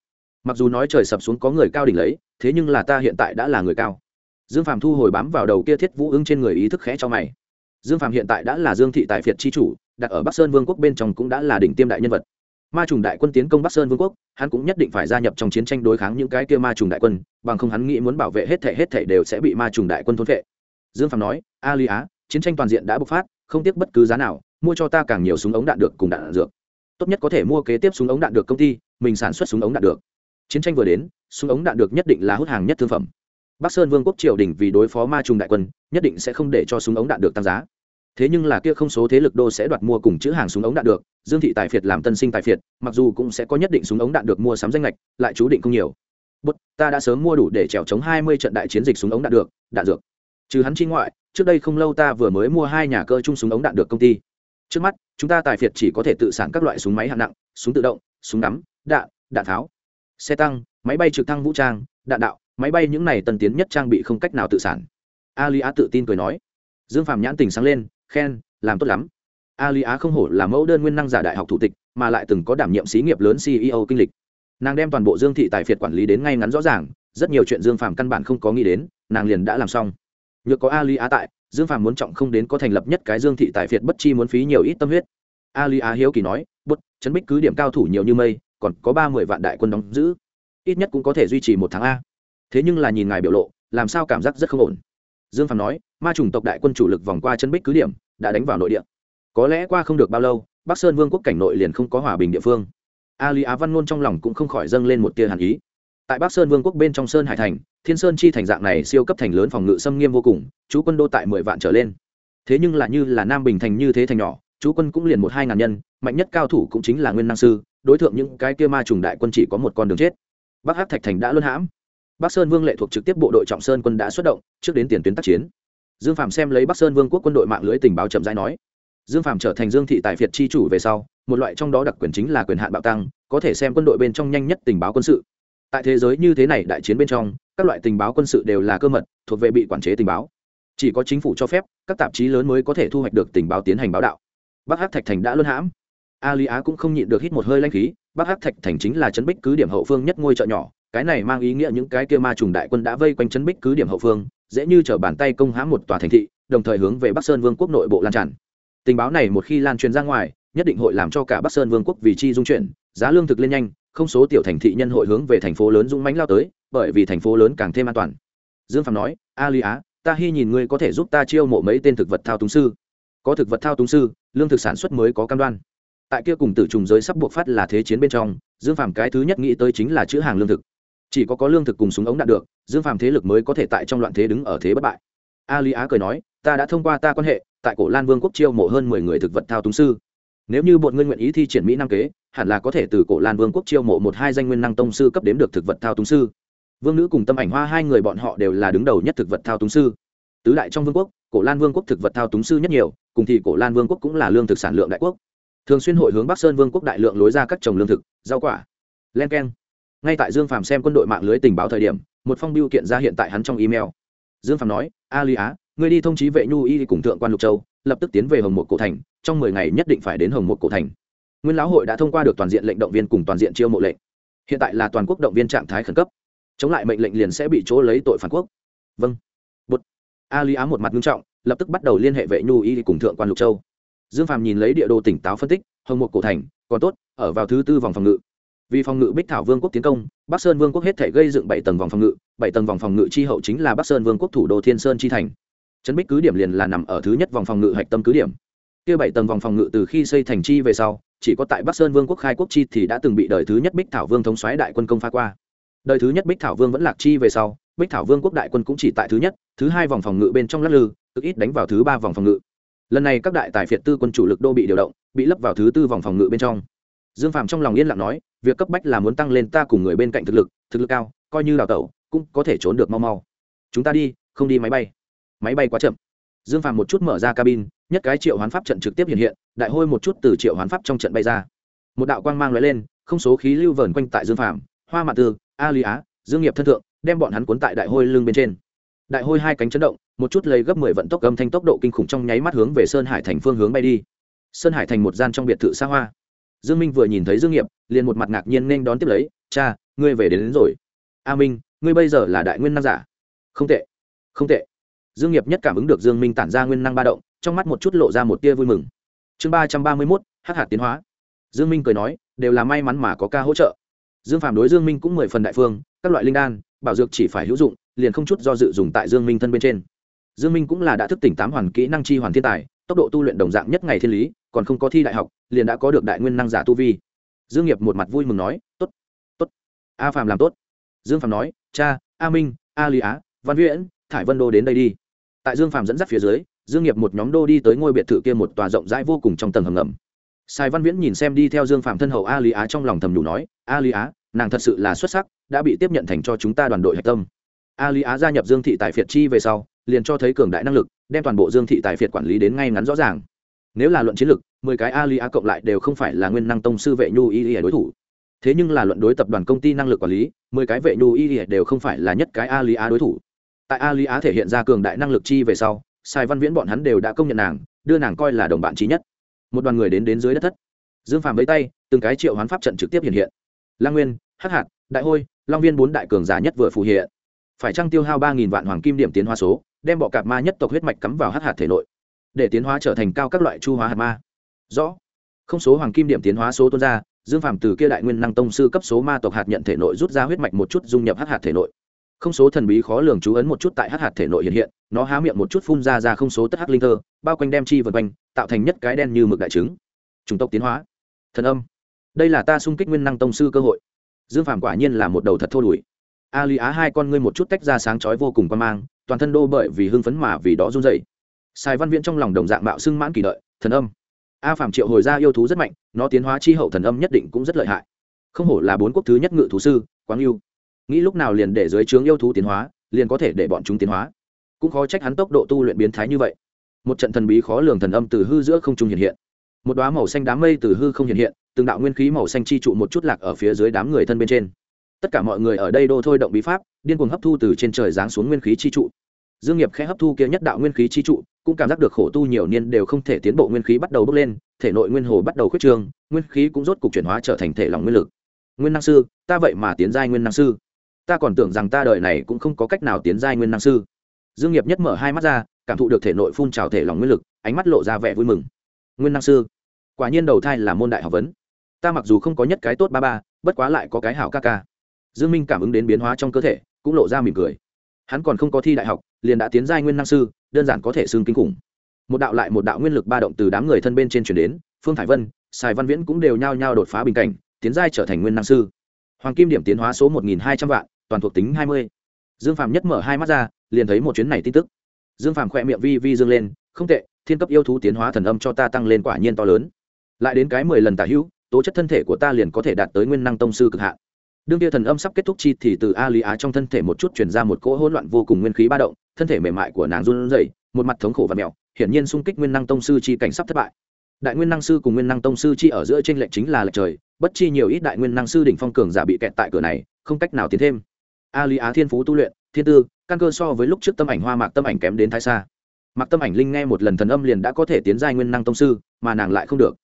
mặc dù nói trời sập xuống có người cao đỉnh lấy thế nhưng là ta hiện tại đã là người cao. Dương phạm thu hồi bám vào đầu kia thiết vũ ưng trên người ý thức khẽ cho mày. Dương phạm hiện tại đã là dương thị tại phiệt chi chủ đặt ở bắc sơn vương quốc bên trong cũng đã là đỉnh tiêm đại nhân vật. Ma trùng đại quân tiến công bắc sơn vương quốc hắn cũng nhất định phải gia nhập trong chiến tranh đối kháng những cái kia ma trùng đại quân bằng không hắn nghĩ muốn bảo vệ hết thể hết thể đều sẽ bị ma trùng đại quân thôn vệ dương phạm nói a ly á chiến tranh toàn diện đã bộc phát không tiếc bất cứ giá nào mua cho ta càng nhiều súng ống đạn được cùng đạn, đạn dược. Tốt nhất có thể mua kế tiếp súng ống đạn được công ty mình sản xuất súng ống đạn được chiến tranh vừa đến, súng ống đạn được nhất định là hút hàng nhất thương phẩm. Bắc sơn vương quốc triều đình vì đối phó ma trùng đại quân, nhất định sẽ không để cho súng ống đạn được tăng giá. Thế nhưng là kia không số thế lực đô sẽ đoạt mua cùng chữ hàng súng ống đạn được, dương thị tài phiệt làm tân sinh tài phiệt, mặc dù cũng sẽ có nhất định súng ống đạn được mua sắm danh lệch lại chú định không nhiều. Bút ta đã sớm mua đủ để trèo chống hai mươi trận đại chiến dịch súng ống đạn được, đạn dược. Trừ hắn chi ngoại, trước đây không lâu ta vừa mới mua hai nhà cơ chung súng ống đạn được công ty. Trước mắt, chúng ta tài phiệt chỉ có thể tự sản các loại súng máy hạng nặng, súng tự động, súng đắm đạn đạn tháo xe tăng, máy bay trực thăng vũ trang, đạn đạo, máy bay những này tân tiến nhất trang bị không cách nào tự sản. Ali á tự tin cười nói. Dương phạm nhãn tình sáng lên, khen, làm tốt lắm. Ali á không hổ là mẫu đơn nguyên năng giả đại học thủ tịch, mà lại từng có đảm nhiệm xí nghiệp lớn ceo kinh lịch. Nàng đem toàn bộ dương thị tài phiệt quản lý đến ngay ngắn rõ ràng, rất nhiều chuyện dương phạm căn bản không có nghĩ đến, nàng liền đã làm xong. Nhược có ali á tại, dương phạm muốn trọng không đến có thành lập nhất cái dương thị tài phiệt bất chi muốn phí nhiều ít tâm huyết. Ali á hiếu kỳ nói bút chấn bích cứ điểm cao thủ nhiều như mây còn có ba mươi vạn đại quân đóng giữ. Ít nhất cũng có thể duy trì một tháng a. Thế nhưng là nhìn ngài biểu lộ, làm sao cảm giác rất không ổn? Dương Phàm nói, ma chủng tộc đại quân chủ lực vòng qua chân bích cứ điểm, đã đánh vào nội địa. Có lẽ qua không được bao lâu, bắc sơn vương quốc cảnh nội liền không có hòa bình địa phương. Ali á văn ngôn trong lòng cũng không khỏi dâng lên một tia hàn ý. Tại bắc sơn vương quốc bên trong sơn hải thành, thiên sơn chi thành dạng này siêu cấp thành lớn phòng ngự xâm nghiêm vô cùng, chú quân đô tại mười vạn trở lên. Thế nhưng là như là nam bình thành như thế thành nhỏ, chú quân cũng liền một hai ngàn nhân, mạnh nhất cao thủ cũng chính là nguyên năng sư đối tượng những cái kia ma trùng đại quân chỉ có một con đường chết. Bắc hắc thạch thành đã luân hãm. Bắc sơn vương lệ thuộc trực tiếp bộ đội trọng sơn quân đã xuất động, trước đến tiền tuyến tác chiến. Dương phạm xem lấy bắc sơn vương quốc quân đội mạng lưới tình báo chậm rãi nói. Dương phạm trở thành dương thị tại việt chi chủ về sau, một loại trong đó đặc quyền chính là quyền hạn bạo tăng, có thể xem quân đội bên trong nhanh nhất tình báo quân sự. Tại thế giới như thế này đại chiến bên trong, các loại tình báo quân sự đều là cơ mật, thuộc về bị quản chế tình báo. Chỉ có chính phủ cho phép, các tạp chí lớn mới có thể thu hoạch được tình báo tiến hành báo đạo. Bắc hắc thạch thành đã luân hãm a lý á cũng không nhịn được hít một hơi lanh khí, bắc hắc thạch thành chính là chấn bích cứ điểm hậu phương nhất ngôi chợ nhỏ, cái này mang ý nghĩa những cái kia ma trùng đại quân đã vây quanh chấn bích cứ điểm hậu phương, dễ như t bàn tay công hãm một tòa thành thị, đồng thời hướng về bắc sơn vương quốc nội bộ lan tràn. Tình báo này một khi lan truyền ra ngoài, nhất định hội làm cho cả bắc sơn vương quốc vì chi dung chuyển, giá lương thực lên nhanh, không số tiểu thành thị nhân hội hướng về thành phố lớn dũng mánh lao tới, bởi vì thành phố lớn càng thêm an toàn. Dương phạm nói a lý á, ta hy nhìn ngươi có thể giúp ta chiêu mộ mấy tên thực vật thao túng sư. Có thực vật thao túng sư, lương thực sản xuất mới có cam đoan tại kia cùng tử trùng giới sắp buộc phát là thế chiến bên trong, dương phàm cái thứ nhất nghĩ tới chính là chữ hàng lương thực. Chỉ có có lương thực cùng súng ống đạt được, dương phàm thế lực mới có thể tại trong loạn thế đứng ở thế bất bại. A lý á cười nói, ta đã thông qua ta quan hệ, tại cổ lan vương quốc chiêu mộ hơn mười người thực vật thao túng sư. Nếu như bọn ngươi nguyện ý thi triển mỹ năng kế, hẳn là có thể từ cổ lan vương quốc chiêu mộ một hai danh nguyên năng tông sư cấp đếm được thực vật thao túng sư. Vương nữ cùng tâm ảnh hoa hai người bọn họ đều là đứng đầu nhất thực vật thao túng sư. Tứ đại trong vương quốc, cổ lan vương quốc thực vật thao túng sư nhất nhiều, cùng thì cổ lan vương quốc cũng là lương thực sản lượng đại quốc thường xuyên hội hướng bắc sơn vương quốc đại lượng lối ra các trồng lương thực, rau quả, len k e n ngay tại dương phàm xem quân đội mạng lưới tình báo thời điểm, một phong biêu kiện ra hiện tại hắn trong email. Dương phàm nói a lý á người đi thông chí vệ nhu y cùng thượng quan lục châu, lập tức tiến về hồng một cổ thành, trong mười ngày nhất định phải đến hồng một cổ thành. Nguyên lão hội đã thông qua được toàn diện lệnh động viên cùng toàn diện chiêu mộ lệnh. Hiện tại là toàn quốc động viên trạng thái khẩn cấp. Chống lại mệnh lệnh liền sẽ bị chỗ lấy tội phản quốc. Vâng. Bút a lý á một mặt nghiêm trọng, lập tức bắt đầu liên hệ vệ nhu y cùng thượng quan lục châu dương phàm nhìn lấy địa đồ tỉnh táo phân tích, hồng một cổ thành, còn tốt, ở vào thứ tư vòng phòng ngự. Vì phòng ngự bích thảo vương quốc tiến công, bắc sơn vương quốc hết thể gây dựng bảy tầng vòng phòng ngự, bảy tầng vòng phòng ngự chi hậu chính là bắc sơn vương quốc thủ đô thiên sơn chi thành. Trấn bích cứ điểm liền là nằm ở thứ nhất vòng phòng ngự hạch tâm cứ điểm. Kia bảy tầng vòng phòng ngự từ khi xây thành chi về sau, chỉ có tại bắc sơn vương quốc khai quốc chi thì đã từng bị đời thứ nhất bích thảo vương thống xoáy đại quân công phá qua. Đời thứ nhất bích thảo vương vẫn lạc chi về sau, bích thảo vương quốc đại quân cũng chỉ tại thứ nhất, thứ hai vòng phòng ngự bên trong lắc lư cực ít đánh vào thứ ba vòng phòng ngự lần này các đại tài phiệt tư quân chủ lực đô bị điều động, bị lấp vào thứ tư vòng phòng ngự bên trong. Dương phạm trong lòng yên lặng nói, việc cấp bách là muốn tăng lên ta cùng người bên cạnh thực lực thực lực cao, coi như đào tẩu, cũng có thể trốn được mau mau. Chúng ta đi, không đi máy bay. Máy bay quá chậm. Dương phạm một chút mở ra cabin, nhất cái triệu hoán pháp trận trực tiếp hiện hiện, đại hôi một chút từ triệu hoán pháp trong trận bay ra. Một đạo quang mang l lên, không số khí lưu vờn quanh tại dương phạm hoa mạ tư, a lý á, dương nghiệp thân thượng, đem bọn hắn cuốn tại đại hôi lưng bên trên. Đại hôi hai cánh chấn động một chút lấy gấp mười vận tốc âm thanh tốc độ kinh khủng trong nháy mắt hướng về sơn hải thành phương hướng bay đi. Sơn hải thành một gian trong biệt thự xa hoa. Dương minh vừa nhìn thấy dương nghiệp liền một mặt ngạc nhiên nên đón tiếp lấy cha ngươi về đến, đến rồi. A minh ngươi bây giờ là đại nguyên năng giả? Không tệ không tệ. Dương nghiệp nhất cảm ứng được dương minh tản ra nguyên năng ba động trong mắt một chút lộ ra một tia vui mừng. Chương ba trăm ba mươi mốt hắc hạt tiến hóa. Dương minh cười nói đều là may mắn mà có ca hỗ trợ. Dương Phạm đối dương minh cũng mười phần đại phương các loại linh đan bảo dược chỉ phải hữu dụng liền không chút do dự dùng tại dương minh thân bên trên dương minh cũng là đã thức tỉnh tám hoàn kỹ năng chi hoàn thiên tài tốc độ tu luyện đồng dạng nhất ngày thiên lý còn không có thi đại học liền đã có được đại nguyên năng giả tu vi. Dương nghiệp một mặt vui mừng nói tốt tốt. A Phạm làm tốt. Dương Phạm nói cha a minh a lý á văn viễn thải vân đô đến đây đi. Tại dương Phạm dẫn dắt phía dưới dương nghiệp một nhóm đô đi tới ngôi biệt thự kia một tòa rộng rãi vô cùng trong tầng hầm ngầm. Sai Văn Viễn nhìn xem đi theo Dương Phạm thân hậu A Lý Á trong lòng thầm nhủ nói, "A Lý Á, nàng thật sự là xuất sắc, đã bị tiếp nhận thành cho chúng ta đoàn đội hạch tâm." A Lý Á gia nhập Dương thị tại Phiệt chi về sau, liền cho thấy cường đại năng lực, đem toàn bộ Dương thị tại Phiệt quản lý đến ngay ngắn rõ ràng. Nếu là luận chiến lực, mười cái A cộng lại đều không phải là nguyên năng tông sư vệ nhu y y đối thủ. Thế nhưng là luận đối tập đoàn công ty năng lực quản lý, mười cái vệ nhu y y đều không phải là nhất cái A đối thủ. Tại A thể hiện ra cường đại năng lực chi về sau, Sai Văn Viễn bọn hắn đều đã công nhận nàng, đưa nàng coi là đồng bạn chí nhất. Một đoàn người đến đến dưới đất thất dương phàm với tay từng cái triệu hoán pháp trận trực tiếp hiện hiện lang nguyên hắc hạt đại hôi long viên bốn đại cường giả nhất vừa phù hiện phải trăng tiêu hao ba nghìn vạn hoàng kim điểm tiến hoa số đem bọ cạp ma nhất tộc huyết mạch cắm vào hắc hạt thể nội, để tiến hóa trở thành cao các loại chu hóa hạt ma. Rõ. Không số hoàng kim điểm tiến hóa số tuôn ra dương phàm từ kia đại nguyên năng tông sư cấp số ma tộc hạt nhận thể nội rút ra huyết mạch một chút dung nhập hắc hạt thể nội. Không số thần bí khó lường chú ấn một chút tại hắc hạt thể nội hiện hiện, nó há miệng một chút phun ra ra không số tất hắc linh thơ, bao quanh đem chi vần quanh, tạo thành nhất cái đen như mực đại trứng. Chủng tộc tiến hóa. Thần âm. Đây là ta sung kích nguyên năng tông sư cơ hội. Dương phàm quả nhiên là một đầu thật thô đùi. A lý á hai con ngươi một chút tách ra sáng chói vô cùng quan mang toàn thân đô bởi vì hưng phấn mà vì đó run dậy sai văn viễn trong lòng đồng dạng mạo xưng mãn kỳ đợi, thần âm. A phàm triệu hồi ra yêu thú rất mạnh, nó tiến hóa chi hậu thần âm nhất định cũng rất lợi hại. Không hổ là bốn quốc thứ nhất ngự thú sư quáng yêu. Nghĩ lúc nào liền để dưới trướng yêu thú tiến hóa, liền có thể để bọn chúng tiến hóa. Cũng khó trách hắn tốc độ tu luyện biến thái như vậy. Một trận thần bí khó lường thần âm từ hư giữa không trung hiện hiện. Một đoá màu xanh đám mây từ hư không hiện hiện, từng đạo nguyên khí màu xanh chi trụ một chút lạc ở phía dưới đám người thân bên trên tất cả mọi người ở đây đô thôi động bí pháp, điên cuồng hấp thu từ trên trời giáng xuống nguyên khí chi trụ. Dương nghiệp khẽ hấp thu kia nhất đạo nguyên khí chi trụ, cũng cảm giác được khổ tu nhiều niên đều không thể tiến bộ nguyên khí bắt đầu bốc lên, thể nội nguyên hồ bắt đầu khuyết trương, nguyên khí cũng rốt cục chuyển hóa trở thành thể lòng nguyên lực. Nguyên năng sư, ta vậy mà tiến giai nguyên năng sư. Ta còn tưởng rằng ta đời này cũng không có cách nào tiến giai nguyên năng sư. Dương nghiệp nhất mở hai mắt ra, cảm thụ được thể nội phun trào thể lòng nguyên lực, ánh mắt lộ ra vẻ vui mừng. Nguyên năng sư, quả nhiên đầu thai là môn đại học vấn. Ta mặc dù không có nhất cái tốt ba ba, bất quá lại có cái hảo ca ca dương minh cảm ứng đến biến hóa trong cơ thể, cũng lộ ra mỉm cười. Hắn còn không có thi đại học, liền đã tiến giai nguyên năng sư, đơn giản có thể xương kinh khủng. Một đạo lại một đạo nguyên lực ba động từ đám người thân bên trên chuyển đến, phương thải vân, sài văn viễn cũng đều nhao nhao đột phá bình cảnh, tiến giai trở thành nguyên năng sư. Hoàng kim điểm tiến hóa số một nghìn hai trăm vạn, toàn thuộc tính hai mươi. Dương phạm nhất mở hai mắt ra, liền thấy một chuyến này tin tức. Dương phạm khỏe miệng vi vi dương lên, không tệ, thiên cấp yêu thú tiến hóa thần âm cho ta tăng lên quả nhiên to lớn. Lại đến cái mười lần tả hữu, tố chất thân thể của ta liền có thể đạt tới nguyên năng tông sư cực hạn đương kia thần âm sắp kết thúc chi thì từ a lý á trong thân thể một chút chuyển ra một cỗ hỗn loạn vô cùng nguyên khí ba động, thân thể mềm mại của nàng run rẩy, một mặt thống khổ và mèo hiển nhiên xung kích nguyên năng tông sư chi cảnh sắp thất bại. Đại nguyên năng sư cùng nguyên năng tông sư chi ở giữa trên lệnh chính là lệch trời, bất chi nhiều ít đại nguyên năng sư đỉnh phong cường giả bị kẹt tại cửa này, không cách nào tiến thêm. A lý á thiên phú tu luyện, thiên tư, căn cơ so với lúc trước tâm ảnh hoa mạc tâm ảnh kém đến thái xa. Mặc tâm ảnh linh nghe một lần thần âm liền đã có thể tiến giai nguyên năng tông sư, mà nàng lại không được.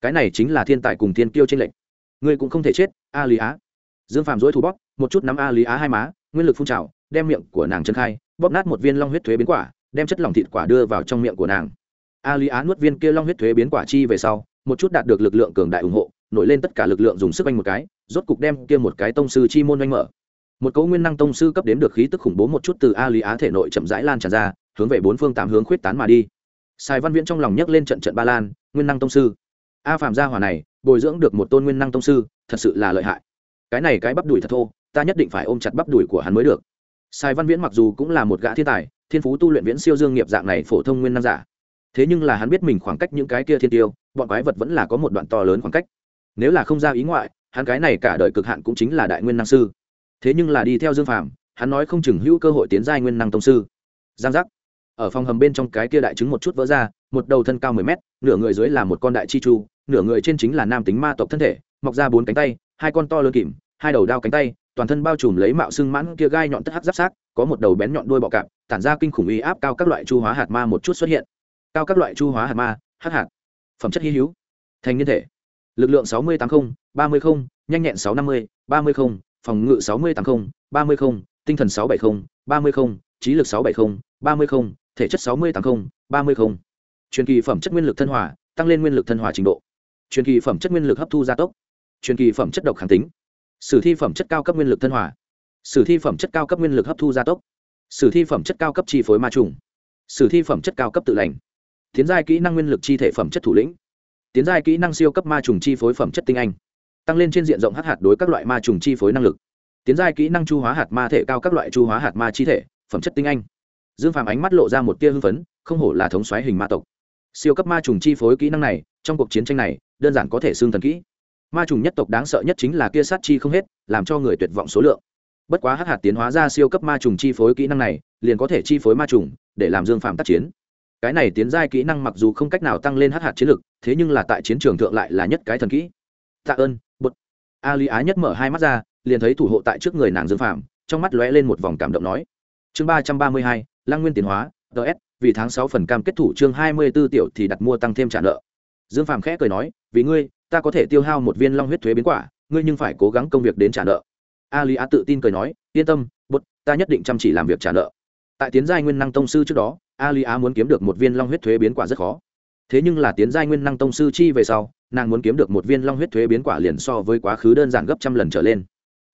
Cái này chính là thiên tài cùng thiên kiêu trên lệnh ngươi cũng không thể chết, a lý á dương phàm dối thủ bóp, một chút nắm a lý á hai má, nguyên lực phun trào, đem miệng của nàng chân khai, bóp nát một viên long huyết thuế biến quả, đem chất lỏng thịt quả đưa vào trong miệng của nàng. A lý á nuốt viên kia long huyết thuế biến quả chi về sau, một chút đạt được lực lượng cường đại ủng hộ, nổi lên tất cả lực lượng dùng sức anh một cái, rốt cục đem kia một cái tông sư chi môn anh mở. Một cấu nguyên năng tông sư cấp đếm được khí tức khủng bố một chút từ a lý á thể nội chậm rãi lan tràn ra, hướng về bốn phương tám hướng khuyết tán mà đi. Sài văn viễn trong lòng nhấc lên trận trận ba lan, nguyên năng tông sư. A phạm gia hỏa này, bồi dưỡng được một tôn nguyên năng tông sư, thật sự là lợi hại cái này cái bắp đùi thật thô, ta nhất định phải ôm chặt bắp đùi của hắn mới được. Sai văn viễn mặc dù cũng là một gã thiên tài, thiên phú tu luyện viễn siêu dương nghiệp dạng này phổ thông nguyên năng giả. Thế nhưng là hắn biết mình khoảng cách những cái kia thiên tiêu, bọn quái vật vẫn là có một đoạn to lớn khoảng cách. Nếu là không ra ý ngoại, hắn cái này cả đời cực hạn cũng chính là đại nguyên năng sư. Thế nhưng là đi theo dương phàm, hắn nói không chừng hữu cơ hội tiến giai nguyên năng tông sư. Giang giác. Ở phòng hầm bên trong cái kia đại trứng một chút vỡ ra, một đầu thân cao mười mét, nửa người dưới là một con đại chi chu, nửa người trên chính là nam tính ma tộc thân thể, mọc ra bốn cánh tay hai con to lớn kìm, hai đầu đao cánh tay, toàn thân bao trùm lấy mạo xương mãn kia gai nhọn tất hắc giáp sát có một đầu bén nhọn đuôi bọ cạp, tản ra kinh khủng uy áp cao các loại chu hóa hạt ma một chút xuất hiện. Cao các loại chu hóa hạt ma, hắc hạt. Phẩm chất hy hữu. Thành niên thể. Lực lượng sáu mươi tám mươi ba mươi nhanh nhẹn sáu năm mươi, ba mươi phòng ngự sáu mươi tám mươi ba mươi tinh thần sáu bảy mươi ba mươi trí lực sáu bảy mươi ba mươi thể chất sáu mươi tám mươi ba mươi truyền kỳ phẩm chất nguyên lực thân hòa, tăng lên nguyên lực thân hòa trình độ. Truyền kỳ phẩm chất nguyên lực hấp thu gia tốc truyền kỳ phẩm chất độc kháng tính. Sử thi phẩm chất cao cấp nguyên lực thân hòa. Sử thi phẩm chất cao cấp nguyên lực hấp thu gia tốc. Sử thi phẩm chất cao cấp chi phối ma trùng. Sử thi phẩm chất cao cấp tự lành. Tiến giai kỹ năng nguyên lực chi thể phẩm chất thủ lĩnh. Tiến giai kỹ năng siêu cấp ma trùng chi phối phẩm chất tinh anh. Tăng lên trên diện rộng hát hạt đối các loại ma trùng chi phối năng lực. Tiến giai kỹ năng chu hóa hạt ma thể cao các loại chu hóa hạt ma chi thể, phẩm chất tinh anh. Dương phàm ánh mắt lộ ra một tia hưng phấn, không hổ là thống xoáy hình ma tộc. Siêu cấp ma trùng chi phối kỹ năng này, trong cuộc chiến tranh này, đơn giản có thể xương thần kỹ ma trùng nhất tộc đáng sợ nhất chính là kia sát chi không hết, làm cho người tuyệt vọng số lượng. Bất quá hắc hạt tiến hóa ra siêu cấp ma trùng chi phối kỹ năng này, liền có thể chi phối ma trùng, để làm dương phạm tác chiến. Cái này tiến giai kỹ năng mặc dù không cách nào tăng lên hắc hạt chiến lực, thế nhưng là tại chiến trường thượng lại là nhất cái thần kỹ. Tạ ơn bột a lý á nhất mở hai mắt ra, liền thấy thủ hộ tại trước người nàng dương phạm trong mắt lóe lên một vòng cảm động nói. Chương ba trăm ba mươi hai, lăng nguyên tiến hóa ts vì tháng sáu phần cam kết thủ chương hai mươi b ố tiểu thì đặt mua tăng thêm trả nợ. Dương phạm khẽ cười nói, vì ngươi ta có thể tiêu hao một viên long huyết thuế biến quả, ngươi nhưng phải cố gắng công việc đến trả nợ. A lý á tự tin cười nói, yên tâm bút ta nhất định chăm chỉ làm việc trả nợ. Tại tiến giai nguyên năng tông sư trước đó a lý á muốn kiếm được một viên long huyết thuế biến quả rất khó. Thế nhưng là tiến giai nguyên năng tông sư chi về sau, nàng muốn kiếm được một viên long huyết thuế biến quả liền so với quá khứ đơn giản gấp trăm lần trở lên.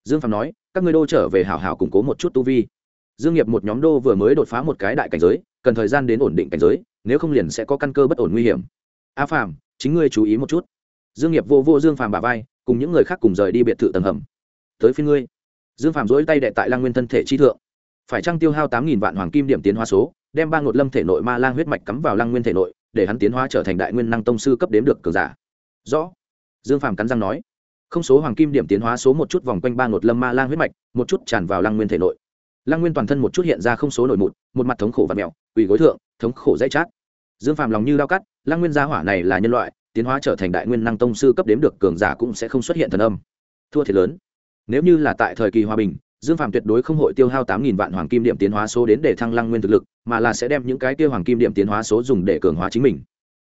Dương phạm nói, các ngươi đô trở về hảo hảo củng cố một chút tu vi. Dương nghiệp một nhóm đô vừa mới đột phá một cái đại cảnh giới, cần thời gian đến ổn định cảnh giới, nếu không liền sẽ có căn cơ bất ổn nguy hiểm. A phạm, chính ngươi chú ý một chút dương nghiệp vô vô dương phàm bà vai, cùng những người khác cùng rời đi biệt thự tầng hầm. Tới phía ngươi. Dương phàm dỗi tay đệ tại lang nguyên thân thể chi thượng. Phải trăng tiêu hao tám nghìn vạn hoàng kim điểm tiến hóa số, đem ba ngột lâm thể nội ma lang huyết mạch cắm vào lang nguyên thể nội, để hắn tiến hóa trở thành đại nguyên năng tông sư cấp đếm được cường giả. Rõ. Dương phàm cắn răng nói. Không số hoàng kim điểm tiến hóa số một chút vòng quanh ba ngột lâm ma lang huyết mạch, một chút tràn vào lang nguyên thể nội. Lang nguyên toàn thân một chút hiện ra không số nổi mụn, một mặt thống khổ và mèo quỳ gối thượng, thống khổ dãy chát. Dương phàm lòng như đau cắt lang nguyên gia hỏa này là nhân loại tiến hóa trở thành đại nguyên năng tông sư cấp đếm được cường giả cũng sẽ không xuất hiện thần âm. Thua thiệt lớn. Nếu như là tại thời kỳ hòa bình, dương phạm tuyệt đối không hội tiêu hao tám nghìn vạn hoàng kim điểm tiến hóa số đến để thăng lăng nguyên thực lực, mà là sẽ đem những cái tiêu hoàng kim điểm tiến hóa số dùng để cường hóa chính mình.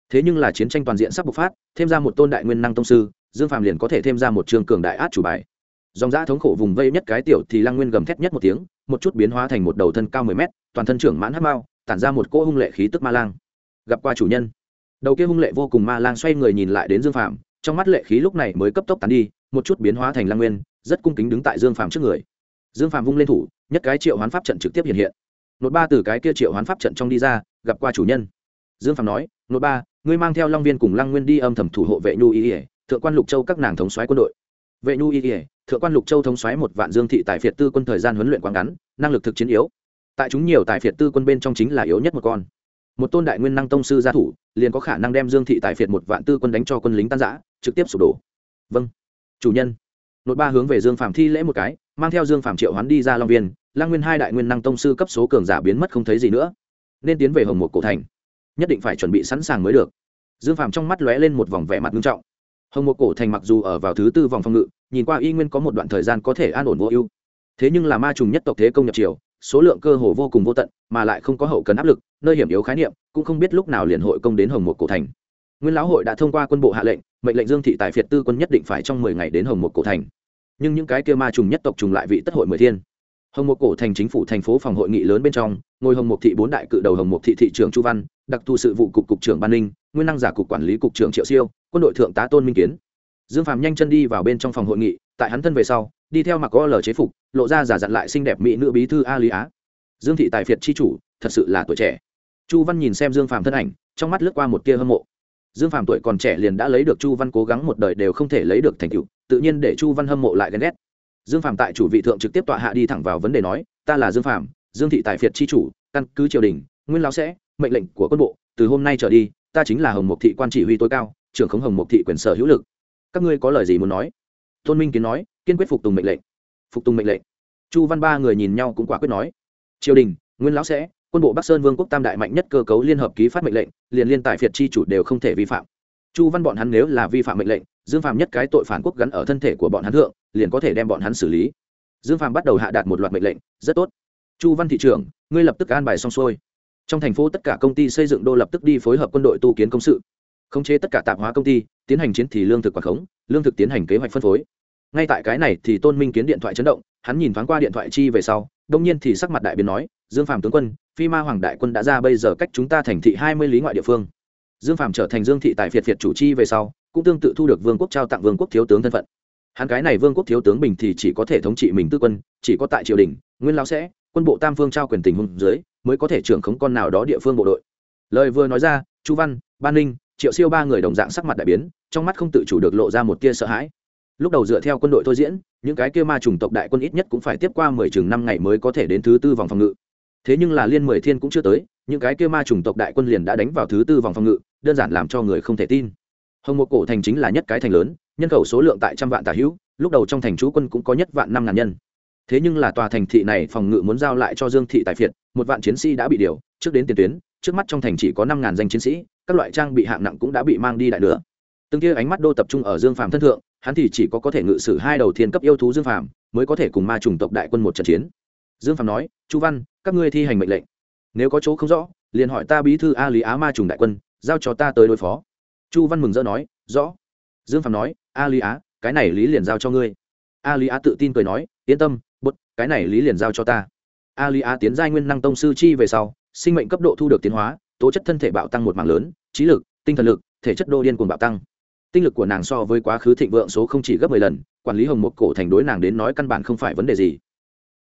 Thế nhưng là chiến tranh toàn diện sắp bộc phát, thêm ra một tôn đại nguyên năng tông sư, dương phạm liền có thể thêm ra một trường cường đại át chủ bài. Dòng giã thống khổ vùng vây nhất cái tiểu thì lăng nguyên gầm thét nhất một tiếng, một chút biến hóa thành một đầu thân cao mười mét, toàn thân trưởng mãn hát mao, tản ra một cỗ hung lệ khí tức ma lang. Gặp qua chủ nhân đầu kia hung lệ vô cùng ma lang xoay người nhìn lại đến dương phạm trong mắt lệ khí lúc này mới cấp tốc tán đi, một chút biến hóa thành lang nguyên, rất cung kính đứng tại dương phạm trước người. Dương phạm vung lên thủ, nhất cái triệu hoán pháp trận trực tiếp hiện hiện. Nốt ba từ cái kia triệu hoán pháp trận trong đi ra, gặp qua chủ nhân. Dương phạm nói nốt ba, ngươi mang theo long viên cùng lang nguyên đi âm thầm thủ hộ vệ nhu y ỉa thượng quan lục châu các nàng thống xoáy quân đội. Vệ nhu y ỉa thượng quan lục châu thống xoáy một vạn dương thị tại phiệt tư quân thời gian huấn luyện quá ngắn, năng lực thực chiến yếu. Tại chúng nhiều tại phiệt tư quân bên trong chính là yếu nhất một con một tôn đại nguyên năng tông sư gia thủ, liền có khả năng đem dương thị tại phiệt một vạn tư quân đánh cho quân lính tan giã trực tiếp sụp đổ. Vâng. Chủ nhân. Nội ba hướng về dương phạm thi lễ một cái, mang theo dương phạm triệu hoán đi ra long viên lang nguyên hai đại nguyên năng tông sư cấp số cường giả biến mất không thấy gì nữa. Nên tiến về hồng một cổ thành. Nhất định phải chuẩn bị sẵn sàng mới được. Dương phạm trong mắt lóe lên một vòng vẻ mặt nghiêm trọng. Hồng một cổ thành mặc dù ở vào thứ tư vòng phòng ngự, nhìn qua y nguyên có một đoạn thời gian có thể an ổn vô ưu. Thế nhưng là ma trùng nhất tộc thế công nhập triều số lượng cơ hồ vô cùng vô tận, mà lại không có hậu cần áp lực, nơi hiểm yếu khái niệm, cũng không biết lúc nào liền hội công đến hồng một cổ thành. Nguyên lão hội đã thông qua quân bộ hạ lệnh, mệnh lệnh dương thị tại phiệt tư quân nhất định phải trong mười ngày đến hồng một cổ thành. Nhưng những cái kia ma trùng nhất tộc trùng lại vị tất hội mười thiên. Hồng một cổ thành chính phủ thành phố phòng hội nghị lớn bên trong, ngồi hồng một thị bốn đại cự đầu hồng một thị thị trưởng chu văn, đặc thù sự vụ cục cục trưởng ban ninh, nguyên năng giả cục quản lý cục trưởng triệu siêu, quân đội thượng tá tôn minh kiến dương Phàm nhanh chân đi vào bên trong phòng hội nghị tại hắn thân về sau đi theo mặc có lờ chế phục lộ ra giả dặn lại xinh đẹp mỹ nữ bí thư a lý á. Dương thị tài phiệt chi chủ thật sự là tuổi trẻ. Chu văn nhìn xem dương Phàm thân ảnh trong mắt lướt qua một tia hâm mộ. Dương Phàm tuổi còn trẻ liền đã lấy được chu văn cố gắng một đời đều không thể lấy được thành tựu tự nhiên để chu văn hâm mộ lại ghen ghét. Dương Phàm tại chủ vị thượng trực tiếp tọa hạ đi thẳng vào vấn đề nói ta là dương Phàm, dương thị tài phiệt tri chủ căn cứ triều đình nguyên lão sẽ mệnh lệnh của quân bộ từ hôm nay trở đi ta chính là hồng mục thị quan chỉ huy tối cao trưởng khống hồng mục thị quyền sở hữu lực các ngươi có lời gì muốn nói? Tôn minh kiến nói, kiên quyết phục tùng mệnh lệnh. Phục tùng mệnh lệnh. Chu văn ba người nhìn nhau cũng quả quyết nói. Triều đình, nguyên lão sẽ, quân bộ bắc sơn vương quốc tam đại mạnh nhất cơ cấu liên hợp ký phát mệnh lệnh, liền liên tài phiệt chi chủ đều không thể vi phạm. Chu văn bọn hắn nếu là vi phạm mệnh lệnh, dương phạm nhất cái tội phản quốc gắn ở thân thể của bọn hắn thượng, liền có thể đem bọn hắn xử lý. Dương phạm bắt đầu hạ đạt một loạt mệnh lệnh, rất tốt. Chu văn thị trưởng, ngươi lập tức an bài xong xuôi. Trong thành phố tất cả công ty xây dựng đô lập tức đi phối hợp quân đội tu kiến công sự. Khống chế tất cả tạp hóa công ty tiến hành chiến thì lương thực quản khống, lương thực tiến hành kế hoạch phân phối. Ngay tại cái này thì tôn minh kiến điện thoại chấn động, hắn nhìn thoáng qua điện thoại chi về sau, đông nhiên thì sắc mặt đại biến nói, dương phạm tướng quân, phi ma hoàng đại quân đã ra bây giờ cách chúng ta thành thị hai mươi lý ngoại địa phương. Dương phạm trở thành dương thị tại phiệt phiệt chủ chi về sau, cũng tương tự thu được vương quốc trao tặng vương quốc thiếu tướng thân phận. Hắn cái này vương quốc thiếu tướng bình thì chỉ có thể thống trị mình tư quân, chỉ có tại triều đình, nguyên lao sẽ, quân bộ tam phương trao quyền tình hùng dưới, mới có thể trưởng khống con nào đó địa phương bộ đội. Lời vừa nói ra, chu văn, ban ninh triệu siêu ba người đồng dạng sắc mặt đại biến, trong mắt không tự chủ được lộ ra một tia sợ hãi. Lúc đầu dựa theo quân đội thôi diễn, những cái kia ma chủng tộc đại quân ít nhất cũng phải tiếp qua mười chừng năm ngày mới có thể đến thứ tư vòng phòng ngự. Thế nhưng là liên mười thiên cũng chưa tới, những cái kia ma chủng tộc đại quân liền đã đánh vào thứ tư vòng phòng ngự, đơn giản làm cho người không thể tin. Hồng một cổ thành chính là nhất cái thành lớn, nhân khẩu số lượng tại trăm vạn tả hữu, lúc đầu trong thành chú quân cũng có nhất vạn năm ngàn nhân. Thế nhưng là tòa thành thị này phòng ngự muốn giao lại cho dương thị tài phiệt, một vạn chiến sĩ đã bị điều, trước đến tiền tuyến trước mắt trong thành chỉ có năm ngàn danh chiến sĩ, các loại trang bị hạng nặng cũng đã bị mang đi đại nữa từng kia ánh mắt đô tập trung ở dương phàm thân thượng, hắn thì chỉ có có thể ngự sử hai đầu thiên cấp yêu thú dương phàm, mới có thể cùng ma trùng tộc đại quân một trận chiến. Dương phàm nói, chu văn, các ngươi thi hành mệnh lệnh. Nếu có chỗ không rõ, liền hỏi ta bí thư a lý á ma trùng đại quân, giao cho ta tới đối phó. Chu văn mừng rỡ nói, rõ. Dương phàm nói, a lý á, cái này lý liền giao cho ngươi. A lý á tự tin cười nói, yên tâm bút cái này lý liền giao cho ta. A lý á tiến giai nguyên năng tông sư chi về sau sinh mệnh cấp độ thu được tiến hóa, tố chất thân thể bạo tăng một mạng lớn, trí lực, tinh thần lực, thể chất đô điên cuồng bạo tăng. Tinh lực của nàng so với quá khứ thịnh vượng số không chỉ gấp mười lần, quản lý hồng một cổ thành đối nàng đến nói căn bản không phải vấn đề gì.